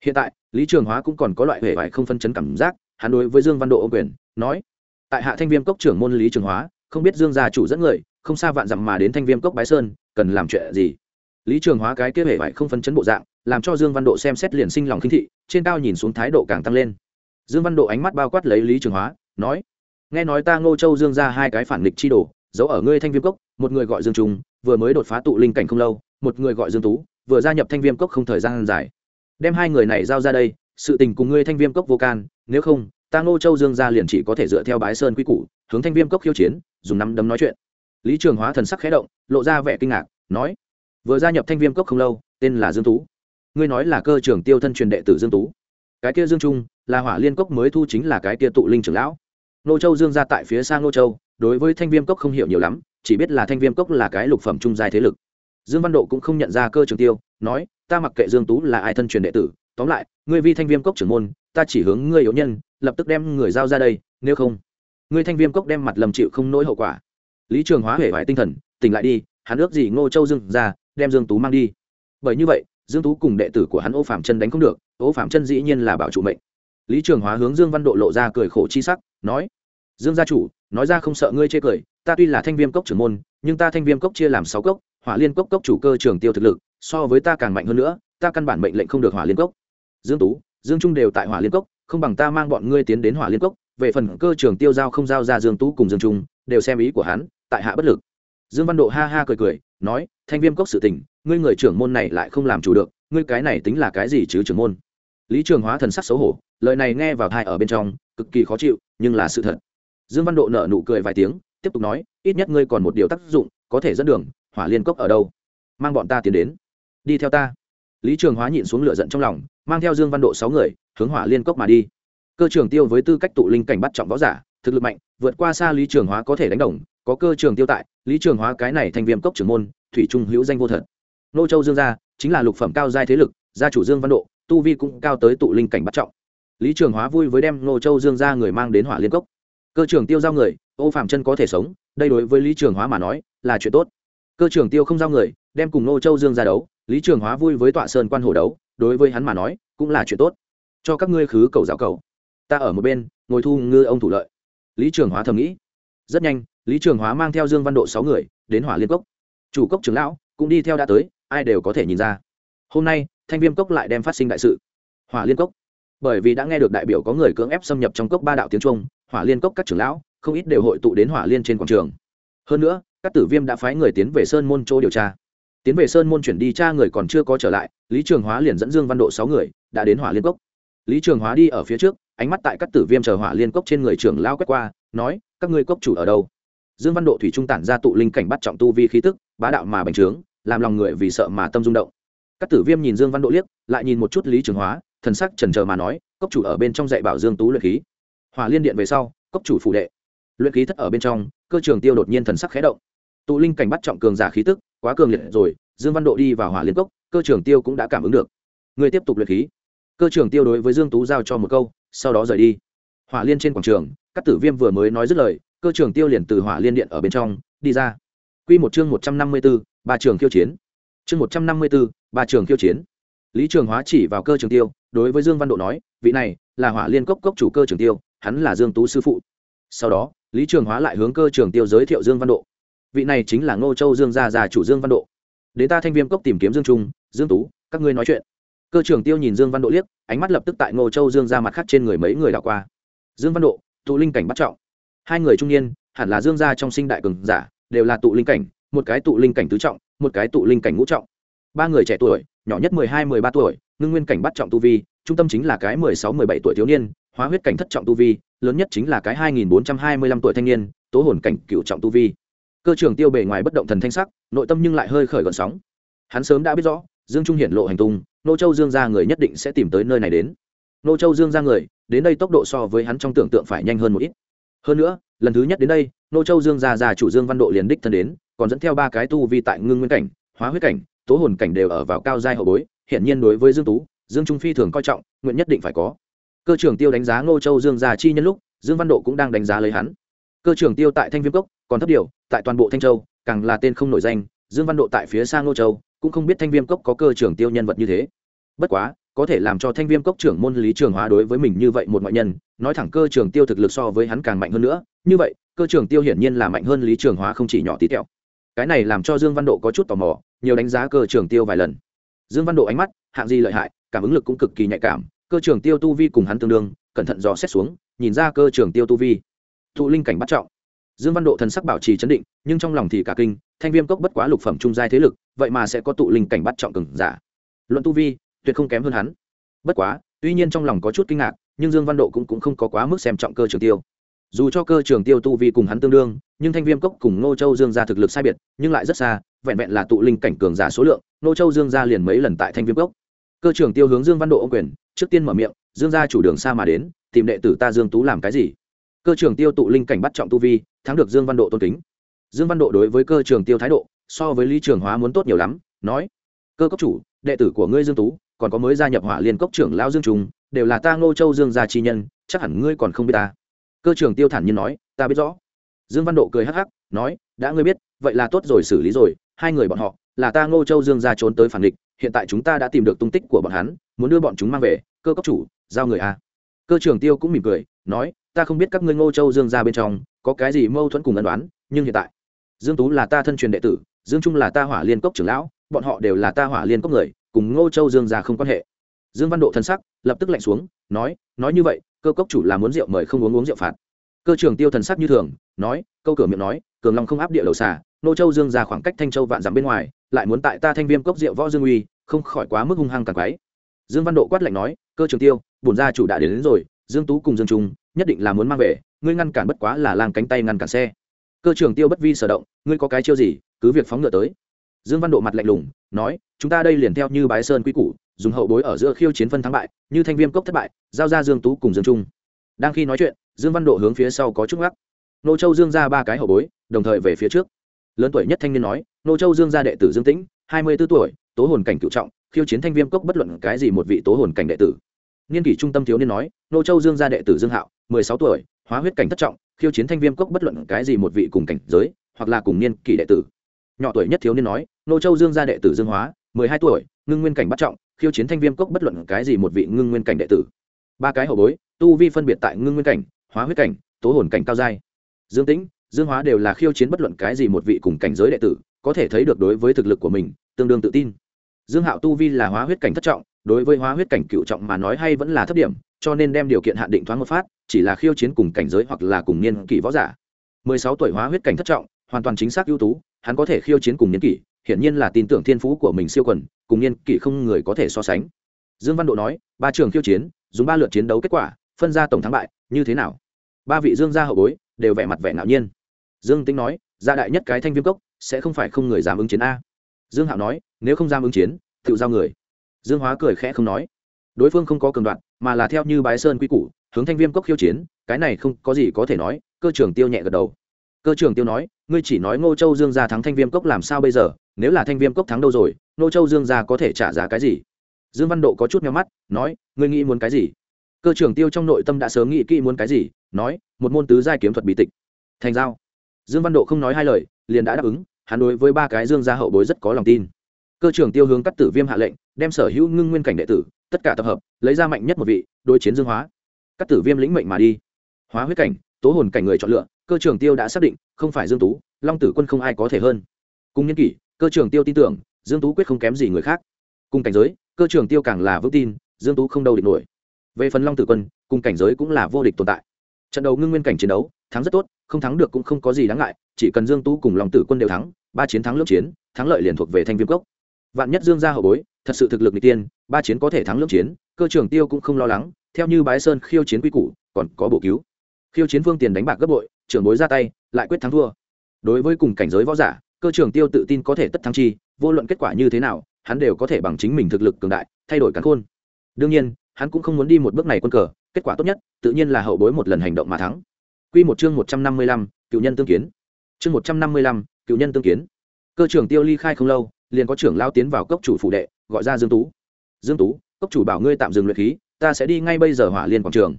Hiện tại, lý trường hóa cũng còn có loại hệ vải không phân chấn cảm giác, hắn đối với dương văn độ ô quyền, nói, tại hạ thanh viêm cốc trưởng môn lý trường hóa, không biết dương gia chủ dẫn người, không xa vạn dặm mà đến thanh viêm cốc bái sơn, cần làm chuyện gì? Lý trường hóa cái kia hệ vải không phân chấn bộ dạng làm cho dương văn độ xem xét liền sinh lòng khinh thị, trên cao nhìn xuống thái độ càng tăng lên. Dương văn độ ánh mắt bao quát lấy lý trường hóa, nói, nghe nói ta ngô châu dương ra hai cái phản nghịch chi đồ, giấu ở ngươi thanh viêm cốc, một người gọi dương trung, vừa mới đột phá tụ linh cảnh không lâu, một người gọi dương tú, vừa gia nhập thanh viêm cốc không thời gian dài. Đem hai người này giao ra đây, sự tình cùng ngươi thanh viêm cốc vô can, nếu không, ta ngô châu dương ra liền chỉ có thể dựa theo bái sơn quy củ, hướng thanh viêm cốc khiêu chiến, dùng nắm đấm nói chuyện. Lý trường hóa thần sắc khẽ động, lộ ra vẻ kinh ngạc, nói, vừa gia nhập thanh viêm cốc không lâu, tên là dương tú ngươi nói là cơ trưởng tiêu thân truyền đệ tử dương tú. Cái kia dương trung, là hỏa liên cốc mới thu chính là cái kia tụ linh trưởng lão. Nô châu dương ra tại phía xa nô châu, đối với thanh viêm cốc không hiểu nhiều lắm, chỉ biết là thanh viêm cốc là cái lục phẩm trung giai thế lực. Dương văn độ cũng không nhận ra cơ trường tiêu, nói, ta mặc kệ dương tú là ai thân truyền đệ tử, tóm lại, ngươi vi thanh viêm cốc trưởng môn, ta chỉ hướng ngươi yếu nhân, lập tức đem người giao ra đây, nếu không, ngươi thanh viêm cốc đem mặt lầm chịu không nỗi hậu quả. Lý trường hóa hể hoại tinh thần, tỉnh lại đi, hắn ước gì ngô châu dương ra, đem dương tú mang đi. Bởi như vậy dương tú cùng đệ tử của hắn ô phạm chân đánh không được, ô phạm chân dĩ nhiên là bảo chủ mệnh. Lý trường hóa hướng dương văn độ lộ ra cười khổ chi sắc, nói, dương gia chủ, nói ra không sợ ngươi chê cười, ta tuy là thanh viêm cốc trưởng môn, nhưng ta thanh viêm cốc chia làm sáu cốc, hỏa liên cốc cốc chủ cơ trường tiêu thực lực, so với ta càng mạnh hơn nữa, ta căn bản mệnh lệnh không được hỏa liên cốc. Dương tú, dương trung đều tại hỏa liên cốc, không bằng ta mang bọn ngươi tiến đến hỏa liên cốc, về phần cơ trường tiêu giao không giao ra dương tú cùng dương trung, đều xem ý của hắn, tại hạ bất lực. Dương văn độ ha ha cười cười, nói, thanh viêm cốc sự tình ngươi người trưởng môn này lại không làm chủ được, ngươi cái này tính là cái gì chứ trưởng môn? Lý trường hóa thần sắc xấu hổ, lời này nghe vào thai ở bên trong, cực kỳ khó chịu, nhưng là sự thật. Dương văn độ nở nụ cười vài tiếng, tiếp tục nói, ít nhất ngươi còn một điều tác dụng, có thể dẫn đường, hỏa liên cốc ở đâu? Mang bọn ta tiến đến. Đi theo ta. Lý trường hóa nhịn xuống lửa giận trong lòng, mang theo dương văn độ sáu người, hướng hỏa liên cốc mà đi. Cơ trường tiêu với tư cách tụ linh cảnh bắt trọng võ giả, thực lực mạnh, vượt qua xa lý trường hóa có thể đánh đồng, có cơ trường tiêu tại, lý trường hóa cái này thành viêm cốc trưởng môn, thủy trung hữu danh vô thật nô châu dương gia chính là lục phẩm cao giai thế lực, gia chủ dương văn độ, tu vi cũng cao tới tụ linh cảnh bắt trọng. Lý trường hóa vui với đem nô châu dương gia người mang đến hỏa liên cốc. Cơ trường tiêu giao người, ô phạm chân có thể sống, đây đối với lý trường hóa mà nói là chuyện tốt. Cơ trường tiêu không giao người, đem cùng nô châu dương ra đấu, lý trường hóa vui với tọa sơn quan hồ đấu, đối với hắn mà nói cũng là chuyện tốt. Cho các ngươi khứ cầu giáo cầu. Ta ở một bên, ngồi thu ngư ông thủ lợi. Lý trường hóa thầm nghĩ. Rất nhanh, lý trường hóa mang theo dương văn độ sáu người đến hỏa liên cốc. Chủ cốc trưởng lão cũng đi theo đã tới ai đều có thể nhìn ra. Hôm nay, thanh viêm cốc lại đem phát sinh đại sự. Hỏa liên cốc. Bởi vì đã nghe được đại biểu có người cưỡng ép xâm nhập trong cốc ba đạo tiếng trung, hỏa liên cốc các trưởng lão, không ít đều hội tụ đến hỏa liên trên quảng trường. Hơn nữa, các tử viêm đã phái người tiến về sơn môn chỗ điều tra. Tiến về sơn môn chuyển đi cha người còn chưa có trở lại, lý trường hóa liền dẫn dương văn độ sáu người đã đến hỏa liên cốc. Lý trường hóa đi ở phía trước, ánh mắt tại các tử viêm chờ hỏa liên cốc trên người trưởng lao quét qua, nói, các ngươi cốc chủ ở đâu? Dương văn độ thủy trung tản ra tụ linh cảnh bắt trọng tu vi khí tức, bá đạo mà bành trướng làm lòng người vì sợ mà tâm rung động. Các tử viêm nhìn dương văn độ liếc, lại nhìn một chút lý trường hóa, thần sắc trần trờ mà nói, cốc chủ ở bên trong dạy bảo dương tú luyện khí. Hỏa liên điện về sau, cốc chủ phủ đệ. Luyện khí thất ở bên trong, cơ trường tiêu đột nhiên thần sắc khẽ động. Tụ linh cảnh bắt trọng cường giả khí tức, quá cường liệt rồi, dương văn độ đi vào hỏa liên cốc, cơ trường tiêu cũng đã cảm ứng được. Người tiếp tục luyện khí. Cơ trường tiêu đối với dương tú giao cho một câu, sau đó rời đi. Hỏa liên trên quảng trường, các tử viêm vừa mới nói dứt lời, cơ trường tiêu liền từ hỏa liên điện ở bên trong, đi ra quy một chương một trăm năm mươi 154, ba trường khiêu chiến. Chương một trăm năm mươi 154, ba trường khiêu chiến. Lý trường hóa chỉ vào cơ trường tiêu đối với dương văn độ nói vị này là hỏa liên cốc cốc chủ cơ trường tiêu hắn là dương tú sư phụ. Sau đó lý trường hóa lại hướng cơ trường tiêu giới thiệu dương văn độ. Vị này chính là ngô châu dương gia gia chủ dương văn độ. Đến ta thanh viêm cốc tìm kiếm dương trung dương tú các ngươi nói chuyện. Cơ trưởng tiêu nhìn dương văn độ liếc ánh mắt lập tức tại ngô châu dương gia mặt khác trên người mấy người đảo qua. Dương văn độ tụ linh cảnh bắt trọng. Hai người trung niên hẳn là dương gia trong sinh đại cường giả đều là tụ linh cảnh, một cái tụ linh cảnh tứ trọng, một cái tụ linh cảnh ngũ trọng. Ba người trẻ tuổi, nhỏ nhất mười hai, mười ba tuổi, ngưng nguyên cảnh bắt trọng tu vi, trung tâm chính là cái mười sáu, mười bảy tuổi thiếu niên, hóa huyết cảnh thất trọng tu vi, lớn nhất chính là cái hai nghìn bốn trăm hai mươi lăm tuổi thanh niên, tố hồn cảnh cựu trọng tu vi. Cơ trưởng tiêu bề ngoài bất động thần thanh sắc, nội tâm nhưng lại hơi khởi gợn sóng. Hắn sớm đã biết rõ, dương trung hiển lộ hành tung, nô châu dương ra người nhất định sẽ tìm tới nơi này đến. Nô châu dương ra người, đến đây tốc độ so với hắn trong tưởng tượng phải nhanh hơn một ít. Hơn nữa, lần thứ nhất đến đây nô châu dương gia già chủ dương văn độ liền đích thân đến, còn dẫn theo ba cái tu vi tại ngưng nguyên cảnh, hóa huyết cảnh, tố hồn cảnh đều ở vào cao giai hậu bối hiện nhiên đối với dương tú, dương trung phi thường coi trọng, nguyện nhất định phải có. Cơ trưởng tiêu đánh giá ngô châu dương già chi nhân lúc, dương văn độ cũng đang đánh giá lấy hắn. Cơ trưởng tiêu tại thanh viêm cốc, còn thấp điều, tại toàn bộ thanh châu, càng là tên không nổi danh, dương văn độ tại phía xa ngô châu, cũng không biết thanh viêm cốc có cơ trưởng tiêu nhân vật như thế. Bất quá, có thể làm cho thanh viêm cốc trưởng môn lý trường hóa đối với mình như vậy một ngoại nhân, nói thẳng cơ trưởng tiêu thực lực so với hắn càng mạnh hơn nữa, như vậy cơ trưởng tiêu hiển nhiên là mạnh hơn lý trường hóa không chỉ nhỏ tí tẹo. Cái này làm cho dương văn độ có chút tò mò nhiều đánh giá cơ trưởng tiêu vài lần. Dương văn độ ánh mắt hạng gì lợi hại cảm ứng lực cũng cực kỳ nhạy cảm cơ trưởng tiêu tu vi cùng hắn tương đương cẩn thận dò xét xuống nhìn ra cơ trưởng tiêu tu vi. Thụ linh cảnh bắt trọng. Dương văn độ thần sắc bảo trì chấn định nhưng trong lòng thì cả kinh thanh viêm cốc bất quá lục phẩm trung giai thế lực vậy mà sẽ có tụ linh cảnh bắt trọng cừng giả. Luận tu vi tuyệt không kém hơn hắn. Bất quá tuy nhiên trong lòng có chút kinh ngạc nhưng dương văn độ cũng, cũng không có quá mức xem trọng cơ trường tiêu dù cho cơ trường tiêu tu vi cùng hắn tương đương, nhưng thanh viêm cốc cùng ngô châu dương gia thực lực sai biệt, nhưng lại rất xa, vẹn vẹn là tụ linh cảnh cường giả số lượng, ngô châu dương gia liền mấy lần tại thanh viêm cốc. Cơ trường tiêu hướng dương văn độ ô quyền, trước tiên mở miệng, dương gia chủ đường xa mà đến, tìm đệ tử ta dương tú làm cái gì? Cơ trường tiêu tụ linh cảnh bắt trọng tu vi, thắng được dương văn độ tôn kính. Dương văn độ đối với cơ trường tiêu thái độ, so với lý trường hóa muốn tốt nhiều lắm, nói, cơ cốc chủ, đệ tử của ngươi dương tú, còn có mới gia nhập hỏa liên cốc trưởng lão dương trung, đều là ta ngô châu dương gia chi nhân, chắc hẳn ngươi còn không biết ta cơ trường tiêu thản nhiên nói, ta biết rõ. Dương văn độ cười hắc hắc, nói, đã ngươi biết, vậy là tốt rồi, xử lý rồi. Hai người bọn họ, là ta ngô châu dương gia trốn tới phản địch, hiện tại chúng ta đã tìm được tung tích của bọn hắn, muốn đưa bọn chúng mang về. Cơ cấp chủ, giao người a. Cơ trường tiêu cũng mỉm cười, nói, ta không biết các ngươi ngô châu dương gia bên trong có cái gì mâu thuẫn cùng ân đoán nhưng hiện tại, dương tú là ta thân truyền đệ tử, dương trung là ta hỏa liên cốc trưởng lão, bọn họ đều là ta hỏa liên cốc người, cùng ngô châu dương gia không quan hệ. Dương văn độ thân sắc lập tức lạnh xuống, nói nói như vậy cơ cốc chủ là muốn rượu mời không uống uống rượu phạt. Cơ trưởng tiêu thần sắc như thường nói câu cửa miệng nói cường long không áp địa đầu xà nô châu dương ra khoảng cách thanh châu vạn dặm bên ngoài lại muốn tại ta thanh viêm cốc rượu võ dương uy không khỏi quá mức hung hăng càng quái. Dương văn độ quát lạnh nói cơ trưởng tiêu bổn gia chủ đã đến, đến rồi dương tú cùng dương trung nhất định là muốn mang về ngươi ngăn cản bất quá là lang cánh tay ngăn cản xe. Cơ trưởng tiêu bất vi sở động ngươi có cái chiêu gì cứ việc phóng ngựa tới. Dương văn độ mặt lạnh lùng nói, chúng ta đây liền theo như bái sơn quy củ, dùng hậu bối ở giữa khiêu chiến phân thắng bại, như thanh viêm cốc thất bại, giao ra dương tú cùng dương trung. Đang khi nói chuyện, dương văn độ hướng phía sau có chút ngắc. Nô châu dương ra ba cái hậu bối, đồng thời về phía trước. Lớn tuổi nhất thanh niên nói, nô châu dương ra đệ tử dương tĩnh, hai mươi b ố tuổi, tố hồn cảnh cựu trọng, khiêu chiến thanh viêm cốc bất luận cái gì một vị tố hồn cảnh đệ tử. Niên kỷ trung tâm thiếu niên nói, nô châu dương ra đệ tử dương hạo, mười sáu tuổi, hóa huyết cảnh thất trọng, khiêu chiến thanh viêm cốc bất luận cái gì một vị cùng cảnh giới, hoặc là cùng niên kỷ đệ tử nhỏ tuổi nhất thiếu niên nói, nô châu dương gia đệ tử dương hóa, mười hai tuổi, ngưng nguyên cảnh bắt trọng, khiêu chiến thanh viêm cốc bất luận cái gì một vị ngưng nguyên cảnh đệ tử. Ba cái hậu bối, tu vi phân biệt tại ngưng nguyên cảnh, hóa huyết cảnh, tố hồn cảnh cao giai. Dương tĩnh, dương hóa đều là khiêu chiến bất luận cái gì một vị cùng cảnh giới đệ tử, có thể thấy được đối với thực lực của mình, tương đương tự tin. Dương hạo tu vi là hóa huyết cảnh thất trọng, đối với hóa huyết cảnh cựu trọng mà nói hay vẫn là thấp điểm, cho nên đem điều kiện hạn định thoáng một phát, chỉ là khiêu chiến cùng cảnh giới hoặc là cùng niên kỷ võ giả. mười sáu tuổi hóa huyết cảnh thất trọng, hoàn toàn chính xác ưu tú hắn có thể khiêu chiến cùng niên kỷ, hiển nhiên là tin tưởng thiên phú của mình siêu quần, cùng niên kỷ không người có thể so sánh. Dương văn độ nói, ba trường khiêu chiến, dùng ba lượt chiến đấu kết quả, phân ra tổng thắng bại, như thế nào? Ba vị dương gia hậu bối đều vẻ mặt vẻ ngạo nhiên. Dương tính nói, gia đại nhất cái thanh viêm cốc, sẽ không phải không người dám ứng chiến a. Dương hạo nói, nếu không dám ứng chiến, tự giao người. Dương hóa cười khẽ không nói. Đối phương không có cường đoạn mà là theo như bái sơn quy củ, hướng thanh viêm cốc khiêu chiến, cái này không có gì có thể nói, cơ trưởng tiêu nhẹ gật đầu cơ trưởng tiêu nói, ngươi chỉ nói ngô châu dương gia thắng thanh viêm cốc làm sao bây giờ, nếu là thanh viêm cốc thắng đâu rồi, ngô châu dương gia có thể trả giá cái gì? Dương văn độ có chút nhau mắt, nói, ngươi nghĩ muốn cái gì? Cơ trưởng tiêu trong nội tâm đã sớm nghĩ kỹ muốn cái gì, nói, một môn tứ giai kiếm thuật bí tịch. Thành giao. Dương văn độ không nói hai lời, liền đã đáp ứng, hắn đối với ba cái dương gia hậu bối rất có lòng tin. Cơ trưởng tiêu hướng cắt tử viêm hạ lệnh, đem sở hữu ngưng nguyên cảnh đệ tử, tất cả tập hợp, lấy ra mạnh nhất một vị, đối chiến dương hóa. Cắt tử viêm lĩnh mệnh mà đi. Hóa huyết cảnh, tố hồn cảnh người chọn lựa cơ trưởng tiêu đã xác định, không phải dương tú, long tử quân không ai có thể hơn. Cùng nhân kỷ, cơ trưởng tiêu tin tưởng, dương tú quyết không kém gì người khác. Cùng cảnh giới, cơ trưởng tiêu càng là vững tin, dương tú không đâu địch nổi. Về phần long tử quân, cùng cảnh giới cũng là vô địch tồn tại. Trận đấu ngưng nguyên cảnh chiến đấu, thắng rất tốt, không thắng được cũng không có gì đáng ngại, chỉ cần dương tú cùng long tử quân đều thắng, ba chiến thắng lưỡng chiến, thắng lợi liền thuộc về thanh viêm cốc. Vạn nhất dương gia hậu bối, thật sự thực lực n tiên, ba chiến có thể thắng lưỡng chiến, cơ trưởng tiêu cũng không lo lắng, theo như bái sơn khiêu chiến quy củ, còn có bổ cứu. Khiêu chiến phương tiền đánh bạc gấp bội trưởng bối ra tay lại quyết thắng thua đối với cùng cảnh giới võ giả cơ trường tiêu tự tin có thể tất thắng chi vô luận kết quả như thế nào hắn đều có thể bằng chính mình thực lực cường đại thay đổi cắn khôn đương nhiên hắn cũng không muốn đi một bước này quân cờ kết quả tốt nhất tự nhiên là hậu bối một lần hành động mà thắng Quy một chương một trăm năm mươi lăm, cựu nhân tương kiến. Chương một trăm năm mươi lăm, cựu nhân tương kiến. Cơ trưởng Tiêu ly khai không lâu, liền có trưởng lão tiến vào cốc chủ phủ đệ, gọi ra Dương Tú. Dương Tú, cốc chủ bảo ngươi tạm dừng luyện khí, ta sẽ đi ngay bây giờ hỏa liên quảng trường.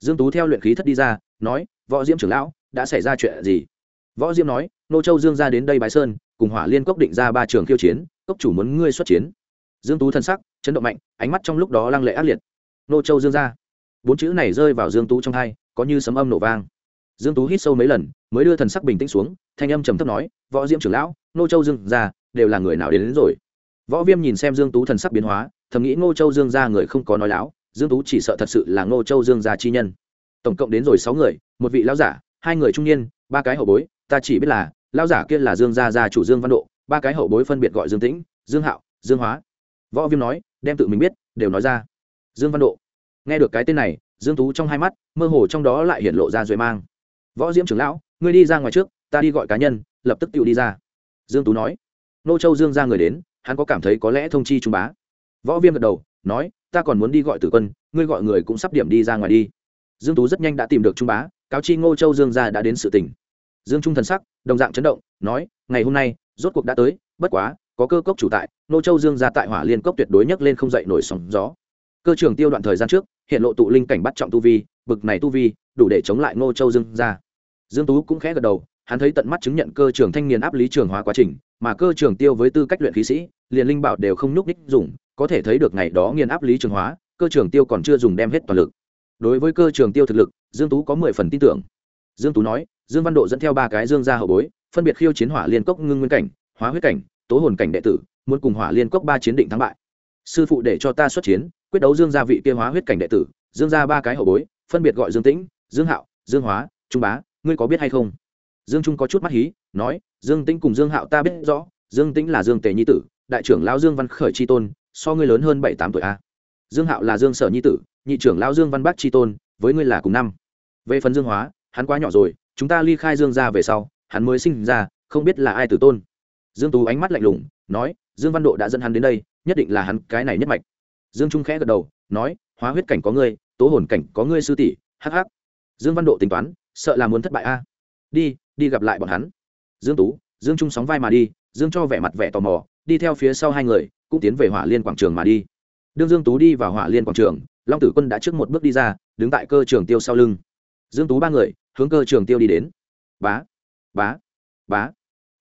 Dương Tú theo luyện khí thất đi ra, nói, võ diễm trưởng lão, đã xảy ra chuyện gì? Võ diêm nói, nô châu Dương ra đến đây bái sơn, cùng hỏa liên cốc định ra ba trường khiêu chiến, cốc chủ muốn ngươi xuất chiến. Dương Tú thân sắc chấn động mạnh, ánh mắt trong lúc đó lăng lệ ác liệt. Nô châu Dương ra. Bốn chữ này rơi vào Dương Tú trong tai, có như sấm âm nổ vang dương tú hít sâu mấy lần mới đưa thần sắc bình tĩnh xuống thanh âm trầm thấp nói võ diêm trưởng lão nô châu dương gia đều là người nào đến, đến rồi võ viêm nhìn xem dương tú thần sắc biến hóa thầm nghĩ ngô châu dương gia người không có nói láo dương tú chỉ sợ thật sự là ngô châu dương gia chi nhân tổng cộng đến rồi sáu người một vị lão giả hai người trung niên, ba cái hậu bối, ta chỉ biết là, lão giả kia là dương gia gia chủ dương văn độ, ba cái hậu bối phân biệt gọi dương tĩnh, dương hạo, dương hóa. Võ viêm nói, đem tự mình biết, đều nói ra. Dương văn độ. Nghe được cái tên này, dương tú trong hai mắt, mơ hồ trong đó lại hiện lộ ra duệ mang. Võ diễm trưởng lão, ngươi đi ra ngoài trước, ta đi gọi cá nhân, lập tức tự đi ra. Dương tú nói. Nô châu dương ra người đến, hắn có cảm thấy có lẽ thông chi trung bá. Võ viêm gật đầu, nói, ta còn muốn đi gọi tử quân, ngươi gọi người cũng sắp điểm đi ra ngoài đi dương tú rất nhanh đã tìm được trung bá, cáo chi ngô châu dương gia đã đến sự tỉnh dương trung thần sắc, đồng dạng chấn động, nói, ngày hôm nay, rốt cuộc đã tới, bất quá, có cơ cốc chủ tại, Ngô châu dương gia tại hỏa liên cốc tuyệt đối nhấc lên không dậy nổi sóng gió. Cơ trưởng tiêu đoạn thời gian trước, hiện lộ tụ linh cảnh bắt trọng tu vi, bực này tu vi, đủ để chống lại ngô châu dương gia. Dương tú cũng khẽ gật đầu, hắn thấy tận mắt chứng nhận cơ trưởng thanh niên áp lý trường hóa quá trình, mà cơ trưởng tiêu với tư cách luyện khí sĩ, liền linh bảo đều không nhúc ních dùng, có thể thấy được ngày đó nghiền áp lý trường hóa, cơ trưởng tiêu còn chưa dùng đem hết toàn lực đối với cơ trường tiêu thực lực, dương tú có mười phần tin tưởng. Dương tú nói, dương văn độ dẫn theo ba cái dương gia hậu bối, phân biệt khiêu chiến hỏa liên cốc ngưng nguyên cảnh, hóa huyết cảnh, tố hồn cảnh đệ tử, muốn cùng hỏa liên cốc ba chiến định thắng bại. Sư phụ để cho ta xuất chiến, quyết đấu dương gia vị kia hóa huyết cảnh đệ tử, dương gia ba cái hậu bối, phân biệt gọi dương tĩnh, dương hạo, dương hóa, trung bá, ngươi có biết hay không? Dương trung có chút mắt hí, nói, dương tĩnh cùng dương hạo ta biết rõ, dương tĩnh là dương tề nhi tử, đại trưởng lão dương văn khởi tri tôn, so ngươi lớn hơn bảy tám tuổi a. Dương hạo là dương sở nhi tử nhị trưởng lão dương văn bác tri tôn, với ngươi là cùng năm. Về phần dương hóa, hắn quá nhỏ rồi, chúng ta ly khai dương ra về sau, hắn mới sinh ra, không biết là ai tử tôn. Dương tú ánh mắt lạnh lùng, nói, dương văn độ đã dẫn hắn đến đây, nhất định là hắn cái này nhất mạch. Dương trung khẽ gật đầu, nói, hóa huyết cảnh có ngươi, tố hồn cảnh có ngươi sư tỷ, Hắc hắc. dương văn độ tính toán, sợ là muốn thất bại a. Đi đi gặp lại bọn hắn. Dương tú, dương trung sóng vai mà đi, dương cho vẻ mặt vẻ tò mò, đi theo phía sau hai người, cũng tiến về hỏa liên quảng trường mà đi. Đương dương tú đi vào hỏa liên quảng trường long tử quân đã trước một bước đi ra, đứng tại cơ trường tiêu sau lưng. Dương tú ba người, hướng cơ trường tiêu đi đến. Bá bá bá.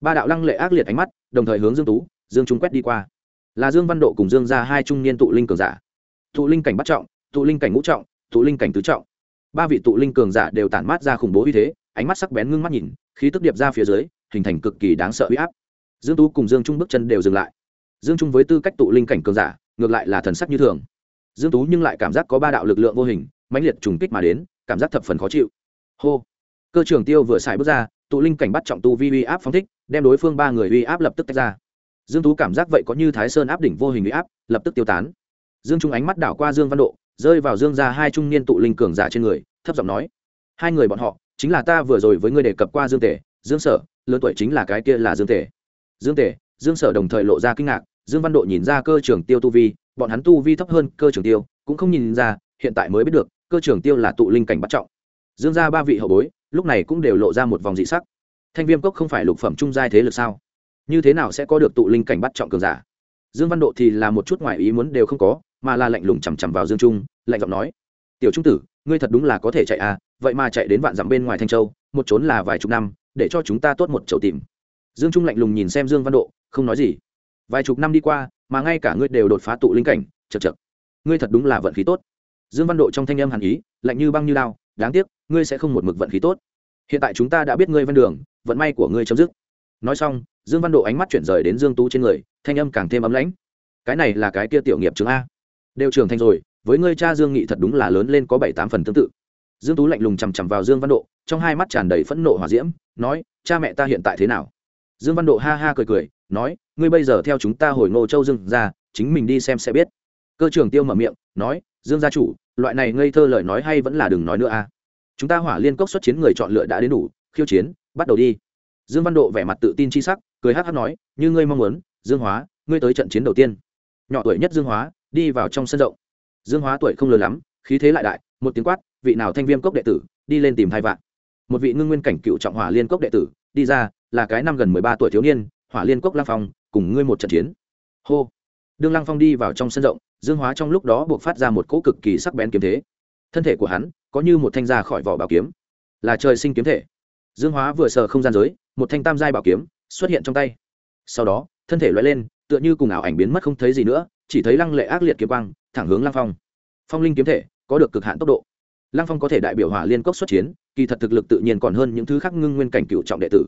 Ba đạo lăng lệ ác liệt ánh mắt, đồng thời hướng dương tú, dương trung quét đi qua. Là dương văn độ cùng dương ra hai trung niên tụ linh cường giả. Tụ linh cảnh bắt trọng, tụ linh cảnh ngũ trọng, tụ linh cảnh tứ trọng. Ba vị tụ linh cường giả đều tản mát ra khủng bố uy thế, ánh mắt sắc bén ngưng mắt nhìn, khí tức điệp ra phía dưới, hình thành cực kỳ đáng sợ uy áp. Dương tú cùng dương trung bước chân đều dừng lại. Dương trung với tư cách tụ linh cảnh cường giả, ngược lại là thần sắc như thường dương tú nhưng lại cảm giác có ba đạo lực lượng vô hình, mãnh liệt trùng kích mà đến, cảm giác thập phần khó chịu. Hô. Cơ trưởng tiêu vừa xài bước ra, tụ linh cảnh bắt trọng tu vi uy áp phóng thích, đem đối phương ba người uy áp lập tức tách ra. Dương tú cảm giác vậy có như thái sơn áp đỉnh vô hình uy áp, lập tức tiêu tán. Dương trung ánh mắt đảo qua dương văn độ, rơi vào dương gia hai trung niên tụ linh cường giả trên người, thấp giọng nói, hai người bọn họ, chính là ta vừa rồi với ngươi đề cập qua dương tể, dương sở, lớn tuổi chính là cái kia là dương tể. Dương tể? Dương sở đồng thời lộ ra kinh ngạc dương văn độ nhìn ra cơ trưởng tiêu tu vi, bọn hắn tu vi thấp hơn cơ trưởng tiêu, cũng không nhìn ra, hiện tại mới biết được, cơ trưởng tiêu là tụ linh cảnh bắt trọng. Dương gia ba vị hậu bối, lúc này cũng đều lộ ra một vòng dị sắc. Thanh viêm cốc không phải lục phẩm trung giai thế lực sao? Như thế nào sẽ có được tụ linh cảnh bắt trọng cường giả? Dương văn độ thì là một chút ngoài ý muốn đều không có, mà là lạnh lùng chằm chằm vào dương trung, lạnh giọng nói, tiểu trung tử, ngươi thật đúng là có thể chạy à vậy mà chạy đến vạn dặm bên ngoài thanh châu, một trốn là vài chục năm, để cho chúng ta tốt một chậu tìm. Dương trung lạnh lùng nhìn xem dương văn độ, không nói gì vài chục năm đi qua, mà ngay cả ngươi đều đột phá tụ linh cảnh, chật chật. Ngươi thật đúng là vận khí tốt. Dương văn độ trong thanh âm hàn ý, lạnh như băng như lao, đáng tiếc, ngươi sẽ không một mực vận khí tốt. Hiện tại chúng ta đã biết ngươi văn đường, vận may của ngươi chấm dứt. Nói xong, dương văn độ ánh mắt chuyển rời đến dương tú trên người, thanh âm càng thêm ấm lãnh. Cái này là cái kia tiểu nghiệp chứng a. Đều trưởng thành rồi, với ngươi cha dương nghị thật đúng là lớn lên có bảy tám phần tương tự. Dương tú lạnh lùng chằm chằm vào dương văn độ, trong hai mắt tràn đầy phẫn nộ hỏa diễm, nói, cha mẹ ta hiện tại thế nào? Dương văn độ ha ha cười cười, nói ngươi bây giờ theo chúng ta hồi ngô châu dương ra, chính mình đi xem sẽ biết. Cơ trưởng tiêu mở miệng, nói, dương gia chủ, loại này ngây thơ lời nói hay vẫn là đừng nói nữa a. Chúng ta hỏa liên cốc xuất chiến người chọn lựa đã đến đủ, khiêu chiến, bắt đầu đi. Dương văn độ vẻ mặt tự tin chi sắc, cười hát hát nói, như ngươi mong muốn, dương hóa, ngươi tới trận chiến đầu tiên. Nhỏ tuổi nhất dương hóa, đi vào trong sân rộng. Dương hóa tuổi không lớn lắm, khí thế lại đại, một tiếng quát, vị nào thanh viêm cốc đệ tử, đi lên tìm hai vạn. Một vị ngưng nguyên cảnh cựu trọng hỏa liên cốc đệ tử, đi ra, là cái năm gần mười ba tuổi thiếu niên, hỏa liên cốc lang phong cùng ngươi một trận chiến. Hô. Đương lăng phong đi vào trong sân rộng, dương hóa trong lúc đó buộc phát ra một cỗ cực kỳ sắc bén kiếm thế. Thân thể của hắn có như một thanh ra khỏi vỏ bảo kiếm, là trời sinh kiếm thể. Dương hóa vừa sờ không gian giới, một thanh tam giai bảo kiếm xuất hiện trong tay. Sau đó, thân thể loại lên, tựa như cùng ảo ảnh biến mất không thấy gì nữa, chỉ thấy lăng lệ ác liệt kiếm quang, thẳng hướng lăng phong. Phong linh kiếm thể có được cực hạn tốc độ. Lăng phong có thể đại biểu hỏa liên cốc xuất chiến, kỳ thật thực lực tự nhiên còn hơn những thứ khác ngưng nguyên cảnh cựu trọng đệ tử.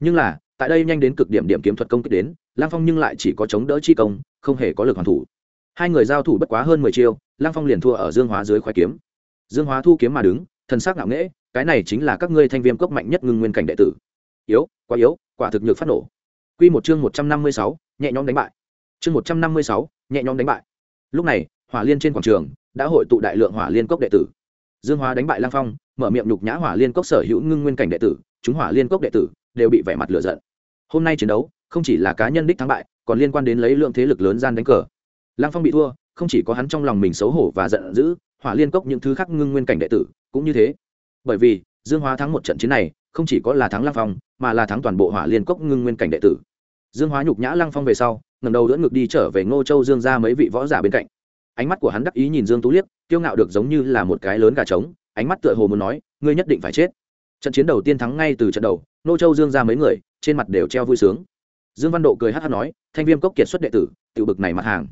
Nhưng là tại đây nhanh đến cực điểm điểm kiếm thuật công kích đến, lang phong nhưng lại chỉ có chống đỡ chi công, không hề có lực hoàn thủ. Hai người giao thủ bất quá hơn mười chiêu, lang phong liền thua ở dương hóa dưới khoái kiếm. Dương hóa thu kiếm mà đứng, thần sắc ngạo nghễ, cái này chính là các ngươi thanh viêm cốc mạnh nhất ngưng nguyên cảnh đệ tử. Yếu, quá yếu, quả thực nhược phát nổ. Q một chương một trăm năm mươi sáu, nhẹ nhõm đánh bại. Chương một trăm năm mươi sáu, nhẹ nhõm đánh bại. Lúc này, hỏa liên trên quảng trường đã hội tụ đại lượng hỏa liên cốc đệ tử. Dương hóa đánh bại lang phong, mở miệng nhục nhã hỏa liên cốc sở hữu ngưng nguyên cảnh đệ tử, chúng hỏa liên cốc đệ tử đều bị vẻ mặt lửa giận hôm nay chiến đấu, không chỉ là cá nhân đích thắng bại, còn liên quan đến lấy lượng thế lực lớn gian đánh cờ. Lang phong bị thua, không chỉ có hắn trong lòng mình xấu hổ và giận dữ, hỏa liên cốc những thứ khác ngưng nguyên cảnh đệ tử cũng như thế. Bởi vì, dương hóa thắng một trận chiến này, không chỉ có là thắng lang phong, mà là thắng toàn bộ hỏa liên cốc ngưng nguyên cảnh đệ tử. Dương hóa nhục nhã lang phong về sau ngầm đầu đỡ ngực đi trở về ngô châu dương ra mấy vị võ giả bên cạnh. Ánh mắt của hắn đắc ý nhìn dương tú liếc, kiêu ngạo được giống như là một cái lớn gà trống, ánh mắt tựa hồ muốn nói, ngươi nhất định phải chết trận chiến đầu tiên thắng ngay từ trận đầu, Nô châu dương ra mấy người, trên mặt đều treo vui sướng. Dương văn độ cười hát hát nói, thanh viêm cốc kiệt xuất đệ tử tự bực này mặt hàng.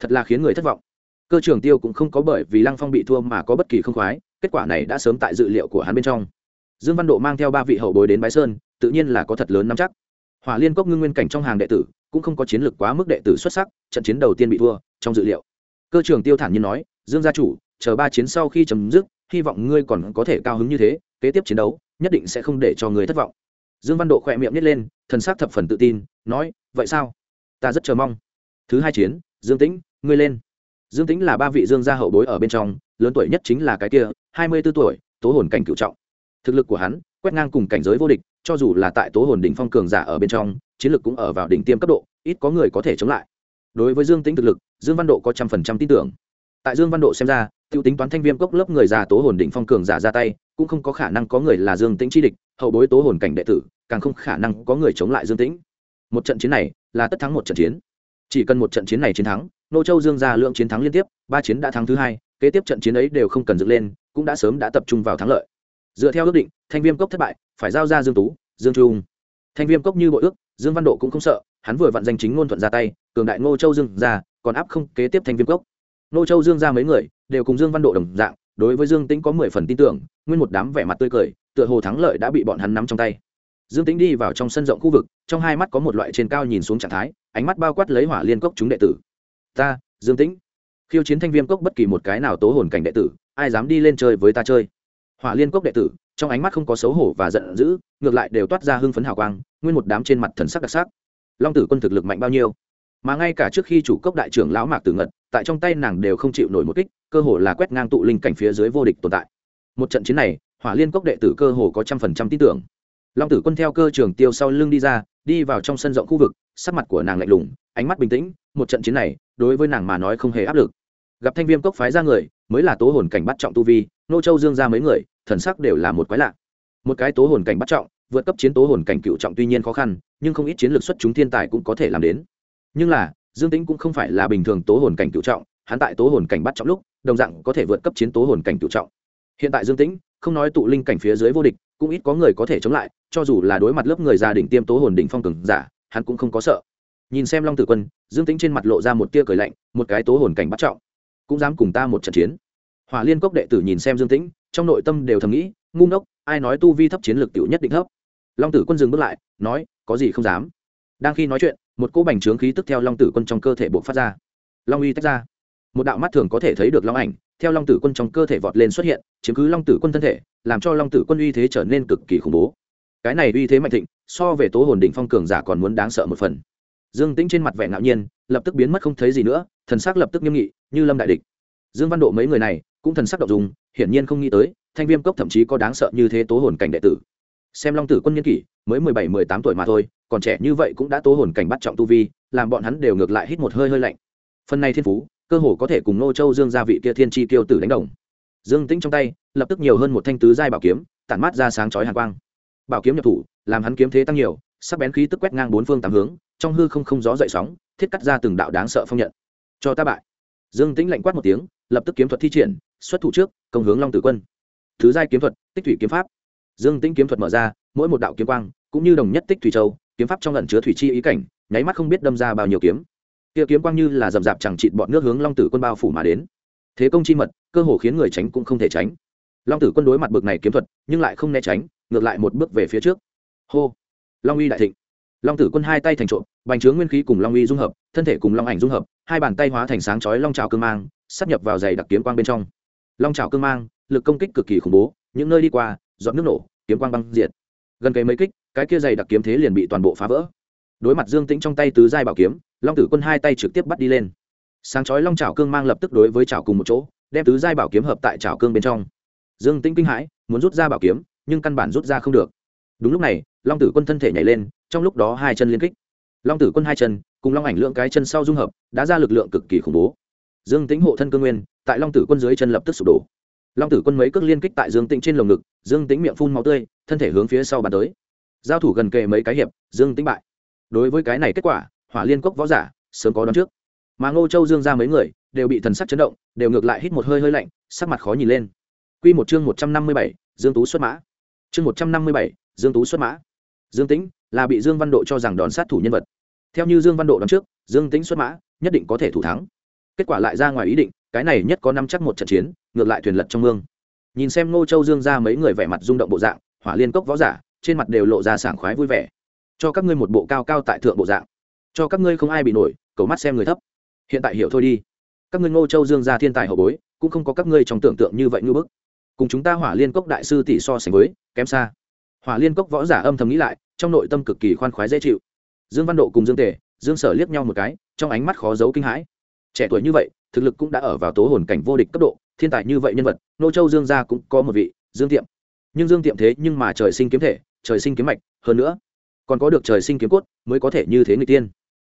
Thật là khiến người thất vọng. Cơ trưởng tiêu cũng không có bởi vì lăng phong bị thua mà có bất kỳ không khoái, kết quả này đã sớm tại dự liệu của hắn bên trong. Dương văn độ mang theo ba vị hậu bối đến bái sơn, tự nhiên là có thật lớn nắm chắc. Hỏa liên cốc ngưng nguyên cảnh trong hàng đệ tử, cũng không có chiến lược quá mức đệ tử xuất sắc, trận chiến đầu tiên bị thua, trong dự liệu. Cơ trưởng tiêu thản nhiên nói, dương gia chủ, chờ ba chiến sau khi chấm dứt, hy vọng ngươi còn có thể cao hứng như thế, kế tiếp chiến đấu nhất định sẽ không để cho người thất vọng. Dương văn độ khỏe miệng nhét lên, thần sắc thập phần tự tin, nói, vậy sao? Ta rất chờ mong. Thứ hai chiến, dương tĩnh, ngươi lên. Dương tĩnh là ba vị dương gia hậu bối ở bên trong, lớn tuổi nhất chính là cái kia, hai mươi b ố tuổi, tố hồn cảnh cựu trọng. Thực lực của hắn, quét ngang cùng cảnh giới vô địch, cho dù là tại tố hồn đỉnh phong cường giả ở bên trong, chiến lược cũng ở vào đỉnh tiêm cấp độ, ít có người có thể chống lại. Đối với dương tĩnh thực lực, dương văn độ có trăm phần trăm tin tưởng. Tại dương văn độ xem ra t i ê u tính toán thanh viêm cốc lớp người già tố hồn đỉnh phong cường giả ra tay cũng không có khả năng có người là dương tĩnh chi địch, hậu bối tố hồn cảnh đệ tử, càng không khả năng có người chống lại dương tĩnh. Một trận chiến này là tất thắng một trận chiến. Chỉ cần một trận chiến này chiến thắng, nô châu dương ra lượng chiến thắng liên tiếp, ba chiến đã thắng thứ hai, kế tiếp trận chiến ấy đều không cần dựng lên, cũng đã sớm đã tập trung vào thắng lợi. Dựa theo ước định, thanh viêm cốc thất bại, phải giao ra dương tú, dương trung thanh viêm cốc như bộ ước, dương văn độ cũng không sợ, hắn vừa vặn danh chính ngôn thuận ra tay, cường đại ngô châu dương ra còn áp không kế tiếp thanh viêm cốc. Ngô châu dương ra mấy người đều cùng dương văn độ đồng dạng đối với dương tĩnh có mười phần tin tưởng, nguyên một đám vẻ mặt tươi cười, tựa hồ thắng lợi đã bị bọn hắn nắm trong tay. Dương tĩnh đi vào trong sân rộng khu vực, trong hai mắt có một loại trên cao nhìn xuống trạng thái, ánh mắt bao quát lấy hỏa liên cốc chúng đệ tử. Ta, dương tĩnh. Khiêu chiến thanh viêm cốc bất kỳ một cái nào tố hồn cảnh đệ tử, ai dám đi lên chơi với ta chơi? Hỏa liên cốc đệ tử, trong ánh mắt không có xấu hổ và giận dữ, ngược lại đều toát ra hưng phấn hào quang, nguyên một đám trên mặt thần sắc đặc sắc. Long tử quân thực lực mạnh bao nhiêu? Mà ngay cả trước khi chủ cốc đại trưởng lão mạc tử ngật, tại trong tay nàng đều không chịu nổi một kích, cơ hồ là quét ngang tụ linh cảnh phía dưới vô địch tồn tại. Một trận chiến này, hỏa liên cốc đệ tử cơ hồ có trăm phần trăm tin tưởng. Long tử quân theo cơ trường tiêu sau lưng đi ra, đi vào trong sân rộng khu vực, sắc mặt của nàng lạnh lùng, ánh mắt bình tĩnh, một trận chiến này, đối với nàng mà nói không hề áp lực. Gặp thanh viêm cốc phái ra người, mới là tố hồn cảnh bắt trọng tu vi, nô châu dương ra mấy người, thần sắc đều là một quái lạ. Một cái tố hồn cảnh bắt trọng, vượt cấp chiến tố hồn cảnh cựu trọng tuy nhiên khó khăn, nhưng không ít chiến lược xuất chúng thiên tài cũng có thể làm đến nhưng là, dương tĩnh cũng không phải là bình thường tố hồn cảnh cựu trọng, hắn tại tố hồn cảnh bắt trọng lúc, đồng dạng có thể vượt cấp chiến tố hồn cảnh cựu trọng. Hiện tại dương tĩnh, không nói tụ linh cảnh phía dưới vô địch, cũng ít có người có thể chống lại, cho dù là đối mặt lớp người gia đình tiêm tố hồn đỉnh phong cường giả, hắn cũng không có sợ. Nhìn xem long tử quân, dương tĩnh trên mặt lộ ra một tia cười lạnh, một cái tố hồn cảnh bắt trọng. Cũng dám cùng ta một trận chiến. Hỏa liên cốc đệ tử nhìn xem dương tĩnh, trong nội tâm đều thầm nghĩ, ngu ngốc, ai nói tu vi thấp chiến lược tiểu nhất định thấp. Long tử quân dừng bước lại, nói, có gì không dám. Đang khi nói chuyện một cỗ bành trướng khí tức theo long tử quân trong cơ thể buộc phát ra. Long uy tách ra. Một đạo mắt thường có thể thấy được long ảnh, theo long tử quân trong cơ thể vọt lên xuất hiện, chiếm cứ long tử quân thân thể, làm cho long tử quân uy thế trở nên cực kỳ khủng bố. Cái này uy thế mạnh thịnh, so về tố hồn đỉnh phong cường giả còn muốn đáng sợ một phần. Dương tĩnh trên mặt vẻ ngạo nhiên, lập tức biến mất không thấy gì nữa, thần sắc lập tức nghiêm nghị, như lâm đại địch. Dương văn độ mấy người này cũng thần sắc động dùng hiển nhiên không nghĩ tới, thanh viêm cốc thậm chí có đáng sợ như thế tố hồn cảnh đệ tử xem long tử quân nhân kỷ, mới mười bảy, mười tám tuổi mà thôi, còn trẻ như vậy cũng đã tố hồn cảnh bắt trọng tu vi, làm bọn hắn đều ngược lại hít một hơi hơi lạnh. Phần này thiên phú, cơ hồ có thể cùng nô châu dương gia vị kia thiên chi tiêu tử đánh đồng. Dương tĩnh trong tay, lập tức nhiều hơn một thanh tứ giai bảo kiếm, tản mát ra sáng chói hàn quang. Bảo kiếm nhập thủ, làm hắn kiếm thế tăng nhiều, sắc bén khí tức quét ngang bốn phương tám hướng, trong hư không không gió dậy sóng, thiết cắt ra từng đạo đáng sợ phong nhận. Cho ta bại. Dương tĩnh lạnh quát một tiếng, lập tức kiếm thuật thi triển, xuất thủ trước, công hướng long tử quân. Thứ giai kiếm thuật, tích thủy kiếm pháp dương tĩnh kiếm thuật mở ra, mỗi một đạo kiếm quang, cũng như đồng nhất tích thủy châu, kiếm pháp trong lần chứa thủy chi ý cảnh, nháy mắt không biết đâm ra bao nhiêu kiếm. Kia kiếm quang như là rầm rạp chẳng chịt bọn nước hướng long tử quân bao phủ mà đến. Thế công chi mật, cơ hồ khiến người tránh cũng không thể tránh. Long tử quân đối mặt bực này kiếm thuật, nhưng lại không né tránh, ngược lại một bước về phía trước. Hô! Long uy đại thịnh. Long tử quân hai tay thành trộm, bành trướng nguyên khí cùng long uy dung hợp, thân thể cùng long ảnh dung hợp, hai bàn tay hóa thành sáng chói long trào cương mang, sắp nhập vào giày đặc kiếm quang bên trong. Long trào cương mang, lực công kích cực kỳ khủng bố, những nơi đi qua dọn nước nổ, kiếm quang băng diệt. Gần cây mấy kích, cái kia dày đặc kiếm thế liền bị toàn bộ phá vỡ. Đối mặt dương tĩnh trong tay tứ giai bảo kiếm, long tử quân hai tay trực tiếp bắt đi lên. Sáng chói long chảo cương mang lập tức đối với chảo cùng một chỗ, đem tứ giai bảo kiếm hợp tại chảo cương bên trong. Dương tĩnh kinh hãi, muốn rút ra bảo kiếm, nhưng căn bản rút ra không được. Đúng lúc này, long tử quân thân thể nhảy lên, trong lúc đó hai chân liên kích. Long tử quân hai chân, cùng long ảnh lượng cái chân sau dung hợp, đã ra lực lượng cực kỳ khủng bố. Dương tĩnh hộ thân cương nguyên, tại long tử quân dưới chân lập tức sụp đổ long tử quân mấy cước liên kích tại dương tĩnh trên lồng ngực, dương tĩnh miệng phun máu tươi, thân thể hướng phía sau bàn tới. Giao thủ gần kề mấy cái hiệp, dương tĩnh bại. Đối với cái này kết quả, hỏa liên cốc võ giả sớm có đón trước. Mà ngô châu dương ra mấy người đều bị thần sắc chấn động, đều ngược lại hít một hơi hơi lạnh, sắc mặt khó nhìn lên. Quy một chương một trăm năm mươi bảy, dương tú xuất mã. Chương một trăm năm mươi bảy, dương tú xuất mã. Dương tĩnh là bị dương văn độ cho rằng đón sát thủ nhân vật. Theo như dương văn độ đón trước, dương tĩnh xuất mã, nhất định có thể thủ thắng. Kết quả lại ra ngoài ý định cái này nhất có năm chắc một trận chiến, ngược lại thuyền lật trong mương. Nhìn xem ngô châu dương ra mấy người vẻ mặt rung động bộ dạng, hỏa liên cốc võ giả, trên mặt đều lộ ra sảng khoái vui vẻ. Cho các ngươi một bộ cao cao tại thượng bộ dạng. Cho các ngươi không ai bị nổi, cầu mắt xem người thấp. Hiện tại hiểu thôi đi. Các ngươi ngô châu dương ra thiên tài hậu bối, cũng không có các ngươi trong tưởng tượng như vậy ngư bức. Cùng chúng ta hỏa liên cốc đại sư tỷ so sánh với, kém xa. Hỏa liên cốc võ giả âm thầm nghĩ lại, trong nội tâm cực kỳ khoan khoái dễ chịu. Dương văn độ cùng dương tề, dương sở liếc nhau một cái, trong ánh mắt khó giấu kinh hãi trẻ tuổi như vậy, thực lực cũng đã ở vào tố hồn cảnh vô địch cấp độ, thiên tài như vậy nhân vật, nô châu dương gia cũng có một vị, dương tiệm. Nhưng dương tiệm thế nhưng mà trời sinh kiếm thể, trời sinh kiếm mạch, hơn nữa, còn có được trời sinh kiếm cốt mới có thể như thế người tiên.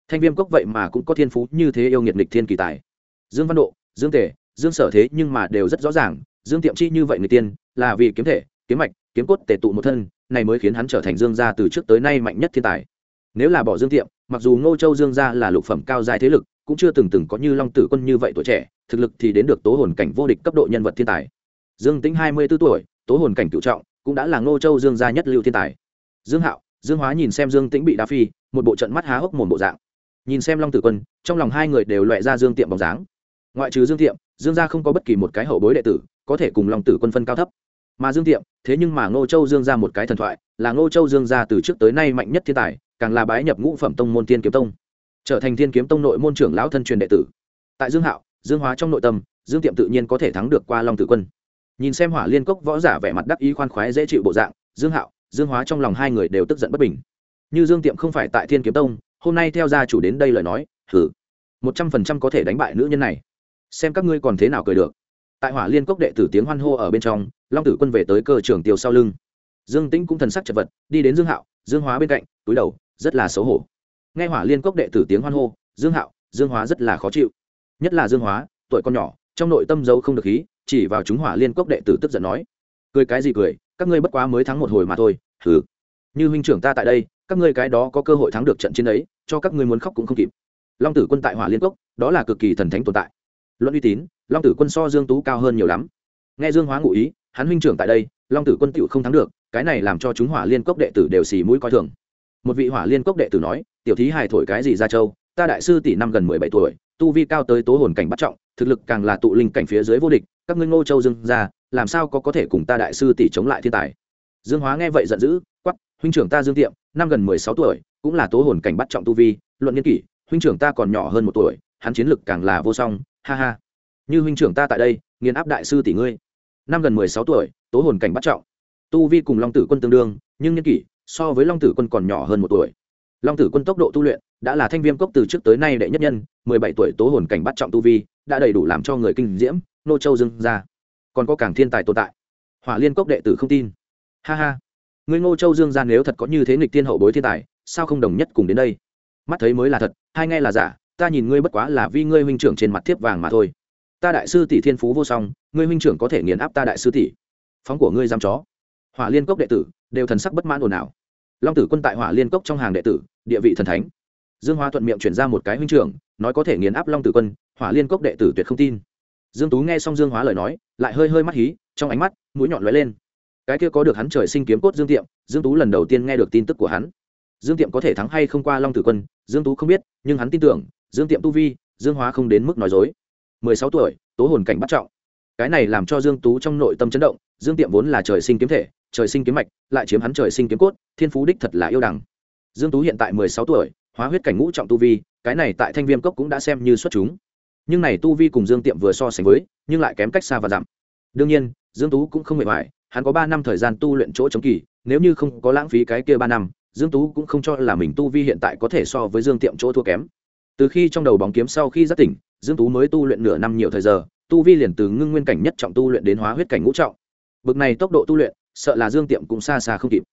Thanh viêm cốc vậy mà cũng có thiên phú như thế yêu nghiệt nghịch thiên kỳ tài. Dương văn độ, dương tề, dương sở thế nhưng mà đều rất rõ ràng, dương tiệm chi như vậy người tiên, là vì kiếm thể, kiếm mạch, kiếm cốt tề tụ một thân, này mới khiến hắn trở thành dương gia từ trước tới nay mạnh nhất thiên tài. Nếu là bỏ dương tiệm, mặc dù ngô châu dương gia là lục phẩm cao dài thế lực cũng chưa từng từng có như long tử quân như vậy tuổi trẻ, thực lực thì đến được tố hồn cảnh vô địch cấp độ nhân vật thiên tài. Dương tính hai mươi b ố tuổi, tố hồn cảnh cựu trọng, cũng đã là ngô châu dương gia nhất lưu thiên tài. Dương hạo, dương hóa nhìn xem dương tĩnh bị đá phi, một bộ trận mắt há hốc mồm bộ dạng. Nhìn xem long tử quân, trong lòng hai người đều loại ra dương tiệm bóng dáng. Ngoại trừ dương tiệm, dương gia không có bất kỳ một cái hậu bối đệ tử, có thể cùng long tử quân phân cao thấp. Mà dương tiệm, thế nhưng mà ngô châu dương ra một cái thần thoại, là ngô châu dương gia từ trước tới nay mạnh nhất thiên tài, càng là bái nhập ngũ phẩm tông môn tiên kiếm tông trở thành thiên kiếm tông nội môn trưởng lão thân truyền đệ tử. Tại dương hạo, dương hóa trong nội tâm, dương tiệm tự nhiên có thể thắng được qua long tử quân. Nhìn xem hỏa liên cốc võ giả vẻ mặt đắc ý khoan khoái dễ chịu bộ dạng, dương hạo, dương hóa trong lòng hai người đều tức giận bất bình. Như dương tiệm không phải tại thiên kiếm tông, hôm nay theo gia chủ đến đây lời nói thử một trăm phần trăm có thể đánh bại nữ nhân này. Xem các ngươi còn thế nào cười được. Tại hỏa liên cốc đệ tử tiếng hoan hô ở bên trong, long tử quân về tới cơ trường tiêu sau lưng. Dương tĩnh cũng thần sắc chật vật, đi đến dương hạo, dương hóa bên cạnh, túi đầu, rất là xấu hổ nghe hỏa liên cốc đệ tử tiếng hoan hô, dương hạo, dương hóa rất là khó chịu. Nhất là dương hóa, tuổi con nhỏ, trong nội tâm dấu không được khí, chỉ vào chúng hỏa liên cốc đệ tử tức giận nói, cười cái gì cười, các ngươi bất quá mới thắng một hồi mà thôi thử như huynh trưởng ta tại đây, các ngươi cái đó có cơ hội thắng được trận chiến ấy, cho các ngươi muốn khóc cũng không kịp. Long tử quân tại hỏa liên cốc, đó là cực kỳ thần thánh tồn tại. Luận uy tín, long tử quân so dương tú cao hơn nhiều lắm. Nghe dương hóa ngụ ý, hắn huynh trưởng tại đây, long tử quân tựu không thắng được, cái này làm cho chúng hỏa liên cốc đệ tử đều xì mũi coi thường một vị hỏa liên cốc đệ tử nói, tiểu thí hài thổi cái gì ra châu? Ta đại sư tỷ năm gần mười bảy tuổi, tu vi cao tới tố hồn cảnh bắt trọng, thực lực càng là tụ linh cảnh phía dưới vô địch, các ngươi ngô châu dương ra làm sao có có thể cùng ta đại sư tỷ chống lại thiên tài? Dương hóa nghe vậy giận dữ quắp huynh trưởng ta dương tiệm, năm gần mười sáu tuổi, cũng là tố hồn cảnh bắt trọng tu vi, luận nghiên kỷ, huynh trưởng ta còn nhỏ hơn một tuổi, hắn chiến lực càng là vô song, ha ha. Như huynh trưởng ta tại đây, nghiền áp đại sư tỷ ngươi. Năm gần mười sáu tuổi, tố hồn cảnh bắt trọng. Tu vi cùng long tử quân tương đương, nhưng nhân kỷ so với long tử quân còn nhỏ hơn một tuổi. Long tử quân tốc độ tu luyện đã là thanh viêm cốc từ trước tới nay đệ nhất nhân, mười bảy tuổi tố hồn cảnh bắt trọng tu vi, đã đầy đủ làm cho người kinh diễm, nô châu dưng ra. Còn có càng thiên tài tồn tại. Hỏa liên cốc đệ tử không tin. Ha ha. Người ngô châu dương ra nếu thật có như thế nghịch thiên hậu bối thiên tài, sao không đồng nhất cùng đến đây? Mắt thấy mới là thật, hai nghe là giả, ta nhìn ngươi bất quá là vì ngươi huynh trưởng trên mặt thiếp vàng mà thôi. Ta đại sư tỷ thiên phú vô song, ngươi huynh trưởng có thể nghiền áp ta đại sư tỷ. Phóng của ngươi giam chó hỏa liên cốc đệ tử đều thần sắc bất mãn ồn ào. Long tử quân tại hỏa liên cốc trong hàng đệ tử, địa vị thần thánh. Dương hoa thuận miệng chuyển ra một cái huynh trưởng, nói có thể nghiền áp long tử quân, hỏa liên cốc đệ tử tuyệt không tin. Dương tú nghe xong dương hóa lời nói, lại hơi hơi mắt hí, trong ánh mắt, mũi nhọn lóe lên. Cái kia có được hắn trời sinh kiếm cốt dương tiệm, dương tú lần đầu tiên nghe được tin tức của hắn. Dương tiệm có thể thắng hay không qua long tử quân, dương tú không biết, nhưng hắn tin tưởng, dương tiệm tu vi, dương hóa không đến mức nói dối. 16 tuổi, tố hồn cảnh bắt trọng. Cái này làm cho dương tú trong nội tâm chấn động, dương tiệm vốn là trời sinh kiếm thể trời sinh kiếm mạch, lại chiếm hắn trời sinh kiếm cốt, thiên phú đích thật là yêu đẳng. Dương tú hiện tại 16 tuổi, hóa huyết cảnh ngũ trọng tu vi, cái này tại thanh viêm cốc cũng đã xem như xuất chúng. Nhưng này tu vi cùng dương tiệm vừa so sánh với, nhưng lại kém cách xa và giảm. Đương nhiên, dương tú cũng không mệt mỏi, hắn có ba năm thời gian tu luyện chỗ chống kỳ, nếu như không có lãng phí cái kia ba năm, dương tú cũng không cho là mình tu vi hiện tại có thể so với dương tiệm chỗ thua kém. Từ khi trong đầu bóng kiếm sau khi giác tỉnh, dương tú mới tu luyện nửa năm nhiều thời giờ, tu vi liền từ ngưng nguyên cảnh nhất trọng tu luyện đến hóa huyết cảnh ngũ trọng. Bực này tốc độ tu luyện sợ là dương tiệm cũng xa xa không kịp.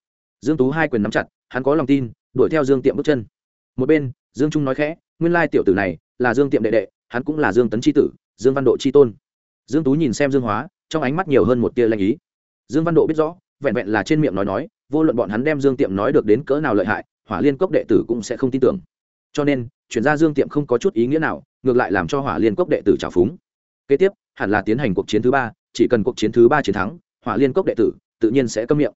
Dương tú hai quyền nắm chặt, hắn có lòng tin, đuổi theo dương tiệm bước chân. Một bên, dương trung nói khẽ, nguyên lai tiểu tử này là dương tiệm đệ đệ, hắn cũng là dương tấn chi tử, dương văn độ chi tôn. Dương tú nhìn xem dương hóa, trong ánh mắt nhiều hơn một tia lanh ý. Dương văn độ biết rõ, vẹn vẹn là trên miệng nói nói, vô luận bọn hắn đem dương tiệm nói được đến cỡ nào lợi hại, hỏa liên cốc đệ tử cũng sẽ không tin tưởng. Cho nên, chuyển ra dương tiệm không có chút ý nghĩa nào, ngược lại làm cho hỏa liên cốc đệ tử trào phúng. Kế tiếp, hẳn là tiến hành cuộc chiến thứ ba, chỉ cần cuộc chiến thứ ba chiến thắng, hỏa liên cốc đệ tử tự nhiên sẽ câm miệng.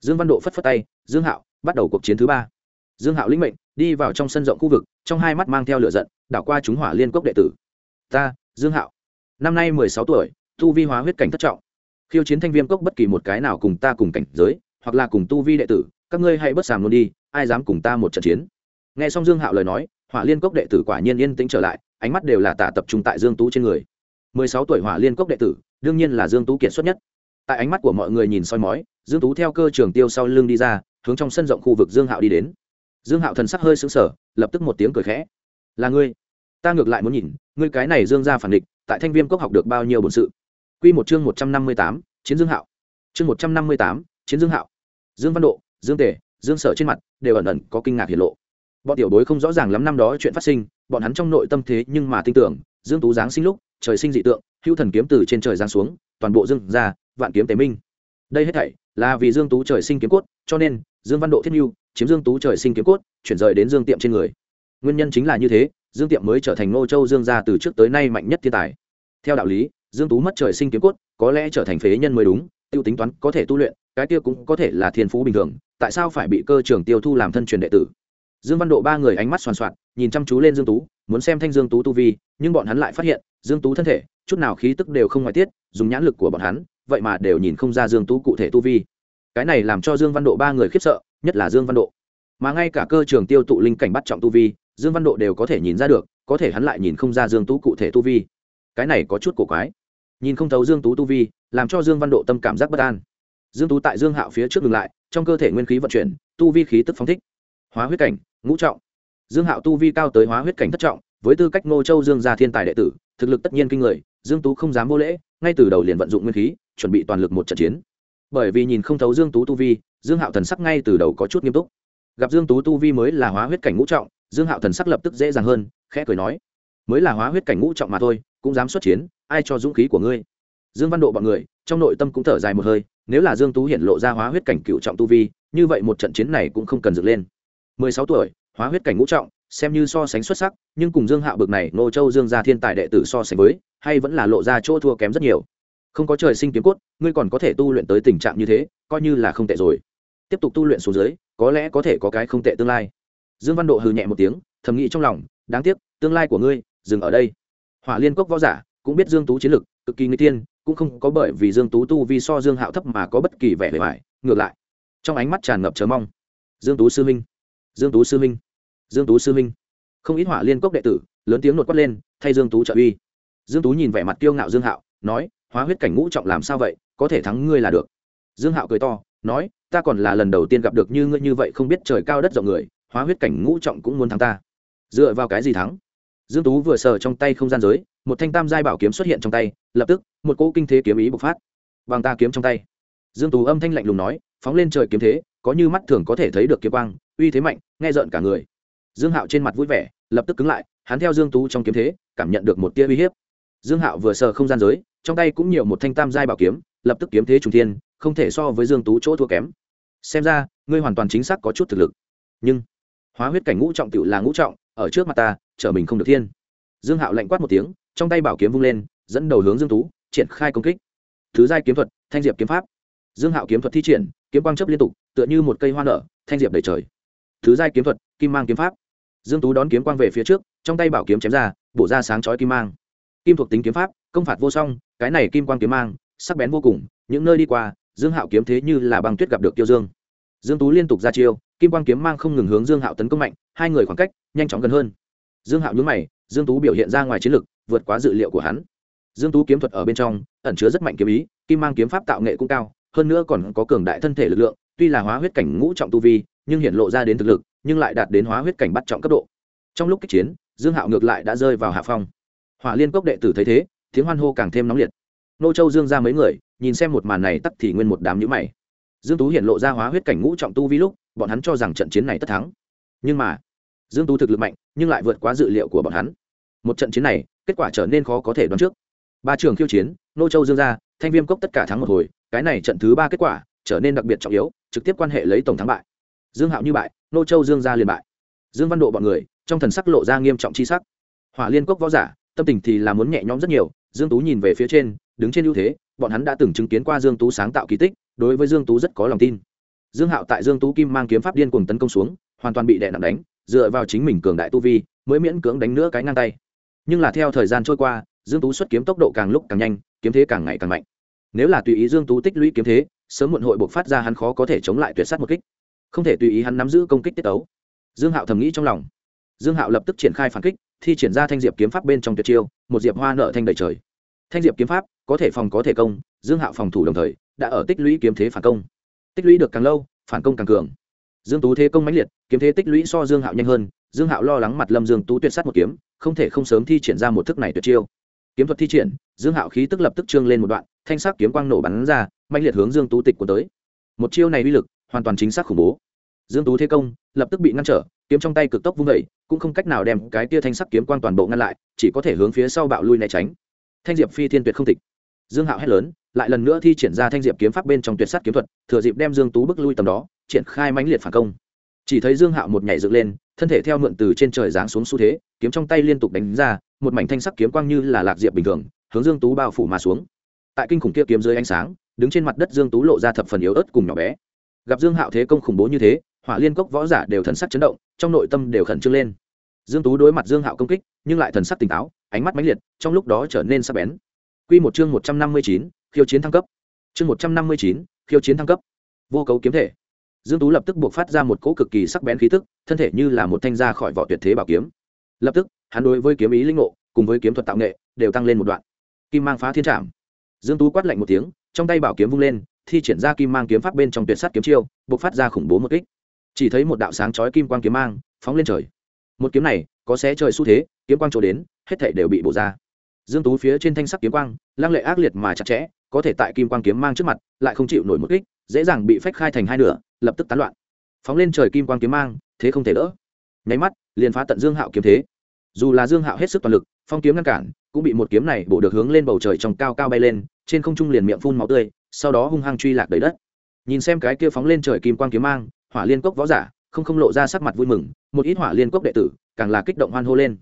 Dương văn độ phất phất tay, dương hạo, bắt đầu cuộc chiến thứ ba. Dương hạo lĩnh mệnh, đi vào trong sân rộng khu vực, trong hai mắt mang theo lửa giận, đảo qua chúng hỏa liên cốc đệ tử. Ta, dương hạo, năm nay mười sáu tuổi, tu vi hóa huyết cảnh thất trọng. Khiêu chiến thanh viêm cốc bất kỳ một cái nào cùng ta cùng cảnh giới, hoặc là cùng tu vi đệ tử, các ngươi hãy bất sàm luôn đi, ai dám cùng ta một trận chiến? Nghe xong dương hạo lời nói, hỏa liên cốc đệ tử quả nhiên yên tĩnh trở lại, ánh mắt đều là tả tập trung tại dương tú trên người. mười sáu tuổi hỏa liên cốc đệ tử, đương nhiên là dương tú kiệt xuất nhất tại ánh mắt của mọi người nhìn soi mói, dương tú theo cơ trường tiêu sau lưng đi ra, hướng trong sân rộng khu vực dương hạo đi đến. Dương hạo thần sắc hơi sững sờ, lập tức một tiếng cười khẽ. Là ngươi. Ta ngược lại muốn nhìn, ngươi cái này dương ra phản địch, tại thanh viêm cốc học được bao nhiêu bổn sự? Quy một chương một trăm năm mươi tám, chiến dương hạo. Chương một trăm năm mươi tám, chiến dương hạo. Dương văn độ, dương tề, dương sở trên mặt đều ẩn ẩn có kinh ngạc hiển lộ. Bọn tiểu bối không rõ ràng lắm năm đó chuyện phát sinh, bọn hắn trong nội tâm thế nhưng mà tin tưởng, dương tú giáng sinh lúc, trời sinh dị tượng, hữu thần kiếm từ trên trời giáng xuống, toàn bộ dương ra vạn kiếm tế minh. Đây hết thảy là vì dương tú trời sinh kiếm cốt, cho nên, dương văn độ thiết mưu chiếm dương tú trời sinh kiếm cốt, chuyển rời đến dương tiệm trên người. Nguyên nhân chính là như thế, dương tiệm mới trở thành ngô châu dương gia từ trước tới nay mạnh nhất thiên tài. Theo đạo lý, dương tú mất trời sinh kiếm cốt, có lẽ trở thành phế nhân mới đúng, tiêu tính toán có thể tu luyện, cái kia cũng có thể là thiên phú bình thường, tại sao phải bị cơ trưởng tiêu thu làm thân truyền đệ tử? Dương văn độ ba người ánh mắt soàn soạn, nhìn chăm chú lên dương tú, muốn xem thanh dương tú tu vi, nhưng bọn hắn lại phát hiện, dương tú thân thể, chút nào khí tức đều không ngoại tiết, dùng nhãn lực của bọn hắn vậy mà đều nhìn không ra dương tú cụ thể tu vi. Cái này làm cho dương văn độ ba người khiếp sợ, nhất là dương văn độ. Mà ngay cả cơ trường tiêu tụ linh cảnh bắt trọng tu vi, dương văn độ đều có thể nhìn ra được, có thể hắn lại nhìn không ra dương tú cụ thể tu vi. Cái này có chút cổ quái. Nhìn không thấu dương tú tu vi, làm cho dương văn độ tâm cảm giác bất an. Dương tú tại dương hạo phía trước ngừng lại, trong cơ thể nguyên khí vận chuyển, tu vi khí tức phóng thích. Hóa huyết cảnh, ngũ trọng. Dương hạo tu vi cao tới hóa huyết cảnh thất trọng, với tư cách ngô châu dương gia thiên tài đệ tử, thực lực tất nhiên kinh người, dương tú không dám vô lễ ngay từ đầu liền vận dụng nguyên khí, chuẩn bị toàn lực một trận chiến. Bởi vì nhìn không thấu dương tú tu vi, dương hạo thần sắc ngay từ đầu có chút nghiêm túc. Gặp dương tú tu vi mới là hóa huyết cảnh ngũ trọng, dương hạo thần sắc lập tức dễ dàng hơn, khẽ cười nói, mới là hóa huyết cảnh ngũ trọng mà thôi, cũng dám xuất chiến, ai cho dũng khí của ngươi? Dương văn độ bọn người, trong nội tâm cũng thở dài một hơi, nếu là dương tú hiện lộ ra hóa huyết cảnh cựu trọng tu vi, như vậy một trận chiến này cũng không cần dựng lên. 16 tuổi, hóa huyết cảnh ngũ trọng xem như so sánh xuất sắc, nhưng cùng dương hạo bực này nô châu dương gia thiên tài đệ tử so sánh với, hay vẫn là lộ ra chỗ thua kém rất nhiều. Không có trời sinh kiếm cốt, ngươi còn có thể tu luyện tới tình trạng như thế, coi như là không tệ rồi. Tiếp tục tu luyện xuống dưới, có lẽ có thể có cái không tệ tương lai. Dương văn độ hừ nhẹ một tiếng, thầm nghĩ trong lòng, đáng tiếc, tương lai của ngươi, dừng ở đây. Hỏa liên cốc võ giả, cũng biết dương tú chiến lực, cực kỳ nguy tiên cũng không có bởi vì dương tú tu vi so dương hạo thấp mà có bất kỳ vẻ bề ngoài. Ngược lại, trong ánh mắt tràn ngập chờ mong. Dương tú sư minh dương tú sư minh dương tú sư minh không ít hỏa liên cốc đệ tử, lớn tiếng nột quát lên, thay dương tú trợ uy. Dương tú nhìn vẻ mặt kiêu ngạo dương hạo, nói, hóa huyết cảnh ngũ trọng làm sao vậy, có thể thắng ngươi là được. Dương hạo cười to, nói, ta còn là lần đầu tiên gặp được như ngươi như vậy không biết trời cao đất rộng người, hóa huyết cảnh ngũ trọng cũng muốn thắng ta. Dựa vào cái gì thắng? Dương tú vừa sờ trong tay không gian giới, một thanh tam giai bảo kiếm xuất hiện trong tay, lập tức, một cỗ kinh thế kiếm ý bộc phát. Bằng ta kiếm trong tay. Dương tú âm thanh lạnh lùng nói, phóng lên trời kiếm thế, có như mắt thường có thể thấy được kiếm quang, uy thế mạnh, nghe rợn cả người dương hạo trên mặt vui vẻ, lập tức cứng lại, hắn theo dương tú trong kiếm thế, cảm nhận được một tia uy hiếp. Dương hạo vừa sờ không gian giới, trong tay cũng nhiều một thanh tam giai bảo kiếm, lập tức kiếm thế trùng thiên, không thể so với dương tú chỗ thua kém. Xem ra, ngươi hoàn toàn chính xác có chút thực lực. Nhưng, hóa huyết cảnh ngũ trọng tựu là ngũ trọng, ở trước mặt ta, trở mình không được thiên. Dương hạo lạnh quát một tiếng, trong tay bảo kiếm vung lên, dẫn đầu hướng dương tú, triển khai công kích. Thứ giai kiếm thuật, thanh diệp kiếm pháp. Dương hạo kiếm thuật thi triển, kiếm quang chấp liên tục, tựa như một cây hoa nở, thanh diệp đầy trời. Thứ giai kiếm thuật, kim mang kiếm pháp dương tú đón kiếm quang về phía trước, trong tay bảo kiếm chém ra, bổ ra sáng chói kim mang. Kim thuộc tính kiếm pháp, công phạt vô song, cái này kim quang kiếm mang, sắc bén vô cùng, những nơi đi qua, dương hạo kiếm thế như là băng tuyết gặp được tiêu dương. Dương tú liên tục ra chiêu, kim quang kiếm mang không ngừng hướng dương hạo tấn công mạnh, hai người khoảng cách, nhanh chóng gần hơn. Dương hạo nhún mày, dương tú biểu hiện ra ngoài chiến lực, vượt quá dự liệu của hắn. Dương tú kiếm thuật ở bên trong, ẩn chứa rất mạnh kiếm ý, kim mang kiếm pháp tạo nghệ cũng cao, hơn nữa còn có cường đại thân thể lực lượng, tuy là hóa huyết cảnh ngũ trọng tu vi, nhưng hiện lộ ra đến thực lực nhưng lại đạt đến hóa huyết cảnh bắt trọng cấp độ. Trong lúc kích chiến, dương hạo ngược lại đã rơi vào hạ phong. Hỏa liên cốc đệ tử thấy thế, tiếng hoan hô càng thêm nóng liệt. Nô châu dương ra mấy người, nhìn xem một màn này tắt thì nguyên một đám nhữ mày. Dương tú hiện lộ ra hóa huyết cảnh ngũ trọng tu vi lúc, bọn hắn cho rằng trận chiến này tất thắng. Nhưng mà, dương tú thực lực mạnh, nhưng lại vượt quá dự liệu của bọn hắn. Một trận chiến này, kết quả trở nên khó có thể đoán trước. Ba trường khiêu chiến, nô châu dương ra, thanh viêm cốc tất cả thắng một hồi, cái này trận thứ ba kết quả, trở nên đặc biệt trọng yếu, trực tiếp quan hệ lấy tổng thắng bại. Dương hạo như bại nô châu dương ra liền bại. Dương văn độ bọn người, trong thần sắc lộ ra nghiêm trọng chi sắc. Hỏa liên cốc võ giả, tâm tình thì là muốn nhẹ nhõm rất nhiều, dương tú nhìn về phía trên, đứng trên ưu thế, bọn hắn đã từng chứng kiến qua dương tú sáng tạo kỳ tích, đối với dương tú rất có lòng tin. Dương hạo tại dương tú kim mang kiếm pháp điên cuồng tấn công xuống, hoàn toàn bị đè nặng đánh, dựa vào chính mình cường đại tu vi, mới miễn cưỡng đánh nữa cái ngang tay. Nhưng là theo thời gian trôi qua, dương tú xuất kiếm tốc độ càng lúc càng nhanh, kiếm thế càng ngày càng mạnh. Nếu là tùy ý dương tú tích lũy kiếm thế, sớm muộn hội buộc phát ra hắn khó có thể chống lại tuyệt sát một kích không thể tùy ý hắn nắm giữ công kích tiết tấu. Dương hạo thầm nghĩ trong lòng. Dương hạo lập tức triển khai phản kích, thi triển ra thanh diệp kiếm pháp bên trong tuyệt chiêu, một diệp hoa nợ thanh đầy trời. Thanh diệp kiếm pháp, có thể phòng có thể công, dương hạo phòng thủ đồng thời, đã ở tích lũy kiếm thế phản công. Tích lũy được càng lâu, phản công càng cường. Dương tú thế công mãnh liệt, kiếm thế tích lũy so dương hạo nhanh hơn, dương hạo lo lắng mặt lâm dương tú tuyệt sát một kiếm, không thể không sớm thi triển ra một thức này tuyệt chiêu. Kiếm thuật thi triển, dương hạo khí tức lập tức trương lên một đoạn, thanh sắc kiếm quang nổ bắn ra, mãnh liệt hướng dương tú tịch của tới. Một chiêu này uy lực hoàn toàn chính xác khủng bố. Dương tú thế công, lập tức bị ngăn trở, kiếm trong tay cực tốc vung vẩy cũng không cách nào đem cái tia thanh sắc kiếm quang toàn bộ ngăn lại, chỉ có thể hướng phía sau bạo lui né tránh. Thanh diệp phi thiên tuyệt không tịch. Dương hạo hét lớn, lại lần nữa thi triển ra thanh diệp kiếm pháp bên trong tuyệt sát kiếm thuật, thừa dịp đem dương tú bước lui tầm đó, triển khai mãnh liệt phản công. Chỉ thấy dương hạo một nhảy dựng lên, thân thể theo mượn từ trên trời giáng xuống xu thế, kiếm trong tay liên tục đánh ra, một mảnh thanh sắc kiếm quang như là lạc diệp bình thường, hướng dương tú bao phủ mà xuống. Tại kinh khủng kia kiếm dưới ánh sáng, đứng trên mặt đất dương tú lộ ra thập phần yếu ớt cùng nhỏ bé gặp dương hạo thế công khủng bố như thế hỏa liên cốc võ giả đều thần sắc chấn động trong nội tâm đều khẩn trương lên. Dương tú đối mặt dương hạo công kích nhưng lại thần sắc tỉnh táo ánh mắt mãnh liệt trong lúc đó trở nên sắc bén. Quy một chương một trăm năm mươi chín, khiêu chiến thăng cấp. Chương một trăm năm mươi chín, khiêu chiến thăng cấp. Vô cấu kiếm thể. Dương tú lập tức buộc phát ra một cỗ cực kỳ sắc bén khí tức thân thể như là một thanh ra khỏi vỏ tuyệt thế bảo kiếm. Lập tức hắn đối với kiếm ý linh ngộ cùng với kiếm thuật tạo nghệ đều tăng lên một đoạn. Kim mang phá thiên trạm dương tú quát lạnh một tiếng trong tay bảo kiếm vung lên thi triển ra kim mang kiếm pháp bên trong tuyệt sắt kiếm chiêu buộc phát ra khủng bố một kích. Chỉ thấy một đạo sáng chói kim quang kiếm mang phóng lên trời. Một kiếm này, có xé trời xu thế, kiếm quang trổ đến, hết thảy đều bị bổ ra. Dương tú phía trên thanh sắc kiếm quang, lăng lệ ác liệt mà chặt chẽ, có thể tại kim quang kiếm mang trước mặt, lại không chịu nổi một kích, dễ dàng bị phách khai thành hai nửa, lập tức tán loạn. Phóng lên trời kim quang kiếm mang, thế không thể đỡ. Nháy mắt, liền phá tận dương hạo kiếm thế. Dù là dương hạo hết sức toàn lực, phong kiếm ngăn cản, cũng bị một kiếm này bổ được hướng lên bầu trời trong cao cao bay lên, trên không trung liền miệng phun máu tươi sau đó hung hăng truy lạc đầy đất. Nhìn xem cái kia phóng lên trời kim quang kiếm mang, hỏa liên cốc võ giả, không không lộ ra sắc mặt vui mừng, một ít hỏa liên cốc đệ tử, càng là kích động hoan hô lên.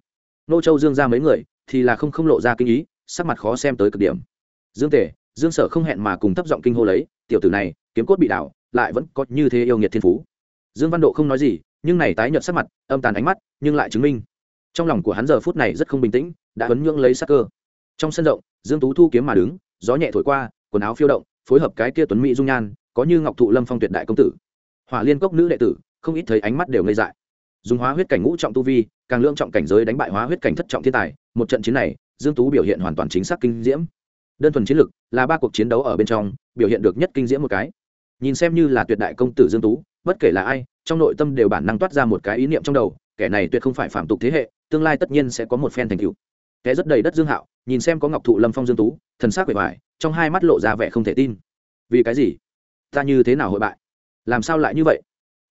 Nô châu dương ra mấy người, thì là không không lộ ra kinh ý, sắc mặt khó xem tới cực điểm. Dương tề, dương sở không hẹn mà cùng thấp giọng kinh hô lấy, tiểu tử này, kiếm cốt bị đảo, lại vẫn có như thế yêu nghiệt thiên phú. Dương văn độ không nói gì, nhưng này tái nhợt sắc mặt, âm tàn ánh mắt, nhưng lại chứng minh. Trong lòng của hắn giờ phút này rất không bình tĩnh, đã ấn nhưỡng lấy sắc cơ. Trong sân rộng, dương tú thu kiếm mà đứng, gió nhẹ thổi qua, quần áo phiêu động phối hợp cái kia tuấn mỹ dung nhan, có như ngọc thụ lâm phong tuyệt đại công tử. Hỏa liên cốc nữ đệ tử, không ít thấy ánh mắt đều ngây dại. Dùng hóa huyết cảnh ngũ trọng tu vi, càng lương trọng cảnh giới đánh bại hóa huyết cảnh thất trọng thiên tài, một trận chiến này, dương tú biểu hiện hoàn toàn chính xác kinh diễm. Đơn thuần chiến lực là ba cuộc chiến đấu ở bên trong, biểu hiện được nhất kinh diễm một cái. Nhìn xem như là tuyệt đại công tử dương tú, bất kể là ai, trong nội tâm đều bản năng toát ra một cái ý niệm trong đầu, kẻ này tuyệt không phải phạm tục thế hệ, tương lai tất nhiên sẽ có một phen thành tựu. Kẻ rất đầy đất dương hạo, nhìn xem có ngọc thụ lâm phong dương tú, thần sắc vẻ vải trong hai mắt lộ ra vẻ không thể tin. Vì cái gì? Ta như thế nào hội bại? Làm sao lại như vậy?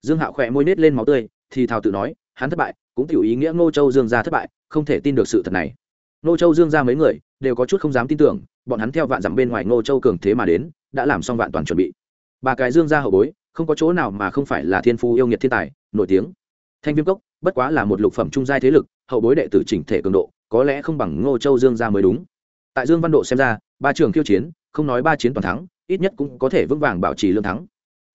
Dương hạo khỏe môi nết lên máu tươi, thì thào tự nói, hắn thất bại, cũng tiểu ý nghĩa ngô châu dương gia thất bại, không thể tin được sự thật này. Ngô châu dương gia mấy người, đều có chút không dám tin tưởng, bọn hắn theo vạn dặm bên ngoài ngô châu cường thế mà đến, đã làm xong vạn toàn chuẩn bị. Ba cái dương gia hậu bối, không có chỗ nào mà không phải là thiên phu yêu nghiệt thiên tài, nổi tiếng. Thanh viêm cốc, bất quá là một lục phẩm trung giai thế lực, hậu bối đệ tử chỉnh thể cường độ, có lẽ không bằng ngô châu dương gia mới đúng. Tại dương văn độ xem ra ba trường khiêu chiến, không nói ba chiến toàn thắng, ít nhất cũng có thể vững vàng bảo trì lương thắng.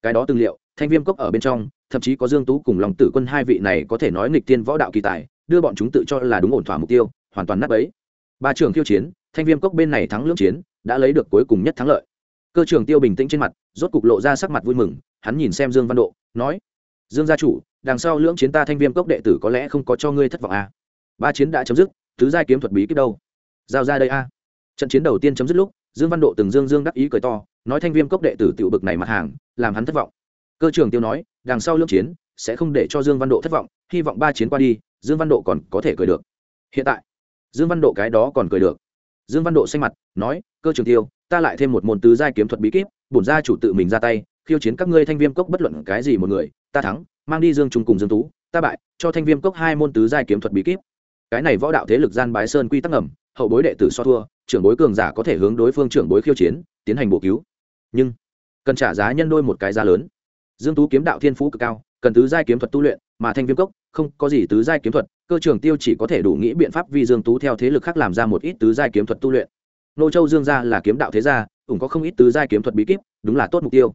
Cái đó tương liệu, thanh viêm cốc ở bên trong, thậm chí có dương tú cùng lòng tử quân hai vị này có thể nói nghịch tiên võ đạo kỳ tài, đưa bọn chúng tự cho là đúng ổn thỏa mục tiêu, hoàn toàn nát ấy ba trường khiêu chiến, thanh viêm cốc bên này thắng lưỡng chiến, đã lấy được cuối cùng nhất thắng lợi. Cơ Trường tiêu bình tĩnh trên mặt, rốt cục lộ ra sắc mặt vui mừng, hắn nhìn xem dương văn độ, nói, dương gia chủ, đằng sau lưỡng chiến ta thanh viêm cốc đệ tử có lẽ không có cho ngươi thất vọng à. ba chiến đã chấm dứt, tứ giai kiếm thuật bí kíp đâu? Giao ra đây a trận chiến đầu tiên chấm dứt lúc, dương văn độ từng dương dương đắc ý cười to, nói thanh viêm cốc đệ tử tiểu bực này mặt hàng, làm hắn thất vọng. Cơ Trường tiêu nói, đằng sau lưỡng chiến, sẽ không để cho dương văn độ thất vọng, hy vọng ba chiến qua đi, dương văn độ còn có thể cười được. Hiện tại, dương văn độ cái đó còn cười được. Dương văn độ xanh mặt, nói, cơ trường tiêu, ta lại thêm một môn tứ giai kiếm thuật bí kíp, bổn gia chủ tự mình ra tay, khiêu chiến các ngươi thanh viêm cốc bất luận cái gì một người, ta thắng, mang đi dương trung cùng dương tú, ta bại, cho thanh viêm cốc hai môn tứ giai kiếm thuật bí kíp. Cái này võ đạo thế lực gian bái sơn quy tắc ngầm hậu bối đệ tử so thua, trưởng bối cường giả có thể hướng đối phương trưởng bối khiêu chiến, tiến hành bổ cứu. Nhưng, cần trả giá nhân đôi một cái giá lớn. Dương tú kiếm đạo thiên phú cực cao, cần tứ giai kiếm thuật tu luyện, mà thanh viêm cốc, không có gì tứ giai kiếm thuật, cơ trường tiêu chỉ có thể đủ nghĩ biện pháp vì dương tú theo thế lực khác làm ra một ít tứ giai kiếm thuật tu luyện. Nô châu dương gia là kiếm đạo thế gia ủng có không ít tứ giai kiếm thuật bí kíp, đúng là tốt mục tiêu.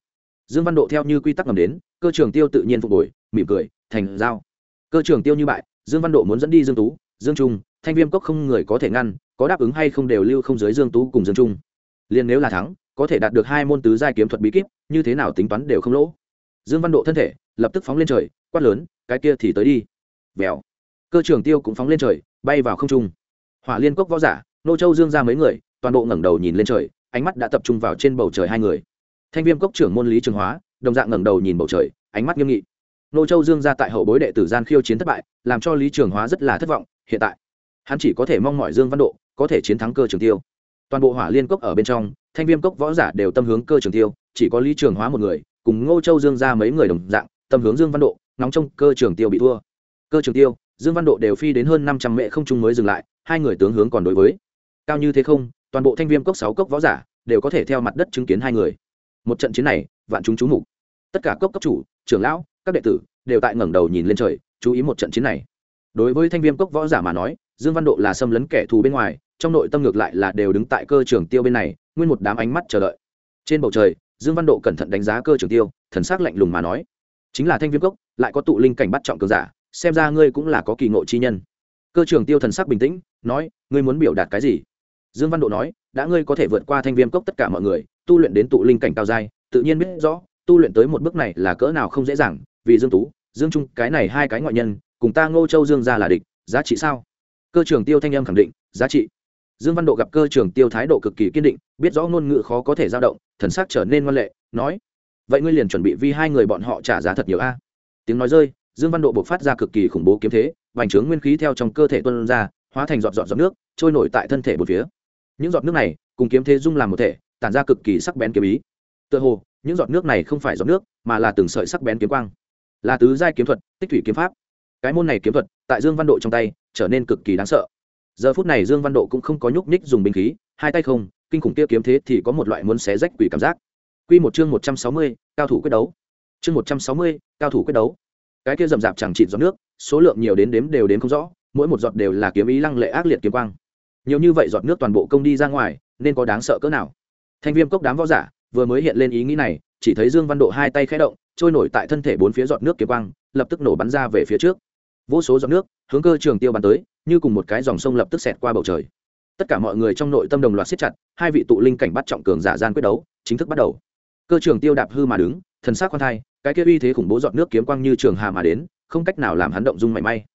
Dương văn độ theo như quy tắc ngầm đến, cơ trường tiêu tự nhiên phục hồi, mỉm cười, thành giao. Cơ trường tiêu như bại, dương văn độ muốn dẫn đi dương tú, dương trung thanh viêm cốc không người có thể ngăn, có đáp ứng hay không đều lưu không giới dương tú cùng dương trung. Liền nếu là thắng, có thể đạt được hai môn tứ giai kiếm thuật bí kíp, như thế nào tính toán đều không lỗ. Dương văn độ thân thể, lập tức phóng lên trời, quát lớn, cái kia thì tới đi. Vèo. Cơ trường tiêu cũng phóng lên trời, bay vào không trung. Hỏa liên cốc võ giả, nô châu dương ra mấy người, toàn bộ ngẩng đầu nhìn lên trời, ánh mắt đã tập trung vào trên bầu trời hai người. Thanh viêm cốc trưởng môn lý trường hóa, đồng dạng ngẩng đầu nhìn bầu trời, ánh mắt nghiêm nghị. Nô châu dương ra tại hậu bối đệ tử gian khiêu chiến thất bại, làm cho lý trường hóa rất là thất vọng, hiện tại hắn chỉ có thể mong mọi dương văn độ có thể chiến thắng cơ trường tiêu. Toàn bộ hỏa liên cốc ở bên trong, thanh viêm cốc võ giả đều tâm hướng cơ trường tiêu, chỉ có lý trường hóa một người, cùng ngô châu dương ra mấy người đồng dạng, tâm hướng dương văn độ, nóng trong cơ trường tiêu bị thua. Cơ trường tiêu, dương văn độ đều phi đến hơn năm trăm mệ không trung mới dừng lại, hai người tướng hướng còn đối với. Cao như thế không, toàn bộ thanh viêm cốc sáu cốc võ giả đều có thể theo mặt đất chứng kiến hai người. Một trận chiến này, vạn chúng chú mục. Tất cả cốc cấp chủ, trưởng lão, các đệ tử đều tại ngẩng đầu nhìn lên trời, chú ý một trận chiến này. Đối với thanh viêm cốc võ giả mà nói dương văn độ là xâm lấn kẻ thù bên ngoài, trong nội tâm ngược lại là đều đứng tại cơ trường tiêu bên này, nguyên một đám ánh mắt chờ đợi. Trên bầu trời, dương văn độ cẩn thận đánh giá cơ trường tiêu, thần s ắ c lạnh lùng mà nói, chính là thanh viêm cốc, lại có tụ linh cảnh bắt trọng cường giả, xem ra ngươi cũng là có kỳ ngộ chi nhân. Cơ trường tiêu thần sắc bình tĩnh, nói, ngươi muốn biểu đạt cái gì? Dương văn độ nói, đã ngươi có thể vượt qua thanh viêm cốc tất cả mọi người, tu luyện đến tụ linh cảnh cao dai tự nhiên biết rõ, tu luyện tới một bước này là cỡ nào không dễ dàng, vì dương tú, dương trung, cái này hai cái ngoại nhân, cùng ta ngô châu dương ra là địch, giá trị sao? Cơ trường tiêu thanh âm khẳng định, giá trị. Dương văn độ gặp cơ trường tiêu thái độ cực kỳ kiên định, biết rõ ngôn ngữ khó có thể dao động, thần sắc trở nên ngoan lệ, nói, vậy ngươi liền chuẩn bị vì hai người bọn họ trả giá thật nhiều a. Tiếng nói rơi, dương văn độ buộc phát ra cực kỳ khủng bố kiếm thế, vành trướng nguyên khí theo trong cơ thể tuân ra, hóa thành giọt giọt giọt nước, trôi nổi tại thân thể một phía. Những giọt nước này, cùng kiếm thế dung làm một thể, tản ra cực kỳ sắc bén kiếm ý. Tựa hồ, những giọt nước này không phải giọt nước, mà là từng sợi sắc bén kiếm quang. Là tứ giai kiếm thuật, tích thủy kiếm pháp. Cái môn này kiếm thuật, tại dương văn độ trong tay trở nên cực kỳ đáng sợ giờ phút này dương văn độ cũng không có nhúc nhích dùng binh khí hai tay không kinh khủng kia kiếm thế thì có một loại muốn xé rách quỷ cảm giác Quy một chương một trăm sáu mươi, cao thủ quyết đấu. Chương một trăm sáu mươi, cao thủ quyết đấu. Cái kia rầm rạp chẳng chịt giọt nước, số lượng nhiều đến đếm đều đến không rõ, mỗi một giọt đều là kiếm ý lăng lệ ác liệt kiếm quang. Nhiều như vậy giọt nước toàn bộ công đi ra ngoài, nên có đáng sợ cỡ nào. Thanh Viêm cốc đám võ giả, vừa mới hiện lên ý nghĩ này, chỉ thấy Dương Văn Độ hai tay khẽ động, trôi nổi tại thân thể bốn phía giọt nước kiếm quang, lập tức nổ bắn ra về phía trước. Vô số giọt nước, hướng cơ trường tiêu bắn tới, như cùng một cái dòng sông lập tức xẹt qua bầu trời. Tất cả mọi người trong nội tâm đồng loạt siết chặt, hai vị tụ linh cảnh bắt trọng cường giả gian quyết đấu, chính thức bắt đầu. Cơ trường tiêu đạp hư mà đứng thần sắc khoan thai cái kia uy thế khủng bố giọt nước kiếm quang như trường hà mà đến không cách nào làm hắn động dung mảy may.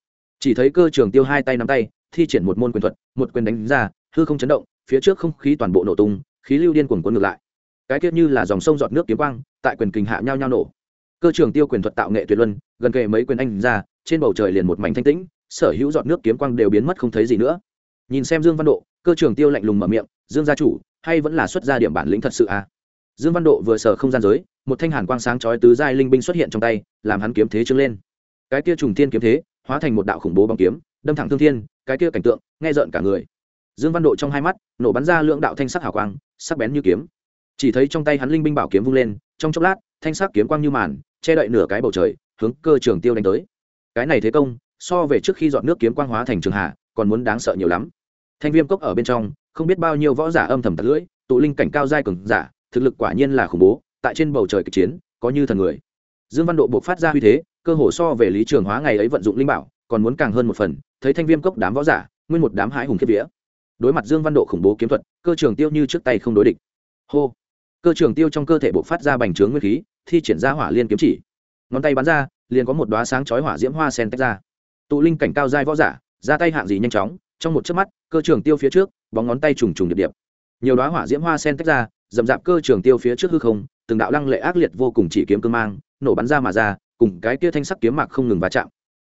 Chỉ thấy cơ trường tiêu hai tay nắm tay thi triển một môn quyền thuật một quyền đánh ra hư không chấn động phía trước không khí toàn bộ nổ tung khí lưu điên cuồng quân ngược lại. Cái kia như là dòng sông giọt nước kiếm quang tại quyền kình hạ nhau nhau nổ. Cơ trường tiêu quyền thuật tạo nghệ tuyệt luân gần kề mấy quyền anh ra trên bầu trời liền một mảnh thanh tĩnh, sở hữu giọt nước kiếm quang đều biến mất không thấy gì nữa. Nhìn xem dương văn độ, cơ trường tiêu lạnh lùng mở miệng, dương gia chủ, hay vẫn là xuất gia điểm bản lĩnh thật sự à? Dương văn độ vừa sở không gian giới, một thanh hàn quang sáng chói tứ giai linh binh xuất hiện trong tay, làm hắn kiếm thế trưng lên. Cái kia trùng thiên kiếm thế, hóa thành một đạo khủng bố bóng kiếm, đâm thẳng thương thiên, cái kia cảnh tượng, nghe rợn cả người. Dương văn độ trong hai mắt, nổ bắn ra lượng đạo thanh sắc hào quang, sắc bén như kiếm. Chỉ thấy trong tay hắn linh binh bảo kiếm vung lên, trong chốc lát, thanh sắc kiếm quang như màn, che đậy nửa cái bầu trời, hướng cơ trường tiêu đánh tới cái này thế công, so về trước khi dọn nước kiếm quang hóa thành trường hạ, còn muốn đáng sợ nhiều lắm. Thanh viêm cốc ở bên trong, không biết bao nhiêu võ giả âm thầm tạt lưỡi, tụ linh cảnh cao giai cường giả, thực lực quả nhiên là khủng bố, tại trên bầu trời kịch chiến, có như thần người. Dương văn độ buộc phát ra uy thế, cơ hồ so về lý trường hóa ngày ấy vận dụng linh bảo, còn muốn càng hơn một phần, thấy thanh viêm cốc đám võ giả, nguyên một đám hãi hùng kiếp vía. Đối mặt dương văn độ khủng bố kiếm thuật, cơ trường tiêu như trước tay không đối địch. Hô! Cơ trường tiêu trong cơ thể buộc phát ra bành trướng nguyên khí, thi triển ra hỏa liên kiếm chỉ. Ngón tay bắn ra liền có một đoá sáng chói hỏa diễm hoa sen tách ra. Tụ linh cảnh cao giai võ giả, ra tay hạng gì nhanh chóng, trong một chớp mắt, cơ trường tiêu phía trước, bóng ngón tay trùng trùng điệp điệp. Nhiều đoá hỏa diễm hoa sen tách ra dầm dạp cơ trường tiêu phía trước hư không, từng đạo lăng lệ ác liệt vô cùng chỉ kiếm cương mang, nổ bắn ra mà ra, cùng cái kia thanh sắc kiếm mạc không ngừng va chạm.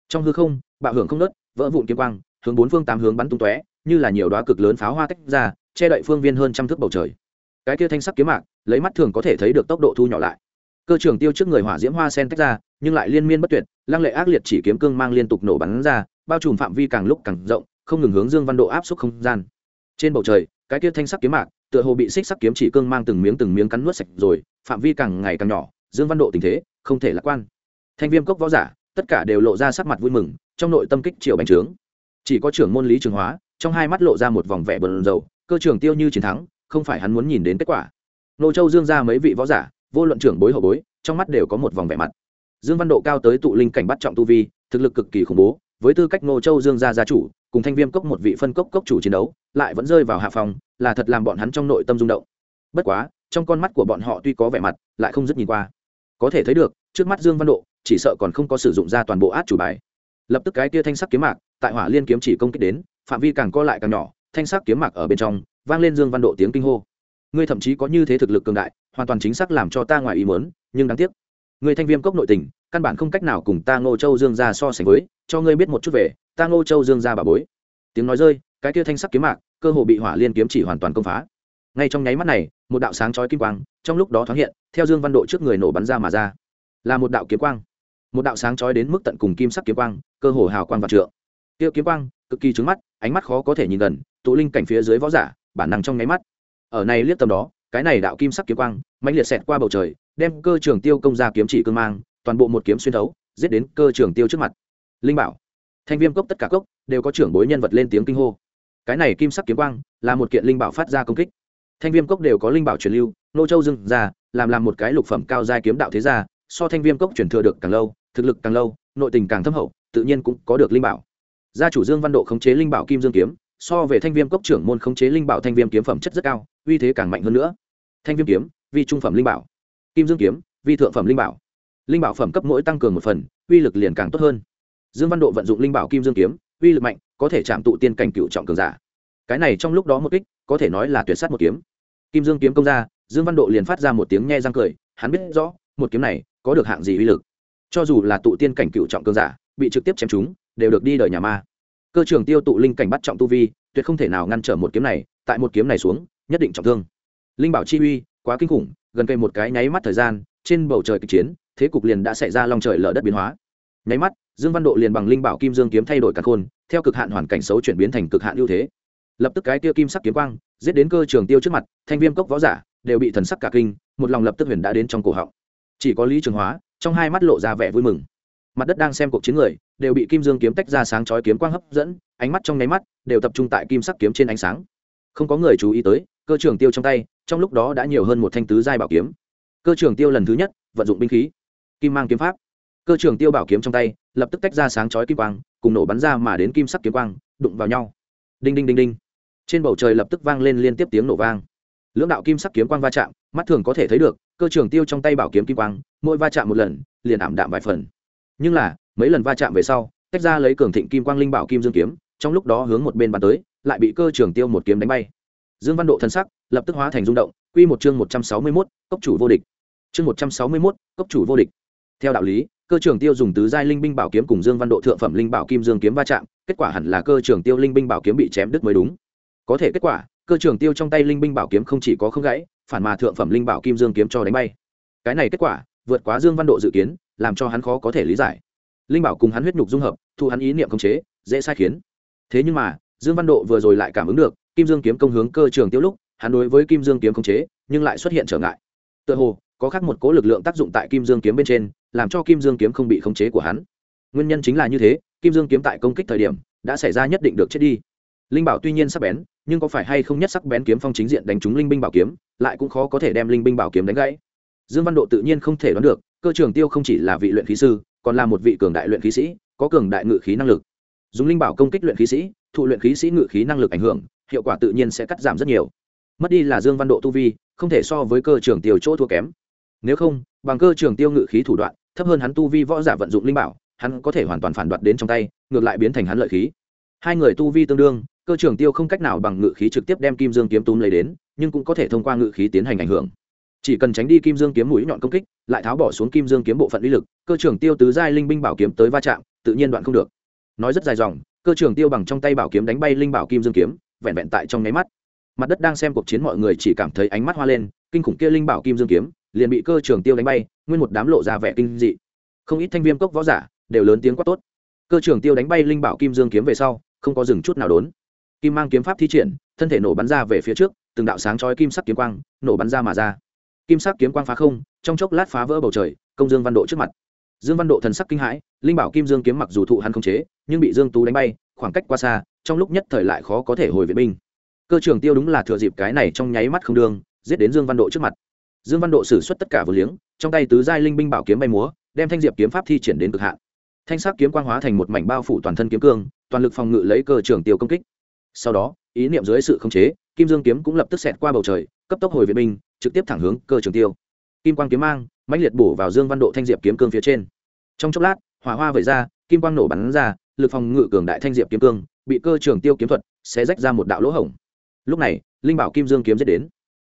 Trong hư không, bạo hưởng không nớt, vỡ vụn kiếm quang, hướng bốn phương tám hướng bắn tung tóe, như là nhiều đoá cực lớn pháo hoa tách ra, che đậy phương viên hơn trăm thước bầu trời. Cái kia thanh sắc kiếm mạc, lấy mắt thường có thể thấy được tốc độ thu nhỏ lại. Cơ trường tiêu trước người hỏa diễm hoa sen tách ra nhưng lại liên miên bất tuyệt, lăng lệ ác liệt chỉ kiếm cương mang liên tục nổ bắn ra, bao trùm phạm vi càng lúc càng rộng, không ngừng hướng dương văn độ áp suất không gian. Trên bầu trời, cái kia thanh sắc kiếm mạc, tựa hồ bị xích sắc kiếm chỉ cương mang từng miếng từng miếng cắn nuốt sạch rồi, phạm vi càng ngày càng nhỏ, dương văn độ tình thế, không thể lạc quan. Thanh viêm cốc võ giả, tất cả đều lộ ra sắc mặt vui mừng, trong nội tâm kích triệu bành trướng. Chỉ có trưởng môn lý trường hóa, trong hai mắt lộ ra một vòng vẻ bờn dầu cơ trưởng tiêu như chiến thắng, không phải hắn muốn nhìn đến kết quả. Nô châu dương ra mấy vị võ giả, vô luận trưởng bối hậu bối, trong mắt đều có một vòng vẻ mặt dương văn độ cao tới tụ linh cảnh bắt trọng tu vi, thực lực cực kỳ khủng bố, với tư cách Ngô châu dương gia gia chủ, cùng thanh viêm cốc một vị phân cốc cốc chủ chiến đấu, lại vẫn rơi vào hạ phòng là thật làm bọn hắn trong nội tâm rung động. Bất quá, trong con mắt của bọn họ tuy có vẻ mặt, lại không rất nhìn qua. Có thể thấy được, trước mắt dương văn độ, chỉ sợ còn không có sử dụng ra toàn bộ át chủ bài. Lập tức cái tia thanh sắc kiếm mạc, tại hỏa liên kiếm chỉ công kích đến, phạm vi càng co lại càng nhỏ, thanh sắc kiếm mạc ở bên trong, vang lên dương văn độ tiếng kinh hô. Ngươi thậm chí có như thế thực lực cường đại, hoàn toàn chính xác làm cho ta ngoài ý muốn, nhưng đáng tiếc người thanh viêm cốc nội tình, căn bản không cách nào cùng ta ngô châu dương ra so sánh với, cho ngươi biết một chút về, ta ngô châu dương ra bà bối. Tiếng nói rơi, cái kia thanh sắc kiếm mạc, cơ hồ bị hỏa liên kiếm chỉ hoàn toàn công phá. Ngay trong nháy mắt này, một đạo sáng chói kim quang, trong lúc đó thoáng hiện, theo dương văn độ trước người nổ bắn ra mà ra. Là một đạo kiếm quang. Một đạo sáng chói đến mức tận cùng kim sắc kiếm quang, cơ hồ hào quang vạn trượng. Tiêu kiếm quang, cực kỳ trứng mắt, ánh mắt khó có thể nhìn gần, tụ linh cảnh phía dưới võ giả, bản năng trong nháy mắt. Ở này liếc tầm đó, cái này đạo kim sắc kiếm quang, mãnh liệt xẹt qua bầu trời đem cơ trường tiêu công ra kiếm chỉ cương mang, toàn bộ một kiếm xuyên thấu, giết đến cơ trường tiêu trước mặt. Linh bảo, thanh viêm cốc tất cả cốc đều có trưởng bối nhân vật lên tiếng kinh hô. Cái này kim sắc kiếm quang là một kiện linh bảo phát ra công kích. Thanh viêm cốc đều có linh bảo truyền lưu, nô châu dưng ra, làm làm một cái lục phẩm cao giai kiếm đạo thế gia, so thanh viêm cốc truyền thừa được càng lâu, thực lực càng lâu, nội tình càng thâm hậu, tự nhiên cũng có được linh bảo. Gia chủ dương văn độ khống chế linh bảo kim dương kiếm, so về thanh viêm cốc trưởng môn khống chế linh bảo thanh viêm kiếm phẩm chất rất cao, uy thế càng mạnh hơn nữa. Thanh viêm kiếm, vì trung phẩm linh bảo kim dương kiếm, vi thượng phẩm linh bảo. Linh bảo phẩm cấp mỗi tăng cường một phần, uy lực liền càng tốt hơn. Dương văn độ vận dụng linh bảo kim dương kiếm, uy lực mạnh, có thể chạm tụ tiên cảnh cựu trọng cường giả. Cái này trong lúc đó một kích, có thể nói là tuyệt sát một kiếm. Kim dương kiếm công ra, dương văn độ liền phát ra một tiếng nhe răng cười, hắn biết rõ, một kiếm này có được hạng gì uy lực. Cho dù là tụ tiên cảnh cựu trọng cường giả, bị trực tiếp chém chúng đều được đi đời nhà ma. Cơ trường tiêu tụ linh cảnh bắt trọng tu vi, tuyệt không thể nào ngăn trở một kiếm này, tại một kiếm này xuống, nhất định trọng thương. Linh bảo chi uy, quá kinh khủng gần cây một cái nháy mắt thời gian, trên bầu trời kịch chiến, thế cục liền đã xảy ra long trời lở đất biến hóa. Nháy mắt, dương văn độ liền bằng linh bảo kim dương kiếm thay đổi cả khôn, theo cực hạn hoàn cảnh xấu chuyển biến thành cực hạn ưu thế. Lập tức cái tiêu kim sắc kiếm quang, giết đến cơ trường tiêu trước mặt, thanh viêm cốc võ giả đều bị thần sắc cả kinh, một lòng lập tức huyền đã đến trong cổ họng. Chỉ có lý trường hóa, trong hai mắt lộ ra vẻ vui mừng. Mặt đất đang xem cuộc chiến người, đều bị kim dương kiếm tách ra sáng chói kiếm quang hấp dẫn, ánh mắt trong nháy mắt đều tập trung tại kim sắc kiếm trên ánh sáng. Không có người chú ý tới cơ trường tiêu trong tay, trong lúc đó đã nhiều hơn một thanh tứ giai bảo kiếm. Cơ trường tiêu lần thứ nhất, vận dụng binh khí, kim mang kiếm pháp. Cơ trường tiêu bảo kiếm trong tay, lập tức tách ra sáng chói kim quang, cùng nổ bắn ra mà đến kim sắc kiếm quang, đụng vào nhau. Đinh đinh đinh đinh. Trên bầu trời lập tức vang lên liên tiếp tiếng nổ vang. Lưỡng đạo kim sắc kiếm quang va chạm, mắt thường có thể thấy được, cơ trường tiêu trong tay bảo kiếm kim quang, mỗi va chạm một lần, liền ảm đạm vài phần. Nhưng là, mấy lần va chạm về sau, tách ra lấy cường thịnh kim quang linh bảo kim dương kiếm, trong lúc đó hướng một bên bắn tới, lại bị cơ trường tiêu một kiếm đánh bay dương văn độ thân sắc lập tức hóa thành rung động quy một chương một trăm sáu mươi 161, cốc chủ vô địch. Chương một trăm sáu mươi 161, cốc chủ vô địch. Theo đạo lý cơ trưởng tiêu dùng tứ giai linh binh bảo kiếm cùng dương văn độ thượng phẩm linh bảo kim dương kiếm va chạm kết quả hẳn là cơ trưởng tiêu linh binh bảo kiếm bị chém đứt mới đúng. Có thể kết quả cơ trưởng tiêu trong tay linh binh bảo kiếm không chỉ có không gãy phản mà thượng phẩm linh bảo kim dương kiếm cho đánh bay. Cái này kết quả vượt quá dương văn độ dự kiến làm cho hắn khó có thể lý giải. Linh bảo cùng hắn huyết nhục dung hợp thu hắn ý niệm khống chế dễ sai khiến. Thế nhưng mà dương văn độ vừa rồi lại cảm ứng được kim dương kiếm công hướng cơ trường tiêu lúc, hắn đối với kim dương kiếm khống chế, nhưng lại xuất hiện trở ngại. Tựa hồ, có khác một cố lực lượng tác dụng tại kim dương kiếm bên trên, làm cho kim dương kiếm không bị khống chế của hắn. Nguyên nhân chính là như thế, kim dương kiếm tại công kích thời điểm, đã xảy ra nhất định được chết đi. Linh bảo tuy nhiên sắc bén, nhưng có phải hay không nhất sắc bén kiếm phong chính diện đánh trúng linh binh bảo kiếm, lại cũng khó có thể đem linh binh bảo kiếm đánh gãy. Dương văn độ tự nhiên không thể đoán được, cơ trường tiêu không chỉ là vị luyện khí sư, còn là một vị cường đại luyện khí sĩ, có cường đại ngự khí năng lực. Dùng linh bảo công kích luyện khí sĩ, thụ luyện khí sĩ ngự khí năng lực ảnh hưởng hiệu quả tự nhiên sẽ cắt giảm rất nhiều. Mất đi là dương văn độ tu vi, không thể so với cơ trường tiêu chỗ thua kém. Nếu không, bằng cơ trường tiêu ngự khí thủ đoạn, thấp hơn hắn tu vi võ giả vận dụng linh bảo, hắn có thể hoàn toàn phản đoạt đến trong tay, ngược lại biến thành hắn lợi khí. Hai người tu vi tương đương, cơ trường tiêu không cách nào bằng ngự khí trực tiếp đem kim dương kiếm túm lấy đến, nhưng cũng có thể thông qua ngự khí tiến hành ảnh hưởng. Chỉ cần tránh đi kim dương kiếm mũi nhọn công kích, lại tháo bỏ xuống kim dương kiếm bộ phận uy lực, cơ trường tiêu tứ giai linh binh bảo kiếm tới va chạm, tự nhiên đoạn không được. Nói rất dài dòng, cơ trường tiêu bằng trong tay bảo kiếm đánh bay linh bảo kim dương kiếm vẹn vẹn tại trong nháy mắt. Mặt đất đang xem cuộc chiến mọi người chỉ cảm thấy ánh mắt hoa lên, kinh khủng kia linh bảo kim dương kiếm, liền bị cơ trường tiêu đánh bay, nguyên một đám lộ ra vẻ kinh dị. Không ít thanh viêm cốc võ giả đều lớn tiếng quát tốt. Cơ trường tiêu đánh bay linh bảo kim dương kiếm về sau, không có dừng chút nào đốn. Kim mang kiếm pháp thi triển, thân thể nổ bắn ra về phía trước, từng đạo sáng chói kim sắc kiếm quang nổ bắn ra mà ra. Kim sắc kiếm quang phá không, trong chốc lát phá vỡ bầu trời, công dương văn độ trước mặt. Dương văn độ thần sắc kinh hãi, linh bảo kim dương kiếm mặc dù thụ hắn không chế, nhưng bị dương tú đánh bay khoảng cách quá xa, trong lúc nhất thời lại khó có thể hồi viện binh. Cơ trường tiêu đúng là thừa dịp cái này trong nháy mắt không đương giết đến dương văn độ trước mặt. Dương văn độ xử suất tất cả vừa liếng, trong tay tứ giai linh binh bảo kiếm bay múa, đem thanh diệp kiếm pháp thi triển đến cực hạn. Thanh sắc kiếm quang hóa thành một mảnh bao phủ toàn thân kiếm cương, toàn lực phòng ngự lấy cơ trường tiêu công kích. Sau đó, ý niệm dưới sự khống chế, kim dương kiếm cũng lập tức xẹt qua bầu trời, cấp tốc hồi viện binh, trực tiếp thẳng hướng cơ trường tiêu. Kim quang kiếm mang, mãnh liệt bổ vào dương văn độ thanh diệp kiếm cương phía trên. Trong chốc lát, hỏa hoa vẩy ra, kim quang nổ bắn ra lực phòng ngự cường đại thanh diệp kiếm cương, bị cơ trường tiêu kiếm thuật sẽ rách ra một đạo lỗ hổng. Lúc này, linh bảo kim dương kiếm giết đến.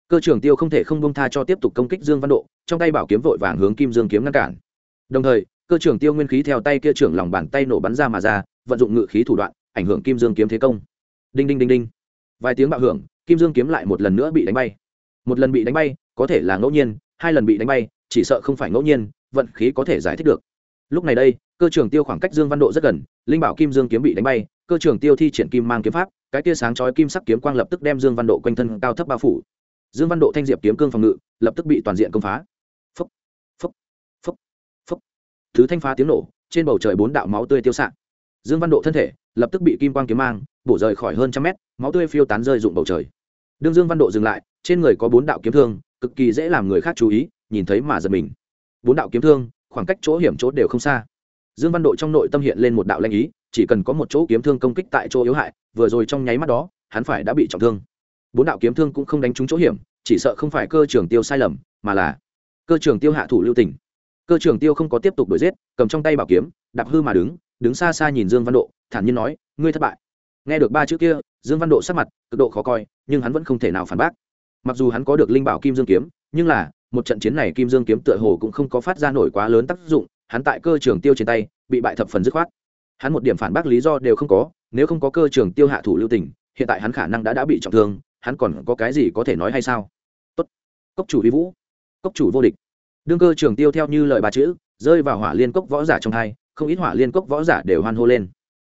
Cơ trường tiêu không thể không bông tha cho tiếp tục công kích dương văn độ, trong tay bảo kiếm vội vàng hướng kim dương kiếm ngăn cản. Đồng thời, cơ trường tiêu nguyên khí theo tay kia trưởng lòng bàn tay nổ bắn ra mà ra, vận dụng ngự khí thủ đoạn, ảnh hưởng kim dương kiếm thế công. Đinh đinh đinh đinh. Vài tiếng bạo hưởng, kim dương kiếm lại một lần nữa bị đánh bay. Một lần bị đánh bay, có thể là ngẫu nhiên, hai lần bị đánh bay, chỉ sợ không phải ngẫu nhiên, vận khí có thể giải thích được. Lúc này đây cơ trường tiêu khoảng cách dương văn độ rất gần, linh bảo kim dương kiếm bị đánh bay, cơ trường tiêu thi triển kim mang kiếm pháp, cái tia sáng chói kim sắc kiếm quang lập tức đem dương văn độ quanh thân cao thấp bao phủ. Dương văn độ thanh diệp kiếm cương phòng ngự, lập tức bị toàn diện công phá. Phấp phấp phấp phấp thứ thanh phá tiếng nổ, trên bầu trời bốn đạo máu tươi tiêu xạ. Dương văn độ thân thể, lập tức bị kim quang kiếm mang, bổ rời khỏi hơn trăm mét, máu tươi phiêu tán rơi rụng bầu trời. Đương dương văn độ dừng lại, trên người có bốn đạo kiếm thương, cực kỳ dễ làm người khác chú ý, nhìn thấy mà giật mình. Bốn đạo kiếm thương, khoảng cách chỗ hiểm chỗ đều không xa dương văn độ trong nội tâm hiện lên một đạo lanh ý, chỉ cần có một chỗ kiếm thương công kích tại chỗ yếu hại, vừa rồi trong nháy mắt đó, hắn phải đã bị trọng thương. Bốn đạo kiếm thương cũng không đánh trúng chỗ hiểm, chỉ sợ không phải cơ trường tiêu sai lầm, mà là cơ trường tiêu hạ thủ lưu tình. Cơ trường tiêu không có tiếp tục đuổi giết, cầm trong tay bảo kiếm, đạp hư mà đứng đứng xa xa nhìn dương văn độ, thản nhiên nói, ngươi thất bại. Nghe được ba chữ kia, dương văn độ sắc mặt cực độ khó coi, nhưng hắn vẫn không thể nào phản bác. Mặc dù hắn có được linh bảo kim dương kiếm, nhưng là, một trận chiến này kim dương kiếm tựa hồ cũng không có phát ra nổi quá lớn tác dụng hắn tại cơ trường tiêu trên tay, bị bại thập phần dứt khoát. Hắn một điểm phản bác lý do đều không có, nếu không có cơ trường tiêu hạ thủ lưu tình, hiện tại hắn khả năng đã đã bị trọng thương, hắn còn có cái gì có thể nói hay sao? Tốt. Cốc chủ vi vũ. Cốc chủ vô địch. Đương cơ trường tiêu theo như lời ba chữ, rơi vào hỏa liên cốc võ giả trong hai, không ít hỏa liên cốc võ giả đều hoan hô lên.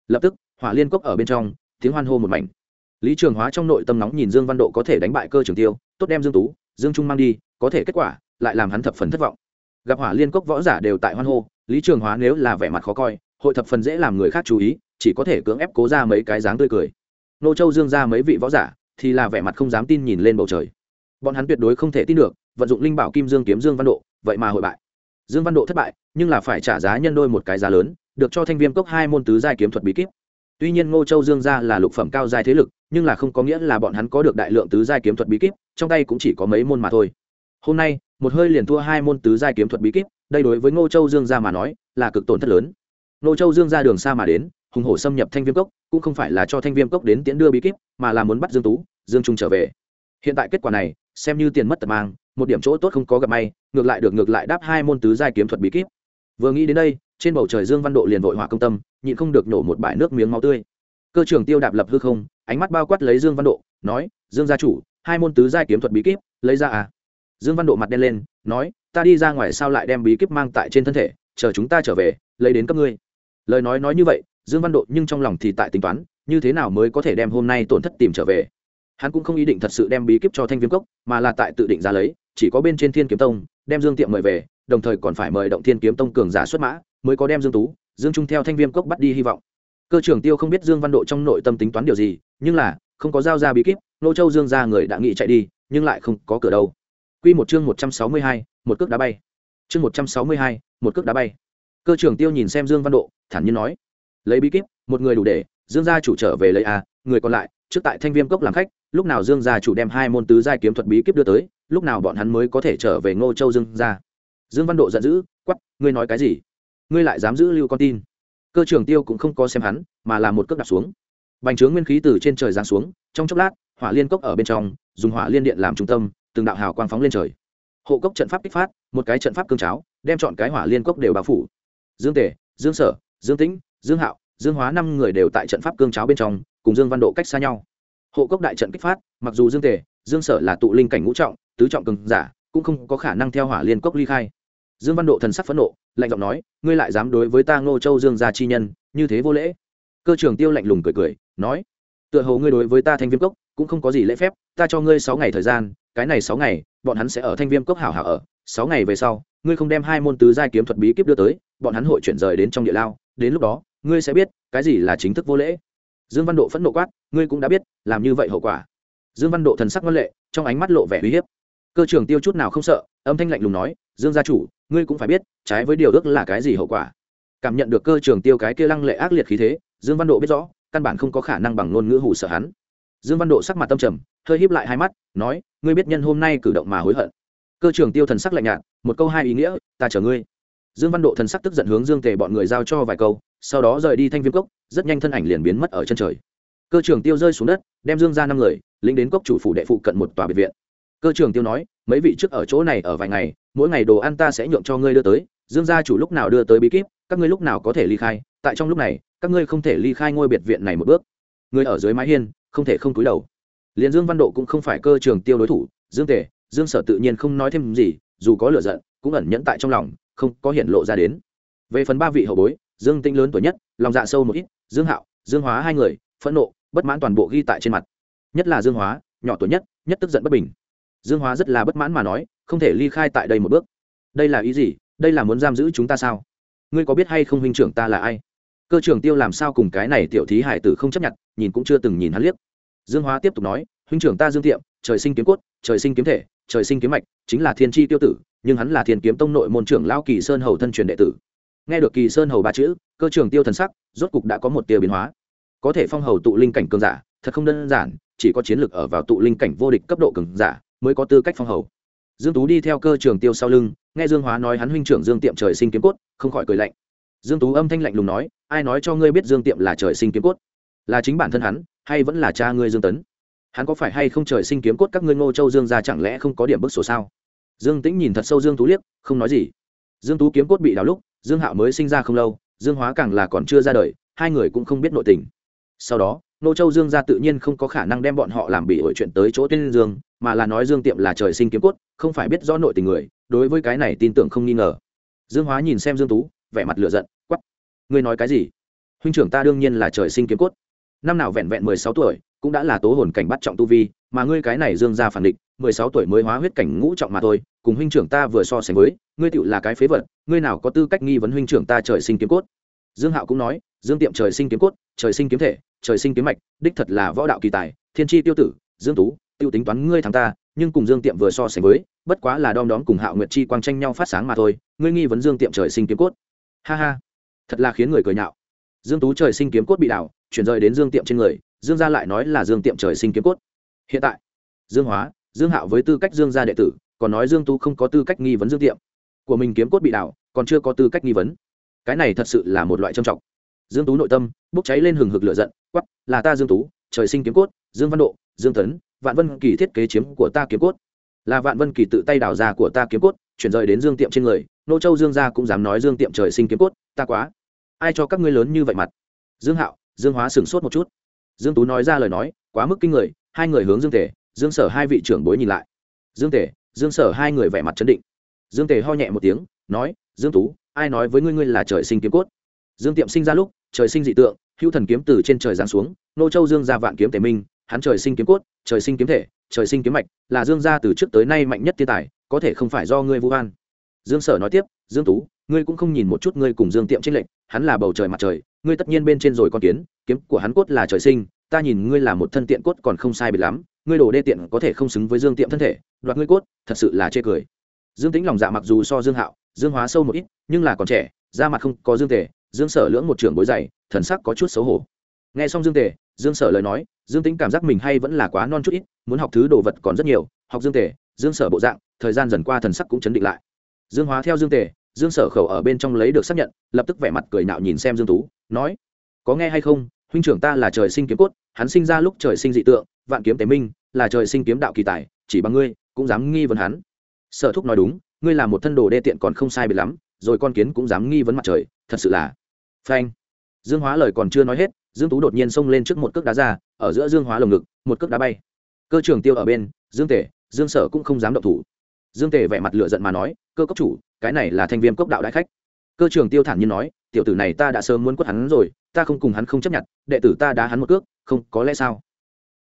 Lập tức, hỏa liên cốc ở bên trong, tiếng hoan hô một mảnh. Lý trường hóa trong nội tâm nóng nhìn dương văn độ có thể đánh bại cơ trường tiêu, tốt đem dương tú, dương trung mang đi, có thể kết quả, lại làm hắn thập phần thất vọng gặp hỏa liên cốc võ giả đều tại hoan hô, lý trường hóa nếu là vẻ mặt khó coi, hội thập phần dễ làm người khác chú ý, chỉ có thể cưỡng ép cố ra mấy cái dáng tươi cười. Nô châu dương ra mấy vị võ giả, thì là vẻ mặt không dám tin nhìn lên bầu trời. Bọn hắn tuyệt đối không thể tin được, vận dụng linh bảo kim dương kiếm dương văn độ, vậy mà hội bại. Dương văn độ thất bại, nhưng là phải trả giá nhân đôi một cái giá lớn, được cho thanh viêm cốc hai môn tứ giai kiếm thuật bí kíp. Tuy nhiên ngô châu dương gia là lục phẩm cao giai thế lực, nhưng là không có nghĩa là bọn hắn có được đại lượng tứ giai kiếm thuật bí kíp, trong tay cũng chỉ có mấy môn mà thôi. Hôm nay một hơi liền thua hai môn tứ giai kiếm thuật bí kíp, đây đối với ngô châu dương gia mà nói là cực tổn thất lớn. Ngô châu dương ra đường xa mà đến, hùng hổ xâm nhập thanh viêm cốc, cũng không phải là cho thanh viêm cốc đến tiễn đưa bí kíp, mà là muốn bắt dương tú, dương trung trở về. Hiện tại kết quả này, xem như tiền mất tật mang, một điểm chỗ tốt không có gặp may, ngược lại được ngược lại đáp hai môn tứ giai kiếm thuật bí kíp. Vừa nghĩ đến đây, trên bầu trời dương văn độ liền vội hỏa công tâm, nhịn không được nổ một bãi nước miếng máu tươi. Cơ trưởng tiêu đạp lập hư không, ánh mắt bao quát lấy dương văn độ, nói, dương gia chủ, hai môn tứ giai kiếm thuật bí kíp, lấy ra à dương văn độ mặt đen lên, nói, ta đi ra ngoài sao lại đem bí kíp mang tại trên thân thể, chờ chúng ta trở về, lấy đến cấp ngươi. Lời nói nói như vậy, dương văn độ nhưng trong lòng thì tại tính toán, như thế nào mới có thể đem hôm nay tổn thất tìm trở về. Hắn cũng không ý định thật sự đem bí kíp cho thanh viêm cốc, mà là tại tự định ra lấy, chỉ có bên trên thiên kiếm tông, đem dương tiệm mời về, đồng thời còn phải mời động thiên kiếm tông cường giả xuất mã, mới có đem dương tú, dương trung theo thanh viêm cốc bắt đi hy vọng. Cơ trưởng tiêu không biết dương văn độ trong nội tâm tính toán điều gì, nhưng là, không có giao ra bí kíp, nô châu dương ra người đã nghĩ chạy đi, nhưng lại không có cửa đâu. Quy một chương 162, một cước đá bay. Chương 162, một cước đá bay. Cơ trưởng Tiêu nhìn xem Dương Văn Độ, thản nhiên nói: "Lấy bí kíp, một người đủ để, Dương gia chủ trở về lấy a, người còn lại, trước tại Thanh Viêm cốc làm khách, lúc nào Dương gia chủ đem hai môn tứ giai kiếm thuật bí kíp đưa tới, lúc nào bọn hắn mới có thể trở về Ngô Châu Dương gia." Dương Văn Độ giận dữ, quắc: "Ngươi nói cái gì? Ngươi lại dám giữ lưu con tin?" Cơ trưởng Tiêu cũng không có xem hắn, mà là một cước đạp xuống. Bành trướng nguyên khí từ trên trời giáng xuống, trong chốc lát, hỏa liên cốc ở bên trong, dùng hỏa liên điện làm trung tâm, từng đạo hào quang phóng lên trời. Hộ cốc trận pháp kích phát, một cái trận pháp cương cháo, đem chọn cái hỏa liên cốc đều bao phủ. Dương tề, dương sở, dương tĩnh, dương hạo, dương hóa năm người đều tại trận pháp cương cháo bên trong, cùng dương văn độ cách xa nhau. Hộ cốc đại trận kích phát, mặc dù dương tề, dương sở là tụ linh cảnh ngũ trọng, tứ trọng cường giả, cũng không có khả năng theo hỏa liên cốc ly khai. Dương văn độ thần sắc phẫn nộ, lạnh giọng nói, ngươi lại dám đối với ta ngô châu dương gia chi nhân, như thế vô lễ? Cơ trưởng tiêu lạnh lùng cười cười, nói, tựa hồ ngươi đối với ta thanh viêm cốc, cũng không có gì lễ phép, ta cho ngươi sáu ngày thời gian cái này sáu ngày, bọn hắn sẽ ở thanh viêm cốc hảo hảo ở. Sáu ngày về sau, ngươi không đem hai môn tứ giai kiếm thuật bí kíp đưa tới, bọn hắn hội chuyển rời đến trong địa lao. Đến lúc đó, ngươi sẽ biết, cái gì là chính thức vô lễ. Dương văn độ phẫn nộ quát, ngươi cũng đã biết, làm như vậy hậu quả. Dương văn độ thần sắc văn lệ, trong ánh mắt lộ vẻ uy hiếp. Cơ trưởng tiêu chút nào không sợ, âm thanh lạnh lùng nói, dương gia chủ, ngươi cũng phải biết, trái với điều ước là cái gì hậu quả. Cảm nhận được cơ trưởng tiêu cái kia lăng lệ ác liệt khí thế, dương văn độ biết rõ, căn bản không có khả năng bằng ngôn ngữ hủ sợ hắn dương văn độ sắc mặt tâm trầm, hơi híp lại hai mắt, nói, ngươi biết nhân hôm nay cử động mà hối hận. Cơ trưởng tiêu thần sắc lạnh nhạt, một câu hai ý nghĩa, ta chờ ngươi. Dương văn độ thần sắc tức giận hướng dương tề bọn người giao cho vài câu, sau đó rời đi thanh viêm cốc, rất nhanh thân ảnh liền biến mất ở chân trời. Cơ trưởng tiêu rơi xuống đất, đem dương ra năm người lính đến cốc chủ phủ đệ phụ cận một tòa biệt viện. Cơ trưởng tiêu nói, mấy vị trước ở chỗ này ở vài ngày, mỗi ngày đồ ăn ta sẽ nhượng cho ngươi đưa tới, dương gia chủ lúc nào đưa tới bí kíp, các ngươi lúc nào có thể ly khai, tại trong lúc này, các ngươi không thể ly khai ngôi biệt viện này một bước. Người ở dưới mái hiên không thể không cúi đầu. Liền dương văn độ cũng không phải cơ trường tiêu đối thủ, dương tề, dương sở tự nhiên không nói thêm gì, dù có lựa giận, cũng ẩn nhẫn tại trong lòng, không có hiện lộ ra đến. Về phần ba vị hậu bối, dương tinh lớn tuổi nhất, lòng dạ sâu một ít, dương hạo, dương hóa hai người, phẫn nộ, bất mãn toàn bộ ghi tại trên mặt. Nhất là dương hóa, nhỏ tuổi nhất nhất tức giận bất bình. Dương hóa rất là bất mãn mà nói, không thể ly khai tại đây một bước. Đây là ý gì? Đây là muốn giam giữ chúng ta sao? Ngươi có biết hay không huynh trưởng ta là ai? Cơ trưởng tiêu làm sao cùng cái này tiểu thí hải tử không chấp nhận, nhìn cũng chưa từng nhìn hắn liếc. Dương hóa tiếp tục nói, huynh trưởng ta dương tiệm, trời sinh kiếm cốt, trời sinh kiếm thể, trời sinh kiếm mạch, chính là thiên tri tiêu tử, nhưng hắn là thiên kiếm tông nội môn trưởng lao kỳ sơn hầu thân truyền đệ tử. Nghe được kỳ sơn hầu ba chữ, cơ trưởng tiêu thần sắc rốt cục đã có một tia biến hóa. Có thể phong hầu tụ linh cảnh cường giả, thật không đơn giản, chỉ có chiến lược ở vào tụ linh cảnh vô địch cấp độ cường giả mới có tư cách phong hầu. Dương tú đi theo cơ trường tiêu sau lưng, nghe dương hóa nói hắn huynh trưởng dương tiệm trời sinh kiếm cốt, không khỏi cười lạnh. Dương tú âm thanh lạnh lùng nói ai nói cho ngươi biết dương tiệm là trời sinh kiếm cốt? Là chính bản thân hắn, hay vẫn là cha ngươi dương tấn? Hắn có phải hay không trời sinh kiếm cốt các ngươi ngô châu dương ra chẳng lẽ không có điểm bức sổ sao? Dương tĩnh nhìn thật sâu dương tú liếc, không nói gì. Dương tú kiếm cốt bị đào lúc, dương hạo mới sinh ra không lâu, dương hóa càng là còn chưa ra đời, hai người cũng không biết nội tình. Sau đó nô châu dương gia tự nhiên không có khả năng đem bọn họ làm bị ổi chuyện tới chỗ tên dương, mà là nói dương tiệm là trời sinh kiếm cốt, không phải biết rõ nội tình người, đối với cái này tin tưởng không nghi ngờ. Dương hóa nhìn xem dương tú, vẻ mặt lửa giận ngươi nói cái gì? Huynh trưởng ta đương nhiên là trời sinh kiếm cốt. Năm nào vẹn vẹn mười sáu tuổi, cũng đã là tố hồn cảnh bắt trọng tu vi, mà ngươi cái này dương ra phản định mười sáu tuổi mới hóa huyết cảnh ngũ trọng mà thôi, cùng huynh trưởng ta vừa so sánh với, ngươi tựu là cái phế vật, ngươi nào có tư cách nghi vấn huynh trưởng ta trời sinh kiếm cốt? Dương hạo cũng nói, dương tiệm trời sinh kiếm cốt, trời sinh kiếm thể, trời sinh kiếm mạch, đích thật là võ đạo kỳ tài, thiên tri tiêu tử, dương tú tiêu tính toán ngươi thắng ta, nhưng cùng dương tiệm vừa so sánh với, bất quá là đom đóm cùng hạo nguyệt chi quang tranh nhau phát sáng mà thôi, ngươi nghi vấn dương tiệm trời sinh kiếm cốt. Ha ha thật là khiến người cười nhạo. Dương tú trời sinh kiếm cốt bị đảo, chuyển rời đến dương tiệm trên người, dương gia lại nói là dương tiệm trời sinh kiếm cốt. Hiện tại, dương hóa, dương hạo với tư cách dương gia đệ tử, còn nói dương tú không có tư cách nghi vấn dương tiệm. Của mình kiếm cốt bị đảo, còn chưa có tư cách nghi vấn. Cái này thật sự là một loại trầm trọng. Dương tú nội tâm bốc cháy lên hừng hực lửa giận, quắc, là ta dương tú, trời sinh kiếm cốt, dương văn độ, dương tấn, vạn vân kỳ thiết kế chiếm của ta kiếm cốt. Là vạn vân kỳ tự tay đào ra của ta kiếm cốt, chuyển rời đến dương tiệm trên người, nô châu dương gia cũng dám nói dương tiệm trời sinh kiếm cốt, ta quá ai cho các ngươi lớn như vậy mặt? Dương hạo, dương hóa sửng sốt một chút. Dương tú nói ra lời nói, quá mức kinh người, hai người hướng dương tề, dương sở hai vị trưởng bối nhìn lại. Dương tề, dương sở hai người vẻ mặt chấn định. Dương tề ho nhẹ một tiếng, nói, dương tú, ai nói với ngươi ngươi là trời sinh kiếm cốt? Dương tiệm sinh ra lúc, trời sinh dị tượng, hữu thần kiếm từ trên trời giáng xuống, nô châu dương gia vạn kiếm tề minh, hắn trời sinh kiếm cốt, trời sinh kiếm thể, trời sinh kiếm mạch, là dương gia từ trước tới nay mạnh nhất thiên tài, có thể không phải do ngươi vu oan. Dương sở nói tiếp, dương tú, ngươi cũng không nhìn một chút ngươi cùng dương tiệm trên lệnh hắn là bầu trời mặt trời, ngươi tất nhiên bên trên rồi con kiến, kiếm của hắn cốt là trời sinh, ta nhìn ngươi là một thân tiện cốt còn không sai biệt lắm, ngươi đồ đê tiện có thể không xứng với dương tiệm thân thể, đoạt ngươi cốt, thật sự là chê cười. Dương tính lòng dạ mặc dù so dương hạo, dương hóa sâu một ít, nhưng là còn trẻ, da mặt không có dương tề, dương sở lưỡng một trưởng bối dày, thần sắc có chút xấu hổ. Nghe xong dương tề, dương sở lời nói, dương tính cảm giác mình hay vẫn là quá non chút ít, muốn học thứ đồ vật còn rất nhiều, học dương tề, dương sở bộ dạng, thời gian dần qua thần sắc cũng chấn định lại. Dương hóa theo dương tề dương sở khẩu ở bên trong lấy được xác nhận, lập tức vẻ mặt cười nạo nhìn xem dương tú, nói, có nghe hay không? Huynh trưởng ta là trời sinh kiếm cốt, hắn sinh ra lúc trời sinh dị tượng, vạn kiếm tế minh, là trời sinh kiếm đạo kỳ tài, chỉ bằng ngươi, cũng dám nghi vấn hắn. Sở thúc nói, đúng, ngươi là một thân đồ đê tiện còn không sai biệt lắm, rồi con kiến cũng dám nghi vấn mặt trời, thật sự là phanh. Dương hóa lời còn chưa nói hết, dương tú đột nhiên xông lên trước một cước đá ra, ở giữa dương hóa lồng ngực, một cước đá bay. Cơ trường tiêu ở bên, dương tể, dương sở cũng không dám động thủ. Dương tể vẻ mặt lửa giận mà nói, cơ cốc chủ cái này là thanh viêm cốc đạo đại khách. Cơ trường tiêu thản nhiên nói, tiểu tử này ta đã sớm muốn quất hắn rồi, ta không cùng hắn không chấp nhận, đệ tử ta đá hắn một cước, không, có lẽ sao?